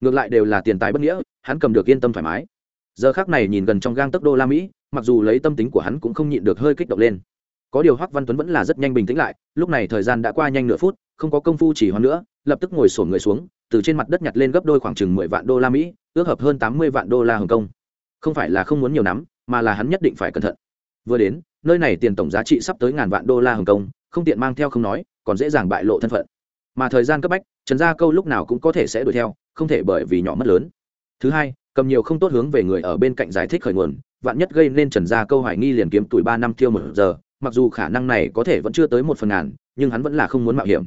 Ngược lại đều là tiền tài bất nghĩa hắn cầm được yên tâm thoải mái. Giờ khác này nhìn gần trong gang tấc đô la mỹ mặc dù lấy tâm tính của hắn cũng không nhịn được hơi kích động lên. Có điều hoắc văn tuấn vẫn là rất nhanh bình tĩnh lại lúc này thời gian đã qua nhanh nửa phút không có công phu chỉ hoãn nữa, lập tức ngồi sổn người xuống, từ trên mặt đất nhặt lên gấp đôi khoảng chừng mười vạn đô la mỹ, ước hợp hơn tám mươi vạn đô la hồng kông. Không phải là không muốn nhiều nắm, mà là hắn nhất định phải cẩn thận. Vừa đến, nơi này tiền tổng giá trị sắp tới ngàn vạn đô la hồng kông, không tiện mang theo không nói, còn dễ dàng bại lộ thân phận. Mà thời gian cấp bách, trần gia câu lúc nào cũng có thể sẽ đuổi theo, không thể bởi vì nhỏ mất lớn. Thứ hai, cầm nhiều không tốt hướng về người ở bên cạnh giải thích khởi nguồn, vạn nhất gây nên trần gia câu hoài nghi liền kiếm tuổi ba năm tiêu một giờ, mặc dù khả năng này có thể vẫn chưa tới một phần ngàn, nhưng hắn vẫn là không muốn mạo hiểm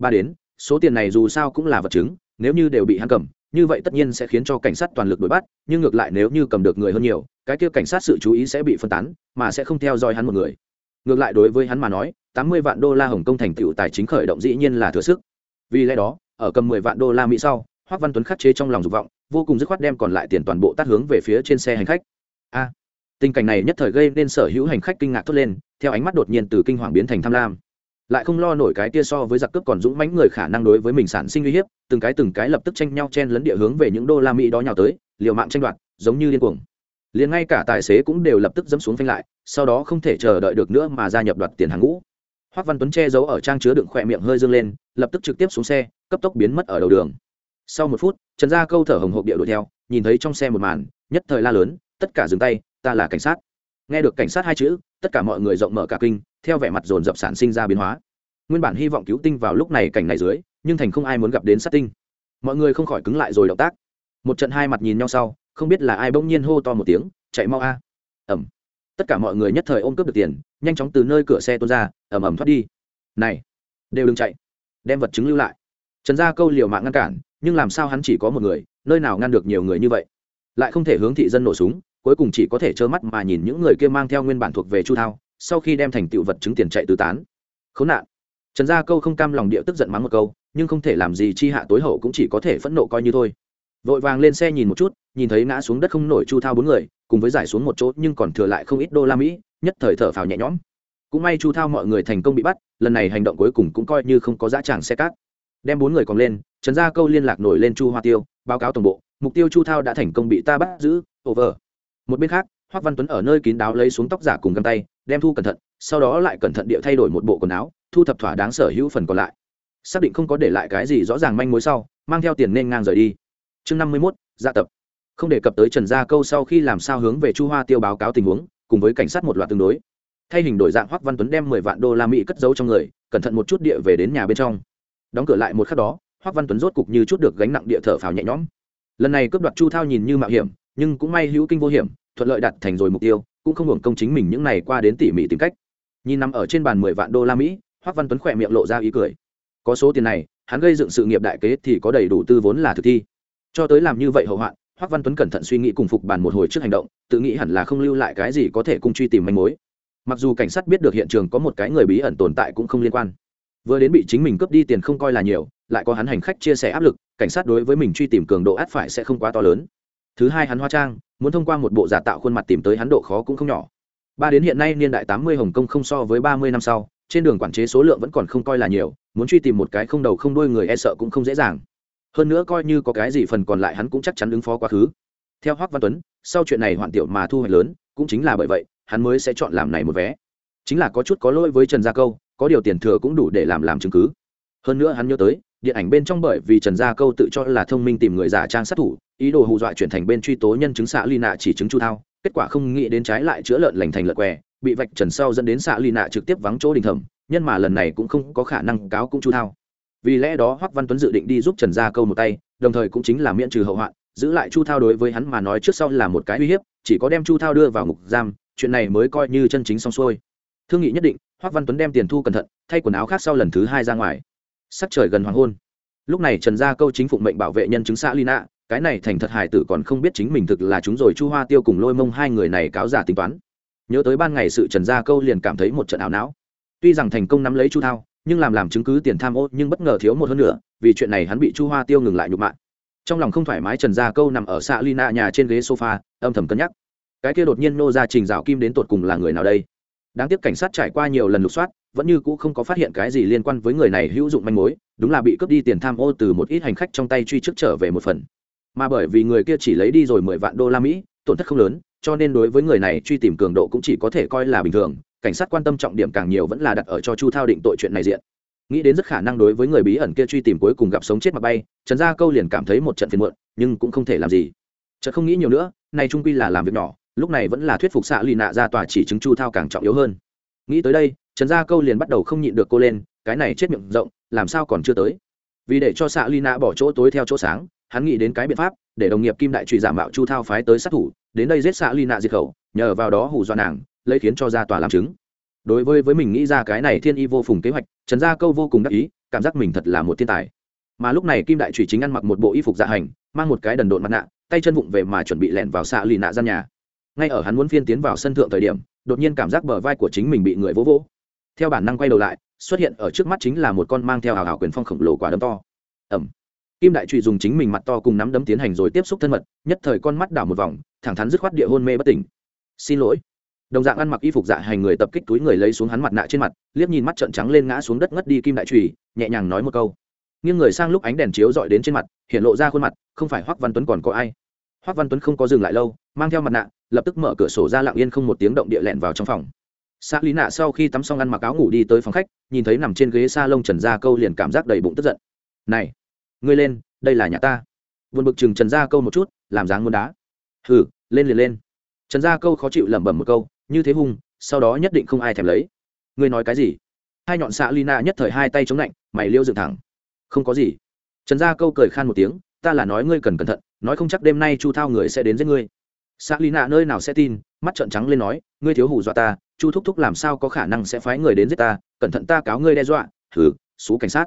ba đến, số tiền này dù sao cũng là vật chứng, nếu như đều bị hắn cầm, như vậy tất nhiên sẽ khiến cho cảnh sát toàn lực đuổi bắt, nhưng ngược lại nếu như cầm được người hơn nhiều, cái kia cảnh sát sự chú ý sẽ bị phân tán, mà sẽ không theo dõi hắn một người. Ngược lại đối với hắn mà nói, tám mươi vạn đô la hồng kông thành tựu tài chính khởi động dĩ nhiên là thừa sức. Vì lẽ đó, ở cầm mười vạn đô la mỹ sau, hoác văn tuấn khắc chế trong lòng dục vọng, vô cùng dứt khoát đem còn lại tiền toàn bộ tắt hướng về phía trên xe hành khách. A! Tình cảnh này nhất thời gây nên sở hữu hành khách kinh ngạc thốt lên, theo ánh mắt đột nhiên từ kinh hoàng biến thành tham lam lại không lo nổi cái tia so với giặc cướp còn dũng mãnh người khả năng đối với mình sản sinh uy hiếp, từng cái từng cái lập tức tranh nhau chen lấn địa hướng về những đô la mỹ đó nhào tới, liều mạng tranh đoạt, giống như điên cuồng. Liền ngay cả tài xế cũng đều lập tức dẫm xuống phanh lại, sau đó không thể chờ đợi được nữa mà gia nhập đoạt tiền hàng ngũ. Hoắc văn tuấn che giấu ở trang chứa đựng khỏe miệng hơi dương lên, lập tức trực tiếp xuống xe, cấp tốc biến mất ở đầu đường. Sau một phút, trần gia câu thở hồng hộc địa đuổi theo, nhìn thấy trong xe một màn, nhất thời la lớn, tất cả dừng tay, ta là cảnh sát nghe được cảnh sát hai chữ, tất cả mọi người rộng mở cả kinh, theo vẻ mặt dồn dập sản sinh ra biến hóa. Nguyên bản hy vọng cứu tinh vào lúc này cảnh này dưới, nhưng thành không ai muốn gặp đến sát tinh. Mọi người không khỏi cứng lại rồi động tác. Một trận hai mặt nhìn nhau sau, không biết là ai bỗng nhiên hô to một tiếng, chạy mau a! Ẩm tất cả mọi người nhất thời ôm cướp được tiền, nhanh chóng từ nơi cửa xe tuôn ra ẩm ẩm thoát đi. Này, đều đừng chạy, đem vật chứng lưu lại. Trần gia câu liều mạng ngăn cản, nhưng làm sao hắn chỉ có một người, nơi nào ngăn được nhiều người như vậy? Lại không thể hướng thị dân nổ súng cuối cùng chỉ có thể trơ mắt mà nhìn những người kia mang theo nguyên bản thuộc về chu thao, sau khi đem thành tựu vật chứng tiền chạy tứ tán. Khốn nạn. Trần gia câu không cam lòng địa tức giận mắng một câu, nhưng không thể làm gì chi hạ tối hậu cũng chỉ có thể phẫn nộ coi như thôi. Vội vàng lên xe nhìn một chút, nhìn thấy ngã xuống đất không nổi chu thao bốn người, cùng với giải xuống một chỗ nhưng còn thừa lại không ít đô la mỹ, nhất thời thở phào nhẹ nhõm. Cũng may chu thao mọi người thành công bị bắt, lần này hành động cuối cùng cũng coi như không có dã tràng xe cát. Đem bốn người còn lên, trần gia câu liên lạc nổi lên chu hoa tiêu, báo cáo tổng bộ, mục tiêu chu thao đã thành công bị ta bắt giữ, over một bên khác hoắc văn tuấn ở nơi kín đáo lấy xuống tóc giả cùng găng tay, đem thu cẩn thận, sau đó lại cẩn thận địa thay đổi một bộ quần áo, thu thập thỏa đáng sở hữu phần còn lại. Xác định không có để lại cái gì rõ ràng manh mối sau, mang theo tiền nên ngang rời đi. Chương năm mươi mốt dạ tập. Không đề cập tới trần gia câu sau khi làm sao hướng về chu hoa tiêu báo cáo tình huống, cùng với cảnh sát một loạt tương đối. Thay hình đổi dạng hoắc văn tuấn đem mười vạn đô la mỹ cất giấu trong người, cẩn thận một chút địa về đến nhà bên trong. Đóng cửa lại một khắc đó hoắc văn tuấn rốt cục như chút được gánh nặng địa thở phào nhẹ nhõm. Lần này cướp đoạt chu thao nhìn như mạo hiểm nhưng cũng may hữu kinh vô hiểm, thuận lợi đạt thành rồi mục tiêu, cũng không hưởng công chính mình những này qua đến tỉ mỉ tìm cách. Nhìn nằm ở trên bàn mười vạn đô la mỹ hoắc văn tuấn khỏe miệng lộ ra ý cười. Có số tiền này, hắn gây dựng sự nghiệp đại kế thì có đầy đủ tư vốn là thực thi. Cho tới làm như vậy hậu hoạn hoắc văn tuấn cẩn thận suy nghĩ cùng phục bàn một hồi trước hành động, tự nghĩ hẳn là không lưu lại cái gì có thể cung truy tìm manh mối. Mặc dù cảnh sát biết được hiện trường có một cái người bí ẩn tồn tại cũng không liên quan. Vừa đến bị chính mình cướp đi tiền không coi là nhiều, lại có hắn hành khách chia sẻ áp lực, cảnh sát đối với mình truy tìm cường độ át phải sẽ không quá to lớn thứ hai hắn hóa trang, muốn thông qua một bộ giả tạo khuôn mặt tìm tới hắn độ khó cũng không nhỏ. Ba đến hiện nay niên đại tám mươi hồng kông không so với ba mươi năm sau, trên đường quản chế số lượng vẫn còn không coi là nhiều, muốn truy tìm một cái không đầu không đuôi người e sợ cũng không dễ dàng. Hơn nữa coi như có cái gì phần còn lại hắn cũng chắc chắn ứng phó quá khứ. Theo hoác văn tuấn, sau chuyện này hoạn tiểu mà thu hoạch lớn, cũng chính là bởi vậy, hắn mới sẽ chọn làm này một vé. Chính là có chút có lỗi với trần gia câu, có điều tiền thừa cũng đủ để làm làm chứng cứ. Hơn nữa hắn nhớ tới, điện ảnh bên trong bởi vì trần gia câu tự cho là thông minh tìm người giả trang sát thủ ý đồ hù dọa chuyển thành bên truy tố nhân chứng xạ ly nạ chỉ chứng chu thao, kết quả không nghĩ đến trái lại chữa lợn lành thành lợn què, bị vạch trần sau dẫn đến xạ ly nạ trực tiếp vắng chỗ đình thẩm, nhân mà lần này cũng không có khả năng cáo cũng chu thao. Vì lẽ đó hoắc văn tuấn dự định đi giúp trần gia câu một tay, đồng thời cũng chính là miễn trừ hậu hoạn, giữ lại chu thao đối với hắn mà nói trước sau là một cái uy hiếp, chỉ có đem chu thao đưa vào ngục giam, chuyện này mới coi như chân chính xong xuôi. Thương nghị nhất định, hoắc văn tuấn đem tiền thu cẩn thận, thay quần áo khác sau lần thứ hai ra ngoài. Sắc trời gần hoàng hôn. Lúc này trần gia câu chính phụng mệnh bảo vệ nhân chứng xã lina cái này thành thật hài tử còn không biết chính mình thực là chúng rồi, chu hoa tiêu cùng lôi mông hai người này cáo giả tính toán. Nhớ tới ban ngày sự trần gia câu liền cảm thấy một trận ảo não. Tuy rằng thành công nắm lấy chu thao, nhưng làm làm chứng cứ tiền tham ô, nhưng bất ngờ thiếu một hơn nữa, vì chuyện này hắn bị chu hoa tiêu ngừng lại nhục mạ. Trong lòng không thoải mái, trần gia câu nằm ở xã lina nhà trên ghế sofa, âm thầm cân nhắc. Cái kia đột nhiên nô ra trình dạo kim đến tột cùng là người nào đây? Đáng tiếc cảnh sát trải qua nhiều lần lục soát, vẫn như cũ không có phát hiện cái gì liên quan với người này hữu dụng manh mối, đúng là bị cướp đi tiền tham ô từ một ít hành khách trong tay truy trước trở về một phần mà bởi vì người kia chỉ lấy đi rồi mười vạn đô la mỹ, tổn thất không lớn, cho nên đối với người này truy tìm cường độ cũng chỉ có thể coi là bình thường, cảnh sát quan tâm trọng điểm càng nhiều vẫn là đặt ở cho chu thao định tội chuyện này diện. Nghĩ đến rất khả năng đối với người bí ẩn kia truy tìm cuối cùng gặp sống chết mà bay, trần gia câu liền cảm thấy một trận phiền muộn, nhưng cũng không thể làm gì. Chợt không nghĩ nhiều nữa, này trung quy là làm việc nhỏ, lúc này vẫn là thuyết phục xạ lì nạ ra tòa chỉ chứng chu thao càng trọng yếu hơn. Nghĩ tới đây, trần gia câu liền bắt đầu không nhịn được cô lên, cái này chết miệng rộng, làm sao còn chưa tới? Vì để cho xạ lì nạ bỏ chỗ tối theo chỗ sáng hắn nghĩ đến cái biện pháp để đồng nghiệp kim đại trụy giả mạo chu thao phái tới sát thủ, đến đây giết xạ lì nạ diệt khẩu, nhờ vào đó hù dọa nàng, lấy khiến cho ra tòa làm chứng. Đối với với mình nghĩ ra cái này thiên y vô phùng kế hoạch, trần gia câu vô cùng đắc ý, cảm giác mình thật là một thiên tài. Mà lúc này kim đại trụy chính ăn mặc một bộ y phục dạ hành, mang một cái đần độn mặt nạ, tay chân vụng về mà chuẩn bị lẹn vào xạ lì nạ gian nhà. Ngay ở hắn muốn phiên tiến vào sân thượng thời điểm, đột nhiên cảm giác bờ vai của chính mình bị người vỗ vỗ. Theo bản năng quay đầu lại, xuất hiện ở trước mắt chính là một con mang theo hào hào quyền phong khổng lồ quả đấm to. Ẩm kim đại trụy dùng chính mình mặt to cùng nắm đấm tiến hành rồi tiếp xúc thân mật, nhất thời con mắt đảo một vòng, thẳng thắn dứt khoát địa hôn mê bất tỉnh. Xin lỗi. Đồng dạng ăn mặc y phục dạ hành người tập kích túi người lấy xuống hắn mặt nạ trên mặt, liếc nhìn mắt trợn trắng lên ngã xuống đất ngất đi kim đại trùy nhẹ nhàng nói một câu. Nghiêng người sang lúc ánh đèn chiếu dọi đến trên mặt, hiện lộ ra khuôn mặt, không phải hoắc văn tuấn còn có ai? Hoắc văn tuấn không có dừng lại lâu, mang theo mặt nạ, lập tức mở cửa sổ ra lặng yên không một tiếng động địa lẹn vào trong phòng. Xã lý nạ sau khi tắm xong ăn mặc áo ngủ đi tới phòng khách, nhìn thấy nằm trên ghế sa lông trần gia câu liền cảm giác đầy bụng tức giận. Này ngươi lên, đây là nhà ta. Vượt bực chừng trần gia câu một chút, làm dáng muốn đá. Hừ, lên liền lên. Trần gia câu khó chịu lẩm bẩm một câu, như thế hung, sau đó nhất định không ai thèm lấy. Ngươi nói cái gì? Hai nhọn xạ lina nhất thời hai tay chống lạnh, mày liêu dựng thẳng. Không có gì. Trần gia câu cười khan một tiếng, ta là nói ngươi cần cẩn thận, nói không chắc đêm nay chu thao người sẽ đến giết ngươi. Xạ lina nơi nào sẽ tin, mắt trợn trắng lên nói, ngươi thiếu hủ dọa ta, chu thúc thúc làm sao có khả năng sẽ phái người đến giết ta, cẩn thận ta cáo ngươi đe dọa. Thử xú cảnh sát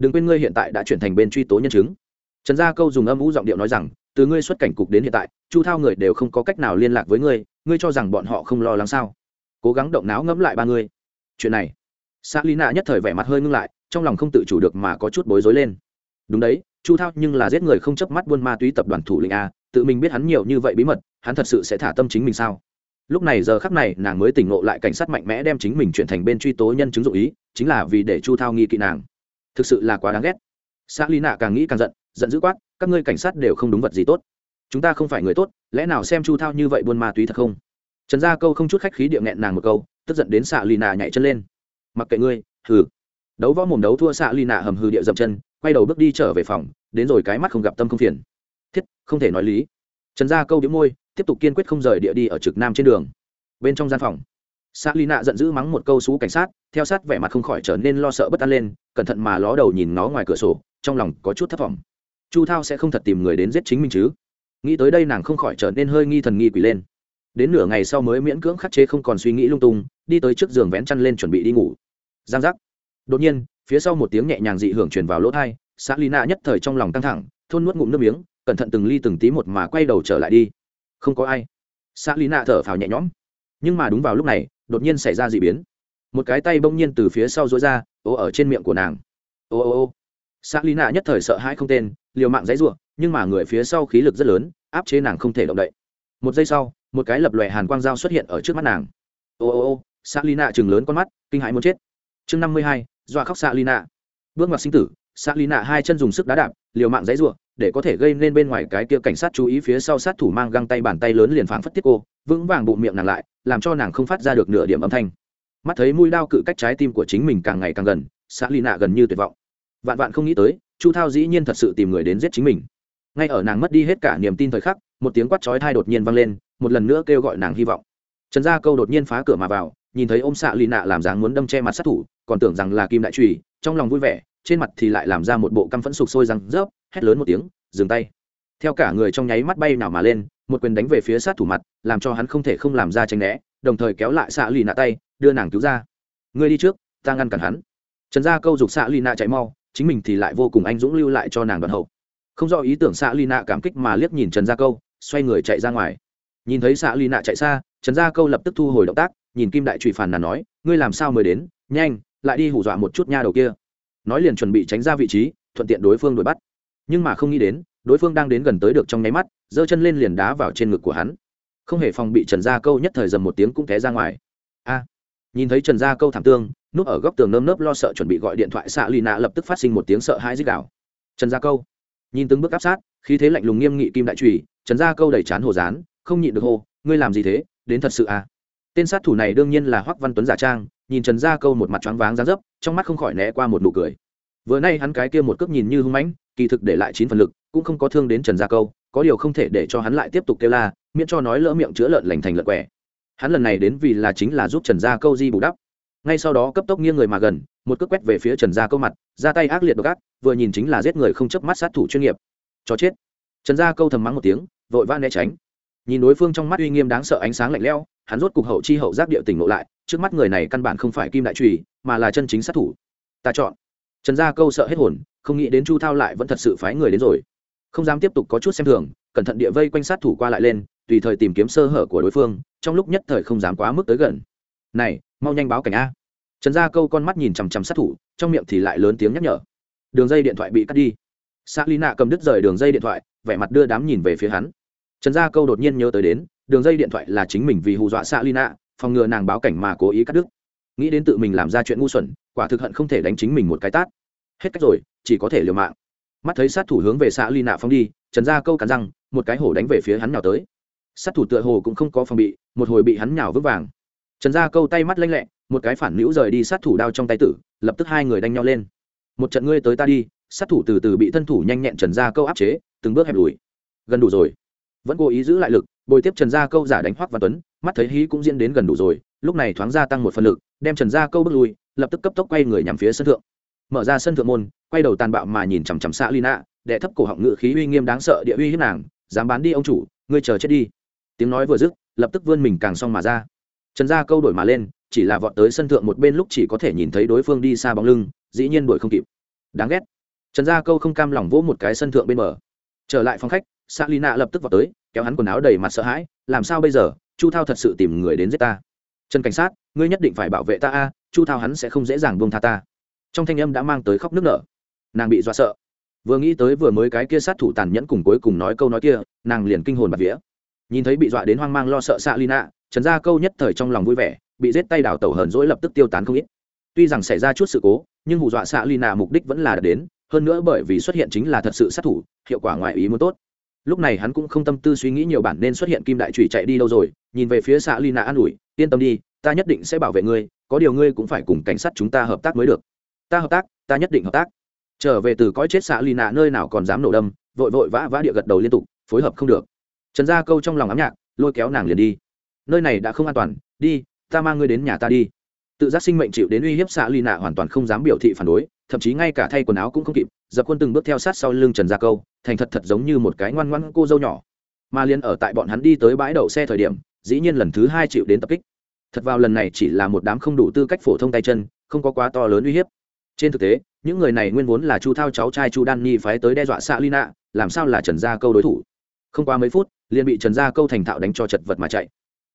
đừng quên ngươi hiện tại đã chuyển thành bên truy tố nhân chứng. Trần gia câu dùng âm vũ giọng điệu nói rằng, từ ngươi xuất cảnh cục đến hiện tại, chu thao người đều không có cách nào liên lạc với ngươi ngươi cho rằng bọn họ không lo lắng sao? Cố gắng động não ngẫm lại ba ngươi. Chuyện này. Sa lý nạ nhất thời vẻ mặt hơi ngưng lại, trong lòng không tự chủ được mà có chút bối rối lên. Đúng đấy, chu thao nhưng là giết người không chớp mắt buôn ma túy tập đoàn thủ lĩnh a, tự mình biết hắn nhiều như vậy bí mật, hắn thật sự sẽ thả tâm chính mình sao? Lúc này giờ khắc này, nàng mới tỉnh ngộ lại cảnh sát mạnh mẽ đem chính mình chuyển thành bên truy tố nhân chứng dụng ý, chính là vì để chu thao nghi kỵ nàng thực sự là quá đáng ghét. Xã lý nạ càng nghĩ càng giận giận dữ quát, các ngươi cảnh sát đều không đúng vật gì tốt. Chúng ta không phải người tốt, lẽ nào xem chu thao như vậy buôn ma túy thật không? Trần gia câu không chút khách khí điệu nghẹn nàng một câu, tức giận đến xạ lì nạ nhảy chân lên. Mặc kệ ngươi, hừ. Đấu võ mồm đấu thua xạ lì nạ hầm hừ địa dậm chân, quay đầu bước đi trở về phòng, đến rồi cái mắt không gặp tâm không phiền. Thiết, không thể nói lý. Trần gia câu đĩu môi, tiếp tục kiên quyết không rời địa đi ở trực nam trên đường. Bên trong gian phòng xạ lì giận dữ mắng một câu xú cảnh sát, theo sát vẻ mặt không khỏi trở nên lo sợ bất an lên, cẩn thận mà ló đầu nhìn nó ngoài cửa sổ, trong lòng có chút thất vọng. Chu thao sẽ không thật tìm người đến giết chính mình chứ? Nghĩ tới đây nàng không khỏi trở nên hơi nghi thần nghi quỷ lên. Đến nửa ngày sau mới miễn cưỡng khắc chế không còn suy nghĩ lung tung, đi tới trước giường vén chăn lên chuẩn bị đi ngủ. Giang giác. Đột nhiên, phía sau một tiếng nhẹ nhàng dị hưởng truyền vào lỗ thai xã lì nhất thời trong lòng căng thẳng, thôn nuốt ngụm nước miếng, cẩn thận từng ly từng tí một mà quay đầu trở lại đi. Không có ai. Xã Lina thở phào nhẹ nhõm. Nhưng mà đúng vào lúc này đột nhiên xảy ra d ị biến. Một cái tay bỗng nhiên từ phía sau dối ra ô ở trên miệng của nàng. Ô ô ô. Xã lì nạ nhất thời sợ hãi không tên, liều mạng dãy r u ộ n nhưng mà người phía sau khí lực rất lớn, áp chế nàng không thể động đậy. Một giây sau, một cái lập lòe hàn quang dao xuất hiện ở trước mắt nàng. Ô ô ô xã lì nạ chừng lớn con mắt, kinh hãi muốn chết. Chương năm mươi hai, dọa khóc xã lì nạ bước ngoặt sinh tử xã lì nạ hai chân dùng sức đá đạp, liều mạng dãy r u ộ n để có thể gây nên bên ngoài cái kia cảnh sát chú ý phía sau sát thủ mang găng tay bàn tay lớn liền phảng phất tiết cô, vững vàng bụng miệng nàng lại, làm cho nàng không phát ra được nửa điểm âm thanh. Mắt thấy mũi đao cự cách trái tim của chính mình càng ngày càng gần, xã lì nạ gần như tuyệt vọng. Vạn vạn không nghĩ tới, chu thao dĩ nhiên thật sự tìm người đến giết chính mình. Ngay ở nàng mất đi hết cả niềm tin thời khắc, một tiếng quát chói thai đột nhiên vang lên, một lần nữa kêu gọi nàng hy vọng. Trần gia câu đột nhiên phá cửa mà vào, nhìn thấy ôm xạ lì nạ làm dáng muốn đâm che mặt sát thủ, còn tưởng rằng là kim đại trùy trong lòng vui vẻ, trên mặt thì lại làm ra một bộ căm phẫn sục sôi răng rớp hét lớn một tiếng, dừng tay. Theo cả người trong nháy mắt bay nào mà lên, một quyền đánh về phía sát thủ mặt, làm cho hắn không thể không làm ra tranh né, đồng thời kéo lại xạ lì nạ tay, đưa nàng cứu ra. Ngươi đi trước, ta ngăn cản hắn. Trần gia câu dục xạ lì nạ chạy mau, chính mình thì lại vô cùng anh dũng lưu lại cho nàng đoàn hậu. Không do ý tưởng xạ ly nạ cảm kích mà liếc nhìn trần gia câu, xoay người chạy ra ngoài. Nhìn thấy xạ ly nạ chạy xa, trần gia câu lập tức thu hồi động tác, nhìn kim đại trụy phản nàn nói, ngươi làm sao mới đến? Nhanh, lại đi hù dọa một chút nha đầu kia. Nói liền chuẩn bị tránh ra vị trí, thuận tiện đối phương đuổi bắt nhưng mà không nghĩ đến, đối phương đang đến gần tới được trong nháy mắt, giơ chân lên liền đá vào trên ngực của hắn. Không hề phòng bị trần gia câu nhất thời dầm một tiếng cũng té ra ngoài. A! Nhìn thấy trần gia câu thảm tương, núp ở góc tường nơm nớp lo sợ chuẩn bị gọi điện thoại xạ lì nạ lập tức phát sinh một tiếng sợ hãi dích đảo trần gia câu! Nhìn từng bước áp sát, khí thế lạnh lùng nghiêm nghị kim đại trùy, trần gia câu đầy chán hồ dán không nhịn được hô, ngươi làm gì thế? Đến thật sự à? Tên sát thủ này đương nhiên là hoắc văn tuấn giả trang, nhìn trần gia câu một mặt choáng váng ra dấp, trong mắt không khỏi né qua một nụ cười. Vừa nay hắn cái kia một cước nhìn như hung mãnh kỳ thực để lại chín phần lực, cũng không có thương đến trần gia câu, có điều không thể để cho hắn lại tiếp tục kêu la, miễn cho nói lỡ miệng chữa lợn lành thành lợn quẻ hắn lần này đến vì là chính là giúp trần gia câu di bù đắp. Ngay sau đó cấp tốc nghiêng người mà gần, một cước quét về phía trần gia câu mặt, ra tay ác liệt độc ác, vừa nhìn chính là giết người không chớp mắt sát thủ chuyên nghiệp. Cho chết. Trần gia câu thầm mắng một tiếng, vội vã né tránh. Nhìn đối phương trong mắt uy nghiêm đáng sợ ánh sáng lạnh lẽo, hắn rốt cục hậu chi hậu giác địa tỉnh ngộ lại, trước mắt người này căn bản không phải kim đại trùy mà là chân chính sát thủ. Ta chọn trần gia câu sợ hết hồn, không nghĩ đến chu thao lại vẫn thật sự phái người đến rồi. Không dám tiếp tục có chút xem thường, cẩn thận địa vây quanh sát thủ qua lại lên, tùy thời tìm kiếm sơ hở của đối phương, trong lúc nhất thời không dám quá mức tới gần. Này, mau nhanh báo cảnh a. Trần gia câu con mắt nhìn chằm chằm sát thủ, trong miệng thì lại lớn tiếng nhắc nhở. Đường dây điện thoại bị cắt đi. Xác a Nạ cầm đứt rời đường dây điện thoại, vẻ mặt đưa đám nhìn về phía hắn. Trần gia câu đột nhiên nhớ tới đến, đường dây điện thoại là chính mình vì hù dọa s lina phòng ngừa nàng báo cảnh mà cố ý cắt đứt. Nghĩ đến tự mình làm ra chuyện ngu xuẩn quả thực hận không thể đánh chính mình một cái tát. Hết cách rồi, chỉ có thể liều mạng. Mắt thấy sát thủ hướng về xã ly nạ phong đi, trần gia câu cắn răng, một cái hổ đánh về phía hắn nhào tới. Sát thủ tựa hồ cũng không có phòng bị, một hồi bị hắn nhào vững vàng. Trần gia câu tay mắt lanh lẹ, một cái phản nữ rời đi sát thủ đao trong tay tử, lập tức hai người đánh nhau lên. Một trận ngươi tới ta đi, sát thủ từ từ bị thân thủ nhanh nhẹn trần gia câu áp chế, từng bước hẹp lùi. Gần đủ rồi. Vẫn cố ý giữ lại lực, bồi tiếp trần gia câu giả đánh hoắc văn tuấn, mắt thấy hí cũng diễn đến gần đủ rồi, lúc này thoáng gia tăng một phần lực, đem trần gia câu bước lui lập tức cấp tốc quay người nhằm phía sân thượng. Mở ra sân thượng môn, quay đầu tàn bạo mà nhìn chằm chằm xạ lina đệ thấp cổ họng ngự khí uy nghiêm đáng sợ địa uy hiếp nàng, dám bán đi ông chủ, ngươi chờ chết đi. Tiếng nói vừa dứt, lập tức vươn mình càng xong mà ra. Trần gia câu đổi mà lên, chỉ là vọt tới sân thượng một bên lúc chỉ có thể nhìn thấy đối phương đi xa bóng lưng, dĩ nhiên đuổi không kịp. Đáng ghét. Trần gia câu không cam lòng vỗ một cái sân thượng bên bờ. Trở lại phòng khách s lina lập tức vọt tới, kéo hắn quần áo đầy mặt sợ hãi, làm sao bây giờ? Chu thao thật sự tìm người đến giết ta trần cảnh sát, ngươi nhất định phải bảo vệ ta a, chu thao hắn sẽ không dễ dàng buông tha ta. Trong thanh âm đã mang tới khóc nước nở. Nàng bị dọa sợ. Vừa nghĩ tới vừa mới cái kia sát thủ tàn nhẫn cùng cuối cùng nói câu nói kia, nàng liền kinh hồn bạt vía. Nhìn thấy bị dọa đến hoang mang lo sợ xạ lina trần gia câu nhất thời trong lòng vui vẻ, bị giết tay đào tẩu hờn dỗi lập tức tiêu tán không ít. Tuy rằng xảy ra chút sự cố, nhưng hù dọa xạ lina mục đích vẫn là đạt đến, hơn nữa bởi vì xuất hiện chính là thật sự sát thủ, hiệu quả ngoài ý muốn tốt. Lúc này hắn cũng không tâm tư suy nghĩ nhiều bản nên xuất hiện kim đại trùy chạy đi đâu rồi, nhìn về phía xạ lina an ủi yên tâm đi, ta nhất định sẽ bảo vệ ngươi, có điều ngươi cũng phải cùng cảnh sát chúng ta hợp tác mới được. Ta hợp tác, ta nhất định hợp tác. Trở về từ cõi chết xạ nạ, nơi nào còn dám nổ đâm, vội vội vã vã địa gật đầu liên tục, phối hợp không được. Trần gia câu trong lòng ám nhạc, lôi kéo nàng liền đi. Nơi này đã không an toàn, đi, ta mang ngươi đến nhà ta đi. Tự giác sinh mệnh chịu đến uy hiếp xạ lì nạ hoàn toàn không dám biểu thị phản đối, thậm chí ngay cả thay quần áo cũng không kịp, dập quân từng bước theo sát sau lưng trần gia câu, thành thật thật giống như một cái ngoan ngoãn cô dâu nhỏ. Mà liên ở tại bọn hắn đi tới bãi đậu xe thời điểm, dĩ nhiên lần thứ hai chịu đến tập kích thật vào lần này chỉ là một đám không đủ tư cách phổ thông tay chân, không có quá to lớn uy hiếp. Trên thực tế, những người này nguyên vốn là chu thao cháu trai chu đan nhi phái tới đe dọa xạ lina làm sao là trần gia câu đối thủ? Không qua mấy phút, liền bị trần gia câu thành thạo đánh cho chật vật mà chạy.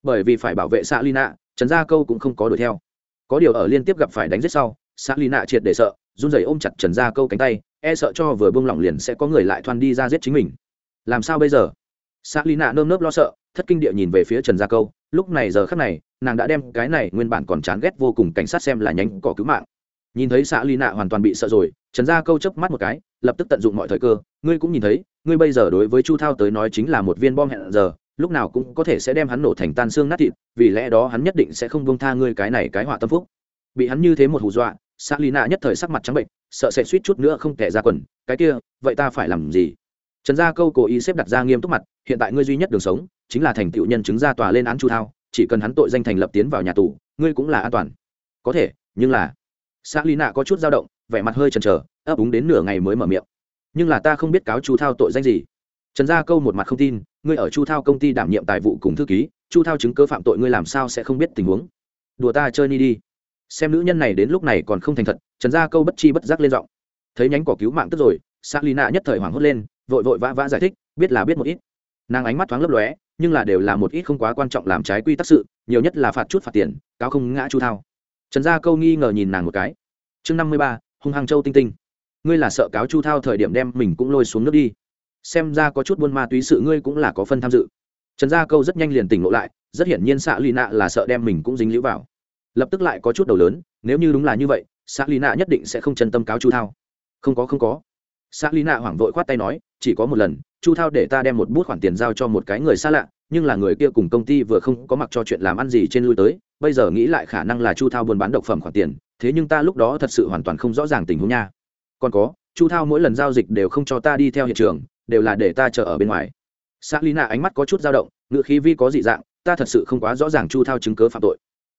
Bởi vì phải bảo vệ xạ lina trần gia câu cũng không có đuổi theo. Có điều ở liên tiếp gặp phải đánh giết sau xạ lina triệt để sợ, run rẩy ôm chặt trần gia câu cánh tay e sợ cho vừa buông lỏng liền sẽ có người lại thoăn đi ra giết chính mình. Làm sao bây giờ? Xã lý nạ nơm nớp lo sợ, thất kinh địa nhìn về phía trần gia câu. Lúc này giờ khắc này, nàng đã đem cái này nguyên bản còn chán ghét vô cùng cảnh sát xem là nhánh cỏ cứu mạng. Nhìn thấy xã ly nạ hoàn toàn bị sợ rồi, trần gia câu chớp mắt một cái, lập tức tận dụng mọi thời cơ. Ngươi cũng nhìn thấy, ngươi bây giờ đối với chu thao tới nói chính là một viên bom hẹn giờ, lúc nào cũng có thể sẽ đem hắn nổ thành tan xương nát thịt, vì lẽ đó hắn nhất định sẽ không buông tha ngươi cái này cái họa tâm phúc. Bị hắn như thế một hù dọa xã ly nạ nhất thời sắc mặt trắng bệnh, sợ sẽ suýt chút nữa không kẻ ra quần. Cái kia, vậy ta phải làm gì? Trần gia câu cố ý xếp đặt ra nghiêm túc mặt, hiện tại ngươi duy nhất đường sống, chính là thành tựu nhân chứng ra tòa lên án chu thao, chỉ cần hắn tội danh thành lập tiến vào nhà tù, ngươi cũng là an toàn. Có thể, nhưng là xã lý nạ có chút dao động, vẻ mặt hơi chần chờ, ấp úng đến nửa ngày mới mở miệng. Nhưng là ta không biết cáo chu thao tội danh gì. Trần gia câu một mặt không tin, ngươi ở chu thao công ty đảm nhiệm tài vụ cùng thư ký, chu thao chứng cơ phạm tội ngươi làm sao sẽ không biết tình huống? Đùa ta chơi ni đi. Xem nữ nhân này đến lúc này còn không thành thật, trần gia câu bất chi bất giác lên giọng. Thấy nhánh cỏ cứu mạng tức rồi xã lý nạ nhất thời hoảng hốt lên vội vội vã vã giải thích, biết là biết một ít. Nàng ánh mắt thoáng lấp lóe, nhưng là đều là một ít không quá quan trọng làm trái quy tắc sự, nhiều nhất là phạt chút phạt tiền, cáo không ngã chu thao. Trần gia câu nghi ngờ nhìn nàng một cái. Chương năm mươi ba, hung hàng châu tinh tinh. Ngươi là sợ cáo chu thao thời điểm đem mình cũng lôi xuống nước đi. Xem ra có chút buôn ma túy sự ngươi cũng là có phân tham dự. Trần gia câu rất nhanh liền tỉnh ngộ lại, rất hiển nhiên xạ lì nạ là sợ đem mình cũng dính lũ vào. Lập tức lại có chút đầu lớn, nếu như đúng là như vậy xạ lì nạ nhất định sẽ không chân tâm cáo chu thao. Không có không có xạ lì nạ hoảng vội khoát tay nói, chỉ có một lần, chu thao để ta đem một bút khoản tiền giao cho một cái người xa lạ, nhưng là người kia cùng công ty vừa không có mặc cho chuyện làm ăn gì trên lui tới, bây giờ nghĩ lại khả năng là chu thao buôn bán độc phẩm khoản tiền, thế nhưng ta lúc đó thật sự hoàn toàn không rõ ràng tình huống nha. Còn có, chu thao mỗi lần giao dịch đều không cho ta đi theo hiện trường, đều là để ta chờ ở bên ngoài. S lý nạ ánh mắt có chút dao động ngự khí vi có dị dạng, ta thật sự không quá rõ ràng chu thao chứng cớ phạm tội.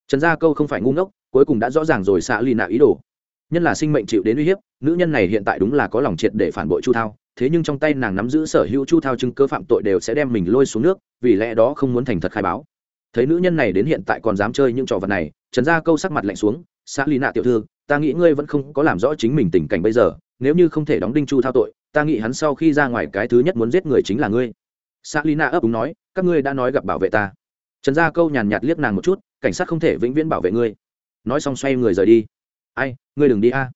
Trần gia câu không phải ngu ngốc, cuối cùng đã rõ ràng rồi xạ lì nạ ý đồ nhân là sinh mệnh chịu đến uy hiếp, nữ nhân này hiện tại đúng là có lòng triệt để phản bội chu thao, thế nhưng trong tay nàng nắm giữ sở hữu chu thao chứng cơ phạm tội đều sẽ đem mình lôi xuống nước, vì lẽ đó không muốn thành thật khai báo. Thấy nữ nhân này đến hiện tại còn dám chơi những trò vật này, trần gia câu sắc mặt lạnh xuống xã lý nạ tiểu thư, ta nghĩ ngươi vẫn không có làm rõ chính mình tình cảnh bây giờ, nếu như không thể đóng đinh chu thao tội, ta nghĩ hắn sau khi ra ngoài cái thứ nhất muốn giết người chính là ngươi. Xã lý nạ ấp úng nói, các ngươi đã nói gặp bảo vệ ta. Trần gia câu nhàn nhạt liếc nàng một chút, cảnh sát không thể vĩnh viễn bảo vệ ngươi. Nói xong xoay người rời đi ai, ngươi đừng đi a. À.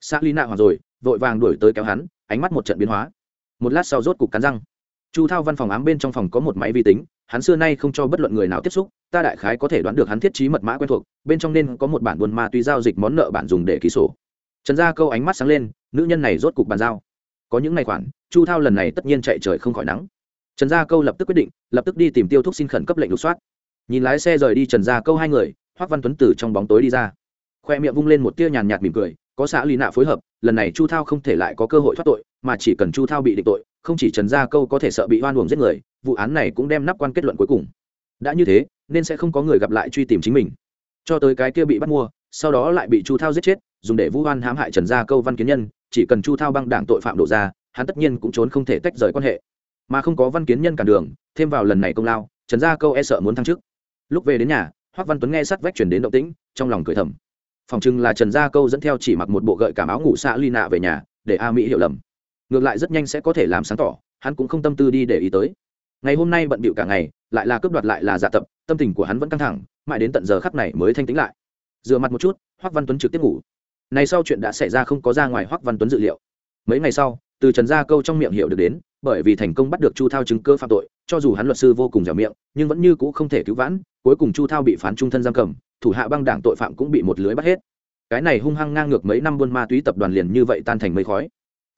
xã lý nạ hoặc rồi, vội vàng đuổi tới kéo hắn, ánh mắt một trận biến hóa. Một lát sau rốt cục cắn răng. Chu thao văn phòng ám bên trong phòng có một máy vi tính, hắn xưa nay không cho bất luận người nào tiếp xúc, ta đại khái có thể đoán được hắn thiết trí mật mã quen thuộc, bên trong nên có một bản buôn ma túy giao dịch món nợ bản dùng để ký sổ. Trần gia câu ánh mắt sáng lên, nữ nhân này rốt cục bàn giao. Có những ngày khoản, chu thao lần này tất nhiên chạy trời không khỏi nắng. Trần gia câu lập tức quyết định, lập tức đi tìm tiêu thuốc xin khẩn cấp lệnh lục soát. Nhìn lái xe rời đi trần gia câu hai người, hoác văn tuấn từ trong bóng tối đi ra khoe miệng vung lên một tia nhàn nhạt mỉm cười, có xã lý nạ phối hợp, lần này chu thao không thể lại có cơ hội thoát tội, mà chỉ cần chu thao bị định tội, không chỉ trần gia câu có thể sợ bị oan uổng giết người, vụ án này cũng đem nắp quan kết luận cuối cùng. Đã như thế, nên sẽ không có người gặp lại truy tìm chính mình. Cho tới cái kia bị bắt mua, sau đó lại bị chu thao giết chết, dùng để vu oan hãm hại trần gia câu văn kiến nhân, chỉ cần chu thao băng đảng tội phạm đổ ra, hắn tất nhiên cũng trốn không thể tách rời quan hệ. Mà không có văn kiến nhân cản đường, thêm vào lần này công lao, trần gia câu e sợ muốn thăng chức. Lúc về đến nhà hoắc văn tuấn nghe sát vách chuyển đến động tĩnh, trong lòng cười thầm phòng chừng là trần gia câu dẫn theo chỉ mặc một bộ gợi cảm áo ngủ xạ ly nạ về nhà, để a mỹ hiểu lầm. Ngược lại rất nhanh sẽ có thể làm sáng tỏ, hắn cũng không tâm tư đi để ý tới. Ngày hôm nay bận bịu cả ngày, lại là cướp đoạt lại là giả tập, tâm tình của hắn vẫn căng thẳng, mãi đến tận giờ khắc này mới thanh tĩnh lại. Dựa mặt một chút, hoắc văn tuấn trực tiếp ngủ. Này sau chuyện đã xảy ra không có ra ngoài hoắc văn tuấn dự liệu. Mấy ngày sau, từ trần gia câu trong miệng hiểu được đến, bởi vì thành công bắt được chu thao chứng cơ phạm tội, cho dù hắn luật sư vô cùng dẻo miệng, nhưng vẫn như cũ không thể cứu vãn, cuối cùng chu thao bị phán trung thân giam cầm thủ hạ băng đảng tội phạm cũng bị một lưới bắt hết. Cái này hung hăng ngang ngược mấy năm buôn ma túy tập đoàn liền như vậy tan thành mây khói.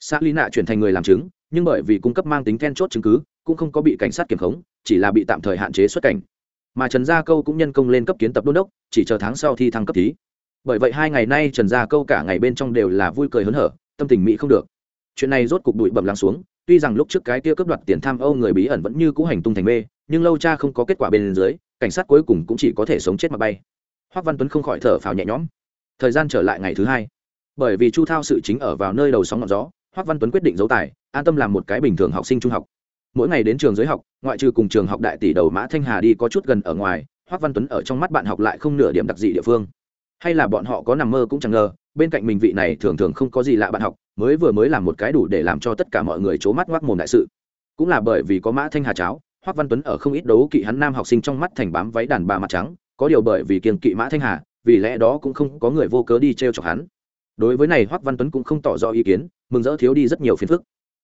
Xã lý nạ chuyển thành người làm chứng, nhưng bởi vì cung cấp mang tính then chốt chứng cứ, cũng không có bị cảnh sát kiểm khống, chỉ là bị tạm thời hạn chế xuất cảnh. Mà trần gia câu cũng nhân công lên cấp kiến tập đôn đốc, chỉ chờ tháng sau thi thăng cấp thí. Bởi vậy hai ngày nay trần gia câu cả ngày bên trong đều là vui cười hớn hở, tâm tình mỹ không được. Chuyện này rốt cục bụi bẩm lắng xuống, tuy rằng lúc trước cái kia cướp đoạt tiền tham âu người bí ẩn vẫn như cũ hành tung thành mê, nhưng lâu cha không có kết quả bên dưới, cảnh sát cuối cùng cũng chỉ có thể sống chết mà bay hoắc văn tuấn không khỏi thở phào nhẹ nhõm. Thời gian trở lại ngày thứ hai. Bởi vì chu thao sự chính ở vào nơi đầu sóng ngọn gió hoắc văn tuấn quyết định giấu tài, an tâm làm một cái bình thường học sinh trung học. Mỗi ngày đến trường giới học, ngoại trừ cùng trường học đại tỷ đầu mã thanh hà đi có chút gần ở ngoài hoắc văn tuấn ở trong mắt bạn học lại không nửa điểm đặc dị địa phương. Hay là bọn họ có nằm mơ cũng chẳng ngờ, bên cạnh mình vị này thường thường không có gì lạ bạn học, mới vừa mới làm một cái đủ để làm cho tất cả mọi người c mắt ngoác mồm đại sự. Cũng là bởi vì có mã thanh hà cháo hoắc văn tuấn ở không ít đấu kỵ hắn nam học sinh trong mắt thành bám váy đàn bà mặt trắng có điều bởi vì kiềng kỵ mã thanh hà, vì lẽ đó cũng không có người vô cớ đi t r e o chọc hắn. Đối với này, hoắc văn tuấn cũng không tỏ rõ ý kiến, mừng rỡ thiếu đi rất nhiều phiền phức.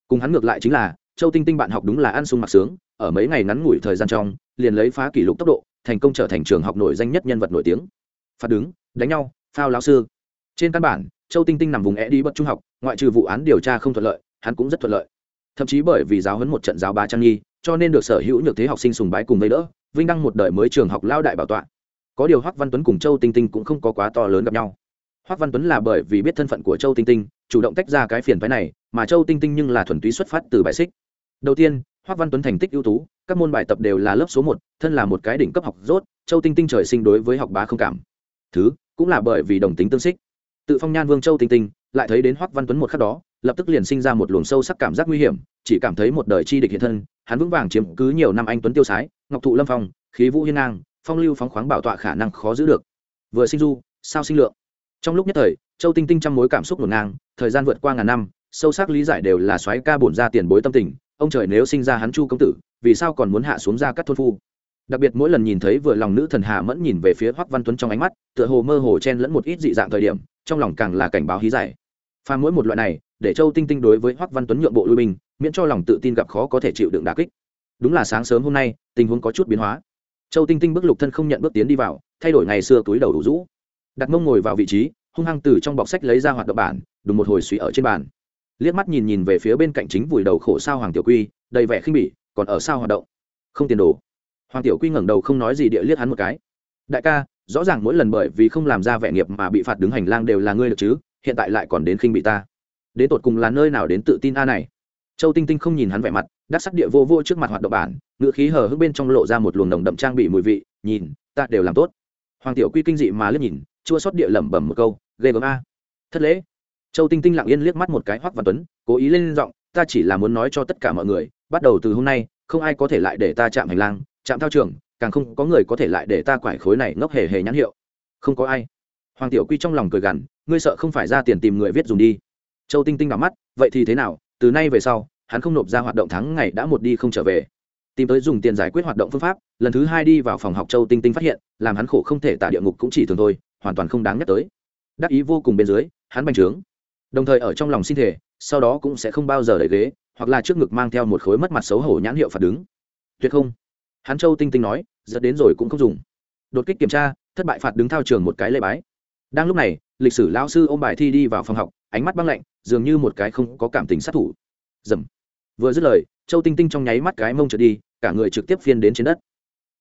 Cùng hắn ngược lại chính là, châu tinh tinh bạn học đúng là ăn sung mặc sướng, ở mấy ngày ngắn ngủi thời gian trong, liền lấy phá kỷ lục tốc độ, thành công trở thành trường học nổi danh nhất nhân vật nổi tiếng. Phạt đứng, đánh nhau, phao lão sư. Trên căn bản, châu tinh tinh nằm vùng é đi bất trung học, ngoại trừ vụ án điều tra không thuận lợi, hắn cũng rất thuận lợi. Thậm chí bởi vì giáo huấn một trận giáo ba trang nghi, cho nên được sở hữu nhược thế học sinh sùng bái cùng vây đỡ, vinh đăng một đời mới trường học lao đại bảo tọa có điều hoắc văn tuấn cùng châu tinh tinh cũng không có quá to lớn gặp nhau. Hoắc văn tuấn là bởi vì biết thân phận của châu tinh tinh, chủ động tách ra cái phiền phái này, mà châu tinh tinh nhưng là thuần túy xuất phát từ bài xích. Đầu tiên, hoắc văn tuấn thành tích ưu tú, các môn bài tập đều là lớp số một, thân là một cái đỉnh cấp học rốt, châu tinh tinh trời sinh đối với học bá không cảm. Thứ, cũng là bởi vì đồng tính tương xích. Tự phong nhan vương châu tinh tinh, lại thấy đến hoắc văn tuấn một khắc đó, lập tức liền sinh ra một luồng sâu sắc cảm giác nguy hiểm, chỉ cảm thấy một đời chi địch hiện thân, hắn vững vàng chiếm cứ nhiều năm anh tuấn tiêu sái, ngọc thụ lâm phong, khí vũ hiên ngang phong lưu phóng khoáng bảo tọa khả năng khó giữ được. Vừa sinh du, sao sinh lượng? Trong lúc nhất thời, châu tinh tinh trăm mối cảm xúc ngổn ngang, thời gian vượt qua ngàn năm, sâu sắc lý giải đều là xoáy ca bổn ra tiền bối tâm tình, ông trời nếu sinh ra hắn chu công tử, vì sao còn muốn hạ xuống ra các thôn phu? Đặc biệt mỗi lần nhìn thấy vừa lòng nữ thần hà mẫn nhìn về phía hoắc văn tuấn trong ánh mắt, tựa hồ mơ hồ chen lẫn một ít dị dạng thời điểm, trong lòng càng là cảnh báo hí giải pha mỗi một loại này, để châu tinh tinh đối với hoắc văn tuấn nhượng bộ lui binh, miễn cho lòng tự tin gặp khó có thể chịu đựng đả kích. Đúng là sáng sớm hôm nay, tình huống có chút biến hóa châu tinh tinh bước lục thân không nhận bước tiến đi vào, thay đổi ngày xưa túi đầu đủ rũ. Đặt mông ngồi vào vị trí, hung hăng từ trong bọc sách lấy ra hoạt động bản, đùng một hồi suy ở trên bàn. Liếc mắt nhìn nhìn về phía bên cạnh chính vùi đầu khổ sao hoàng tiểu quy, đầy vẻ khinh bỉ, còn ở sao hoạt động? Không tiền đồ. Hoàng tiểu quy ngẩng đầu không nói gì địa liếc hắn một cái. Đại ca, rõ ràng mỗi lần bởi vì không làm ra vẻ nghiệp mà bị phạt đứng hành lang đều là ngươi được chứ, hiện tại lại còn đến khinh bị ta. Đến tột cùng là nơi nào đến tự tin a này? Châu tinh tinh không nhìn hắn vẻ mặt đắc sắc địa vô vô trước mặt hoạt động bản ngựa khí hờ hững bên trong lộ ra một luồng nồng đậm trang bị mùi vị, nhìn, ta đều làm tốt. Hoàng tiểu quy kinh dị mà liếc nhìn, chua xót địa lẩm bẩm một câu, ghê gớm a. Thất lễ. Châu tinh tinh lặng yên liếc mắt một cái hoắc văn tuấn, cố ý lên giọng, ta chỉ là muốn nói cho tất cả mọi người, bắt đầu từ hôm nay, không ai có thể lại để ta chạm hành lang, chạm thao trường, càng không có người có thể lại để ta quải khối này ngốc hề hề nhãn hiệu. Không có ai. Hoàng tiểu quy trong lòng cười gằn, ngươi sợ không phải ra tiền tìm người viết dùng đi. Châu tinh tinh đỏ mắt, vậy thì thế nào? Từ nay về sau hắn không nộp ra hoạt động tháng ngày đã một đi không trở về. Tìm tới dùng tiền giải quyết hoạt động phương pháp, lần thứ hai đi vào phòng học châu tinh tinh phát hiện, làm hắn khổ không thể tả địa ngục cũng chỉ thường thôi, hoàn toàn không đáng nhắc tới. Đắc ý vô cùng bên dưới, hắn bành trướng. Đồng thời ở trong lòng xin thể sau đó cũng sẽ không bao giờ đẩy ghế, hoặc là trước ngực mang theo một khối mất mặt xấu hổ nhãn hiệu phạt đứng. Tuyệt không. Hắn châu tinh tinh nói dẫn đến rồi cũng không dùng. Đột kích kiểm tra, thất bại phạt đứng thao trường một cái lê bái. Đang lúc này, lịch sử lão sư ôm bài thi đi vào phòng học, ánh mắt băng lạnh, dường như một cái không có cảm tình sát thủ. Dầm vừa dứt lời, châu tinh tinh trong nháy mắt cái mông trượt đi, cả người trực tiếp phiên đến trên đất.